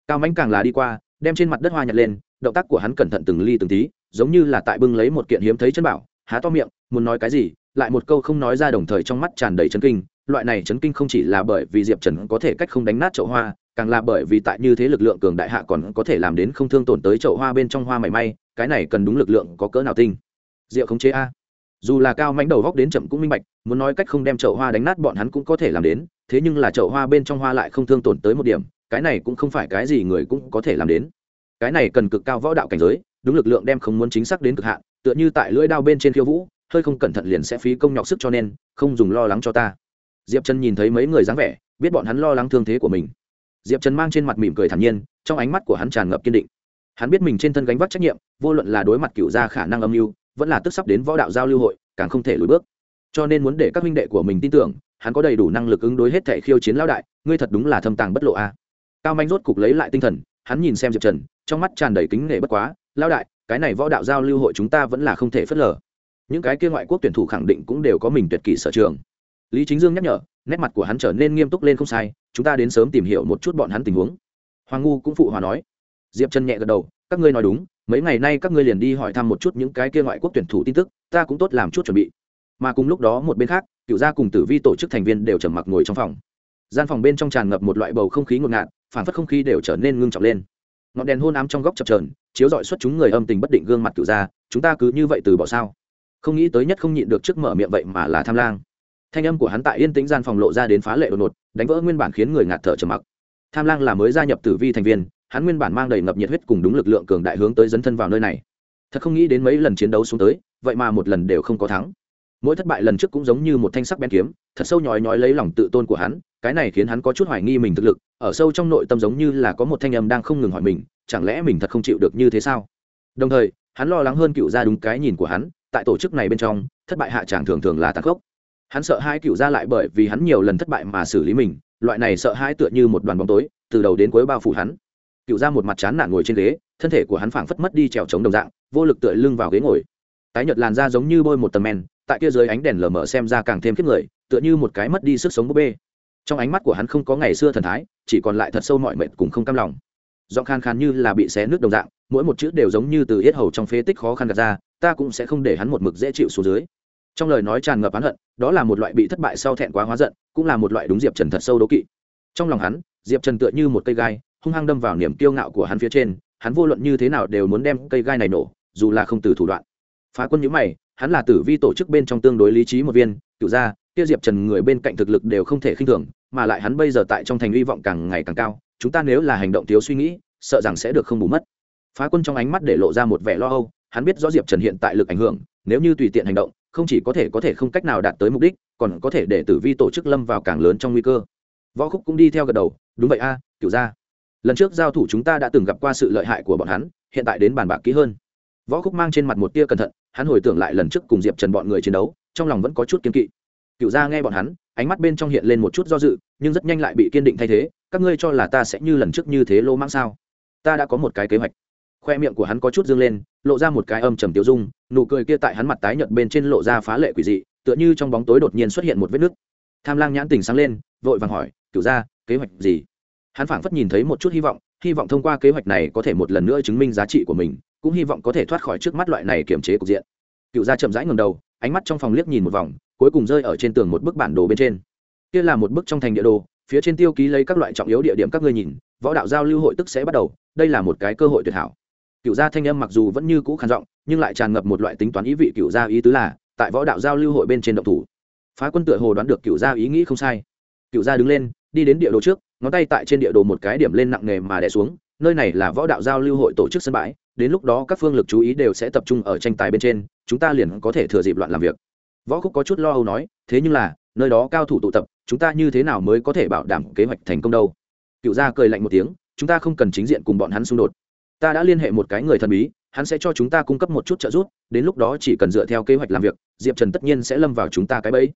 Cao mánh càng là đi qua, đem trên mặt đất hoa nhặt lên, động tác của hắn cẩn thận từng ly từng tí, giống như là tại bưng lấy một kiện hiếm thấy chân bảo, há to miệng, muốn nói cái gì, lại một câu không nói ra đồng thời trong mắt tràn đầy chấn kinh. Loại này chấn kinh không chỉ là bởi vì diệp trần có thể cách không đánh nát chậu hoa, càng là bởi vì tại như thế lực lượng cường đại hạ còn có thể làm đến không thương tổn tới chậu hoa bên trong hoa mảy may, cái này cần đúng lực lượng có cỡ nào tinh. Diệu khống chế a dù là cao mánh đầu góc đến chậm cũng minh bạch, muốn nói cách không đem chậu hoa đánh nát bọn hắn cũng có thể làm đến, thế nhưng là chậu hoa bên trong hoa lại không thương tổn tới một điểm, cái này cũng không phải cái gì người cũng có thể làm đến. Cái này cần cực cao võ đạo cảnh giới, đúng lực lượng đem không muốn chính xác đến cực hạn, tựa như tại lưỡi đao bên trên khiêu vũ, hơi không cẩn thận liền sẽ phí công nhọc sức cho nên, không dùng lo lắng cho ta. Diệp trần nhìn thấy mấy người dáng vẻ, biết bọn hắn lo lắng thương thế của mình. Diệp trần mang trên mặt mỉm cười thản nhiên, trong ánh mắt của hắn tràn ngập kiên định. Hắn biết mình trên thân gánh vác trách nhiệm, vô luận là đối mặt cựu gia khả năng âm mưu vẫn là tức sắp đến võ đạo giao lưu hội, càng không thể lùi bước. Cho nên muốn để các minh đệ của mình tin tưởng, hắn có đầy đủ năng lực ứng đối hết thể khiêu chiến lão đại, ngươi thật đúng là thâm tàng bất lộ a. Cao manh rốt cục lấy lại tinh thần, hắn nhìn xem diệp trần, trong mắt tràn đầy kính nể bất quá, lão đại, cái này võ đạo giao lưu hội chúng ta vẫn là không thể phớt lờ. Những cái kia ngoại quốc tuyển thủ khẳng định cũng đều có mình tuyệt kỷ sở trường. Lý chính dương nhắc nhở, nét mặt của hắn trở nên nghiêm túc lên không sai, chúng ta đến sớm tìm hiểu một chút bọn hắn tình huống. Hoàng ngu cũng phụ hòa nói. Diệp trần nhẹ gật đầu, các ngươi nói đúng mấy ngày nay các ngươi liền đi hỏi thăm một chút những cái kia ngoại quốc tuyển thủ tin tức, ta cũng tốt làm chút chuẩn bị. Mà cùng lúc đó một bên khác cựu gia cùng tử vi tổ chức thành viên đều trầm mặc ngồi trong phòng. Gian phòng bên trong tràn ngập một loại bầu không khí ngột ngạt, phản phất không khí đều trở nên ngưng trọng lên. Ngọn đèn hôn ám trong góc chập trờn chiếu dọi xuất chúng người âm tình bất định gương mặt cựu gia, chúng ta cứ như vậy từ bỏ sao? Không nghĩ tới nhất không nhịn được trước mở miệng vậy mà là tham lang. Thanh âm của hắn tại yên tĩnh gian phòng lộ ra đến phá lệ đột ngột, đánh vỡ nguyên bản khiến người ngạt thở trầm mặc. Tham lang là mới gia nhập tử vi thành viên hắn nguyên bản mang đầy ngập nhiệt huyết cùng đúng lực lượng cường đại hướng tới dấn thân vào nơi này. Thật không nghĩ đến mấy lần chiến đấu xuống tới, vậy mà một lần đều không có thắng. Mỗi thất bại lần trước cũng giống như một thanh sắc bén kiếm, thật sâu nhói nhói lấy lòng tự tôn của hắn, cái này khiến hắn có chút hoài nghi mình thực lực, ở sâu trong nội tâm giống như là có một thanh âm đang không ngừng hỏi mình, chẳng lẽ mình thật không chịu được như thế sao? Đồng thời, hắn lo lắng hơn cựu ra đúng cái nhìn của hắn, tại tổ chức này bên trong, thất bại hạ tràng thường thường là tàn khốc. Hắn sợ hai cựu ra lại bởi vì hắn nhiều lần thất bại mà xử lý mình, loại này sợ hai tựa như một đoàn bóng tối, từ đầu đến cuối bao phủ hắn cựu ra một mặt chán nản ngồi trên ghế, thân thể của hắn phảng phất mất đi trèo trống đồng dạng, vô lực tựa lưng vào ghế ngồi. Tái nhợt làn da giống như bôi một tầng men, tại kia dưới ánh đèn lờ mờ xem ra càng thêm khiếp người, tựa như một cái mất đi sức sống búp bê. Trong ánh mắt của hắn không có ngày xưa thần thái, chỉ còn lại thật sâu mọi mệt cùng không cam lòng. Giọng khan khan như là bị xé nước đồng dạng, mỗi một chữ đều giống như từ yết hầu trong phế tích khó khăn gạt ra, ta cũng sẽ không để hắn một mực dễ chịu xuống dưới. Trong lời nói tràn ngập hắn hận, đó là một loại bị thất bại sau thẹn quá hóa giận, cũng là một loại đúng diệp trần thật sâu đố kỵ. Trong lòng hắn, diệp trần tựa như một cây gai hung hăng đâm vào niềm kiêu ngạo của hắn phía trên hắn vô luận như thế nào đều muốn đem cây gai này nổ dù là không từ thủ đoạn. Phá quân nhữ mày hắn là tử vi tổ chức bên trong tương đối lý trí một viên cựu gia tiêu diệp trần người bên cạnh thực lực đều không thể khinh thường mà lại hắn bây giờ tại trong thành hy vọng càng ngày càng cao chúng ta nếu là hành động thiếu suy nghĩ sợ rằng sẽ được không bù mất. Phá quân trong ánh mắt để lộ ra một vẻ lo âu hắn biết rõ diệp trần hiện tại lực ảnh hưởng nếu như tùy tiện hành động không chỉ có thể có thể không cách nào đạt tới mục đích còn có thể để tử vi tổ chức lâm vào càng lớn trong nguy cơ. Võ khúc cũng đi theo gật đầu đúng vậy a à, cựu gia lần trước giao thủ chúng ta đã từng gặp qua sự lợi hại của bọn hắn, hiện tại đến bàn bạc kỹ hơn. Võ khúc mang trên mặt một tia cẩn thận, hắn hồi tưởng lại lần trước cùng diệp trần bọn người chiến đấu, trong lòng vẫn có chút kiên kỵ. Cựu gia nghe bọn hắn, ánh mắt bên trong hiện lên một chút do dự, nhưng rất nhanh lại bị kiên định thay thế, các ngươi cho là ta sẽ như lần trước như thế lô mang sao? Ta đã có một cái kế hoạch. Khoe miệng của hắn có chút dương lên, lộ ra một cái âm trầm tiêu dung, nụ cười kia tại hắn mặt tái nhợt bên trên lộ ra phá lệ quỷ dị, tựa như trong bóng tối đột nhiên xuất hiện một vết nứt. Tham lang nhãn tình sáng lên, vội vàng hỏi, cựu gia, kế hoạch gì? Hắn phảng phất nhìn thấy một chút hy vọng hy vọng thông qua kế hoạch này có thể một lần nữa chứng minh giá trị của mình, cũng hy vọng có thể thoát khỏi trước mắt loại này kiềm chế cục diện. Cựu gia chậm rãi ngầm đầu, ánh mắt trong phòng liếc nhìn một vòng, cuối cùng rơi ở trên tường một bức bản đồ bên trên. Kia là một bức trong thành địa đồ, phía trên tiêu ký lấy các loại trọng yếu địa điểm các ngươi nhìn, võ đạo giao lưu hội tức sẽ bắt đầu, đây là một cái cơ hội tuyệt hảo. Cựu gia thanh âm mặc dù vẫn như cũ khản giọng, nhưng lại tràn ngập một loại tính toán ý vị cựu gia ý tứ là, tại võ đạo giao lưu hội bên trên động thủ. Phá quân tựa hồ đoán được cựu gia ý nghĩ không sai. Cựu gia đứng lên, đi đến địa đồ trước ngón tay tại trên địa đồ một cái điểm lên nặng nề mà đè xuống, nơi này là võ đạo giao lưu hội tổ chức sân bãi, đến lúc đó các phương lực chú ý đều sẽ tập trung ở tranh tài bên trên, chúng ta liền có thể thừa dịp loạn làm việc. Võ khúc có chút lo âu nói, thế nhưng là, nơi đó cao thủ tụ tập, chúng ta như thế nào mới có thể bảo đảm kế hoạch thành công đâu? Cựu gia cười lạnh một tiếng, chúng ta không cần chính diện cùng bọn hắn xung đột. Ta đã liên hệ một cái người thần bí, hắn sẽ cho chúng ta cung cấp một chút trợ giúp, đến lúc đó chỉ cần dựa theo kế hoạch làm việc, diệp trần tất nhiên sẽ lâm vào chúng ta cái bẫy.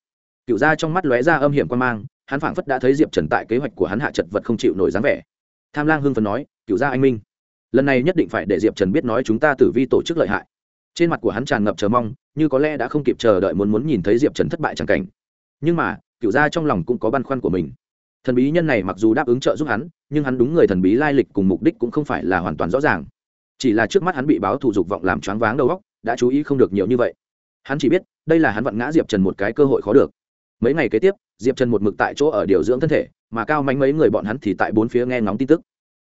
Cựu gia trong mắt lóe ra âm hiểm quan mang hắn phảng phất đã thấy diệp trần tại kế hoạch của hắn hạ chật vật không chịu nổi dáng vẻ. Tham lang hưng phần nói cựu gia anh minh, lần này nhất định phải để diệp trần biết nói chúng ta tử vi tổ chức lợi hại. Trên mặt của hắn tràn ngập chờ mong, như có lẽ đã không kịp chờ đợi muốn muốn nhìn thấy diệp trần thất bại c cảnh. Nhưng mà cựu gia trong lòng cũng có băn khoăn của mình. Thần bí nhân này mặc dù đáp ứng trợ giúp hắn, nhưng hắn đúng người thần bí lai lịch cùng mục đích cũng không phải là hoàn toàn rõ ràng. Chỉ là trước mắt hắn bị báo thủ dục vọng làm choáng váng đầu óc, đã chú ý không được nhiều như vậy. Hắn chỉ biết, đây là hắn vặn ngã diệp trần một cái cơ hội khó được mấy ngày kế tiếp, diệp trần một mực tại chỗ ở điều dưỡng thân thể, mà cao mánh mấy người bọn hắn thì tại bốn phía nghe ngóng tin tức.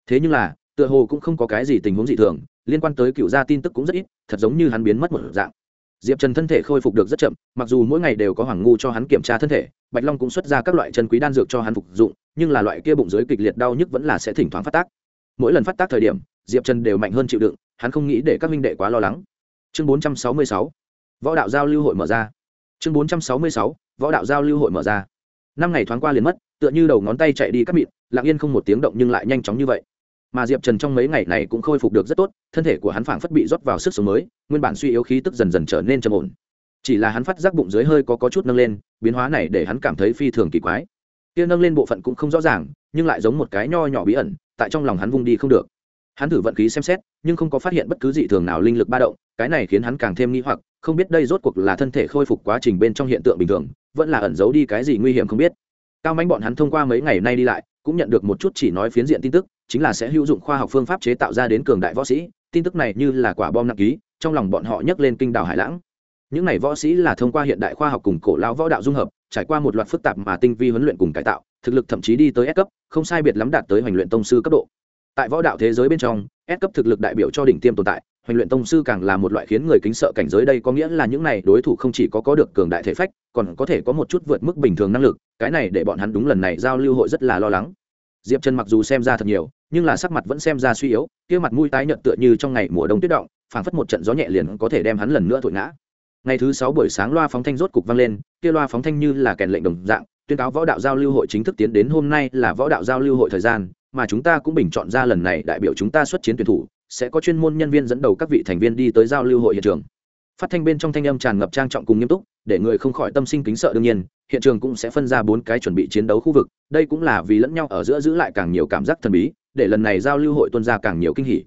Thế nhưng là, tựa hồ cũng không có cái gì tình huống dị thường, liên quan tới cựu gia tin tức cũng rất ít, thật giống như hắn biến mất một dạng. Diệp trần thân thể khôi phục được rất chậm, mặc dù mỗi ngày đều có hoàng ngu cho hắn kiểm tra thân thể, bạch long cũng xuất ra các loại chân quý đan dược cho hắn phục dụng, nhưng là loại kia bụng dưới kịch liệt đau nhức vẫn là sẽ thỉnh thoảng phát tác. Mỗi lần phát tác thời điểm, diệp trần đều mạnh hơn chịu đựng, hắn không nghĩ để các minh đệ quá lo lắng. Chương bốn trăm sáu mươi sáu, võ đạo giao lưu hội mở ra chương bốn trăm sáu mươi sáu võ đạo giao lưu hội mở ra. Năm ngày thoáng qua liền mất tựa như đầu ngón tay chạy đi cắt mịn lặng yên không một tiếng động nhưng lại nhanh chóng như vậy. Mà diệp trần trong mấy ngày này cũng khôi phục được rất tốt thân thể của hắn phảng phất bị rót vào sức sống mới nguyên bản suy yếu khí tức dần dần trở nên trầm ổn. Chỉ là hắn phát giác bụng dưới hơi có, có chút nâng lên biến hóa này để hắn cảm thấy phi thường kỳ quái. Kia nâng lên bộ phận cũng không rõ ràng nhưng lại giống một cái nho nhỏ bí ẩn tại trong lòng hắn vung đi không được hắn thử vận khí xem xét, nhưng không có phát hiện bất cứ dị thường nào linh lực ba động, cái này khiến hắn càng thêm nghi hoặc, không biết đây rốt cuộc là thân thể khôi phục quá trình bên trong hiện tượng bình thường, vẫn là ẩn giấu đi cái gì nguy hiểm không biết. Cao mánh bọn hắn thông qua mấy ngày nay đi lại, cũng nhận được một chút chỉ nói phiến diện tin tức, chính là sẽ hữu dụng khoa học phương pháp chế tạo ra đến cường đại võ sĩ, tin tức này như là quả bom nặng ký, trong lòng bọn họ nhấc lên kinh đảo hải lãng. Những này võ sĩ là thông qua hiện đại khoa học cùng cổ lao võ đạo dung hợp, trải qua một loạt phức tạp mà tinh vi huấn luyện cùng cải tạo, thực lực thậm chí đi tới S cấp, không sai biệt lắm đạt tới hoành luyện tông sư cấp độ tại võ đạo thế giới bên trong, S cấp thực lực đại biểu cho đỉnh tiêm tồn tại hoành luyện tông sư càng là một loại khiến người kính sợ cảnh giới đây có nghĩa là những này đối thủ không chỉ có có được cường đại thể phách, còn có thể có một chút vượt mức bình thường năng lực, cái này để bọn hắn đúng lần này giao lưu hội rất là lo lắng. Diệp trần mặc dù xem ra thật nhiều, nhưng là sắc mặt vẫn xem ra suy yếu, kia mặt mũi tái nhợt tựa như trong ngày mùa đông tuyết động, phảng phất một trận gió nhẹ liền có thể đem hắn lần nữa thổi ngã. Ngày thứ sáu buổi sáng loa phóng thanh rốt cục vang lên, kia loa phóng thanh như là kèn lệnh đồng dạng, tuyên cáo võ đạo giao lưu hội chính thức tiến đến hôm nay là võ đạo giao lưu hội thời gian mà chúng ta cũng bình chọn ra lần này đại biểu chúng ta xuất chiến tuyển thủ, sẽ có chuyên môn nhân viên dẫn đầu các vị thành viên đi tới giao lưu hội hiện trường. Phát thanh bên trong thanh âm tràn ngập trang trọng cùng nghiêm túc, để người không khỏi tâm sinh kính sợ đương nhiên, hiện trường cũng sẽ phân ra bốn cái chuẩn bị chiến đấu khu vực, đây cũng là vì lẫn nhau ở giữa giữ lại càng nhiều cảm giác thần bí, để lần này giao lưu hội tuân ra càng nhiều kinh hỉ.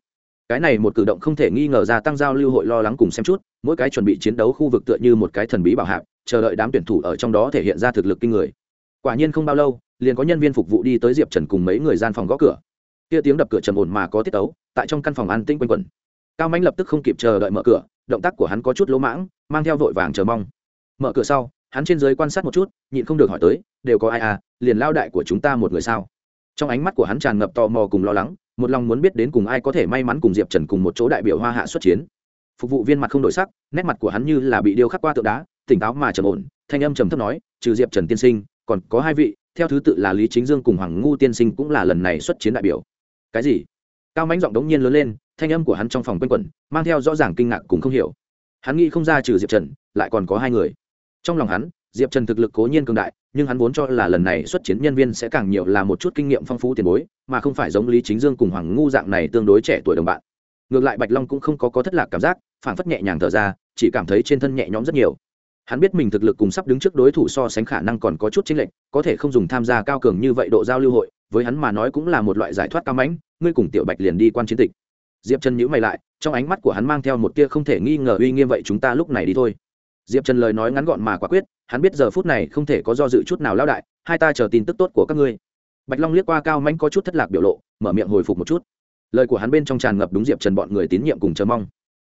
Cái này một cử động không thể nghi ngờ ra tăng giao lưu hội lo lắng cùng xem chút, mỗi cái chuẩn bị chiến đấu khu vực tựa như một cái thần bí bảo hạp, chờ đợi đám tuyển thủ ở trong đó thể hiện ra thực lực kinh người quả nhiên không bao lâu, liền có nhân viên phục vụ đi tới diệp trần cùng mấy người gian phòng gõ cửa. Kia tiếng đập cửa trầm ổn mà có tiết tấu, tại trong căn phòng an tĩnh quanh quẩn. Cao mãnh lập tức không kịp chờ đợi mở cửa, động tác của hắn có chút lỗ mãng, mang theo vội vàng chờ mong. Mở cửa sau, hắn trên dưới quan sát một chút, nhịn không được hỏi tới, đều có ai à liền lao đại của chúng ta một người sao? Trong ánh mắt của hắn tràn ngập tò mò cùng lo lắng, một lòng muốn biết đến cùng ai có thể may mắn cùng diệp trần cùng một chỗ đại biểu hoa hạ xuất chiến. Phục vụ viên mặt không đổi sắc, nét mặt của hắn như là bị điêu khắc qua tượng đá, tỉnh táo mà trầm ổn, thanh âm trầm thấp nói, trừ diệp trần tiên sinh còn có hai vị, theo thứ tự là lý chính dương cùng hoàng ngu tiên sinh cũng là lần này xuất chiến đại biểu. Cái gì? Cao mãnh giọng đống nhiên lớn lên, thanh âm của hắn trong phòng quanh quẩn, mang theo rõ ràng kinh ngạc cùng không hiểu. Hắn nghĩ không ra trừ diệp trần, lại còn có hai người. Trong lòng hắn, diệp trần thực lực cố nhiên cường đại, nhưng hắn vốn cho là lần này xuất chiến nhân viên sẽ càng nhiều là một chút kinh nghiệm phong phú tiền bối, mà không phải giống lý chính dương cùng hoàng ngu dạng này tương đối trẻ tuổi đồng bạn. Ngược lại bạch long cũng không có có thất lạc cảm giác phản phất nhẹ nhàng thở ra, chỉ cảm thấy trên thân nhẹ nhõm rất nhiều hắn biết mình thực lực cùng sắp đứng trước đối thủ so sánh khả năng còn có chút chênh lệch, có thể không dùng tham gia cao cường như vậy độ giao lưu hội, với hắn mà nói cũng là một loại giải thoát cao mãnh ngươi cùng tiểu bạch liền đi quan chiến tịch. Diệp trần nhữ mày lại, trong ánh mắt của hắn mang theo một tia không thể nghi ngờ uy nghiêm vậy chúng ta lúc này đi thôi. Diệp trần lời nói ngắn gọn mà quả quyết, hắn biết giờ phút này không thể có do dự chút nào lao đại, hai ta chờ tin tức tốt của các ngươi. Bạch long liếc qua cao mãnh có chút thất lạc biểu lộ, mở miệng hồi phục một chút. Lời của hắn bên trong tràn ngập đúng diệp trần bọn người tín nhiệm cùng chờ mong.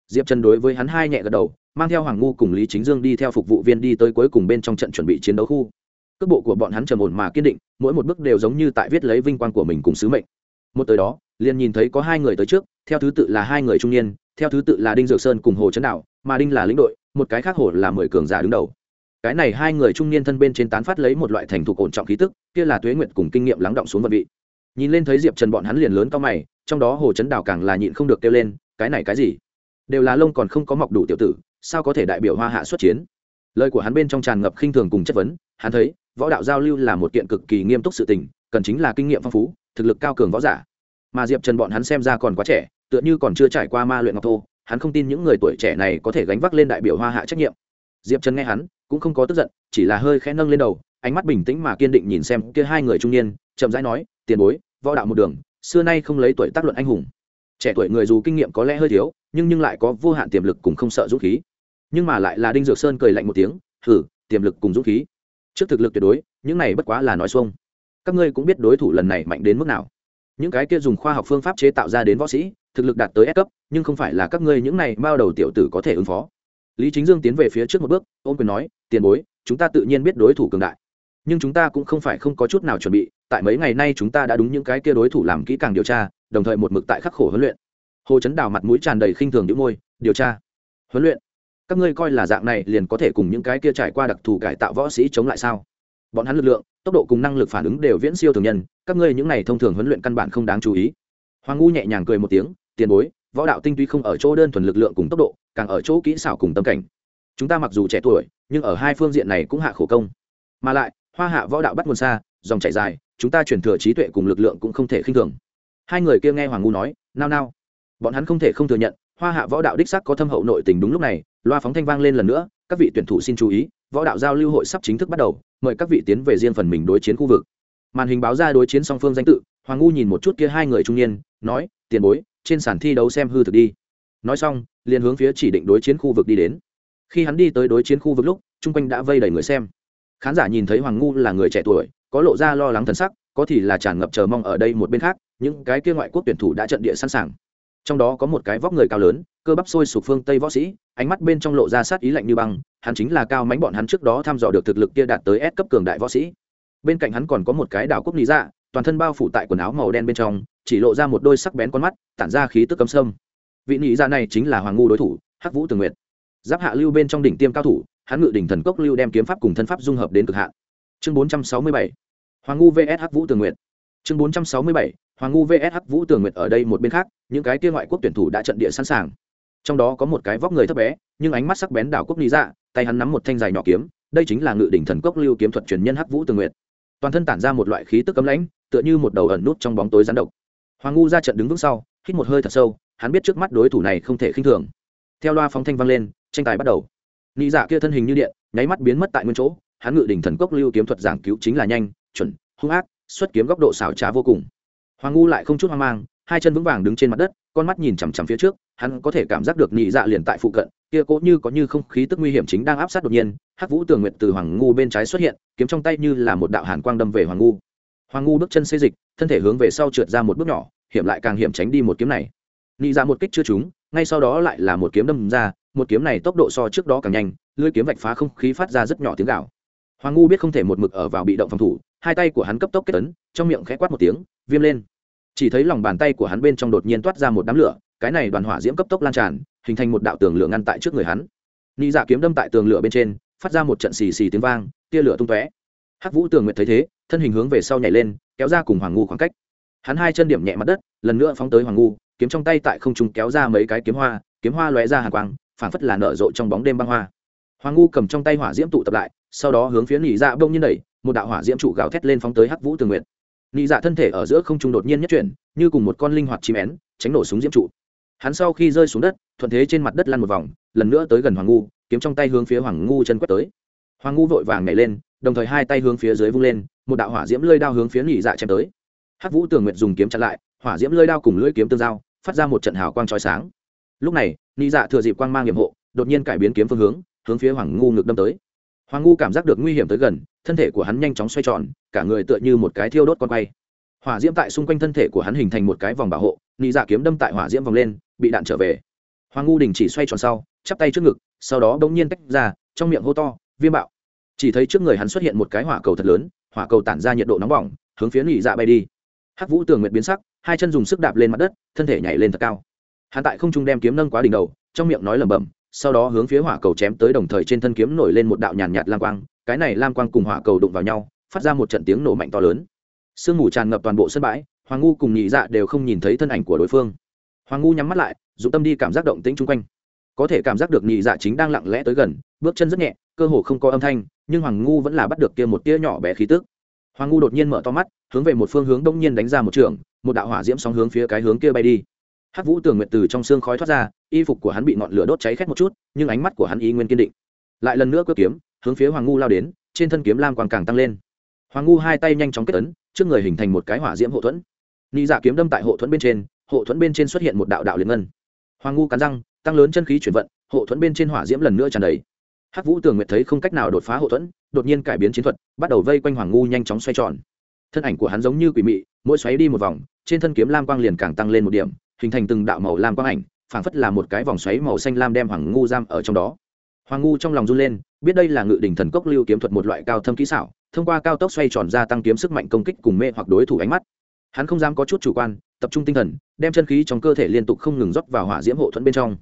Diệp trần đối với hắn hai nhẹ gật đầu mang theo hoàng ngu cùng lý chính dương đi theo phục vụ viên đi tới cuối cùng bên trong trận chuẩn bị chiến đấu khu. Cước bộ của bọn hắn trầm ổn mà kiên định, mỗi một bước đều giống như tại viết lấy vinh quang của mình cùng sứ mệnh. Một tới đó, liền nhìn thấy có hai người tới trước, theo thứ tự là hai người trung niên, theo thứ tự là đinh dược sơn cùng hồ trấn đạo, mà đinh là lĩnh đội, một cái khác hồ là mười cường giả đứng đầu. Cái này hai người trung niên thân bên trên tán phát lấy một loại thành thục ổn trọng khí tức, kia là tuế nguyệt cùng kinh nghiệm lắng động xuống vật vị. Nhìn lên thấy diệp trần bọn hắn liền lớn cao mày, trong đó hồ trấn đào càng là nhịn không được kêu lên, cái này cái gì? Đều là lông còn không có mọc đủ tiểu tử sao có thể đại biểu hoa hạ xuất chiến? Lời của hắn bên trong tràn ngập khinh thường cùng chất vấn, hắn thấy, võ đạo giao lưu là một kiện cực kỳ nghiêm túc sự tình, cần chính là kinh nghiệm phong phú, thực lực cao cường võ giả. Mà diệp trần bọn hắn xem ra còn quá trẻ, tựa như còn chưa trải qua ma luyện ngọc thô, hắn không tin những người tuổi trẻ này có thể gánh vác lên đại biểu hoa hạ trách nhiệm. Diệp trần nghe hắn, cũng không có tức giận, chỉ là hơi khẽ nâng lên đầu, ánh mắt bình tĩnh mà kiên định nhìn xem kia hai người trung niên, chậm rãi nói, tiền bối, võ đạo một đường, xưa nay không lấy tuổi tác luận anh hùng. Trẻ tuổi người dù kinh nghiệm có lẽ hơi thiếu, nhưng nhưng lại có vô hạn tiềm lực cùng không sợ dũng khí nhưng mà lại là đinh dược sơn cười lạnh một tiếng thử tiềm lực cùng dũng khí. Trước thực lực tuyệt đối, những này bất quá là nói xuông. Các ngươi cũng biết đối thủ lần này mạnh đến mức nào. Những cái kia dùng khoa học phương pháp chế tạo ra đến võ sĩ, thực lực đạt tới S cấp, nhưng không phải là các ngươi những này bao đầu tiểu tử có thể ứng phó. Lý chính dương tiến về phía trước một bước ôm quyền nói, tiền bối, chúng ta tự nhiên biết đối thủ cường đại. Nhưng chúng ta cũng không phải không có chút nào chuẩn bị, tại mấy ngày nay chúng ta đã đúng những cái kia đối thủ làm kỹ càng điều tra, đồng thời một mực tại khắc khổ huấn luyện. Hồ chấn đào mặt mũi tràn đầy khinh thường những môi, điều tra? Huấn luyện? Các ngươi coi là dạng này liền có thể cùng những cái kia trải qua đặc thù cải tạo võ sĩ chống lại sao? Bọn hắn lực lượng, tốc độ cùng năng lực phản ứng đều viễn siêu thường nhân, các ngươi những này thông thường huấn luyện căn bản không đáng chú ý. Hoàng ngu nhẹ nhàng cười một tiếng, tiền bối, võ đạo tinh túy không ở chỗ đơn thuần lực lượng cùng tốc độ, càng ở chỗ kỹ xảo cùng tâm cảnh. Chúng ta mặc dù trẻ tuổi, nhưng ở hai phương diện này cũng hạ khổ công. Mà lại, hoa hạ võ đạo bắt nguồn xa, dòng chảy dài, chúng ta chuyển thừa trí tuệ cùng lực lượng cũng không thể khinh thường. Hai người kia nghe hoàng ngu nói, nao nao. Bọn hắn không thể không thừa nhận hoa hạ võ đạo đích sắc có thâm hậu nội tình đúng lúc này, loa phóng thanh vang lên lần nữa, các vị tuyển thủ xin chú ý, võ đạo giao lưu hội sắp chính thức bắt đầu, mời các vị tiến về riêng phần mình đối chiến khu vực. Màn hình báo ra đối chiến song phương danh tự, hoàng ngu nhìn một chút kia hai người trung niên, nói, tiền bối, trên sàn thi đấu xem hư thực đi. Nói xong, liền hướng phía chỉ định đối chiến khu vực đi đến. Khi hắn đi tới đối chiến khu vực lúc, chung quanh đã vây đầy người xem. Khán giả nhìn thấy hoàng ngu là người trẻ tuổi, có lộ ra lo lắng thần sắc, có thì là tràn ngập chờ mong ở đây một bên khác, những cái kia ngoại quốc tuyển thủ đã trận địa sẵn sàng trong đó có một cái vóc người cao lớn, cơ bắp sôi sục phương tây võ sĩ, ánh mắt bên trong lộ ra sát ý lạnh như băng, hắn chính là cao mánh bọn hắn trước đó thăm dò được thực lực kia đạt tới S cấp cường đại võ sĩ. Bên cạnh hắn còn có một cái đảo quốc lý dạ toàn thân bao phủ tại quần áo màu đen bên trong, chỉ lộ ra một đôi sắc bén con mắt, tản ra khí tức cấm sâm. Vị lý dạ này chính là hoàng ngu đối thủ, hắc vũ tường nguyệt. Giáp hạ lưu bên trong đỉnh tiêm cao thủ, hắn ngự đỉnh thần cốc lưu đem kiếm pháp cùng thân pháp dung hợp đến cực hạn. Chương 467 hoàng ngu vs hắc vũ tường nguyệt. Chương 467 hoàng ngu vs hắc vũ tường nguyệt ở đây một bên khác những cái kia ngoại quốc tuyển thủ đã trận địa sẵn sàng. Trong đó có một cái vóc người thấp bé, nhưng ánh mắt sắc bén đảo quốc lý dạ tay hắn nắm một thanh dài nhỏ kiếm, đây chính là ngự đỉnh thần cốc lưu kiếm thuật truyền nhân hắc vũ tường nguyệt. Toàn thân tản ra một loại khí tức cấm lãnh, tựa như một đầu ẩn nút trong bóng tối rắn độc. Hoàng ngu ra trận đứng vững sau, hít một hơi thật sâu, hắn biết trước mắt đối thủ này không thể khinh thường. Theo loa phóng thanh vang lên, tranh tài bắt đầu. Lý dạ kia thân hình như điện, nháy mắt biến mất tại nguyên chỗ, hắn ngự đỉnh thần cốc lưu kiếm thuật giảng cứu chính là nhanh, chuẩn, hung ác, xuất kiếm góc độ xảo trá vô cùng. Hoàng ngu lại không chút hoang mang hai chân vững vàng đứng trên mặt đất, con mắt nhìn chằm chằm phía trước, hắn có thể cảm giác được nhị dạ liền tại phụ cận, kia cố như có như không khí tức nguy hiểm chính đang áp sát đột nhiên, hắc vũ tường nguyệt từ hoàng ngu bên trái xuất hiện, kiếm trong tay như là một đạo hàn quang đâm về hoàng ngu. Hoàng ngu bước chân xây dịch, thân thể hướng về sau trượt ra một bước nhỏ, hiểm lại càng hiểm tránh đi một kiếm này. Nhị dạ một kích chưa trúng, ngay sau đó lại là một kiếm đâm ra, một kiếm này tốc độ so trước đó càng nhanh, lưỡi kiếm vạch phá không khí phát ra rất nhỏ tiếng gạo hoàng ngu biết không thể một mực ở vào bị động phòng thủ, hai tay của hắn cấp tốc kết tấn trong miệng khẽ quát một tiếng, viêm lên chỉ thấy lòng bàn tay của hắn bên trong đột nhiên toát ra một đám lửa, cái này đoàn hỏa diễm cấp tốc lan tràn, hình thành một đạo tường lửa ngăn tại trước người hắn. Nị dạ kiếm đâm tại tường lửa bên trên, phát ra một trận xì xì tiếng vang, tia lửa tung tóe. Hắc vũ tường nguyện thấy thế, thân hình hướng về sau nhảy lên, kéo ra cùng hoàng ngu khoảng cách. Hắn hai chân điểm nhẹ mặt đất, lần nữa phóng tới hoàng ngu, kiếm trong tay tại không trung kéo ra mấy cái kiếm hoa kiếm hoa lóe ra hàng quang, phảng phất là nở rộ trong bóng đêm băng hoa. Hoàng ngu cầm trong tay hỏa diễm tụ tập lại, sau đó hướng phía nỉ dạ bông nhiên đẩy, một đạo hỏa diễm trụ gào thét lên phóng tới hắc vũ tường nguyện nị dạ thân thể ở giữa không trung đột nhiên nhất chuyển, như cùng một con linh hoạt chim én, tránh nổ súng diễm trụ. Hắn sau khi rơi xuống đất, thuận thế trên mặt đất lăn một vòng, lần nữa tới gần hoàng ngu, kiếm trong tay hướng phía hoàng ngu chân quét tới. Hoàng ngu vội vàng nhảy lên, đồng thời hai tay hướng phía dưới vung lên, một đạo hỏa diễm lơi đao hướng phía nị dạ chém tới. Hắc vũ tường nguyện dùng kiếm chặn lại, hỏa diễm lơi đao cùng lưỡi kiếm tương giao, phát ra một trận hào quang chói sáng. Lúc này, nị dạ thừa dịp quang mang nhiệm hộ, đột nhiên cải biến kiếm phương hướng hướng phía hoàng ngu ngực đâm tới. Hoàng ngu cảm giác được nguy hiểm tới gần thân thể của hắn nhanh chóng xoay tròn, cả người tựa như một cái thiêu đốt con quay. Hỏa diễm tại xung quanh thân thể của hắn hình thành một cái vòng bảo hộ, nị dạ kiếm đâm tại hỏa diễm vòng lên, bị đạn trở về. Hoàng ngu đình chỉ xoay tròn sau, chắp tay trước ngực, sau đó đ ỗ n g nhiên tách ra, trong miệng hô to, viêm bạo. Chỉ thấy trước người hắn xuất hiện một cái hỏa cầu thật lớn, hỏa cầu tản ra nhiệt độ nóng bỏng, hướng phía nị dạ bay đi. Hắc vũ tường nguyệt biến sắc, hai chân dùng sức đạp lên mặt đất, thân thể nhảy lên thật cao. Hắn tại không trung đem kiếm nâng quá đỉnh đầu, trong miệng nói lẩm bẩm, sau đó hướng phía hỏa cầu chém tới đồng thời trên thân kiếm nổi lên một đạo nhàn nhạt lang quang cái này lam quang cùng hỏa cầu đụng vào nhau, phát ra một trận tiếng nổ mạnh to lớn. Sương mù tràn ngập toàn bộ sân bãi, hoàng ngu cùng nhị dạ đều không nhìn thấy thân ảnh của đối phương. Hoàng ngu nhắm mắt lại, dụng tâm đi cảm giác động tĩnh chung quanh. Có thể cảm giác được nhị dạ chính đang lặng lẽ tới gần, bước chân rất nhẹ, cơ hồ không có âm thanh, nhưng hoàng ngu vẫn là bắt được kia một tia nhỏ bé khí tức. Hoàng ngu đột nhiên mở to mắt, hướng về một phương hướng đông nhiên đánh ra một trường, một đạo hỏa diễm sóng hướng phía cái hướng kia bay đi. Hắc vũ tường nguyệt từ trong xương khói thoát ra, y phục của hắn bị ngọn lửa đốt cháy khét một chút, nhưng ánh mắt của hắn y nguyên kiên định. Lại lần nữa cướp kiếm hướng phía hoàng ngu lao đến, trên thân kiếm lam quang càng tăng lên. Hoàng ngu hai tay nhanh chóng kết ấn, trước người hình thành một cái hỏa diễm hộ thuẫn. Nị dạ kiếm đâm tại hộ thuẫn bên trên, hộ thuẫn bên trên xuất hiện một đạo đạo liên ngân. Hoàng ngu cắn răng, tăng lớn chân khí chuyển vận, hộ thuẫn bên trên hỏa diễm lần nữa tràn đầy. Hắc vũ tường nguyệt thấy không cách nào đột phá hộ thuẫn, đột nhiên cải biến chiến thuật, bắt đầu vây quanh hoàng ngu nhanh chóng xoay tròn. Thân ảnh của hắn giống như quỷ mị, mỗi xoáy đi một vòng, trên thân kiếm lam quang liền càng tăng lên một điểm, hình thành từng đạo màu lam quang ảnh, phảng phất là một cái vòng xoáy màu xanh lam đem hoàng ngu giam ở trong đó hoàng ngu trong lòng run lên, biết đây là ngự đỉnh thần cốc lưu kiếm thuật một loại cao thâm kỹ xảo, thông qua cao tốc xoay tròn ra tăng kiếm sức mạnh công kích cùng mê hoặc đối thủ ánh mắt. Hắn không dám có chút chủ quan, tập trung tinh thần, đem chân khí trong cơ thể liên tục không ngừng rót vào hỏa diễm hộ thuẫn bên trong.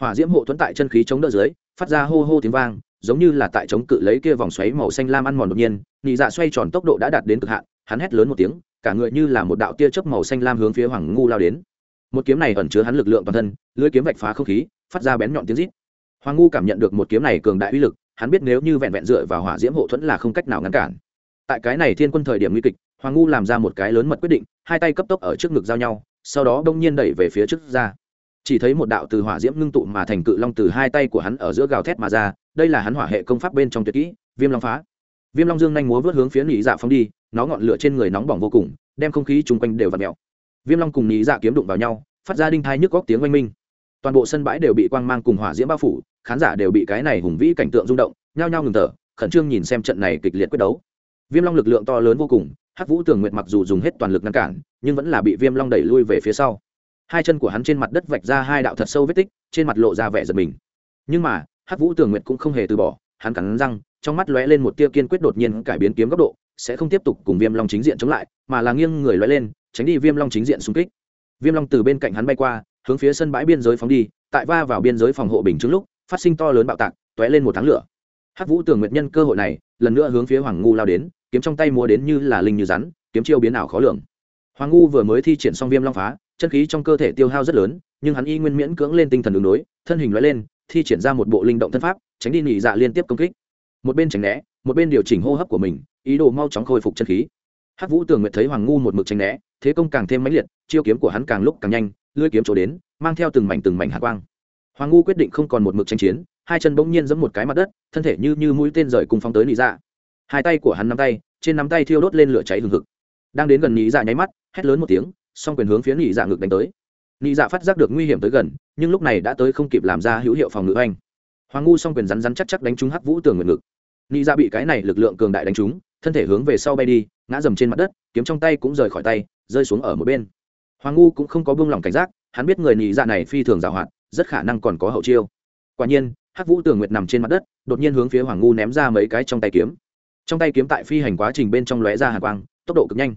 Hỏa diễm hộ thuẫn tại chân khí chống đỡ dưới, phát ra hô hô tiếng vang, giống như là tại chống cự lấy kia vòng xoáy màu xanh lam ăn mòn đột nhiên, nhị dạ xoay tròn tốc độ đã đạt đến cực hạn, hắn hét lớn một tiếng, cả người như là một đạo tia chớp màu xanh lam hướng phía hoàng ngu lao đến. Một kiếm này ẩn chứa hắn lực lượng toàn thân lưỡi kiếm vạch phá không khí, phát ra bén nhọn tiếng rít hoàng ngu cảm nhận được một kiếm này cường đại uy lực, hắn biết nếu như vẹn vẹn dựa vào hỏa diễm hộ thuẫn là không cách nào ngăn cản. Tại cái này thiên quân thời điểm nguy kịch, hoàng ngu làm ra một cái lớn mật quyết định, hai tay cấp tốc ở trước ngực giao nhau, sau đó đông nhiên đẩy về phía trước ra. Chỉ thấy một đạo từ hỏa diễm ngưng tụ mà thành cự long từ hai tay của hắn ở giữa gào thét mà ra, đây là hắn hỏa hệ công pháp bên trong tuyệt kỹ, viêm long phá. Viêm long dương nhanh múa vớt hướng phía nỉ dạ phóng đi, nó ngọn lửa trên người nóng bỏng vô cùng, đem không khí chung quanh đều vặn mèo. Viêm long cùng nỉ dạ kiếm đụng vào nhau, phát ra đinh thai nhức góc tiếng oanh minh. Toàn bộ sân bãi đều bị quang mang cùng hỏa diễm bao phủ khán giả đều bị cái này hùng vĩ cảnh tượng rung động, nhao nhao ngừng thở, khẩn trương nhìn xem trận này kịch liệt quyết đấu. Viêm long lực lượng to lớn vô cùng, hắc vũ tường nguyệt mặc dù dùng hết toàn lực ngăn cản, nhưng vẫn là bị viêm long đẩy lui về phía sau. Hai chân của hắn trên mặt đất vạch ra hai đạo thật sâu vết tích, trên mặt lộ ra vẻ giật mình. Nhưng mà, hắc vũ tường nguyệt cũng không hề từ bỏ, hắn cắn răng, trong mắt lóe lên một tia kiên quyết đột nhiên cải biến kiếm góc độ, sẽ không tiếp tục cùng viêm long chính diện chống lại, mà là nghiêng người lóe lên, tránh đi viêm long chính diện xung kích. Viêm long từ bên cạnh hắn bay qua, hướng phía sân bãi biên giới phóng đi, tại va vào biên giới phòng hộ bình trước lúc phát sinh to lớn bạo tạc, tóe lên một tháng lửa. Hắc vũ tường nguyệt nhân cơ hội này, lần nữa hướng phía hoàng ngu lao đến, kiếm trong tay múa đến như là linh như rắn, kiếm chiêu biến ảo khó lường. Hoàng ngu vừa mới thi triển xong viêm long phá, chân khí trong cơ thể tiêu hao rất lớn, nhưng hắn y nguyên miễn cưỡng lên tinh thần đường đối, thân hình loại lên, thi triển ra một bộ linh động thân pháp, tránh đi nỉ dạ liên tiếp công kích. Một bên tránh né, một bên điều chỉnh hô hấp của mình, ý đồ mau chóng khôi phục chân khí. Hắc vũ tường nguyệt thấy hoàng ngu một mực tránh né, thế công càng thêm mãnh liệt, chiêu kiếm của hắn càng lúc càng nhanh, lưỡi kiếm chỗ đến, mang theo từng mảnh từng mảnh hạ quang hoàng ngu quyết định không còn một mực tranh chiến, hai chân bỗng nhiên giẫm một cái mặt đất, thân thể như như mũi tên rời cùng phóng tới nị dạ. Hai tay của hắn nắm tay, trên nắm tay thiêu đốt lên lửa cháy hừng hực. Đang đến gần nị dạ nháy mắt, hét lớn một tiếng, song quyền hướng phía nị dạ ngực đánh tới. Nị dạ phát giác được nguy hiểm tới gần, nhưng lúc này đã tới không kịp làm ra hữu hiệu phòng ngự anh. Hoàng ngu song quyền rắn rắn chắc chắc đánh trúng hắc vũ tường nguyện ngực. Nị dạ bị cái này lực lượng cường đại đánh trúng, thân thể hướng về sau bay đi, ngã dầm trên mặt đất, kiếm trong tay cũng rời khỏi tay, rơi xuống ở một bên. Hoàng ngu cũng không có buông lỏng cảnh giác, hắn biết người Nị dạ này phi thường giàu hoạt rất khả năng còn có hậu chiêu. Quả nhiên, hắc vũ tường nguyệt nằm trên mặt đất, đột nhiên hướng phía hoàng ngu ném ra mấy cái trong tay kiếm. Trong tay kiếm tại phi hành quá trình bên trong lóe ra hàng quang, tốc độ cực nhanh.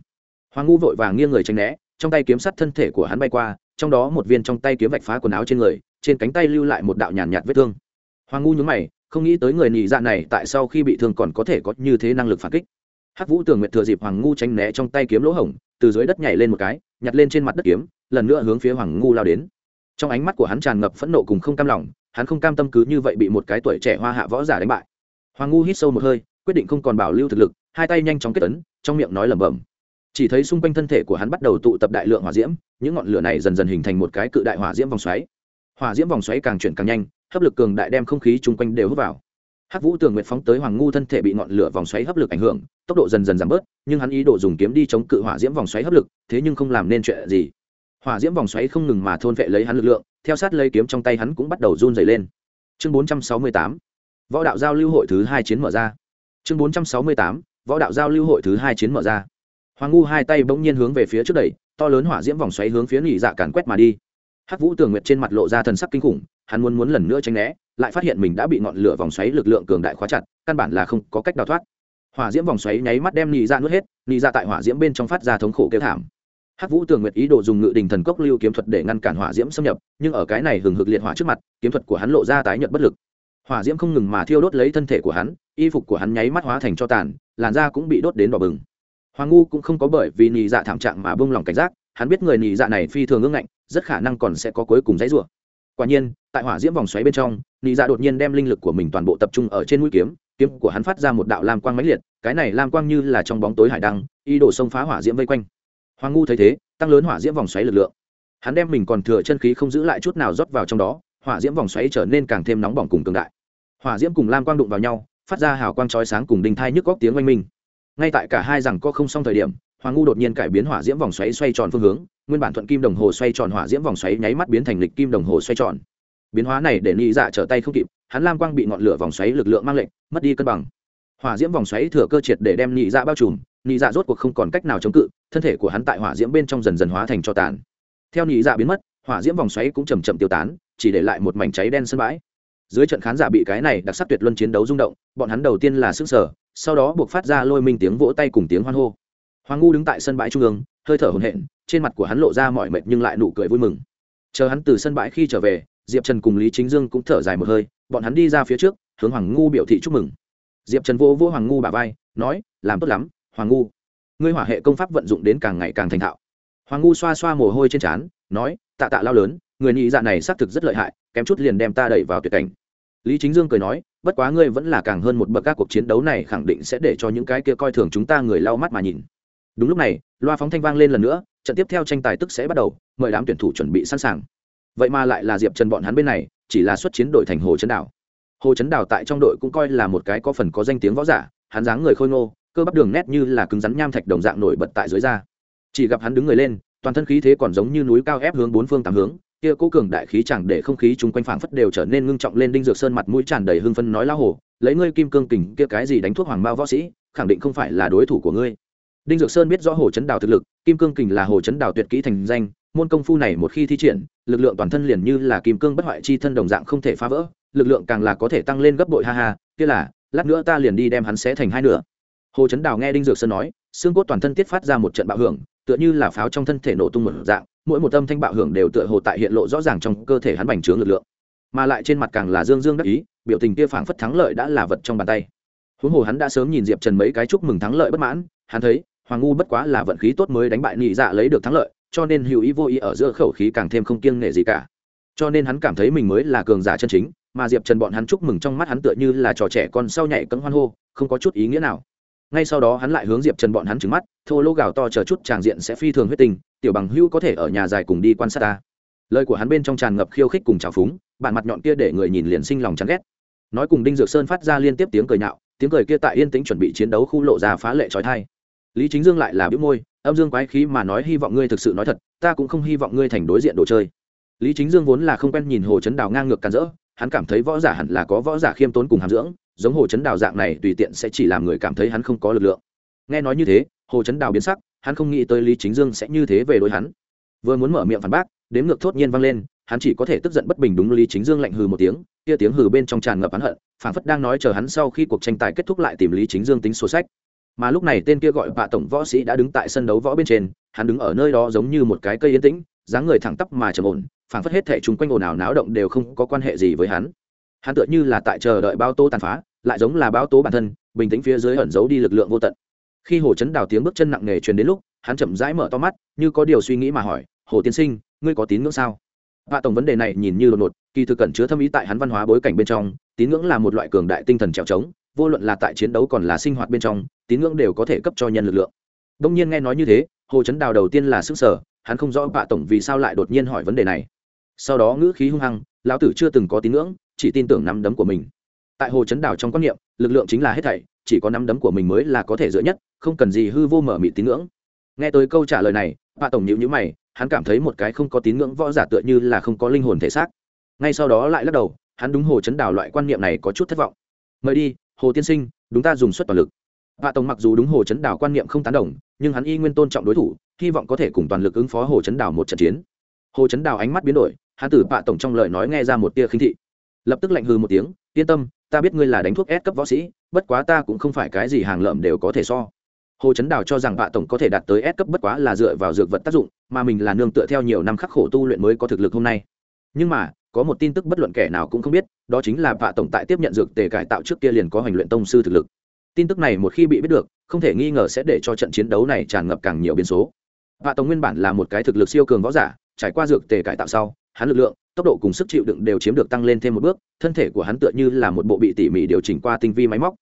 Hoàng ngu vội vàng nghiêng người tránh né, trong tay kiếm sắt thân thể của hắn bay qua, trong đó một viên trong tay kiếm vạch phá quần áo trên người, trên cánh tay lưu lại một đạo nhàn nhạt vết thương. Hoàng ngu nhúng mày, không nghĩ tới người nhị dạ này tại sau khi bị thương còn có thể có như thế năng lực phản kích. Hắc vũ tường nguyệt thừa dịp hoàng ngu tránh né trong tay kiếm lỗ hổng, từ dưới đất nhảy lên một cái, nhặt lên trên mặt đất kiếm, lần nữa hướng phía hoàng ngu lao đến trong ánh mắt của hắn tràn ngập phẫn nộ cùng không cam lòng, hắn không cam tâm cứ như vậy bị một cái tuổi trẻ hoa hạ võ giả đánh bại. Hoàng ngu hít sâu một hơi, quyết định không còn bảo lưu thực lực, hai tay nhanh chóng kết tấn trong miệng nói lẩm bẩm. Chỉ thấy xung quanh thân thể của hắn bắt đầu tụ tập đại lượng hỏa diễm, những ngọn lửa này dần dần hình thành một cái cự đại hỏa diễm vòng xoáy. Hỏa diễm vòng xoáy càng chuyển càng nhanh, hấp lực cường đại đem không khí chung quanh đều hút vào. Hắc vũ tường nguyệt phóng tới hoàng ngu thân thể bị ngọn lửa vòng xoáy hấp lực ảnh hưởng, tốc độ dần dần giảm bớt, nhưng hắn ý đồ dùng kiếm đi chống cự hỏa diễm vòng xoáy hấp lực, thế nhưng không làm nên chuyện gì hỏa diễm vòng xoáy không ngừng mà thôn vệ lấy hắn lực lượng, theo sát lấy kiếm trong tay hắn cũng bắt đầu run dày lên. Chương 468 võ đạo giao lưu hội thứ hai chiến mở ra. Chương 468 võ đạo giao lưu hội thứ hai chiến mở ra. Hoàng ngu hai tay bỗng nhiên hướng về phía trước đẩy, to lớn hỏa diễm vòng xoáy hướng phía nghỉ dạ càn quét mà đi. Hắc vũ tường nguyệt trên mặt lộ ra thần sắc kinh khủng, hắn muốn muốn lần nữa tránh né, lại phát hiện mình đã bị ngọn lửa vòng xoáy lực lượng cường đại khóa chặt, căn bản là không có cách đào thoát. Hỏa diễm vòng xoáy nháy mắt đem nghỉ dạ nuốt hết, nghỉ dạ tại hỏa diễm bên trong phát ra thống khổ kêu thảm hắc vũ tường nguyệt ý đồ dùng ngự đình thần cốc lưu kiếm thuật để ngăn cản hỏa diễm xâm nhập, nhưng ở cái này hừng hực liệt hỏa trước mặt, kiếm thuật của hắn lộ ra tái nhợt bất lực. Hỏa diễm không ngừng mà thiêu đốt lấy thân thể của hắn, y phục của hắn nháy mắt hóa thành cho tàn, làn da cũng bị đốt đến đỏ bừng. Hoàng ngu cũng không có bởi vì nhị dạ thảm trạng mà bông lòng cảnh giác, hắn biết người nhị dạ này phi thường ưng ngạnh, rất khả năng còn sẽ có cuối cùng dãy rủa. Quả nhiên, tại hỏa diễm vòng xoáy bên trong nhị dạ đột nhiên đem linh lực của mình toàn bộ tập trung ở trên mũi kiếm kiếm của hắn phát ra một đạo lam quang mãnh liệt, cái này lam quang như là trong bóng tối hải đăng, ý đồ xông phá hỏa diễm vây quanh hoàng ngu thấy thế, tăng lớn hỏa diễm vòng xoáy lực lượng. Hắn đem mình còn thừa chân khí không giữ lại chút nào rót vào trong đó, hỏa diễm vòng xoáy trở nên càng thêm nóng bỏng cùng cường đại. Hỏa diễm cùng lam quang đụng vào nhau, phát ra hào quang chói sáng cùng đinh thai nhức góc tiếng oanh minh. Ngay tại cả hai rằng có không xong thời điểm, hoàng ngu đột nhiên cải biến hỏa diễm vòng xoáy xoay tròn phương hướng, nguyên bản thuận kim đồng hồ xoay tròn hỏa diễm vòng xoáy nháy mắt biến thành lịch kim đồng hồ xoay tròn. Biến hóa này để nghĩ dạ trở tay không kịp, hắn lam quang bị ngọn lửa vòng xoáy lực lượng mang lệnh mất đi cân bằng. Hỏa diễm vòng xoáy thừa cơ triệt để đem nhị dạ bao trùm nhị dạ rốt cuộc không còn cách nào chống cự, thân thể của hắn tại hỏa diễm bên trong dần dần hóa thành cho tàn. Theo nhị dạ biến mất, hỏa diễm vòng xoáy cũng chầm chậm tiêu tán, chỉ để lại một mảnh cháy đen sân bãi. Dưới trận khán giả bị cái này đặc sắc tuyệt luân chiến đấu rung động, bọn hắn đầu tiên là sức sở sau đó buộc phát ra lôi minh tiếng vỗ tay cùng tiếng hoan hô. Hoàng ngu đứng tại sân bãi trung ương, hơi thở hồn hện trên mặt của hắn lộ ra mọi mệt nhưng lại nụ cười vui mừng. Chờ hắn từ sân bãi khi trở về, diệp trần cùng lý chính dương cũng thở dài một hơi, bọn hắn đi ra phía trước, hướng hoàng ngu biểu thị chúc mừng. Diệp trần vô vô hoàng ngu bà vai, nói, làm tốt lắm hoàng ngu, ngươi hỏa hệ công pháp vận dụng đến càng ngày càng thành thạo. Hoàng ngu xoa xoa mồ hôi trên trán, nói, tạ tạ lao lớn, người nhị dạ này xác thực rất lợi hại, kém chút liền đem ta đẩy vào tuyệt cảnh. Lý chính dương cười nói, bất quá ngươi vẫn là càng hơn một bậc các cuộc chiến đấu này khẳng định sẽ để cho những cái kia coi thường chúng ta người lau mắt mà nhìn. Đúng lúc này, loa phóng thanh vang lên lần nữa, trận tiếp theo tranh tài tức sẽ bắt đầu, mời đám tuyển thủ chuẩn bị sẵn sàng. Vậy mà lại là diệp trần bọn hắn bên này, chỉ là xuất chiến đội thành hồ trấn đảo hồ trấn đảo tại trong đội cũng coi là một cái có phần có danh tiếng võ giả, hắn dáng người khôi ngô cơ bắp đường nét như là cứng rắn nham thạch đồng dạng nổi bật tại dưới da. Chỉ gặp hắn đứng người lên, toàn thân khí thế còn giống như núi cao ép hướng bốn phương tám hướng, kia cố cường đại khí chẳng để không khí chung quanh phảng phất đều trở nên ngưng trọng lên đinh dược sơn mặt mũi tràn đầy hưng phân nói lão hổ lấy ngươi kim cương kình, kia cái gì đánh thuốc hoàng bao võ sĩ, khẳng định không phải là đối thủ của ngươi. Đinh dược sơn biết rõ hồ chấn đào thực lực, kim cương kình là hồ chấn đào tuyệt kỹ thành danh, môn công phu này một khi thi triển, lực lượng toàn thân liền như là kim cương bất hoại chi thân đồng dạng không thể phá vỡ, lực lượng càng là có thể tăng lên gấp bội ha ha, kia là, lát nữa ta liền đi đem hắn xé thành hai nửa hồ chấn đào nghe đinh dược sơn nói xương cốt toàn thân tiết phát ra một trận bạo hưởng tựa như là pháo trong thân thể nổ tung một dạng mỗi một âm thanh bạo hưởng đều tựa hồ tại hiện lộ rõ ràng trong cơ thể hắn bành trướng lực lượng mà lại trên mặt càng là dương dương đắc ý biểu tình kia phảng phất thắng lợi đã là vật trong bàn tay huống hồ hắn đã sớm nhìn diệp trần mấy cái chúc mừng thắng lợi bất mãn hắn thấy hoàng ngu bất quá là vận khí tốt mới đánh bại nhị dạ lấy được thắng lợi cho nên hữu ý vô ý ở giữa khẩu khí càng thêm không kiêng nể gì cả cho nên hắn cảm thấy mình mới là cường giả chân chính mà diệp trần bọn hắn chúc mừng trong mắt hắn tựa như là trò trẻ con sau nhảy cấm hoan hô không có chút ý nghĩa nào ngay sau đó hắn lại hướng diệp trần bọn hắn trứng mắt, thô lô gào to chờ chút tràng diện sẽ phi thường huyết tình, tiểu bằng hữu có thể ở nhà dài cùng đi quan sát ta. Lời của hắn bên trong tràn ngập khiêu khích cùng trào phúng bản mặt nhọn kia để người nhìn liền sinh lòng chán ghét. Nói cùng đinh dược sơn phát ra liên tiếp tiếng cười nhạo, tiếng cười kia tại yên tĩnh chuẩn bị chiến đấu khu lộ ra phá lệ trói thai. Lý chính dương lại là biếu môi, âm dương quái khí mà nói hy vọng ngươi thực sự nói thật, ta cũng không hy vọng ngươi thành đối diện đồ chơi. Lý chính dương vốn là không quen nhìn hồ chấn đào ngang ngược càn rỡ hắn cảm thấy võ giả hẳn là có võ giả khiêm tốn cùng hàm dưỡng, giống hồ chấn đào dạng này tùy tiện sẽ chỉ làm người cảm thấy hắn không có lực lượng. Nghe nói như thế, hồ chấn đào biến sắc, hắn không nghĩ tới lý chính dương sẽ như thế về đối hắn. Vừa muốn mở miệng phản bác, đếm ngược thốt nhiên vang lên, hắn chỉ có thể tức giận bất bình đúng lý chính dương lạnh hừ một tiếng, kia tiếng hừ bên trong tràn ngập hắn hận, phản phất đang nói chờ hắn sau khi cuộc tranh tài kết thúc lại tìm lý chính dương tính sổ sách. Mà lúc này tên kia gọi bạ tổng võ sĩ đã đứng tại sân đấu võ bên trên, hắn đứng ở nơi đó giống như một cái cây yên tĩnh, dáng người thẳng tắp mà trầm ổn phản phất hết thệ chúng quanh ồn ào náo động đều không có quan hệ gì với hắn. Hắn tựa như là tại chờ đợi bao tố tàn phá, lại giống là bao tố bản thân, bình tĩnh phía dưới ẩn giấu đi lực lượng vô tận. Khi hồ chấn đào tiếng bước chân nặng nề truyền đến lúc, hắn chậm rãi mở to mắt, như có điều suy nghĩ mà hỏi, hồ tiên sinh, ngươi có tín ngưỡng sao? Hạ tổng vấn đề này nhìn như đột ngột, kỳ thực cẩn chứa thâm ý tại hắn văn hóa bối cảnh bên trong, tín ngưỡng là một loại cường đại tinh thần trèo trống, vô luận là tại chiến đấu còn là sinh hoạt bên trong, tín ngưỡng đều có thể cấp cho nhân lực lượng. Đông nhiên nghe nói như thế, hồ chấn đào đầu tiên là sức sở hắn không rõ bạ tổng vì sao lại đột nhiên hỏi vấn đề này sau đó ngữ khí hung hăng, lão tử chưa từng có tín ngưỡng, chỉ tin tưởng nắm đấm của mình. Tại hồ chấn đảo trong quan niệm, lực lượng chính là hết thảy, chỉ có nắm đấm của mình mới là có thể dựa nhất, không cần gì hư vô mở mị tín ngưỡng. Nghe tới câu trả lời này bạ tổng nhịu nhữ mày, hắn cảm thấy một cái không có tín ngưỡng võ giả tựa như là không có linh hồn thể xác. Ngay sau đó lại lắc đầu, hắn đúng hồ chấn đảo loại quan niệm này có chút thất vọng. Mời đi, hồ tiên sinh, đúng ta dùng suất toàn lực. Bà tổng mặc dù đúng hồ chấn đảo quan niệm không tán đồng, nhưng hắn y nguyên tôn trọng đối thủ, hy vọng có thể cùng toàn lực ứng phó hồ chấn đảo một trận chiến. Hồ chấn đảo ánh mắt biến đổi hắn tử bạ tổng trong lời nói nghe ra một tia khinh thị. Lập tức lạnh hư một tiếng, yên tâm, ta biết ngươi là đánh thuốc ép cấp võ sĩ, bất quá ta cũng không phải cái gì hàng lợm đều có thể so. Hồ chấn đào cho rằng bạ tổng có thể đạt tới ép cấp bất quá là dựa vào dược vật tác dụng, mà mình là nương tựa theo nhiều năm khắc khổ tu luyện mới có thực lực hôm nay. Nhưng mà, có một tin tức bất luận kẻ nào cũng không biết, đó chính là bạ tổng tại tiếp nhận dược tề cải tạo trước kia liền có hành luyện tông sư thực lực. Tin tức này một khi bị biết được, không thể nghi ngờ sẽ để cho trận chiến đấu này tràn ngập càng nhiều biến số. Bạ tổng nguyên bản là một cái thực lực siêu cường võ giả, trải qua dược tề cải tạo sau hắn lực lượng, tốc độ cùng sức chịu đựng đều chiếm được tăng lên thêm một bước, thân thể của hắn tựa như là một bộ bị tỉ mỉ điều chỉnh qua tinh vi máy móc.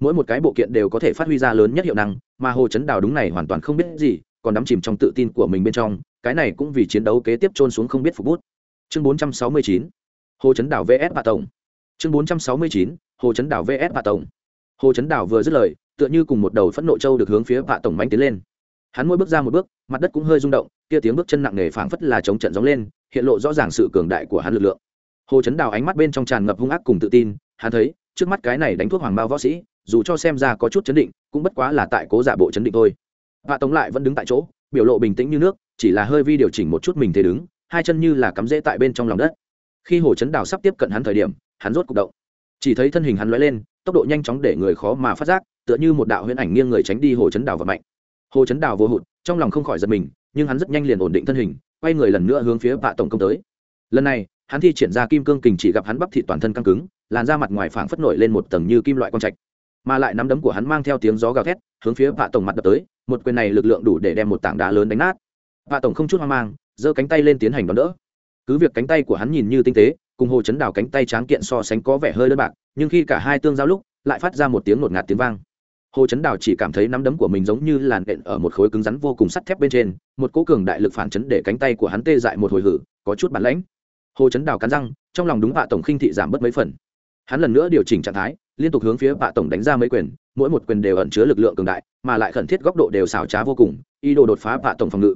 Mỗi một cái bộ kiện đều có thể phát huy ra lớn nhất hiệu năng, mà hồ chấn đào đúng này hoàn toàn không biết gì, còn đắm chìm trong tự tin của mình bên trong, cái này cũng vì chiến đấu kế tiếp trôn xuống không biết phục bút. Chương 469 hồ chấn đảo vs bà tổng. Chương 469 hồ chấn đảo vs bà tổng. Hồ chấn đảo vừa dứt lời, tựa như cùng một đầu phẫn nộ châu được hướng phía bà tổng manh tiến lên. Hắn mỗi bước ra một bước, mặt đất cũng hơi rung động kia tiếng bước chân nặng nề phảng phất là chống trận gióng lên, hiện lộ rõ ràng sự cường đại của hắn lực lượng. Hồ chấn đào ánh mắt bên trong tràn ngập hung ác cùng tự tin, hắn thấy, trước mắt cái này đánh thuốc hoàng bao võ sĩ, dù cho xem ra có chút chấn định, cũng bất quá là tại cố giả bộ chấn định thôi. Vạ tống lại vẫn đứng tại chỗ, biểu lộ bình tĩnh như nước, chỉ là hơi vi điều chỉnh một chút mình thế đứng, hai chân như là cắm rễ tại bên trong lòng đất. Khi hồ chấn đào sắp tiếp cận hắn thời điểm, hắn rốt cục động. Chỉ thấy thân hình hắn lóe lên, tốc độ nhanh chóng để người khó mà phát giác, tựa như một đạo huyễn ảnh nghiêng người tránh đi hồ chấn đào và mạnh hồ chấn đào vô hụt, trong lòng không khỏi giật mình nhưng hắn rất nhanh liền ổn định thân hình, quay người lần nữa hướng phía vạ tổng công tới. Lần này, hắn thi triển ra kim cương kình chỉ gặp hắn bắp thị toàn thân căng cứng, làn da mặt ngoài phảng phất nổi lên một tầng như kim loại quang trạch. Mà lại nắm đấm của hắn mang theo tiếng gió gào thét, hướng phía vạ tổng mặt đập tới, một quyền này lực lượng đủ để đem một tảng đá lớn đánh nát. Vạ tổng không chút hoang mang, giơ cánh tay lên tiến hành đón đỡ. Cứ việc cánh tay của hắn nhìn như tinh tế, cùng hồ chấn đào cánh tay tráng kiện so sánh có vẻ hơi đơn bạc, nhưng khi cả hai tương giao lúc, lại phát ra một tiếng ngột ngạt tiếng vang hồ chấn đào chỉ cảm thấy nắm đấm của mình giống như làn đện ở một khối cứng rắn vô cùng sắt thép bên trên, một cố cường đại lực phản chấn để cánh tay của hắn tê dại một hồi hử, có chút bản lãnh. Hồ chấn đào cắn răng, trong lòng đúng bạ tổng khinh thị giảm bớt mấy phần. Hắn lần nữa điều chỉnh trạng thái, liên tục hướng phía bạ tổng đánh ra mấy quyền, mỗi một quyền đều ẩn chứa lực lượng cường đại, mà lại khẩn thiết góc độ đều xảo trá vô cùng, ý đồ đột phá bạ tổng phòng ngự.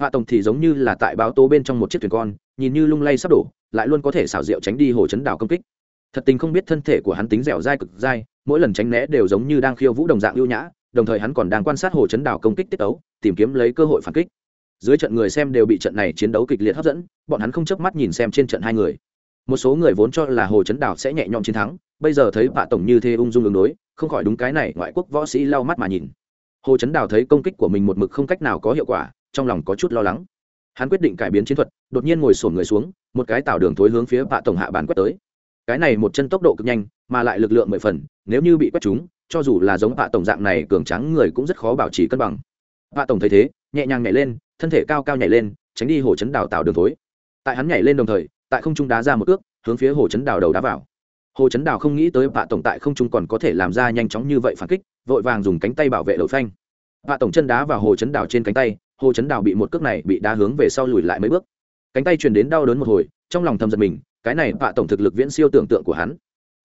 Bạ tổng thì giống như là tại báo tố bên trong một chiếc thuyền con, nhìn như lung lay sắp đổ, lại luôn có thể xảo diệu tránh đi hồ chấn đào công kích. Thật tình không biết thân thể của hắn tính dẻo dai cực dai mỗi lần tránh né đều giống như đang khiêu vũ đồng dạng ưu nhã, đồng thời hắn còn đang quan sát hồ chấn đảo công kích tiết tấu, tìm kiếm lấy cơ hội phản kích. Dưới trận người xem đều bị trận này chiến đấu kịch liệt hấp dẫn, bọn hắn không chớp mắt nhìn xem trên trận hai người. Một số người vốn cho là hồ chấn đảo sẽ nhẹ nhõm chiến thắng, bây giờ thấy bạ tổng như thế ung dung đường đối, không khỏi đúng cái này ngoại quốc võ sĩ lau mắt mà nhìn. Hồ chấn đảo thấy công kích của mình một mực không cách nào có hiệu quả, trong lòng có chút lo lắng. Hắn quyết định cải biến chiến thuật, đột nhiên ngồi sổn người xuống, một cái tạo đường thối hướng phía bạ tổng hạ bàn quét tới cái này một chân tốc độ cực nhanh, mà lại lực lượng mười phần, nếu như bị quét chúng, cho dù là giống bạ tổng dạng này cường trắng người cũng rất khó bảo trì cân bằng. Bạ tổng thấy thế, nhẹ nhàng nhảy lên, thân thể cao cao nhảy lên, tránh đi hồ chấn đào tạo đường thối. Tại hắn nhảy lên đồng thời, tại không trung đá ra một ước hướng phía hồ chấn đào đầu đá vào. Hồ chấn đào không nghĩ tới bạ tổng tại không trung còn có thể làm ra nhanh chóng như vậy phản kích, vội vàng dùng cánh tay bảo vệ đầu phanh. Bạ tổng chân đá vào hồ chấn đào trên cánh tay, hồ chấn đào bị một cước này bị đá hướng về sau lùi lại mấy bước. Cánh tay truyền đến đau đớn một hồi, trong lòng thầm giật mình cái này bạ tổng thực lực viễn siêu tưởng tượng của hắn.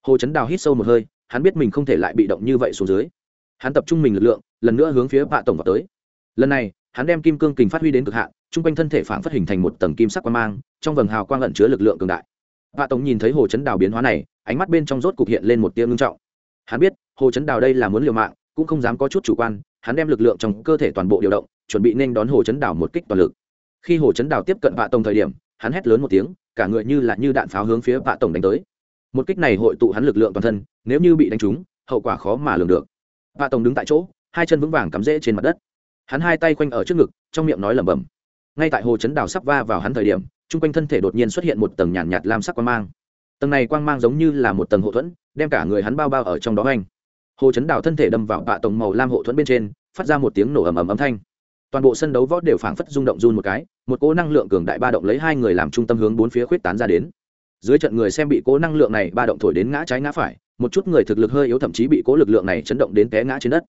Hồ chấn đào hít sâu một hơi, hắn biết mình không thể lại bị động như vậy xuống dưới. Hắn tập trung mình lực lượng, lần nữa hướng phía bạ tổng vào tới. Lần này, hắn đem kim cương kình phát huy đến cực hạn, chung quanh thân thể phản phát hình thành một tầng kim sắc quang mang, trong vầng hào quang lẩn chứa lực lượng cường đại. Bạ tổng nhìn thấy hồ chấn đào biến hóa này, ánh mắt bên trong rốt cục hiện lên một tia ngưng trọng. Hắn biết, hồ chấn đào đây là muốn liều mạng, cũng không dám có chút chủ quan, hắn đem lực lượng trong cơ thể toàn bộ điều động, chuẩn bị nên đón hồ chấn đào một kích toàn lực. Khi hồ chấn đào tiếp cận bạ tổng thời điểm, hắn hét lớn một tiếng cả người như là như đạn pháo hướng phía bạ tổng đánh tới. Một kích này hội tụ hắn lực lượng toàn thân nếu như bị đánh trúng hậu quả khó mà lường được. Bạ tổng đứng tại chỗ hai chân vững vàng cắm rễ trên mặt đất. Hắn hai tay quanh ở trước ngực trong miệng nói lẩm bẩm. Ngay tại hồ chấn đào sắp va vào hắn thời điểm chung quanh thân thể đột nhiên xuất hiện một tầng nhàn nhạt, nhạt lam sắc quang mang. Tầng này quang mang giống như là một tầng hộ thuẫn đem cả người hắn bao bao ở trong đó anh. Hồ chấn đào thân thể đâm vào bạ tổng màu lam hộ thuẫn bên trên phát ra một tiếng nổ ầm ầm âm thanh toàn bộ sân đấu võ đều phảng phất rung động run một cái, một cỗ năng lượng cường đại ba động lấy hai người làm trung tâm hướng bốn phía khuyết tán ra đến. Dưới trận người xem bị cỗ năng lượng này ba động thổi đến ngã trái ngã phải, một chút người thực lực hơi yếu thậm chí bị cỗ lực lượng này chấn động đến té ngã trên đất.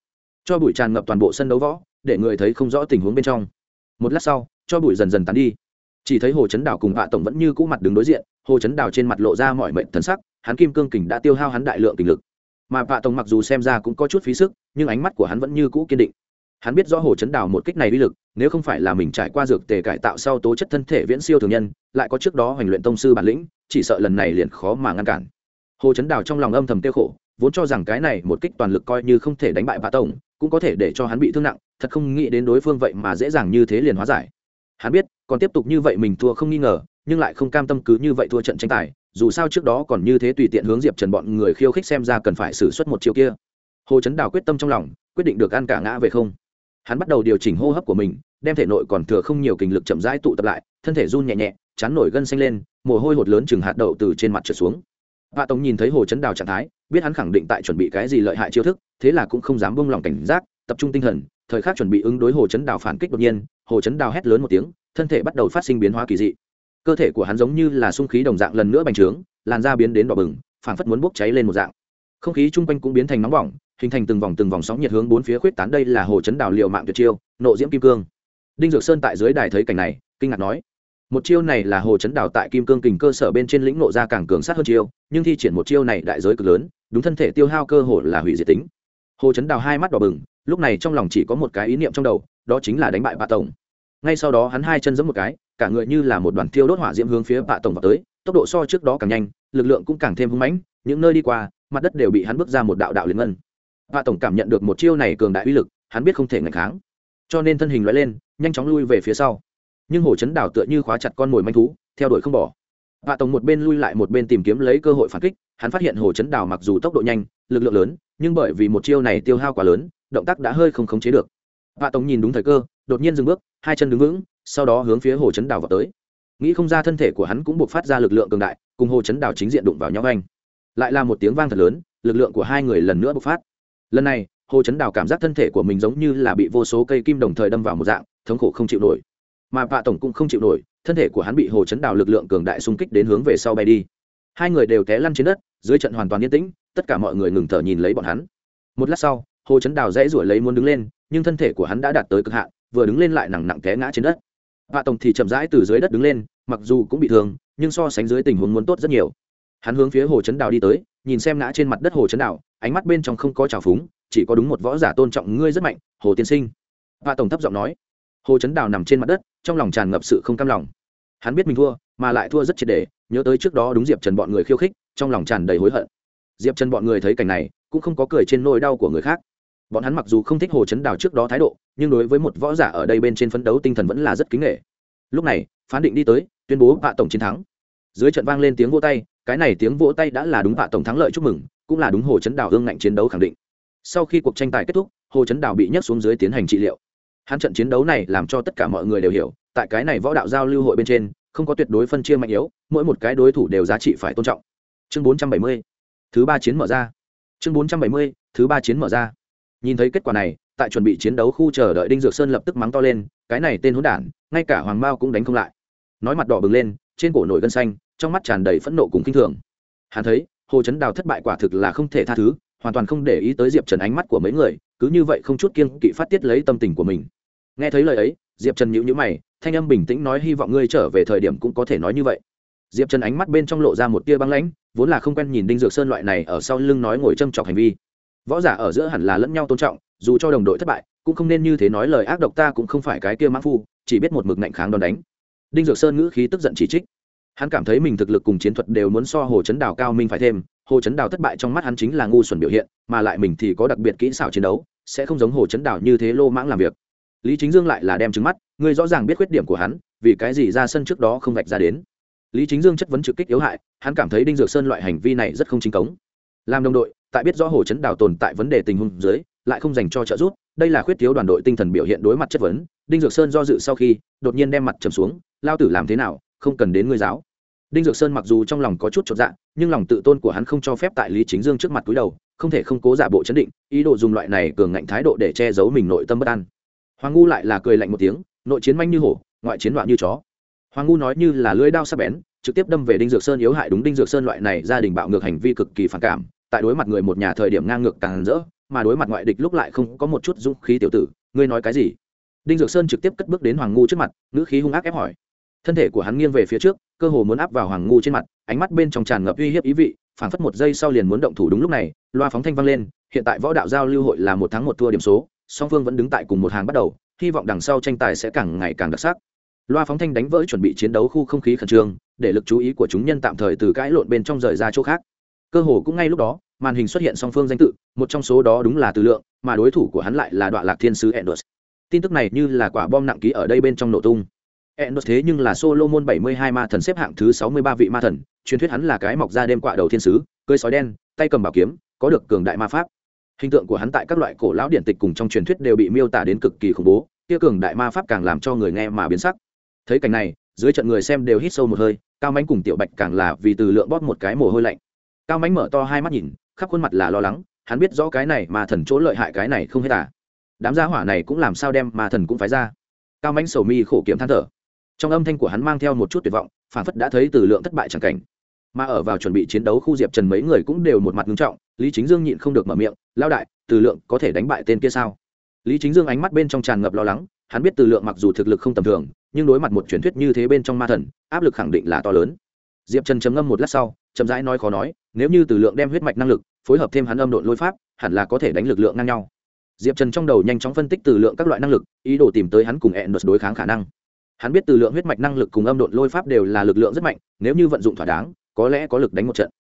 Cho bụi tràn ngập toàn bộ sân đấu võ, để người thấy không rõ tình huống bên trong. Một lát sau, cho bụi dần dần tán đi. Chỉ thấy hồ chấn đào cùng hạ tổng vẫn như cũ mặt đứng đối diện, hồ chấn đào trên mặt lộ ra mọi mệnh thần sắc, hắn kim cương kình đã tiêu hao hắn đại lượng kình lực. Mà hạ tổng mặc dù xem ra cũng có chút phí sức, nhưng ánh mắt của hắn vẫn như cũ kiên định hắn biết rõ hồ chấn đào một kích này uy lực, nếu không phải là mình trải qua dược tề cải tạo sau tố chất thân thể viễn siêu thường nhân, lại có trước đó hoành luyện tông sư bản lĩnh, chỉ sợ lần này liền khó mà ngăn cản. Hồ chấn đào trong lòng âm thầm tiêu khổ, vốn cho rằng cái này một kích toàn lực coi như không thể đánh bại bạ tổng, cũng có thể để cho hắn bị thương nặng, thật không nghĩ đến đối phương vậy mà dễ dàng như thế liền hóa giải. Hắn biết, còn tiếp tục như vậy mình thua không nghi ngờ, nhưng lại không cam tâm cứ như vậy thua trận tranh tài, dù sao trước đó còn như thế tùy tiện hướng diệp trần bọn người khiêu khích xem ra cần phải xử suất một chiều kia. Hồ chấn đào quyết tâm trong lòng, quyết định được ăn cả ngã về không hắn bắt đầu điều chỉnh hô hấp của mình, đem thể nội còn thừa không nhiều kinh lực chậm rãi tụ tập lại, thân thể run nhẹ nhẹ, chán nổi gân xanh lên, mồ hôi hột lớn chừng hạt đậu từ trên mặt trượt xuống. Hạ tống nhìn thấy hồ chấn đào trạng thái, biết hắn khẳng định tại chuẩn bị cái gì lợi hại chiêu thức, thế là cũng không dám bông lòng cảnh giác, tập trung tinh thần, thời khắc chuẩn bị ứng đối hồ chấn đào phản kích đột nhiên, hồ chấn đào hét lớn một tiếng, thân thể bắt đầu phát sinh biến hóa kỳ dị. Cơ thể của hắn giống như là sung khí đồng dạng lần nữa bành trướng, làn da biến đến đỏ bừng, phảng phất muốn bốc cháy lên một dạng. Không khí chung quanh cũng biến thành nóng bỏng hình thành từng vòng từng vòng sóng nhiệt hướng bốn phía khuyết tán. Đây là hồ chấn đào liệu mạng tuyệt chiêu, nộ diễm kim cương. Đinh dược sơn tại dưới đài thấy cảnh này, kinh ngạc nói, một chiêu này là hồ chấn đào tại kim cương kình cơ sở bên trên lĩnh nộ ra càng cường sát hơn chiêu, nhưng thi triển một chiêu này đại giới cực lớn, đúng thân thể tiêu hao cơ hồ là hủy diệt tính. Hồ chấn đào hai mắt đỏ bừng, lúc này trong lòng chỉ có một cái ý niệm trong đầu, đó chính là đánh bại bạ tổng. Ngay sau đó hắn hai chân giẫm một cái, cả người như là một đoàn thiêu đốt hỏa diễm hướng phía bạ tổng vào tới, tốc độ so trước đó càng nhanh, lực lượng cũng càng thêm hưng mãnh, những nơi đi qua, mặt đất đều bị hắn bước ra một đạo đạo liền ngân vạ tổng cảm nhận được một chiêu này cường đại uy lực, hắn biết không thể ngạch kháng. Cho nên thân hình loại lên, nhanh chóng lui về phía sau. Nhưng hồ chấn đảo tựa như khóa chặt con mồi manh thú, theo đuổi không bỏ. Vạ tổng một bên lui lại một bên tìm kiếm lấy cơ hội phản kích, hắn phát hiện hồ chấn đảo mặc dù tốc độ nhanh, lực lượng lớn, nhưng bởi vì một chiêu này tiêu hao quá lớn, động tác đã hơi không khống chế được. Vạ tổng nhìn đúng thời cơ, đột nhiên dừng bước, hai chân đứng vững, sau đó hướng phía hồ chấn đảo vào tới. Nghĩ không ra thân thể của hắn cũng buộc phát ra lực lượng cường đại, cùng hồ chấn đảo chính diện đụng vào nhau anh lại là một tiếng vang thật lớn, lực lượng của hai người lần nữa bộc phát lần này, hồ chấn Đào cảm giác thân thể của mình giống như là bị vô số cây kim đồng thời đâm vào một dạng, thống khổ không chịu nổi. Mà vạ tổng cũng không chịu nổi, thân thể của hắn bị hồ chấn Đào lực lượng cường đại xung kích đến hướng về sau bay đi. Hai người đều té lăn trên đất, dưới trận hoàn toàn yên tĩnh, tất cả mọi người ngừng thở nhìn lấy bọn hắn. Một lát sau, hồ chấn đào dãy rủi lấy muốn đứng lên, nhưng thân thể của hắn đã đạt tới cực hạn, vừa đứng lên lại nặng nặng té ngã trên đất. Vạ tổng thì chậm rãi từ dưới đất đứng lên, mặc dù cũng bị thương, nhưng so sánh dưới tình huống muốn tốt rất nhiều hắn hướng phía hồ chấn đào đi tới, nhìn xem ngã trên mặt đất hồ chấn đào ánh mắt bên trong không có trào phúng, chỉ có đúng một võ giả tôn trọng ngươi rất mạnh, hồ tiên sinh. Và tổng thấp giọng nói. Hồ chấn đào nằm trên mặt đất, trong lòng tràn ngập sự không cam lòng. Hắn biết mình thua, mà lại thua rất triệt để, nhớ tới trước đó đúng diệp trần bọn người khiêu khích, trong lòng tràn đầy hối hận. Diệp trần bọn người thấy cảnh này, cũng không có cười trên nỗi đau của người khác. Bọn hắn mặc dù không thích hồ chấn đào trước đó thái độ, nhưng đối với một võ giả ở đây bên trên phấn đấu tinh thần vẫn là rất kính nghệ lúc này, phán định đi tới, tuyên bố vạ tổng chiến thắng dưới trận vang lên tiếng vỗ tay, cái này tiếng vỗ tay đã là đúng vạ tổng thắng lợi chúc mừng, cũng là đúng hồ chấn đảo hương ngạnh chiến đấu khẳng định. Sau khi cuộc tranh tài kết thúc, hồ chấn đảo bị nhấc xuống dưới tiến hành trị liệu. Hắn trận chiến đấu này làm cho tất cả mọi người đều hiểu, tại cái này võ đạo giao lưu hội bên trên, không có tuyệt đối phân chia mạnh yếu, mỗi một cái đối thủ đều giá trị phải tôn trọng. Chương 470 thứ ba chiến mở ra. Chương 470 thứ ba chiến mở ra. Nhìn thấy kết quả này, tại chuẩn bị chiến đấu khu chờ đợi đinh dược sơn lập tức mắng to lên, cái này tên hỗn đản, ngay cả hoàng mao cũng đánh không lại. Nói mặt đỏ bừng lên trên cổ nổi gân xanh, trong mắt tràn đầy phẫn nộ cùng kinh thường. Hắn thấy, hồ chấn đào thất bại quả thực là không thể tha thứ, hoàn toàn không để ý tới diệp trần ánh mắt của mấy người, cứ như vậy không chút kiên kỵ phát tiết lấy tâm tình của mình. Nghe thấy lời ấy, diệp trần nhữ nhữ mày, thanh âm bình tĩnh nói hy vọng ngươi trở về thời điểm cũng có thể nói như vậy. Diệp trần ánh mắt bên trong lộ ra một tia băng lãnh, vốn là không quen nhìn đinh dược sơn loại này ở sau lưng nói ngồi châm trọc hành vi. Võ giả ở giữa hẳn là lẫn nhau tôn trọng, dù cho đồng đội thất bại, cũng không nên như thế nói lời ác độc ta cũng không phải cái kia mãn phu, chỉ biết một mực nạnh kháng đòn đánh. Đinh dược sơn ngữ khí tức giận chỉ trích hắn cảm thấy mình thực lực cùng chiến thuật đều muốn so hồ chấn đào cao minh phải thêm, hồ chấn đào thất bại trong mắt hắn chính là ngu xuẩn biểu hiện, mà lại mình thì có đặc biệt kỹ xảo chiến đấu, sẽ không giống hồ chấn đào như thế lô mãng làm việc. Lý chính dương lại là đem trứng mắt, ngươi rõ ràng biết khuyết điểm của hắn, vì cái gì ra sân trước đó không vạch ra đến. Lý chính dương chất vấn trực kích yếu hại, hắn cảm thấy đinh dược sơn loại hành vi này rất không chính cống. Làm đồng đội, tại biết rõ hồ chấn đào tồn tại vấn đề tình huống dưới, lại không dành cho trợ giúp, đây là khuyết thiếu đoàn đội tinh thần biểu hiện đối mặt chất vấn. Đinh dược sơn do dự sau khi, đột nhiên đem mặt trầm xuống, lao tử làm thế nào? Không cần đến ngươi giáo. Đinh dược sơn mặc dù trong lòng có chút chột dạ nhưng lòng tự tôn của hắn không cho phép tại lý chính dương trước mặt túi đầu, không thể không cố giả bộ chấn định, ý đồ dùng loại này cường ngạnh thái độ để che giấu mình nội tâm bất an. Hoàng ngu lại là cười lạnh một tiếng, nội chiến manh như hổ, ngoại chiến loạn như chó. Hoàng ngu nói như là lưỡi đao sắc bén, trực tiếp đâm về đinh dược sơn yếu hại đúng đinh dược sơn loại này gia đình bạo ngược hành vi cực kỳ phản cảm, tại đối mặt người một nhà thời điểm ngang ngược càng rỡ, mà đối mặt ngoại địch lúc lại không có một chút dũng khí tiểu tử, ngươi nói cái gì? Đinh dược sơn trực tiếp cất bước đến hoàng ngu trước mặt, ngữ khí hung ác ép hỏi thân thể của hắn nghiêng về phía trước, cơ hồ muốn áp vào hoàng ngu trên mặt, ánh mắt bên trong tràn ngập uy hiếp ý vị, phảng phất một giây sau liền muốn động thủ đúng lúc này, loa phóng thanh vang lên, hiện tại võ đạo giao lưu hội là một tháng một thua điểm số, song phương vẫn đứng tại cùng một hàng bắt đầu, hy vọng đằng sau tranh tài sẽ càng ngày càng đặc sắc. Loa phóng thanh đánh vỡ chuẩn bị chiến đấu khu không khí khẩn trương, để lực chú ý của chúng nhân tạm thời từ cãi lộn bên trong rời ra chỗ khác. Cơ hồ cũng ngay lúc đó, màn hình xuất hiện song phương danh tự, một trong số đó đúng là từ lượng, mà đối thủ của hắn lại là đoạn lạc thiên sứ edwards tin tức này như là quả bom nặng ký ở đây bên trong nổ tung. Endos thế nhưng là Solomon 72 ma thần xếp hạng thứ 63 vị ma thần, truyền thuyết hắn là cái mọc ra đêm quạ đầu thiên sứ, cưỡi sói đen, tay cầm bảo kiếm, có được cường đại ma pháp. Hình tượng của hắn tại các loại cổ lão điển tịch cùng trong truyền thuyết đều bị miêu tả đến cực kỳ khủng bố, kia cường đại ma pháp càng làm cho người nghe mà biến sắc. Thấy cảnh này, dưới trận người xem đều hít sâu một hơi, Cao Mánh cùng Tiểu Bạch càng là vì từ lượng bóp một cái mồ hôi lạnh. Cao Mánh mở to hai mắt nhìn, khắp khuôn mặt là lo lắng, hắn biết rõ cái này mà thần chỗ lợi hại cái này không hết à. Đám gia hỏa này cũng làm sao đem ma thần cũng phải ra. Cao Mánh sầu mi khổ kiểm than thở trong âm thanh của hắn mang theo một chút tuyệt vọng phản phất đã thấy từ lượng thất bại chẳng cảnh. Mà ở vào chuẩn bị chiến đấu khu diệp trần mấy người cũng đều một mặt nghiêm trọng, lý chính dương nhịn không được mở miệng lao đại, từ lượng có thể đánh bại tên kia sao? Lý chính dương ánh mắt bên trong tràn ngập lo lắng, hắn biết từ lượng mặc dù thực lực không tầm thường, nhưng đối mặt một truyền thuyết như thế bên trong ma thần, áp lực khẳng định là to lớn. Diệp trần chấm ngâm một lát sau, chậm rãi nói khó nói, nếu như từ lượng đem huyết mạch năng lực phối hợp thêm hắn âm độn lôi pháp, hẳn là có thể đánh lực lượng ngang nhau. Diệp trần trong đầu nhanh chóng phân tích từ lượng các loại năng lực, ý đồ tìm tới hắn cùng hẹn đối kháng khả năng hắn biết từ lượng huyết mạch năng lực cùng âm độn lôi pháp đều là lực lượng rất mạnh, nếu như vận dụng thỏa đáng, có lẽ có lực đánh một trận.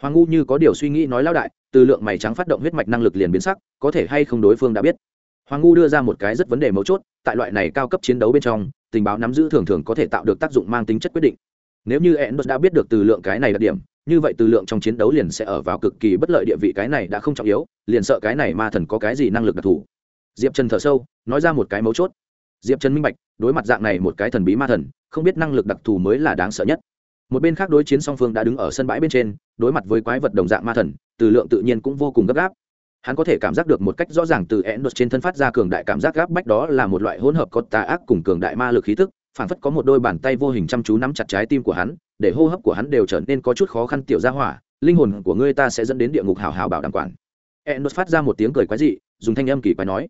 Hoàng ngu như có điều suy nghĩ nói lao đại, từ lượng mày trắng phát động huyết mạch năng lực liền biến sắc, có thể hay không đối phương đã biết. Hoàng ngu đưa ra một cái rất vấn đề mấu chốt, tại loại này cao cấp chiến đấu bên trong, tình báo nắm giữ thường thường có thể tạo được tác dụng mang tính chất quyết định. Nếu như endos đã biết được từ lượng cái này đặc điểm, như vậy từ lượng trong chiến đấu liền sẽ ở vào cực kỳ bất lợi địa vị cái này đã không trọng yếu, liền sợ cái này ma thần có cái gì năng lực đặc thù. Diệp trần thở sâu, nói ra một cái mấu chốt diệp trần minh bạch, đối mặt dạng này một cái thần bí ma thần, không biết năng lực đặc thù mới là đáng sợ nhất. Một bên khác đối chiến song phương đã đứng ở sân bãi bên trên, đối mặt với quái vật đồng dạng ma thần, từ lượng tự nhiên cũng vô cùng gấp gáp. Hắn có thể cảm giác được một cách rõ ràng từ én đột trên thân phát ra cường đại cảm giác gáp bách đó là một loại hỗn hợp có tà ác cùng cường đại ma lực khí tức phản phất có một đôi bàn tay vô hình chăm chú nắm chặt trái tim của hắn, để hô hấp của hắn đều trở nên có chút khó khăn tiểu ra hỏa, linh hồn của ngươi ta sẽ dẫn đến địa ngục hào hào bảo đảm quản. Én đột phát ra một tiếng cười quái dị, dùng thanh âm kỳ quái nói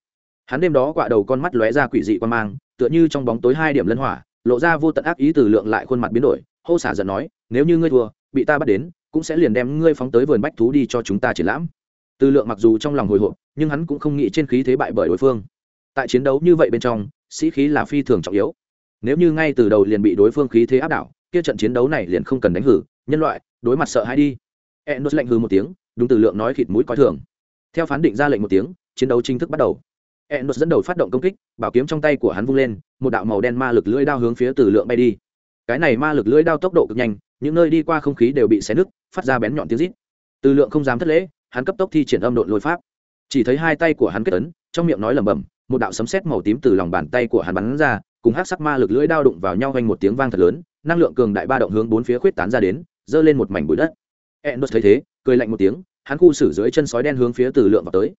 hắn đêm đó quạ đầu con mắt lóe ra quỷ dị quan mang, tựa như trong bóng tối hai điểm lân hỏa, lộ ra vô tận ác ý từ lượng lại khuôn mặt biến đổi, hô xả giận nói, nếu như ngươi thua, bị ta bắt đến, cũng sẽ liền đem ngươi phóng tới vườn bách thú đi cho chúng ta triển lãm. Từ lượng mặc dù trong lòng hồi hộp, nhưng hắn cũng không nghĩ trên khí thế bại bởi đối phương. Tại chiến đấu như vậy bên trong, sĩ khí là phi thường trọng yếu. Nếu như ngay từ đầu liền bị đối phương khí thế áp đảo, kia trận chiến đấu này liền không cần đánh hử, nhân loại, đối mặt sợ hãi đi. Endos lệnh hư một tiếng, đúng từ lượng nói khịt mũi coi thường. Theo phán định ra lệnh một tiếng, chiến đấu chính thức bắt đầu. Enos dẫn đầu phát động công kích, bảo kiếm trong tay của hắn vung lên, một đạo màu đen ma lực lưỡi đao hướng phía Từ Lượng bay đi. Cái này ma lực lưỡi đao tốc độ cực nhanh, những nơi đi qua không khí đều bị xé nứt, phát ra bén nhọn tiếng rít. Từ Lượng không dám thất lễ, hắn cấp tốc thi triển âm độn lôi pháp. Chỉ thấy hai tay của hắn kết ấn, trong miệng nói lẩm bẩm, một đạo sấm sét màu tím từ lòng bàn tay của hắn bắn ra, cùng hắc sắc ma lực lưỡi đao đụng vào nhau vang một tiếng vang thật lớn, năng lượng cường đại ba động hướng bốn phía khuyết tán ra đến, dơ lên một mảnh bụi đất. Enos thấy thế, cười lạnh một tiếng, hắn khu xử dưới chân sói đen hướng phía Từ Lượng vào tới.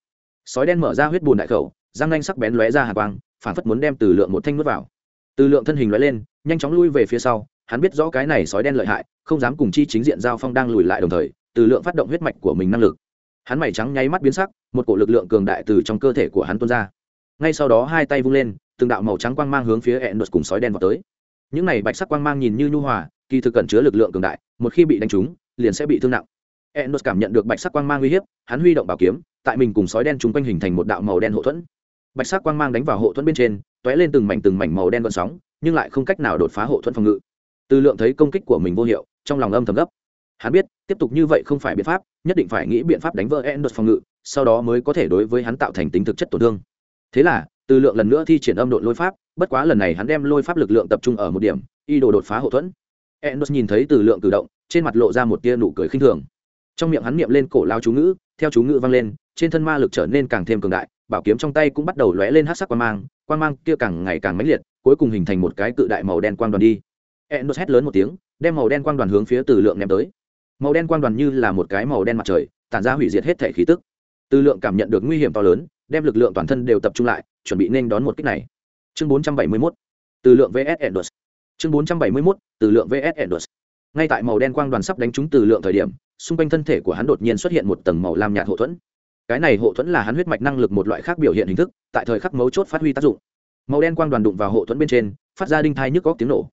Sói đen mở ra huyết bùn đại khẩu, răng nanh sắc bén lóe ra hàn quang, phản phất muốn đem từ lượng một thanh nuốt vào. Từ lượng thân hình lóe lên, nhanh chóng lui về phía sau, hắn biết rõ cái này sói đen lợi hại, không dám cùng chi chính diện giao phong đang lùi lại đồng thời, từ lượng phát động huyết mạch của mình năng lực. Hắn mày trắng nháy mắt biến sắc, một cổ lực lượng cường đại từ trong cơ thể của hắn tuôn ra. Ngay sau đó hai tay vung lên, từng đạo màu trắng quang mang hướng phía hẹn đột cùng sói đen vào tới. Những này bạch sắc quang mang nhìn như nhu hòa, kỳ thực cẩn chứa lực lượng cường đại, một khi bị đánh trúng, liền sẽ bị thương nặng. Hẹn đột cảm nhận được bạch sắc quang mang uy hiếp, hắn huy động bảo kiếm, tại mình cùng sói đen chung quanh hình thành một đạo màu đen hậu thuẫn bạch sắc quang mang đánh vào hộ thuẫn bên trên t ó é lên từng mảnh từng mảnh màu đen gọn sóng, nhưng lại không cách nào đột phá hộ thuẫn phòng ngự. Tư lượng thấy công kích của mình vô hiệu, trong lòng âm thầm gấp. Hắn biết, tiếp tục như vậy không phải biện pháp, nhất định phải nghĩ biện pháp đánh vỡ en đột phòng ngự, sau đó mới có thể đối với hắn tạo thành tính thực chất tổn thương. Thế là tư lượng lần nữa thi triển âm đội lôi pháp, bất quá lần này hắn đem lôi pháp lực lượng tập trung ở một điểm y đồ đột phá hậu thuẫn. En đột nhìn thấy từ lượng cử động, trên mặt lộ ra một tia nụ cười khinh thường. Trong miệng hắn niệm lên cổ lao chú ngữ, theo chú ngữ vang lên, trên thân ma lực trở nên càng thêm cường đại bảo kiếm trong tay cũng bắt đầu lóe lên hát sắc quang mang quang mang kia càng ngày càng mãnh liệt, cuối cùng hình thành một cái cự đại màu đen quang đoàn đi. Endos hét lớn một tiếng, đem màu đen quang đoàn hướng phía từ lượng ném tới. Màu đen quang đoàn như là một cái màu đen mặt trời, tản ra hủy diệt hết thể khí tức. Từ lượng cảm nhận được nguy hiểm to lớn, đem lực lượng toàn thân đều tập trung lại, chuẩn bị nên đón một kích này. Chương 471 từ lượng vs endos. Chương 471 từ lượng vs endos. Ngay tại màu đen quang đoàn sắp đánh trúng từ lượng thời điểm, xung quanh thân thể của hắn đột nhiên xuất hiện một tầng màu lam nhạt hậu thuẫn cái này hộ thuẫn là hắn huyết mạch năng lực một loại khác biểu hiện hình thức, tại thời khắc mấu chốt phát huy tác dụng. Màu đen quang đoàn đụng vào hộ thuẫn bên trên, phát ra đinh thai nhức góc tiếng nổ.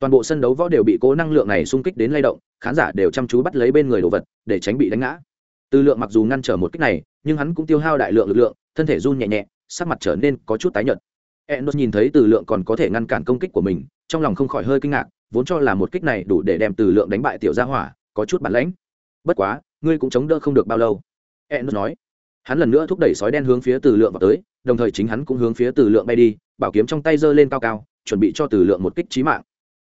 Toàn bộ sân đấu võ đều bị cố năng lượng này xung kích đến lay động, khán giả đều chăm chú bắt lấy bên người đồ vật, để tránh bị đánh ngã. Tư lượng mặc dù ngăn trở một kích này, nhưng hắn cũng tiêu hao đại lượng lực lượng, thân thể run nhẹ nhẹ, sắc mặt trở nên có chút tái nhợt. Endos nhìn thấy từ lượng còn có thể ngăn cản công kích của mình, trong lòng không khỏi hơi kinh ngạc, vốn cho là một kích này đủ để đem từ lượng đánh bại tiểu gia hỏa, có chút bản lãnh. Bất quá, ngươi cũng chống đỡ không được bao lâu endos nói hắn lần nữa thúc đẩy sói đen hướng phía từ lượng vào tới, đồng thời chính hắn cũng hướng phía từ lượng bay đi, bảo kiếm trong tay giơ lên cao cao, chuẩn bị cho từ lượng một kích trí mạng.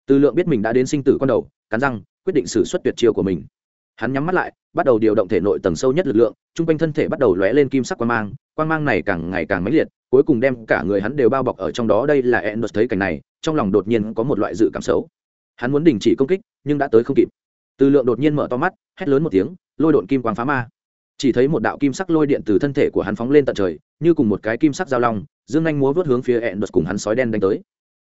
Từ lượng biết mình đã đến sinh tử con đầu, cắn răng, quyết định xử suất tuyệt chiêu của mình. Hắn nhắm mắt lại, bắt đầu điều động thể nội tầng sâu nhất lực lượng t r u n g quanh thân thể bắt đầu lóe lên kim sắc quang mang quang mang này càng ngày càng mãnh liệt, cuối cùng đem cả người hắn đều bao bọc ở trong đó. Đây là endos thấy cảnh này, trong lòng đột nhiên có một loại dự cảm xấu. Hắn muốn đình chỉ công kích, nhưng đã tới không kịp. Từ lượng đột nhiên mở to mắt, hét lớn một tiếng, lôi đột kim quang phá ma chỉ thấy một đạo kim sắc lôi điện từ thân thể của hắn phóng lên tận trời, như cùng một cái kim sắc giao long, dương anh múa vớt hướng phía endos cùng hắn sói đen đánh tới.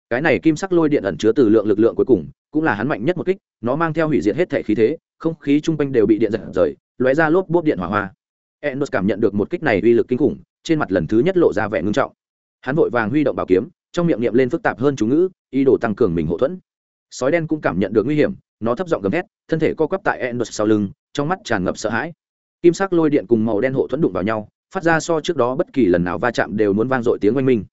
Cái này kim sắc lôi điện ẩn chứa từ lượng lực lượng cuối cùng, cũng là hắn mạnh nhất một kích, nó mang theo hủy diệt hết thể khí thế, không khí chung quanh đều bị điện giật rời, lóe ra lốp bốp điện hỏa hoa. Endos cảm nhận được một kích này uy lực kinh khủng, trên mặt lần thứ nhất lộ ra vẻ ngưng trọng. Hắn vội vàng huy động bảo kiếm, trong miệng niệm lên phức tạp hơn chú ngữ, ý đồ tăng cường mình hậu thuẫn. Sói đen cũng cảm nhận được nguy hiểm, nó thấp giọng gầm thét, thân thể co quắp tại endos sau lưng, trong mắt tràn ngập sợ hãi kim sắc lôi điện cùng màu đen hộ thuẫn đụng vào nhau phát ra so trước đó bất kỳ lần nào va chạm đều muốn vang dội tiếng oanh minh.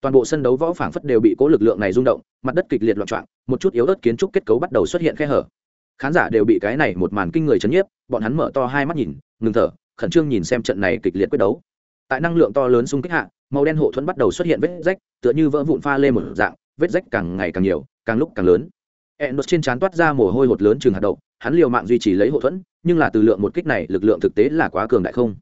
Toàn bộ sân đấu võ phảng phất đều bị cố lực lượng này rung động mặt đất kịch liệt loạn trọn một chút yếu ớt kiến trúc kết cấu bắt đầu xuất hiện khe hở. Khán giả đều bị cái này một màn kinh người chấn nhiếp bọn hắn mở to hai mắt nhìn ngừng thở khẩn trương nhìn xem trận này kịch liệt quyết đấu. Tại năng lượng to lớn xung kích hạ màu đen hộ thuẫn bắt đầu xuất hiện vết rách tựa như vỡ vụn pha lên một dạng vết rách càng ngày càng nhiều càng lúc càng lớn. Endos trên trán toát ra mồ hôi hột lớn chừng hạt đậu, hắn liều mạng duy trì lấy hộ thuẫn, nhưng là từ lượng một kích này, lực lượng thực tế là quá cường đại không.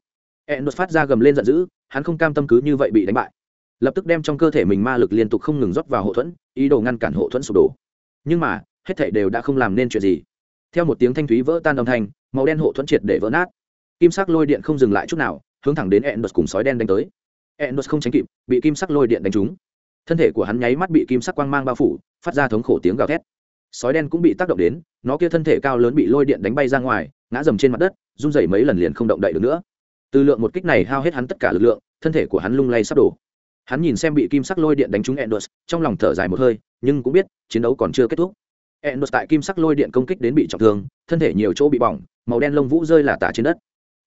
Endos phát ra gầm lên giận dữ, hắn không cam tâm cứ như vậy bị đánh bại. Lập tức đem trong cơ thể mình ma lực liên tục không ngừng rót vào hộ thuẫn, ý đồ ngăn cản hộ thuẫn sụp đổ. Nhưng mà, hết thảy đều đã không làm nên chuyện gì theo một tiếng thanh thúy vỡ tan âm thanh màu đen hộ thuẫn triệt để vỡ nát kim sắc lôi điện không dừng lại chút nào hướng thẳng đến endos cùng sói đen đánh tới endos không tránh kịp bị kim sắc lôi điện đánh trúng thân thể của hắn nháy mắt bị kim sắc quang mang bao phủ phát ra thống khổ tiếng gào thét sói đen cũng bị tác động đến nó kia thân thể cao lớn bị lôi điện đánh bay ra ngoài ngã dầm trên mặt đất run rẩy mấy lần liền không động đậy được nữa từ lượng một kích này hao hết hắn tất cả lực lượng thân thể của hắn lung lay sắp đổ hắn nhìn xem bị kim sắc lôi điện đánh trúng endos trong lòng thở dài một hơi nhưng cũng biết chiến đấu còn chưa kết thúc Endos tại kim sắc lôi điện công kích đến bị trọng thương, thân thể nhiều chỗ bị bỏng, màu đen lông vũ rơi là tả trên đất.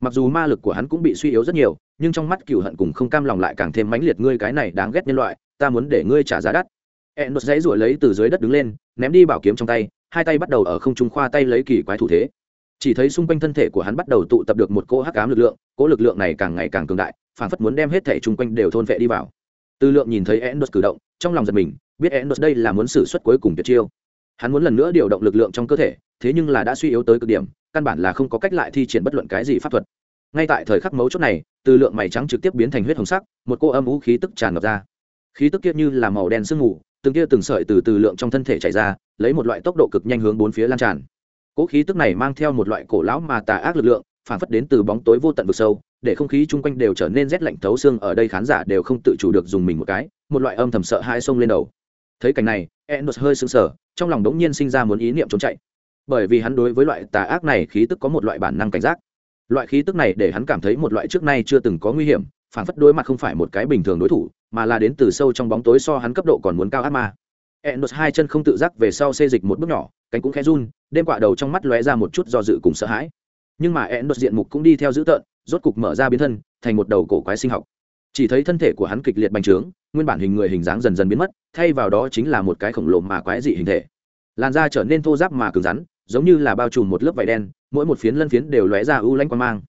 Mặc dù ma lực của hắn cũng bị suy yếu rất nhiều, nhưng trong mắt cựu hận cùng không cam lòng lại càng thêm mãnh liệt ngươi cái này đáng ghét nhân loại, ta muốn để ngươi trả giá đắt. Endos dãy rủa lấy từ dưới đất đứng lên, ném đi bảo kiếm trong tay, hai tay bắt đầu ở không trung khoa tay lấy kỳ quái thủ thế. Chỉ thấy xung quanh thân thể của hắn bắt đầu tụ tập được một cỗ hắc ám lực lượng, cỗ lực lượng này càng ngày càng cường đại, phảng phất muốn đem hết thể xung quanh đều thôn vệ đi vào. Tư lượng nhìn thấy Endos cử động, trong lòng giật mình, biết Endos đây là muốn sử xuất cuối cùng tuyệt chiêu hắn muốn lần nữa điều động lực lượng trong cơ thể thế nhưng là đã suy yếu tới cực điểm căn bản là không có cách lại thi triển bất luận cái gì pháp thuật ngay tại thời khắc mấu chốt này Tư lượng mày trắng trực tiếp biến thành huyết hồng sắc một cô âm vũ khí tức tràn ngập ra khí tức kia như là màu đen sương mù từng kia từng sợi từ từ lượng trong thân thể chảy ra, lấy một loại tốc độ cực nhanh hướng bốn phía lan tràn. Cỗ khí tức này mang theo một loại cổ lão mà tà ác lực lượng, phản phất đến từ bóng tối vô tận vực sâu, để không khí chung quanh đều trở nên rét lạnh thấu xương. Ở đây khán giả đều không tự chủ được dùng mình một cái, một loại âm thầm sợ hai sông lên đầu. Thấy cảnh này, enos hơi sững sờ, trong lòng đống nhiên sinh ra muốn ý niệm trốn chạy. Bởi vì hắn đối với loại tà ác này khí tức có một loại bản năng cảnh giác. Loại khí tức này để hắn cảm thấy một loại trước nay chưa từng có nguy hiểm, phản phất đối mặt không phải một cái bình thường đối thủ mà là đến từ sâu trong bóng tối so hắn cấp độ còn muốn cao ác ma. Enos hai chân không tự giác về sau xê dịch một bước nhỏ, cánh cũng khẽ run, đêm quạ đầu trong mắt lóe ra một chút do dự cùng sợ hãi. Nhưng mà enos diện mục cũng đi theo dữ tợn, rốt cục mở ra biến thân, thành một đầu cổ quái sinh học. Chỉ thấy thân thể của hắn kịch liệt bành trướng, nguyên bản hình người hình dáng dần dần biến mất, thay vào đó chính là một cái khổng lồ mà quái dị hình thể. Làn da trở nên thô ráp mà cứng rắn, giống như là bao trùm một lớp vải đen, mỗi một phiến lân phiến đều lóe ra ưu lanh quan mang.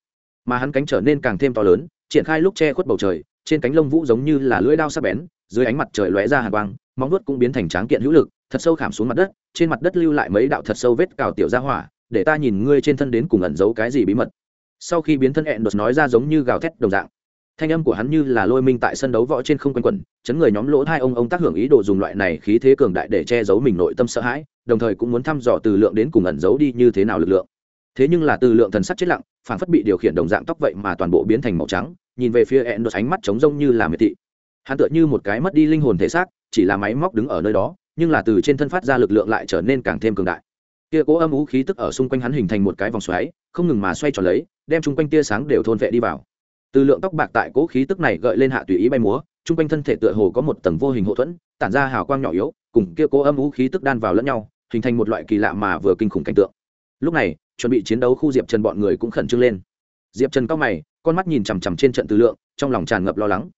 Mà hắn cánh trở nên càng thêm to lớn, triển khai lúc che khuất bầu trời trên cánh lông vũ giống như là lưỡi đao sắc bén, dưới ánh mặt trời lóe ra hàn quang, móng vuốt cũng biến thành tráng kiện hữu lực, thật sâu khảm xuống mặt đất, trên mặt đất lưu lại mấy đạo thật sâu vết cào tiểu ra hỏa, để ta nhìn ngươi trên thân đến cùng ẩn giấu cái gì bí mật. Sau khi biến thân hẹn đột nói ra giống như gào thét đồng dạng, thanh âm của hắn như là lôi minh tại sân đấu võ trên không quanh quẩn, chấn người nhóm lỗ hai ông ông tác hưởng ý đồ dùng loại này khí thế cường đại để che giấu mình nội tâm sợ hãi, đồng thời cũng muốn thăm dò từ lượng đến cùng ẩn giấu đi như thế nào lực lượng. Thế nhưng là từ lượng thần sắc chết lặng phản phất bị điều khiển đồng dạng tóc vậy mà toàn bộ biến thành màu trắng nhìn về phía ẹn đột ánh mắt trống rông như là miệt thị. Hắn tựa như một cái mất đi linh hồn thể xác, chỉ là máy móc đứng ở nơi đó, nhưng là từ trên thân phát ra lực lượng lại trở nên càng thêm cường đại. Kia cố âm ú khí tức ở xung quanh hắn hình thành một cái vòng xoáy, không ngừng mà xoay tròn lấy, đem chung quanh tia sáng đều thôn vệ đi vào. Từ lượng tóc bạc tại cố khí tức này gợi lên hạ tùy ý bay múa, chung quanh thân thể tựa hồ có một tầng vô hình hậu thuẫn, tản ra hào quang nhỏ yếu, cùng kia cố âm ú khí tức đan vào lẫn nhau, hình thành một loại kỳ lạ mà vừa kinh khủng cảnh tượng. Lúc này, chuẩn bị chiến đấu khu diệp trần bọn người cũng khẩn trương lên diệp trần cao mày, con mắt nhìn chằm chằm trên trận từ lượng, trong lòng tràn ngập lo lắng.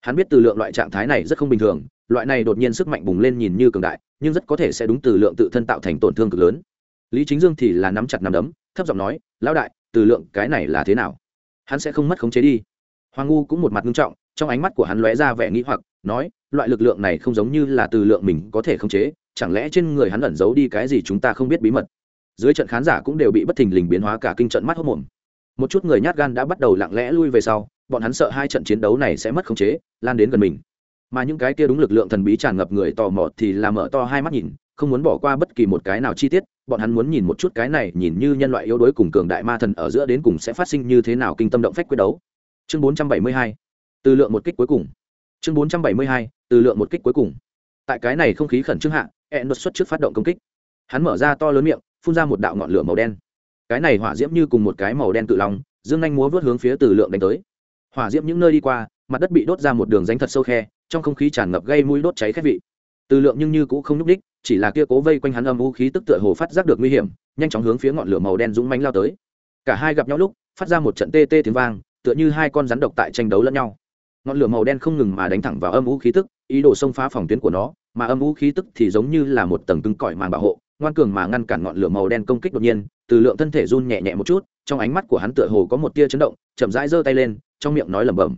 Hắn biết từ lượng loại trạng thái này rất không bình thường, loại này đột nhiên sức mạnh bùng lên nhìn như cường đại, nhưng rất có thể sẽ đúng từ lượng tự thân tạo thành tổn thương cực lớn. Lý chính dương thì là nắm chặt nắm đấm, thấp giọng nói, lão đại, từ lượng cái này là thế nào? Hắn sẽ không mất khống chế đi. Hoàng ngu cũng một mặt nghiêm trọng, trong ánh mắt của hắn lóe ra vẻ nghĩ hoặc, nói, loại lực lượng này không giống như là từ lượng mình có thể khống chế, chẳng lẽ trên người hắn ẩn giấu đi cái gì chúng ta không biết bí mật? Dưới trận khán giả cũng đều bị bất thình lình biến hóa cả kinh trận mắt hốc mồm một chút người nhát gan đã bắt đầu lặng lẽ lui về sau, bọn hắn sợ hai trận chiến đấu này sẽ mất khống chế, lan đến gần mình. Mà những cái kia đúng lực lượng thần bí tràn ngập người tò mò thì là mở to hai mắt nhìn, không muốn bỏ qua bất kỳ một cái nào chi tiết, bọn hắn muốn nhìn một chút cái này nhìn như nhân loại yếu đuối cùng cường đại ma thần ở giữa đến cùng sẽ phát sinh như thế nào kinh tâm động phách quyết đấu. Chương 472 từ lượng một kích cuối cùng. Chương 472 từ lượng một kích cuối cùng. Tại cái này không khí khẩn trương hạ e nốt xuất trước phát động công kích. Hắn mở ra to lớn miệng, phun ra một đạo ngọn lửa màu đen cái này hỏa diễm như cùng một cái màu đen tự long, dương nhanh múa vớt hướng phía từ lượng đánh tới. Hỏa diễm những nơi đi qua mặt đất bị đốt ra một đường ránh thật sâu khe trong không khí tràn ngập gây mũi đốt cháy khét vị. Từ lượng nhưng như cũng không nhúc đích chỉ là kia cố vây quanh hắn âm vũ khí tức tựa hồ phát giác được nguy hiểm nhanh chóng hướng phía ngọn lửa màu đen dũng mánh lao tới. Cả hai gặp nhau lúc phát ra một trận tê tê tiếng vang tựa như hai con rắn độc tại tranh đấu lẫn nhau. Ngọn lửa màu đen không ngừng mà đánh thẳng vào âm vũ khí tức ý đồ xông phá phòng tuyến của nó mà âm vũ khí tức thì giống như là một tầng cứng cỏi màng bảo hộ ngoan cường mà ngăn cản ngọn lửa màu đen công kích đột nhiên từ lượng thân thể run nhẹ nhẹ một chút, trong ánh mắt của hắn tựa hồ có một tia chấn động, chậm rãi giơ tay lên, trong miệng nói lẩm bẩm.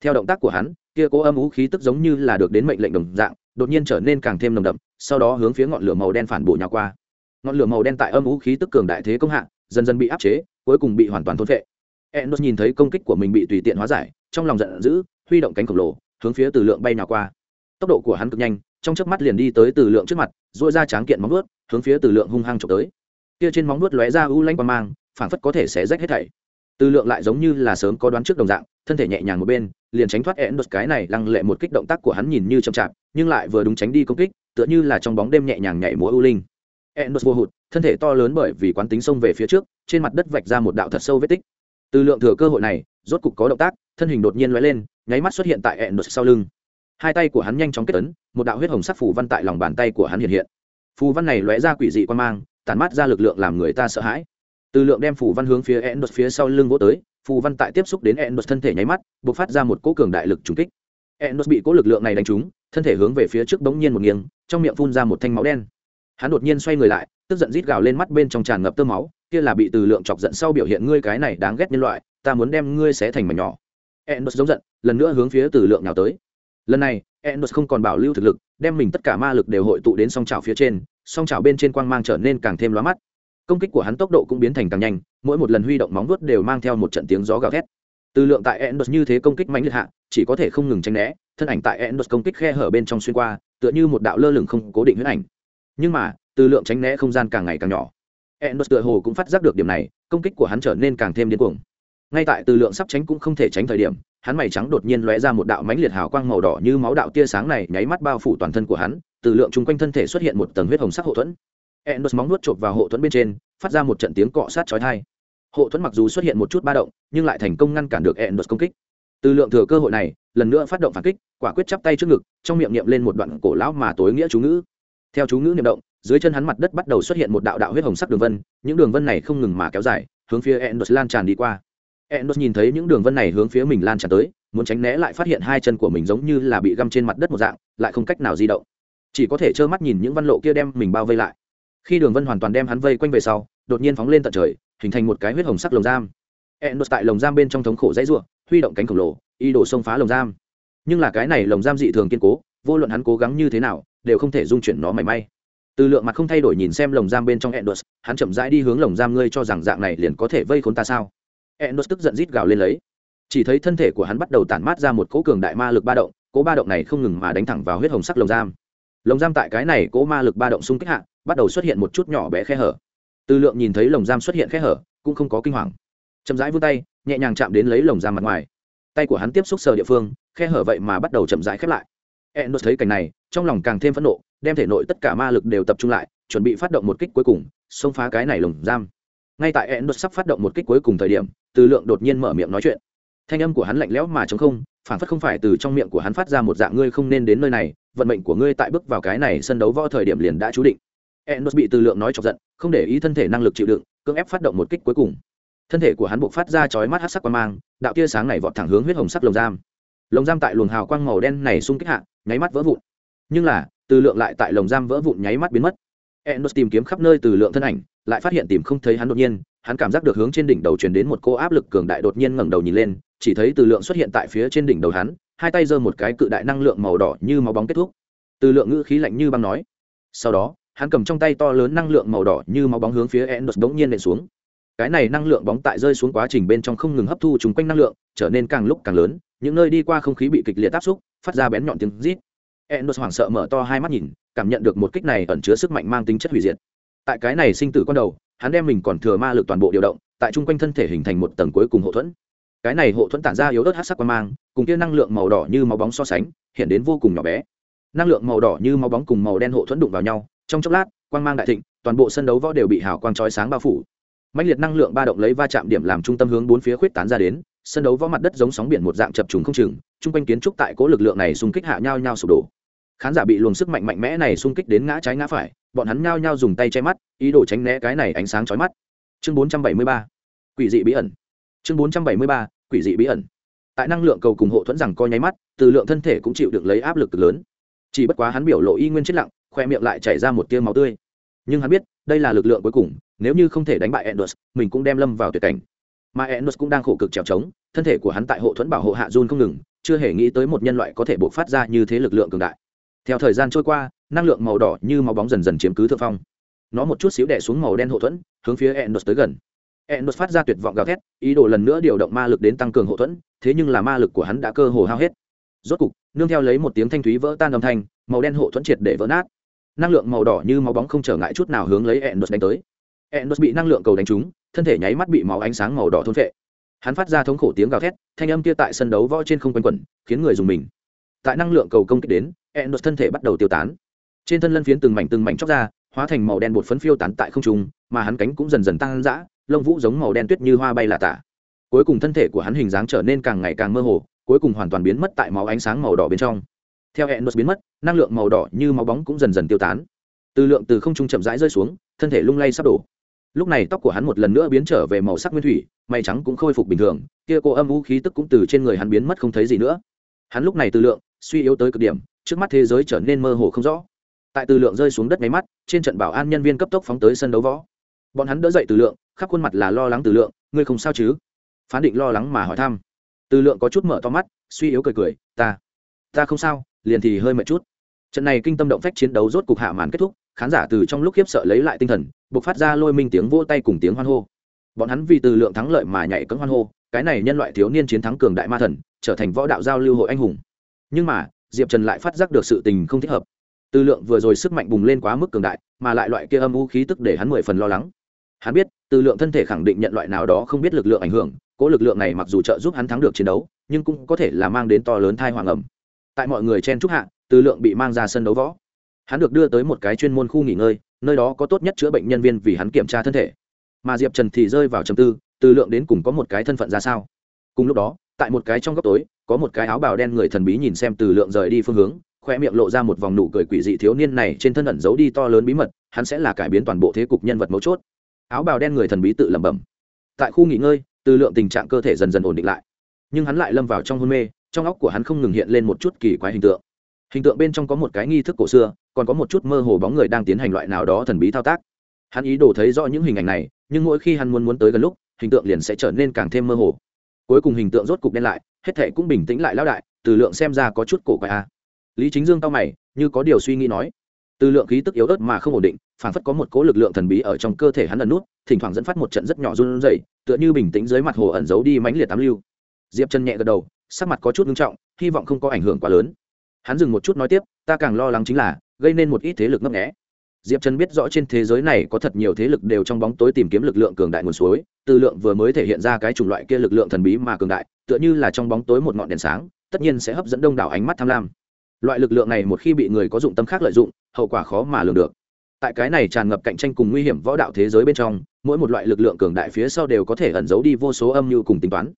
Theo động tác của hắn, kia cố âm ú khí tức giống như là được đến mệnh lệnh đồng dạng, đột nhiên trở nên càng thêm nồng đậm, sau đó hướng phía ngọn lửa màu đen phản bổ nhà qua. Ngọn lửa màu đen tại âm ú khí tức cường đại thế công hạ, dần dần bị áp chế, cuối cùng bị hoàn toàn thôn phệ. Enos nhìn thấy công kích của mình bị tùy tiện hóa giải, trong lòng giận dữ, huy động cánh khổng lồ, hướng phía từ lượng bay nào qua. Tốc độ của hắn cực nhanh, trong chớp mắt liền đi tới từ lượng trước mặt dội ra tráng kiện móng vớt hướng phía từ lượng hung hăng trộm tới kia trên móng vuốt lóe ra u lanh qua mang, phảng phất có thể sẽ rách hết thảy. Tư lượng lại giống như là sớm có đoán trước đồng dạng, thân thể nhẹ nhàng một bên, liền tránh thoát Enos cái này lăng lệ một kích động tác của hắn nhìn như chậm chạp, nhưng lại vừa đúng tránh đi công kích, tựa như là trong bóng đêm nhẹ nhàng nhảy múa u linh. Enos vô hụt, thân thể to lớn bởi vì quán tính xông về phía trước, trên mặt đất vạch ra một đạo thật sâu vết tích. Tư lượng thừa cơ hội này, rốt cục có động tác, thân hình đột nhiên lóe lên, nháy mắt xuất hiện tại ẹn đột sau lưng. Hai tay của hắn nhanh chóng kết ấn, một đạo huyết hồng sắc phù văn tại lòng bàn tay của hắn hiện hiện. Phù văn này lóe ra quỷ dị quan mang tản mát ra lực lượng làm người ta sợ hãi. Từ lượng đem phù văn hướng phía endos phía sau lưng vỗ tới, phù văn tại tiếp xúc đến endos thân thể nháy mắt, bộc phát ra một cỗ cường đại lực trùng kích. Endos bị cỗ lực lượng này đánh trúng, thân thể hướng về phía trước bỗng nhiên một nghiêng, trong miệng phun ra một thanh máu đen. Hắn đột nhiên xoay người lại, tức giận rít gào lên mắt bên trong tràn ngập tơ máu, kia là bị từ lượng chọc giận sau biểu hiện ngươi cái này đáng ghét nhân loại, ta muốn đem ngươi xé thành mảnh nhỏ. Endos giống giận, lần nữa hướng phía từ lượng nào tới. Lần này endos không còn bảo lưu thực lực, đem mình tất cả ma lực đều hội tụ đến song trào phía trên song trào bên trên quang mang trở nên càng thêm lóa mắt. Công kích của hắn tốc độ cũng biến thành càng nhanh, mỗi một lần huy động móng vuốt đều mang theo một trận tiếng gió gào thét. Từ lượng tại endos như thế công kích mạnh liệt hạ, chỉ có thể không ngừng tránh né, thân ảnh tại endos công kích khe hở bên trong xuyên qua, tựa như một đạo lơ lửng không cố định huyết ảnh. Nhưng mà, từ lượng tránh né không gian càng ngày càng nhỏ. Endos tựa hồ cũng phát giác được điểm này, công kích của hắn trở nên càng thêm điên cuồng. Ngay tại từ lượng sắp tránh cũng không thể tránh thời điểm, hắn mày trắng đột nhiên lóe ra một đạo mánh liệt hào quang màu đỏ như máu đạo tia sáng này nháy mắt bao phủ toàn thân của hắn từ lượng chung quanh thân thể xuất hiện một tầng huyết hồng sắc hộ thuẫn. Endos móng nuốt chộp vào hộ thuẫn bên trên, phát ra một trận tiếng cọ sát chói tai. Hộ thuẫn mặc dù xuất hiện một chút ba động, nhưng lại thành công ngăn cản được endos công kích. Từ lượng thừa cơ hội này, lần nữa phát động phản kích, quả quyết chắp tay trước ngực, trong miệng niệm lên một đoạn cổ lão mà tối nghĩa chú ngữ. Theo chú ngữ niệm động, dưới chân hắn mặt đất bắt đầu xuất hiện một đạo đạo huyết hồng sắc đường vân, những đường vân này không ngừng mà kéo dài, hướng phía endos lan tràn đi qua. Endos nhìn thấy những đường vân này hướng phía mình lan tràn tới, muốn tránh né lại phát hiện hai chân của mình giống như là bị găm trên mặt đất một dạng, lại không cách nào di động chỉ có thể trơ mắt nhìn những văn lộ kia đem mình bao vây lại. Khi đường vân hoàn toàn đem hắn vây quanh về sau, đột nhiên phóng lên tận trời, hình thành một cái huyết hồng sắc lồng giam. Endos tại lồng giam bên trong thống khổ dãy ruộng huy động cánh khổng lồ y đổ xông phá lồng giam. Nhưng là cái này lồng giam dị thường kiên cố, vô luận hắn cố gắng như thế nào, đều không thể dung chuyển nó mảy may. Từ lượng mặt không thay đổi nhìn xem lồng giam bên trong endos hắn chậm rãi đi hướng lồng giam ngươi cho rằng dạng này liền có thể vây khốn ta sao? Endos tức giận rít gào lên lấy. Chỉ thấy thân thể của hắn bắt đầu tản mát ra một cỗ cường đại ma lực ba động, cỗ ba động này không ngừng mà đánh thẳng vào huyết hồng sắc lồng giam lồng giam tại cái này cỗ ma lực ba động xung kích hạ, bắt đầu xuất hiện một chút nhỏ bé khe hở. Từ lượng nhìn thấy lồng giam xuất hiện khe hở, cũng không có kinh hoàng. Chậm rãi vươn tay, nhẹ nhàng chạm đến lấy lồng giam mặt ngoài. Tay của hắn tiếp xúc sờ địa phương, khe hở vậy mà bắt đầu chậm rãi khép lại. Endos thấy cảnh này, trong lòng càng thêm phẫn nộ, đem thể nội tất cả ma lực đều tập trung lại, chuẩn bị phát động một kích cuối cùng, xông phá cái này lồng giam. Ngay tại endos sắp phát động một kích cuối cùng thời điểm, từ lượng đột nhiên mở miệng nói chuyện. Thanh âm của hắn lạnh lẽo mà chống không phản phất không phải từ trong miệng của hắn phát ra một dạng ngươi không nên đến nơi này, vận mệnh của ngươi tại bước vào cái này sân đấu võ thời điểm liền đã chú định. Enos bị từ lượng nói chọc giận, không để ý thân thể năng lực chịu đựng, cưỡng ép phát động một kích cuối cùng. Thân thể của hắn buộc phát ra chói mắt hát sắc quang mang, đạo tia sáng này vọt thẳng hướng huyết hồng sắc lồng giam. Lồng giam tại luồng hào quang màu đen này xung kích hạ, nháy mắt vỡ vụn. Nhưng là, từ lượng lại tại lồng giam vỡ vụn nháy mắt biến mất. Enos tìm kiếm khắp nơi từ lượng thân ảnh, lại phát hiện tìm không thấy hắn đột nhiên, hắn cảm giác được hướng trên đỉnh đầu truyền đến một cô áp lực cường đại đột nhiên ngẩng đầu nhìn lên chỉ thấy từ lượng xuất hiện tại phía trên đỉnh đầu hắn, hai tay giơ một cái cự đại năng lượng màu đỏ như máu bóng kết thúc. Từ lượng ngữ khí lạnh như băng nói. Sau đó, hắn cầm trong tay to lớn năng lượng màu đỏ như máu bóng hướng phía endos bỗng nhiên nện xuống. Cái này năng lượng bóng tại rơi xuống quá trình bên trong không ngừng hấp thu chúng quanh năng lượng, trở nên càng lúc càng lớn, những nơi đi qua không khí bị kịch liệt áp xúc, phát ra bén nhọn tiếng rít. Endos hoảng sợ mở to hai mắt nhìn, cảm nhận được một kích này ẩn chứa sức mạnh mang tính chất hủy diệt. Tại cái này sinh tử con đầu, hắn đem mình còn thừa ma lực toàn bộ điều động, tại chung quanh thân thể hình thành một tầng cuối cùng hậu thuẫn cái này hộ thuẫn tản ra yếu ớt hát sắc quang mang, cùng kia năng lượng màu đỏ như máu bóng so sánh, hiện đến vô cùng nhỏ bé. Năng lượng màu đỏ như máu bóng cùng màu đen hộ thuẫn đụng vào nhau, trong chốc lát, quang mang đại thịnh, toàn bộ sân đấu võ đều bị hào quang trói sáng bao phủ. Mạnh liệt năng lượng ba động lấy va chạm điểm làm trung tâm hướng bốn phía khuyết tán ra đến, sân đấu võ mặt đất giống sóng biển một dạng chập trùng không chừng, chung quanh kiến trúc tại cố lực lượng này xung kích hạ nhau nhau sụp đổ. Khán giả bị luồng sức mạnh mạnh mẽ này xung kích đến ngã trái ngã phải, bọn hắn nhao nhao dùng tay che mắt, ý đồ tránh né cái này ánh sáng chói mắt. Chương 473 quỷ dị bí ẩn. Chương 473 quỷ dị bí ẩn. Tại năng lượng cầu cùng hộ thuẫn rằng coi nháy mắt từ lượng thân thể cũng chịu được lấy áp lực cực lớn. Chỉ bất quá hắn biểu lộ y nguyên chết lặng khoe miệng lại chảy ra một tia máu tươi. Nhưng hắn biết đây là lực lượng cuối cùng nếu như không thể đánh bại Endus, mình cũng đem lâm vào tuyệt cảnh. Mà Endus cũng đang khổ cực trèo trống thân thể của hắn tại hộ thuẫn bảo hộ hạ run không ngừng chưa hề nghĩ tới một nhân loại có thể bộc phát ra như thế lực lượng cường đại. Theo thời gian trôi qua năng lượng màu đỏ như máu bóng dần dần chiếm cứ thượng phong. Nó một chút xíu đè xuống màu đen hộ thuẫn hướng phía Endus tới gần. Enos phát ra tuyệt vọng gào thét, ý đồ lần nữa điều động ma lực đến tăng cường hộ thuẫn, thế nhưng là ma lực của hắn đã cơ hồ hao hết. Rốt cục, nương theo lấy một tiếng thanh thúy vỡ tan âm thanh, màu đen hộ thuẫn triệt để vỡ nát. Năng lượng màu đỏ như máu bóng không trở ngại chút nào hướng lấy Enos đánh tới. Enos bị năng lượng cầu đánh trúng, thân thể nháy mắt bị máu ánh sáng màu đỏ thôn phệ. Hắn phát ra thống khổ tiếng gào thét, thanh âm kia tại sân đấu võ trên không quanh quẩn, khiến người dùng mình. Tại năng lượng cầu công kích đến, Enos thân thể bắt đầu tiêu tán. Trên thân lân phiến từng mảnh từng mảnh chóc ra, hóa thành màu đen bột phấn phiêu tán tại không trung, mà hắn cánh cũng dần dần tăng dã lông vũ giống màu đen tuyết như hoa bay là tả. Cuối cùng thân thể của hắn hình dáng trở nên càng ngày càng mơ hồ, cuối cùng hoàn toàn biến mất tại máu ánh sáng màu đỏ bên trong. Theo hẹn biến mất, năng lượng màu đỏ như máu bóng cũng dần dần tiêu tán. Từ lượng từ không trung chậm rãi rơi xuống, thân thể lung lay sắp đổ. Lúc này tóc của hắn một lần nữa biến trở về màu sắc nguyên thủy mây trắng cũng khôi phục bình thường, kia cô âm vũ khí tức cũng từ trên người hắn biến mất không thấy gì nữa. Hắn lúc này từ lượng, suy yếu tới cực điểm, trước mắt thế giới trở nên mơ hồ không rõ. Tại từ lượng rơi xuống đất máy mắt, trên trận bảo an nhân viên cấp tốc phóng tới sân đấu võ. Bọn hắn đỡ dậy từ lượng khắp khuôn mặt là lo lắng từ lượng, ngươi không sao chứ? Phán định lo lắng mà hỏi thăm. Từ lượng có chút mở to mắt, suy yếu cười cười, ta ta không sao, liền thì hơi mệt chút. Trận này kinh tâm động phách chiến đấu rốt cục hạ màn kết thúc, khán giả từ trong lúc khiếp sợ lấy lại tinh thần buộc phát ra lôi minh tiếng vô tay cùng tiếng hoan hô. Bọn hắn vì từ lượng thắng lợi mà nhảy cấm hoan hô, cái này nhân loại thiếu niên chiến thắng cường đại ma thần, trở thành võ đạo giao lưu hội anh hùng. Nhưng mà, diệp trần lại phát giác được sự tình không thích hợp. Từ lượng vừa rồi sức mạnh bùng lên quá mức cường đại, mà lại loại kia âm u khí tức để hắn mười phần lo lắng hắn biết, từ lượng thân thể khẳng định nhận loại nào đó không biết lực lượng ảnh hưởng, cố lực lượng này mặc dù trợ giúp hắn thắng được chiến đấu, nhưng cũng có thể là mang đến to lớn thai hoàng ẩm. Tại mọi người chen trúc hạ, từ lượng bị mang ra sân đấu võ. Hắn được đưa tới một cái chuyên môn khu nghỉ ngơi, nơi đó có tốt nhất chữa bệnh nhân viên vì hắn kiểm tra thân thể. Mà diệp trần thì rơi vào trầm tư, từ lượng đến cùng có một cái thân phận ra sao? Cùng lúc đó, tại một cái trong góc tối, có một cái áo bào đen người thần bí nhìn xem từ lượng rời đi phương hướng, khoe miệng lộ ra một vòng nụ cười quỷ dị thiếu niên này trên thân ẩn giấu đi to lớn bí mật, hắn sẽ là cải biến toàn bộ thế cục nhân vật mấu chốt áo bào đen người thần bí tự lẩm bẩm. Tại khu nghỉ ngơi, từ lượng tình trạng cơ thể dần dần ổn định lại. Nhưng hắn lại lâm vào trong hôn mê, trong óc của hắn không ngừng hiện lên một chút kỳ quái hình tượng. Hình tượng bên trong có một cái nghi thức cổ xưa, còn có một chút mơ hồ bóng người đang tiến hành loại nào đó thần bí thao tác. Hắn ý đồ thấy rõ những hình ảnh này, nhưng mỗi khi hắn muốn muốn tới gần lúc, hình tượng liền sẽ trở nên càng thêm mơ hồ. Cuối cùng hình tượng rốt cục đen lại, hết thệ cũng bình tĩnh lại lão đại, từ lượng xem ra có chút cổ quái a à. lý chính dương tao mày, như có điều suy nghĩ nói từ lượng khí tức yếu ớt mà không ổn định phản phất có một cố lực lượng thần bí ở trong cơ thể hắn ẩn nút, thỉnh thoảng dẫn phát một trận rất nhỏ run rẩy, tựa như bình tĩnh dưới mặt hồ ẩn giấu đi mãnh liệt tám lưu. Diệp chân nhẹ gật đầu, sắc mặt có chút nghiêm trọng, hy vọng không có ảnh hưởng quá lớn. Hắn dừng một chút nói tiếp, ta càng lo lắng chính là, gây nên một ít thế lực ngấp nghẽ diệp trần biết rõ trên thế giới này có thật nhiều thế lực đều trong bóng tối tìm kiếm lực lượng cường đại nguồn suối tư lượng vừa mới thể hiện ra cái chủng loại kia lực lượng thần bí mà cường đại, tựa như là trong bóng tối một ngọn đèn sáng, tất nhiên sẽ hấp dẫn đông đảo ánh mắt tham lam loại lực lượng này một khi bị người có dụng tâm khác lợi dụng, hậu quả khó mà lường được. Tại cái này tràn ngập cạnh tranh cùng nguy hiểm võ đạo thế giới bên trong, mỗi một loại lực lượng cường đại phía sau đều có thể ẩn giấu đi vô số âm mưu cùng tính toán.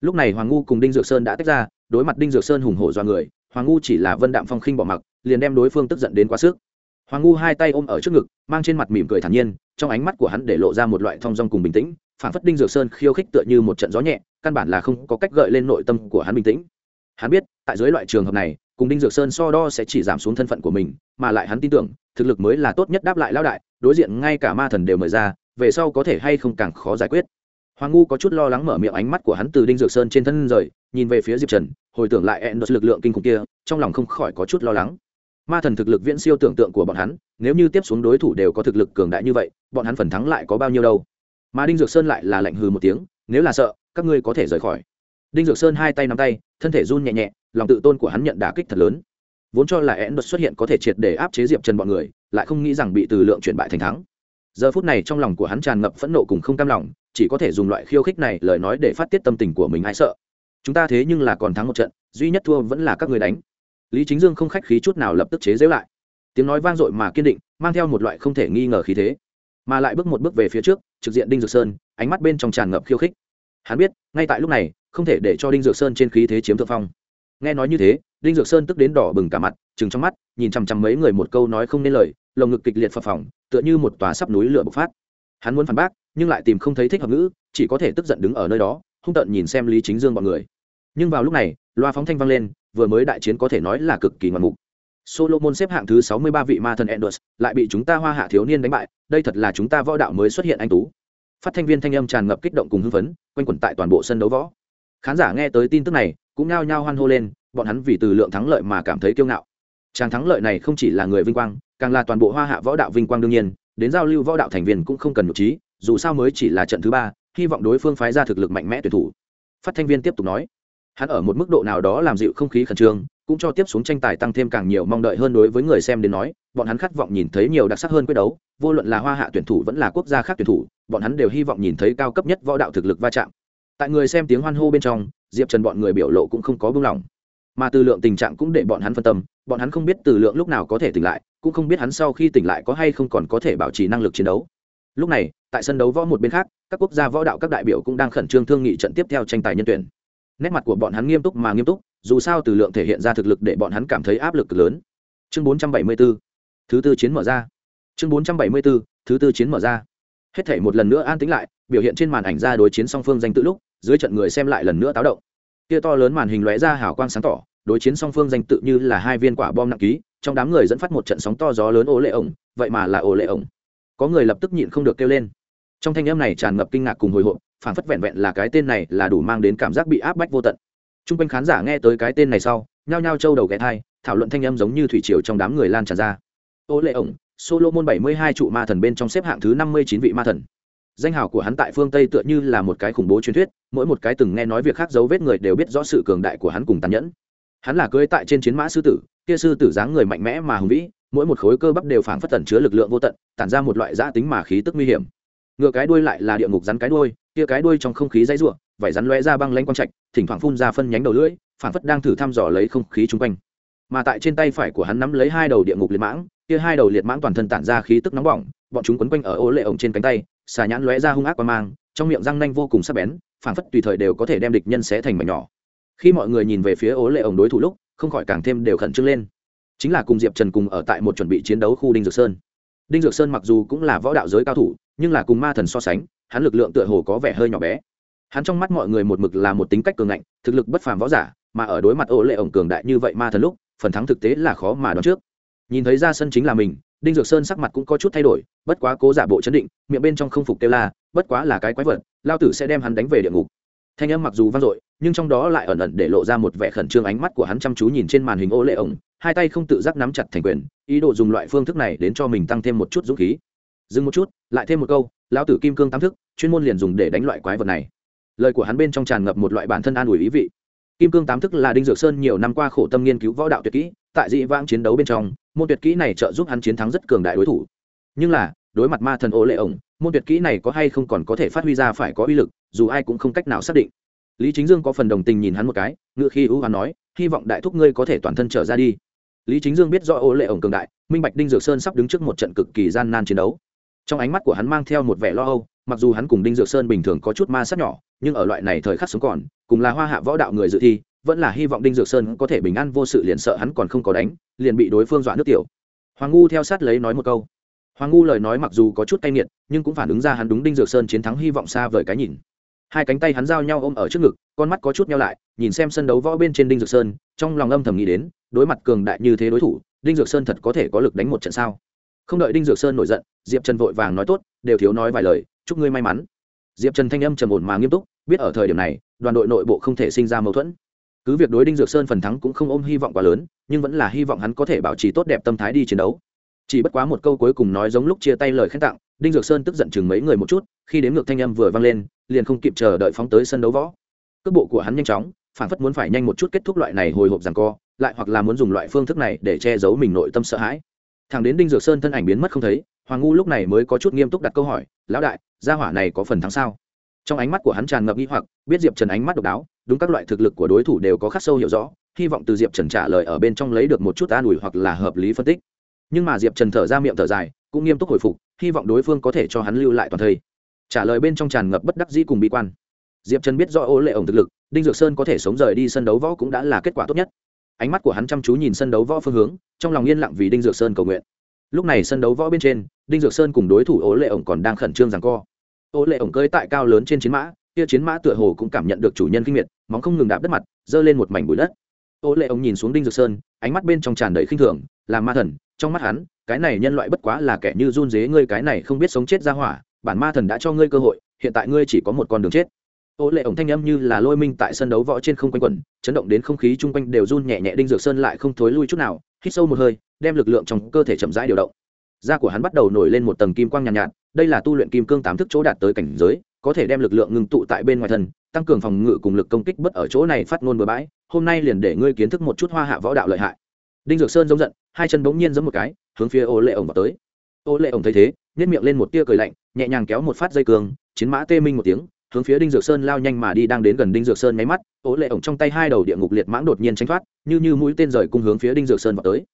Lúc này hoàng ngu cùng đinh dược sơn đã tách ra, đối mặt đinh dược sơn hùng hổ do người, hoàng ngu chỉ là vân đạm phong khinh bỏ mặc, liền đem đối phương tức giận đến quá sức. Hoàng ngu hai tay ôm ở trước ngực, mang trên mặt mỉm cười thản nhiên, trong ánh mắt của hắn để lộ ra một loại thong dong cùng bình tĩnh phản phất đinh dược sơn khiêu khích tựa như một trận gió nhẹ, căn bản là không có cách gợi lên nội tâm của hắn bình tĩnh. Hắn biết, tại dưới loại trường hợp này cùng đinh dược sơn so đo sẽ chỉ giảm xuống thân phận của mình, mà lại hắn tin tưởng, thực lực mới là tốt nhất đáp lại lao đại, đối diện ngay cả ma thần đều mời ra, về sau có thể hay không càng khó giải quyết. Hoàng ngu có chút lo lắng mở miệng ánh mắt của hắn từ đinh dược sơn trên thân rời, nhìn về phía diệp trần, hồi tưởng lại ẹn đột lực lượng kinh khủng kia, trong lòng không khỏi có chút lo lắng. Ma thần thực lực viễn siêu tưởng tượng của bọn hắn, nếu như tiếp xuống đối thủ đều có thực lực cường đại như vậy, bọn hắn phần thắng lại có bao nhiêu đâu. Mà đinh dược sơn lại là lạnh hừ một tiếng, nếu là sợ, các ngươi có thể rời khỏi. Đinh dược sơn hai tay nắm tay, thân thể run nhẹ nhẹ lòng tự tôn của hắn nhận đả kích thật lớn. Vốn cho là én đột xuất hiện có thể triệt để áp chế diệp trần bọn người, lại không nghĩ rằng bị từ lượng chuyển bại thành thắng. Giờ phút này trong lòng của hắn tràn ngập phẫn nộ cùng không cam lòng, chỉ có thể dùng loại khiêu khích này lời nói để phát tiết tâm tình của mình ai sợ. Chúng ta thế nhưng là còn thắng một trận, duy nhất thua vẫn là các người đánh. Lý chính dương không khách khí chút nào lập tức chế giễu lại. Tiếng nói vang dội mà kiên định, mang theo một loại không thể nghi ngờ khí thế, mà lại bước một bước về phía trước, trực diện đinh dược sơn, ánh mắt bên trong tràn ngập khiêu khích. Hắn biết, ngay tại lúc này, không thể để cho đinh dược sơn trên khí thế chiếm thượng phong nghe nói như thế đinh dược sơn tức đến đỏ bừng cả mặt chừng trong mắt nhìn chằm chằm mấy người một câu nói không nên lời lồng ngực kịch liệt phập phỏng tựa như một tòa sắp núi lửa bộc phát hắn muốn phản bác nhưng lại tìm không thấy thích hợp ngữ chỉ có thể tức giận đứng ở nơi đó hung tợn nhìn xem lý chính dương bọn người nhưng vào lúc này loa phóng thanh vang lên vừa mới đại chiến có thể nói là cực kỳ ngoạn mục Solomon xếp hạng thứ sáu mươi ba vị ma thần Endus, lại bị chúng ta Hoa Hạ thiếu niên đánh bại, đây thật là chúng ta võ đạo mới xuất hiện anh tú. Phát thanh viên thanh âm tràn ngập kích động cùng hưng phấn, quanh quẩn tại toàn bộ sân đấu võ. Khán giả nghe tới tin tức này, cũng nao nhao hoan hô lên, bọn hắn vì từ lượng thắng lợi mà cảm thấy kiêu ngạo. Tràng thắng lợi này không chỉ là người vinh quang, càng là toàn bộ Hoa Hạ võ đạo vinh quang đương nhiên, đến giao lưu võ đạo thành viên cũng không cần nhục trí, dù sao mới chỉ là trận thứ ba, hy vọng đối phương phái ra thực lực mạnh mẽ tuyển thủ. Phát thanh viên tiếp tục nói, hắn ở một mức độ nào đó làm dịu không khí khẩn trương, cũng cho tiếp xuống tranh tài tăng thêm càng nhiều mong đợi hơn đối với người xem đến nói bọn hắn khát vọng nhìn thấy nhiều đặc sắc hơn quyết đấu vô luận là hoa hạ tuyển thủ vẫn là quốc gia khác tuyển thủ bọn hắn đều hy vọng nhìn thấy cao cấp nhất võ đạo thực lực va chạm tại người xem tiếng hoan hô bên trong diệp trần bọn người biểu lộ cũng không có buông lỏng mà từ lượng tình trạng cũng để bọn hắn phân tâm, bọn hắn không biết từ lượng lúc nào có thể tỉnh lại, cũng không biết hắn sau khi tỉnh lại có hay không còn có thể bảo trì năng lực chiến đấu. Lúc này, tại sân đấu võ một bên khác, các quốc gia võ đạo các đại biểu cũng đang khẩn trương thương nghị trận tiếp theo tranh tài nhân tuyển. Nét mặt của bọn hắn nghiêm túc mà nghiêm túc, dù sao từ lượng thể hiện ra thực lực để bọn hắn cảm thấy áp lực lớn. Chương 474 thứ tư chiến mở ra. Chương 474 thứ tư chiến mở ra. Hết thể một lần nữa an tĩnh lại, biểu hiện trên màn ảnh ra đối chiến song phương danh tự lúc dưới trận người xem lại lần nữa táo động. Kia to lớn màn hình lóe ra hào quang sáng tỏ, đối chiến song phương danh tự như là hai viên quả bom nặng ký, trong đám người dẫn phát một trận sóng to gió lớn ố lệ ổng, vậy mà là ố lệ ổng. Có người lập tức nhịn không được kêu lên. Trong thanh âm này tràn ngập kinh ngạc cùng hồi hộp, phản phất vẹn vẹn là cái tên này là đủ mang đến cảm giác bị áp bách vô tận. T r u n g quanh khán giả nghe tới cái tên này sau, nhao nhao trâu đầu ghé thai thảo luận thanh âm giống như thủy triều trong đám người lan tràn ra. Ô lệ ổng, solomon bảy mươi hai trụ ma thần bên trong xếp hạng thứ năm mươi chín vị ma thần danh hào của hắn tại phương tây tựa như là một cái khủng bố truyền thuyết, mỗi một cái từng nghe nói việc khác dấu vết người đều biết rõ sự cường đại của hắn cùng tàn nhẫn. Hắn là cưới tại trên chiến mã sư tử, kia sư tử dáng người mạnh mẽ mà hùng vĩ, mỗi một khối cơ bắp đều phảng phất tẩn chứa lực lượng vô tận, tản ra một loại giã tính mà khí tức nguy hiểm. Ngựa cái đuôi lại là địa ngục rắn cái đuôi, kia cái đuôi trong không khí dãy ruộng vảy rắn lóe ra băng lanh quang trạch, thỉnh thoảng phun ra phân nhánh đầu lưỡi phản phất đang thử thăm dò lấy không khí chung quanh. Mà tại trên tay phải của hắn nắm lấy hai đầu địa ngục liệt mãng, kia hai đầu liệt mãng toàn thân tản ra khí tức nóng bỏng, bọn chúng quấn quanh ở ô lệ ổng trên cánh tay xà nhãn lóe ra hung ác qua mang, trong miệng răng nanh vô cùng sắc bén, phảng phất tùy thời đều có thể đem địch nhân xé thành mảnh nhỏ. Khi mọi người nhìn về phía ố lệ ổng đối thủ lúc, không khỏi càng thêm đều khẩn trương lên. Chính là cùng diệp trần cùng ở tại một chuẩn bị chiến đấu khu đinh dược sơn. Đinh dược sơn mặc dù cũng là võ đạo giới cao thủ, nhưng là cùng ma thần so sánh, hắn lực lượng tựa hồ có vẻ hơi nhỏ bé. Hắn trong mắt mọi người một mực là một tính cách cường ngạnh, thực lực bất phàm võ giả, mà ở đối mặt ô lệ ổng cường đại như vậy ma thần lúc, phần thắng thực tế là khó mà đoán trước. Nhìn thấy ra sân chính là mình đinh dược sơn sắc mặt cũng có chút thay đổi, bất quá cố giả bộ chấn định, miệng bên trong không phục kêu la, bất quá là cái quái vật, lao tử sẽ đem hắn đánh về địa ngục. Thanh âm mặc dù vang dội, nhưng trong đó lại ẩn ẩn để lộ ra một vẻ khẩn trương ánh mắt của hắn chăm chú nhìn trên màn hình ô lệ ổng, hai tay không tự giác nắm chặt thành quyền, ý đồ dùng loại phương thức này đến cho mình tăng thêm một chút dũng khí. Dừng một chút, lại thêm một câu lão tử kim cương tam thức, chuyên môn liền dùng để đánh loại quái vật này. Lời của hắn bên trong tràn ngập một loại bản thân an ủi ý vị. Kim cương tám thức là đinh dược sơn nhiều năm qua khổ tâm nghiên cứu võ đạo tuyệt kỹ, tại dị vãng chiến đấu bên trong môn tuyệt kỹ này trợ giúp hắn chiến thắng rất cường đại đối thủ. Nhưng là, đối mặt ma thần ô lệ ổng, môn tuyệt kỹ này có hay không còn có thể phát huy ra phải có uy lực, dù ai cũng không cách nào xác định. Lý chính dương có phần đồng tình nhìn hắn một cái, ngựa khi ưu hắn nói, hy vọng đại thúc ngươi có thể toàn thân trở ra đi. Lý chính dương biết do ô lệ ổng cường đại, minh bạch đinh dược sơn sắp đứng trước một trận cực kỳ gian nan chiến đấu. Trong ánh mắt của hắn mang theo một vẻ lo âu, mặc dù hắn cùng đinh dược sơn bình thường có chút ma sát nhỏ, nhưng ở loại này thời khắc sống còn, cùng là hoa hạ võ đạo người dự thi vẫn là hy vọng đinh dược sơn có thể bình an vô sự liền sợ hắn còn không có đánh, liền bị đối phương dọa nước tiểu. Hoàng ngu theo sát lấy nói một câu. Hoàng ngu lời nói mặc dù có chút cay nghiệt, nhưng cũng phản ứng ra hắn đúng đinh dược sơn chiến thắng hy vọng xa vời cái nhìn. Hai cánh tay hắn giao nhau ôm ở trước ngực, con mắt có chút nhau lại, nhìn xem sân đấu võ bên trên đinh dược sơn, trong lòng âm thầm nghĩ đến, đối mặt cường đại như thế đối thủ, đinh dược sơn thật có thể có lực đánh một trận sao? Không đợi đinh dược sơn nổi giận, diệp trần vội vàng nói tốt, đều thiếu nói vài lời, chúc ngươi may mắn. Diệp trần thanh âm trầm ổn mà nghiêm túc, biết ở thời điểm này, đoàn đội nội bộ không thể sinh ra mâu thuẫn cứ việc đối đinh dược sơn phần thắng cũng không ôm hy vọng quá lớn, nhưng vẫn là hy vọng hắn có thể bảo trì tốt đẹp tâm thái đi chiến đấu. Chỉ bất quá một câu cuối cùng nói giống lúc chia tay lời khen tặng, đinh dược sơn tức giận chừng mấy người một chút, khi đến ngược thanh âm vừa vang lên, liền không kịp chờ đợi phóng tới sân đấu võ. Cước bộ của hắn nhanh chóng, phản phất muốn phải nhanh một chút kết thúc loại này hồi hộp rằng co, lại hoặc là muốn dùng loại phương thức này để che giấu mình nội tâm sợ hãi. Thằng đến đinh dược sơn thân ảnh biến mất không thấy, hoàng ngu lúc này mới có chút nghiêm túc đặt câu hỏi, lão đại, gia hỏa này có phần thắng sao? Trong ánh mắt của hắn tràn ngập nghi hoặc, biết diệp trần ánh mắt độc đáo, đúng các loại thực lực của đối thủ đều có khắc sâu hiểu rõ, hy vọng từ diệp trần trả lời ở bên trong lấy được một chút an ủi hoặc là hợp lý phân tích. Nhưng mà diệp trần thở ra miệng thở dài, cũng nghiêm túc hồi phục, hy vọng đối phương có thể cho hắn lưu lại toàn thây. Trả lời bên trong tràn ngập bất đắc dĩ cùng bi quan. Diệp trần biết do ô lệ ổng thực lực, đinh dược sơn có thể sống rời đi sân đấu võ cũng đã là kết quả tốt nhất. Ánh mắt của hắn chăm chú nhìn sân đấu võ phương hướng, trong lòng yên lặng vì đinh dược sơn cầu nguyện. Lúc này sân đấu võ bên trên, đinh dược sơn cùng đối thủ ố lệ ổng còn đang khẩn trương rằng co ô lệ ổng cơi tại cao lớn trên chiến mã kia chiến mã tựa hồ cũng cảm nhận được chủ nhân kinh miệt móng không ngừng đạp đất mặt giơ lên một mảnh bụi đất. Ô lệ ổng nhìn xuống đinh dược sơn ánh mắt bên trong tràn đầy khinh thường làm ma thần trong mắt hắn cái này nhân loại bất quá là kẻ như run dế ngươi cái này không biết sống chết ra hỏa bản ma thần đã cho ngươi cơ hội hiện tại ngươi chỉ có một con đường chết. Ô lệ ổng thanh âm như là lôi minh tại sân đấu võ trên không quanh quẩn chấn động đến không khí chung quanh đều run nhẹ nhẹ đinh dược sơn lại không thối lui chút nào hít sâu một hơi đem lực lượng trong cơ thể chậm rãi điều động. Da của hắn bắt đầu nổi lên một tầng kim quang nhàn nhạt, nhạt đây là tu luyện kim cương tám thức chỗ đạt tới cảnh giới, có thể đem lực lượng ngưng tụ tại bên ngoài thân, tăng cường phòng ngự cùng lực công kích bất ở chỗ này phát ngôn bừa bãi, hôm nay liền để ngươi kiến thức một chút hoa hạ võ đạo lợi hại. Đinh dược sơn giống giận, hai chân bỗng nhiên giẫm một cái, hướng phía ô lệ ổng vào tới. Ô lệ ổng thấy thế nhét miệng lên một tia cười lạnh, nhẹ nhàng kéo một phát dây cường chiến mã tê minh một tiếng, hướng phía đinh dược sơn lao nhanh mà đi đang đến gần đinh dược sơn nháy mắt, ô lệ ổng trong tay hai đầu địa ngục liệt mãng đột nhiên tránh thoát, như như mũi tên rời cung hướng phía đinh dược sơn vào tới.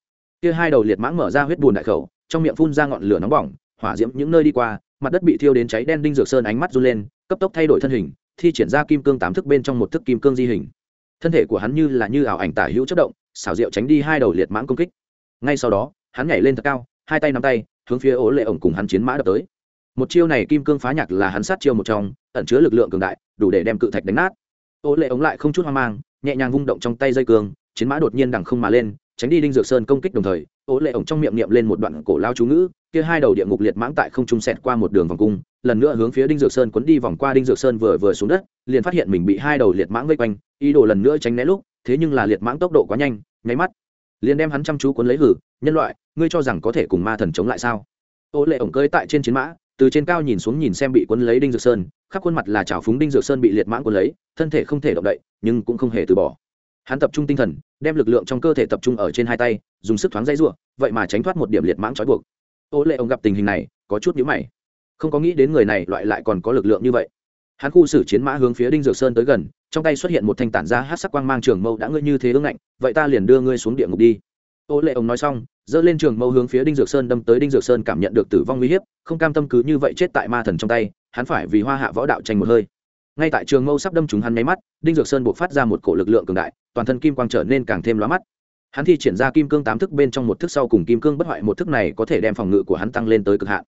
Kia hai đầu liệt mãng mở ra huyết bùn đại khẩu, trong miệng phun ra ngọn lửa nóng bỏng hỏa diễm những nơi đi qua, mặt đất bị thiêu đến cháy đen đinh dược sơn ánh mắt run lên, cấp tốc thay đổi thân hình, thi triển ra kim cương tám thức bên trong một thức kim cương di hình. Thân thể của hắn như là như ảo ảnh tả hữu chất động, xảo diệu tránh đi hai đầu liệt mãng công kích. Ngay sau đó, hắn nhảy lên thật cao, hai tay nắm tay, hướng phía ố lệ ổng cùng hắn chiến mã đập tới. Một chiêu này kim cương phá nhạc là hắn sát chiêu một trong, ẩn chứa lực lượng cường đại, đủ để đem cự thạch đánh nát. Ô lệ ống lại không chút hoang mang, nhẹ nhàng vung động trong tay dây cương, chiến mã đột nhiên đằng không mà lên, tránh đi đinh dược sơn công kích đồng thời ô lệ ống trong miệng niệm lên một đoạn cổ lao chú ngữ kia hai đầu địa ngục liệt mãng tại không trung sẹt qua một đường vòng cung, lần nữa hướng phía đinh dược sơn quấn đi vòng qua đinh dược sơn vừa vừa xuống đất, liền phát hiện mình bị hai đầu liệt mãng vây quanh, ý đồ lần nữa tránh né lúc, thế nhưng là liệt mãng tốc độ quá nhanh, nháy mắt, liền đem hắn chăm chú cuốn lấy hử, nhân loại, ngươi cho rằng có thể cùng ma thần chống lại sao? Ô lệ ổng cơi tại trên chiến mã, từ trên cao nhìn xuống nhìn xem bị cuốn lấy đinh dược sơn, khắp khuôn mặt là trào phúng đinh dược sơn bị liệt mãng cuốn lấy, thân thể không thể động đậy, nhưng cũng không hề từ bỏ. Hắn tập trung tinh thần, đem lực lượng trong cơ thể tập trung ở trên hai tay, dùng sức thoáng dây r vậy mà tránh thoát một điểm liệt mãng trói buộc ô lệ ông gặp tình hình này, có chút nhữ mày. Không có nghĩ đến người này loại lại còn có lực lượng như vậy. Hắn khu xử chiến mã hướng phía đinh dược sơn tới gần, trong tay xuất hiện một thanh tản ra hát sắc quang mang trường mâu đã ngươi như thế ưng ngạnh, vậy ta liền đưa ngươi xuống địa ngục đi. Ô lệ ông nói xong, giơ lên trường mâu hướng phía đinh dược sơn đâm tới đinh dược sơn cảm nhận được tử vong uy hiếp, không cam tâm cứ như vậy chết tại ma thần trong tay, hắn phải vì hoa hạ võ đạo tranh một hơi. Ngay tại trường mâu sắp đâm chúng hắn nháy mắt, đinh dược sơn buộc phát ra một cổ lực lượng cường đại, toàn thân kim quang trở nên càng thêm lóa mắt hắn thi triển ra kim cương tám thức bên trong một thức sau cùng kim cương bất hoại một thức này có thể đem phòng ngự của hắn tăng lên tới cực hạn.